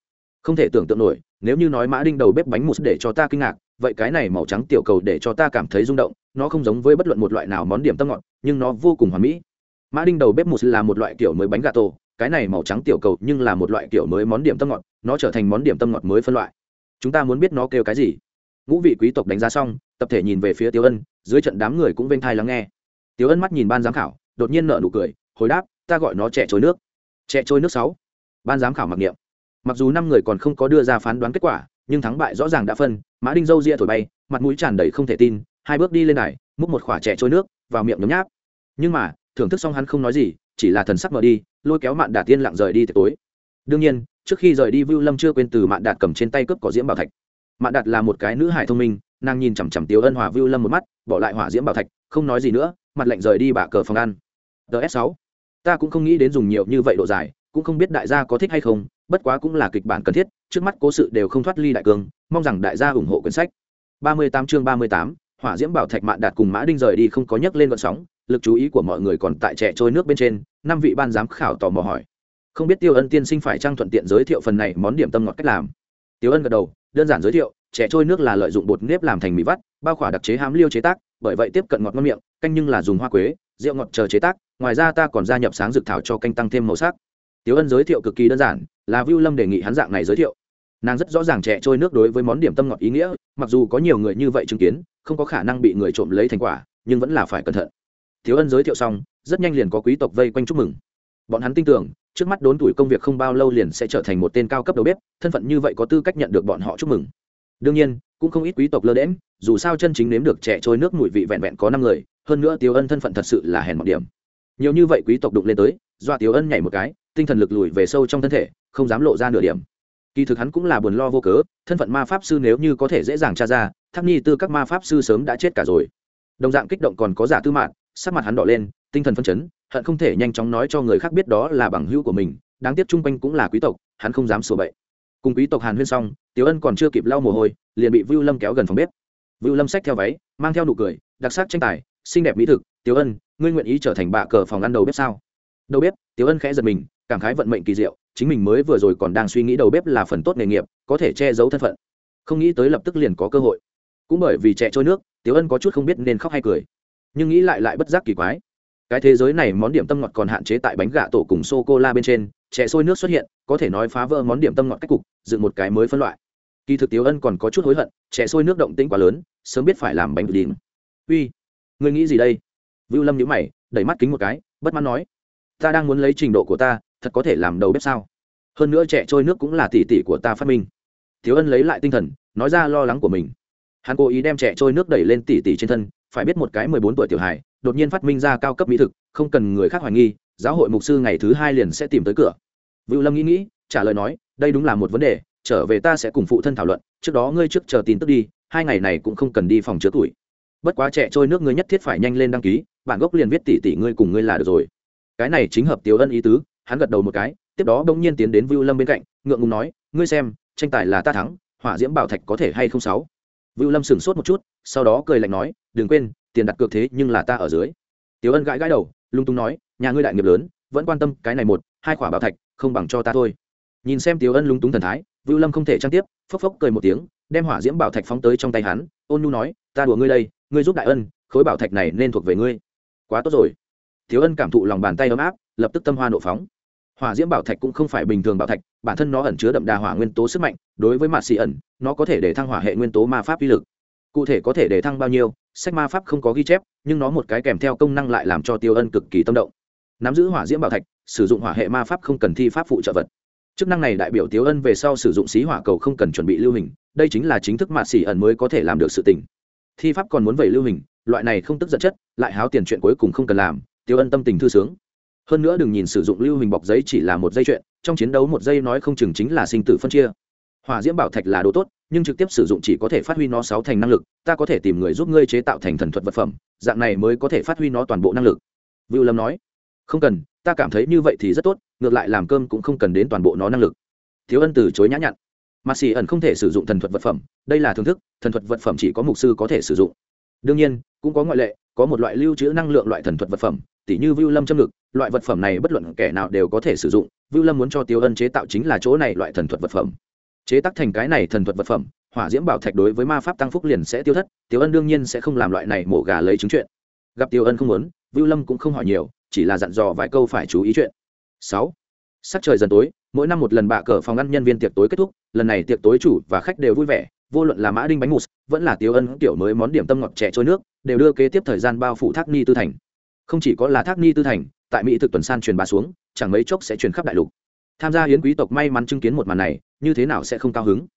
Không thể tưởng tượng nổi, nếu như nói mã đinh đầu bếp bánh mousse để cho ta kinh ngạc, vậy cái này màu trắng tiểu cầu để cho ta cảm thấy rung động nó không giống với bất luận một loại nào món điểm tâm ngọt, nhưng nó vô cùng hoàn mỹ. Mã đinh đầu bếp mousse là một loại kiểu mới bánh gà tổ, cái này màu trắng tiểu cầu nhưng là một loại kiểu mới món điểm tâm ngọt, nó trở thành món điểm tâm ngọt mới phân loại. Chúng ta muốn biết nó kêu cái gì? Ngũ vị quý tộc đánh giá xong, tập thể nhìn về phía tiêu ân, dưới trận đám người cũng vênh thai lắng nghe. Tiêu ân mắt nhìn ban giám khảo, đột nhiên nợ nụ cười, hồi đáp, ta gọi nó trẻ trôi nước. Trẻ trôi nước sáu. Ban giám khảo mặc niệm. Mặc dù năm người còn không có đưa ra phán đoán kết quả, nhưng thắng bại rõ ràng đã phân, mã đinh dâu ria thổi bay, mặt mũi tràn đầy không thể tin hai bước đi lên này múc một khỏa trẻ trôi nước vào miệng nhấm nháp nhưng mà thưởng thức xong hắn không nói gì chỉ là thần sắc mở đi lôi kéo mạn đạt tiên lặng rời đi tối đương nhiên trước khi rời đi Vưu Lâm chưa quên từ Mạn Đạt cầm trên tay cướp cỏ diễm bảo thạch. Mạn Đạt là một cái nữ hải thông minh, nàng nhìn chằm chằm Tiếu Ân Hòa Vưu Lâm một mắt, bỏ lại hỏa diễm bảo thạch, không nói gì nữa, mặt lạnh rời đi bả cờ phòng ăn. Ds sáu, Ta cũng không nghĩ đến dùng nhiều như vậy độ dài, cũng không biết đại gia có thích hay không, bất quá cũng là kịch bản cần thiết, trước mắt cố sự đều không thoát ly đại cường, mong rằng đại gia ủng hộ quyển sách. 38 chương 38, hỏa diễm bảo thạch Mạn Đạt cùng Mã Đinh rời đi không có nhấc lên gợn sóng, lực chú ý của mọi người còn tại trẻ trôi nước bên trên, năm vị ban giám khảo tò mò hỏi. Không biết tiêu ân tiên sinh phải trang thuận tiện giới thiệu phần này món điểm tâm ngọt cách làm. Tiêu ân gật đầu đơn giản giới thiệu trẻ trôi nước là lợi dụng bột nếp làm thành mì vắt bao khỏa đặc chế hám liêu chế tác bởi vậy tiếp cận ngọt ngon miệng canh nhưng là dùng hoa quế rượu ngọt chờ chế tác ngoài ra ta còn gia nhập sáng dược thảo cho canh tăng thêm màu sắc. Tiêu ân giới thiệu cực kỳ đơn giản là vưu lâm đề nghị hắn dạng này giới thiệu nàng rất rõ ràng trẻ trôi nước đối với món điểm tâm ngọt ý nghĩa, mặc dù có nhiều người như vậy chứng kiến, không có khả năng bị người trộm lấy thành quả, nhưng vẫn là phải cẩn thận. Thiếu ân giới thiệu xong, rất nhanh liền có quý tộc vây quanh chúc mừng. Bọn hắn tin tưởng, trước mắt đốn tuổi công việc không bao lâu liền sẽ trở thành một tên cao cấp đầu bếp, thân phận như vậy có tư cách nhận được bọn họ chúc mừng. Đương nhiên, cũng không ít quý tộc lơ đễm dù sao chân chính nếm được trẻ trôi nước mùi vị vẹn vẹn có năm người, hơn nữa tiêu ân thân phận thật sự là hèn một điểm. Nhiều như vậy quý tộc đụng lên tới, do tiêu ân nhảy một cái, tinh thần lực lùi về sâu trong thân thể, không dám lộ ra nửa điểm kỳ thực hắn cũng là buồn lo vô cớ, thân phận ma pháp sư nếu như có thể dễ dàng tra ra tháp nhi tư các ma pháp sư sớm đã chết cả rồi. Đồng dạng kích động còn có giả tư mạng sắc mặt hắn đỏ lên, tinh thần phân chấn, hận không thể nhanh chóng nói cho người khác biết đó là bằng hữu của mình, đáng tiếc chung quanh cũng là quý tộc, hắn không dám sửa bậy. Cùng quý tộc hàn huyên xong, tiểu ân còn chưa kịp lau mồ hôi, liền bị vưu lâm kéo gần phòng bếp. Vưu lâm xách theo váy, mang theo nụ cười, đặc sắc tranh tài, xinh đẹp mỹ thực, tiểu ân, ngươi nguyện ý trở thành bạ cờ phòng ăn đầu bếp sao? Đầu bếp, tiểu ân khẽ giật mình cảm khái vận mệnh kỳ diệu, chính mình mới vừa rồi còn đang suy nghĩ đầu bếp là phần tốt nghề nghiệp, có thể che giấu thân phận. Không nghĩ tới lập tức liền có cơ hội. Cũng bởi vì trẻ trôi nước, tiểu ân có chút không biết nên khóc hay cười. Nhưng nghĩ lại lại bất giác kỳ quái. Cái thế giới này món điểm tâm ngọt còn hạn chế tại bánh gà tổ cùng sô cô la bên trên, trẻ sôi nước xuất hiện, có thể nói phá vỡ món điểm tâm ngọt cách cục, dựng một cái mới phân loại. Kỳ thực tiểu ân còn có chút hối hận, trẻ sôi nước động tĩnh quá lớn, sớm biết phải làm bánh đỉnh. Uy người nghĩ gì đây? Vưu lâm nhữ mày, đẩy mắt kính một cái, bất mãn nói, ta đang muốn lấy trình độ của ta thật có thể làm đầu bếp sao? Hơn nữa trẻ trôi nước cũng là tỷ tỷ của ta phát minh. Thiếu ân lấy lại tinh thần, nói ra lo lắng của mình. Hắn cố ý đem trẻ trôi nước đẩy lên tỷ tỷ trên thân, phải biết một cái mười bốn tuổi tiểu hài, đột nhiên phát minh ra cao cấp mỹ thực, không cần người khác hoài nghi, giáo hội mục sư ngày thứ hai liền sẽ tìm tới cửa. Vưu lâm nghĩ nghĩ, trả lời nói, đây đúng là một vấn đề, trở về ta sẽ cùng phụ thân thảo luận, trước đó ngươi trước chờ tin tức đi, hai ngày này cũng không cần đi phòng chứa tuổi. Bất quá trẻ trôi nước ngươi nhất thiết phải nhanh lên đăng ký, bản gốc liền viết tỷ tỷ ngươi cùng ngươi là được rồi. Cái này chính hợp tiểu ân ý tứ hắn gật đầu một cái, tiếp đó đông nhiên tiến đến vưu lâm bên cạnh, ngượng ngùng nói, ngươi xem, tranh tài là ta thắng, hỏa diễm bảo thạch có thể hay không sáu? Vưu lâm sửng sốt một chút, sau đó cười lạnh nói, đừng quên, tiền đặt cược thế nhưng là ta ở dưới. Tiểu ân gãi gãi đầu, lung tung nói, nhà ngươi đại nghiệp lớn, vẫn quan tâm cái này một, hai quả bảo thạch, không bằng cho ta thôi. Nhìn xem tiểu ân lung túng thần thái, vưu lâm không thể trang tiếp, phốc phốc cười một tiếng, đem hỏa diễm bảo thạch phóng tới trong tay hắn, ôn nhu nói, ta đùa ngươi đây, ngươi giúp đại ân, khối bảo thạch này nên thuộc về ngươi. Quá tốt rồi. Thiếu ân cảm thụ lòng bàn tay ấm áp, lập tức tâm hoa nộ phóng hỏa diễm bảo thạch cũng không phải bình thường bảo thạch, bản thân nó ẩn chứa đậm đà hỏa nguyên tố sức mạnh, đối với mạt xì ẩn, nó có thể để thăng hỏa hệ nguyên tố ma pháp uy lực. Cụ thể có thể để thăng bao nhiêu, sách ma pháp không có ghi chép, nhưng nó một cái kèm theo công năng lại làm cho tiêu ân cực kỳ tâm động. Nắm giữ hỏa diễm bảo thạch, sử dụng hỏa hệ ma pháp không cần thi pháp phụ trợ vật. Chức năng này đại biểu tiêu ân về sau sử dụng xí hỏa cầu không cần chuẩn bị lưu hình, đây chính là chính thức mạt xì ẩn mới có thể làm được sự tình. Thi pháp còn muốn vẩy lưu hình, loại này không tức giận chất, lại háo tiền chuyện cuối cùng không cần làm, tiêu ân tâm tình thư sướng hơn nữa đừng nhìn sử dụng lưu hình bọc giấy chỉ là một dây chuyện, trong chiến đấu một dây nói không chừng chính là sinh tử phân chia. Hỏa diễm bảo thạch là đồ tốt, nhưng trực tiếp sử dụng chỉ có thể phát huy nó sáu thành năng lực, ta có thể tìm người giúp ngươi chế tạo thành thần thuật vật phẩm, dạng này mới có thể phát huy nó toàn bộ năng lực. Vưu lâm nói. Không cần, ta cảm thấy như vậy thì rất tốt, ngược lại làm cơm cũng không cần đến toàn bộ nó năng lực. Thiếu ân từ chối nhã nhặn. Mà xì ẩn không thể sử dụng thần thuật vật phẩm, đây là thưởng thức, thần thuật vật phẩm chỉ có mục sư có thể sử dụng. Đương nhiên, cũng có ngoại lệ, có một loại lưu trữ năng lượng loại thần thuật vật phẩm, tỉ như vưu lâm châm ngực loại vật phẩm này bất luận kẻ nào đều có thể sử dụng, vưu lâm muốn cho tiêu ân chế tạo chính là chỗ này loại thần thuật vật phẩm. Chế tác thành cái này thần thuật vật phẩm, hỏa diễm bảo thạch đối với ma pháp tăng phúc liền sẽ tiêu thất, tiêu ân đương nhiên sẽ không làm loại này mổ gà lấy chứng chuyện. Gặp tiêu ân không muốn, vưu lâm cũng không hỏi nhiều, chỉ là dặn dò vài câu phải chú ý chuyện. Sáu. Sắc trời dần tối, mỗi năm một lần bạ cờ phòng ăn nhân viên tiệc tối kết thúc, lần này tiệc tối chủ và khách đều vui vẻ, vô luận là mã đinh bánh mousse vẫn là tiêu ân tiểu mới món điểm tâm ngọt trẻ trôi nước, đều đưa kế tiếp thời gian bao phủ thác ni tư thành. Không chỉ có là thác ni tư thành tại mỹ thực tuần san truyền bá xuống, chẳng mấy chốc sẽ truyền khắp đại lục. Tham gia hiến quý tộc may mắn chứng kiến một màn này, như thế nào sẽ không cao hứng?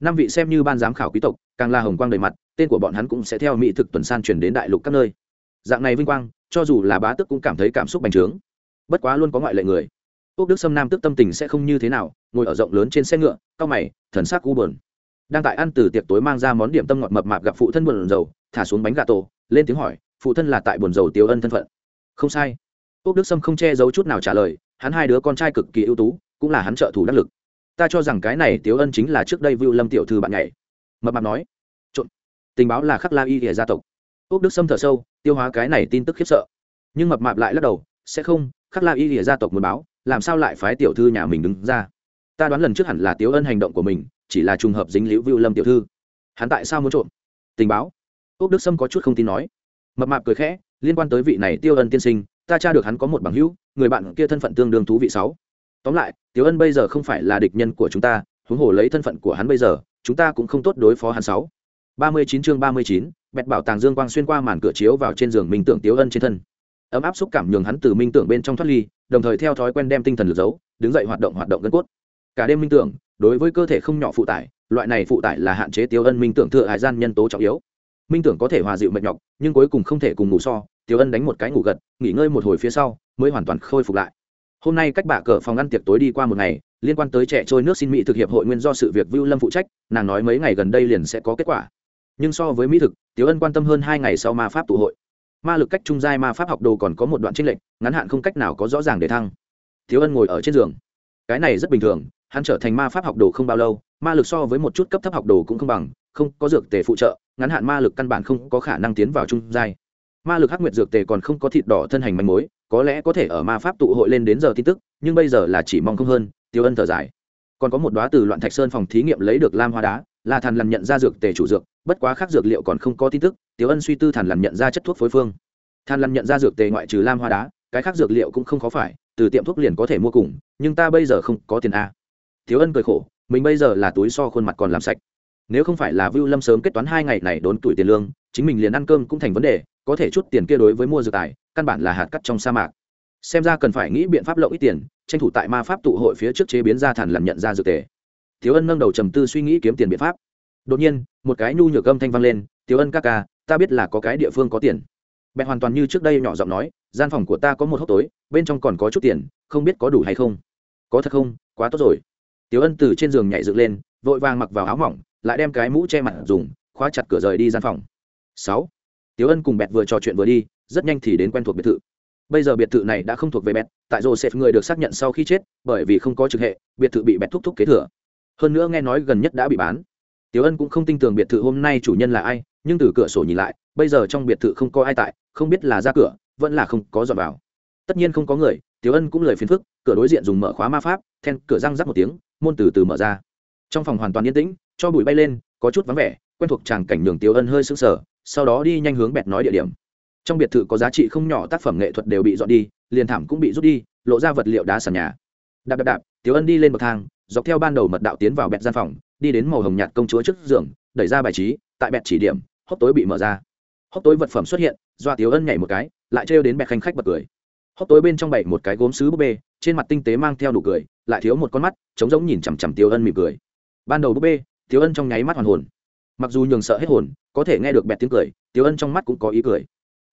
Năm vị xem như ban giám khảo quý tộc, càng là hồng quang đầy mặt, tên của bọn hắn cũng sẽ theo mỹ thực tuần san truyền đến đại lục các nơi. Dạng này vinh quang, cho dù là bá tước cũng cảm thấy cảm xúc bành trướng. Bất quá luôn có ngoại lệ người. Quốc đức sâm nam tức tâm tình sẽ không như thế nào, ngồi ở rộng lớn trên xe ngựa cao mày, thần sắc u bờn đang tại ăn từ tiệc tối mang ra món điểm tâm ngọt mập mạp gặp phụ thân buồn dầu thả xuống bánh gà tổ, lên tiếng hỏi, phụ thân là tại buồn dầu tiêu ân thân phận? Không sai. Úc đức sâm không che giấu chút nào trả lời, hắn hai đứa con trai cực kỳ ưu tú, cũng là hắn trợ thủ đắc lực. Ta cho rằng cái này tiếu ân chính là trước đây vưu lâm tiểu thư bạn nhảy. Mập mạp nói. Trộn. Tình báo là khắc la y địa gia tộc. Úc đức sâm thở sâu, tiêu hóa cái này tin tức khiếp sợ. Nhưng mập mạp lại lắc đầu, sẽ không, khắc la y địa gia tộc muốn báo, làm sao lại phái tiểu thư nhà mình đứng ra? Ta đoán lần trước hẳn là tiếu ân hành động của mình, chỉ là trùng hợp dính liễu vưu lâm tiểu thư. Hắn tại sao muốn trộm tình báo. Úc đức sâm có chút không tin nói. Mập mạp cười khẽ, liên quan tới vị này tiêu ân tiên sinh ta tra được hắn có một bằng hữu, người bạn kia thân phận tương đương thú vị sáu. Tóm lại tiếu ân bây giờ không phải là địch nhân của chúng ta, huống hồ lấy thân phận của hắn bây giờ, chúng ta cũng không tốt đối phó hắn sáu. Ba mươi chín chương ba mươi chín, bẹt bảo tàng dương quang xuyên qua màn cửa chiếu vào trên giường minh tưởng tiếu ân trên thân. Ấm áp xúc cảm nhường hắn từ minh tưởng bên trong thoát ly, đồng thời theo thói quen đem tinh thần lực giấu, đứng dậy hoạt động hoạt động gân cốt. Cả đêm minh tưởng, đối với cơ thể không nhỏ phụ tải, loại này phụ tải là hạn chế tiêu ân minh tưởng thừa hải gian nhân tố trọng yếu. Minh tưởng có thể hòa dịu mệt nhọc, nhưng cuối cùng không thể cùng ngủ so tiêu ân đánh một cái ngủ gật nghỉ ngơi một hồi phía sau mới hoàn toàn khôi phục lại. Hôm nay cách bạ cờ phòng ăn tiệc tối đi qua một ngày liên quan tới trẻ trôi nước xin mỹ thực hiệp hội nguyên do sự việc vưu lâm phụ trách nàng nói mấy ngày gần đây liền sẽ có kết quả. Nhưng so với mỹ thực tiểu ân quan tâm hơn hai ngày sau ma pháp tụ hội. Ma lực cách trung giai ma pháp học đồ còn có một đoạn tranh lệnh, ngắn hạn không cách nào có rõ ràng để thăng. Tiểu ân ngồi ở trên giường. Cái này rất bình thường hắn trở thành ma pháp học đồ không bao lâu ma lực so với một chút cấp thấp học đồ cũng không bằng không có dược tề phụ trợ ngắn hạn ma lực căn bản không có khả năng tiến vào trung giai ma lực hắc nguyệt dược tề còn không có thịt đỏ thân hành manh mối, có lẽ có thể ở ma pháp tụ hội lên đến giờ tin tức, nhưng bây giờ là chỉ mong không hơn, tiêu ân thở dài. Còn có một đoá từ loạn thạch sơn phòng thí nghiệm lấy được lam hoa đá, là thần lằn nhận ra dược tề chủ dược, bất quá khác dược liệu còn không có tin tức, tiêu ân suy tư thần lằn nhận ra chất thuốc phối phương. Thần lằn nhận ra dược tề ngoại trừ lam hoa đá, cái khác dược liệu cũng không khó phải, từ tiệm thuốc liền có thể mua cùng, nhưng ta bây giờ không có tiền a. Thiếu ân cười khổ, mình bây giờ là túi so khuôn mặt còn làm sạch. Nếu không phải là vưu lâm sớm kết toán hai ngày này đốn tuổi tiền lương, chính mình liền ăn cơm cũng thành vấn đề có thể chút tiền kia đối với mua dược tài căn bản là hạt cắt trong sa mạc. Xem ra cần phải nghĩ biện pháp lậu ít tiền tranh thủ tại ma pháp tụ hội phía trước chế biến ra thản làm nhận ra dược tề. Thiếu ân nâng đầu trầm tư suy nghĩ kiếm tiền biện pháp. Đột nhiên một cái nhu nhược âm thanh vang lên thiếu ân ca ca ta biết là có cái địa phương có tiền. Bèn hoàn toàn như trước đây nhỏ giọng nói gian phòng của ta có một hốc tối bên trong còn có chút tiền không biết có đủ hay không? Có thật không? Quá tốt rồi. Tiểu Ân từ trên giường nhảy dựng lên, vội vàng mặc vào áo mỏng, lại đem cái mũ che mặt dùng, khóa chặt cửa rời đi gian phòng. Sáu. Tiểu Ân cùng Bẹt vừa trò chuyện vừa đi, rất nhanh thì đến quen thuộc biệt thự. Bây giờ biệt thự này đã không thuộc về Bẹt, tại Joseph người được xác nhận sau khi chết, bởi vì không có trực hệ, biệt thự bị Bẹt thúc thúc kế thừa. Hơn nữa nghe nói gần nhất đã bị bán. Tiểu Ân cũng không tin tưởng biệt thự hôm nay chủ nhân là ai, nhưng từ cửa sổ nhìn lại, bây giờ trong biệt thự không có ai tại, không biết là ra cửa, vẫn là không có dọn vào. Tất nhiên không có người, Tiểu Ân cũng lời phiền phức, cửa đối diện dùng mở khóa ma pháp, then cửa răng rắc một tiếng, môn từ từ mở ra trong phòng hoàn toàn yên tĩnh cho bụi bay lên có chút vắng vẻ quen thuộc tràng cảnh đường Tiếu ân hơi sững sờ sau đó đi nhanh hướng bẹt nói địa điểm. Trong biệt thự có giá trị không nhỏ, tác phẩm nghệ thuật đều bị dọn đi, liền thảm cũng bị rút đi, lộ ra vật liệu đá sàn nhà. Đạp đạp đạp tiêu ân đi lên bậc thang, dọc theo ban đầu mật đạo tiến vào bẹt gian phòng, đi đến màu hồng nhạt công chúa trước giường, đẩy ra bài trí, tại bẹt chỉ điểm, hốc tối bị mở ra. Hốc tối vật phẩm xuất hiện do tiêu ân nhảy một cái, lại trêu đến bẹt khanh khách bật cười. Hốc tối bên trong bảy một cái gốm sứ búp bê, trên mặt tinh tế mang theo đủ cười, lại thiếu một con mắt, trống giống nhìn chằm chằm tiêu ân mỉm cười. Ban đầu búp bê tiêu ân trong nháy mắt hoàn hồn mặc dù nhường sợ hết hồn có thể nghe được bẹt tiếng cười tiếu ân trong mắt cũng có ý cười.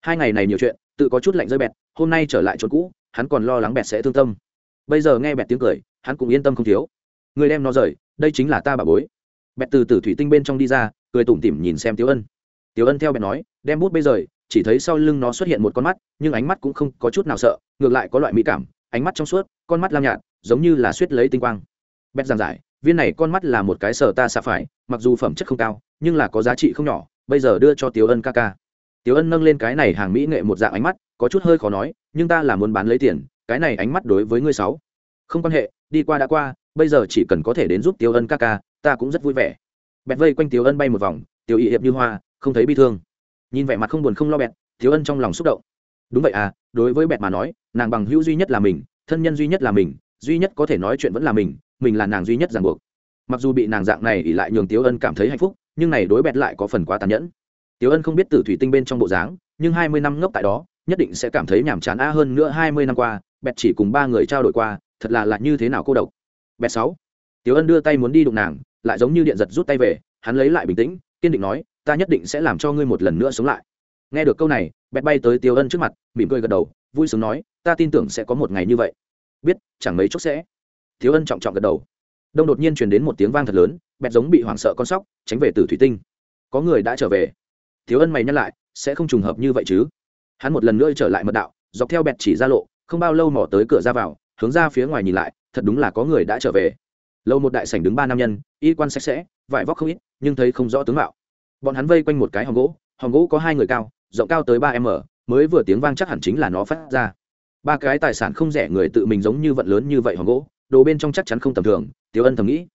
Hai ngày này nhiều chuyện tự có chút lạnh rơi bẹt hôm nay trở lại chỗ cũ hắn còn lo lắng bẹt sẽ thương tâm. Bây giờ nghe bẹt tiếng cười hắn cũng yên tâm không thiếu. Người đem nó rời đây chính là ta bà bối. Bẹt từ từ thủy tinh bên trong đi ra cười tủm tỉm nhìn xem tiếu ân. Tiếu ân theo bẹt nói đem bút bây giờ, chỉ thấy sau lưng nó xuất hiện một con mắt nhưng ánh mắt cũng không có chút nào sợ ngược lại có loại mỹ cảm ánh mắt trong suốt con mắt lam nhạt giống như là suýt lấy tinh quang. Bét giảng giải viên này con mắt là một cái sở ta xạ phải mặc dù phẩm chất không cao nhưng là có giá trị không nhỏ, bây giờ đưa cho tiếu ân ca ca. Tiếu ân nâng lên cái này hàng mỹ nghệ một dạng ánh mắt, có chút hơi khó nói, nhưng ta là muốn bán lấy tiền, cái này ánh mắt đối với ngươi sáu. Không quan hệ, đi qua đã qua, bây giờ chỉ cần có thể đến giúp tiếu ân ca ca, ta cũng rất vui vẻ. Bẹt vây quanh tiếu ân bay một vòng, tiểu ý hiệp như hoa, không thấy bi thương. Nhìn vẻ mặt không buồn không lo bẹt thiếu ân trong lòng xúc động. Đúng vậy à đối với bẹt mà nói, nàng bằng hữu duy nhất là mình, thân nhân duy nhất là mình, duy nhất có thể nói chuyện vẫn là mình mình là nàng duy nhất ràng buộc. Mặc dù bị nàng dạng này ỉ lại nhường tiếu ân cảm thấy hạnh phúc nhưng này đối bẹt lại có phần quá tàn nhẫn. Tiểu ân không biết từ thủy tinh bên trong bộ dáng, nhưng hai mươi năm ngốc tại đó, nhất định sẽ cảm thấy nhàm chán a hơn nữa hai mươi năm qua, bẹt chỉ cùng ba người trao đổi qua, thật là lạ như thế nào cô độc. Bẹt sáu. Tiểu ân đưa tay muốn đi đụng nàng, lại giống như điện giật rút tay về, hắn lấy lại bình tĩnh, kiên định nói, ta nhất định sẽ làm cho ngươi một lần nữa sống lại. Nghe được câu này, bẹt bay tới Tiểu ân trước mặt, mỉm cười gật đầu, vui sướng nói, ta tin tưởng sẽ có một ngày như vậy. Biết, chẳng mấy chốc sẽ. Thiếu ân trọng trọng gật đầu. Đông đột nhiên truyền đến một tiếng vang thật lớn bẹt giống bị hoảng sợ con sóc, tránh về từ thủy tinh. Có người đã trở về. Thiếu ân mày nhắc lại, sẽ không trùng hợp như vậy chứ? Hắn một lần nữa trở lại mật đạo, dọc theo bẹt chỉ ra lộ, không bao lâu mò tới cửa ra vào, hướng ra phía ngoài nhìn lại, thật đúng là có người đã trở về. Lâu một đại sảnh đứng ba nam nhân, y quan sạch sẽ, vải vóc không ít, nhưng thấy không rõ tướng mạo. Bọn hắn vây quanh một cái hòm gỗ hòm gỗ có hai người cao, rộng cao tới ba m mới vừa tiếng vang chắc hẳn chính là nó phát ra. Ba cái tài sản không rẻ người tự mình giống như vận lớn như vậy hòm gỗ, đồ bên trong chắc chắn không tầm thường tiểu ân thầm nghĩ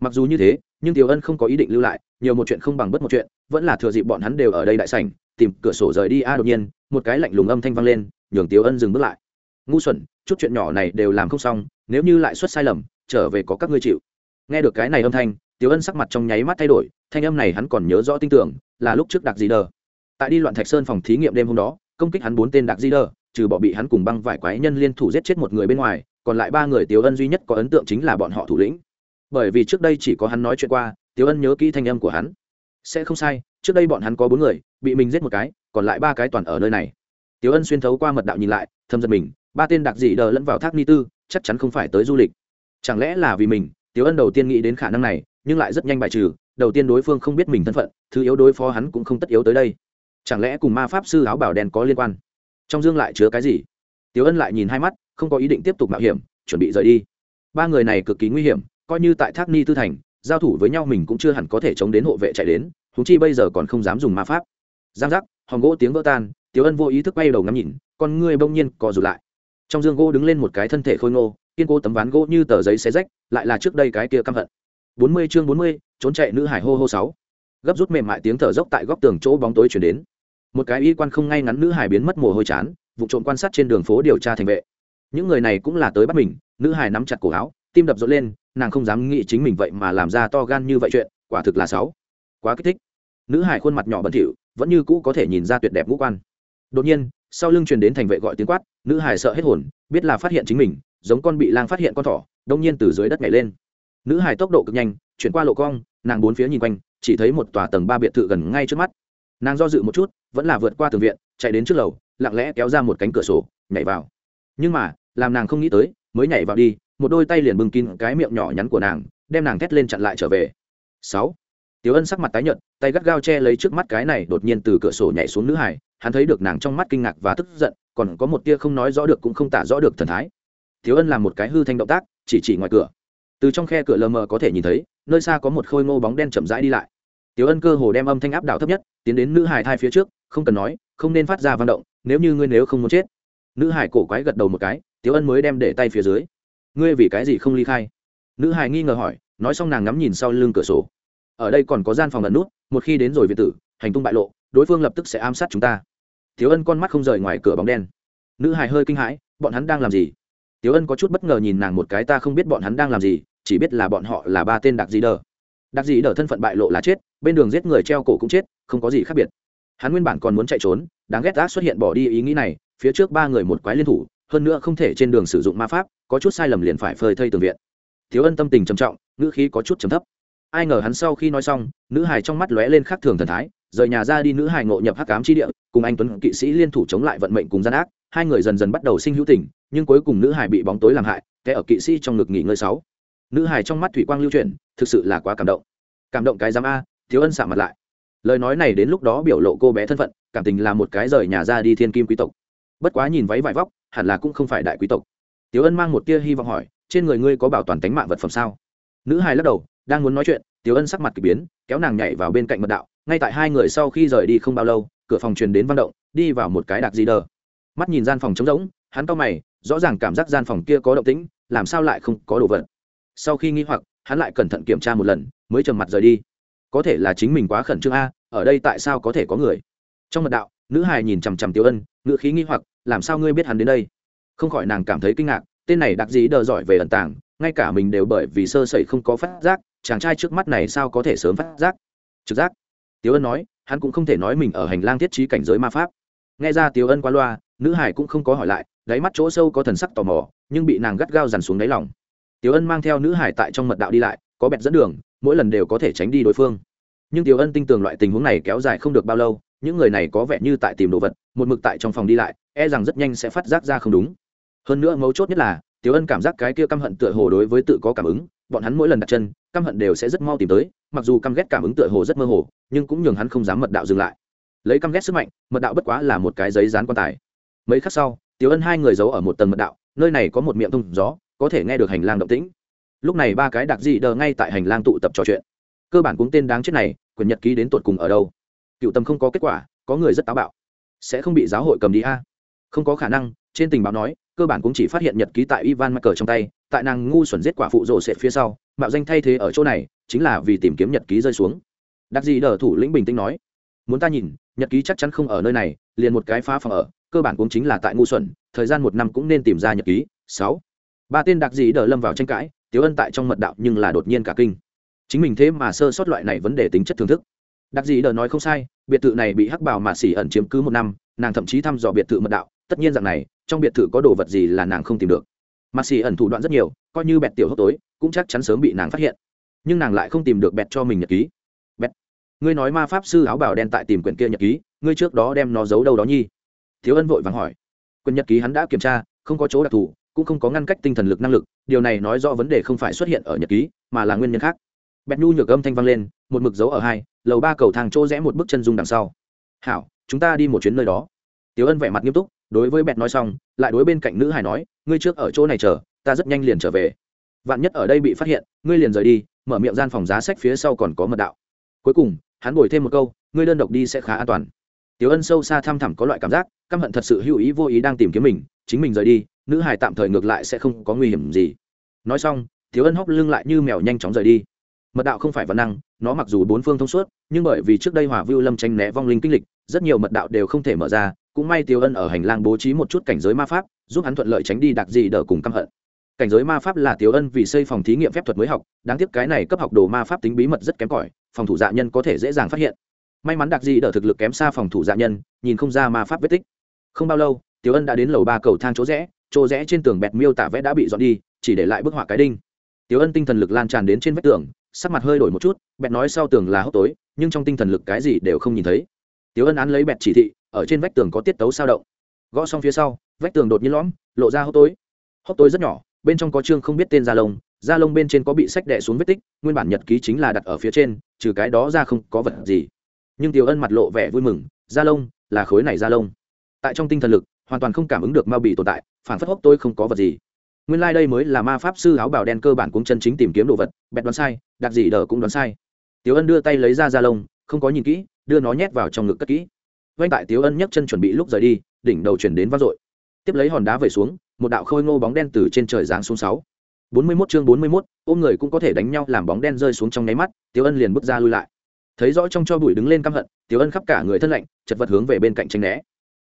mặc dù như thế, nhưng tiểu ân không có ý định lưu lại, nhiều một chuyện không bằng bất một chuyện, vẫn là thừa dịp bọn hắn đều ở đây đại sảnh, tìm cửa sổ rời đi. A, đột nhiên, một cái lạnh lùng âm thanh vang lên, nhường tiểu ân dừng bước lại. Ngu xuẩn, chút chuyện nhỏ này đều làm không xong, nếu như lại xuất sai lầm, trở về có các ngươi chịu. Nghe được cái này âm thanh, tiểu ân sắc mặt trong nháy mắt thay đổi, thanh âm này hắn còn nhớ rõ tin tưởng, là lúc trước đặc gì đờ. Tại đi loạn thạch sơn phòng thí nghiệm đêm hôm đó, công kích hắn bốn tên đặc di đờ, trừ bỏ bị hắn cùng băng vải quái nhân liên thủ giết chết một người bên ngoài, còn lại ba người Tiểu ân duy nhất có ấn tượng chính là bọn họ thủ lĩnh bởi vì trước đây chỉ có hắn nói chuyện qua, Tiểu ân nhớ kỹ thanh âm của hắn. Sẽ không sai, trước đây bọn hắn có bốn người, bị mình giết một cái, còn lại ba cái toàn ở nơi này. Tiểu ân xuyên thấu qua mật đạo nhìn lại thâm giật mình, ba tên đặc dị đờ lẫn vào thác ni tư, chắc chắn không phải tới du lịch. Chẳng lẽ là vì mình? Tiếu ân đầu tiên nghĩ đến khả năng này, nhưng lại rất nhanh bài trừ, đầu tiên đối phương không biết mình thân phận, thứ yếu đối phó hắn cũng không tất yếu tới đây. Chẳng lẽ cùng ma pháp sư áo bảo đen có liên quan? Trong dương lại chứa cái gì? Tiếu ân lại nhìn hai mắt, không có ý định tiếp tục mạo hiểm, chuẩn bị rời đi. Ba người này cực kỳ nguy hiểm coi như tại thác ni tư thành, giao thủ với nhau mình cũng chưa hẳn có thể chống đến hộ vệ chạy đến thú chi bây giờ còn không dám dùng ma pháp. Giang giác hòn gỗ tiếng vỡ tan tiếu ân vô ý thức bay đầu ngắm nhìn, con ngươi bỗng nhiên co rụt lại. Trong dương gỗ đứng lên một cái thân thể khôi ngô, kiên cố tấm ván gỗ như tờ giấy xé rách, lại là trước đây cái kia căm hận. Bốn mươi chương bốn mươi, trốn chạy nữ hải hô hô sáu. Gấp rút mềm mại tiếng thở dốc tại góc tường chỗ bóng tối chuyển đến. Một cái y quan không ngay ngắn nữ hải biến mất mồ hôi chán, vụ trộm quan sát trên đường phố điều tra thành vệ. Những người này cũng là tới bắt mình, nữ hải nắm chặt cổ áo, tim đập rộn lên nàng không dám nghĩ chính mình vậy mà làm ra to gan như vậy chuyện, quả thực là sáu quá kích thích. Nữ hải khuôn mặt nhỏ bẩn thỉu, vẫn như cũ có thể nhìn ra tuyệt đẹp ngũ quan. Đột nhiên, sau lưng truyền đến thành vệ gọi tiếng quát, nữ hải sợ hết hồn, biết là phát hiện chính mình, giống con bị lang phát hiện con thỏ, đông nhiên từ dưới đất nhảy lên. Nữ hải tốc độ cực nhanh, chuyển qua lộ cong, nàng bốn phía nhìn quanh, chỉ thấy một tòa tầng ba biệt thự gần ngay trước mắt. Nàng do dự một chút, vẫn là vượt qua tường viện, chạy đến trước lầu, lặng lẽ kéo ra một cánh cửa sổ, nhảy vào. Nhưng mà, làm nàng không nghĩ tới, mới nhảy vào đi một đôi tay liền bưng kín cái miệng nhỏ nhắn của nàng đem nàng thét lên chặn lại trở về sáu Tiểu Ân sắc mặt tái nhợt, tay gắt gao che lấy trước mắt cái này đột nhiên từ cửa sổ nhảy xuống nữ hải, hắn thấy được nàng trong mắt kinh ngạc và tức giận, còn có một tia không nói rõ được cũng không tả rõ được thần thái. Tiểu Ân làm một cái hư thanh động tác, chỉ chỉ ngoài cửa. Từ trong khe cửa lờ mờ có thể nhìn thấy, nơi xa có một khôi ngô bóng đen chậm rãi đi lại. Tiểu Ân cơ hồ đem âm thanh áp đảo thấp nhất, tiến đến nữ hải thai phía trước, không cần nói, không nên phát ra vận động, nếu như ngươi nếu không muốn chết. Nữ hải cổ quái gật đầu một cái, Tiểu Ân mới đem để tay phía dưới. Ngươi vì cái gì không ly khai? Nữ hài nghi ngờ hỏi, nói xong nàng ngắm nhìn sau lưng cửa sổ. Ở đây còn có gian phòng ẩn nút một khi đến rồi việt tử hành tung bại lộ đối phương lập tức sẽ ám sát chúng ta. Thiếu ân con mắt không rời ngoài cửa bóng đen. Nữ hài hơi kinh hãi bọn hắn đang làm gì? Tiếu ân có chút bất ngờ nhìn nàng một cái ta không biết bọn hắn đang làm gì chỉ biết là bọn họ là ba tên đặc dĩ đờ. Đặc dĩ đờ thân phận bại lộ là chết bên đường giết người treo cổ cũng chết không có gì khác biệt. Hắn nguyên bản còn muốn chạy trốn đáng ghét ác xuất hiện bỏ đi ý nghĩ này phía trước ba người một quái liên thủ hơn nữa không thể trên đường sử dụng ma pháp, có chút sai lầm liền phải phơi thây tường viện. Thiếu ân tâm tình trầm trọng, ngữ khí có chút trầm thấp. Ai ngờ hắn sau khi nói xong, nữ hài trong mắt lóe lên khác thường thần thái, rời nhà ra đi nữ hài ngộ nhập hắc cám chi địa, cùng anh tuấn kỵ sĩ liên thủ chống lại vận mệnh cùng gian ác, hai người dần dần bắt đầu sinh hữu tình, nhưng cuối cùng nữ hài bị bóng tối làm hại, té ở kỵ sĩ trong ngực nghỉ ngơi sáu. Nữ hài trong mắt thủy quang lưu chuyển, thực sự là quá cảm động. Cảm động cái giám a, thiếu ân xạ mặt lại. Lời nói này đến lúc đó biểu lộ cô bé thân phận, cảm tình là một cái rời nhà ra đi thiên kim quý tộc. Bất quá nhìn váy vải vóc hẳn là cũng không phải đại quý tộc. Tiếu ân mang một tia hy vọng hỏi, trên người ngươi có bảo toàn tánh mạng vật phẩm sao? Nữ hài lắc đầu, đang muốn nói chuyện tiếu ân sắc mặt k ỳ biến, kéo nàng nhảy vào bên cạnh mật đạo, ngay tại hai người sau khi rời đi không bao lâu, cửa phòng truyền đến văn động, đi vào một cái đặc di đờ. Mắt nhìn gian phòng trống rỗng, hắn to mày, rõ ràng cảm giác gian phòng kia có động tĩnh, làm sao lại không có đồ vật? Sau khi nghi hoặc, hắn lại cẩn thận kiểm tra một lần, mới trầm mặt rời đi. Có thể là chính mình quá khẩn trương a, ở đây tại sao có thể có người? Trong mật đạo nữ hài nhìn chằm chằm Tiểu ân, ngữ khí nghi hoặc, làm sao ngươi biết hắn đến đây? Không khỏi nàng cảm thấy kinh ngạc, tên này đặc dĩ đờ giỏi về ẩn tàng, ngay cả mình đều bởi vì sơ sẩy không có phát giác, chàng trai trước mắt này sao có thể sớm phát giác? Trực giác. Tiểu ân nói, hắn cũng không thể nói mình ở hành lang thiết trí cảnh giới ma pháp. Nghe ra Tiểu ân qua loa, nữ hải cũng không có hỏi lại, đáy mắt chỗ sâu có thần sắc tò mò, nhưng bị nàng gắt gao dằn xuống đáy lòng. Tiểu ân mang theo nữ hải tại trong mật đạo đi lại, có bẹt dẫn đường, mỗi lần đều có thể tránh đi đối phương. Nhưng Tiểu ân tin tưởng loại tình huống này kéo dài không được bao lâu những người này có vẻ như tại tìm đồ vật, một mực tại trong phòng đi lại e rằng rất nhanh sẽ phát giác ra không đúng. Hơn nữa mấu chốt nhất là, Tiểu ân cảm giác cái kia căm hận tựa hồ đối với tự có cảm ứng, bọn hắn mỗi lần đặt chân, căm hận đều sẽ rất mau tìm tới, mặc dù căm ghét cảm ứng tựa hồ rất mơ hồ, nhưng cũng nhường hắn không dám mật đạo dừng lại. Lấy căm ghét sức mạnh, mật đạo bất quá là một cái giấy dán quan tài. Mấy khắc sau, Tiểu ân hai người giấu ở một tầng mật đạo, nơi này có một miệng thông gió, có thể nghe được hành lang động tĩnh. Lúc này ba cái đặc dị đờ ngay tại hành lang tụ tập trò chuyện. Cơ bản cũng tên đáng chết này quyền nhật ký đến tột cùng ở đâu? Cựu tâm không có kết quả, có người rất táo bạo. Sẽ không bị giáo hội cầm đi a? Không có khả năng, trên tình báo nói, cơ bản cũng chỉ phát hiện nhật ký tại ivan mắc trong tay, tại nàng ngu xuẩn giết quả phụ rộ sệt phía sau, mạo danh thay thế ở chỗ này, chính là vì tìm kiếm nhật ký rơi xuống. Đặc gì đờ thủ lĩnh bình tĩnh nói, muốn ta nhìn, nhật ký chắc chắn không ở nơi này, liền một cái phá phòng ở, cơ bản cũng chính là tại ngu xuẩn, thời gian một năm cũng nên tìm ra nhật ký. Sáu. Ba tên đặc gì đờ lâm vào tranh cãi tiếu ân tại trong mật đạo nhưng là đột nhiên cả kinh. Chính mình thế mà sơ sót loại này vấn đề tính chất thưởng thức đặc gì đờ nói không sai, biệt thự này bị hắc bảo mà xỉ ẩn chiếm cứ một năm, nàng thậm chí thăm dò biệt thự mật đạo. Tất nhiên rằng này, trong biệt thự có đồ vật gì là nàng không tìm được. Mặt xỉ ẩn thủ đoạn rất nhiều, coi như bẹt tiểu hốc tối, cũng chắc chắn sớm bị nàng phát hiện. Nhưng nàng lại không tìm được bẹt cho mình nhật ký. Bẹt. Ngươi nói ma pháp sư áo bảo đen tại tìm quyển kia nhật ký, ngươi trước đó đem nó giấu đâu đó nhi? Thiếu ân vội vàng hỏi. Quyển nhật ký hắn đã kiểm tra, không có chỗ đặc thù, cũng không có ngăn cách tinh thần lực năng lực, điều này nói rõ vấn đề không phải xuất hiện ở nhật ký, mà là nguyên nhân khác. Bẹt nhu nhược âm thanh vang lên một mực dấu ở hai lầu ba cầu thang chỗ rẽ một bước chân dung đằng sau. Hảo chúng ta đi một chuyến nơi đó. Tiếu ân vẻ mặt nghiêm túc đối với bẹt nói xong lại đối bên cạnh nữ hải nói ngươi trước ở chỗ này chờ ta rất nhanh liền trở về. Vạn nhất ở đây bị phát hiện ngươi liền rời đi mở miệng gian phòng giá sách phía sau còn có mật đạo. Cuối cùng hắn bồi thêm một câu ngươi đơn độc đi sẽ khá an toàn. Tiểu Ân sâu xa thăm thẳm có loại cảm giác, căm hận thật sự hữu ý vô ý đang tìm kiếm mình, chính mình rời đi, nữ hài tạm thời ngược lại sẽ không có nguy hiểm gì. Nói xong, Tiểu Ân hóc lưng lại như mèo nhanh chóng rời đi. Mật đạo không phải văn năng, nó mặc dù bốn phương thông suốt, nhưng bởi vì trước đây Hỏa Vưu Lâm tranh né vong linh kinh lịch, rất nhiều mật đạo đều không thể mở ra, cũng may Tiểu Ân ở hành lang bố trí một chút cảnh giới ma pháp, giúp hắn thuận lợi tránh đi đặc gì đỡ cùng căm hận. Cảnh giới ma pháp là Tiểu Ân vì xây phòng thí nghiệm phép thuật mới học, đáng tiếc cái này cấp học đồ ma pháp tính bí mật rất kém cỏi, phòng thủ dạ nhân có thể dễ dàng phát hiện. May mắn đặc dị đỡ thực lực kém xa phòng thủ dạ nhân nhìn không ra ma pháp vết tích. Không bao lâu tiểu ân đã đến lầu ba cầu thang chỗ rẽ chỗ rẽ trên tường bẹt miêu tả vẽ đã bị dọn đi chỉ để lại bức họa cái đinh. Tiểu ân tinh thần lực lan tràn đến trên vách tường sắc mặt hơi đổi một chút, bẹt nói sau tường là hốc tối, nhưng trong tinh thần lực cái gì đều không nhìn thấy. Tiểu ân án lấy bẹt chỉ thị, ở trên vách tường có tiết tấu sao động. Gõ xong phía sau, vách tường đột nhiên lõm, lộ ra hốc tối. Hốc tối rất nhỏ, bên trong có chương không biết tên da lông da lông bên trên có bị sách đẻ xuống vết tích, nguyên bản nhật ký chính là đặt ở phía trên, trừ cái đó ra không có vật gì. Nhưng tiểu ân mặt lộ vẻ vui mừng, da lông, là khối này da lông. Tại trong tinh thần lực, hoàn toàn không cảm ứng được ma bị tồn tại phản phất hốc tôi không có vật gì nguyên lai、like、đây mới là ma pháp sư áo bào đen cơ bản cũng chân chính tìm kiếm đồ vật, bẹt đoán sai, đặc gì đờ cũng đoán sai. Tiếu ân đưa tay lấy ra da lông, không có nhìn kỹ, đưa nó nhét vào trong ngực cất kỹ. Vanh tại tiếu ân nhấc chân chuẩn bị lúc rời đi, đỉnh đầu chuyển đến vác dội. Tiếp lấy hòn đá về xuống, một đạo khôi ngô bóng đen từ trên trời giáng xuống sáu. Bốn mươi mốt chương bốn mươi mốt, ôm người cũng có thể đánh nhau làm bóng đen rơi xuống trong nháy mắt tiếu ân liền bước ra lui lại. Thấy rõ trong cho bụi đứng lên căm hận tiếu ân khắp cả người thân lạnh, chật vật hướng về bên cạnh tranh né.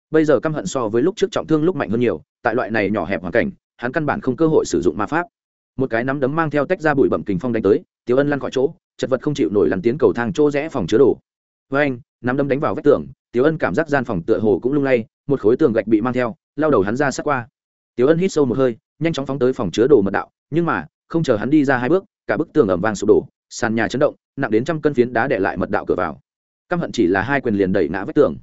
Bây giờ căm hận so với lúc trước trọng thương lúc mạnh hơn nhiều, tại loại này nhỏ hẹp hoàn cảnh hắn căn bản không cơ hội sử dụng ma pháp. Một cái nắm đấm mang theo tách ra bụi bẩm kình phong đánh tới, tiểu ân lăn khỏi chỗ, chật vật không chịu nổi lăn tiến cầu thang chỗ rẽ phòng chứa đồ. Với anh, nắm đấm đánh vào vách tường, tiểu ân cảm giác gian phòng tựa hồ cũng lung lay, một khối tường gạch bị mang theo, lao đầu hắn ra sát qua. Tiểu ân hít sâu một hơi, nhanh chóng phóng tới phòng chứa đồ mật đạo, nhưng mà, không chờ hắn đi ra hai bước, cả bức tường ẩm vang sụp đổ, sàn nhà chấn động, nặng đến trăm cân phiến đá để lại mật đạo cửa vào. Căm hận chỉ là hai quyền liền đẩy ngã vách tường.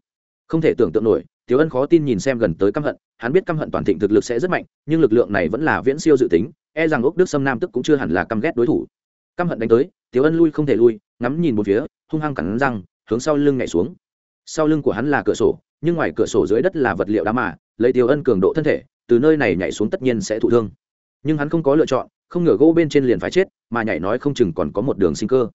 Không thể tưởng tượng nổi Tiểu Ân khó tin nhìn xem gần tới căm hận, hắn biết căm hận toàn thịnh thực lực sẽ rất mạnh, nhưng lực lượng này vẫn là viễn siêu dự tính, e rằng ốc Đức Sâm Nam tức cũng chưa hẳn là căm ghét đối thủ. Căm hận đánh tới, Tiểu Ân lui không thể lui, ngắm nhìn một phía, hung hăng cắn răng, hướng sau lưng nhảy xuống. Sau lưng của hắn là cửa sổ, nhưng ngoài cửa sổ dưới đất là vật liệu đá mà, lấy Tiểu Ân cường độ thân thể, từ nơi này nhảy xuống tất nhiên sẽ thụ thương. Nhưng hắn không có lựa chọn, không ngờ gỗ bên trên liền phải chết, mà nhảy nói không chừng còn có một đường sinh cơ.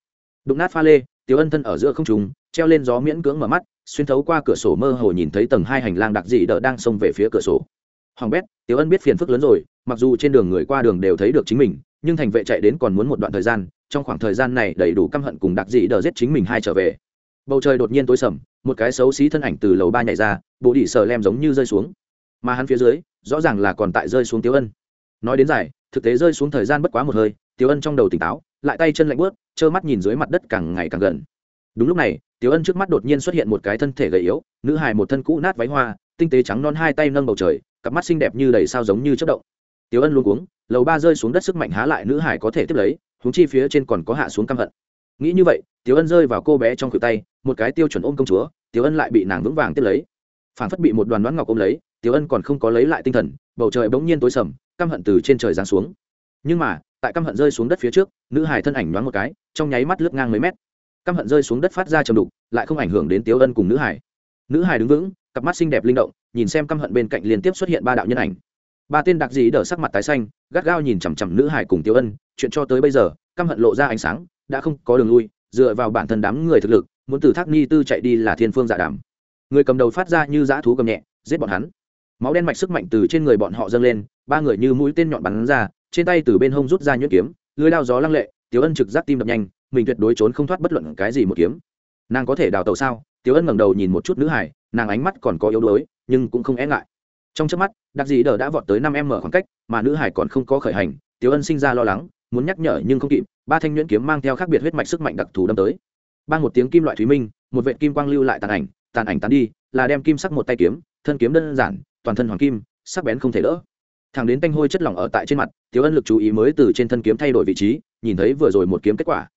Đụng nát pha lê, Tiểu Ân thân ở giữa không trung, treo lên gió miễn cưỡng mở mắt, xuyên thấu qua cửa sổ mơ hồ nhìn thấy tầng hai hành lang đặc dị đỡ đang xông về phía cửa sổ. Hoàng bét, tiểu ân biết phiền phức lớn rồi, mặc dù trên đường người qua đường đều thấy được chính mình, nhưng thành vệ chạy đến còn muốn một đoạn thời gian, trong khoảng thời gian này đầy đủ căm hận cùng đặc dị đỡ giết chính mình hai trở về. Bầu trời đột nhiên tối sầm, một cái xấu xí thân ảnh từ lầu ba nhảy ra, bộ đỉ sờ lem giống như rơi xuống. Mà hắn phía dưới, rõ ràng là còn tại rơi xuống tiểu ân. Nói đến dài thực tế rơi xuống thời gian bất quá một hơi, tiểu ân trong đầu tỉnh táo, lại tay chân lạnh bớt trơ mắt nhìn dưới mặt đất càng ngày càng gần. Đúng lúc này tiểu ân trước mắt đột nhiên xuất hiện một cái thân thể gầy yếu, nữ hài một thân cũ nát váy hoa, tinh tế trắng non hai tay nâng bầu trời, cặp mắt xinh đẹp như đầy sao giống như chất động. Tiểu ân luôn cuống, lầu ba rơi xuống đất sức mạnh há lại nữ hải có thể tiếp lấy húng chi phía trên còn có hạ xuống căm hận. Nghĩ như vậy, tiểu ân rơi vào cô bé trong khuỷu tay, một cái tiêu chuẩn ôm công chúa, tiểu ân lại bị nàng vững vàng tiếp lấy. Phản phất bị một đoàn đoán ngọc ôm lấy, tiểu ân còn không có lấy lại tinh thần, bầu trời bỗng nhiên tối sầm, căm hận từ trên trời giáng xuống. Nhưng mà, tại căm hận rơi xuống đất phía trước, nữ hải thân ảnh nhoáng một cái, trong nháy mắt lướt ngang mấy mét căm hận rơi xuống đất phát ra trầm đục, lại không ảnh hưởng đến tiếu ân cùng nữ hải. Nữ hải đứng vững, cặp mắt xinh đẹp linh động, nhìn xem căm hận bên cạnh liên tiếp xuất hiện ba đạo nhân ảnh. Ba tên đặc dĩ đỡ sắc mặt tái xanh, gắt gao nhìn chằm chằm nữ hải cùng tiếu ân, chuyện cho tới bây giờ, căm hận lộ ra ánh sáng, đã không có đường lui, dựa vào bản thân đám người thực lực, muốn từ thác ni tư chạy đi là thiên phương dạ giả đảm người cầm đầu phát ra như dã thú cầm nhẹ, giết bọn hắn. Máu đen mạch sức mạnh từ trên người bọn họ dâng lên, ba người như mũi tên nhọn bắn ra, trên tay từ bên hông rút ra nhuyễn kiếm, lưới lao gió lăng lệ, tiếu ân trực giác tim đập nhanh mình tuyệt đối trốn không thoát bất luận cái gì một kiếm. Nàng có thể đào tàu sao? Tiếu ân ngẩng đầu nhìn một chút nữ hải, nàng ánh mắt còn có yếu đuối, nhưng cũng không e ngại. Trong trước mắt, đặc dị đờ đã vọt tới năm em mở khoảng cách, mà nữ hải còn không có khởi hành, tiếu ân sinh ra lo lắng, muốn nhắc nhở nhưng không kịp, ba thanh nhuyễn kiếm mang theo khác biệt huyết mạch sức mạnh đặc thù đâm tới. Ban một tiếng kim loại thúy minh, một vệ kim quang lưu lại tàn ảnh tàn ảnh tàn đi, là đem kim sắc một tay kiếm, thân kiếm đơn giản, toàn thân hoàng kim, sắc bén không thể đỡ. Thẳng đến tanh hôi chất lỏng ở tại trên mặt, tiếu ân lực chú ý mới từ trên thân kiếm thay đổi vị trí, nhìn thấy vừa rồi một kiếm kết quả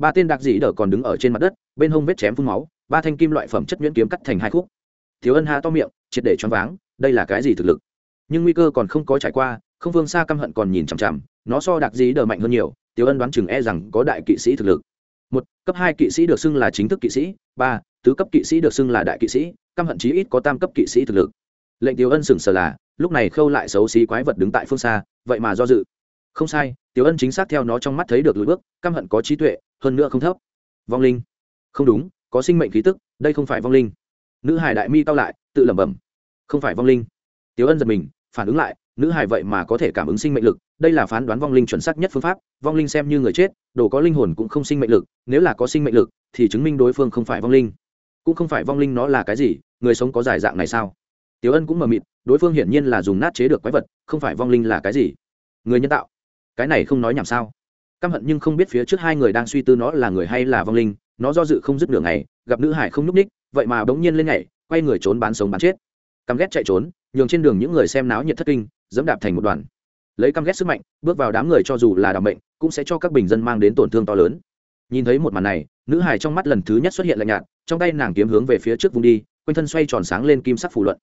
ba tên đặc dị đờ còn đứng ở trên mặt đất, bên hông vết chém phun máu, ba thanh kim loại phẩm chất nhuyễn kiếm cắt thành hai khúc. Thiếu ân ha to miệng, triệt để choáng váng, đây là cái gì thực lực? Nhưng nguy cơ còn không có trải qua, không phương xa căm hận còn nhìn chằm chằm, nó so đặc dị đờ mạnh hơn nhiều tiểu ân đoán chừng e rằng có đại kỵ sĩ thực lực. Một, cấp hai kỵ sĩ được xưng là chính thức kỵ sĩ, ba, tứ cấp kỵ sĩ được xưng là đại kỵ sĩ, căm hận chí ít có tam cấp kỵ sĩ thực lực. Lệnh tiểu ân sừng sờ là, lúc này khâu lại xấu xí quái vật đứng tại phương xa, vậy mà do dự không sai, Tiểu ân chính xác theo nó trong mắt thấy được lùi bước, căm hận có trí tuệ, hơn nữa không thấp. Vong linh. Không đúng, có sinh mệnh khí tức, đây không phải vong linh. Nữ hải đại mi cao lại, tự lẩm bẩm. Không phải vong linh. Tiểu ân giật mình, phản ứng lại, nữ hải vậy mà có thể cảm ứng sinh mệnh lực, đây là phán đoán vong linh chuẩn xác nhất phương pháp, vong linh xem như người chết, đồ có linh hồn cũng không sinh mệnh lực, nếu là có sinh mệnh lực, thì chứng minh đối phương không phải vong linh. Cũng không phải vong linh nó là cái gì, người sống có giải dạng này sao? Tiểu ân cũng mờ mịt, đối phương hiển nhiên là dùng nát chế được quái vật, không phải vong linh là cái gì? Người nhân tạo cái này không nói nhảm sao? Căm hận nhưng không biết phía trước hai người đang suy tư nó là người hay là vong linh, nó do dự không dứt nửa ngày, gặp nữ hải không nhúc ních vậy mà bỗng nhiên lên nhảy, quay người trốn bán sống bán chết. Căm ghét chạy trốn, nhường trên đường những người xem náo nhiệt thất kinh, dẫm đạp thành một đoàn. Lấy căm ghét sức mạnh, bước vào đám người cho dù là đảm bệnh cũng sẽ cho các bình dân mang đến tổn thương to lớn. Nhìn thấy một màn này, nữ hải trong mắt lần thứ nhất xuất hiện lạnh nhạt, trong tay nàng kiếm hướng về phía trước vùng đi, quanh thân xoay tròn sáng lên kim sắc phù luận.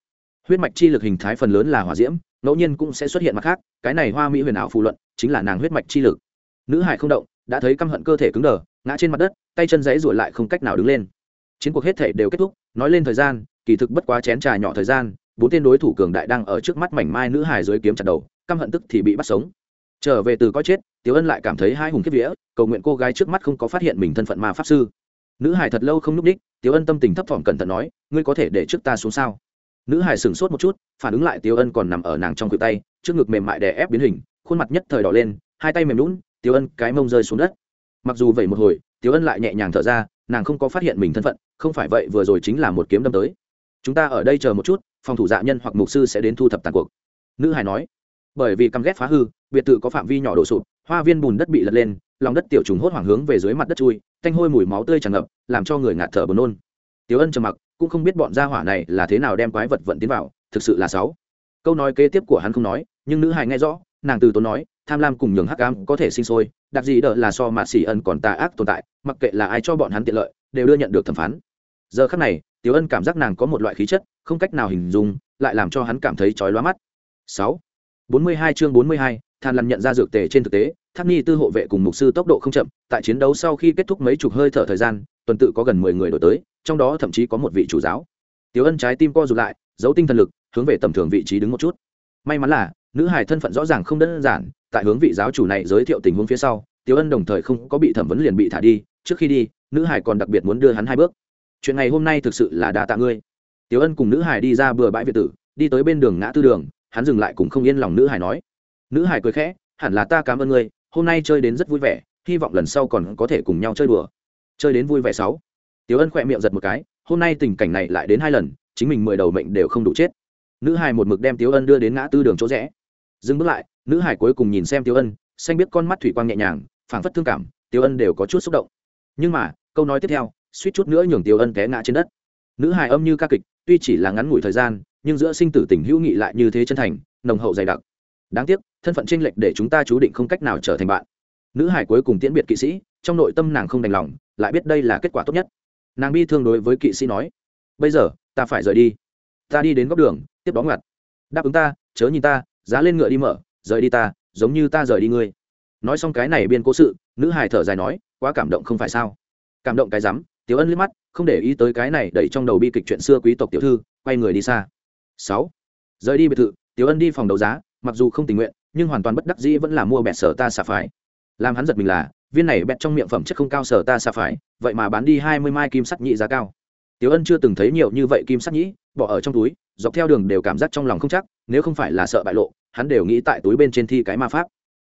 Huyết mạch chi lực hình thái phần lớn là hỏa diễm ngẫu nhiên cũng sẽ xuất hiện mặt khác, cái này hoa mỹ huyền ảo phù luận chính là nàng huyết mạch chi lực. Nữ hải không động, đã thấy căm hận cơ thể cứng đờ, ngã trên mặt đất, tay chân giấy rủi lại không cách nào đứng lên. Chiến cuộc hết thể đều kết thúc, nói lên thời gian, kỳ thực bất quá chén trà nhỏ thời gian, bốn tên đối thủ cường đại đang ở trước mắt mảnh mai nữ hải dưới kiếm chặt đầu, căm hận tức thì bị bắt sống. Trở về từ coi chết tiếu ân lại cảm thấy hai hùng kiếp vía, cầu nguyện cô gái trước mắt không có phát hiện mình thân phận ma pháp sư. Nữ hải thật lâu không n ú c đích tiếu ân tâm tình thấp thỏm cẩn thận nói, ngươi có thể để trước ta xuống sao? Nữ hải sửng sốt một chút, phản ứng lại tiêu ân còn nằm ở nàng trong cự tay, trước ngực mềm mại đè ép biến hình, khuôn mặt nhất thời đỏ lên, hai tay mềm lún tiêu ân cái mông rơi xuống đất. Mặc dù vậy một hồi tiêu ân lại nhẹ nhàng thở ra, nàng không có phát hiện mình thân phận, không phải vậy vừa rồi chính là một kiếm đâm tới. Chúng ta ở đây chờ một chút, phòng thủ dạ nhân hoặc mục sư sẽ đến thu thập tàn cuộc. Nữ hải nói. Bởi vì căm ghét phá hư, biệt thự có phạm vi nhỏ đổ sụp, hoa viên bùn đất bị lật lên, lòng đất tiểu trùng hốt hoảng hướng về dưới mặt đất chui, thanh hôi mùi máu tươi tràn ngập, làm cho người ngạt thở buồn nôn. Tiêu ân trầm mặc cũng không biết bọn gia hỏa này là thế nào đem quái vật vận tiến vào, thực sự là sáu câu nói kế tiếp của hắn không nói, nhưng nữ hài nghe rõ, nàng từ tốn nói, tham lam cùng nhường hắc ám có thể sinh sôi, đặc gì đỡ là so mà xỉ ân còn tà ác tồn tại, mặc kệ là ai cho bọn hắn tiện lợi, đều đưa nhận được thẩm phán. Giờ khắc này, tiểu ân cảm giác nàng có một loại khí chất, không cách nào hình dung, lại làm cho hắn cảm thấy chói lóa mắt. Sáu, bốn mươi hai chương bốn mươi hai, than lằn nhận ra dược tề trên thực tế tháp ni tư hộ vệ cùng mục sư tốc độ không chậm, tại chiến đấu sau khi kết thúc mấy chục hơi thở thời gian, tuần tự có gần mười người đổi tới, trong đó thậm chí có một vị chủ giáo. Tiếu ân trái tim co rụt lại, giấu tinh thần lực, hướng về tầm thường vị trí đứng một chút. May mắn là, nữ hải thân phận rõ ràng không đơn giản, tại hướng vị giáo chủ này giới thiệu tình huống phía sau tiếu ân đồng thời không có bị thẩm vấn liền bị thả đi, trước khi đi, nữ hải còn đặc biệt muốn đưa hắn hai bước. Chuyện ngày hôm nay thực sự là đà tạ ngươi. Tiếu ân cùng nữ hải đi ra bừa bãi việt tử, đi tới bên đường ngã tư đường, hắn dừng lại cùng không yên lòng nữ hải nói. Nữ hải cười khẽ, hẳn là ta cảm ơn ngươi hôm nay chơi đến rất vui vẻ, hy vọng lần sau còn có thể cùng nhau chơi đùa. Chơi đến vui vẻ sáu. Tiểu ân khỏe miệng giật một cái, hôm nay tình cảnh này lại đến hai lần, chính mình mười đầu mệnh đều không đủ chết. Nữ hải một mực đem tiểu ân đưa đến ngã tư đường chỗ rẽ. Dừng bước lại, nữ hải cuối cùng nhìn xem tiểu ân, xanh biết con mắt thủy quang nhẹ nhàng, phảng phất thương cảm, tiểu ân đều có chút xúc động. Nhưng mà, câu nói tiếp theo, suýt chút nữa nhường tiểu ân té ngã trên đất. Nữ hải âm như ca kịch, tuy chỉ là ngắn ngủi thời gian, nhưng giữa sinh tử tình hữu nghị lại như thế chân thành, nồng hậu dày đặc đáng tiếc, thân phận tranh lệch để chúng ta chú định không cách nào trở thành bạn. Nữ hải cuối cùng tiễn biệt kỵ sĩ, trong nội tâm nàng không đành lòng, lại biết đây là kết quả tốt nhất. Nàng bi thương đối với kỵ sĩ nói, bây giờ, ta phải rời đi. Ta đi đến góc đường, tiếp đó ngặt đáp ứng ta, chớ nhìn ta, giá lên ngựa đi mở, rời đi ta, giống như ta rời đi ngươi. Nói xong cái này biên cố sự, nữ hải thở dài nói, quá cảm động không phải sao? Cảm động cái rắm. Tiểu ân liếc mắt, không để ý tới cái này đẩy trong đầu bi kịch chuyện xưa quý tộc tiểu thư, quay người đi xa. Sáu. Rời đi biệt thự, tiểu ân đi phòng đấu giá mặc dù không tình nguyện, nhưng hoàn toàn bất đắc dĩ vẫn là mua bẹt sở ta xà phải. Làm hắn giật mình là, viên này bẹt trong miệng phẩm chất không cao sở ta xà phải, vậy mà bán đi hai mươi mai kim sắt nhị giá cao. Tiểu ân chưa từng thấy nhiều như vậy kim sắt nhĩ bỏ ở trong túi, dọc theo đường đều cảm giác trong lòng không chắc, nếu không phải là sợ bại lộ, hắn đều nghĩ tại túi bên trên thi cái ma pháp.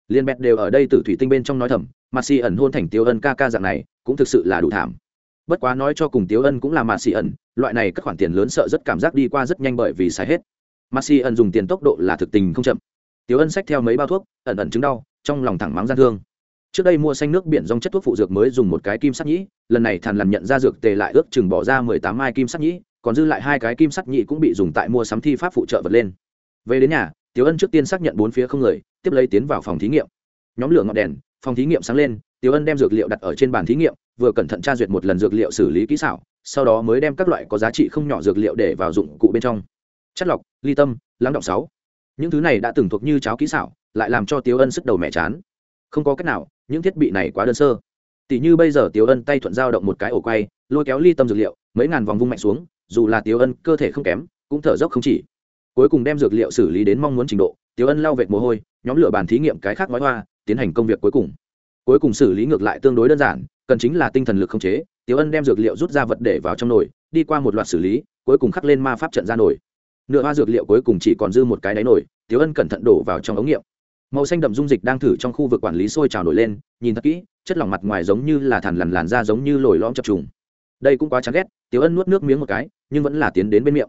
Liên bẹt đều ở đây từ thủy tinh bên trong nói thầm, mà xì ẩn hôn thành tiêu ân ca ca dạng này, cũng thực sự là đủ thảm. Bất quá nói cho cùng tiêu ân cũng là mà xì ẩn, loại này các khoản tiền lớn sợ rất cảm giác đi qua rất nhanh bởi vì xài hết. Maxi ẩn dùng tiền tốc độ là thực tình không chậm. Tiểu ân xách theo mấy bao thuốc, ẩn ẩn chứng đau, trong lòng thẳng mắng gian thương. Trước đây mua xanh nước biển dòng chất thuốc phụ dược mới dùng một cái kim sắt nhĩ, lần này thàn làm nhận ra dược tề lại ước chừng bỏ ra mười tám mai kim sắt nhĩ, còn dư lại hai cái kim sắt nhĩ cũng bị dùng tại mua sắm thi pháp phụ trợ vật lên. Về đến nhà, tiểu ân trước tiên xác nhận bốn phía không người, tiếp lấy tiến vào phòng thí nghiệm. Nhóm lửa ngọn đèn, phòng thí nghiệm sáng lên, tiểu ân đem dược liệu đặt ở trên bàn thí nghiệm, vừa cẩn thận tra duyệt một lần dược liệu xử lý kỹ xảo, sau đó mới đem các loại có giá trị không nhỏ dược liệu để vào dụng cụ bên trong chất lọc, ly tâm, lắng động sáu. Những thứ này đã từng thuộc như cháo kỹ xảo, lại làm cho tiếu ân sức đầu mẹ chán. Không có cách nào, những thiết bị này quá đơn sơ. Tỷ như bây giờ tiếu ân tay thuận dao động một cái ổ quay, lôi kéo ly tâm dược liệu, mấy ngàn vòng vung mạnh xuống, dù là tiếu ân cơ thể không kém, cũng thở dốc không chỉ. Cuối cùng đem dược liệu xử lý đến mong muốn trình độ, tiếu ân lau vệt mồ hôi, nhóm lửa bàn thí nghiệm cái khác nói hoa, tiến hành công việc cuối cùng. Cuối cùng xử lý ngược lại tương đối đơn giản, cần chính là tinh thần lực không chế, tiếu ân đem dược liệu rút ra vật để vào trong nồi, đi qua một loạt xử lý, cuối cùng khắc lên ma pháp trận ra nồi nửa hoa dược liệu cuối cùng chỉ còn dư một cái đáy nổi, tiếu ân cẩn thận đổ vào trong ống nghiệm. Màu xanh đậm dung dịch đang thử trong khu vực quản lý sôi trào nổi lên nhìn thật kỹ chất lỏng mặt ngoài giống như là thằn lằn làn da giống như lồi lõm chập trùng. Đây cũng quá chán ghét tiếu ân nuốt nước miếng một cái nhưng vẫn là tiến đến bên miệng.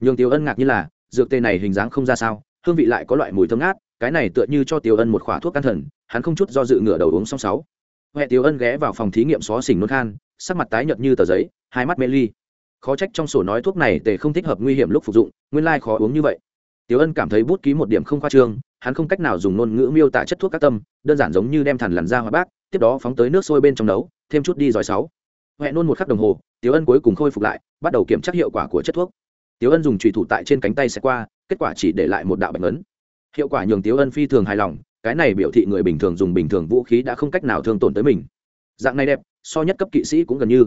Nhường tiếu ân ngạc như là dược tê này hình dáng không ra sao hương vị lại có loại mùi thơm ngát cái này tựa như cho tiếu ân một khỏa thuốc can thần hắn không chút do dự ngửa đầu uống xong sáu. Huệ tiếu ân ghé vào phòng thí nghiệm xó xỉnh nôn khan sắc mặt tái nhợt như tờ giấy hai mắt mê ly khó trách trong sổ nói thuốc này tề không thích hợp nguy hiểm lúc phục dụng, nguyên lai khó uống như vậy. Tiểu ân cảm thấy bút ký một điểm không khoa trương, hắn không cách nào dùng ngôn ngữ miêu tả chất thuốc các tâm, đơn giản giống như đem thằn lằn ra hoa bác, tiếp đó phóng tới nước sôi bên trong nấu, thêm chút đi giỏi sáu. Huệ nôn một khắc đồng hồ, Tiểu ân cuối cùng khôi phục lại, bắt đầu kiểm tra hiệu quả của chất thuốc. Tiểu ân dùng trùy thủ tại trên cánh tay xe qua, kết quả chỉ để lại một đạo bệnh ấn hiệu quả nhường Tiểu ân phi thường hài lòng, cái này biểu thị người bình thường dùng bình thường vũ khí đã không cách nào thương tổn tới mình. Dạng này đẹp, so nhất cấp kỵ sĩ cũng gần như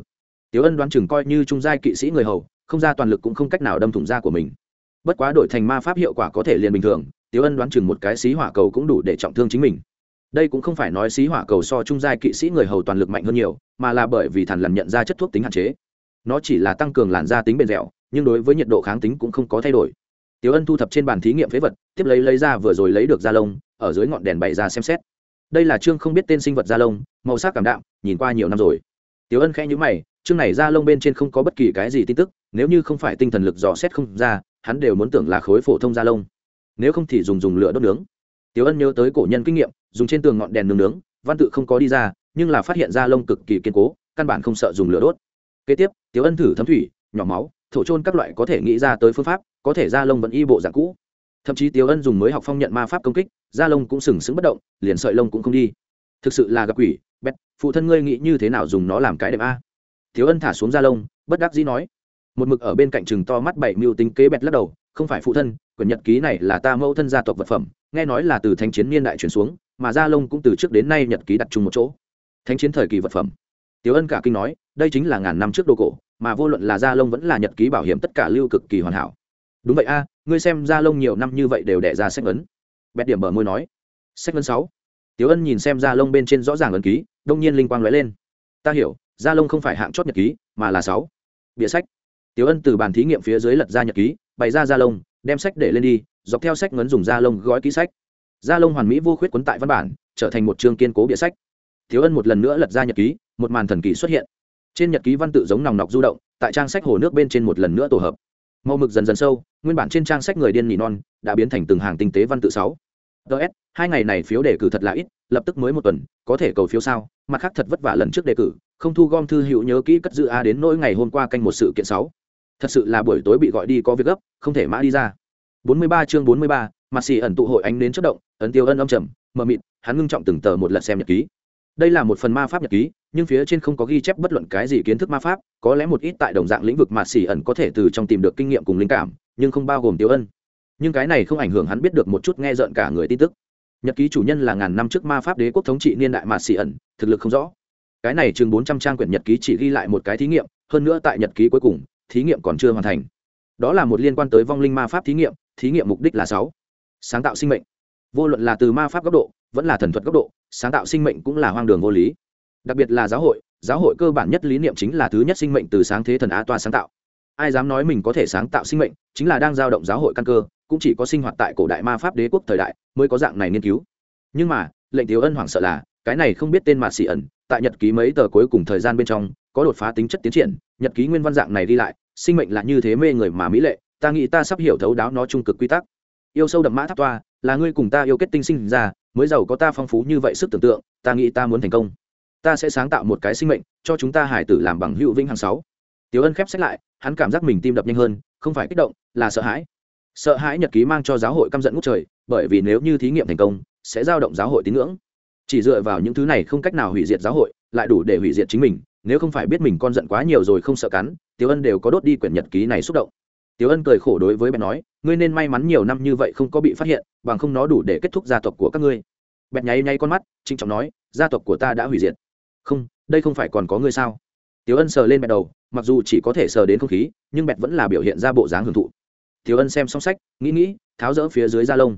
tiếu ân đoán chừng coi như trung giai kỵ sĩ người hầu, không ra toàn lực cũng không cách nào đâm thủng da của mình. Bất quá đổi thành ma pháp hiệu quả có thể liền bình thường tiếu ân đoán chừng một cái xí hỏa cầu cũng đủ để trọng thương chính mình. Đây cũng không phải nói xí hỏa cầu so trung giai kỵ sĩ người hầu toàn lực mạnh hơn nhiều, mà là bởi vì thằn lằn nhận ra chất thuốc tính hạn chế. Nó chỉ là tăng cường làn da tính bền dẻo, nhưng đối với nhiệt độ kháng tính cũng không có thay đổi. Tiếu ân thu thập trên bàn thí nghiệm phế vật, tiếp lấy lấy ra vừa rồi lấy được da lông, ở dưới ngọn đèn bày ra xem xét. Đây là chương không biết tên sinh vật da lông, màu sắc cảm đạm, nhìn qua nhiều năm rồi. Tiếu ân khẽ nhữ mày chương này da lông bên trên không có bất kỳ cái gì tin tức, nếu như không phải tinh thần lực dò xét không ra, hắn đều muốn tưởng là khối phổ thông da lông. Nếu không thì dùng dùng lửa đốt nướng. Tiếu ân nhớ tới cổ nhân kinh nghiệm, dùng trên tường ngọn đèn nướng nướng, văn tự không có đi ra, nhưng là phát hiện da lông cực kỳ kiên cố, căn bản không sợ dùng lửa đốt. Kế tiếp tiếu ân thử thấm thủy, nhỏ máu, thổ trôn các loại có thể nghĩ ra tới phương pháp, có thể da lông vẫn y bộ dạng cũ. Thậm chí tiếu ân dùng mới học phong nhận ma pháp công kích, da lông cũng sừng sững bất động, liền sợi lông cũng không đi. Thực sự là gặp quỷ bét phụ thân ngươi nghĩ như thế nào dùng nó làm cái đẹp a? Thiếu ân thả xuống da lông, bất đắc dĩ nói. Một mực ở bên cạnh chừng to mắt bảy mưu tính kế bẹt lắc đầu, không phải phụ thân, quyển nhật ký này là ta mẫu thân gia tộc vật phẩm, nghe nói là từ thanh chiến niên đại chuyển xuống, mà gia lông cũng từ trước đến nay nhật ký đặt chung một chỗ. Thanh chiến thời kỳ vật phẩm. Tiếu ân cả kinh nói, đây chính là ngàn năm trước đồ cổ, mà vô luận là gia lông vẫn là nhật ký bảo hiểm tất cả lưu cực kỳ hoàn hảo. Đúng vậy a, ngươi xem gia lông nhiều năm như vậy đều đẻ ra sách ấn. Bẹt điểm bờ môi nói. Sách ấn sáu. Tiếu ân nhìn xem gia lông bên trên rõ ràng ấn ký, đông nhiên linh quang lóe lên. Ta hiểu gia lông không phải hạng chót nhật ký, mà là sáu. Bịa sách. Tiểu ân từ bàn thí nghiệm phía dưới lật ra nhật ký, bày ra gia lông đem sách để lên đi, dọc theo sách ngấn dùng gia lông gói ký sách. Gia lông hoàn mỹ vô khuyết quấn tại văn bản, trở thành một chương kiên cố bịa sách. Thiếu ân một lần nữa lật ra nhật ký, một màn thần kỳ xuất hiện. Trên nhật ký văn tự giống nòng nọc du động, tại trang sách hồ nước bên trên một lần nữa tổ hợp. Màu mực dần dần sâu, nguyên bản trên trang sách người điên nỉ non, đã biến thành từng hàng tinh tế văn tự sáu. Ts hai ngày này phiếu đề cử thật là ít, lập tức mới một tuần, có thể cầu phiếu sao? Mặt khác thật vất vả lần trước đề cử không thu gom thư hữu nhớ kỹ cất giữ a đến nỗi ngày hôm qua canh một sự kiện sáu. Thật sự là buổi tối bị gọi đi có việc gấp không thể mã đi ra. 43 chương 43, mặt xì ẩn tụ hội ánh đến chớp động ấn tiêu ân âm trầm mờ mịt hắn ngưng trọng từng tờ một lần xem nhật ký. Đây là một phần ma pháp nhật ký nhưng phía trên không có ghi chép bất luận cái gì kiến thức ma pháp có lẽ một ít tại đồng dạng lĩnh vực mà xì ẩn có thể từ trong tìm được kinh nghiệm cùng linh cảm nhưng không bao gồm tiêu ân. Nhưng cái này không ảnh hưởng hắn biết được một chút nghe rợn cả người tin tức. Nhật ký chủ nhân là ngàn năm trước ma pháp đế quốc thống trị niên đại mà xì ẩn thực lực không rõ cái này chừng bốn trăm trang quyển nhật ký chỉ ghi lại một cái thí nghiệm, hơn nữa tại nhật ký cuối cùng, thí nghiệm còn chưa hoàn thành. Đó là một liên quan tới vong linh ma pháp thí nghiệm thí nghiệm mục đích là sáu. Sáng tạo sinh mệnh. Vô luận là từ ma pháp góc độ, vẫn là thần thuật góc độ, sáng tạo sinh mệnh cũng là hoang đường vô lý. Đặc biệt là giáo hội giáo hội cơ bản nhất lý niệm chính là thứ nhất sinh mệnh từ sáng thế thần á toa sáng tạo. Ai dám nói mình có thể sáng tạo sinh mệnh, chính là đang giao động giáo hội căn cơ, cũng chỉ có sinh hoạt tại cổ đại ma pháp đế quốc thời đại mới có dạng này nghiên cứu. Nhưng mà, lệnh thiếu ân hoảng sợ là cái này không biết tên mà xì ẩn, tại nhật ký mấy tờ cuối cùng thời gian bên trong, có đột phá tính chất tiến triển, nhật ký nguyên văn dạng này đi lại, sinh mệnh là như thế mê người mà mỹ lệ, ta nghĩ ta sắp hiểu thấu đáo nó trung cực quy tắc. Yêu sâu đậm mã tháp toa, là ngươi cùng ta yêu kết tinh sinh ra, mới giàu có ta phong phú như vậy sức tưởng tượng, ta nghĩ ta muốn thành công. Ta sẽ sáng tạo một cái sinh mệnh, cho chúng ta hải tử làm bằng hữu vinh hàng sáu. Tiểu ân khép sách lại, hắn cảm giác mình tim đập nhanh hơn, không phải kích động, là sợ hãi. Sợ hãi nhật ký mang cho giáo hội căm giận ngút trời, bởi vì nếu như thí nghiệm thành công, sẽ giao động giáo hội tín ngưỡng chỉ dựa vào những thứ này không cách nào hủy diệt giáo hội, lại đủ để hủy diệt chính mình, nếu không phải biết mình con giận quá nhiều rồi không sợ cắn, tiểu ân đều có đốt đi quyển nhật ký này xúc động. Tiểu ân cười khổ đối với bẹt nói, ngươi nên may mắn nhiều năm như vậy không có bị phát hiện, bằng không nó đủ để kết thúc gia tộc của các ngươi. Bẹt nháy nháy con mắt trinh trọng nói, gia tộc của ta đã hủy diệt. Không, đây không phải còn có ngươi sao? Tiểu ân sờ lên bẹt đầu, mặc dù chỉ có thể sờ đến không khí, nhưng bẹt vẫn là biểu hiện ra bộ dáng hưởng thụ. Tiểu ân xem xong sách, nghĩ nghĩ, tháo rỡ phía dưới da lông.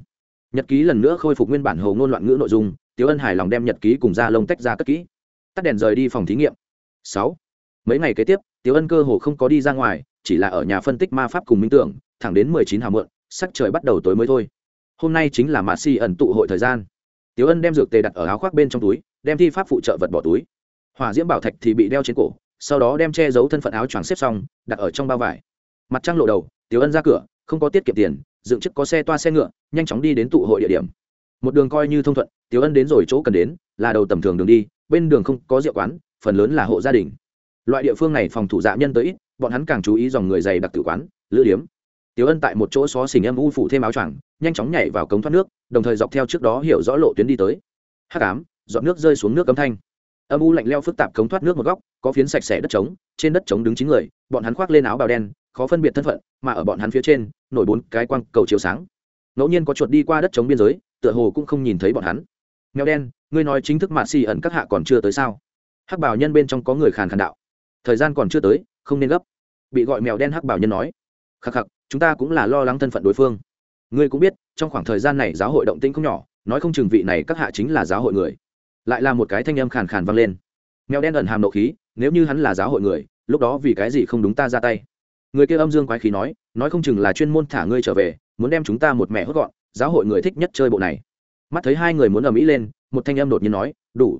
Nhật ký lần nữa khôi phục nguyên bản hồ ngôn loạn ngữ nội dung tiếu ân hài lòng đem nhật ký cùng da lông tách ra cất kỹ. Tắt đèn rời đi phòng thí nghiệm. Sáu. Mấy ngày kế tiếp, tiếu ân cơ hồ không có đi ra ngoài, chỉ là ở nhà phân tích ma pháp cùng minh tưởng, thẳng đến mười chín hào mượn sắc trời bắt đầu tối mới thôi. Hôm nay chính là mạ si ẩn tụ hội thời gian. Tiếu ân đem dược tề đặt ở áo khoác bên trong túi, đem thi pháp phụ trợ vật bỏ túi. Hỏa diễm bảo thạch thì bị đeo trên cổ, sau đó đem che giấu thân phận áo choàng xếp xong, đặt ở trong bao vải. Mặt trăng lộ đầu, tiếu ân ra cửa, không có tiết kiệm tiền, dựng chức có xe toa xe ngựa, nhanh chóng đi đến tụ hội địa điểm một đường coi như thông thuận tiếu ân đến rồi chỗ cần đến, là đầu tầm thường đường đi, bên đường không có rượu quán, phần lớn là hộ gia đình. Loại địa phương này phòng thủ dạ nhân tới ít, bọn hắn càng chú ý dòng người dày đặc tử quán, lữ điếm. Tiếu ân tại một chỗ xó xỉnh âm u phủ thêm áo choàng, nhanh chóng nhảy vào cống thoát nước, đồng thời dọc theo trước đó hiểu rõ lộ tuyến đi tới. Hắc ám dọn nước rơi xuống nước cấm thanh. Âm u lạnh leo phức tạp cống thoát nước một góc, có phiến sạch sẽ đất trống, trên đất trống đứng chín người, bọn hắn khoác lên áo bào đen, khó phân biệt thân phận, mà ở bọn hắn phía trên, nổi bốn cái quang cầu chiếu sáng. Ngẫu nhiên có chuột đi qua đất trống biên giới tựa hồ cũng không nhìn thấy bọn hắn. Mèo đen, ngươi nói chính thức mạ xì ẩn các hạ còn chưa tới sao? Hắc bảo nhân bên trong có người khàn khàn đạo. Thời gian còn chưa tới, không nên gấp. Bị gọi mèo đen hắc bảo nhân nói. Khắc khắc, chúng ta cũng là lo lắng thân phận đối phương. Ngươi cũng biết, trong khoảng thời gian này giáo hội động tĩnh không nhỏ, nói không chừng vị này các hạ chính là giáo hội người. Lại là một cái thanh âm khàn khàn vang lên. Mèo đen ẩn hàm nộ khí, nếu như hắn là giáo hội người, lúc đó vì cái gì không đúng ta ra tay? Người kia âm dương quái khí nói nói không chừng là chuyên môn thả ngươi trở về, muốn đem chúng ta một mẹ hốt gọn giáo hội người thích nhất chơi bộ này. Mắt thấy hai người muốn ở mỹ lên, một thanh âm đột nhiên nói, đủ.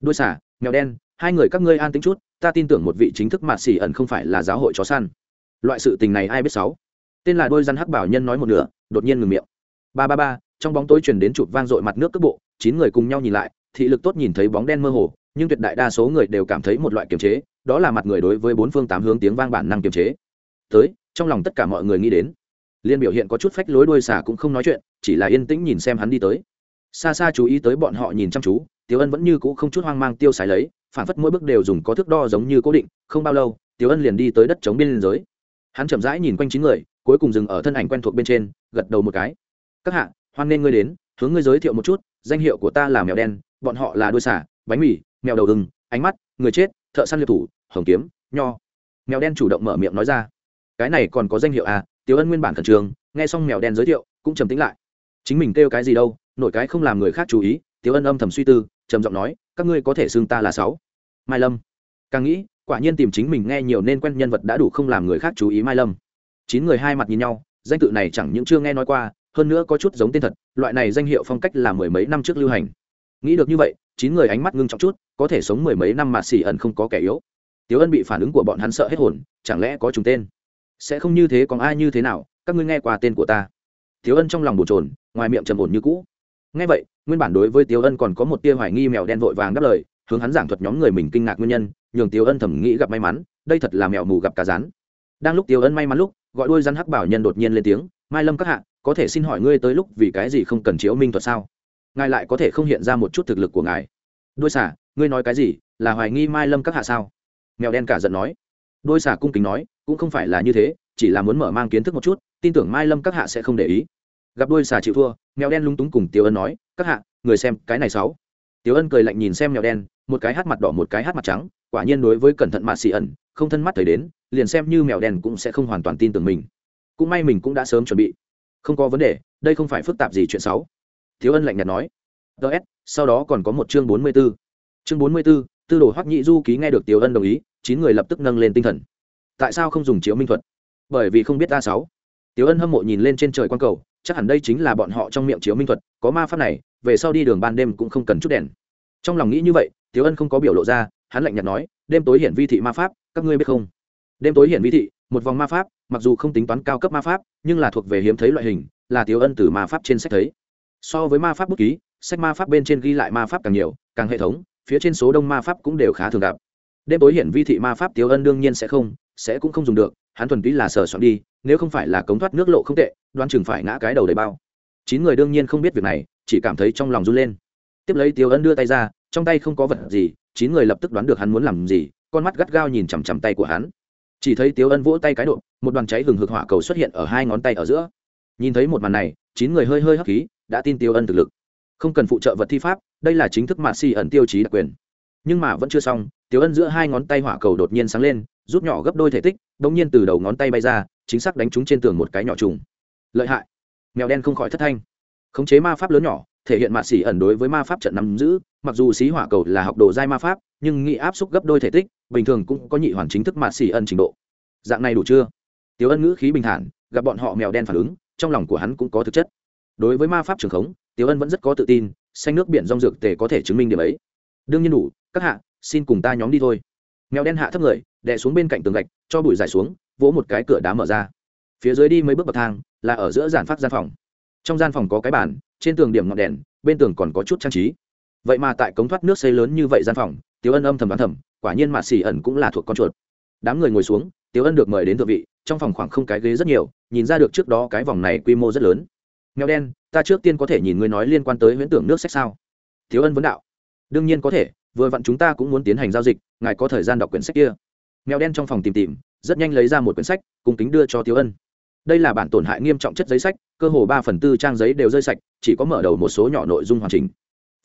Đuôi xả mèo đen, hai người các ngươi an tính chút, ta tin tưởng một vị chính thức mạt xỉ ẩn không phải là giáo hội chó săn. Loại sự tình này ai biết sáu. Tên là đôi răn hắc bảo nhân nói một nửa, đột nhiên ngừng miệng. Ba ba ba, trong bóng tối truyền đến chụp vang dội mặt nước cước bộ, chín người cùng nhau nhìn lại, thị lực tốt nhìn thấy bóng đen mơ hồ, nhưng tuyệt đại đa số người đều cảm thấy một loại kiềm chế, đó là mặt người đối với bốn phương tám hướng tiếng vang bản năng kiềm chế. Tới, trong lòng tất cả mọi người nghĩ đến liên biểu hiện có chút phách lối đuôi xả cũng không nói chuyện chỉ là yên tĩnh nhìn xem hắn đi tới. Xa xa chú ý tới bọn họ nhìn chăm chú tiểu ân vẫn như cũ không chút hoang mang tiêu xài lấy phản phất mỗi bước đều dùng có thước đo giống như cố định không bao lâu tiểu ân liền đi tới đất chống biên giới. Hắn chậm rãi nhìn quanh chín người cuối cùng dừng ở thân ảnh quen thuộc bên trên gật đầu một cái. Các hạ hoan nên ngươi đến hướng ngươi giới thiệu một chút danh hiệu của ta là mèo đen bọn họ là đuôi xả bánh mì mèo đầu Đừng, ánh mắt người chết thợ săn liệt thủ hồng kiếm nho. Mèo đen chủ động mở miệng nói ra. Cái này còn có danh hiệu à? Tiểu ân nguyên bản khẩn trương, nghe xong mèo đen giới thiệu cũng trầm tính lại. Chính mình kêu cái gì đâu nổi cái không làm người khác chú ý tiểu ân âm thầm suy tư trầm giọng nói các ngươi có thể xưng ta là sáu. Mai lâm. Càng nghĩ quả nhiên tìm chính mình nghe nhiều nên quen nhân vật đã đủ không làm người khác chú ý mai lâm. Chín người hai mặt nhìn nhau danh tự này chẳng những chưa nghe nói qua hơn nữa có chút giống tên thật loại này danh hiệu phong cách là mười mấy năm trước lưu hành. Nghĩ được như vậy chín người ánh mắt ngưng trọng chút có thể sống mười mấy năm mà xỉ ẩn không có kẻ yếu. Tiếu ân bị phản ứng của bọn hắn sợ hết hồn chẳng lẽ có trùng tên? Sẽ không như thế còn ai như thế nào, các ngươi nghe qua tên của ta. Thiếu ân trong lòng bồn trồn ngoài miệng trầm ổn như cũ. Nghe vậy, nguyên bản đối với tiếu ân còn có một tia hoài nghi mèo đen vội vàng đáp lời, hướng hắn giảng thuật nhóm người mình kinh ngạc nguyên nhân, nhường tiếu ân thầm nghĩ gặp may mắn, đây thật là mèo mù gặp cá rán. Đang lúc tiếu ân may mắn lúc, gọi đuôi rắn hắc bảo nhân đột nhiên lên tiếng, mai lâm các hạ, có thể xin hỏi ngươi tới lúc vì cái gì không cần chiếu minh thuật sao? Ngài lại có thể không hiện ra một chút thực lực của ngài. Đôi xả ngươi nói cái gì, là hoài nghi mai lâm các hạ sao? Mèo đen cả giận nói đôi xà cung kính nói cũng không phải là như thế chỉ là muốn mở mang kiến thức một chút tin tưởng mai lâm các hạ sẽ không để ý. Gặp đôi xà chịu thua mèo đen lúng túng cùng tiểu ân nói các hạ người xem cái này sáu. Tiểu ân cười lạnh nhìn xem mèo đen một cái hát mặt đỏ một cái hát mặt trắng quả nhiên đối với cẩn thận mạt xì ẩn không thân mắt thấy đến liền xem như mèo đen cũng sẽ không hoàn toàn tin tưởng mình. Cũng may mình cũng đã sớm chuẩn bị. Không có vấn đề đây không phải phức tạp gì chuyện xấu. Thiếu ân lạnh nhạt nói ts sau đó còn có một chương bốn mươi 44. chương bốn mươi 44, tư đồ hoắc nhị du ký nghe được tiểu ân đồng ý chín người lập tức nâng lên tinh thần. Tại sao không dùng chiếu minh thuật? Bởi vì không biết a sáu. Tiểu ân hâm mộ nhìn lên trên trời quan cầu, chắc hẳn đây chính là bọn họ trong miệng chiếu minh thuật, có ma pháp này, về sau đi đường ban đêm cũng không cần chút đèn. Trong lòng nghĩ như vậy, tiểu ân không có biểu lộ ra, hắn lạnh nhạt nói, đêm tối hiển vi thị ma pháp, các ngươi biết không? Đêm tối hiển vi thị, một vòng ma pháp, mặc dù không tính toán cao cấp ma pháp, nhưng là thuộc về hiếm thấy loại hình, là tiểu ân từ ma pháp trên sách thấy. So với ma pháp bút ký, sách ma pháp bên trên ghi lại ma pháp càng nhiều, càng hệ thống, phía trên số đông ma pháp cũng đều khá thường gặp đêm tối hiển vi thị ma pháp tiếu ân đương nhiên sẽ không, sẽ cũng không dùng được, hắn thuần túy là sờ soạn đi, nếu không phải là cống thoát nước lộ không tệ Đoan chừng phải ngã cái đầu đầy bao. Chín người đương nhiên không biết việc này, chỉ cảm thấy trong lòng run lên. Tiếp lấy tiếu ân đưa tay ra, trong tay không có vật gì, chín người lập tức đoán được hắn muốn làm gì, con mắt gắt gao nhìn chằm chằm tay của hắn. Chỉ thấy tiếu ân vỗ tay cái độ một đoàn cháy hừng hực hỏa cầu xuất hiện ở hai ngón tay ở giữa. Nhìn thấy một màn này, chín người hơi hơi hấp khí, đã tin tiêu ân thực lực. Không cần phụ trợ vật thi pháp, đây là chính thức mạt xì ẩn tiêu chí đặc quyền. Nhưng mà vẫn chưa xong Tiểu ân giữa hai ngón tay hỏa cầu đột nhiên sáng lên, rút nhỏ gấp đôi thể tích đ ỗ n g nhiên từ đầu ngón tay bay ra, chính xác đánh trúng trên tường một cái nhỏ trùng. Lợi hại. Mèo đen không khỏi thất thanh. Khống chế ma pháp lớn nhỏ, thể hiện mạ xỉ ẩn đối với ma pháp trận nắm giữ, mặc dù xí hỏa cầu là học đồ giai ma pháp, nhưng nghị áp xúc gấp đôi thể tích, bình thường cũng có nhị hoàn chính thức mạ xỉ ẩn trình độ. Dạng này đủ chưa? Tiểu ân ngữ khí bình thản, gặp bọn họ mèo đen phản ứng, trong lòng của hắn cũng có thực chất. Đối với ma pháp trường khống, Tiểu ân vẫn rất có tự tin, xanh nước biển rong dược tề có thể chứng minh điểm ấy. Đương nhiên đủ, các hạ xin cùng ta nhóm đi thôi. Mèo đen hạ thấp người, đè xuống bên cạnh tường gạch, cho bụi dài xuống, vỗ một cái cửa đá mở ra. Phía dưới đi mấy bước bậc thang, là ở giữa giản phát gian phòng. Trong gian phòng có cái bàn, trên tường điểm ngọn đèn, bên tường còn có chút trang trí. Vậy mà tại cống thoát nước xây lớn như vậy gian phòng tiếu ân âm thầm đoán thầm, quả nhiên mạ xỉ ẩn cũng là thuộc con chuột. Đám người ngồi xuống tiếu ân được mời đến thượng vị, trong phòng khoảng không cái ghế rất nhiều, nhìn ra được trước đó cái vòng này quy mô rất lớn. Nghèo đen, ta trước tiên có thể nhìn ngươi nói liên quan tới huyễn tưởng nước sách sao? Tiếu ân vấn đạo. Đương nhiên có thể vừa vặn chúng ta cũng muốn tiến hành giao dịch, ngài có thời gian đọc quyển sách kia. Mèo đen trong phòng tìm tìm, rất nhanh lấy ra một quyển sách cùng kính đưa cho tiếu ân. Đây là bản tổn hại nghiêm trọng chất giấy sách, cơ hồ ba phần tư trang giấy đều rơi sạch, chỉ có mở đầu một số nhỏ nội dung hoàn chỉnh.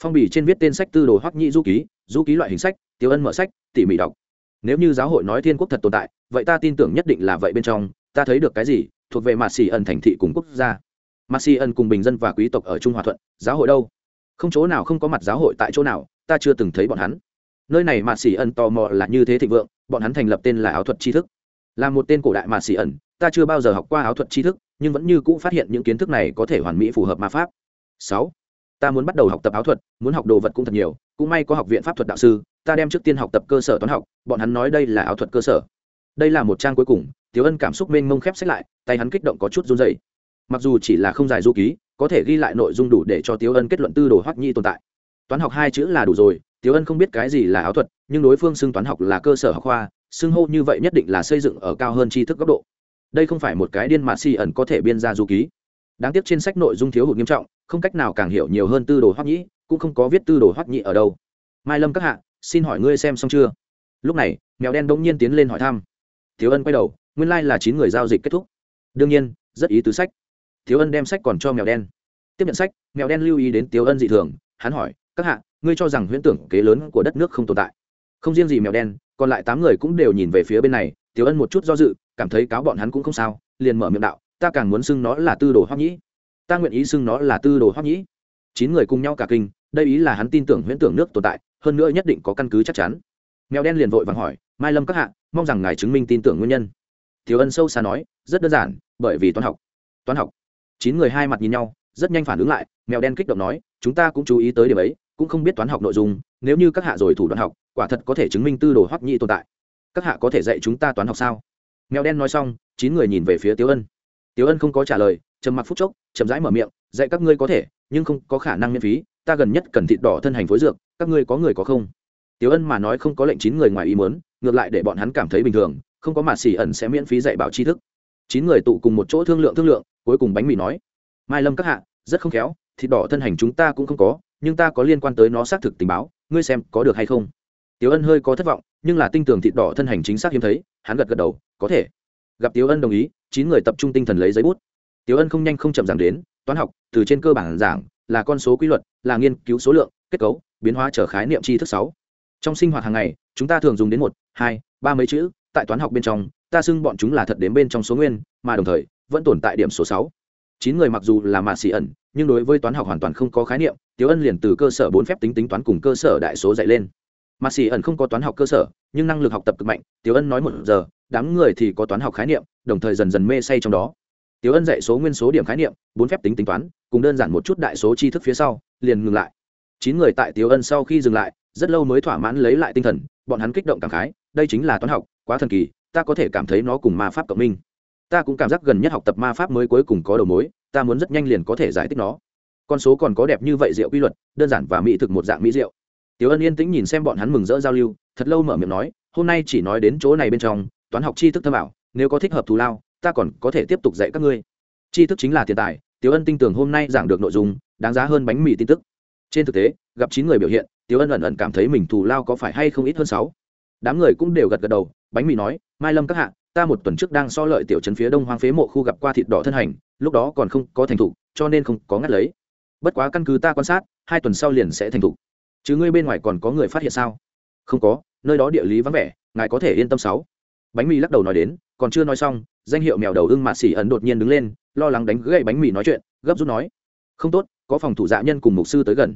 Phong bì trên viết tên sách tư đồ hoắc nhĩ du ký du ký loại hình sách, tiêu ân mở sách, tỉ mỉ đọc. Nếu như giáo hội nói thiên quốc thật tồn tại, vậy ta tin tưởng nhất định là vậy bên trong, ta thấy được cái gì, thuộc về mạt xì ẩn thành thị cùng quốc gia. Mạt xì ẩn cùng bình dân và quý tộc ở trung hòa thuận, giáo hội đâu? Không chỗ nào không có mặt giáo hội tại chỗ nào ta chưa từng thấy bọn hắn. Nơi này mạt xỉ ẩn tò mò là như thế thịnh vượng, bọn hắn thành lập tên là áo thuật tri thức. Là một tên cổ đại mạt xỉ ẩn, ta chưa bao giờ học qua áo thuật tri thức, nhưng vẫn như cũ phát hiện những kiến thức này có thể hoàn mỹ phù hợp ma pháp. Sáu, ta muốn bắt đầu học tập áo thuật, muốn học đồ vật cũng thật nhiều, cũng may có học viện pháp thuật đạo sư, ta đem trước tiên học tập cơ sở toán học, bọn hắn nói đây là áo thuật cơ sở. Đây là một trang cuối cùng tiếu ân cảm xúc mênh mông khép sách lại, tay hắn kích động có chút run dày mặc dù chỉ là không dài du ký, có thể ghi lại nội dung đủ để cho tiếu ân kết luận tư đồ hoắc nhi tồn tại toán học hai chữ là đủ rồi, tiếu ân không biết cái gì là áo thuật, nhưng đối phương xưng toán học là cơ sở học khoa, xưng hô như vậy nhất định là xây dựng ở cao hơn tri thức góc độ. Đây không phải một cái điên mà si ẩn có thể biên ra du ký. Đáng tiếc trên sách nội dung thiếu hụt nghiêm trọng, không cách nào càng hiểu nhiều hơn tư đồ hoắc nhĩ, cũng không có viết tư đồ hoắc nhĩ ở đâu. Mai lâm các hạ, xin hỏi ngươi xem xong chưa? Lúc này, mèo đen bỗng nhiên tiến lên hỏi thăm. Thiếu ân quay đầu, nguyên lai、like、là chín người giao dịch kết thúc. Đương nhiên, rất ý tứ sách. Thiếu ân đem sách còn cho mèo đen. Tiếp nhận sách, mèo đen lưu ý đến thiếu ân dị thường, hắn hỏi các hạ, ngươi cho rằng huyễn tưởng kế lớn của đất nước không tồn tại. Không riêng gì mèo đen, còn lại tám người cũng đều nhìn về phía bên này thiếu ân một chút do dự, cảm thấy cáo bọn hắn cũng không sao, liền mở miệng đạo, ta càng muốn xưng nó là tư đồ hoắc nhĩ. Ta nguyện ý xưng nó là tư đồ hoắc nhĩ. Chín người cùng nhau cả kinh, đây ý là hắn tin tưởng huyễn tưởng nước tồn tại, hơn nữa nhất định có căn cứ chắc chắn. Mèo đen liền vội vàng hỏi, mai lâm các hạ, mong rằng ngài chứng minh tin tưởng nguyên nhân. Thiếu ân sâu xa nói, rất đơn giản, bởi vì toán học. Toán học? Chín người hai mặt nhìn nhau rất nhanh phản ứng lại, mèo đen kích động nói, chúng ta cũng chú ý tới điểm ấy, cũng không biết toán học nội dung, nếu như các hạ rồi thủ đoạn học, quả thật có thể chứng minh tư đồ hoắc nhĩ tồn tại. Các hạ có thể dạy chúng ta toán học sao? Mèo đen nói xong, chín người nhìn về phía tiếu ân. Tiếu ân không có trả lời, trầm mặc phút chốc, chậm rãi mở miệng, dạy các ngươi có thể, nhưng không có khả năng miễn phí, ta gần nhất cần thịt đỏ thân hành phối dược, các ngươi có người có không? Tiếu ân mà nói không có lệnh chín người ngoài ý muốn, ngược lại để bọn hắn cảm thấy bình thường, không có mà xỉ ẩn sẽ miễn phí dạy bảo tri thức. Chín người tụ cùng một chỗ thương lượng thương lượng, cuối cùng bánh mì nói mai lâm các hạ, rất không khéo, thịt đỏ thân hành chúng ta cũng không có, nhưng ta có liên quan tới nó xác thực tình báo, ngươi xem có được hay không? Tiếu ân hơi có thất vọng, nhưng là tinh tường thịt đỏ thân hành chính xác hiếm thấy, hắn gật gật đầu, có thể. Gặp tiếu ân đồng ý, chín người tập trung tinh thần lấy giấy bút. Tiếu ân không nhanh không chậm giảng đến, toán học, từ trên cơ bản giảng, là con số quy luật, là nghiên cứu số lượng, kết cấu, biến hóa trở khái niệm tri thức sáu. Trong sinh hoạt hàng ngày, chúng ta thường dùng đến một, hai, ba mấy chữ, tại toán học bên trong, ta xưng bọn chúng là thật đến bên trong số nguyên, mà đồng thời, vẫn tồn tại điểm số sáu chín người mặc dù là mạ xì ẩn, nhưng đối với toán học hoàn toàn không có khái niệm, tiếu ân liền từ cơ sở bốn phép tính tính toán cùng cơ sở đại số dạy lên. Mạ xì ẩn không có toán học cơ sở, nhưng năng lực học tập cực mạnh, tiếu ân nói một giờ, đám người thì có toán học khái niệm, đồng thời dần dần mê say trong đó. Tiếu ân dạy số nguyên số điểm khái niệm, bốn phép tính tính toán, cùng đơn giản một chút đại số tri thức phía sau, liền ngừng lại. Chín người tại tiếu ân sau khi dừng lại, rất lâu mới thỏa mãn lấy lại tinh thần, bọn hắn kích động cảm khái, đây chính là toán học, quá thần kỳ, ta có thể cảm thấy nó cùng ma pháp cộng minh ta cũng cảm giác gần nhất học tập ma pháp mới cuối cùng có đầu mối ta muốn rất nhanh liền có thể giải thích nó con số còn có đẹp như vậy diệu quy luật đơn giản và mỹ thực một dạng mỹ diệu Tiểu Ân yên tĩnh nhìn xem bọn hắn mừng rỡ giao lưu, thật lâu mở miệng nói, hôm nay chỉ nói đến chỗ này bên trong, toán học tri thức thâm ảo, nếu có thích hợp thù lao, ta còn có thể tiếp tục dạy các ngươi. Tri thức chính là tiền tài, Tiểu Ân tin tưởng hôm nay giảng được nội dung, đáng giá hơn bánh mì tin tức. Trên thực tế, gặp chín người biểu hiện, Tiểu Ân ẩn ẩn cảm thấy mình thù lao có phải hay không ít hơn sáu. Đám người cũng đều gật gật đầu, bánh mì nói, Mai Lâm các hạ, ta một tuần trước đang so lợi tiểu trấn phía đông hoang phế mộ khu gặp qua thịt đỏ thân hành, lúc đó còn không có thành thục, cho nên không có ngắt lấy. Bất quá căn cứ ta quan sát, hai tuần sau liền sẽ thành thục. Chứ ngươi bên ngoài còn có người phát hiện sao? Không có, nơi đó địa lý vắng vẻ, ngài có thể yên tâm sáu. Bánh mì lắc đầu nói đến, còn chưa nói xong, danh hiệu mèo đầu ưng mạt xỉ ẩn đột nhiên đứng lên, lo lắng đánh gậy bánh mì nói chuyện, gấp rút nói. Không tốt, có phòng thủ dạ nhân cùng mục sư tới gần.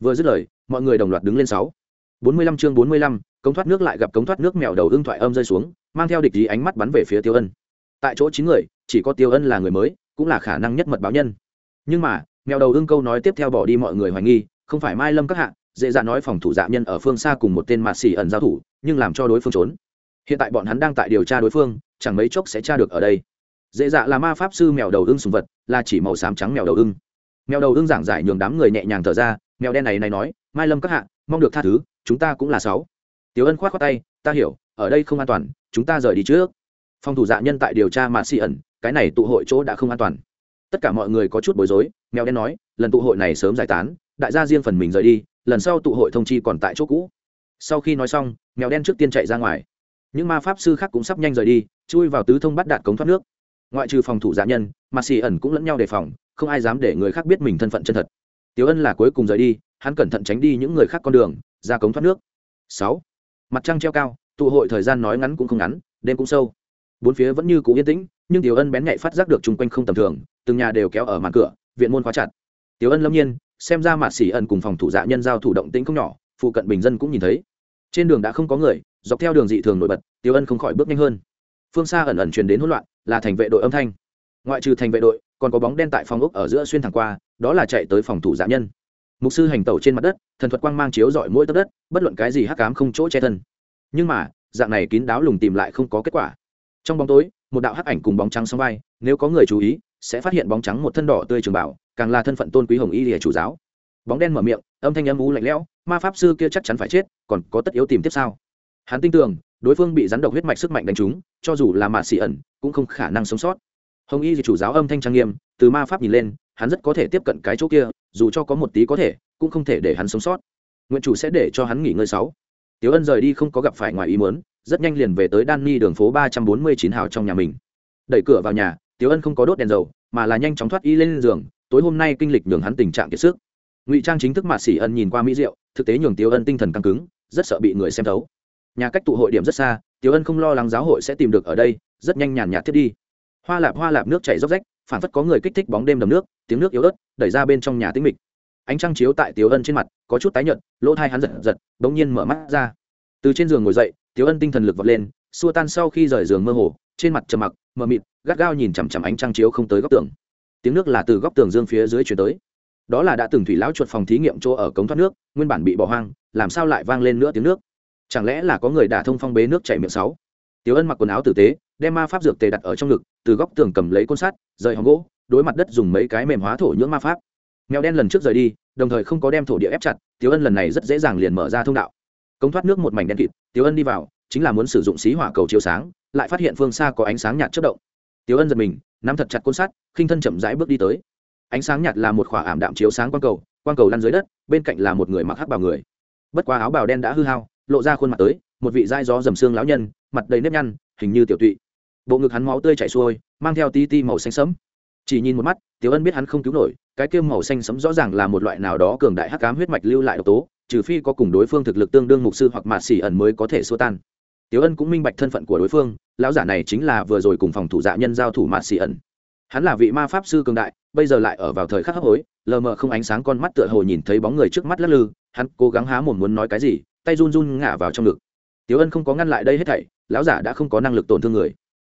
Vừa dứt lời, mọi người đồng loạt đứng lên sáu. Bốn mươi lăm chương bốn mươi lăm, cống thoát nước lại gặp cống thoát nước mèo đầu ưng thoại âm rơi xuống mang theo địch ý ánh mắt bắn về phía tiêu ân. Tại chỗ chín người, chỉ có tiêu ân là người mới, cũng là khả năng nhất mật báo nhân. Nhưng mà, mèo đầu ưng câu nói tiếp theo bỏ đi mọi người hoài nghi, không phải mai lâm các hạ, dễ dàng nói phòng thủ dạ nhân ở phương xa cùng một tên mạt xỉ ẩn giao thủ, nhưng làm cho đối phương trốn. Hiện tại bọn hắn đang tại điều tra đối phương, chẳng mấy chốc sẽ tra được ở đây. Dễ dạ là ma pháp sư mèo đầu ưng sùng vật, là chỉ màu xám trắng mèo đầu ưng. Mèo đầu ưng giảng giải nhường đám người nhẹ nhàng thở ra, mèo đen này này nói, mai lâm các hạ, mong được tha thứ, chúng ta cũng là sáu. Tiểu ân khoát khoát tay, ta hiểu ở đây không an toàn, chúng ta rời đi trước. Phòng thủ dạ nhân tại điều tra mà xì ẩn, cái này tụ hội chỗ đã không an toàn. Tất cả mọi người có chút bối rối, mèo đen nói, lần tụ hội này sớm giải tán, đại gia riêng phần mình rời đi, lần sau tụ hội thông chi còn tại chỗ cũ. Sau khi nói xong, mèo đen trước tiên chạy ra ngoài. Những ma pháp sư khác cũng sắp nhanh rời đi, chui vào tứ thông bắt đạt cống thoát nước. Ngoại trừ phòng thủ giả nhân mà xì ẩn cũng lẫn nhau đề phòng, không ai dám để người khác biết mình thân phận chân thật. Tiểu ân là cuối cùng rời đi, hắn cẩn thận tránh đi những người khác con đường, ra cống thoát nước. Sáu. Mặt trăng treo cao tụ hội thời gian nói ngắn cũng không ngắn, đêm cũng sâu. Bốn phía vẫn như cũ yên tĩnh, nhưng tiểu ân bén nhạy phát giác được chung quanh không tầm thường, từng nhà đều kéo ở màn cửa, viện môn khóa chặt. Tiểu ân lâm nhiên, xem ra mạt xỉ ẩn cùng phòng thủ dạ nhân giao thủ động tĩnh không nhỏ, phụ cận bình dân cũng nhìn thấy. Trên đường đã không có người, dọc theo đường dị thường nổi bật, tiểu ân không khỏi bước nhanh hơn. Phương xa ẩn ẩn truyền đến hỗn loạn, là thành vệ đội âm thanh. Ngoại trừ thành vệ đội, còn có bóng đen tại phòng ốc ở giữa xuyên thẳng qua, đó là chạy tới phòng thủ dạ nhân. Mục sư hành tẩu trên mặt đất, thần thuật quang mang chiếu dọi mỗi tấc đất, bất luận cái gì hắc cám không chỗ che thân nhưng mà, dạng này kín đáo lùng tìm lại không có kết quả. Trong bóng tối, một đạo hắc ảnh cùng bóng trắng song vai, nếu có người chú ý, sẽ phát hiện bóng trắng một thân đỏ tươi trường bảo, càng là thân phận tôn quý hồng y lìa chủ giáo. Bóng đen mở miệng, âm thanh âm u lạnh lẽo, ma pháp sư kia chắc chắn phải chết, còn có tất yếu tìm tiếp sau hắn tin tưởng, đối phương bị rắn độc huyết mạch sức mạnh đánh trúng, cho dù là mạ xỉ ẩn, cũng không khả năng sống sót. Hồng y thì chủ giáo âm thanh trang nghiêm, từ ma pháp nhìn lên, hắn rất có thể tiếp cận cái chỗ kia, dù cho có một tí có thể, cũng không thể để hắn sống sót. Nguyện chủ sẽ để cho hắn nghỉ ngơi sáu tiếu ân rời đi không có gặp phải ngoài ý muốn rất nhanh liền về tới đan đường phố ba trăm bốn mươi chín hào trong nhà mình. Đẩy cửa vào nhà tiếu ân không có đốt đèn dầu mà là nhanh chóng thoát y lên giường tối hôm nay kinh lịch nhường hắn tình trạng kiệt sức. Ngụy trang chính thức mạ sỉ ân nhìn qua mỹ rượu, thực tế nhường tiếu ân tinh thần căng cứng rất sợ bị người xem thấu. Nhà cách tụ hội điểm rất xa tiếu ân không lo lắng giáo hội sẽ tìm được ở đây rất nhanh nhàn nhạt thiết đi. Hoa lạp hoa lạp nước chảy róc rách phản phất có người kích thích bóng đêm đầm nước tiếng nước yếu ớt đẩy ra bên trong nhà tĩnh mịch ánh trăng chiếu tại tiếu ân trên mặt, có chút tái nhợt, lỗ thai hắn giật giật, bỗng nhiên mở mắt ra. Từ trên giường ngồi dậy, tiếu ân tinh thần lực vọt lên, xua tan sau khi rời giường mơ hồ, trên mặt trầm mặc, mờ mịt, gắt gao nhìn chằm chằm ánh trăng chiếu không tới góc tường. Tiếng nước là từ góc tường dương phía dưới chuyển tới. Đó là đã từng thủy lão chuột phòng thí nghiệm chỗ ở cống thoát nước, nguyên bản bị bỏ hoang, làm sao lại vang lên nữa tiếng nước? Chẳng lẽ là có người đả thông phong bế nước chảy miệng sáu? Tiếu ân mặc quần áo tử tế, đem ma pháp dược tề đặt ở trong ngực, từ góc tường cầm lấy côn sắt, rời hòng gỗ, đối mặt đất dùng mấy cái mềm hóa thổ nhưỡng ma pháp mèo đen lần trước rời đi, đồng thời không có đem thổ địa ép chặt tiếu ân lần này rất dễ dàng liền mở ra thông đạo. Công thoát nước một mảnh đen kịt tiếu ân đi vào, chính là muốn sử dụng xí hỏa cầu chiếu sáng, lại phát hiện phương xa có ánh sáng nhạt chất động. Tiếu ân giật mình, nắm thật chặt côn sắt, khinh thân chậm rãi bước đi tới. Ánh sáng nhạt là một khỏa ảm đạm chiếu sáng quang cầu quang cầu lăn dưới đất, bên cạnh là một người mặc hắc bào người. Bất quá áo bào đen đã hư hao, lộ ra khuôn mặt tới, một vị dai gió dầm xương lão nhân, mặt đầy nếp nhăn, hình như tiểu tụy. Bộ ngực hắn máu tươi chảy xuôi, mang theo tí ti màu xanh sẫm chỉ nhìn một mắt, tiểu ân biết hắn không cứu nổi, cái kiêm màu xanh sẫm rõ ràng là một loại nào đó cường đại hắc ám huyết mạch lưu lại độc tố, trừ phi có cùng đối phương thực lực tương đương mục sư hoặc mạt xỉ ẩn mới có thể xua tan. Tiểu ân cũng minh bạch thân phận của đối phương, lão giả này chính là vừa rồi cùng phòng thủ dạ nhân giao thủ mạt xỉ ẩn. Hắn là vị ma pháp sư cường đại, bây giờ lại ở vào thời khắc hấp hối, lờ mờ không ánh sáng con mắt tựa hồ nhìn thấy bóng người trước mắt lắc lư, hắn cố gắng há mồm muốn nói cái gì, tay run run ngả vào trong ngực. Tiểu ân không có ngăn lại đây hết thảy, lão giả đã không có năng lực tổn thương người.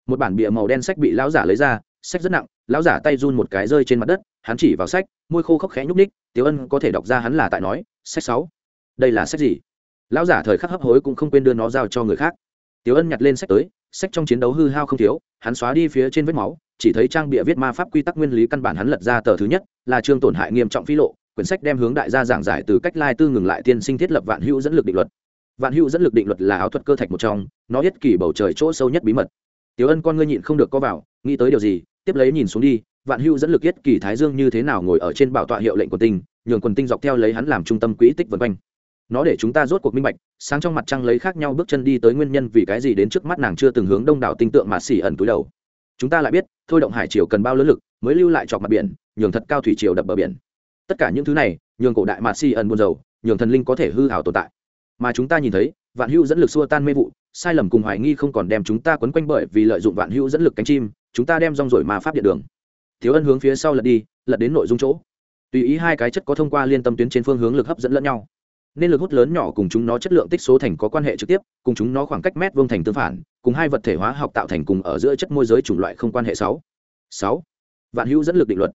Một bản bìa màu đen sách bị lão giả lấy ra sách rất nặng, lão giả tay run một cái rơi trên mặt đất, hắn chỉ vào sách, môi khô khốc khẽ nhúc ních tiểu ân có thể đọc ra hắn là tại nói, sách sáu. Đây là sách gì? Lão giả thời khắc hấp hối cũng không quên đưa nó giao cho người khác. Tiểu ân nhặt lên sách tới, sách trong chiến đấu hư hao không thiếu, hắn xóa đi phía trên vết máu, chỉ thấy trang bịa viết ma pháp quy tắc nguyên lý căn bản hắn lật ra tờ thứ nhất, là chương tổn hại nghiêm trọng phi lộ, quyển sách đem hướng đại gia giảng giải từ cách lai tư ngừng lại tiên sinh thiết lập vạn hữu dẫn lực định luật. Vạn hữu dẫn lực định luật là áo thuật cơ thạch một trong, nó yết kỳ bầu trời chỗ sâu nhất bí mật. Tiểu ân con ngươi nhịn không được có vào, nghĩ tới điều gì tiếp lấy nhìn xuống đi, vạn Hưu dẫn lực yết kỳ thái dương như thế nào ngồi ở trên bảo tọa hiệu lệnh quần tinh, nhường quần tinh dọc theo lấy hắn làm trung tâm quỹ tích vân quanh. Nó để chúng ta rốt cuộc minh bạch, sáng trong mặt trăng lấy khác nhau bước chân đi tới nguyên nhân vì cái gì đến trước mắt nàng chưa từng hướng đông đảo tinh tượng mà xỉ ẩn túi đầu. Chúng ta lại biết, thôi động hải triều cần bao lớn lực, mới lưu lại chọc mặt biển, nhường thật cao thủy triều đập bờ biển. Tất cả những thứ này, nhường cổ đại mà xỉ ẩn buồn dầu nhường thần linh có thể hư hảo tồn tại. Mà chúng ta nhìn thấy, vạn Hưu dẫn lực xua tan mê vụ, sai lầm cùng hoài nghi không còn đem chúng ta quấn quanh bởi vì lợi dụng vạn Hưu dẫn lực cánh chim chúng ta đem rong rồi mà pháp điện đường. Thiếu ân hướng phía sau lật đi, lật đến nội dung chỗ. Tùy ý hai cái chất có thông qua liên tâm tuyến trên phương hướng lực hấp dẫn lẫn nhau. Nên lực hút lớn nhỏ cùng chúng nó chất lượng tích số thành có quan hệ trực tiếp, cùng chúng nó khoảng cách mét vuông thành tương phản, cùng hai vật thể hóa học tạo thành cùng ở giữa chất môi giới chủng loại không quan hệ sáu. Sáu. Vạn hữu dẫn lực định luật.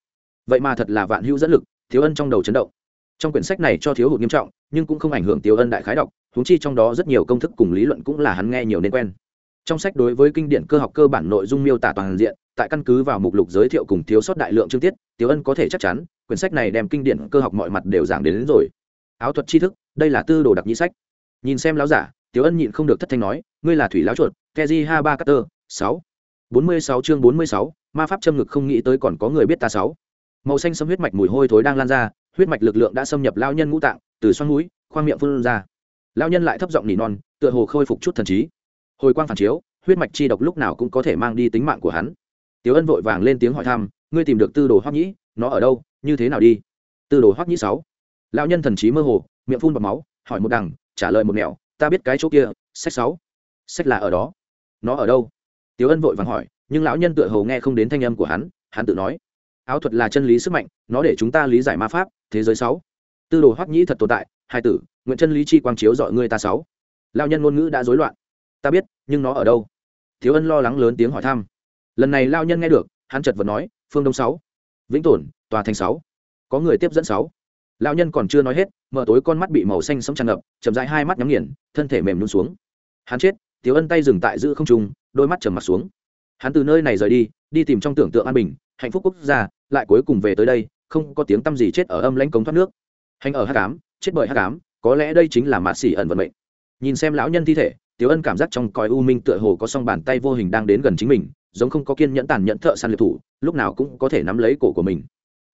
Vậy mà thật là vạn hữu dẫn lực, thiếu ân trong đầu chấn động. Trong quyển sách này cho thiếu hụt nghiêm trọng, nhưng cũng không ảnh hưởng thiếu ân đại khái đọc thúng chi trong đó rất nhiều công thức cùng lý luận cũng là hắn nghe nhiều nên quen trong sách đối với kinh điển cơ học cơ bản nội dung miêu tả toàn diện tại căn cứ vào mục lục giới thiệu cùng thiếu sót đại lượng chương tiết tiểu ân có thể chắc chắn quyển sách này đem kinh điển cơ học mọi mặt đều giảng đến, đến rồi. Áo thuật tri thức đây là tư đồ đặc nhĩ sách. Nhìn xem láo giả tiểu ân nhịn không được thất thanh nói ngươi là thủy láo chuột keji ha ba cutter sáu. Bốn mươi sáu chương bốn mươi sáu ma pháp châm ngực không nghĩ tới còn có người biết ta sáu. Màu xanh xâm huyết mạch mùi hôi thối đang lan ra huyết mạch lực lượng đã xâm nhập lao nhân ngũ tạng từ xoăn mũi khoang miệng phun ra. Lao nhân lại thấp giọng nỉ non tựa hồ khôi phục chút thần trí hồi quang phản chiếu, huyết mạch chi độc lúc nào cũng có thể mang đi tính mạng của hắn. Tiếu ân vội vàng lên tiếng hỏi thăm, ngươi tìm được tư đồ hoắc nhĩ, nó ở đâu, như thế nào đi? Tư đồ hoắc nhĩ sáu. Lão nhân thần trí mơ hồ, miệng phun bọt máu, hỏi một đằng, trả lời một mẹo ta biết cái chỗ kia, sách sáu. Sách là ở đó. Nó ở đâu? Tiếu ân vội vàng hỏi, nhưng lão nhân tựa hồ nghe không đến thanh âm của hắn hắn tự nói, áo thuật là chân lý sức mạnh, nó để chúng ta lý giải ma pháp, thế giới sáu. Tư đồ hoắc nhĩ thật tồn tại, hai tử, nguyện chân lý chi quang chiếu dọi ngươi ta sáu. Lão nhân ngôn ngữ đã rối loạn ta biết, nhưng nó ở đâu? Thiếu ân lo lắng lớn tiếng hỏi thăm. Lần này lao nhân nghe được, hắn chật vật nói, phương đông sáu, vĩnh tổn tòa thành sáu. Có người tiếp dẫn sáu. Lao nhân còn chưa nói hết, mở tối con mắt bị màu xanh sống tràn ngập, chậm dãi hai mắt nhắm nghiền, thân thể mềm luôn xuống. Hắn chết, thiếu ân tay dừng tại giữ không trung, đôi mắt trầm mặt xuống. Hắn từ nơi này rời đi đi tìm trong tưởng tượng an bình, hạnh phúc quốc gia, lại cuối cùng về tới đây, không có tiếng tăm gì chết ở âm lãnh cống thoát nước. Hành ở hát cám chết bởi hát cám có lẽ đây chính là mạt xỉ ẩn vận mệnh. Nhìn xem lão nhân thi thể Tiểu Ân cảm giác trong cõi u minh tựa hồ có song bàn tay vô hình đang đến gần chính mình, giống không có kiên nhẫn tàn nhẫn thợ săn liệt thủ, lúc nào cũng có thể nắm lấy cổ của mình.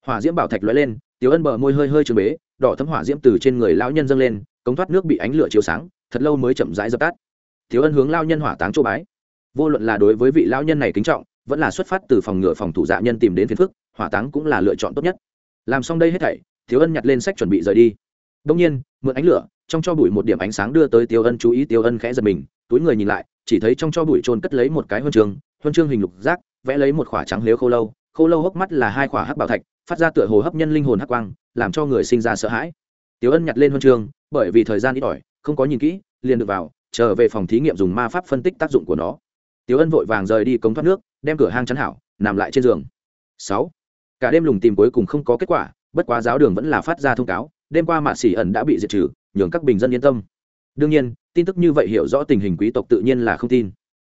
Hỏa diễm bảo thạch lóe lên, Tiểu Ân bờ môi hơi hơi trướng bế, đỏ thấm hỏa diễm từ trên người lão nhân dâng lên, cống thoát nước bị ánh lửa chiếu sáng, thật lâu mới chậm rãi dập tắt. Tiểu Ân hướng lão nhân hỏa táng chỗ bái. Vô luận là đối với vị lão nhân này kính trọng, vẫn là xuất phát từ phòng ngựa phòng thủ dạ nhân tìm đến phiền phức, hỏa táng cũng là lựa chọn tốt nhất. Làm xong đây hết thảy, Tiểu Ân nhặt lên sách chuẩn bị rời đi. Đương nhiên, mượn ánh lửa, trong cho bụi một điểm ánh sáng đưa tới tiêu Ân chú ý tiêu Ân khẽ giật mình, túi người nhìn lại chỉ thấy trong cho bụi trôn cất lấy một cái huân chương huân chương hình lục giác vẽ lấy một khỏa trắng lếu khô lâu khô lâu hốc mắt là hai khỏa hắc bảo thạch phát ra tựa hồ hấp nhân linh hồn hắc quang làm cho người sinh ra sợ hãi. Tiêu ân nhặt lên huân chương bởi vì thời gian ít ỏi không có nhìn kỹ liền được vào trở về phòng thí nghiệm dùng ma pháp phân tích tác dụng của nó. Tiêu ân vội vàng rời đi cống thoát nước đem cửa hang chắn hảo nằm lại trên giường. Sáu. Cả đêm lùng tìm cuối cùng không có kết quả bất quá giáo đường vẫn là phát ra thông cáo đêm qua mạ xỉ ẩn đã bị diệt trừ, nhường các bình dân yên tâm. Đương nhiên, tin tức như vậy hiểu rõ tình hình quý tộc tự nhiên là không tin.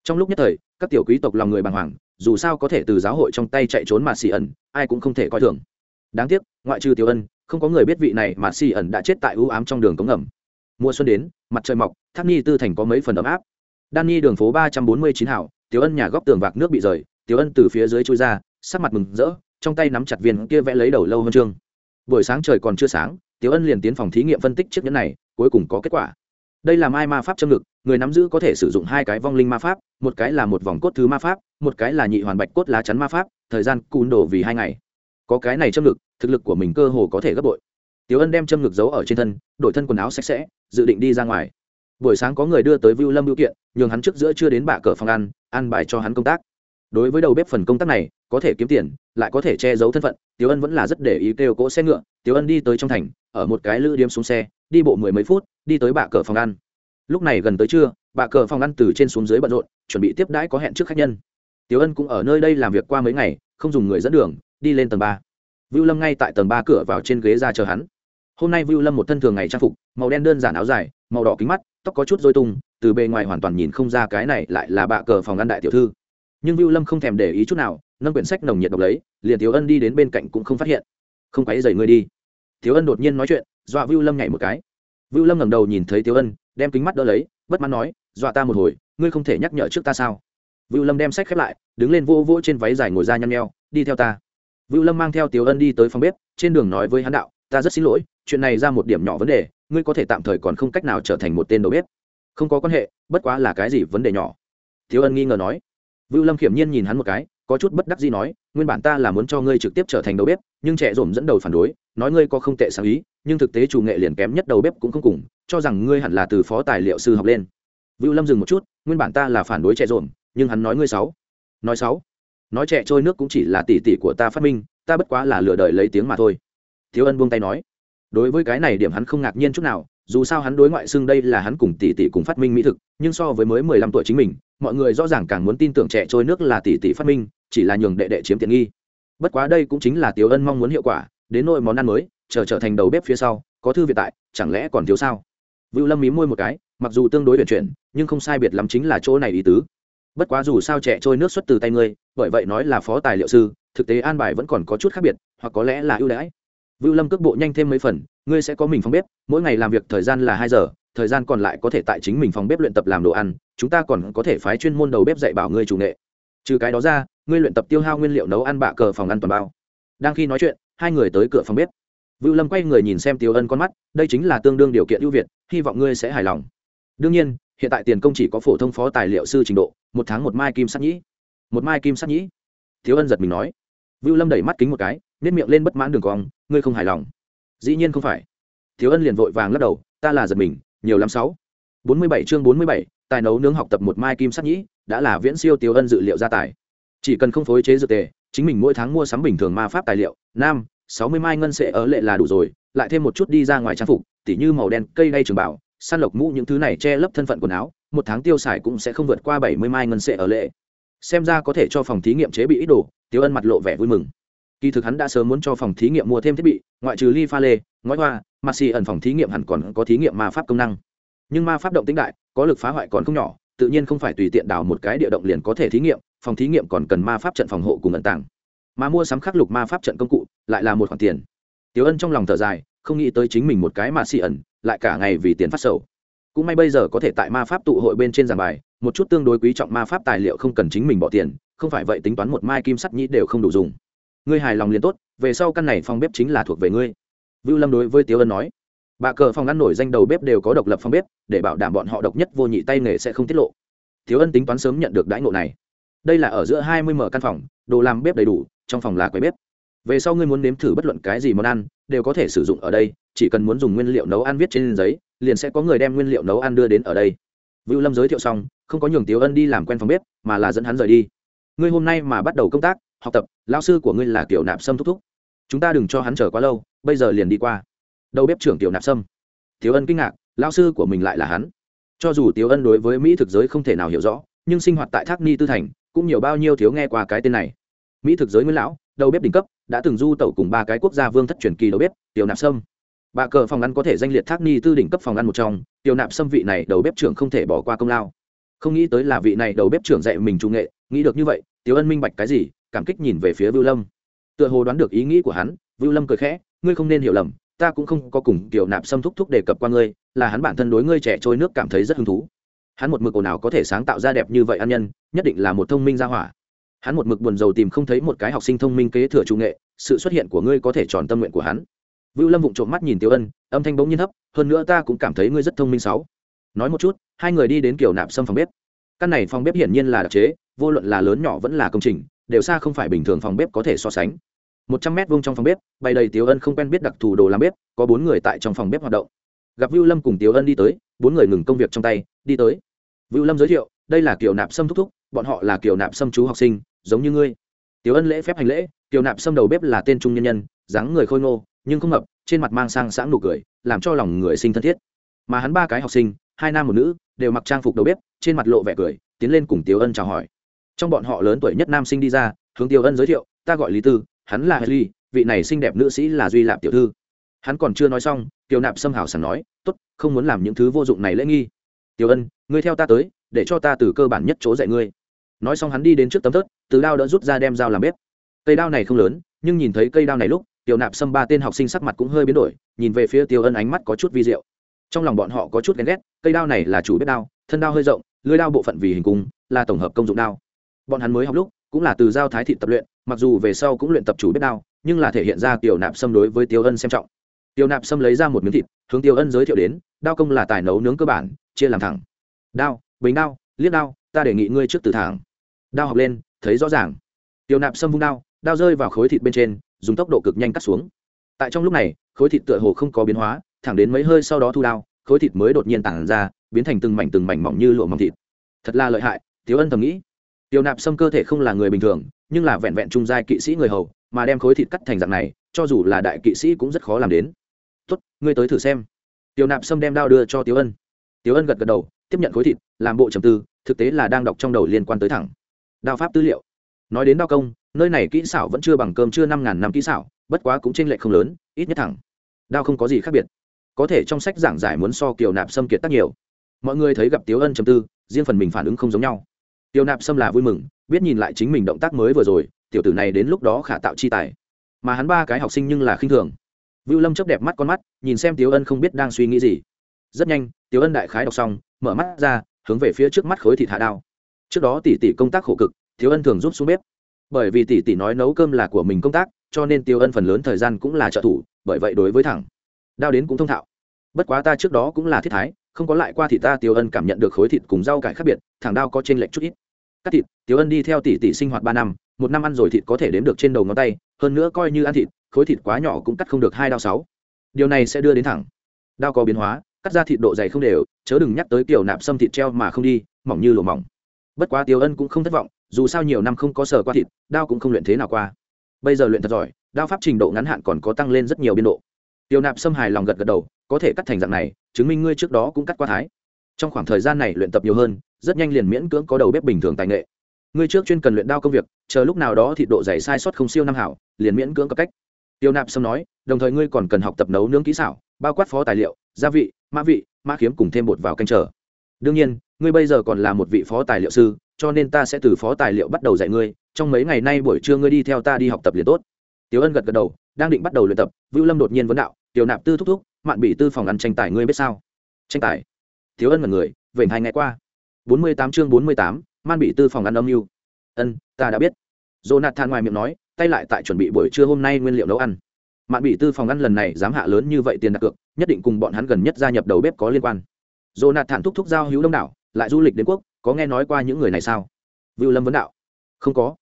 Trong lúc nhất thời, các tiểu quý tộc lòng người bàng hoàng, dù sao có thể từ giáo hội trong tay chạy trốn mạ xỉ ẩn, ai cũng không thể coi thường. Đáng tiếc, ngoại trừ tiểu ân, không có người biết vị này mà xì ẩn đã chết tại ưu ám trong đường cống ngầm. Mùa xuân đến, mặt trời mọc, tháp ni tư thành có mấy phần ấm áp. Đan ni đường phố ba trăm bốn mươi chín hảo tiểu ân nhà góc tường vạc nước bị rời, tiểu ân từ phía dưới chui ra, sắc mặt mừng rỡ, trong tay nắm chặt viên kia vẽ lấy đầu lâu hơn chương buổi sáng trời còn chưa sáng, tiểu ân liền tiến phòng thí nghiệm phân tích chiếc nhẫn này, cuối cùng có kết quả. Đây là mai ma pháp châm ngực, người nắm giữ có thể sử dụng hai cái vong linh ma pháp, một cái là một vòng cốt thứ ma pháp, một cái là nhị hoàn bạch cốt lá chắn ma pháp, thời gian cùn đổ vì hai ngày. Có cái này châm ngực, thực lực của mình cơ hồ có thể gấp bội. Tiểu ân đem châm ngực giấu ở trên thân, đổi thân quần áo sạch sẽ, dự định đi ra ngoài. Buổi sáng có người đưa tới vưu lâm biểu kiện, nhường hắn trước giữa chưa đến bạ cờ phòng ăn ăn bài cho hắn công tác đối với đầu bếp phần công tác này, có thể kiếm tiền, lại có thể che giấu thân phận, tiểu ân vẫn là rất để ý kêu cỗ xe ngựa. Tiểu ân đi tới trong thành, ở một cái lữ điếm xuống xe, đi bộ mười mấy phút, đi tới bạ cờ phòng ăn. Lúc này gần tới trưa, bạ cờ phòng ăn từ trên xuống dưới bận rộn, chuẩn bị tiếp đãi có hẹn trước khách nhân. Tiểu ân cũng ở nơi đây làm việc qua mấy ngày, không dùng người dẫn đường, đi lên tầng ba. Vưu lâm ngay tại tầng ba cửa vào trên ghế ra chờ hắn. Hôm nay vưu lâm một thân thường ngày trang phục, màu đen đơn giản áo dài, màu đỏ kính mắt, tóc có chút dôi tung, từ bề ngoài hoàn toàn nhìn không ra cái này lại là bạ cờ phòng ăn đại tiểu thư nhưng vưu lâm không thèm để ý chút nào, nâng quyển sách nồng nhiệt đọc lấy, liền thiếu ân đi đến bên cạnh cũng không phát hiện. Không quấy rầy ngươi đi. Thiếu ân đột nhiên nói chuyện, dọa vưu lâm nhảy một cái. Vưu lâm ngẩng đầu nhìn thấy thiếu ân, đem kính mắt đỡ lấy, bất mãn nói, dọa ta một hồi, ngươi không thể nhắc nhở trước ta sao? Vưu lâm đem sách khép lại, đứng lên vô vô trên váy dài ngồi ra nhăn nheo, đi theo ta. Vưu lâm mang theo Tiểu ân đi tới phòng bếp, trên đường nói với hắn đạo, ta rất xin lỗi, chuyện này ra một điểm nhỏ vấn đề, ngươi có thể tạm thời còn không cách nào trở thành một tên đầu bếp. Không có quan hệ, bất quá là cái gì vấn đề nhỏ. Thiếu ân nghi ngờ nói vưu lâm khiểm nhiên nhìn hắn một cái, có chút bất đắc gì nói, nguyên bản ta là muốn cho ngươi trực tiếp trở thành đầu bếp, nhưng trẻ dồn dẫn đầu phản đối, nói ngươi có không tệ sáng ý, nhưng thực tế chủ nghệ liền kém nhất đầu bếp cũng không cùng, cho rằng ngươi hẳn là từ phó tài liệu sư học lên. Vưu lâm dừng một chút, nguyên bản ta là phản đối trẻ dồn, nhưng hắn nói ngươi sáu nói sáu nói trẻ trôi nước cũng chỉ là tỷ tỷ của ta phát minh, ta bất quá là lựa đời lấy tiếng mà thôi. Thiếu ân buông tay nói. Đối với cái này điểm hắn không ngạc nhiên chút nào, dù sao hắn đối ngoại xưng đây là hắn cùng tỷ tỷ cùng phát minh mỹ thực, nhưng so với mới mười lăm tuổi chính mình mọi người rõ ràng càng muốn tin tưởng trẻ trôi nước là tỷ tỷ phát minh, chỉ là nhường đệ đệ chiếm tiện nghi. Bất quá đây cũng chính là tiểu ân mong muốn hiệu quả, đến nỗi món ăn mới, chờ trở thành đầu bếp phía sau, có thư viện tại, chẳng lẽ còn thiếu sao? Vưu lâm mí môi một cái, mặc dù tương đối chuyển chuyển, nhưng không sai biệt lắm chính là chỗ này ý tứ. Bất quá dù sao trẻ trôi nước xuất từ tay ngươi, bởi vậy nói là phó tài liệu sư, thực tế an bài vẫn còn có chút khác biệt, hoặc có lẽ là ưu đãi. Vưu lâm cước bộ nhanh thêm mấy phần, ngươi sẽ có mình phòng bếp, mỗi ngày làm việc thời gian là hai giờ thời gian còn lại có thể tại chính mình phòng bếp luyện tập làm đồ ăn, chúng ta còn có thể phái chuyên môn đầu bếp dạy bảo ngươi chủ nghệ. Trừ cái đó ra, ngươi luyện tập tiêu hao nguyên liệu nấu ăn bạ cờ phòng ăn toàn bao. Đang khi nói chuyện, hai người tới cửa phòng bếp. Vưu lâm quay người nhìn xem tiêu ân con mắt, đây chính là tương đương điều kiện ưu việt, hy vọng ngươi sẽ hài lòng. Đương nhiên, hiện tại tiền công chỉ có phổ thông phó tài liệu sư trình độ, một tháng một mai kim sắc nhĩ. Một mai kim sắc nhĩ. Thiếu ân giật mình nói. Vưu lâm đẩy mắt kính một cái nếp miệng lên bất mãn đường cong, ngươi không hài lòng. Dĩ nhiên không phải. Thiếu ân liền vội vàng lắc đầu, ta là giật mình nhiều lắm sáu. Bốn mươi bảy chương bốn mươi bảy, tài nấu nướng học tập một mai kim sắt nhĩ, đã là viễn siêu tiêu ân dự liệu gia tài. Chỉ cần không phối chế dược tề, chính mình mỗi tháng mua sắm bình thường ma pháp tài liệu, nam, sáu mươi mai ngân sệ ở lệ là đủ rồi, lại thêm một chút đi ra ngoài trang phục, tỉ như màu đen, cây đay trường bảo săn lộc mũ những thứ này che lấp thân phận quần áo, một tháng tiêu xài cũng sẽ không vượt qua bảy mươi mai ngân sệ ở lệ. Xem ra có thể cho phòng thí nghiệm chế bị ít đồ, tiêu ân mặt lộ vẻ vui mừng. Kỳ thực hắn đã sớm muốn cho phòng thí nghiệm mua thêm thiết bị, ngoại trừ ly pha lê ngói hoa mặt xì ẩn phòng thí nghiệm hẳn còn có thí nghiệm ma pháp công năng. Nhưng ma pháp động tĩnh đại, có lực phá hoại còn không nhỏ, tự nhiên không phải tùy tiện đào một cái địa động liền có thể thí nghiệm, phòng thí nghiệm còn cần ma pháp trận phòng hộ cùng ẩn tàng. Mà mua sắm khắc lục ma pháp trận công cụ, lại là một khoản tiền. Tiểu ân trong lòng thở dài, không nghĩ tới chính mình một cái mà xì ẩn, lại cả ngày vì tiền phát sầu. Cũng may bây giờ có thể tại ma pháp tụ hội bên trên giảng bài, một chút tương đối quý trọng ma pháp tài liệu không cần chính mình bỏ tiền, không phải vậy tính toán một mai kim sắt nhĩ đều không đủ dùng. Ngươi hài lòng liền tốt, về sau căn này phòng bếp chính là thuộc về ngươi vưu lâm đối với tiếu ân nói, bà cờ phòng ăn nổi danh đầu bếp đều có độc lập phòng bếp, để bảo đảm bọn họ độc nhất vô nhị tay nghề sẽ không tiết lộ. Tiếu ân tính toán sớm nhận được đãi ngộ này. Đây là ở giữa hai mươi mở căn phòng, đồ làm bếp đầy đủ, trong phòng là quầy bếp. Về sau ngươi muốn nếm thử bất luận cái gì món ăn, đều có thể sử dụng ở đây, chỉ cần muốn dùng nguyên liệu nấu ăn viết trên giấy, liền sẽ có người đem nguyên liệu nấu ăn đưa đến ở đây. Vưu lâm giới thiệu xong, không có nhường tiếu ân đi làm quen phòng bếp, mà là dẫn hắn rời đi. Ngươi hôm nay mà bắt đầu công tác, học tập, lão sư của ngươi là Kiều nạp sâm thúc thúc. Chúng ta đừng cho hắn chờ quá lâu bây giờ liền đi qua. Đầu bếp trưởng tiểu nạp sâm. Thiếu ân kinh ngạc lao sư của mình lại là hắn. Cho dù tiểu ân đối với mỹ thực giới không thể nào hiểu rõ, nhưng sinh hoạt tại thác ni tư thành, cũng nhiều bao nhiêu thiếu nghe qua cái tên này. Mỹ thực giới nguyên lão, đầu bếp đỉnh cấp, đã từng du tẩu cùng ba cái quốc gia vương thất truyền kỳ đầu bếp, tiểu nạp sâm. Bà cờ phòng ăn có thể danh liệt thác ni tư đỉnh cấp phòng ăn một trong, tiểu nạp sâm vị này đầu bếp trưởng không thể bỏ qua công lao. Không nghĩ tới là vị này đầu bếp trưởng dạy mình trung nghệ, nghĩ được như vậy, tiểu ân minh bạch cái gì, cảm kích nhìn về phía vưu lâm. Tựa hồ đoán được ý nghĩ của hắn, vưu lâm cười khẽ ngươi không nên hiểu lầm, ta cũng không có cùng kiểu nạp xâm thúc thúc đề cập qua ngươi, là hắn bản thân đối ngươi trẻ trôi nước cảm thấy rất hứng thú. Hắn một mực ồn ào có thể sáng tạo ra đẹp như vậy ăn nhân, nhất định là một thông minh gia hỏa. Hắn một mực buồn rầu tìm không thấy một cái học sinh thông minh kế thừa trung nghệ, sự xuất hiện của ngươi có thể tròn tâm nguyện của hắn. Vưu lâm vụng trộm mắt nhìn tiểu ân, âm thanh bỗng nhiên thấp, hơn nữa ta cũng cảm thấy ngươi rất thông minh sáu. Nói một chút, hai người đi đến kiểu nạp xâm phòng bếp. Căn này phòng bếp hiển nhiên là đặc chế, vô luận là lớn nhỏ vẫn là công trình, đều xa không phải bình thường phòng bếp có thể so sánh một trăm mét vuông trong phòng bếp, bày đầy Tiểu ân không quen biết đặc thù đồ làm bếp, có bốn người tại trong phòng bếp hoạt động. Gặp vưu lâm cùng Tiểu ân đi tới, bốn người ngừng công việc trong tay, đi tới. Vưu lâm giới thiệu, đây là kiểu nạp sâm thúc thúc, bọn họ là kiểu nạp sâm chú học sinh, giống như ngươi. Tiểu ân lễ phép hành lễ kiểu nạp sâm đầu bếp là tên trung nhân nhân, dáng người khôi ngô, nhưng không mập, trên mặt mang sang sáng nụ cười, làm cho lòng người sinh thân thiết. Mà hắn ba cái học sinh, hai nam một nữ, đều mặc trang phục đầu bếp, trên mặt lộ vẻ cười, tiến lên cùng Tiểu ân chào hỏi. Trong bọn họ lớn tuổi nhất nam sinh đi ra, hướng Tiểu ân giới thiệu, ta gọi lý tư hắn là ly vị này xinh đẹp nữ sĩ là duy lạp tiểu thư. Hắn còn chưa nói xong tiêu nạp sâm hào sẵn nói tốt, không muốn làm những thứ vô dụng này lễ nghi. Tiểu ân ngươi theo ta tới để cho ta từ cơ bản nhất chỗ dạy ngươi. Nói xong hắn đi đến trước tấm tớt từ đao đã rút ra đem dao làm bếp. Cây đao này không lớn nhưng nhìn thấy cây đao này lúc tiểu nạp sâm ba tên học sinh sắc mặt cũng hơi biến đổi nhìn về phía tiêu ân ánh mắt có chút vi diệu. Trong lòng bọn họ có chút ghen ghét cây đao này là chủ bếp đao thân đao hơi rộng lưỡi đao bộ phận vì hình cung là tổng hợp công dụng đao. Bọn hắn mới học lúc cũng là từ giao thái thị tập luyện mặc dù về sau cũng luyện tập chủ biết đao, nhưng là thể hiện ra tiểu nạp Sâm đối với tiêu ân xem trọng. Tiêu nạp Sâm lấy ra một miếng thịt, hướng tiêu ân giới thiệu đến, đao công là tài nấu nướng cơ bản, chia làm thẳng. Đao, bình đao liếc đao, ta đề nghị ngươi trước từ thẳng. Đao học lên, thấy rõ ràng. Tiêu nạp Sâm vung đao đao rơi vào khối thịt bên trên, dùng tốc độ cực nhanh cắt xuống. Tại trong lúc này, khối thịt tựa hồ không có biến hóa, thẳng đến mấy hơi sau đó thu đao, khối thịt mới đột nhiên tản ra, biến thành từng mảnh từng mảnh mỏng như lụa mỏng thịt. Thật là lợi hại, Tiêu ân thầm nghĩ. Tiêu nạp Sâm cơ thể không là người bình thường nhưng là vẹn vẹn trung giai kỵ sĩ người hầu, mà đem khối thịt cắt thành dạng này, cho dù là đại kỵ sĩ cũng rất khó làm đến. Tốt, ngươi tới thử xem. Tiểu nạp sâm đem đao đưa cho tiếu ân. Tiếu ân gật gật đầu, tiếp nhận khối thịt, làm bộ trầm tư, thực tế là đang đọc trong đầu liên quan tới thẳng. Đao pháp tư liệu. Nói đến đao công, nơi này kỹ xảo vẫn chưa bằng cơm chưa năm ngàn năm kỹ xảo, bất quá cũng tranh lệch không lớn, ít nhất thẳng. Đao không có gì khác biệt. Có thể trong sách giảng giải muốn so kiểu nạp xâm kiệt tác nhiều. Mọi người thấy gặp tiếu ân trầm tư, riêng phần mình phản ứng không giống nhau tiêu nạp Sâm là vui mừng, biết nhìn lại chính mình động tác mới vừa rồi, tiểu tử này đến lúc đó khả tạo chi tài. Mà hắn ba cái học sinh nhưng là khinh thường. Vưu lâm chấp đẹp mắt con mắt, nhìn xem tiếu ân không biết đang suy nghĩ gì. Rất nhanh, tiếu ân đại khái đọc xong, mở mắt ra, hướng về phía trước mắt khối thịt hạ đao. Trước đó tỷ tỷ công tác khổ cực, tiếu ân thường giúp xuống bếp. Bởi vì tỷ tỷ nói nấu cơm là của mình công tác, cho nên tiêu ân phần lớn thời gian cũng là trợ thủ, bởi vậy đối với thẳng, đao đến cũng thông thạo. Bất quá ta trước đó cũng là thiết thái không có lại qua thì ta tiêu ân cảm nhận được khối thịt cùng rau cải khác biệt, thẳng đao có trên lệch chút ít. Cắt thịt, tiêu ân đi theo tỷ tỷ sinh hoạt ba năm, một năm ăn rồi thịt có thể đếm được trên đầu ngón tay, hơn nữa coi như ăn thịt, khối thịt quá nhỏ cũng cắt không được hai đao sáu. Điều này sẽ đưa đến thẳng đao có biến hóa, cắt ra thịt độ dày không đều, chớ đừng nhắc tới kiểu nạp xâm thịt treo mà không đi, mỏng như lỗ mỏng. Bất quá tiêu ân cũng không thất vọng, dù sao nhiều năm không có sờ qua thịt, đao cũng không luyện thế nào qua. Bây giờ luyện thật giỏi, đao pháp trình độ ngắn hạn còn có tăng lên rất nhiều biên độ tiêu nạp xâm hài lòng gật gật đầu, có thể cắt thành dạng này, chứng minh ngươi trước đó cũng cắt qua thái. Trong khoảng thời gian này luyện tập nhiều hơn, rất nhanh liền miễn cưỡng có đầu bếp bình thường tài nghệ. Ngươi trước chuyên cần luyện đao công việc, chờ lúc nào đó thì độ dày sai sót không siêu năm hảo, liền miễn cưỡng cấp cách. Tiêu nạp xâm nói, đồng thời ngươi còn cần học tập nấu nướng kỹ xảo, bao quát phó tài liệu, gia vị, mã vị, mã khiếm cùng thêm bột vào canh trở đương nhiên, ngươi bây giờ còn là một vị phó tài liệu sư, cho nên ta sẽ từ phó tài liệu bắt đầu dạy ngươi, trong mấy ngày nay buổi trưa ngươi đi theo ta đi học tập liền tốt. Tiểu ân gật gật đầu đang định bắt đầu luyện tập, vưu lâm đột nhiên vấn đạo, tiểu nạp tư thúc thúc, mạn bị tư phòng ăn tranh tài ngươi biết sao? Tranh tài? Thiếu ân mật người, vểnh hai ngày qua. Bốn mươi tám chương bốn mươi tám man bị tư phòng ăn âm mưu. Ân, ta đã biết. Jonathan ngoài miệng nói, tay lại tại chuẩn bị buổi trưa hôm nay nguyên liệu nấu ăn. Mạn bị tư phòng ăn lần này dám hạ lớn như vậy tiền đặt cược, nhất định cùng bọn hắn gần nhất gia nhập đầu bếp có liên quan. Jonathan thúc thúc giao hữu đông đảo, lại du lịch đến quốc, có nghe nói qua những người này sao? Vưu lâm vấn đạo. Không có.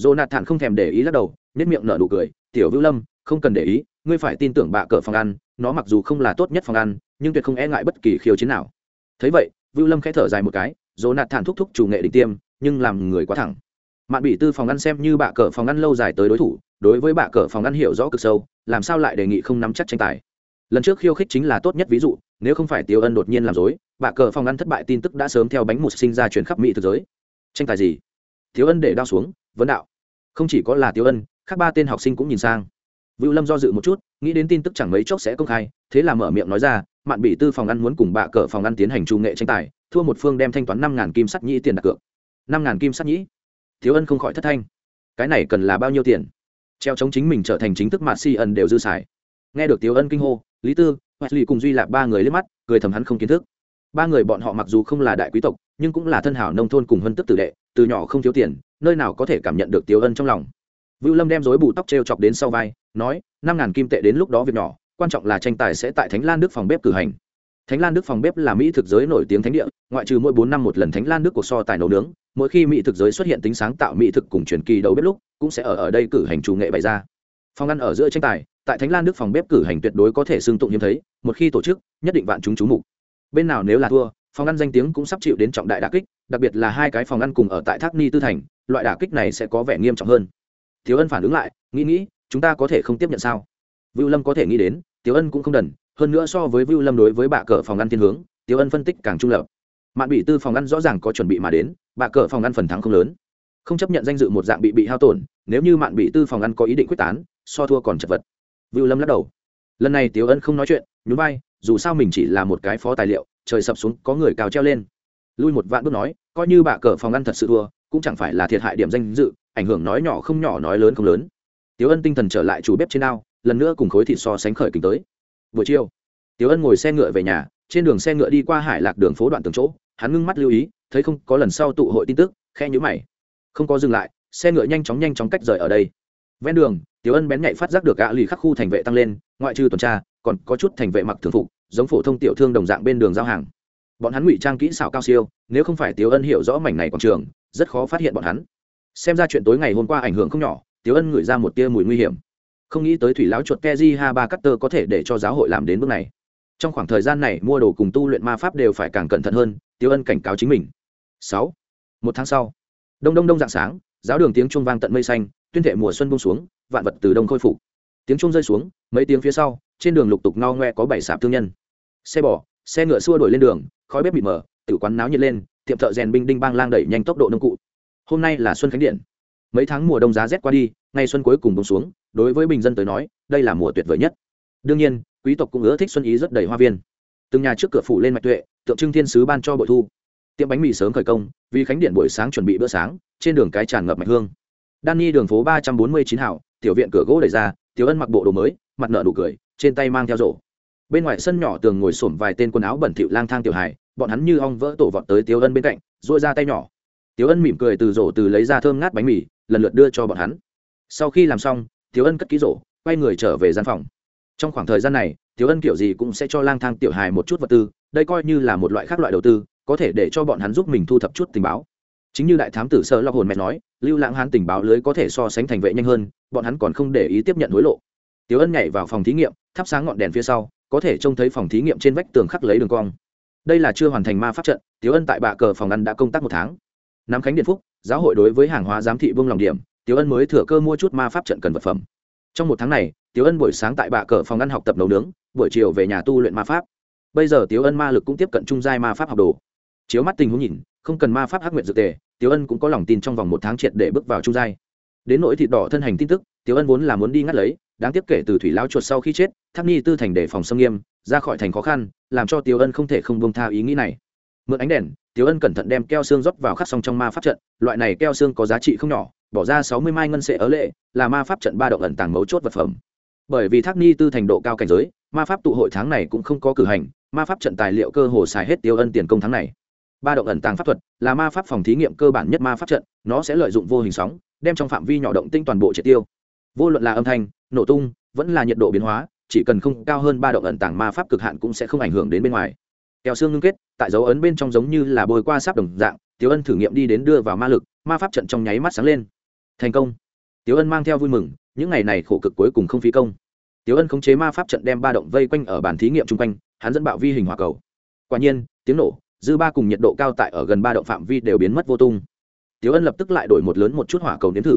Jonathan không thèm để ý lắc đầu nết miệng nở nụ cười, tiểu vưu lâm không cần để ý, ngươi phải tin tưởng bạ cờ phòng ăn, nó mặc dù không là tốt nhất phòng ăn, nhưng tuyệt không e ngại bất kỳ khiêu chiến nào. Thấy vậy, vưu lâm khẽ thở dài một cái dối nạt thản thúc thúc chủ nghệ định tiêm, nhưng làm người quá thẳng. Mạn bị tư phòng ăn xem như bạ cờ phòng ăn lâu dài tới đối thủ, đối với bạ cờ phòng ăn hiểu rõ cực sâu, làm sao lại đề nghị không nắm chắc tranh tài? Lần trước khiêu khích chính là tốt nhất ví dụ, nếu không phải tiêu ân đột nhiên làm dối bạ cờ phòng ăn thất bại tin tức đã sớm theo bánh mụt sinh ra chuyển khắp mỹ thực giới. Tranh tài gì? Tiêu ân để đao xuống, vấn đạo. Không chỉ có là tiêu ân, khác ba tên học sinh cũng nhìn sang vưu lâm do dự một chút, nghĩ đến tin tức chẳng mấy chốc sẽ công khai, thế là mở miệng nói ra, mạn bị tư phòng ăn muốn cùng bạ cờ phòng ăn tiến hành trung nghệ tranh tài, thua một phương đem thanh toán năm ngàn kim sắt nhĩ tiền đặt cược. Năm ngàn kim sắt nhĩ? Thiếu ân không khỏi thất thanh. Cái này cần là bao nhiêu tiền? Treo chống chính mình trở thành chính thức mạn si ẩn đều dư xài. Nghe được Thiếu ân kinh hô, lý tư, wesley cùng duy lạc ba người liếc mắt, cười thầm hắn không kiến thức. Ba người bọn họ mặc dù không là đại quý tộc, nhưng cũng là thân hảo nông thôn cùng hân tức tử đệ, từ nhỏ không thiếu tiền, nơi nào có thể cảm nhận được Thiếu ân trong lòng. Vưu lâm đem rối bù tóc treo chọc đến sau vai nói, năm ngàn kim tệ đến lúc đó việc nhỏ, quan trọng là tranh tài sẽ tại thánh lan đức phòng bếp cử hành. Thánh lan đức phòng bếp là mỹ thực giới nổi tiếng thánh địa, ngoại trừ mỗi bốn năm một lần thánh lan đức cuộc so tài nấu nướng, mỗi khi mỹ thực giới xuất hiện tính sáng tạo mỹ thực cùng truyền kỳ đầu bếp lúc, cũng sẽ ở ở đây cử hành chủ nghệ bày ra. Phòng ăn ở giữa tranh tài, tại thánh lan đức phòng bếp cử hành tuyệt đối có thể xương tụng hiếm thấy, một khi tổ chức, nhất định vạn chúng chú mục. Bên nào nếu là thua, phòng ăn danh tiếng cũng sắp chịu đến trọng đại đà kích, đặc biệt là hai cái phòng ăn cùng ở tại thác ni tư thành, loại đà kích này sẽ có vẻ nghiêm trọng hơn. Thiếu ân phản ứng lại, nghĩ nghĩ chúng ta có thể không tiếp nhận sao? Vưu lâm có thể nghĩ đến, tiểu ân cũng không đần, hơn nữa so với vưu lâm đối với bạ cờ phòng ăn thiên hướng, tiểu ân phân tích càng trung lập. Mạn bị tư phòng ăn rõ ràng có chuẩn bị mà đến, bạ cờ phòng ăn phần thắng không lớn. Không chấp nhận danh dự một dạng bị bị hao tổn, nếu như mạn bị tư phòng ăn có ý định quyết tán, so thua còn chật vật. Vưu lâm lắc đầu. Lần này tiểu ân không nói chuyện, nhún vai, dù sao mình chỉ là một cái phó tài liệu, trời sập xuống, có người cao treo lên. Lui một vạn bước nói, coi như bạ cờ phòng ăn thật sự thua, cũng chẳng phải là thiệt hại điểm danh dự, ảnh hưởng nói nhỏ không nhỏ nói lớn không lớn tiếu ân tinh thần trở lại chủ bếp trên ao, lần nữa cùng khối thịt so sánh khởi kính tới. Buổi chiều, tiếu ân ngồi xe ngựa về nhà, trên đường xe ngựa đi qua hải lạc đường phố đoạn từng chỗ, hắn ngưng mắt lưu ý, thấy không có lần sau tụ hội tin tức khe nhữ mày. Không có dừng lại, xe ngựa nhanh chóng nhanh chóng cách rời ở đây. Ven đường, tiếu ân bén nhạy phát giác được gã lì khắc khu thành vệ tăng lên, ngoại trừ tuần tra, còn có chút thành vệ mặc thường phục, giống phổ thông tiểu thương đồng dạng bên đường giao hàng. Bọn hắn ngụy trang kỹ xảo cao siêu, nếu không phải tiếu ân hiểu rõ mảnh này quảng trường, rất khó phát hiện bọn hắn. Xem ra chuyện tối ngày hôm qua ảnh hưởng không nhỏ tiếu ân ngửi ra một tia mùi nguy hiểm. Không nghĩ tới thủy lão chuột keji ha ba cutter có thể để cho giáo hội làm đến bước này. Trong khoảng thời gian này, mua đồ cùng tu luyện ma pháp đều phải càng cẩn thận hơn tiếu ân cảnh cáo chính mình. Sáu. Một tháng sau, đông đông đông dạng sáng, giáo đường tiếng trung vang tận mây xanh, tuyên thệ mùa xuân bông xuống, vạn vật từ đông khôi phục. Tiếng trung rơi xuống, mấy tiếng phía sau, trên đường lục tục no ngoe có bảy sạp thương nhân. Xe bò, xe ngựa xua đổi lên đường, khói bếp bị mở tự quán náo nhiệt lên, tiệm thợ rèn binh đinh bang lang đẩy nhanh tốc độ nông cụ. Hôm nay là xuân khánh điện mấy tháng mùa đông giá rét qua đi, ngày xuân cuối cùng bông xuống, đối với bình dân tới nói, đây là mùa tuyệt vời nhất. Đương nhiên, quý tộc cũng ưa thích xuân ý rất đầy hoa viên. Từng nhà trước cửa phủ lên mạch tuệ, tượng trưng thiên sứ ban cho bội thu. Tiệm bánh mì sớm khởi công, vì khánh điện buổi sáng chuẩn bị bữa sáng, trên đường cái tràn ngập mạch hương. Danny đường phố ba trăm bốn mươi chín hảo tiểu viện cửa gỗ đẩy ra, tiểu ân mặc bộ đồ mới, mặt nợ nụ cười, trên tay mang theo rổ. Bên ngoài sân nhỏ tường ngồi sổm vài tên quần áo bẩn thỉu lang thang tiểu hài, bọn hắn như ong vỡ tổ vọt tới tiểu ân bên cạnh, duỗi ra tay nhỏ. Tiểu ân mỉm cười từ rổ từ lấy ra thơm ngát bánh mì lần lượt đưa cho bọn hắn. Sau khi làm xong, tiểu ân cất ký rổ, quay người trở về gian phòng. Trong khoảng thời gian này, tiểu ân kiểu gì cũng sẽ cho lang thang tiểu hài một chút vật tư, đây coi như là một loại khác loại đầu tư, có thể để cho bọn hắn giúp mình thu thập chút tình báo. Chính như đại thám tử sơ lo hồn mẹ nói, lưu lãng hán tình báo lưới có thể so sánh thành vệ nhanh hơn, bọn hắn còn không để ý tiếp nhận hối lộ. Tiểu ân nhảy vào phòng thí nghiệm, thắp sáng ngọn đèn phía sau, có thể trông thấy phòng thí nghiệm trên vách tường khắc lấy đường cong. Đây là chưa hoàn thành ma pháp trận, tiểu ân tại bạ cờ phòng ăn đã công tác một tháng. Nắm khánh điện phúc giáo hội đối với hàng hóa giám thị vương lòng điểm, tiểu ân mới thừa cơ mua chút ma pháp trận cần vật phẩm. Trong một tháng này, tiểu ân buổi sáng tại bạ cờ phòng ăn học tập nấu nướng, buổi chiều về nhà tu luyện ma pháp. Bây giờ tiểu ân ma lực cũng tiếp cận trung giai ma pháp học đồ. Chiếu mắt tình huống nhìn, không cần ma pháp hắc nguyện dự tề, tiểu ân cũng có lòng tin trong vòng một tháng triệt để bước vào trung giai. Đến nỗi thịt đỏ thân hành tin tức, tiểu ân vốn là muốn đi ngắt lấy, đáng tiếc kể từ thủy lao chuột sau khi chết tháp ni tư thành để phòng xâm nghiêm, ra khỏi thành khó khăn, làm cho tiểu ân không thể không bông tha ý nghĩ này. Mượn ánh đèn tiểu ân cẩn thận đem keo xương rót vào khắc xong trong ma pháp trận, loại này keo xương có giá trị không nhỏ, bỏ ra sáu mươi mai ngân sẽ ở lệ, là ma pháp trận ba động ẩn tàng mấu chốt vật phẩm. Bởi vì thác ni tư thành độ cao cảnh giới, ma pháp tụ hội tháng này cũng không có cử hành, ma pháp trận tài liệu cơ hồ xài hết tiêu ân tiền công tháng này. Ba động ẩn tàng pháp thuật là ma pháp phòng thí nghiệm cơ bản nhất ma pháp trận, nó sẽ lợi dụng vô hình sóng, đem trong phạm vi nhỏ động tinh toàn bộ triệt tiêu. Vô luận là âm thanh, nổ tung, vẫn là nhiệt độ biến hóa, chỉ cần không cao hơn ba động ẩn tàng ma pháp cực hạn cũng sẽ không ảnh hưởng đến bên ngoài kẹo xương ngưng kết, tại dấu ấn bên trong giống như là bôi qua sáp đồng dạng tiếu ân thử nghiệm đi đến đưa vào ma lực, ma pháp trận trong nháy mắt sáng lên. Thành công. Tiếu ân mang theo vui mừng, những ngày này khổ cực cuối cùng không phí công. Tiếu ân khống chế ma pháp trận đem ba động vây quanh ở bàn thí nghiệm chung quanh, hắn dẫn bạo vi hình hỏa cầu. Quả nhiên, tiếng nổ, dư ba cùng nhiệt độ cao tại ở gần ba động phạm vi đều biến mất vô tung. Tiếu ân lập tức lại đổi một lớn một chút hỏa cầu nếm thử.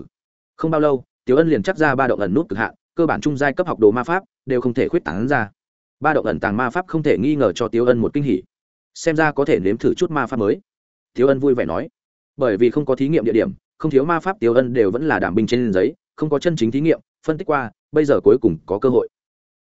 Không bao lâu tiếu ân liền chắc ra ba động ẩn nút cực hạn, cơ bản trung giai cấp học đồ ma pháp, đều không thể khuyết tảng ra ba động ẩn tàng ma pháp không thể nghi ngờ cho tiếu ân một kinh hỉ. Xem ra có thể nếm thử chút ma pháp mới. Tiếu ân vui vẻ nói. Bởi vì không có thí nghiệm địa điểm, không thiếu ma pháp tiếu ân đều vẫn là đảm binh trên giấy, không có chân chính thí nghiệm, phân tích qua, bây giờ cuối cùng có cơ hội.